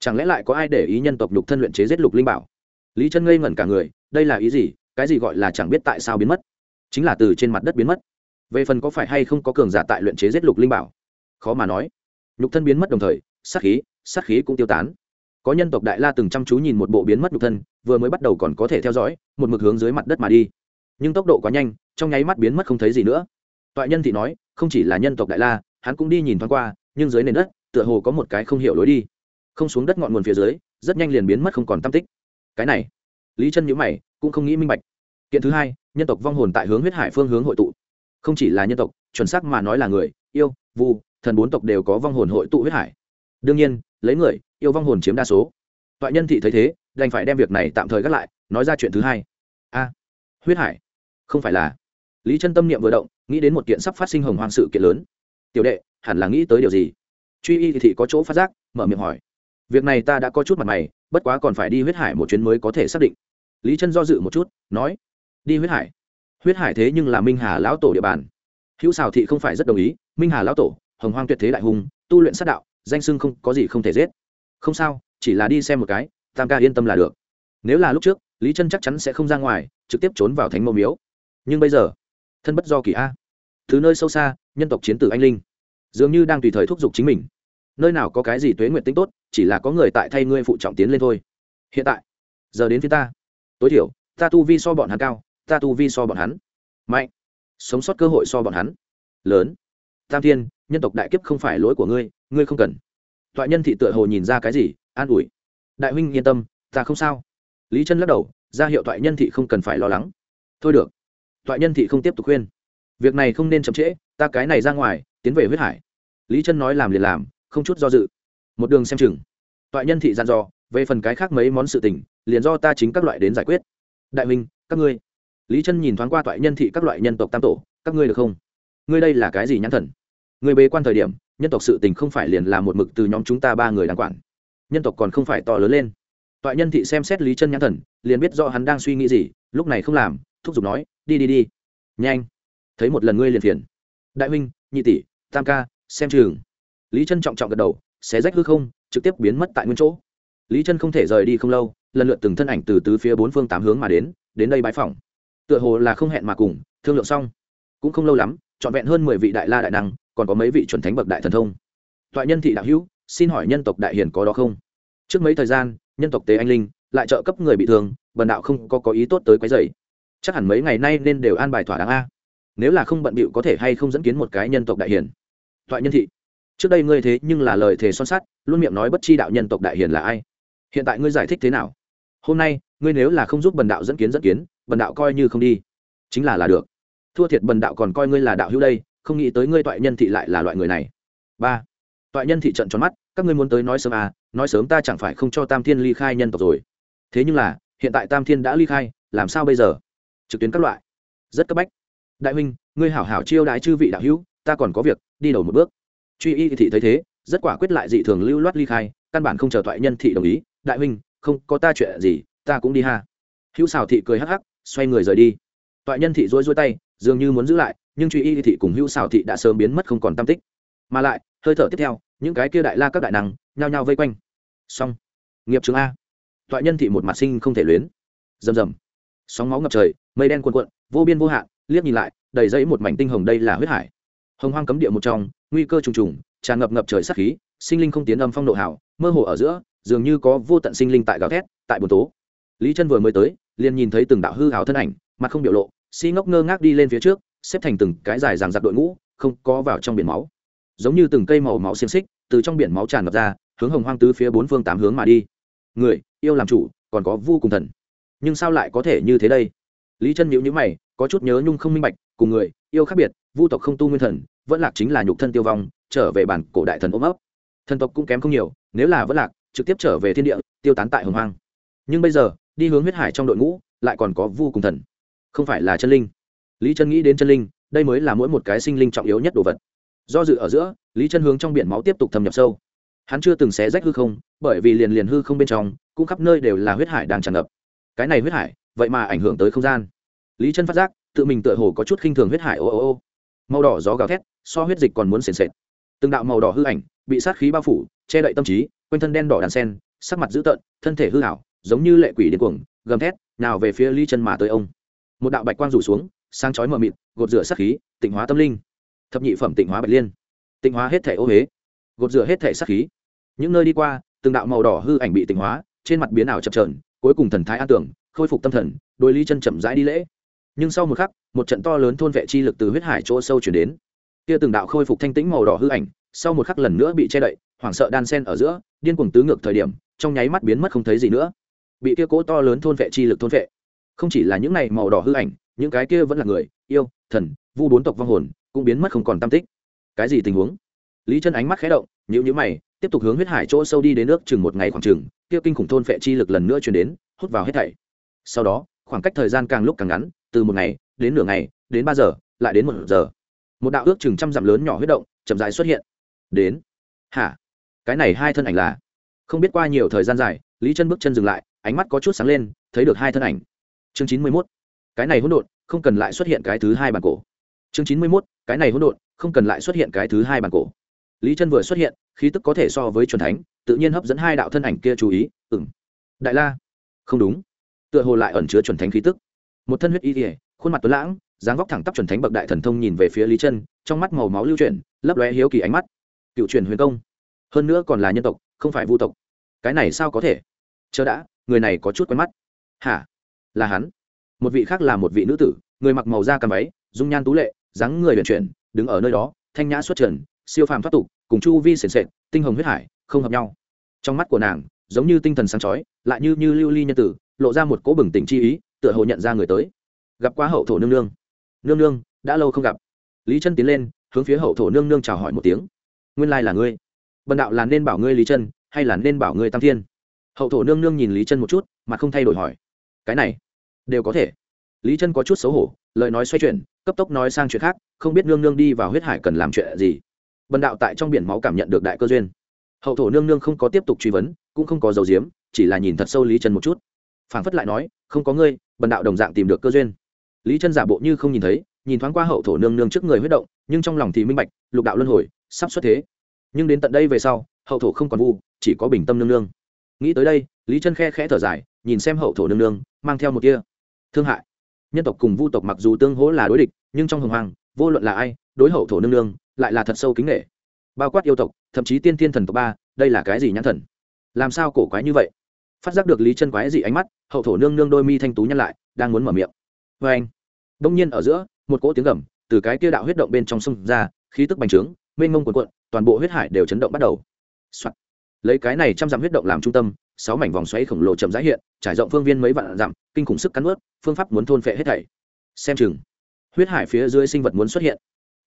A: Chẳng lẽ lại có ai để ý nhân tộc nhục thân luyện chế giết lục linh bảo? Lý chân ngây ngẩn cả người, đây là ý gì? Cái gì gọi là chẳng biết tại sao biến mất? Chính là từ trên mặt đất biến mất. Về phần có phải hay không có cường giả tại luyện chế giết lục linh bảo? Khó mà nói. Nhục thân biến mất đồng thời, sát khí sát khí cũng tiêu tán có nhân tộc đại la từng chăm chú nhìn một bộ biến mất nhục thân, vừa mới bắt đầu còn có thể theo dõi, một mực hướng dưới mặt đất mà đi. Nhưng tốc độ quá nhanh, trong nháy mắt biến mất không thấy gì nữa. Toại nhân thì nói, không chỉ là nhân tộc đại la, hắn cũng đi nhìn thoáng qua, nhưng dưới nền đất, tựa hồ có một cái không hiểu lối đi. Không xuống đất ngọn nguồn phía dưới, rất nhanh liền biến mất không còn tam tích. Cái này, lý chân nhữ mày, cũng không nghĩ minh bạch. Kiện thứ hai, nhân tộc vong hồn tại hướng huyết hải phương hướng hội tụ. Không chỉ là nhân tộc, chuẩn xác mà nói là người, yêu, vu, thần bốn tộc đều có vong hồn hội tụ huyết hải. Đương nhiên lấy người, yêu vong hồn chiếm đa số. Toại nhân thị thấy thế, đành phải đem việc này tạm thời gác lại, nói ra chuyện thứ hai. A, huyết hải. Không phải là. Lý chân tâm niệm vừa động, nghĩ đến một kiện sắp phát sinh hồng hoang sự kiện lớn. Tiểu đệ, hẳn là nghĩ tới điều gì? Truy y thì thị có chỗ phát giác, mở miệng hỏi. Việc này ta đã có chút mặt mày, bất quá còn phải đi huyết hải một chuyến mới có thể xác định. Lý chân do dự một chút, nói. Đi huyết hải. Huyết hải thế nhưng là minh hà lão tổ địa bàn. Hữu xào thị không phải rất đồng ý, minh hà lão tổ, hồng hoang tuyệt thế đại hùng, tu luyện sát đạo danh sưng không có gì không thể giết. Không sao, chỉ là đi xem một cái, tam ca yên tâm là được. Nếu là lúc trước, lý chân chắc chắn sẽ không ra ngoài, trực tiếp trốn vào thánh mẫu miếu. Nhưng bây giờ, thân bất do kỳ a. Thứ nơi sâu xa, nhân tộc chiến tử anh linh. Dường như đang tùy thời thúc giục chính mình. Nơi nào có cái gì tuế nguyện tính tốt, chỉ là có người tại thay ngươi phụ trọng tiến lên thôi. Hiện tại, giờ đến phía ta. Tối thiểu, ta tu vi so bọn hắn cao, ta tu vi so bọn hắn. Mạnh. Sống sót cơ hội so bọn hắn. Lớn. Tam thiên, nhân tộc đại kiếp không phải lỗi của ngươi ngươi không cần. Toại nhân thị tựa hồ nhìn ra cái gì, an ủi. Đại huynh yên tâm, ta không sao. Lý chân lắc đầu, ra hiệu toại nhân thị không cần phải lo lắng. Thôi được. Toại nhân thị không tiếp tục khuyên. Việc này không nên chậm trễ, ta cái này ra ngoài, tiến về huyết hải. Lý chân nói làm liền làm, không chút do dự. Một đường xem chừng. Toại nhân thị dặn dò, về phần cái khác mấy món sự tình, liền do ta chính các loại đến giải quyết. Đại huynh, các ngươi. Lý chân nhìn thoáng qua toại nhân thị các loại nhân tộc tam tổ, các ngươi được không? Ngươi đây là cái gì nhãn thần? Người bế quan thời điểm nhân tộc sự tình không phải liền là một mực từ nhóm chúng ta ba người đang quản. Nhân tộc còn không phải to lớn lên. Toại nhân thị xem xét lý chân nhãn thần, liền biết do hắn đang suy nghĩ gì, lúc này không làm, thúc giục nói, đi đi đi. Nhanh. Thấy một lần ngươi liền phiền. Đại huynh, nhị tỷ, tam ca, xem trường. lý chân trọng trọng gật đầu, xé rách hư không, trực tiếp biến mất tại nguyên chỗ. Lý chân không thể rời đi không lâu, lần lượt từng thân ảnh từ tứ phía bốn phương tám hướng mà đến đến đây bãi phòng tựa hồ là không hẹn mà cùng, thương lượng xong. Cũng không lâu lắm, trọn vẹn hơn mười vị đại la đại năng còn có mấy vị chuẩn thánh bậc đại thần thông. Toại nhân thị đạo hữu, xin hỏi nhân tộc đại hiền có đó không? Trước mấy thời gian, nhân tộc tế anh linh lại trợ cấp người bị thương, bần đạo không có có ý tốt tới quấy dày chắc hẳn mấy ngày nay nên đều an bài thỏa đáng a. Nếu là không bận bịu có thể hay không dẫn kiến một cái nhân tộc đại hiền? Thoại nhân thị, trước đây ngươi thế nhưng là lời thề son sắt, luôn miệng nói bất chi đạo nhân tộc đại hiền là ai? Hiện tại ngươi giải thích thế nào? Hôm nay, ngươi nếu là không giúp bần đạo dẫn kiến dẫn kiến, bần đạo coi như không đi. Chính là là được. Thua thiệt bần đạo còn coi ngươi là đạo hữu đây không nghĩ tới ngươi toại nhân thị lại là loại người này. Ba, toại nhân thị trận tròn mắt, các ngươi muốn tới nói sớm à nói sớm ta chẳng phải không cho tam thiên ly khai nhân tộc rồi. Thế nhưng là, hiện tại tam thiên đã ly khai, làm sao bây giờ? Trực tuyến các loại. Rất cấp bách. Đại huynh, ngươi hảo hảo chiêu đái chư vị đạo hữu, ta còn có việc, đi đầu một bước. Truy y thị thấy thế, rất quả quyết lại dị thường lưu loát ly khai, căn bản không chờ thoại nhân thị đồng ý. Đại huynh, không, có ta chuyện gì, ta cũng đi ha. Hữu xào thị cười hắc hắc, xoay người rời đi. Thoại nhân thị rối rối tay, dường như muốn giữ lại nhưng truy y thị cùng hữu xào thị đã sớm biến mất không còn tam tích. Mà lại, hơi thở tiếp theo, những cái kia đại la các đại năng, nhao nhao vây quanh. Xong. Nghiệp trường a. Thoại nhân thị một mặt sinh không thể luyến. Rầm rầm. Sóng máu ngập trời, mây đen cuồn cuộn, vô biên vô hạn, liếc nhìn lại, đầy dẫy một mảnh tinh hồng đây là huyết hải. Hồng hoang cấm địa một trong, nguy cơ trùng trùng, tràn ngập ngập trời sát khí, sinh linh không tiến âm phong độ hảo, mơ hồ ở giữa, dường như có vô tận sinh linh tại gào thét, tại bồn tố. Lý chân vừa mới tới, liền nhìn thấy từng đạo hư hào thân ảnh, mặt không biểu lộ, si ngốc ngơ ngác đi lên phía trước xếp thành từng cái dài ràng giặc đội ngũ, không có vào trong biển máu. Giống như từng cây màu máu xiềng xích, từ trong biển máu tràn ngập ra, hướng hồng hoang tứ phía bốn phương tám hướng mà đi. Người, yêu làm chủ, còn có vô cùng thần. Nhưng sao lại có thể như thế đây? Lý chân nhữ nhữ mày, có chút nhớ nhung không minh bạch, cùng người, yêu khác biệt, vu tộc không tu nguyên thần, vẫn lạc chính là nhục thân tiêu vong, trở về bản cổ đại thần ôm ấp. Thần tộc cũng kém không nhiều, nếu là vẫn lạc, trực tiếp trở về thiên địa, tiêu tán tại hồng hoang. Nhưng bây giờ, đi hướng huyết hải trong đội ngũ, lại còn có vu cùng thần. Không phải là chân linh lý chân nghĩ đến chân linh, đây mới là mỗi một cái sinh linh trọng yếu nhất đồ vật. Do dự ở giữa, lý chân hướng trong biển máu tiếp tục thâm nhập sâu. Hắn chưa từng xé rách hư không, bởi vì liền liền hư không bên trong, cũng khắp nơi đều là huyết hải đang tràn ngập. Cái này huyết hải, vậy mà ảnh hưởng tới không gian. Lý chân phát giác, tự mình tựa hồ có chút khinh thường huyết hải ô ô ô. Màu đỏ gió gào thét, so huyết dịch còn muốn sền sệt. Từng đạo màu đỏ hư ảnh, bị sát khí bao phủ, che đậy tâm trí, quanh thân đen đỏ đàn sen, sắc mặt dữ tợn, thân thể hư hảo giống như lệ quỷ điên cuồng, gầm thét, nào về phía Lý chân mà tới ông. Một đạo bạch quang rủ xuống sang chói mờ mịt, gột rửa sát khí, tịnh hóa tâm linh. Thập nhị phẩm tịnh hóa bạch liên. Tịnh hóa hết thể ô huế gột rửa hết thể sát khí. Những nơi đi qua, từng đạo màu đỏ hư ảnh bị tịnh hóa, trên mặt biến ảo chập trờn cuối cùng thần thái an tưởng, khôi phục tâm thần đôi lý chân chậm rãi đi lễ. Nhưng sau một khắc, một trận to lớn thôn vệ chi lực từ huyết hải chỗ sâu chuyển đến. Kia từng đạo khôi phục thanh tĩnh màu đỏ hư ảnh, sau một khắc lần nữa bị che đậy, hoảng sợ đan sen ở giữa, điên cuồng tứ ngược thời điểm, trong nháy mắt biến mất không thấy gì nữa. Bị kia cỗ to lớn thôn vệ chi lực thôn vệ. Không chỉ là những này màu đỏ hư ảnh những cái kia vẫn là người, yêu, thần, vu bốn tộc vong hồn, cũng biến mất không còn tam tích. Cái gì tình huống? Lý chân ánh mắt khé động nhữ nhữ mày, tiếp tục hướng huyết hải chỗ sâu đi đến nước chừng một ngày khoảng chừng, kia kinh khủng thôn phệ chi lực lần nữa chuyển đến, hút vào hết thảy. Sau đó, khoảng cách thời gian càng lúc càng ngắn, từ một ngày, đến nửa ngày, đến ba giờ, lại đến một giờ. Một đạo ước chừng trăm dặm lớn nhỏ huyết động, chậm dài xuất hiện. Đến. Hả? Cái này hai thân ảnh là? Không biết qua nhiều thời gian dài, lý chân bước chân dừng lại, ánh mắt có chút sáng lên, thấy được hai thân ảnh. Chương chín mươi mốt cái này hỗn độn không cần lại xuất hiện cái thứ hai bàn cổ. Chương chín mươi mốt, cái này hỗn độn không cần lại xuất hiện cái thứ hai bàn cổ. Lý chân vừa xuất hiện, khí tức có thể so với c thánh, tự nhiên hấp dẫn hai đạo thân ảnh kia chú ý ừng đại la, không đúng. Tựa hồ lại ẩn chứa chuẩn thánh khí tức. Một thân huyết y ỉa khuôn mặt tuấn lãng, dáng vóc thẳng tắp chuẩn thánh bậc đại thần thông nhìn về phía lý chân, trong mắt màu máu lưu chuyển, lấp lóe hiếu kỳ ánh mắt. Cựu truyền huyền công. Hơn nữa còn là nhân tộc, không phải vu tộc. Cái này sao có thể? Chớ đã, người này có chút quen mắt. Hả? Là hắn? Một vị khác là một vị nữ tử, người mặc màu da cầm váy, dung nhan tú lệ, dáng người vận chuyển, đứng ở nơi đó, thanh nhã xuất trần, siêu phàm thoát tục, cùng chu vi sền sệt, tinh hồng huyết hải, không hợp nhau. Trong mắt của nàng, giống như tinh thần sáng chói, lại như như lưu ly nhân tử, lộ ra một cỗ bừng tỉnh chi ý, tựa hồ nhận ra người tới. Gặp qua hậu thổ nương nương. Nương nương, đã lâu không gặp. Lý chân tiến lên, hướng phía hậu thổ nương nương chào hỏi một tiếng. Nguyên lai là ngươi. Bần đạo là nên bảo ngươi lý chân, hay là nên bảo ngươi tam thiên? Hậu thổ nương nương nhìn lý chân một chút mà không thay đổi hỏi. Cái này đều có thể. Lý chân có chút xấu hổ, lời nói xoay chuyển, cấp tốc nói sang chuyện khác, không biết nương nương đi vào huyết hải cần làm chuyện gì. Vần đạo tại trong biển máu cảm nhận được đại cơ duyên. Hậu thổ nương nương không có tiếp tục truy vấn, cũng không có dầu diếm, chỉ là nhìn thật sâu lý chân một chút. Phảng phất lại nói, không có ngươi, bần đạo đồng dạng tìm được cơ duyên. Lý chân giả bộ như không nhìn thấy, nhìn thoáng qua hậu thổ nương nương trước người huyết động, nhưng trong lòng thì minh bạch, lục đạo luân hồi, sắp xuất thế. Nhưng đến tận đây về sau, hậu thổ không còn vu, chỉ có bình tâm nương nương. Nghĩ tới đây, lý chân khe khẽ thở dài, nhìn xem hậu thổ nương nương, mang theo một kia thương hại. Nhân tộc cùng vu tộc mặc dù tương hỗ là đối địch, nhưng trong hồng hoàng vô luận là ai, đối hậu thổ nương nương, lại là thật sâu kính nghệ bao quát yêu tộc, thậm chí tiên thiên thần tộc ba, đây là cái gì nhãn thần? Làm sao cổ quái như vậy? Phát giác được lý chân quái dị ánh mắt, hậu thổ nương nương đôi mi thanh tú nhăn lại, đang muốn mở miệng. Vê anh, đông nhiên ở giữa, một cỗ tiếng gầm từ cái kia đạo huyết động bên trong sông ra, khí tức bành trướng, mênh mông cuộn cuộn, toàn bộ huyết hải đều chấn động bắt đầu、Soạn. lấy cái này trăm dặm huyết động làm trung tâm, sáu mảnh vòng xoáy khổng lồ chậm rãi hiện, trải rộng phương viên mấy vạn dặm kinh khủng sức cắn ướt phương pháp muốn thôn phệ hết thảy. Xem chừng, huyết hải phía dưới sinh vật muốn xuất hiện.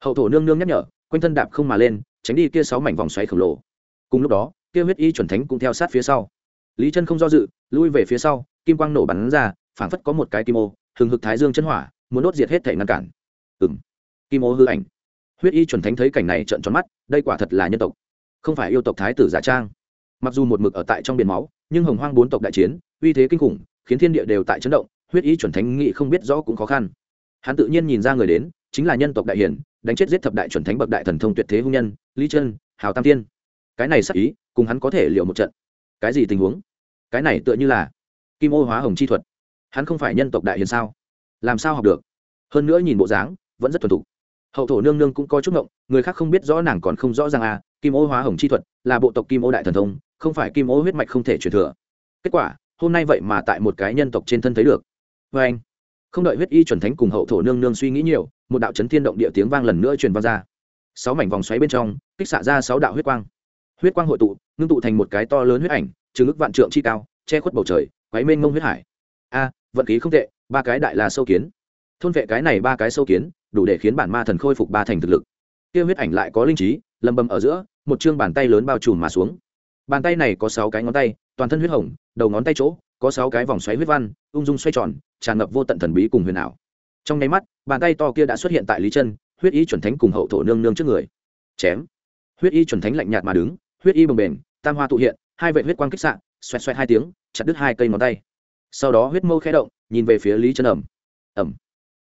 A: Hậu thổ nương nương nhắc nhở, quanh thân đạp không mà lên, tránh đi kia sáu mảnh vòng xoáy khổng lồ. Cùng lúc đó, kia huyết y chuẩn thánh cũng theo sát phía sau. Lý chân không do dự, lui về phía sau, kim quang nổ bắn ra, phảng phất có một cái kim ô, hừng hực thái dương chân hỏa, muốn đốt diệt hết thể ngăn cản. Ừng kim ô hư ảnh. Huyết y chuẩn thánh thấy cảnh này trợn tròn mắt, đây quả thật là nhân tộc. Không phải yêu tộc thái tử giả trang. Mặc dù một mực ở tại trong biển máu, nhưng hồng hoang bốn tộc đại chiến, uy thế kinh khủng khiến thiên địa đều tại chấn động, huyết y chuẩn thánh nghị không biết rõ cũng khó khăn. Hắn tự nhiên nhìn ra người đến, chính là nhân tộc đại hiển, đánh chết giết thập đại chuẩn thánh bậc đại thần thông tuyệt thế hung nhân, lý chân hào tam tiên cái này sắc ý, cùng hắn có thể liệu một trận. Cái gì tình huống? Cái này tựa như là kim ô hóa hồng chi thuật. Hắn không phải nhân tộc đại hiền sao? Làm sao học được? Hơn nữa nhìn bộ dáng, vẫn rất thuần thục. Hậu thổ nương nương cũng có chút ngộng, người khác không biết rõ nàng còn không rõ ràng à kim ô hóa hồng chi thuật là bộ tộc kim ô đại thần thông, không phải kim ô huyết mạch không thể truyền thừa. Kết quả hôm nay vậy mà tại một cái nhân tộc trên thân thấy được. Vê anh, không đợi huyết y chuẩn thánh cùng hậu thổ nương nương suy nghĩ nhiều, một đạo chấn thiên động địa tiếng vang lần nữa truyền vang ra. Sáu mảnh vòng xoáy bên trong, kích xạ ra sáu đạo huyết quang. Huyết quang hội tụ, ngưng tụ thành một cái to lớn huyết ảnh trừng ức vạn trượng chi cao, che khuất bầu trời quáy mênh mông huyết hải. A, vận khí không tệ, ba cái đại là sâu kiến. Thôn vệ cái này ba cái sâu kiến, đủ để khiến bản ma thần khôi phục ba thành thực lực. Kia huyết ảnh lại có linh trí, lầm bầm ở giữa, một chương bàn tay lớn bao trùm mà xuống. Bàn tay này có sáu cái ngón tay, toàn thân huyết hồng đầu ngón tay chỗ, có sáu cái vòng xoáy huyết văn, ung dung xoay tròn, tràn ngập vô tận thần bí cùng huyền ảo. Trong nháy mắt, bàn tay to kia đã xuất hiện tại lý chân, huyết y chuẩn thánh cùng hậu thổ nương nương trước người. Chém. Huyết y chuẩn thánh lạnh nhạt mà đứng, huyết y bồng bềnh, tam hoa tụ hiện, hai vệ huyết quang kích sạn xoẹt xoẹt hai tiếng, chặt đứt hai cây ngón tay. Sau đó huyết mâu khẽ động, nhìn về phía lý chân ẩm. Ẩm.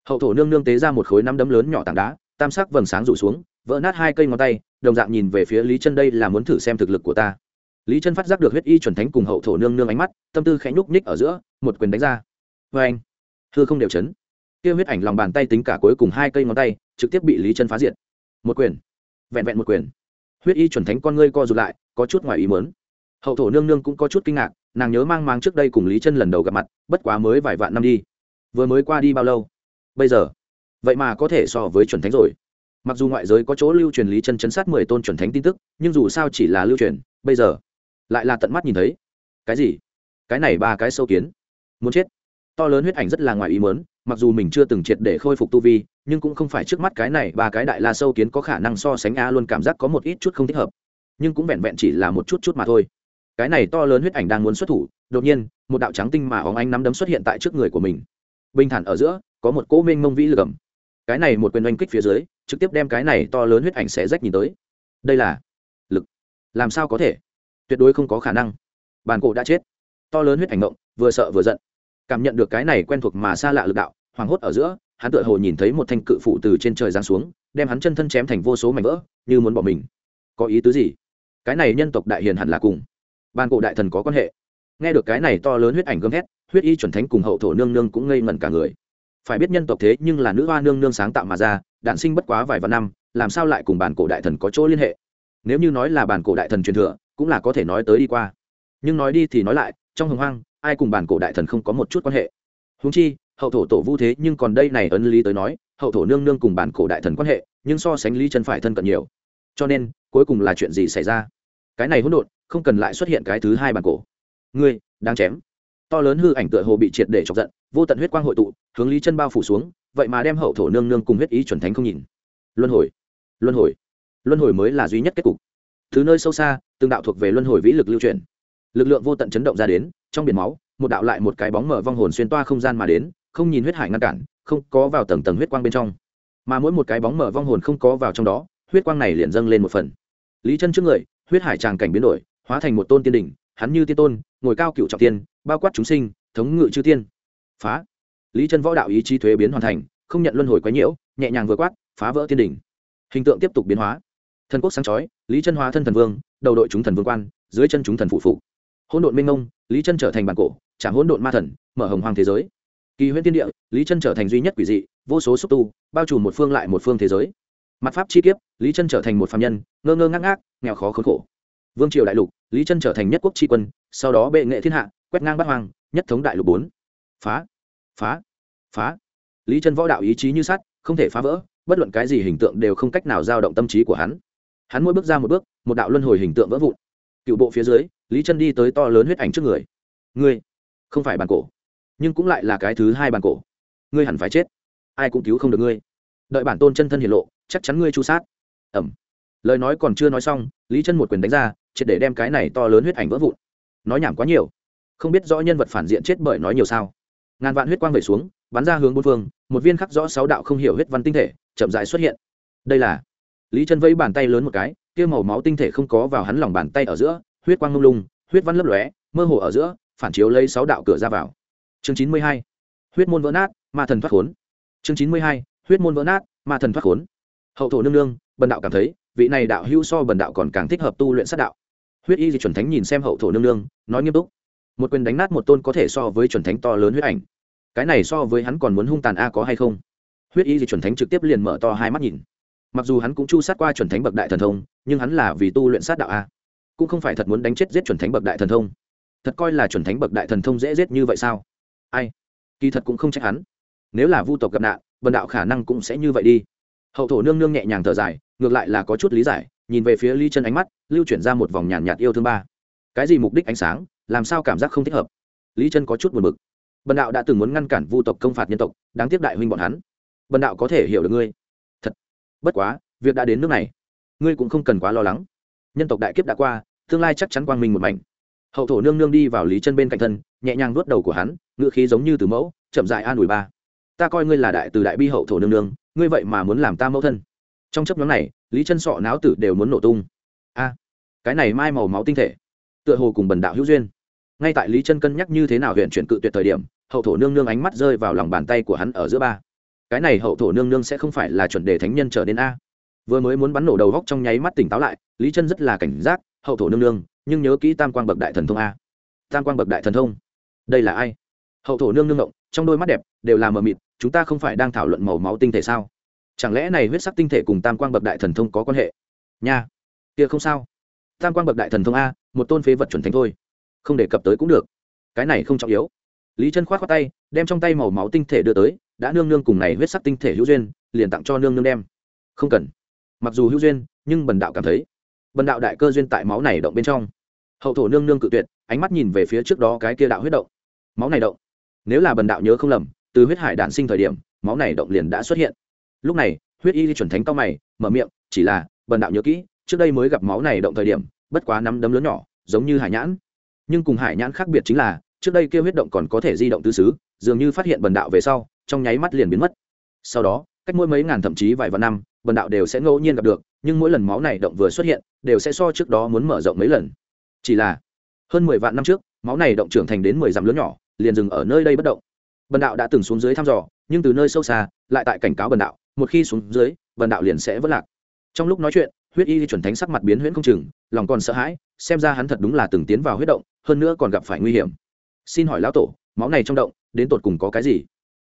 A: Hậu thổ nương nương tế ra một khối năm đấm lớn nhỏ tảng đá, tam sắc vầng sáng rủ xuống, vỡ nát hai cây ngón tay, đồng dạng nhìn về phía lý chân đây là muốn thử xem thực lực của ta lý chân phát giác được huyết y chuẩn thánh cùng hậu thổ nương nương ánh mắt, tâm tư khẽ nhúc nhích ở giữa, một quyền đánh ra. Vê anh thưa không đều chấn. Kia huyết ảnh lòng bàn tay tính cả cuối cùng hai cây ngón tay, trực tiếp bị lý chân phá diệt. Một quyền, vẹn vẹn một quyền. Huyết y chuẩn thánh con ngươi co rụt lại, có chút ngoài ý mớn hậu thổ nương nương cũng có chút kinh ngạc, nàng nhớ mang mang trước đây cùng lý chân lần đầu gặp mặt, bất quá mới vài vạn năm đi. Vừa mới qua đi bao lâu? Bây giờ. Vậy mà có thể so với chuẩn thánh rồi. Mặc dù ngoại giới có chỗ lưu truyền lý chân chấn sát mười tôn chuẩn thánh tin tức, nhưng dù sao chỉ là lưu truyền, bây giờ lại là tận mắt nhìn thấy. Cái gì? Cái này ba cái sâu kiến. Muốn chết. To lớn huyết ảnh rất là ngoài ý mớn mặc dù mình chưa từng triệt để khôi phục tu vi, nhưng cũng không phải trước mắt cái này ba cái đại la sâu kiến có khả năng so sánh a luôn cảm giác có một ít chút không thích hợp. Nhưng cũng vẹn vẹn chỉ là một chút chút mà thôi. Cái này to lớn huyết ảnh đang muốn xuất thủ, đột nhiên, một đạo trắng tinh mà óng ánh nắm đấm xuất hiện tại trước người của mình. Bình thản ở giữa, có một cỗ mênh mông vĩ lực ẩm. Cái này một quyền oanh kích phía dưới, trực tiếp đem cái này to lớn huyết ảnh sẽ rách nhìn tới. Đây là lực. Làm sao có thể? Tuyệt đối không có khả năng. Bàn cổ đã chết. To lớn huyết ảnh động vừa sợ vừa giận. Cảm nhận được cái này quen thuộc mà xa lạ lực đạo hoảng hốt ở giữa, hắn tựa hồ nhìn thấy một thanh cự phụ từ trên trời giáng xuống, đem hắn chân thân chém thành vô số mảnh vỡ, như muốn bỏ mình. Có ý tứ gì? Cái này nhân tộc đại hiền hẳn là cùng. Bàn cổ đại thần có quan hệ. Nghe được cái này to lớn huyết ảnh gầm thét, huyết y chuẩn thánh cùng hậu thổ nương nương cũng ngây ngẩn cả người. Phải biết nhân tộc thế nhưng là nữ hoa nương nương sáng tạo mà ra đạn sinh bất quá vài vạn năm, làm sao lại cùng bản cổ đại thần có chỗ liên hệ? Nếu như nói là bản cổ đại thần truyền thừa cũng là có thể nói tới đi qua. Nhưng nói đi thì nói lại, trong hồng hoang, ai cùng bản cổ đại thần không có một chút quan hệ? Húng chi, hậu thổ tổ vu thế nhưng còn đây này ấn lý tới nói, hậu thổ nương nương cùng bản cổ đại thần quan hệ, nhưng so sánh lý chân phải thân cận nhiều. Cho nên, cuối cùng là chuyện gì xảy ra? Cái này hỗn độn, không cần lại xuất hiện cái thứ hai bản cổ. Ngươi, đang chém. To lớn hư ảnh tựa hồ bị triệt để chọc giận, vô tận huyết quang hội tụ, hướng lý chân bao phủ xuống, vậy mà đem hậu thổ nương nương cùng huyết ý chuẩn thánh không nhìn. Luân hồi luân hồi luân hồi mới là duy nhất kết cục thứ nơi sâu xa, từng đạo thuộc về luân hồi vĩ lực lưu truyền lực lượng vô tận chấn động ra đến, trong biển máu, một đạo lại một cái bóng mở vong hồn xuyên toa không gian mà đến, không nhìn huyết hải ngăn cản, không có vào tầng tầng huyết quang bên trong. Mà mỗi một cái bóng mở vong hồn không có vào trong đó, huyết quang này liền dâng lên một phần. Lý chân trước người, huyết hải tràng cảnh biến đổi, hóa thành một tôn tiên đỉnh, hắn như tiên tôn, ngồi cao cựu trọng tiên, bao quát chúng sinh, thống ngự chư tiên. Phá. Lý chân võ đạo ý chí thuế biến hoàn thành, không nhận luân hồi quái nhiễu, nhẹ nhàng vừa quát, phá vỡ tiên đỉnh. Hình tượng tiếp tục biến hóa thần quốc sáng chói lý chân hóa thân thần vương đầu đội chúng thần vương quan dưới chân chúng thần phụ phụ hỗn độn minh ngông lý chân trở thành bản cổ trả hỗn độn ma thần mở hồng hoàng thế giới. Kỳ huyễn tiên địa lý chân trở thành duy nhất quỷ dị vô số xúc tu bao trùm một phương lại một phương thế giới. Mặt pháp chi kiếp lý chân trở thành một phạm nhân ngơ ngơ ngác ngác nghèo khó khốn khổ. Vương triều đại lục lý chân trở thành nhất quốc tri quân sau đó bệ nghệ thiên hạ quét ngang bắt hoàng, nhất thống đại lục bốn. Phá phá phá. Lý chân võ đạo ý chí như sắt không thể phá vỡ bất luận cái gì hình tượng đều không cách nào giao động tâm trí của hắn hắn mỗi bước ra một bước, một đạo luân hồi hình tượng vỡ vụn. Cựu bộ phía dưới, lý chân đi tới to lớn huyết ảnh trước người. Ngươi, không phải bàn cổ, nhưng cũng lại là cái thứ hai bàn cổ. Ngươi hẳn phải chết. Ai cũng cứu không được ngươi. Đợi bản tôn chân thân hiển lộ, chắc chắn ngươi chu sát. Ẩm. Lời nói còn chưa nói xong, lý chân một quyền đánh ra, triệt để đem cái này to lớn huyết ảnh vỡ vụn. Nói nhảm quá nhiều. Không biết rõ nhân vật phản diện chết bởi nói nhiều sao. Ngàn vạn huyết quang vẩy xuống, bắn ra hướng bốn phương, một viên khắc rõ sáu đạo không hiểu huyết văn tinh thể, chậm rãi xuất hiện. Đây là lý chân vẫy bàn tay lớn một cái, kia màu máu tinh thể không có vào hắn lòng bàn tay ở giữa, huyết quang lung lung, huyết văn lấp lóe, mơ hồ ở giữa, phản chiếu lấy sáu đạo cửa ra vào. Chương chín mươi hai, huyết môn vỡ nát, ma thần thoát khốn. Chương chín mươi hai, huyết môn vỡ nát, ma thần thoát khốn. Hậu thổ nương nương, bần đạo cảm thấy, vị này đạo hữu so bần đạo còn càng thích hợp tu luyện sát đạo. Huyết y di chuẩn thánh nhìn xem hậu thổ nương nương, nói nghiêm túc. Một quyền đánh nát một tôn có thể so với chuẩn thánh to lớn huyết ảnh. Cái này so với hắn còn muốn hung tàn a có hay không? Huyết y di chuẩn thánh trực tiếp liền mở to hai mắt nhìn mặc dù hắn cũng chu sát qua chuẩn thánh bậc đại thần thông nhưng hắn là vì tu luyện sát đạo a. Cũng không phải thật muốn đánh chết giết chuẩn thánh bậc đại thần thông. Thật coi là chuẩn thánh bậc đại thần thông dễ giết như vậy sao? Ai? Kỳ thật cũng không trách hắn. Nếu là vu tộc gặp nạn vần đạo khả năng cũng sẽ như vậy đi. Hậu thổ nương nương nhẹ nhàng thở dài ngược lại là có chút lý giải nhìn về phía ly chân ánh mắt lưu chuyển ra một vòng nhàn nhạt, nhạt yêu thương ba. Cái gì mục đích ánh sáng làm sao cảm giác không thích hợp? Lý chân có chút buồn bực. Bần đạo đã từng muốn ngăn cản vu tộc công phạt nhân tộc đáng tiếc đại huynh bọn hắn. Bần đạo có thể hiểu được ngươi bất quá, việc đã đến nước này, ngươi cũng không cần quá lo lắng. Nhân tộc đại kiếp đã qua, tương lai chắc chắn quang minh một mảnh. Hậu thổ nương nương đi vào lý chân bên cạnh thân, nhẹ nhàng nuốt đầu của hắn ngựa khí giống như từ mẫu, chậm dại an ủi ba. Ta coi ngươi là đại từ đại bi hậu thổ nương nương, ngươi vậy mà muốn làm ta mẫu thân. Trong chấp nhóm này, lý chân sọ náo tử đều muốn nổ tung. A, cái này mai màu máu tinh thể. Tựa hồ cùng bần đạo hữu duyên. Ngay tại lý chân cân nhắc như thế nào huyện chuyển cự tuyệt thời điểm, hậu thổ nương nương ánh mắt rơi vào lòng bàn tay của hắn ở giữa ba cái này hậu thổ nương nương sẽ không phải là chuẩn đề thánh nhân trở đến a. Vừa mới muốn bắn nổ đầu góc trong nháy mắt tỉnh táo lại, lý chân rất là cảnh giác, hậu thổ nương nương, nhưng nhớ kỹ tam quang bậc đại thần thông a. Tam quang bậc đại thần thông? Đây là ai? Hậu thổ nương nương động trong đôi mắt đẹp, đều là mờ mịt, chúng ta không phải đang thảo luận màu máu tinh thể sao? Chẳng lẽ này huyết sắc tinh thể cùng tam quang bậc đại thần thông có quan hệ? Nha, kia không sao. Tam quang bậc đại thần thông a, một tôn phế vật chuẩn thánh thôi. Không đề cập tới cũng được. Cái này không trọng yếu. Lý chân khoát khoát tay, đem trong tay màu máu tinh thể đưa tới đã nương nương cùng này huyết sắc tinh thể hữu duyên, liền tặng cho nương nương đem. Không cần. Mặc dù hữu duyên, nhưng bần đạo cảm thấy, bần đạo đại cơ duyên tại máu này động bên trong. Hậu thổ nương nương cự tuyệt, ánh mắt nhìn về phía trước đó cái kia đạo huyết động. Máu này động. Nếu là bần đạo nhớ không lầm, từ huyết hải đản sinh thời điểm, máu này động liền đã xuất hiện. Lúc này, huyết y chuẩn thánh cao mày, mở miệng, chỉ là, bần đạo nhớ kỹ, trước đây mới gặp máu này động thời điểm, bất quá nắm đấm lớn nhỏ, giống như hải nhãn. Nhưng cùng hải nhãn khác biệt chính là, trước đây kia huyết động còn có thể di động tứ xứ, dường như phát hiện bần đạo về sau trong nháy mắt liền biến mất. Sau đó, cách mỗi mấy ngàn thậm chí vài vạn năm bần đạo đều sẽ ngẫu nhiên gặp được, nhưng mỗi lần máu này động vừa xuất hiện, đều sẽ so trước đó muốn mở rộng mấy lần. Chỉ là, hơn mười vạn năm trước, máu này động trưởng thành đến mười dặm lớn nhỏ, liền dừng ở nơi đây bất động. Bần đạo đã từng xuống dưới thăm dò, nhưng từ nơi sâu xa, lại tại cảnh cáo bần đạo, một khi xuống dưới bần đạo liền sẽ vất lạc. Trong lúc nói chuyện, huyết y chuẩn thánh sắc mặt biến huyễn không chừng, lòng còn sợ hãi, xem ra hắn thật đúng là từng tiến vào huyết động, hơn nữa còn gặp phải nguy hiểm. Xin hỏi lão tổ, máu này trong động, đến tột cùng có cái gì?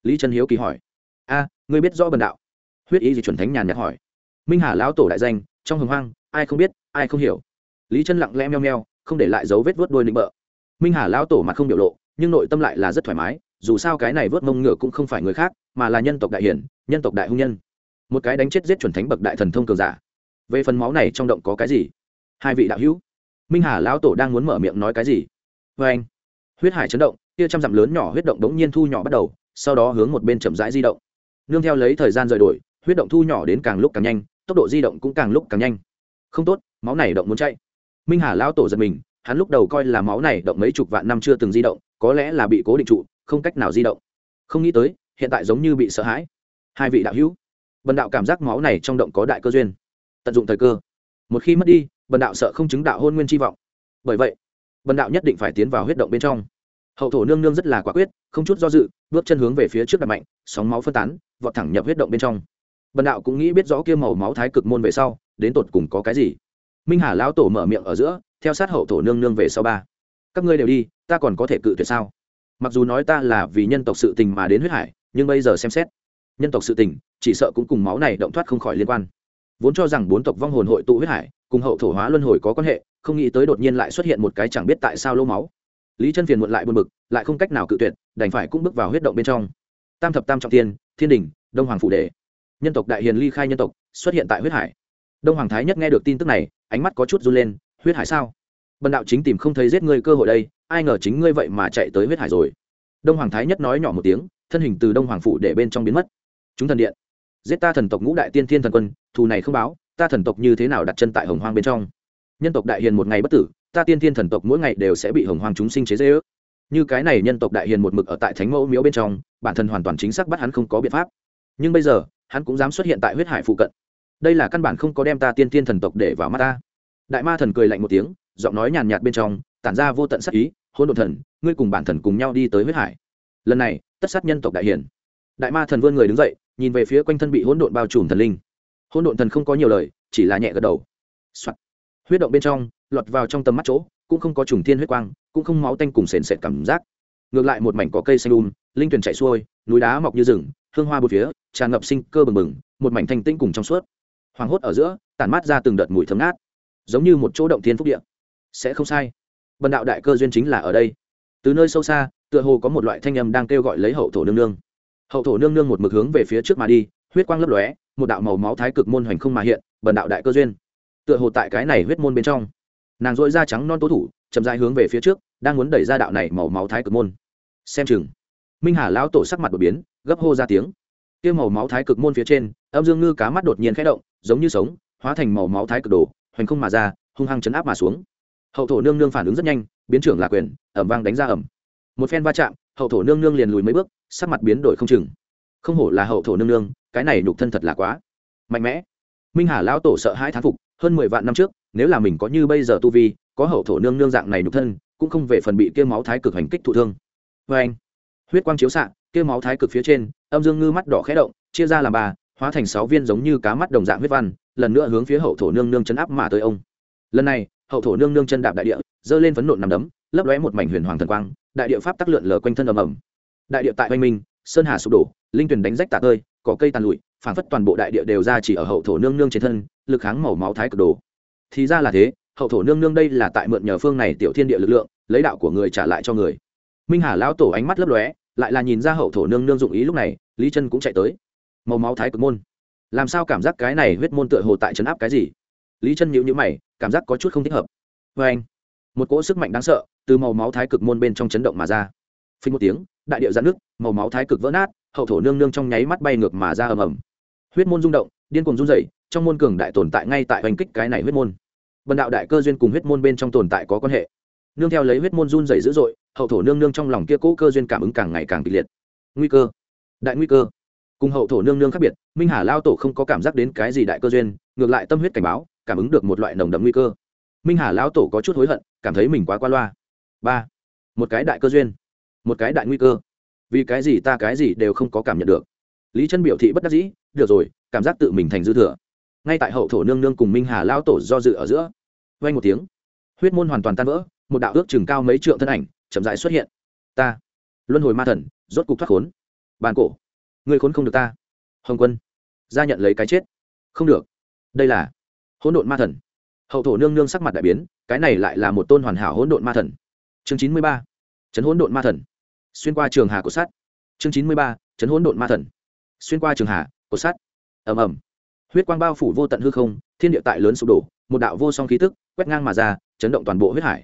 A: Lý trân hiếu kỳ hỏi. A, ngươi biết rõ bần đạo? Huyết ý gì chuẩn thánh nhàn nhạt hỏi. Minh hà lão tổ đại danh, trong hồng hoang, ai không biết, ai không hiểu? Lý Trân lặng lẽ meo meo, không để lại dấu vết vớt đôi nịnh bợ. Minh hà lão tổ mặt không biểu lộ, nhưng nội tâm lại là rất thoải mái, dù sao cái này vớt mông ngựa cũng không phải người khác, mà là nhân tộc đại hiển, nhân tộc đại hung nhân. Một cái đánh chết giết chuẩn thánh bậc đại thần thông cường giả. Về phần máu này trong động có cái gì? Hai vị đạo hữu. Minh hà lão tổ đang muốn mở miệng nói cái gì? Vê anh huyết hải chấn động kia trăm dặm lớn nhỏ huyết động đống nhiên thu nhỏ bắt đầu sau đó hướng một bên chậm rãi di động. Nương theo lấy thời gian rời đổi, huyết động thu nhỏ đến càng lúc càng nhanh, tốc độ di động cũng càng lúc càng nhanh. Không tốt, máu này động muốn chạy. Minh hà lao tổ giật mình, hắn lúc đầu coi là máu này động mấy chục vạn năm chưa từng di động, có lẽ là bị cố định trụ, không cách nào di động. Không nghĩ tới, hiện tại giống như bị sợ hãi. Hai vị đạo hữu, bần đạo cảm giác máu này trong động có đại cơ duyên. Tận dụng thời cơ. Một khi mất đi, bần đạo sợ không chứng đạo hôn nguyên chi vọng. Bởi vậy, bần đạo nhất định phải tiến vào huyết động bên trong hậu thổ nương nương rất là quả quyết, không chút do dự, bước chân hướng về phía trước đặt mạnh, sóng máu phân tán, vọt thẳng nhập huyết động bên trong. Bần đạo cũng nghĩ biết rõ kia màu máu thái cực môn về sau, đến tột cùng có cái gì. Minh hà lão tổ mở miệng ở giữa, theo sát hậu thổ nương nương về sau ba. Các ngươi đều đi, ta còn có thể cự tuyệt sao? Mặc dù nói ta là vì nhân tộc sự tình mà đến huyết hải, nhưng bây giờ xem xét, nhân tộc sự tình, chỉ sợ cũng cùng máu này động thoát không khỏi liên quan. Vốn cho rằng bốn tộc vong hồn hội tụ huyết hải, cùng hậu thổ hóa luân hồi có quan hệ, không nghĩ tới đột nhiên lại xuất hiện một cái chẳng biết tại sao lô máu lý chân phiền muộn lại buồn bực, lại không cách nào cự tuyệt, đành phải cũng bước vào huyết động bên trong. Tam thập tam trọng thiên thiên đình, đông hoàng phụ đề nhân tộc đại hiền ly khai nhân tộc xuất hiện tại huyết hải. Đông hoàng thái nhất nghe được tin tức này, ánh mắt có chút run lên, huyết hải sao? Bần đạo chính tìm không thấy giết ngươi cơ hội đây, ai ngờ chính ngươi vậy mà chạy tới huyết hải rồi. Đông hoàng thái nhất nói nhỏ một tiếng, thân hình từ đông hoàng phụ để bên trong biến mất. Chúng thần điện, giết ta thần tộc ngũ đại tiên thiên thần quân, thù này không báo, ta thần tộc như thế nào đặt chân tại hồng hoang bên trong? Nhân tộc đại hiền một ngày bất tử ta tiên thiên thần tộc mỗi ngày đều sẽ bị hồng hoàng chúng sinh chế dễ ước như cái này nhân tộc đại hiền một mực ở tại thánh mẫu miếu bên trong, bản thân hoàn toàn chính xác bắt hắn không có biện pháp. Nhưng bây giờ, hắn cũng dám xuất hiện tại huyết hải phụ cận. Đây là căn bản không có đem ta tiên thiên thần tộc để vào mắt ta. Đại ma thần cười lạnh một tiếng, giọng nói nhàn nhạt bên trong, tản ra vô tận sắc ý hôn đồn thần, ngươi cùng bản thần cùng nhau đi tới huyết hải. Lần này, tất sát nhân tộc đại hiền. Đại ma thần vươn người đứng dậy, nhìn về phía quanh thân bị hỗn độn bao trùm thần linh. Hỗn độn thần không có nhiều lời, chỉ là nhẹ gật đầu、Soạn. huyết động bên trong lọt vào trong tầm mắt chỗ, cũng không có trùng thiên huyết quang, cũng không máu tanh cùng sền sệt cảm giác. Ngược lại một mảnh cỏ cây xanh đun linh tuyển chạy xuôi, núi đá mọc như rừng, hương hoa bột phía, tràn ngập sinh cơ bừng bừng, một mảnh thanh tinh cùng trong suốt. Hoàng hốt ở giữa, tản mát ra từng đợt mùi thấm ngát. Giống như một chỗ động thiên phúc địa. Sẽ không sai. Bần đạo đại cơ duyên chính là ở đây. Từ nơi sâu xa, tựa hồ có một loại thanh âm đang kêu gọi lấy hậu thổ nương nương. Hậu thổ nương nương một mực hướng về phía trước mà đi, huyết quang lấp lóe, một đạo màu máu thái cực môn hoành không mà hiện, bần đạo đại cơ duyên. Tựa hồ tại cái này huyết môn bên trong nàng dội da trắng non tố thủ, chậm dài hướng về phía trước, đang muốn đẩy ra đạo này màu máu thái cực môn. Xem chừng, minh hà lão tổ sắc mặt đột biến, gấp hô ra tiếng. Kia màu máu thái cực môn phía trên, âm dương ngư cá mắt đột nhiên khẽ động, giống như sống, hóa thành màu máu thái cực đồ, hoành không mà ra, hung hăng chấn áp mà xuống. Hậu thổ nương nương phản ứng rất nhanh, biến trưởng là quyền, ẩm vang đánh ra ẩm. Một phen va chạm, hậu thổ nương nương liền lùi mấy bước, sắc mặt biến đổi không chừng. Không hổ là hậu thổ nương nương, cái này nhục thân thật là quá mạnh mẽ. Minh hà lão tổ sợ hãi thán phục, hơn mười vạn năm trước nếu là mình có như bây giờ tu vi, có hậu thổ nương nương dạng này nhục thân, cũng không về phần bị kia máu thái cực hành kích thụ thương. Vê anh, huyết quang chiếu xạ, kia máu thái cực phía trên, âm dương ngư mắt đỏ khẽ động, chia ra làm ba, hóa thành sáu viên giống như cá mắt đồng dạng huyết văn, lần nữa hướng phía hậu thổ nương nương chấn áp mà tới ông. Lần này, hậu thổ nương nương chân đạp đại địa, giơ lên phấn nộn nằm đấm, lấp lóe một mảnh huyền hoàng thần quang, đại địa pháp tắc lượn lờ quanh thân ầm ầm. Đại địa tại oanh minh, sơn hà sụp đổ, linh tuyển đánh rách tạc ơi cỏ cây tàn lụi phản phất toàn bộ đại địa đều ra chỉ ở hậu thổ nương nương trên thân, lực kháng màu máu thái cực đồ thì ra là thế, hậu thổ nương nương đây là tại mượn nhờ phương này tiểu thiên địa lực lượng, lấy đạo của người trả lại cho người. Minh hà lão tổ ánh mắt lấp lóe, lại là nhìn ra hậu thổ nương nương dụng ý lúc này, lý chân cũng chạy tới. Màu máu thái cực môn. Làm sao cảm giác cái này huyết môn tựa hồ tại trấn áp cái gì? Lý chân nhịu nhữ mày, cảm giác có chút không thích hợp. Vê anh, một cỗ sức mạnh đáng sợ từ màu máu thái cực môn bên trong chấn động mà ra. Phí một tiếng, đại điệu giãn nước màu máu thái cực vỡ nát, hậu thổ nương nương trong nháy mắt bay ngược mà ra ầm ầm. Huyết môn rung động, điên cuồng run rẩy trong môn cường đại tồn tại ngay tại hành kích cái này huyết môn. Bần đạo đại cơ duyên cùng huyết môn bên trong tồn tại có quan hệ. Nương theo lấy huyết môn run rẩy dữ dội, hậu thổ nương nương trong lòng kia cỗ cơ duyên cảm ứng càng ngày càng kịch liệt. Nguy cơ. Đại nguy cơ. Cùng hậu thổ nương nương khác biệt, minh hà lao tổ không có cảm giác đến cái gì đại cơ duyên, ngược lại tâm huyết cảnh báo, cảm ứng được một loại nồng đậm nguy cơ. Minh hà lao tổ có chút hối hận, cảm thấy mình quá qua loa. Ba. Một cái đại cơ duyên. Một cái đại nguy cơ. Vì cái gì ta cái gì đều không có cảm nhận được. Lý chân biểu thị bất đắc dĩ, được rồi, cảm giác tự mình thành dư thừa ngay tại hậu thổ nương nương cùng minh hà lao tổ do dự ở giữa. Vay một tiếng, huyết môn hoàn toàn tan vỡ, một đạo ước chừng cao mấy trượng thân ảnh chậm rãi xuất hiện. Ta, luân hồi ma thần, rốt cục thoát khốn. Bàn cổ người khốn không được ta. Hồng quân, ra nhận lấy cái chết. Không được, đây là hỗn độn ma thần. Hậu thổ nương nương sắc mặt đại biến, cái này lại là một tôn hoàn hảo hỗn độn ma thần. Chương chín mươi ba, chấn hỗn độn ma thần. Xuyên qua trường hà cổ sát chương chín mươi ba, chấn hỗn độn ma thần. Xuyên qua trường hà cổ sát ầm ầm huyết quang bao phủ vô tận hư không, thiên địa tại lớn sụp đổ, một đạo vô song khí tức, quét ngang mà ra, chấn động toàn bộ huyết hải.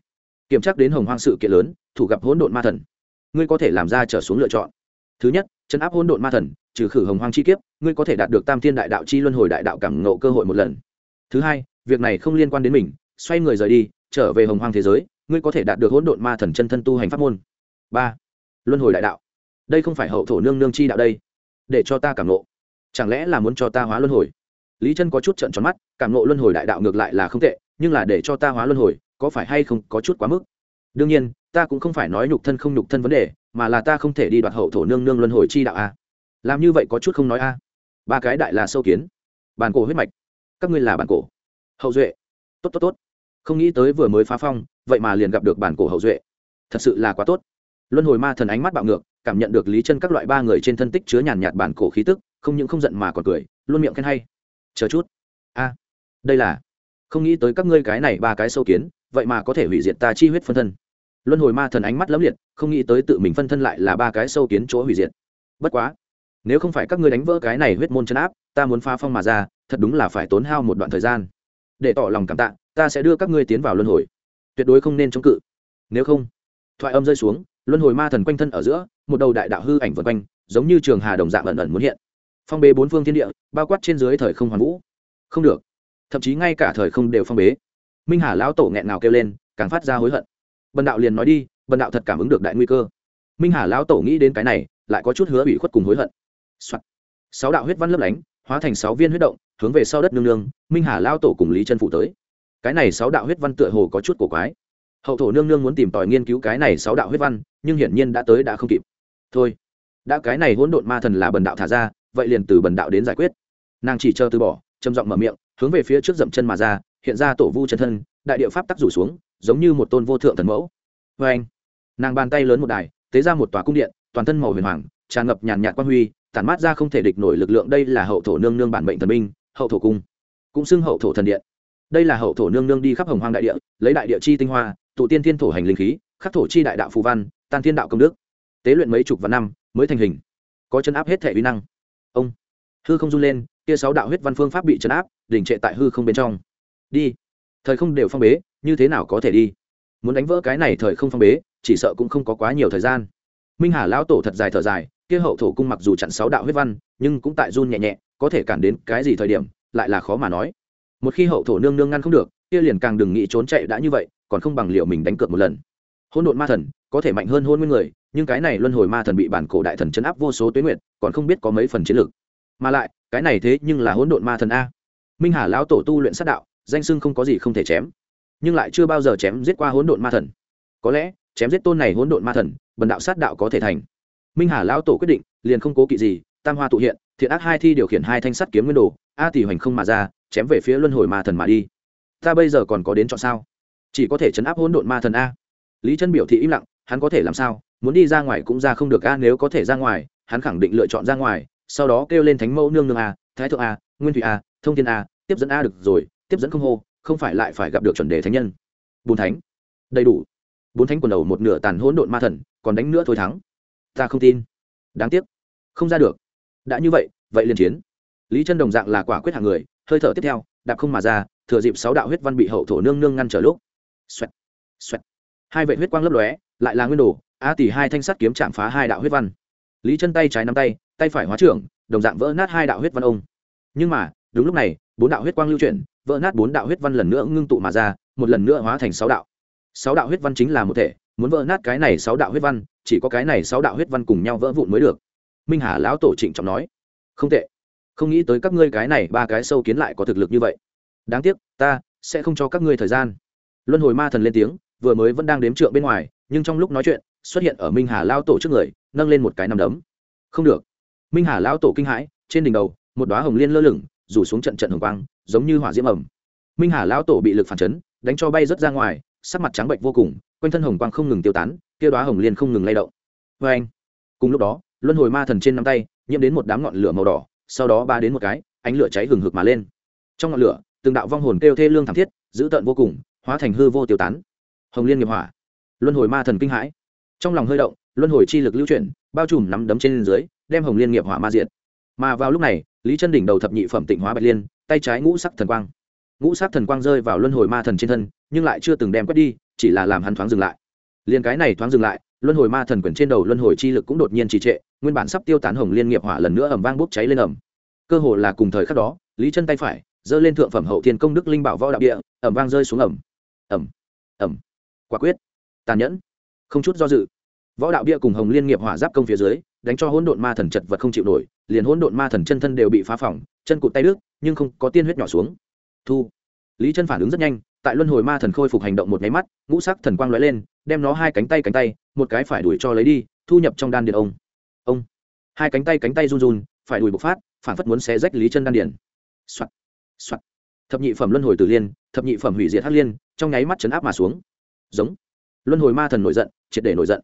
A: Kiểm tra đến hồng hoang sự kiện lớn, thủ gặp hỗn độn ma thần. Ngươi có thể làm ra trở xuống lựa chọn. Thứ nhất, chấn áp hỗn độn ma thần, trừ khử hồng hoang chi kiếp, ngươi có thể đạt được tam thiên đại đạo chi luân hồi đại đạo cảm ngộ cơ hội một lần. Thứ hai, việc này không liên quan đến mình, xoay người rời đi, trở về hồng hoang thế giới, ngươi có thể đạt được hỗn độn ma thần chân thân tu hành pháp môn. Ba, luân hồi đại đạo. Đây không phải hậu thổ nương nương chi đạo đây. Để cho ta cảm nộ chẳng lẽ là muốn cho ta hóa luân hồi? Lý chân có chút trận tròn mắt, cảm nộ luân hồi đại đạo ngược lại là không tệ, nhưng là để cho ta hóa luân hồi, có phải hay không có chút quá mức? Đương nhiên, ta cũng không phải nói nhục thân không nhục thân vấn đề, mà là ta không thể đi đoạt hậu thổ nương nương luân hồi chi đạo a. Làm như vậy có chút không nói a. Ba cái đại là sâu kiến. Bàn cổ huyết mạch. Các ngươi là bàn cổ. Hậu duệ. Tốt tốt tốt. Không nghĩ tới vừa mới phá phong, vậy mà liền gặp được bản cổ hậu duệ. Thật sự là quá tốt. Luân hồi ma thần ánh mắt bạo ngược, cảm nhận được lý chân các loại ba người trên thân tích chứa nhàn nhạt bản cổ khí tức, không những không giận mà còn cười, luôn miệng khen hay chờ chút. A, đây là, không nghĩ tới các ngươi cái này ba cái sâu kiến, vậy mà có thể hủy diệt ta chi huyết phân thân. Luân hồi ma thần ánh mắt lẫm liệt, không nghĩ tới tự mình phân thân lại là ba cái sâu kiến chỗ hủy diệt. Bất quá, nếu không phải các ngươi đánh vỡ cái này huyết môn chân áp, ta muốn phá phong mà ra, thật đúng là phải tốn hao một đoạn thời gian. Để tỏ lòng cảm tạ, ta sẽ đưa các ngươi tiến vào luân hồi. Tuyệt đối không nên chống cự. Nếu không, thoại âm rơi xuống, luân hồi ma thần quanh thân ở giữa, một đầu đại đạo hư ảnh vượt quanh, giống như trường hà đồng dạng ẩn ẩn muốn hiện phong bế bốn phương thiên địa, bao quát trên dưới thời không hoàn vũ. Không được. Thậm chí ngay cả thời không đều phong bế. Minh hà lão tổ nghẹn nào kêu lên, càng phát ra hối hận. Bần đạo liền nói đi, bần đạo thật cảm ứng được đại nguy cơ. Minh hà lão tổ nghĩ đến cái này, lại có chút hứa ủy khuất cùng hối hận、Soạn. sáu đạo huyết văn lấp lánh, hóa thành sáu viên huyết động, hướng về sau đất nương nương, minh hà lão tổ cùng lý chân phụ tới. Cái này sáu đạo huyết văn tựa hồ có chút cổ quái. Hậu thổ nương nương muốn tìm tòi nghiên cứu cái này sáu đạo huyết văn, nhưng hiển nhiên đã tới đã không kịp. Thôi, đã cái này hỗn độn ma thần là bần đạo thả ra vậy liền từ bần đạo đến giải quyết. Nàng chỉ chờ từ bỏ châm giọng mở miệng, hướng về phía trước dậm chân mà ra, hiện ra tổ vu chân thân, đại địa pháp tắc rủ xuống, giống như một tôn vô thượng thần mẫu. Vê anh, nàng bàn tay lớn một đài, tế ra một tòa cung điện, toàn thân màu huyền hoàng, tràn ngập nhàn nhạt quan huy, tản mát ra không thể địch nổi lực lượng, đây là hậu thổ nương nương bản mệnh thần binh, hậu thổ cung, cũng xưng hậu thổ thần điện. Đây là hậu thổ nương nương đi khắp hồng hoang đại địa, lấy đại địa chi tinh hoa, tụ tiên thiên thổ hành linh khí, khắc thổ chi đại đạo phù văn, tan thiên đạo công đức. Tế luyện mấy chục vạn năm, mới thành hình. Có chân áp hết thể uy năng ông. Hư không run lên, kia sáu đạo huyết văn phương pháp bị chấn áp đỉnh trệ tại hư không bên trong. Đi. Thời không đều phong bế, như thế nào có thể đi? Muốn đánh vỡ cái này thời không phong bế, chỉ sợ cũng không có quá nhiều thời gian. Minh hà lão tổ thật dài thở dài, kia hậu thổ cung mặc dù chặn sáu đạo huyết văn, nhưng cũng tại run nhẹ nhẹ, có thể cản đến cái gì thời điểm, lại là khó mà nói. Một khi hậu thổ nương nương ngăn không được, kia liền càng đừng nghĩ trốn chạy đã như vậy, còn không bằng liệu mình đánh cược một lần. Hôn độn ma thần, có thể mạnh hơn hôn nguyên người nhưng cái này luân hồi ma thần bị bản cổ đại thần chấn áp vô số tuyến nguyện còn không biết có mấy phần chiến lược. Mà lại, cái này thế nhưng là hỗn độn ma thần a. Minh hà lão tổ tu luyện sát đạo, danh sưng không có gì không thể chém, nhưng lại chưa bao giờ chém giết qua hỗn độn ma thần. Có lẽ, chém giết tôn này hỗn độn ma thần, bần đạo sát đạo có thể thành. Minh hà lão tổ quyết định, liền không cố kỵ gì, tam hoa tụ hiện, thiện ác hai thi điều khiển hai thanh sắt kiếm nguyên đồ, a tỷ hoành không mà ra, chém về phía luân hồi ma thần mà đi. Ta bây giờ còn có đến chọn sao? Chỉ có thể chấn áp hỗn độn ma thần a. Lý chân biểu thị im lặng hắn có thể làm sao? Muốn đi ra ngoài cũng ra không được a nếu có thể ra ngoài hắn khẳng định lựa chọn ra ngoài sau đó kêu lên thánh mẫu nương nương a thái thượng a nguyên thủy a thông thiên a tiếp dẫn a được rồi tiếp dẫn không hô không phải lại phải gặp được chuẩn đề thánh nhân. Bốn thánh. Đầy đủ. Bốn thánh quần đầu một nửa tàn hỗn độn ma thần còn đánh nữa thôi thắng. Ta không tin. Đáng tiếc. Không ra được. Đã như vậy vậy liền chiến. Lý chân đồng dạng là quả quyết hạng người hơi thở tiếp theo đạp không mà ra thừa dịp sáu đạo huyết văn bị hậu thổ nương nương ngăn trở lúc. Xoẹt, xoẹt. hai vệ huyết quang lấp lóe lại là nguyên đồ a tỷ hai thanh sắt kiếm chạm phá hai đạo huyết văn. Lý chân tay trái nắm tay tay phải hóa trưởng, đồng dạng vỡ nát hai đạo huyết văn ông. Nhưng mà, đúng lúc này, bốn đạo huyết quang lưu chuyển, vỡ nát bốn đạo huyết văn lần nữa ngưng tụ mà ra, một lần nữa hóa thành sáu đạo. Sáu đạo huyết văn chính là một thể, muốn vỡ nát cái này sáu đạo huyết văn, chỉ có cái này sáu đạo huyết văn cùng nhau vỡ vụn mới được. Minh hà lão tổ trịnh trọng nói. Không tệ. Không nghĩ tới các ngươi cái này ba cái sâu kiến lại có thực lực như vậy. Đáng tiếc, ta sẽ không cho các ngươi thời gian. Luân hồi ma thần lên tiếng, vừa mới vẫn đang đếm trượng bên ngoài nhưng trong lúc nói chuyện, xuất hiện ở minh hà lao tổ trước người, nâng lên một cái nằm đấm. Không được. Minh hà lao tổ kinh hãi, trên đỉnh đầu, một đoá hồng liên lơ lửng, rủ xuống trận trận hồng quang, giống như hỏa diễm ẩm. Minh hà lao tổ bị lực phản chấn, đánh cho bay rớt ra ngoài, sắc mặt trắng bệnh vô cùng, quanh thân hồng quang không ngừng tiêu tán, kia đoá hồng liên không ngừng lay động. Vê anh, cùng lúc đó, luân hồi ma thần trên nắm tay, nhiễm đến một đám ngọn lửa màu đỏ, sau đó ba đến một cái, ánh lửa cháy hừng hực mà lên. Trong ngọn lửa, từng đạo vong hồn kêu thê lương thảm thiết, dữ tợn vô cùng, hóa thành hư vô tiêu tán. Hồng liên nghiệp hỏa luân hồi ma thần kinh hãi. Trong lòng hơi động, luân hồi chi lực lưu chuyển, bao trùm nắm đấm trên dưới, đem hồng liên nghiệp hỏa ma diệt. Mà vào lúc này, lý chân đỉnh đầu thập nhị phẩm tịnh hóa bạch liên, tay trái ngũ sắc thần quang. Ngũ sắc thần quang rơi vào luân hồi ma thần trên thân, nhưng lại chưa từng đem quét đi, chỉ là làm hắn thoáng dừng lại. Liền cái này thoáng dừng lại, luân hồi ma thần quyển trên đầu luân hồi chi lực cũng đột nhiên trì trệ, nguyên bản sắp tiêu tán hồng liên nghiệp hỏa lần nữa ẩm vang bốc cháy lên ẩm cơ hồ là cùng thời khắc đó, lý chân tay phải giơ lên thượng phẩm hậu thiên công đức linh bảo võ đạo địa ẩm vang rơi xuống ẩm ẩm ẩm quả quyết tàn nhẫn, không chút do dự. Võ đạo bia cùng hồng liên nghiệp hỏa giáp công phía dưới, đánh cho hỗn độn ma thần chật vật không chịu nổi, liền hỗn độn ma thần chân thân đều bị phá phỏng, chân cụt tay đứt, nhưng không có tiên huyết nhỏ xuống. Thu. Lý chân phản ứng rất nhanh, tại luân hồi ma thần khôi phục hành động một nháy mắt, ngũ sắc thần quang lóe lên, đem nó hai cánh tay cánh tay, một cái phải đuổi cho lấy đi, thu nhập trong đan điện ông. Ông. Hai cánh tay cánh tay run run, phải đuổi bộc phát, phản phất muốn xé rách lý chân đan điện soạt. Soạt. Thập nhị phẩm luân hồi tử liên, thập nhị phẩm hủy diệt hắc liên, trong nháy mắt chấn áp mà xuống. Giống luân hồi ma thần nổi giận, triệt để nổi giận.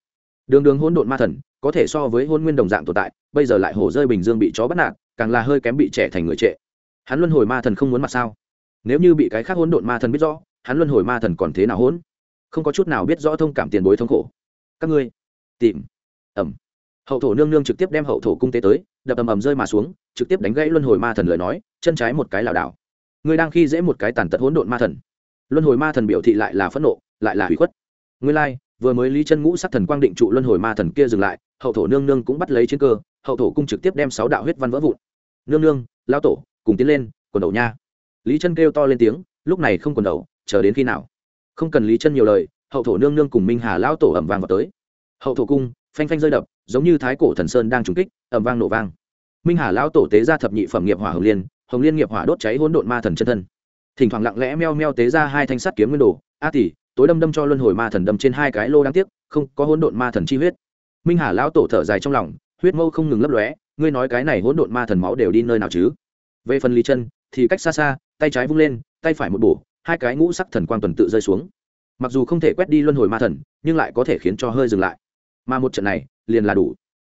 A: Đường đường hỗn độn ma thần, có thể so với hôn nguyên đồng dạng tồn tại, bây giờ lại hổ rơi bình dương bị chó bắt nạt, càng là hơi kém bị trẻ thành người trệ. Hắn luân hồi ma thần không muốn mặt sao? Nếu như bị cái khác hỗn độn ma thần biết rõ, hắn luân hồi ma thần còn thế nào hỗn? Không có chút nào biết rõ thông cảm tiền bối thống khổ. Các ngươi, tìm. Ẩm hậu thổ nương nương trực tiếp đem hậu thổ cung tế tới, đập ầm ầm rơi mà xuống, trực tiếp đánh gãy luân hồi ma thần lời nói, chân trái một cái lảo đảo. Ngươi đang khi dễ một cái tàn tật hỗn độn ma thần. Luân hồi ma thần biểu thị lại là phẫn nộ, lại là hủy khuất. Nguyên lai, like, vừa mới lý chân ngũ sắc thần quang định trụ luân hồi ma thần kia dừng lại hậu thổ nương nương cũng bắt lấy chiến cơ hậu thổ cung trực tiếp đem sáu đạo huyết văn vỡ vụn. Nương nương lão tổ cùng tiến lên quần đầu nha. Lý chân kêu to lên tiếng lúc này không quần đầu chờ đến khi nào? Không cần lý chân nhiều lời hậu thổ nương nương cùng minh hà lão tổ ầm vang vào tới. Hậu thổ cung phanh phanh rơi đập giống như thái cổ thần sơn đang trúng kích ầm vang nổ vang. Minh hà lão tổ tế ra thập nhị phẩm nghiệp hỏa hồng liên hồng liên nghiệp hỏa đốt cháy hỗn độn ma thần chân thân. Thỉnh thoảng lặng lẽ meo meo tế ra hai thanh sắt kiếm nguyên đồ a tỷ tối đâm đâm cho luân hồi ma thần đâm trên hai cái lô đáng tiếc, không có hỗn độn ma thần chi huyết. Minh hà lão tổ thở dài trong lòng, huyết mâu không ngừng lấp lóe, ngươi nói cái này hỗn độn ma thần máu đều đi nơi nào chứ? Về phần lý chân, thì cách xa xa, tay trái vung lên, tay phải một bổ, hai cái ngũ sắc thần quang tuần tự rơi xuống. Mặc dù không thể quét đi luân hồi ma thần, nhưng lại có thể khiến cho hơi dừng lại. Mà một trận này, liền là đủ.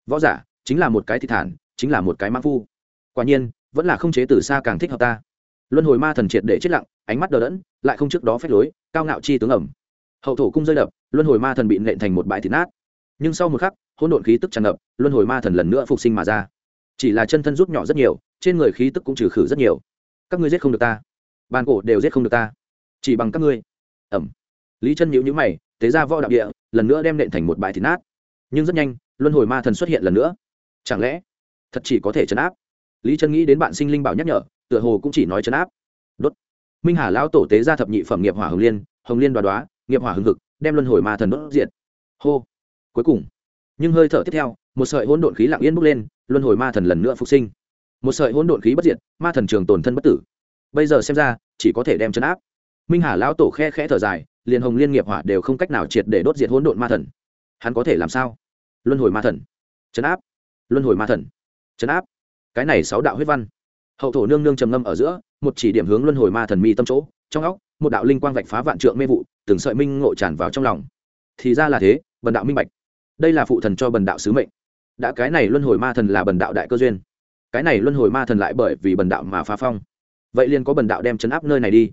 A: Võ giả, chính là một cái thị thản, chính là một cái mã phu. Quả nhiên, vẫn là không chế từ xa càng thích hợp ta. Luân hồi ma thần triệt để chết lặng, ánh mắt đờ đẫn, lại không trước đó phép lối cao ngạo chi tướng ẩm. Hậu thổ cung rơi đập, luân hồi ma thần bị nện thành một bãi thịt nát. Nhưng sau một khắc, hỗn độn khí tức tràn ngập, luân hồi ma thần lần nữa phục sinh mà ra. Chỉ là chân thân rút nhỏ rất nhiều, trên người khí tức cũng trừ khử rất nhiều. Các ngươi giết không được ta. Bàn cổ đều giết không được ta. Chỉ bằng các ngươi. Ẩm. Lý chân nhữ nhữ mày tế ra võ đạo địa, lần nữa đem nện thành một bãi thịt nát. Nhưng rất nhanh, luân hồi ma thần xuất hiện lần nữa. Chẳng lẽ, thật chỉ có thể chấn áp? Lý chân nghĩ đến bạn sinh linh bảo nhắc nhở, tựa hồ cũng chỉ nói chấn áp minh hà lão tổ tế ra thập nhị phẩm nghiệp hỏa hồng liên hồng liên đoá đoá, nghiệp hỏa hưng hực, đem luân hồi ma thần đốt diệt. Hô. Cuối cùng, nhưng hơi thở tiếp theo, một sợi hỗn độn khí lặng yên bốc lên, luân hồi ma thần lần nữa phục sinh. Một sợi hỗn độn khí bất diệt, ma thần trường tồn thân bất tử. Bây giờ xem ra, chỉ có thể đem chấn áp. Minh hà lão tổ khe khẽ thở dài, liền hồng liên nghiệp hỏa đều không cách nào triệt để đốt diệt hỗn độn ma thần. Hắn có thể làm sao? Luân hồi ma thần. Chấn áp. Luân hồi ma thần. Chấn áp. Cái này sáu đạo huyết văn. Hậu thổ nương nương trầm ngâm ở giữa một chỉ điểm hướng luân hồi ma thần mi tâm chỗ, trong óc, một đạo linh quang vạch phá vạn trượng mê vụ, từng sợi minh ngộ tràn vào trong lòng. Thì ra là thế, bần đạo minh bạch. Đây là phụ thần cho bần đạo sứ mệnh. Đã cái này luân hồi ma thần là bần đạo đại cơ duyên. Cái này luân hồi ma thần lại bởi vì bần đạo mà phá phong. Vậy liền có bần đạo đem chấn áp nơi này đi.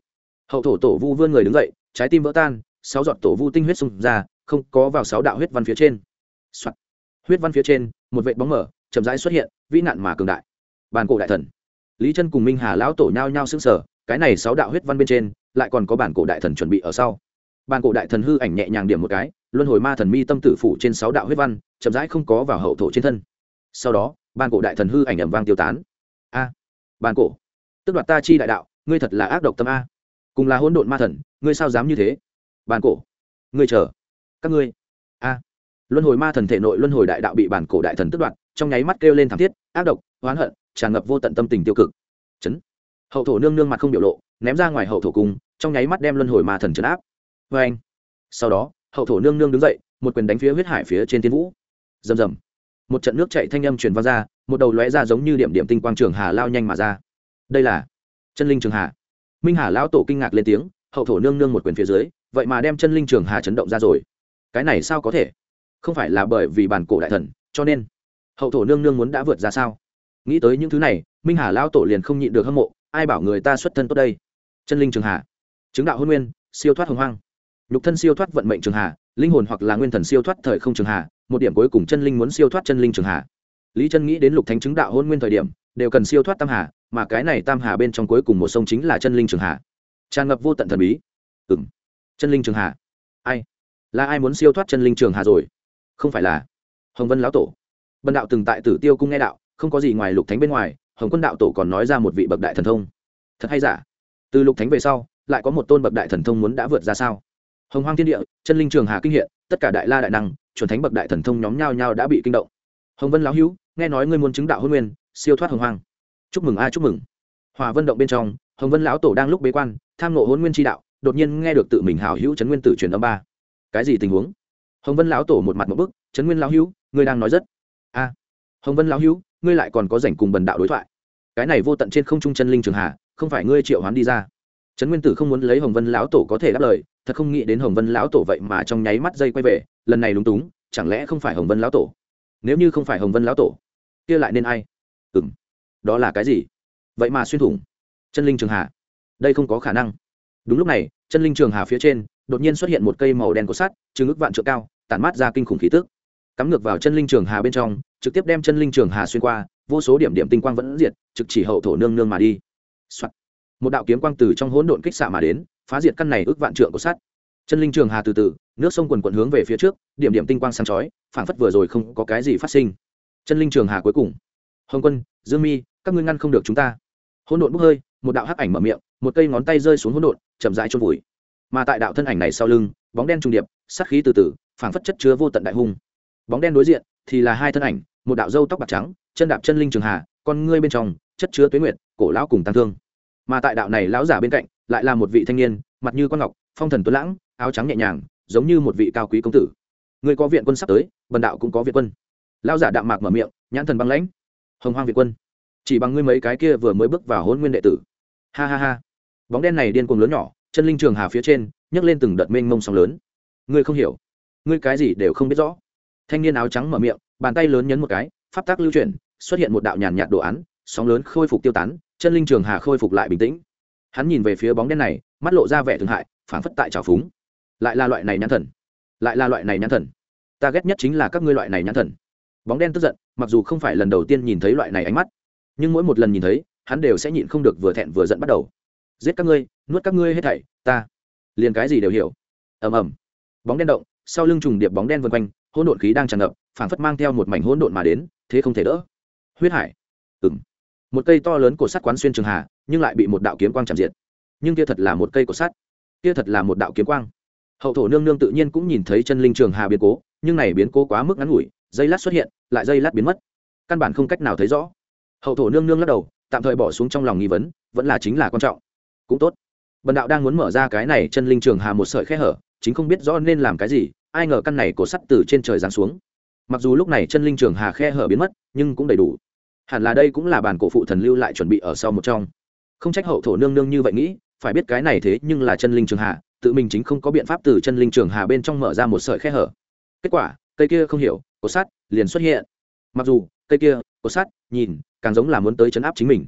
A: Hậu thổ tổ vu vươn người đứng dậy, trái tim vỡ tan, sáu giọt tổ vu tinh huyết xung ra, không có vào sáu đạo huyết văn phía trên、Soạn. huyết văn phía trên, một vệ bóng mở chậm rãi xuất hiện, vĩ nạn mà cường đại. Bàn cổ đại thần lý chân cùng minh hà lão tổ nhao nhao xứng sở cái này sáu đạo huyết văn bên trên lại còn có bản cổ đại thần chuẩn bị ở sau. Bản cổ đại thần hư ảnh nhẹ nhàng điểm một cái luân hồi ma thần mi tâm tử phủ trên sáu đạo huyết văn chậm rãi không có vào hậu thổ trên thân. Sau đó bản cổ đại thần hư ảnh ẩm vang tiêu tán. A à, bản cổ tức đoạt ta chi đại đạo ngươi thật là ác độc tâm a. Cùng là hỗn độn ma thần ngươi sao dám như thế? Bản cổ ngươi chờ các ngươi. A luân hồi ma thần thể nội luân hồi đại đạo bị bản cổ đại thần tức đoạt trong nháy mắt kêu lên thảm thiết ác độc oán hận tràn ngập vô tận tâm tình tiêu cực. Chấn. Hậu thổ nương nương mặt không biểu lộ, ném ra ngoài hậu thổ cung, trong nháy mắt đem luân hồi ma thần chấn áp. Vê anh. Sau đó, hậu thổ nương nương đứng dậy, một quyền đánh phía huyết hải phía trên tiên vũ. Rầm rầm. Một trận nước chạy thanh âm truyền vang ra, một đầu lóe ra giống như điểm điểm tinh quang trường hà lao nhanh mà ra. Đây là chân linh trường hà. Minh hà lão tổ kinh ngạc lên tiếng, hậu thổ nương nương một quyền phía dưới, vậy mà đem chân linh trường hà chấn động ra rồi. Cái này sao có thể? Không phải là bởi vì bản cổ đại thần, cho nên hậu thổ nương nương muốn đã vượt ra sao? Nghĩ tới những thứ này, minh hà lão tổ liền không nhịn được hâm mộ, ai bảo người ta xuất thân tốt đây? Chân linh trường hà chứng đạo hôn nguyên, siêu thoát hồng hoang. Nhục thân siêu thoát vận mệnh trường hà linh hồn hoặc là nguyên thần siêu thoát thời không trường hà một điểm cuối cùng chân linh muốn siêu thoát chân linh trường hà lý chân nghĩ đến lục thánh chứng đạo hôn nguyên thời điểm, đều cần siêu thoát tam hà mà cái này tam hà bên trong cuối cùng một sông chính là chân linh trường hà tràn ngập vô tận thần bí. Ừ m chân linh trường hà ai? Là ai muốn siêu thoát chân linh trường hà rồi? Không phải là hồng vân lão tổ. Bần đạo từng tại tử tiêu cung nghe đạo không có gì ngoài lục thánh bên ngoài, hồng quân đạo tổ còn nói ra một vị bậc đại thần thông. Thật hay giả? Từ lục thánh về sau, lại có một tôn bậc đại thần thông muốn đã vượt ra sao? Hồng hoang thiên địa, chân linh trường hà kinh hiện, tất cả đại la đại năng, chuẩn thánh bậc đại thần thông nhóm nhau nhau đã bị kinh động. Hồng vân lão hữu, nghe nói ngươi muốn chứng đạo hôn nguyên, siêu thoát hồng hoang. Chúc mừng a, chúc mừng. Hòa vân động bên trong, hồng vân lão tổ đang lúc bế quan, tham nộ hôn nguyên tri đạo, đột nhiên nghe được tự mình hảo hữu trấn nguyên tử truyền âm ba. Cái gì tình huống? Hồng vân lão tổ một mặt một bức trấn nguyên lão hữu, ngươi đang nói rất. A. Hồng vân lão hữu ngươi lại còn có rảnh cùng bần đạo đối thoại. Cái này vô tận trên không trung chân linh trường hà, không phải ngươi triệu hoán đi ra. Trấn nguyên tử không muốn lấy hồng vân lão tổ có thể đáp lời, thật không nghĩ đến hồng vân lão tổ vậy mà trong nháy mắt dây quay về, lần này lúng túng, chẳng lẽ không phải hồng vân lão tổ? Nếu như không phải hồng vân lão tổ, kia lại nên ai? Ừ m đó là cái gì? Vậy mà xuyên thủng chân linh trường hà, đây không có khả năng. Đúng lúc này, chân linh trường hà phía trên, đột nhiên xuất hiện một cây màu đen có sắt chứng ức vạn trượng cao, tản mát ra kinh khủng khí tức. Cắm ngược vào chân linh trường hà bên trong trực tiếp đem chân linh trường hà xuyên qua, vô số điểm điểm tinh quang vẫn diệt, trực chỉ hậu thổ nương nương mà đi、Soạn. một đạo kiếm quang từ trong hỗn độn kích xạ mà đến, phá diệt căn này ước vạn trượng của sát chân linh trường hà từ từ, nước sông quần quận hướng về phía trước, điểm điểm tinh quang sáng chói, phảng phất vừa rồi không có cái gì phát sinh. Chân linh trường hà cuối cùng. Hồng quân, dương mi, các ngươi ngăn không được chúng ta. Hỗn độn bốc hơi, một đạo hắc ảnh mở miệng, một cây ngón tay rơi xuống hỗn độn, chậm rãi trôn vùi. Mà tại đạo thân ảnh này sau lưng, bóng đen trung điệp, sát khí từ từ, phảng phất chất chứa vô tận đại hung. Bóng đen đối diện thì là hai thân ảnh, một đạo dâu tóc bạc trắng, chân đạp chân linh trường hà, con ngươi bên trong, chất chứa tuế nguyệt, cổ lão cùng tăng thương. Mà tại đạo này lão giả bên cạnh, lại là một vị thanh niên, mặt như con ngọc, phong thần tuấn lãng, áo trắng nhẹ nhàng, giống như một vị cao quý công tử. Người có viện quân sắp tới, bần đạo cũng có viện quân. Lão giả đạm mạc mở miệng, nhãn thần băng lãnh. Hồng hoang viện quân. Chỉ bằng ngươi mấy cái kia vừa mới bước vào hôn nguyên đệ tử. Ha ha ha. Bóng đen này điên cuồng lớn nhỏ, chân linh trường hà phía trên, nhấc lên từng đợt mênh mông sóng lớn. Ngươi không hiểu. Ngươi cái gì đều không biết rõ thanh niên áo trắng mở miệng, bàn tay lớn nhấn một cái, pháp tác lưu chuyển, xuất hiện một đạo nhàn nhạt đồ án, sóng lớn khôi phục tiêu tán, chân linh trường hà khôi phục lại bình tĩnh. Hắn nhìn về phía bóng đen này, mắt lộ ra vẻ thương hại, phảng phất tại trào phúng. Lại là loại này nhãn thần. Lại là loại này nhãn thần. Ta ghét nhất chính là các ngươi loại này nhãn thần. Bóng đen tức giận, mặc dù không phải lần đầu tiên nhìn thấy loại này ánh mắt, nhưng mỗi một lần nhìn thấy, hắn đều sẽ nhịn không được vừa thẹn vừa giận bắt đầu. Giết các ngươi, nuốt các ngươi hết thảy, ta liền cái gì đều hiểu. Ầm ầm. Bóng đen động, sau lưng trùng điệp bóng đen vân quanh hỗn độn khí đang tràn ngập, phảng phất mang theo một mảnh hỗn độn mà đến, thế không thể đỡ. Huyết hải. Ừng một cây to lớn của sắt quán xuyên trường hà, nhưng lại bị một đạo kiếm quang chạm diệt. Nhưng kia thật là một cây của sắt. Kia thật là một đạo kiếm quang. Hậu thổ nương nương tự nhiên cũng nhìn thấy chân linh trường hà biến cố, nhưng này biến cố quá mức ngắn ngủi, dây lát xuất hiện, lại dây lát biến mất. Căn bản không cách nào thấy rõ. Hậu thổ nương nương lắc đầu, tạm thời bỏ xuống trong lòng nghi vấn, vẫn là chính là quan trọng. Cũng tốt. Bần đạo đang muốn mở ra cái này chân linh trường hà một sợi khe hở, chính không biết rõ nên làm cái gì ai ngờ căn này cổ sắt từ trên trời giáng xuống. Mặc dù lúc này chân linh trường hà khe hở biến mất, nhưng cũng đầy đủ. Hẳn là đây cũng là bản cổ phụ thần lưu lại chuẩn bị ở sau một trong. Không trách hậu thổ nương nương như vậy nghĩ, phải biết cái này thế nhưng là chân linh trường hà, tự mình chính không có biện pháp từ chân linh trường hà bên trong mở ra một sợi khe hở. Kết quả, cây kia không hiểu, cổ sắt liền xuất hiện. Mặc dù, cây kia, cổ sắt, nhìn, càng giống là muốn tới chấn áp chính mình.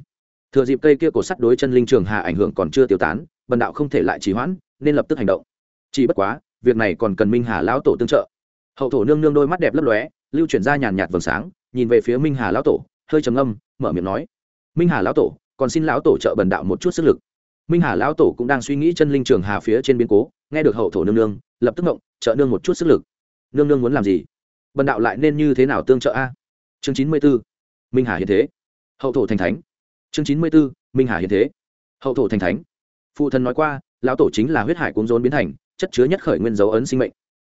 A: Thừa dịp cây kia cổ sắt đối chân linh trường hà ảnh hưởng còn chưa tiêu tán, bần đạo không thể lại trì hoãn, nên lập tức hành động. Chỉ bất quá việc này còn cần minh hà lão tổ tương trợ. Hậu thổ nương nương đôi mắt đẹp lấp lóe, lưu chuyển ra nhàn nhạt vầng sáng, nhìn về phía minh hà lão tổ, hơi trầm âm mở miệng nói, minh hà lão tổ, còn xin lão tổ trợ bần đạo một chút sức lực. Minh hà lão tổ cũng đang suy nghĩ chân linh trường hà phía trên biến cố, nghe được hậu thổ nương nương, lập tức ngộng, trợ nương một chút sức lực. Nương nương muốn làm gì? Bần đạo lại nên như thế nào tương trợ a? Chương chín mươi b ố minh hà hiện thế. Hậu thổ thành thánh. Chương chín mươi b ố minh hà hiện thế. Hậu thổ thành thánh. Phụ thần nói qua, lão tổ chính là huyết hải cuốn rốn biến thành chất chứa nhất khởi nguyên dấu ấn sinh mệnh.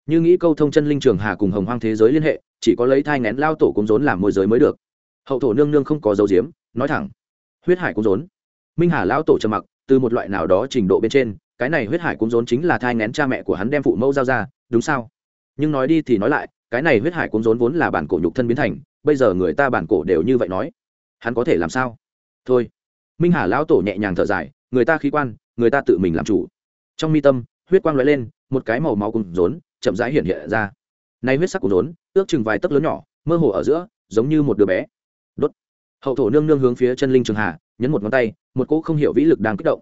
A: Như nghĩ câu thông chân linh trường hà cùng hồng hoang thế giới liên hệ, chỉ có lấy thai ngén lao tổ cuốn rốn làm môi giới mới được. Hậu thổ nương nương không có dấu diếm nói thẳng. Huyết hải cuốn rốn. Minh hà lao tổ trầm mặc, từ một loại nào đó trình độ bên trên, cái này huyết hải cuốn rốn chính là thai ngén cha mẹ của hắn đem phụ mẫu giao ra, đúng sao? Nhưng nói đi thì nói lại, cái này huyết hải cuốn rốn vốn là bản cổ nhục thân biến thành, bây giờ người ta bản cổ đều như vậy nói. Hắn có thể làm sao? Thôi. Minh hà lão tổ nhẹ nhàng thở dài, người ta khí quan, người ta tự mình làm chủ. Trong mi tâm huyết quang lóe lên, một cái màu máu cùng rốn, chậm rãi hiện hiện ra. Nay huyết sắc của rốn, ước chừng vài tấc lớn nhỏ, mơ hồ ở giữa, giống như một đứa bé. Đốt. Hậu thổ nương nương hướng phía chân linh trường hà nhấn một ngón tay, một cỗ không hiểu vĩ lực đang kích động.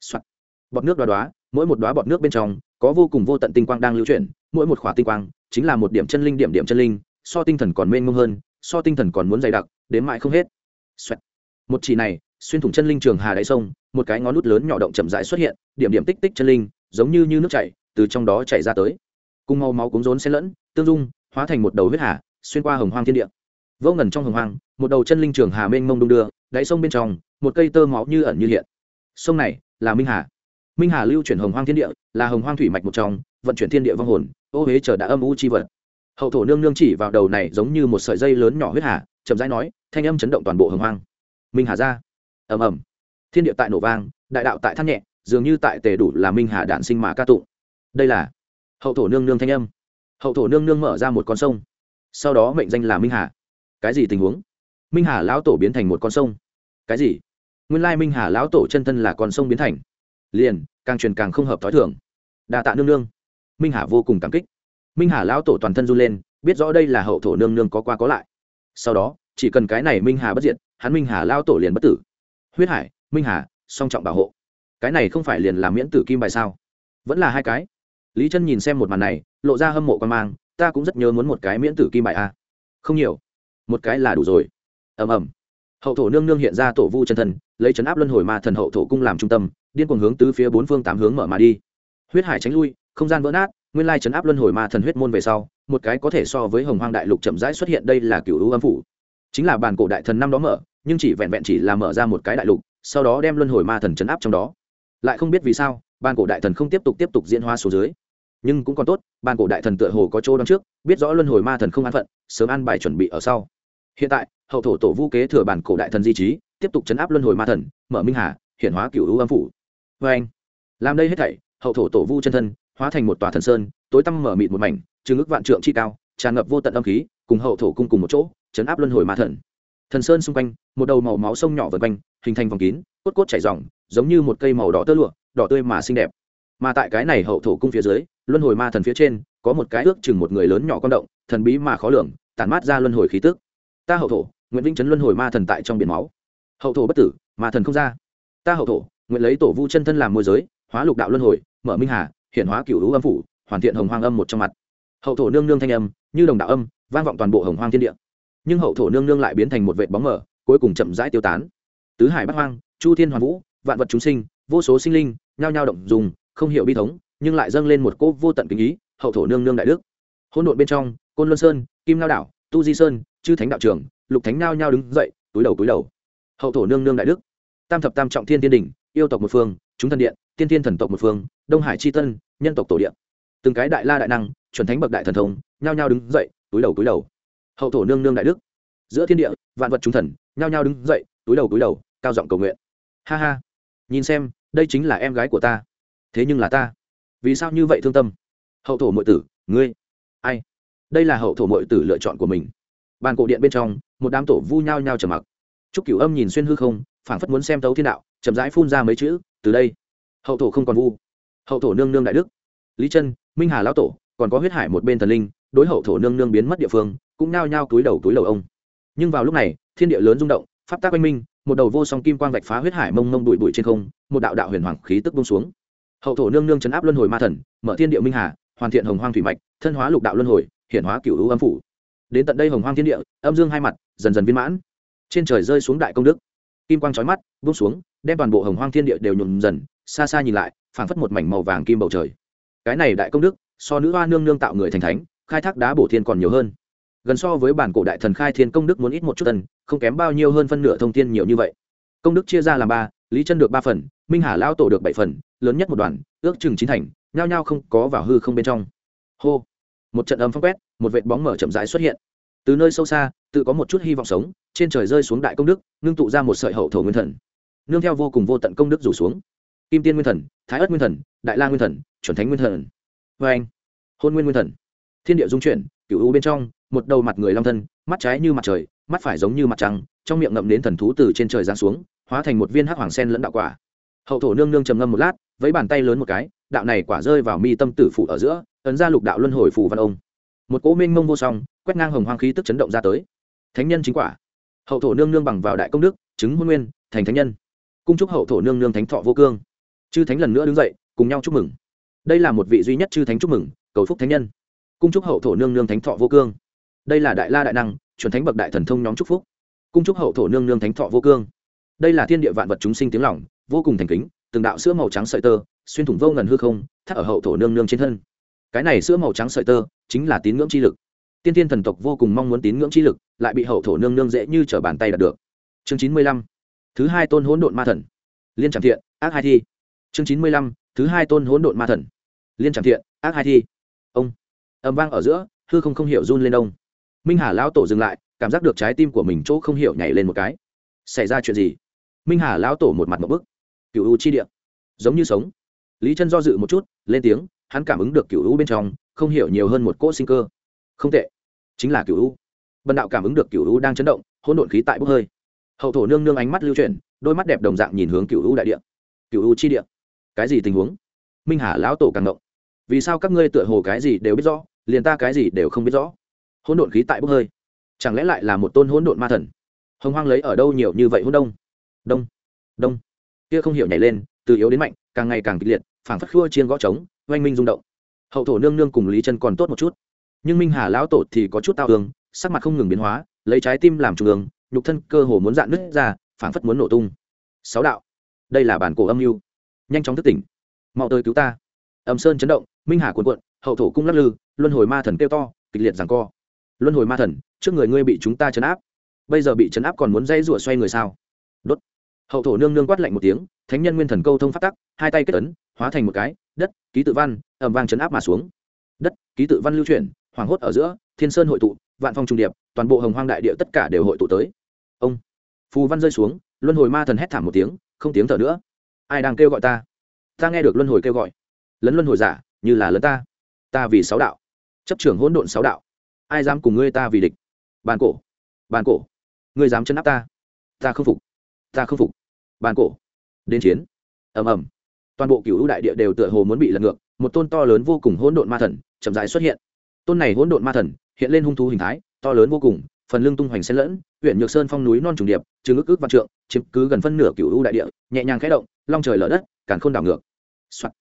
A: Soạt. bọt nước đoá đoá mỗi một đoá bọt nước bên trong, có vô cùng vô tận tinh quang đang lưu chuyển, mỗi một khỏa tinh quang, chính là một điểm chân linh điểm điểm chân linh, so tinh thần còn mênh mông hơn, so tinh thần còn muốn dày đặc, đến mãi không hết. Xoẹt. một chỉ này, xuyên thủng chân linh trường hà đáy sông, một cái ngón nút lớn nhỏ động chậm rãi xuất hiện, điểm điểm tích tích chân linh giống như như nước chảy, từ trong đó chảy ra tới. Cùng màu máu cúng rốn xen lẫn, tương dung, hóa thành một đầu huyết hà, xuyên qua hồng hoang thiên địa. Vô ngần trong hồng hoang, một đầu chân linh trường hà mênh mông đung đưa, đáy sông bên trong, một cây tơ máu như ẩn như hiện. Sông này là minh hà. Minh hà lưu chuyển hồng hoang thiên địa, là hồng hoang thủy mạch một trong, vận chuyển thiên địa vong hồn, ô huế chờ đã âm u chi vật. Hậu thổ nương nương chỉ vào đầu này giống như một sợi dây lớn nhỏ huyết hà, chậm rãi nói, thanh âm chấn động toàn bộ hồng hoang. Minh hà ra. Ầm ầm. Thiên địa tại nổ vang, đại đạo tại thắt nhẹ dường như tại tề đủ là minh hà đản sinh mà ca tụng. Đây là hậu thổ nương nương thanh âm. Hậu thổ nương nương mở ra một con sông. Sau đó mệnh danh là minh hà. Cái gì tình huống? Minh hà lão tổ biến thành một con sông. Cái gì? Nguyên lai minh hà lão tổ chân thân là con sông biến thành. Liền, càng truyền càng không hợp t h ó i thường. Đà tạ nương nương. Minh hà vô cùng cảm kích. Minh hà lão tổ toàn thân run lên, biết rõ đây là hậu thổ nương nương có qua có lại. Sau đó, chỉ cần cái này minh hà bất diệt, hắn minh hà lão tổ liền bất tử. Huyết hải, minh hà, song trọng bảo hộ cái này không phải liền là miễn tử kim bài sao? Vẫn là hai cái. Lý chân nhìn xem một màn này, lộ ra hâm mộ quan mang, ta cũng rất nhớ muốn một cái miễn tử kim bài a. Không nhiều. Một cái là đủ rồi. Ầm ầm. Hậu thổ nương nương hiện ra tổ vu chân thần, lấy chấn áp luân hồi ma thần hậu thổ cung làm trung tâm, điên cuồng hướng tứ phía bốn phương tám hướng mở mà đi. Huyết hải tránh lui, không gian vỡ nát, nguyên lai chấn áp luân hồi ma thần huyết môn về sau, một cái có thể so với hồng hoang đại lục chậm rãi xuất hiện đây là cựu âm phủ. Chính là bàn cổ đại thần năm đó mở, nhưng chỉ vẹn vẹn chỉ là mở ra một cái đại lục, sau đó đem luân hồi ma thần chấn áp trong đó lại không biết vì sao, ban cổ đại thần không tiếp tục tiếp tục diễn hóa số dưới. Nhưng cũng còn tốt, ban cổ đại thần tựa hồ có chỗ đón trước, biết rõ luân hồi ma thần không an phận, sớm ăn bài chuẩn bị ở sau. Hiện tại, hậu thổ tổ vu kế thừa bản cổ đại thần di trí, tiếp tục chấn áp luân hồi ma thần, mở minh hà hiện hóa cựu u âm phủ. Vê anh làm đây hết thảy, hậu thổ tổ vu chân thân, hóa thành một tòa thần sơn, tối tăm mở mịt một mảnh trừng ức vạn trượng chi cao, tràn ngập vô tận âm khí, cùng hậu thổ cung cùng một chỗ, chấn áp luân hồi ma thần thần sơn xung quanh, một đầu màu máu sông nhỏ vượt quanh, hình thành vòng kín, cốt cốt chảy dòng, giống như một cây màu đỏ tơ lụa, đỏ tươi mà xinh đẹp. Mà tại cái này hậu thổ cung phía dưới, luân hồi ma thần phía trên, có một cái ước chừng một người lớn nhỏ con động, thần bí mà khó lường, tản mát ra luân hồi khí tức. Ta hậu thổ nguyễn vĩnh trấn luân hồi ma thần tại trong biển máu. Hậu thổ bất tử, ma thần không ra. Ta hậu thổ, nguyện lấy tổ vu chân thân làm môi giới, hóa lục đạo luân hồi, mở minh hà hiện hóa cựu hữu âm phủ, hoàn thiện hồng hoang âm một trong mặt. Hậu thổ nương nương thanh âm, như đồng đạo âm, vang vọng toàn bộ hồng hoang thiên địa nhưng hậu thổ nương nương lại biến thành một vệ bóng mở cuối cùng chậm rãi tiêu tán. Tứ hải bắc hoang, chu thiên hoàn vũ, vạn vật chúng sinh, vô số sinh linh, nhao nhao động dùng, không hiểu bi thống, nhưng lại dâng lên một cỗ vô tận kính ý, hậu thổ nương nương đại đức. Hỗn độn bên trong, côn luân sơn, kim lao đảo, tu di sơn, chư thánh đạo trưởng lục thánh nhao nhao đứng dậy, túi đầu túi đầu. Hậu thổ nương nương đại đức. Tam thập tam trọng thiên tiên đình yêu tộc một phương, chúng thần điện, tiên tiên thần tộc một phương, đông hải c h i tân, nhân tộc tổ điện từng cái đại la đại năng, chuẩn thánh bậc đại thần thông, nhao nhao đứng dậy, túi đầu túi đầu hậu thổ nương nương đại đức. Giữa thiên địa vạn vật chúng thần nhao nhao đứng dậy túi đầu túi đầu cao giọng cầu nguyện. Ha ha. Nhìn xem đây chính là em gái của ta. Thế nhưng là ta. Vì sao như vậy thương tâm? Hậu thổ mọi tử ngươi. Ai? Đây là hậu thổ mọi tử lựa chọn của mình. Bàn cổ điện bên trong một đám tổ vu nhao nhao trầm mặc. Trúc Cửu Âm nhìn xuyên hư không, phảng phất muốn xem tấu thiên đạo, chậm rãi phun ra mấy chữ, từ đây, hậu thổ không còn vu. Hậu thổ nương nương đại đức. Lý Chân, Minh Hà lão tổ, còn có huyết hải một bên thần linh, đối hậu thổ nương nương biến mất địa phương, cũng nao nhao túi đầu túi đầu ông. Nhưng vào lúc này, thiên địa lớn rung động, pháp tác oanh minh, một đầu vô song kim quang vạch phá huyết hải mông mông bụi bụi trên không, một đạo đạo huyền hoàng khí tức buông xuống. Hậu thổ nương nương chấn áp luân hồi ma thần, mở thiên địa minh hà, hoàn thiện hồng hoang thủy mạch, thân hóa lục đạo luân hồi, hiển hóa cửu u âm phủ. Đến tận đây hồng hoang thiên địa, âm dương hai mặt, dần dần viên mãn trên trời rơi xuống đại công đức kim quang trói mắt bông xuống đem toàn bộ hồng hoang thiên địa đều nhuộm dần xa xa nhìn lại phảng phất một mảnh màu vàng kim bầu trời cái này đại công đức so nữ hoa nương nương tạo người thành thánh khai thác đá bổ thiên còn nhiều hơn gần so với bản cổ đại thần khai thiên công đức muốn ít một chút tần không kém bao nhiêu hơn phân nửa thông tin nhiều như vậy. Công đức chia ra làm ba, lý chân được ba phần, minh hà lao tổ được bảy phần, lớn nhất một đoàn, ước chừng chín thành, nhao nhao không có vào hư không bên trong. Hô! Một trận âm phong quét, một vệt bóng mở chậm rãi xuất hiện. Từ nơi sâu xa, tự có một chút hy vọng sống, trên trời rơi xuống đại công đức, ngưng tụ ra một sợi hậu thổ nguyên thần. Nương theo vô cùng vô tận công đức rủ xuống. Kim tiên nguyên thần, thái ất nguyên thần, đại la nguyên thần, chuẩn thánh nguyên thần. Vê anh hôn nguyên nguyên thần. Thiên địa dung chuyển cựu u bên trong một đầu mặt người long thân, mắt trái như mặt trời, mắt phải giống như mặt trăng, trong miệng ngậm đến thần thú từ trên trời giáng xuống, hóa thành một viên hắc hoàng sen lẫn đạo quả. Hậu thổ nương nương trầm ngâm một lát với bàn tay lớn một cái, đạo này quả rơi vào mi tâm tử phủ ở giữa, ấn ra lục đạo luân hồi phù văn ông. Một cỗ minh mông vô song, quét ngang hồng hoang khí tức chấn động ra tới. Thánh nhân chính quả. Hậu thổ nương nương bằng vào đại công đức, chứng hôn nguyên, thành thánh nhân. Cung chúc hậu thổ nương nương thánh thọ vô cương. Chư thánh lần nữa đứng dậy, cùng nhau chúc mừng. Đây là một vị duy nhất chư thánh chúc mừng, cầu phúc thánh nhân. Cung chúc hậu thổ nương nương thánh thọ vô cương đây là đại la đại năng, chuẩn thánh bậc đại thần thông nhóm chúc phúc. Cung chúc hậu thổ nương nương thánh thọ vô cương. Đây là thiên địa vạn vật chúng sinh tiếng lỏng vô cùng thành kính, từng đạo sữa màu trắng sợi tơ, xuyên thủng vô ngần hư không, thắt ở hậu thổ nương nương trên thân. Cái này sữa màu trắng sợi tơ, chính là tín ngưỡng chi lực. Tiên tiên thần tộc vô cùng mong muốn tín ngưỡng chi lực, lại bị hậu thổ nương nương dễ như t r ở bàn tay đạt được. Chương chín mươi lăm, thứ hai tôn hỗn độn ma thần. Liên tràng thiện, ác hai thi. Chương chín mươi lăm, thứ hai tôn hỗn độn ma thần. Liên tràng thiện, ác hai thi. Ông, âm vang ở giữa, hư không không hiểu run lên ông minh hà lão tổ dừng lại, cảm giác được trái tim của mình chỗ không hiểu nhảy lên một cái. Xảy ra chuyện gì? Minh hà lão tổ một mặt một bức. Cựu u chi địa. Giống như sống. Lý chân do dự một chút, lên tiếng, hắn cảm ứng được cựu u bên trong, không hiểu nhiều hơn một cỗ sinh cơ. Không tệ. Chính là cựu u. Bần đạo cảm ứng được cựu u đang chấn động, hỗn độn khí tại bốc hơi. Hậu thổ nương nương ánh mắt lưu chuyển, đôi mắt đẹp đồng dạng nhìn hướng cựu u đại địa. Cựu u chi địa. Cái gì tình huống? Minh hà lão tổ càng động vì sao các ngươi tựa hồ cái gì đều biết rõ, liền ta cái gì đều không biết rõ? Hỗn độn khí tại bốc hơi. Chẳng lẽ lại là một tôn hỗn độn ma thần? Hồng hoang lấy ở đâu nhiều như vậy hỗn đông? Đông đông. Kia không hiểu nhảy lên, từ yếu đến mạnh, càng ngày càng kịch liệt, phảng phất khua chiên gõ trống, oanh minh rung động. Hậu thổ nương nương cùng lý chân còn tốt một chút. Nhưng minh hà lão tổ thì có chút tao tường sắc mặt không ngừng biến hóa, lấy trái tim làm trung ương, nhục thân cơ hồ muốn dạn nứt ra, phảng phất muốn nổ tung. Sáu đạo. Đây là bản cổ âm mưu. Nhanh chóng thức tỉnh. Mau tới cứu ta. Âm sơn chấn động, minh hà cuộn cuộn, hậu thổ cung lắc lư, luân hồi ma thần kêu to, kịch liệt giằng co luân hồi ma thần, trước người ngươi bị chúng ta chấn áp. Bây giờ bị chấn áp còn muốn dây rủa xoay người sao? Đốt. Hậu thổ nương nương quát lạnh một tiếng, thánh nhân nguyên thần câu thông phát tắc, hai tay kết ấn, hóa thành một cái, đất, ký tự văn ẩm vang chấn áp mà xuống. Đất, ký tự văn lưu chuyển hoàng hốt ở giữa, thiên sơn hội tụ, vạn phong trung điệp, toàn bộ hồng hoang đại địa tất cả đều hội tụ tới. Ông. Phù văn rơi xuống, luân hồi ma thần hét thảm một tiếng, không tiếng thở nữa. Ai đang kêu gọi ta? Ta nghe được luân hồi kêu gọi. Lấn luân hồi giả, như là lấn ta. Ta vì sáu đạo. Chấp trưởng hỗn độn sáu đạo ai dám cùng ngươi ta vì địch? Bàn cổ. Bàn cổ. Ngươi dám chân áp ta? Ta không phục. Ta không phục. Bàn cổ. Đến chiến. Ầm ầm. Toàn bộ cựu đại địa đều tựa hồ muốn bị lật ngược, một tôn to lớn vô cùng hỗn độn ma thần chậm rãi xuất hiện. Tôn này hỗn độn ma thần hiện lên hung thú hình thái, to lớn vô cùng, phần lưng tung hoành xen lẫn, huyện nhược sơn phong núi non trùng điệp chứng ngức ức vạn trượng, chiếm cứ gần phân nửa cựu u đại địa, nhẹ nhàng khẽ động, long trời lở đất, càn khôn đảo ngược、Soạn.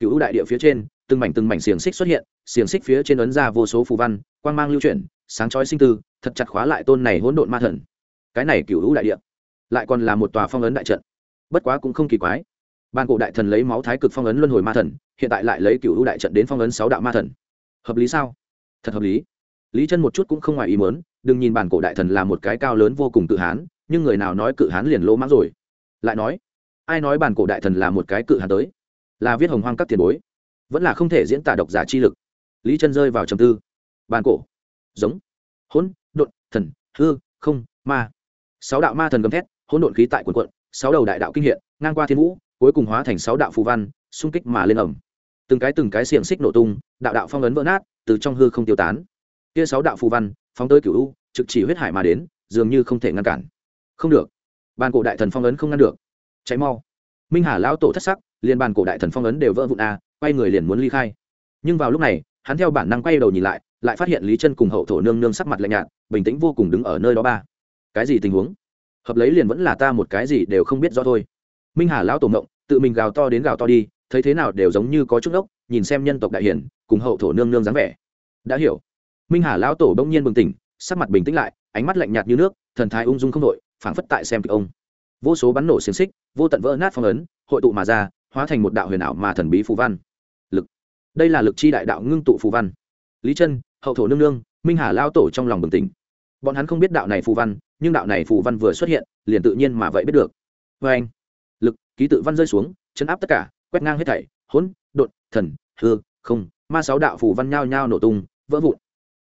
A: cựu u đại địa phía trên từng mảnh từng mảnh xiềng xích xuất hiện, xiềng xích phía trên ấn ra vô số phù văn, quang mang lưu chuyển, sáng chói sinh tư, thật chặt khóa lại tôn này hỗn độn ma thần. Cái này cựu u đại địa, lại còn là một tòa phong ấn đại trận. Bất quá cũng không kỳ quái. Ban cổ đại thần lấy máu thái cực phong ấn luân hồi ma thần, hiện tại lại lấy cựu u đại trận đến phong ấn sáu đạo ma thần. Hợp lý sao? Thật hợp lý. Lý chân một chút cũng không ngoài ý mớn đừng nhìn bản cổ đại thần là một cái cao lớn vô cùng cự hán, nhưng người nào nói cự hán liền lỗ mãng rồi. Lại nói, ai nói bản cổ đại thần là một cái cự hán tới? Là viết hồng hoang các tiền bối vẫn là không thể diễn tả độc giả chi lực. Lý chân rơi vào trầm tư. Bàn cổ. Giống. Hỗn, độn, thần, hư, không, ma. Sáu đạo ma thần gầm thét, hỗn độn khí tại quần quận sáu đầu đại đạo kinh hiện, ngang qua thiên vũ, cuối cùng hóa thành sáu đạo phù văn, xung kích mà lên ẩm từng cái từng cái xiềng xích nổ tung, đạo đạo phong ấn vỡ nát, từ trong hư không tiêu tán. Kia sáu đạo phù văn, phóng tới cửu u, trực chỉ huyết hải mà đến, dường như không thể ngăn cản. Không được. Bàn cổ đại thần phong ấn không ngăn được. Cháy mau. Minh hà lão tổ thất sắc, liền bàn cổ đại thần phong ấn đều vỡ vụn a quay người liền muốn ly khai. Nhưng vào lúc này, hắn theo bản năng quay đầu nhìn lại lại phát hiện lý chân cùng hậu thổ nương nương sắc mặt lạnh nhạt, bình tĩnh vô cùng đứng ở nơi đó ba. Cái gì tình huống? Hợp lấy liền vẫn là ta một cái gì đều không biết rõ thôi. Minh hà lão tổ mộng tự mình gào to đến gào to đi, thấy thế nào đều giống như có chút ốc nhìn xem nhân tộc đại hiển, cùng hậu thổ nương nương dáng vẻ. Đã hiểu. Minh hà lão tổ bỗng nhiên bừng tỉnh, sắc mặt bình tĩnh lại, ánh mắt lạnh nhạt như nước, thần thái ung dung không đội phảng phất tại xem kịch ông. Vô số bắn nổ xiềng xích, vô tận vỡ nát phong ấn, hội tụ mà ra, hóa thành một đạo huyền ảo mà thần bí phù văn đây là lực chi đại đạo ngưng tụ phù văn. Lý chân, hậu thổ nương nương, minh hà lao tổ trong lòng bừng tỉnh. Bọn hắn không biết đạo này phù văn, nhưng đạo này phù văn vừa xuất hiện, liền tự nhiên mà vậy biết được. Vê anh, lực, ký tự văn rơi xuống, chấn áp tất cả, quét ngang hết thảy, hỗn, độn, thần, hư, không, ma sáu đạo phù văn nhao nhao nổ tung, vỡ vụn.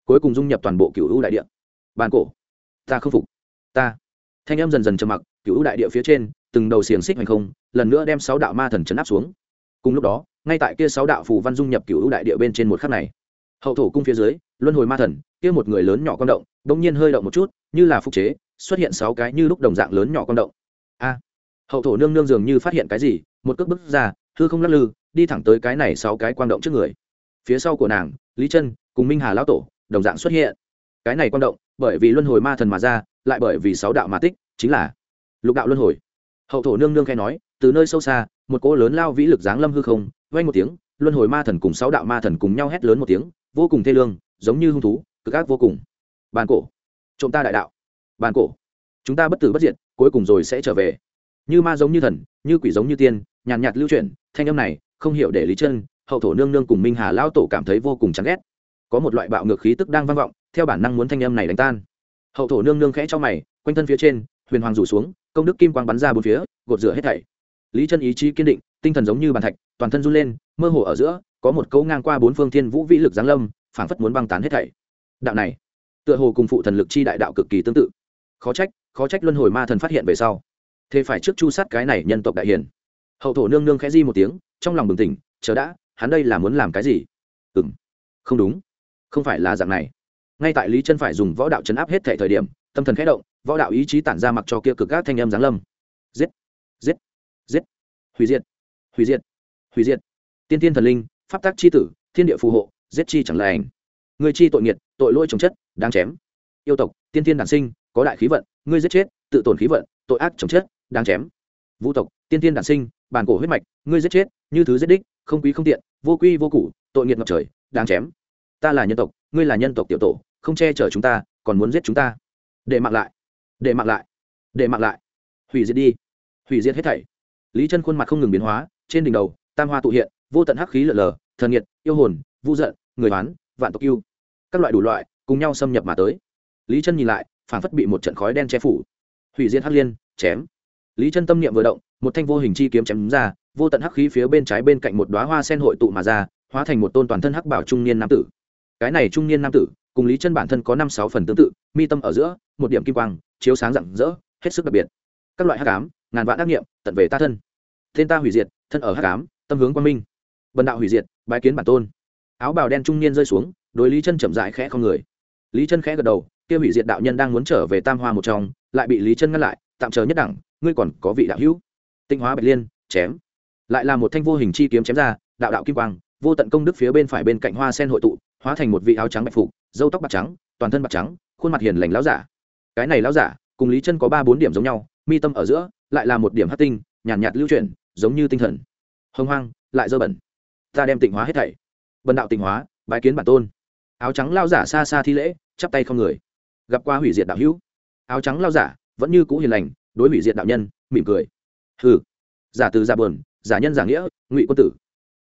A: Cuối cùng dung nhập toàn bộ cựu u đại địa. Bàn cổ. Ta không phục. Ta. Thanh em dần dần trầm mặc cựu u đại địa phía trên, từng đầu xiềng xích hành không, lần nữa đem sáu đạo ma thần chấn áp xuống. Cùng lúc đó ngay tại kia sáu đạo phù văn dung nhập cựu u đại địa bên trên một khắc này, hậu thổ cung phía dưới, luân hồi ma thần, kia một người lớn nhỏ con động đông nhiên hơi động một chút, như là phục chế, xuất hiện sáu cái như lúc đồng dạng lớn nhỏ con động. A! Hậu thổ nương nương dường như phát hiện cái gì, một cước bước ra, hư không lắc lư, đi thẳng tới cái này sáu cái quang động trước người. Phía sau của nàng, lý chân, cùng minh hà lão tổ, đồng dạng xuất hiện. Cái này quan động, bởi vì luân hồi ma thần mà ra, lại bởi vì sáu đạo mà tích, chính là lục đạo luân hồi. Hậu thổ nương nương khai nói, từ nơi sâu xa, một cỗ lớn lao vĩ lực giáng lâm hư không vang một tiếng, luân hồi ma thần cùng sáu đạo ma thần cùng nhau hét lớn một tiếng, vô cùng thê lương, giống như hung thú, cực ác vô cùng. Bàn cổ. Trộm ta đại đạo. Bàn cổ. Chúng ta bất tử bất diệt, cuối cùng rồi sẽ trở về. Như ma giống như thần, như quỷ giống như tiên, nhàn nhạt lưu chuyển, thanh âm này, không hiểu để lý chân, hậu thổ nương nương cùng minh hà lao tổ cảm thấy vô cùng chán ghét. Có một loại bạo ngược khí tức đang vang vọng, theo bản năng muốn thanh âm này đánh tan. Hậu thổ nương nương khẽ cho mày, quanh thân phía trên, huyền hoàng rủ xuống, công đức kim quang bắn ra bốn phía, gột rửa hết thảy. Lý chân ý chí kiên định tinh thần giống như bàn thạch, toàn thân run lên, mơ hồ ở giữa, có một câu ngang qua bốn phương thiên vũ vĩ lực giáng lâm, phảng phất muốn băng tán hết thảy. Đạo này, tựa hồ cùng phụ thần lực chi đại đạo cực kỳ tương tự. Khó trách khó trách luân hồi ma thần phát hiện về sau. Thế phải trước chu sát cái này nhân tộc đại hiền. Hậu thổ nương nương khẽ di một tiếng, trong lòng bừng tỉnh, chờ đã, hắn đây là muốn làm cái gì? Ừ m không đúng. Không phải là dạng này. Ngay tại lý chân phải dùng võ đạo chấn áp hết thể thời điểm, tâm thần khẽ động, võ đạo ý chí tản ra mặc cho kia cực các thanh em giáng lâm. Giết giết giết. Hủy diệt hủy diệt. Hủy diệt. Tiên tiên thần linh, pháp tác c h i tử, thiên địa phù hộ, giết chi chẳng là ảnh. Người chi tội nghiệt, tội lỗi trồng chất, đáng chém. Yêu tộc, tiên tiên đản sinh, có đại khí vận, ngươi giết chết, tự tổn khí vận, tội ác trồng chất, đáng chém. Vũ tộc, tiên tiên đản sinh, bản cổ huyết mạch, ngươi giết chết, như thứ giết đích, không quý không tiện, vô quy vô củ, tội nghiệt ngập trời, đáng chém. Ta là nhân tộc, ngươi là nhân tộc tiểu tổ, không che chở chúng ta, còn muốn giết chúng ta. Để mạng lại. Để mạng lại. Để mạng lại. Hủy diệt đi. Hủy diệt hết thảy. Lý chân khuôn mặt không ngừng biến hóa trên đỉnh đầu, tam hoa tụ hiện, vô tận hắc khí lở lờ, thần nhiệt, yêu hồn, vu giận, người oán, vạn tộc yêu. Các loại đủ loại, cùng nhau xâm nhập mà tới. Lý chân nhìn lại, phản phất bị một trận khói đen che phủ. Hủy diệt hắc liên, chém. Lý chân tâm niệm vừa động, một thanh vô hình chi kiếm chém ra, vô tận hắc khí phía bên trái bên cạnh một đóa hoa sen hội tụ mà ra, hóa thành một tôn toàn thân hắc bảo trung niên nam tử. Cái này trung niên nam tử, cùng lý chân bản thân có năm sáu phần tương tự, mi tâm ở giữa, một điểm kim quang, chiếu sáng rạng rỡ, hết sức đặc biệt. Các loại hắc ám, ngàn vạn ác nghiệm, tận về ta thân. Tên ta hủy diệt thân ở hắc ám tâm hướng quang minh. Bần đạo hủy diệt bái kiến bản tôn. Áo bào đen trung niên rơi xuống đối lý chân chậm rãi khẽ không người. Lý chân khẽ gật đầu kia hủy diệt đạo nhân đang muốn trở về tam hoa một trong lại bị lý chân ngăn lại tạm chờ nhất đẳng ngươi còn có vị đạo hữu. Tinh hóa bạch liên chém. Lại là một thanh vô hình chi kiếm chém ra đạo đạo kim quang vô tận công đức phía bên phải bên cạnh hoa sen hội tụ hóa thành một vị áo trắng bạch phục dâu tóc bạc trắng toàn thân bạc trắng khuôn mặt hiền lành láo giả. Cái này láo giả cùng lý chân có ba bốn điểm giống nhau mi tâm ở giữa lại là một điểm hát tinh nhàn nhạt, nhạt lưu chuyển giống như tinh thần. Hông hoang, lại dơ bẩn. Ta đem tịnh hóa hết thảy. Bần đạo tịnh hóa, bái kiến bản tôn. Áo trắng lao giả xa xa thi lễ, chắp tay không người. Gặp qua hủy diệt đạo hữu. Áo trắng lao giả, vẫn như cũ hiền lành, đối hủy diệt đạo nhân, mỉm cười. Hừ. Giả từ giả buồn, giả nhân giả nghĩa, ngụy quân tử.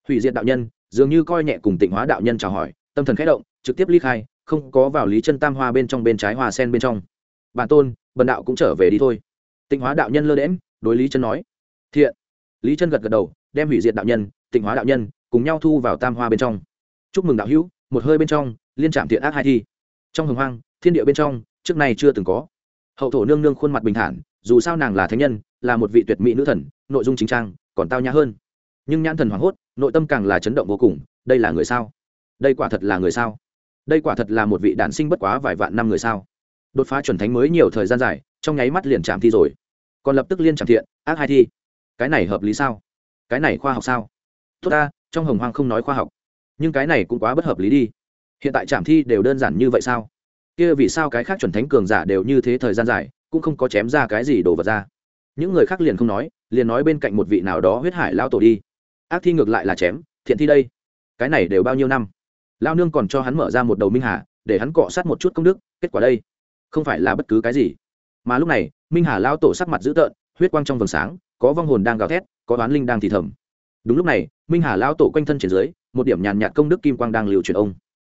A: Hủy diệt đạo nhân, dường như coi nhẹ cùng tịnh hóa đạo nhân chào hỏi, tâm thần khẽ động, trực tiếp ly khai, không có vào lý chân tam hoa bên trong bên trái hoa sen bên trong. Bản tôn, bần đạo cũng trở về đi thôi. Tịnh hóa đạo nhân lơ đễm đối lý chân nói. Thiện lý chân gật gật đầu, đem hủy diệt đạo nhân, tịnh hóa đạo nhân, cùng nhau thu vào tam hoa bên trong. Chúc mừng đạo hữu, một hơi bên trong, liên trạm thiện ác hai thi. Trong hồng hoang, thiên địa bên trong, trước này chưa từng có. Hậu thổ nương nương khuôn mặt bình thản, dù sao nàng là thánh nhân, là một vị tuyệt mỹ nữ thần, nội dung chính trang, còn tao nhã hơn. Nhưng nhãn thần hoảng hốt, nội tâm càng là chấn động vô cùng, đây là người sao? Đây quả thật là người sao? Đây quả thật là một vị đản sinh bất quá vài vạn năm người sao? Đột phá chuẩn thánh mới nhiều thời gian dài, trong nháy mắt liền chạm thi rồi. Còn lập tức liên chạm thiện, ác hai thi cái này hợp lý sao? Cái này khoa học sao? Tốt ta, trong hồng hoang không nói khoa học. Nhưng cái này cũng quá bất hợp lý đi. Hiện tại trạm thi đều đơn giản như vậy sao? Kia vì sao cái khác chuẩn thánh cường giả đều như thế thời gian dài, cũng không có chém ra cái gì đổ vật ra? Những người khác liền không nói, liền nói bên cạnh một vị nào đó huyết hải lao tổ đi. Ác thi ngược lại là chém, thiện thi đây. Cái này đều bao nhiêu năm? Lao nương còn cho hắn mở ra một đầu minh hà, để hắn cọ sát một chút công đức, kết quả đây. Không phải là bất cứ cái gì. Mà lúc này, minh hà lao tổ sắc mặt dữ tợn, huyết quang trong vầng sáng có vong hồn đang gào thét, có oán linh đang thì thầm. Đúng lúc này, minh hà lao tổ quanh thân trên dưới, một điểm nhàn nhạt công đức kim quang đang liều chuyển ông.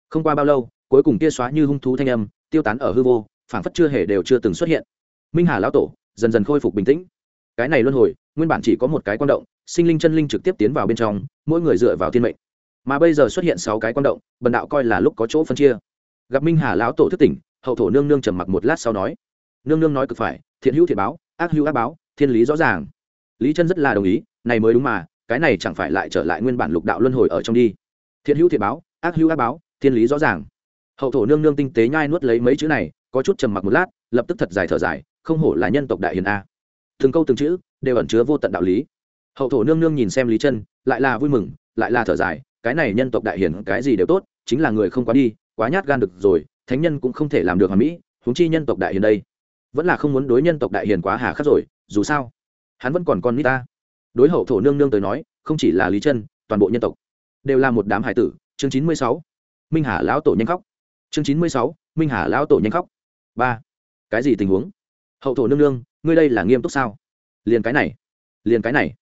A: Không qua bao lâu, cuối cùng tia xóa như hung thú thanh âm, tiêu tán ở hư vô, phảng phất chưa hề đều chưa từng xuất hiện. Minh hà lão tổ, dần dần khôi phục bình tĩnh. Cái này luân hồi, nguyên bản chỉ có một cái quan động, sinh linh chân linh trực tiếp tiến vào bên trong, mỗi người dựa vào thiên mệnh. Mà bây giờ xuất hiện sáu cái quan động, bần đạo coi là lúc có chỗ phân chia. Gặp minh hà lão tổ thức tỉnh, hậu thổ nương nương trầm mặc một lát sau nói, nương nương nói cực phải, thiện hữu thiện báo, ác hữu ác báo, thiên lý rõ ràng lý chân rất là đồng ý, này mới đúng mà, cái này chẳng phải lại trở lại nguyên bản lục đạo luân hồi ở trong đi. Thiện hữu thiện báo, ác hữu ác báo, thiên lý rõ ràng. Hậu thổ nương nương tinh tế nhai nuốt lấy mấy chữ này, có chút trầm mặc một lát, lập tức thật dài thở dài, không hổ là nhân tộc đại hiền a. Từng câu từng chữ, đều ẩn chứa vô tận đạo lý. Hậu thổ nương nương nhìn xem lý chân, lại là vui mừng, lại là thở dài, cái này nhân tộc đại hiền, cái gì đều tốt, chính là người không quá đi, quá nhát gan được rồi, thánh nhân cũng không thể làm được hoàn mỹ, huống chi nhân tộc đại hiền đây. Vẫn là không muốn đối nhân tộc đại hiền quá hà khắc rồi, dù sao hắn vẫn còn con nít ta. Đối hậu thổ nương nương tới nói, không chỉ là lý chân toàn bộ nhân tộc, đều là một đám hải tử. Chương chín mươi sáu, minh hà lão tổ nhanh khóc. Chương chín mươi sáu, minh hà lão tổ nhanh khóc. Ba, cái gì tình huống? Hậu thổ nương nương, ngươi đây là nghiêm túc sao? Liền cái này, liền cái này.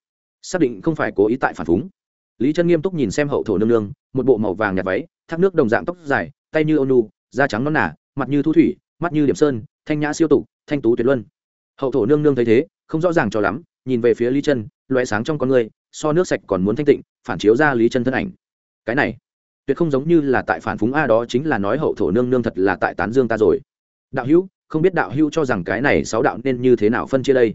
A: Xác định không phải cố ý tại phản phúng. Lý chân nghiêm túc nhìn xem hậu thổ nương nương, một bộ màu vàng nhạt váy, thác nước đồng dạng tóc dài, tay như ônu da trắng non nả mặt như thu thủy, mắt như điểm sơn, thanh nhã siêu tục, thanh tú tuyệt luân. Hậu thổ nương nương thấy thế không rõ ràng cho lắm, nhìn về phía lý chân loại sáng trong con người, so nước sạch còn muốn thanh tịnh, phản chiếu ra lý chân thân ảnh. Cái này, tuyệt không giống như là tại phản phúng a đó chính là nói hậu thổ nương nương thật là tại tán dương ta rồi. Đạo hữu, không biết đạo hữu cho rằng cái này sáu đạo nên như thế nào phân chia đây?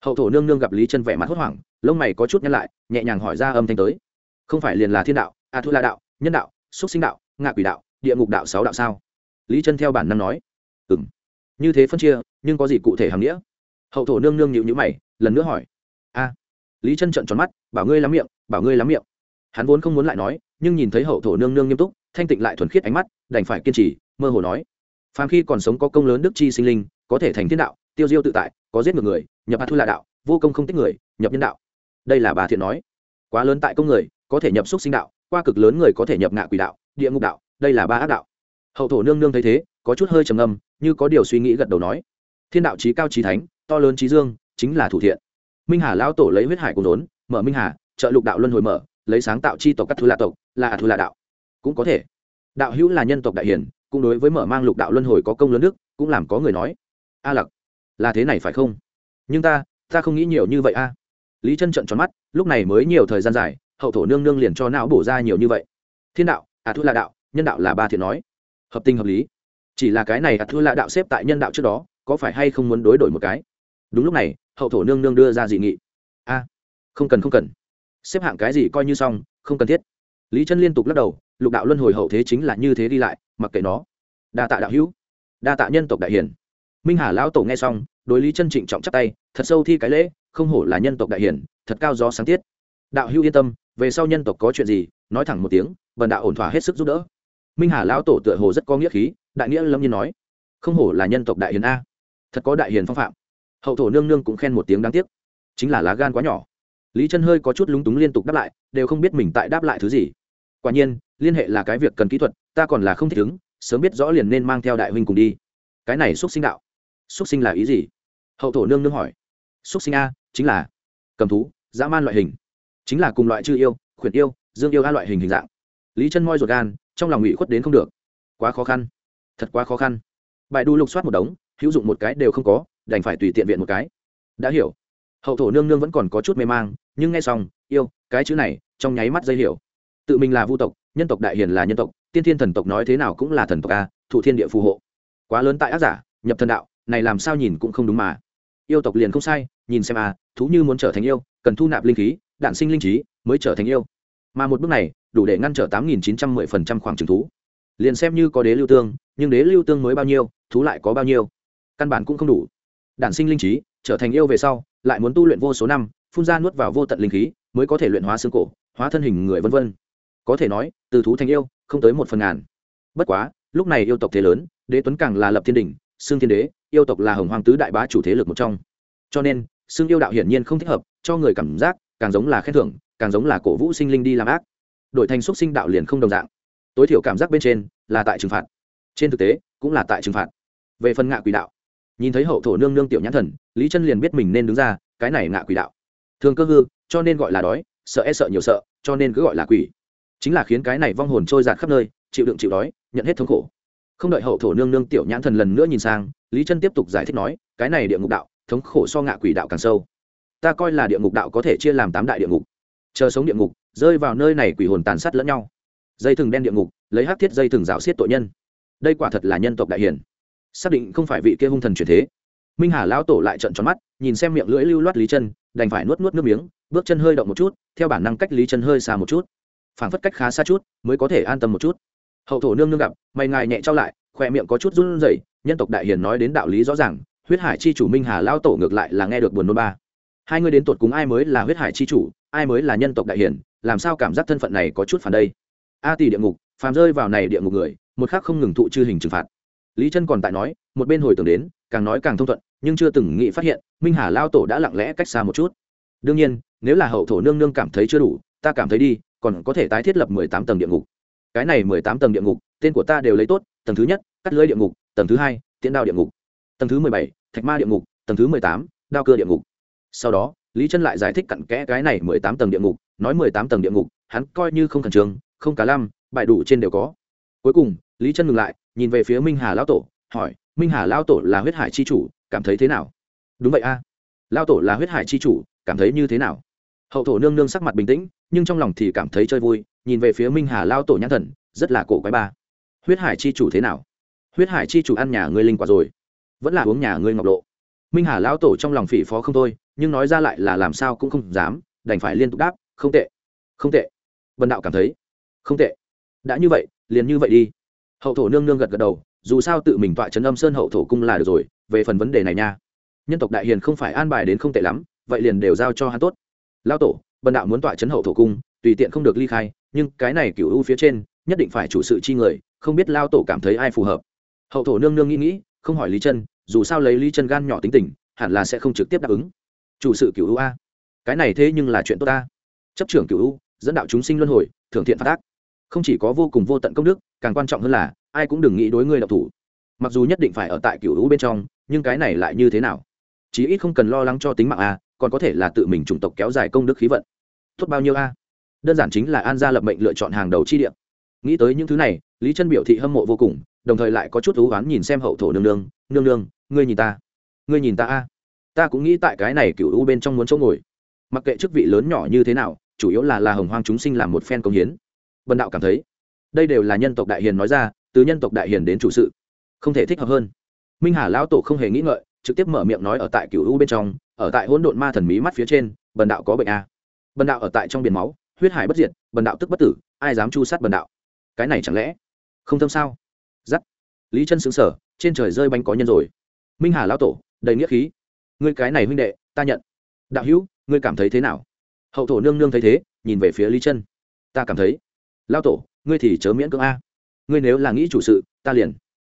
A: Hậu thổ nương nương gặp lý chân vẻ mặt hốt hoảng, lông mày có chút nhăn lại, nhẹ nhàng hỏi ra âm thanh tới. Không phải liền là thiên đạo, a thu la đạo, nhân đạo, xúc sinh đạo, ngạ quỷ đạo, địa ngục đạo sáu đạo sao? Lý chân theo bản năng nói. Ừ m như thế phân chia, nhưng có gì cụ thể hàm nghĩa? Hậu thổ nương nương nhịu nhữ mày, lần nữa hỏi. A, lý chân trợn tròn mắt, bảo ngươi lắm miệng, bảo ngươi lắm miệng. Hắn vốn không muốn lại nói, nhưng nhìn thấy hậu thổ nương nương nghiêm túc, thanh tịnh lại thuần khiết ánh mắt, đành phải kiên trì, mơ hồ nói. Phàm khi còn sống có công lớn đức chi sinh linh, có thể thành thiên đạo, tiêu diêu tự tại, có giết ngược người, nhập hạt thu là đạo, vô công không tích người, nhập nhân đạo. Đây là bà thiện nói. Quá lớn tại công người, có thể nhập xúc sinh đạo, qua cực lớn người có thể nhập ngạ quỷ đạo, địa ngục đạo, đây là ba ác đạo. Hậu thổ nương nương thấy thế, có chút hơi trầm âm như có điều suy nghĩ gật đầu nói. Thiên đạo trí cao trí thánh to lớn trí dương, chính là thủ thiện. Minh hà lao tổ lấy huyết hải cùng đốn, mở minh hà, trợ lục đạo luân hồi mở, lấy sáng tạo chi tộc các thứ lạ tộc, là thứ lạ đạo. Cũng có thể. Đạo hữu là nhân tộc đại hiển, cũng đối với mở mang lục đạo luân hồi có công lớn đức, cũng làm có người nói. A lặc, là thế này phải không? Nhưng ta ta không nghĩ nhiều như vậy a. Lý chân trận tròn mắt, lúc này mới nhiều thời gian dài, hậu thổ nương nương liền cho não bổ ra nhiều như vậy. Thiên đạo à thứ là đạo, nhân đạo là ba thiện nói. Hợp tình hợp lý. Chỉ là cái này à thứ là đạo xếp tại nhân đạo trước đó, có phải hay không muốn đối đổi một cái? Đúng lúc này, hậu thổ nương nương đưa ra dị nghị. A, không cần không cần. Xếp hạng cái gì coi như xong, không cần thiết. Lý chân liên tục lắc đầu, lục đạo luân hồi hậu thế chính là như thế đi lại, mặc kệ nó. Đa tạ đạo hữu. Đa tạ nhân tộc đại hiển. Minh hà lão tổ nghe xong, đối lý chân trịnh trọng chắc tay, thật sâu thi cái lễ, không hổ là nhân tộc đại hiển, thật cao gió sáng tiết. Đạo hữu yên tâm, về sau nhân tộc có chuyện gì, nói thẳng một tiếng vần đạo ổn thỏa hết sức giúp đỡ. Minh hà lão tổ tựa hồ rất có nghĩa khí, đại nghĩa lâm nhiên nói, không hổ là nhân tộc đại hiền a. Thật có đại hiền phong phạm hậu thổ nương nương cũng khen một tiếng đáng tiếc. Chính là lá gan quá nhỏ. Lý chân hơi có chút lúng túng liên tục đáp lại, đều không biết mình tại đáp lại thứ gì. Quả nhiên, liên hệ là cái việc cần kỹ thuật, ta còn là không thích ứng, sớm biết rõ liền nên mang theo đại huynh cùng đi. Cái này xúc sinh đạo. Xúc sinh là ý gì? Hậu thổ nương nương hỏi. Xúc sinh a, chính là cầm thú, dã man loại hình. Chính là cùng loại chư yêu, khuyển yêu, dương yêu a loại hình hình dạng. Lý chân moi ruột gan, trong lòng ủy khuất đến không được. Quá khó khăn. Thật quá khó khăn. Bài đu lục soát một đống, hữu dụng một cái đều không có đành phải tùy tiện viện một cái. Đã hiểu. Hậu thổ nương nương vẫn còn có chút mê mang, nhưng nghe xong, yêu, cái chữ này, trong nháy mắt dây hiểu. Tự mình là vu tộc, nhân tộc đại hiền là nhân tộc, tiên thiên thần tộc nói thế nào cũng là thần tộc a, thụ thiên địa phù hộ. Quá lớn tại ác giả, nhập thần đạo, này làm sao nhìn cũng không đúng mà. Yêu tộc liền không sai, nhìn xem a thú như muốn trở thành yêu, cần thu nạp linh khí, đạn sinh linh trí, mới trở thành yêu. Mà một bước này, đủ để ngăn trở tám nghìn chín trăm mười phần trăm khoảng trừng thú. Liền xem như có đế lưu tương, nhưng đế lưu tương mới bao nhiêu, thú lại có bao nhiêu? Căn bản cũng không đủ đản sinh linh trí, trở thành yêu về sau, lại muốn tu luyện vô số năm, phun ra nuốt vào vô tận linh khí, mới có thể luyện hóa xương cổ, hóa thân hình người vân vân. Có thể nói, từ thú thành yêu, không tới một phần ngàn. Bất quá, lúc này yêu tộc thế lớn, đế tuấn càng là lập thiên đình xương thiên đế, yêu tộc là hồng hoàng tứ đại bá chủ thế lực một trong. Cho nên, xương yêu đạo hiển nhiên không thích hợp, cho người cảm giác, càng giống là khen thưởng, càng giống là cổ vũ sinh linh đi làm ác. Đổi thành xúc sinh đạo liền không đồng dạng. Tối thiểu cảm giác bên trên là tại trừng phạt. Trên thực tế, cũng là tại trừng phạt. Về phần ngạ quỷ đạo nhìn thấy hậu thổ nương nương tiểu nhãn thần, lý chân liền biết mình nên đứng ra, cái này ngạ quỷ đạo. Thường cơ hư, cho nên gọi là đói, sợ e sợ nhiều sợ, cho nên cứ gọi là quỷ. Chính là khiến cái này vong hồn trôi giạt khắp nơi, chịu đựng chịu đói, nhận hết thống khổ. Không đợi hậu thổ nương nương tiểu nhãn thần lần nữa nhìn sang, lý chân tiếp tục giải thích nói, cái này địa ngục đạo, thống khổ so ngạ quỷ đạo càng sâu. Ta coi là địa ngục đạo có thể chia làm tám đại địa ngục. Chờ sống địa ngục, rơi vào nơi này quỷ hồn tàn sát lẫn nhau. Dây thừng đen địa ngục, lấy hắc thiết dây thừng rào xiết tội nhân. Đây quả thật là nhân tộc đại hiển xác định không phải vị kia hung thần truyền thế. Minh hà lão tổ lại trận tròn mắt, nhìn xem miệng lưỡi lưu loát lý chân, đành phải nuốt nuốt nước miếng, bước chân hơi động một chút, theo bản năng cách lý chân hơi xa một chút. Phảng phất cách khá xa chút, mới có thể an tâm một chút. Hậu thổ nương nương gặp, mày ngài nhẹ trao lại khỏe miệng có chút run rẩy, nhân tộc đại hiền nói đến đạo lý rõ ràng, huyết hải chi chủ minh hà lão tổ ngược lại là nghe được buồn nôn ba. Hai người đến tột cùng ai mới là huyết hải chi chủ, ai mới là nhân tộc đại hiền, làm sao cảm giác thân phận này có chút phản đây? A tỷ địa ngục, phàm rơi vào này địa ngục người, một khác không ngừng thụ chư hình trừng phạt lý chân còn tại nói, một bên hồi tưởng đến, càng nói càng thông thuận, nhưng chưa từng nghĩ phát hiện, minh hà lao tổ đã lặng lẽ cách xa một chút. Đương nhiên, nếu là hậu thổ nương nương cảm thấy chưa đủ, ta cảm thấy đi, còn có thể tái thiết lập mười tám tầng địa ngục. Cái này mười tám tầng địa ngục, tên của ta đều lấy tốt, tầng thứ nhất, cắt lưới địa ngục, tầng thứ hai, tiễn đao địa ngục. Tầng thứ mười bảy, thạch ma địa ngục, tầng thứ mười tám, đao cơ địa ngục. Sau đó, lý chân lại giải thích cặn kẽ cái này mười tám tầng địa ngục, nói mười tám tầng địa ngục, hắn coi như không khẩn trương, không cả lăm, bại đủ trên đều có. Cuối cùng lý chân ngừng lại, nhìn về phía minh hà lão tổ, hỏi, minh hà lão tổ là huyết hải chi chủ, cảm thấy thế nào? Đúng vậy a. À. lão tổ là huyết hải chi chủ, cảm thấy như thế nào? Hậu thổ nương nương sắc mặt bình tĩnh, nhưng trong lòng thì cảm thấy chơi vui, nhìn về phía minh hà lao tổ nhãn thần, rất là cổ quái ba. Huyết hải chi chủ thế nào? Huyết hải chi chủ ăn nhà ngươi linh quả rồi, vẫn là uống nhà ngươi ngọc lộ. Minh hà lao tổ trong lòng phỉ phó không thôi, nhưng nói ra lại là làm sao cũng không dám, đành phải liên tục đáp, không tệ không tệ. Vần đạo cảm thấy, không tệ, đã như vậy, liền như vậy đi hậu thổ nương nương gật gật đầu, dù sao tự mình tọa trấn âm sơn hậu thổ cung là được rồi, về phần vấn đề này nha. Nhân tộc đại hiền không phải an bài đến không tệ lắm, vậy liền đều giao cho hắn tốt. Lao tổ, bần đạo muốn tọa chấn hậu thổ cung, tùy tiện không được ly khai, nhưng cái này cựu u phía trên, nhất định phải chủ sự chi người, không biết lao tổ cảm thấy ai phù hợp. Hậu thổ nương nương nghĩ nghĩ, không hỏi lý chân, dù sao lấy lý chân gan nhỏ tính tình, hẳn là sẽ không trực tiếp đáp ứng. Chủ sự cựu u a, cái này thế nhưng là chuyện tốt ta. Chấp trưởng cựu u, dẫn đạo chúng sinh luân hồi, thưởng thiện phát ác. Không chỉ có vô cùng vô tận công đức càng quan trọng hơn là, ai cũng đừng nghĩ đối ngươi độc thủ. Mặc dù nhất định phải ở tại cựu u bên trong, nhưng cái này lại như thế nào? Chí ít không cần lo lắng cho tính mạng a, còn có thể là tự mình chủng tộc kéo dài công đức khí vận. Tốt bao nhiêu a? Đơn giản chính là an gia lập mệnh lựa chọn hàng đầu chi địa. Nghĩ tới những thứ này, lý chân biểu thị hâm mộ vô cùng, đồng thời lại có chút thú oán nhìn xem hậu thổ nương nương nương nương, ngươi nhìn ta. Ngươi nhìn ta a. Ta cũng nghĩ tại cái này cựu u bên trong muốn chỗ ngồi. Mặc kệ chức vị lớn nhỏ như thế nào, chủ yếu là là hồng hoang chúng sinh làm một phen công hiến. Vân đạo cảm thấy đây đều là nhân tộc đại hiền nói ra, từ nhân tộc đại hiền đến chủ sự, không thể thích hợp hơn. Minh hà lão tổ không hề nghĩ ngợi, trực tiếp mở miệng nói ở tại cựu u bên trong, ở tại hỗn độn ma thần mí mắt phía trên, bần đạo có bệnh a. Bần đạo ở tại trong biển máu, huyết hải bất diệt, bần đạo tức bất tử, ai dám chu sát bần đạo? Cái này chẳng lẽ không thâm sao? Giắt. Lý chân xứng sở trên trời rơi bánh có nhân rồi. Minh hà lão tổ, đầy nghĩa khí. Ngươi cái này huynh đệ, ta nhận. Đạo hữu, ngươi cảm thấy thế nào? Hậu thổ nương nương thấy thế, nhìn về phía lý chân. Ta cảm thấy. Lao tổ ngươi thì chớ miễn cưỡng a. Ngươi nếu là nghĩ chủ sự, ta liền.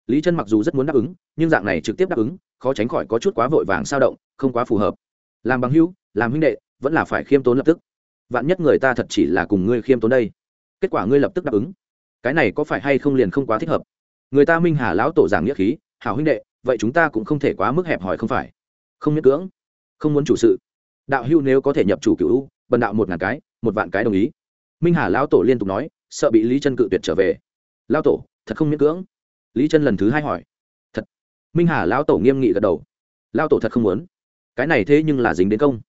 A: Lý chân mặc dù rất muốn đáp ứng, nhưng dạng này trực tiếp đáp ứng, khó tránh khỏi có chút quá vội vàng sao động, không quá phù hợp. Làm bằng hữu, làm huynh đệ, vẫn là phải khiêm tốn lập tức. Vạn nhất người ta thật chỉ là cùng ngươi khiêm tốn đây, kết quả ngươi lập tức đáp ứng. Cái này có phải hay không liền không quá thích hợp? Người ta minh hà lão tổ giảng nghĩa khí, hảo huynh đệ, vậy chúng ta cũng không thể quá mức hẹp hòi không phải? Không miễn cưỡng, không muốn chủ sự. Đạo hưu nếu có thể nhập chủ cựu bần đạo một ngàn cái, một vạn cái đồng ý. Minh hà lão tổ liên tục nói sợ bị lý chân cự tuyệt trở về. Lão tổ, thật không miễn cưỡng. Lý chân lần thứ hai hỏi. Thật. Minh hà lão tổ nghiêm nghị gật đầu. Lão tổ thật không muốn. Cái này thế nhưng là dính đến công.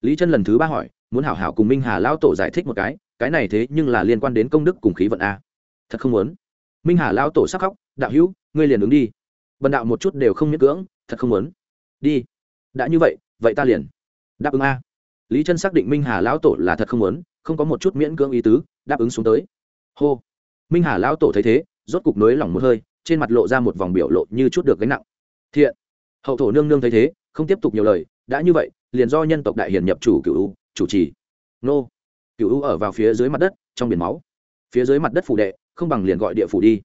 A: Lý chân lần thứ ba hỏi, muốn hảo hảo cùng minh hà lão tổ giải thích một cái cái này thế nhưng là liên quan đến công đức cùng khí vận a. Thật không muốn. Minh hà lão tổ sắc khóc, đạo hữu, ngươi liền ứng đi. Vận đạo một chút đều không miễn cưỡng, thật không muốn. Đi. Đã như vậy vậy ta liền. Đáp ứng a. Lý chân xác định minh hà lão tổ là thật không muốn, không có một chút miễn cưỡng ý tứ, đáp ứng xuống tới hô. Minh hà lão tổ thấy thế, rốt cục nới lỏng một hơi, trên mặt lộ ra một vòng biểu lộ như chút được gánh nặng. Thiện. Hậu thổ nương nương thấy thế, không tiếp tục nhiều lời, đã như vậy, liền do nhân tộc đại hiền nhập chủ cựu chủ trì. Nô. Cựu ở vào phía dưới mặt đất, trong biển máu. Phía dưới mặt đất phủ đệ, không bằng liền gọi địa phủ đi.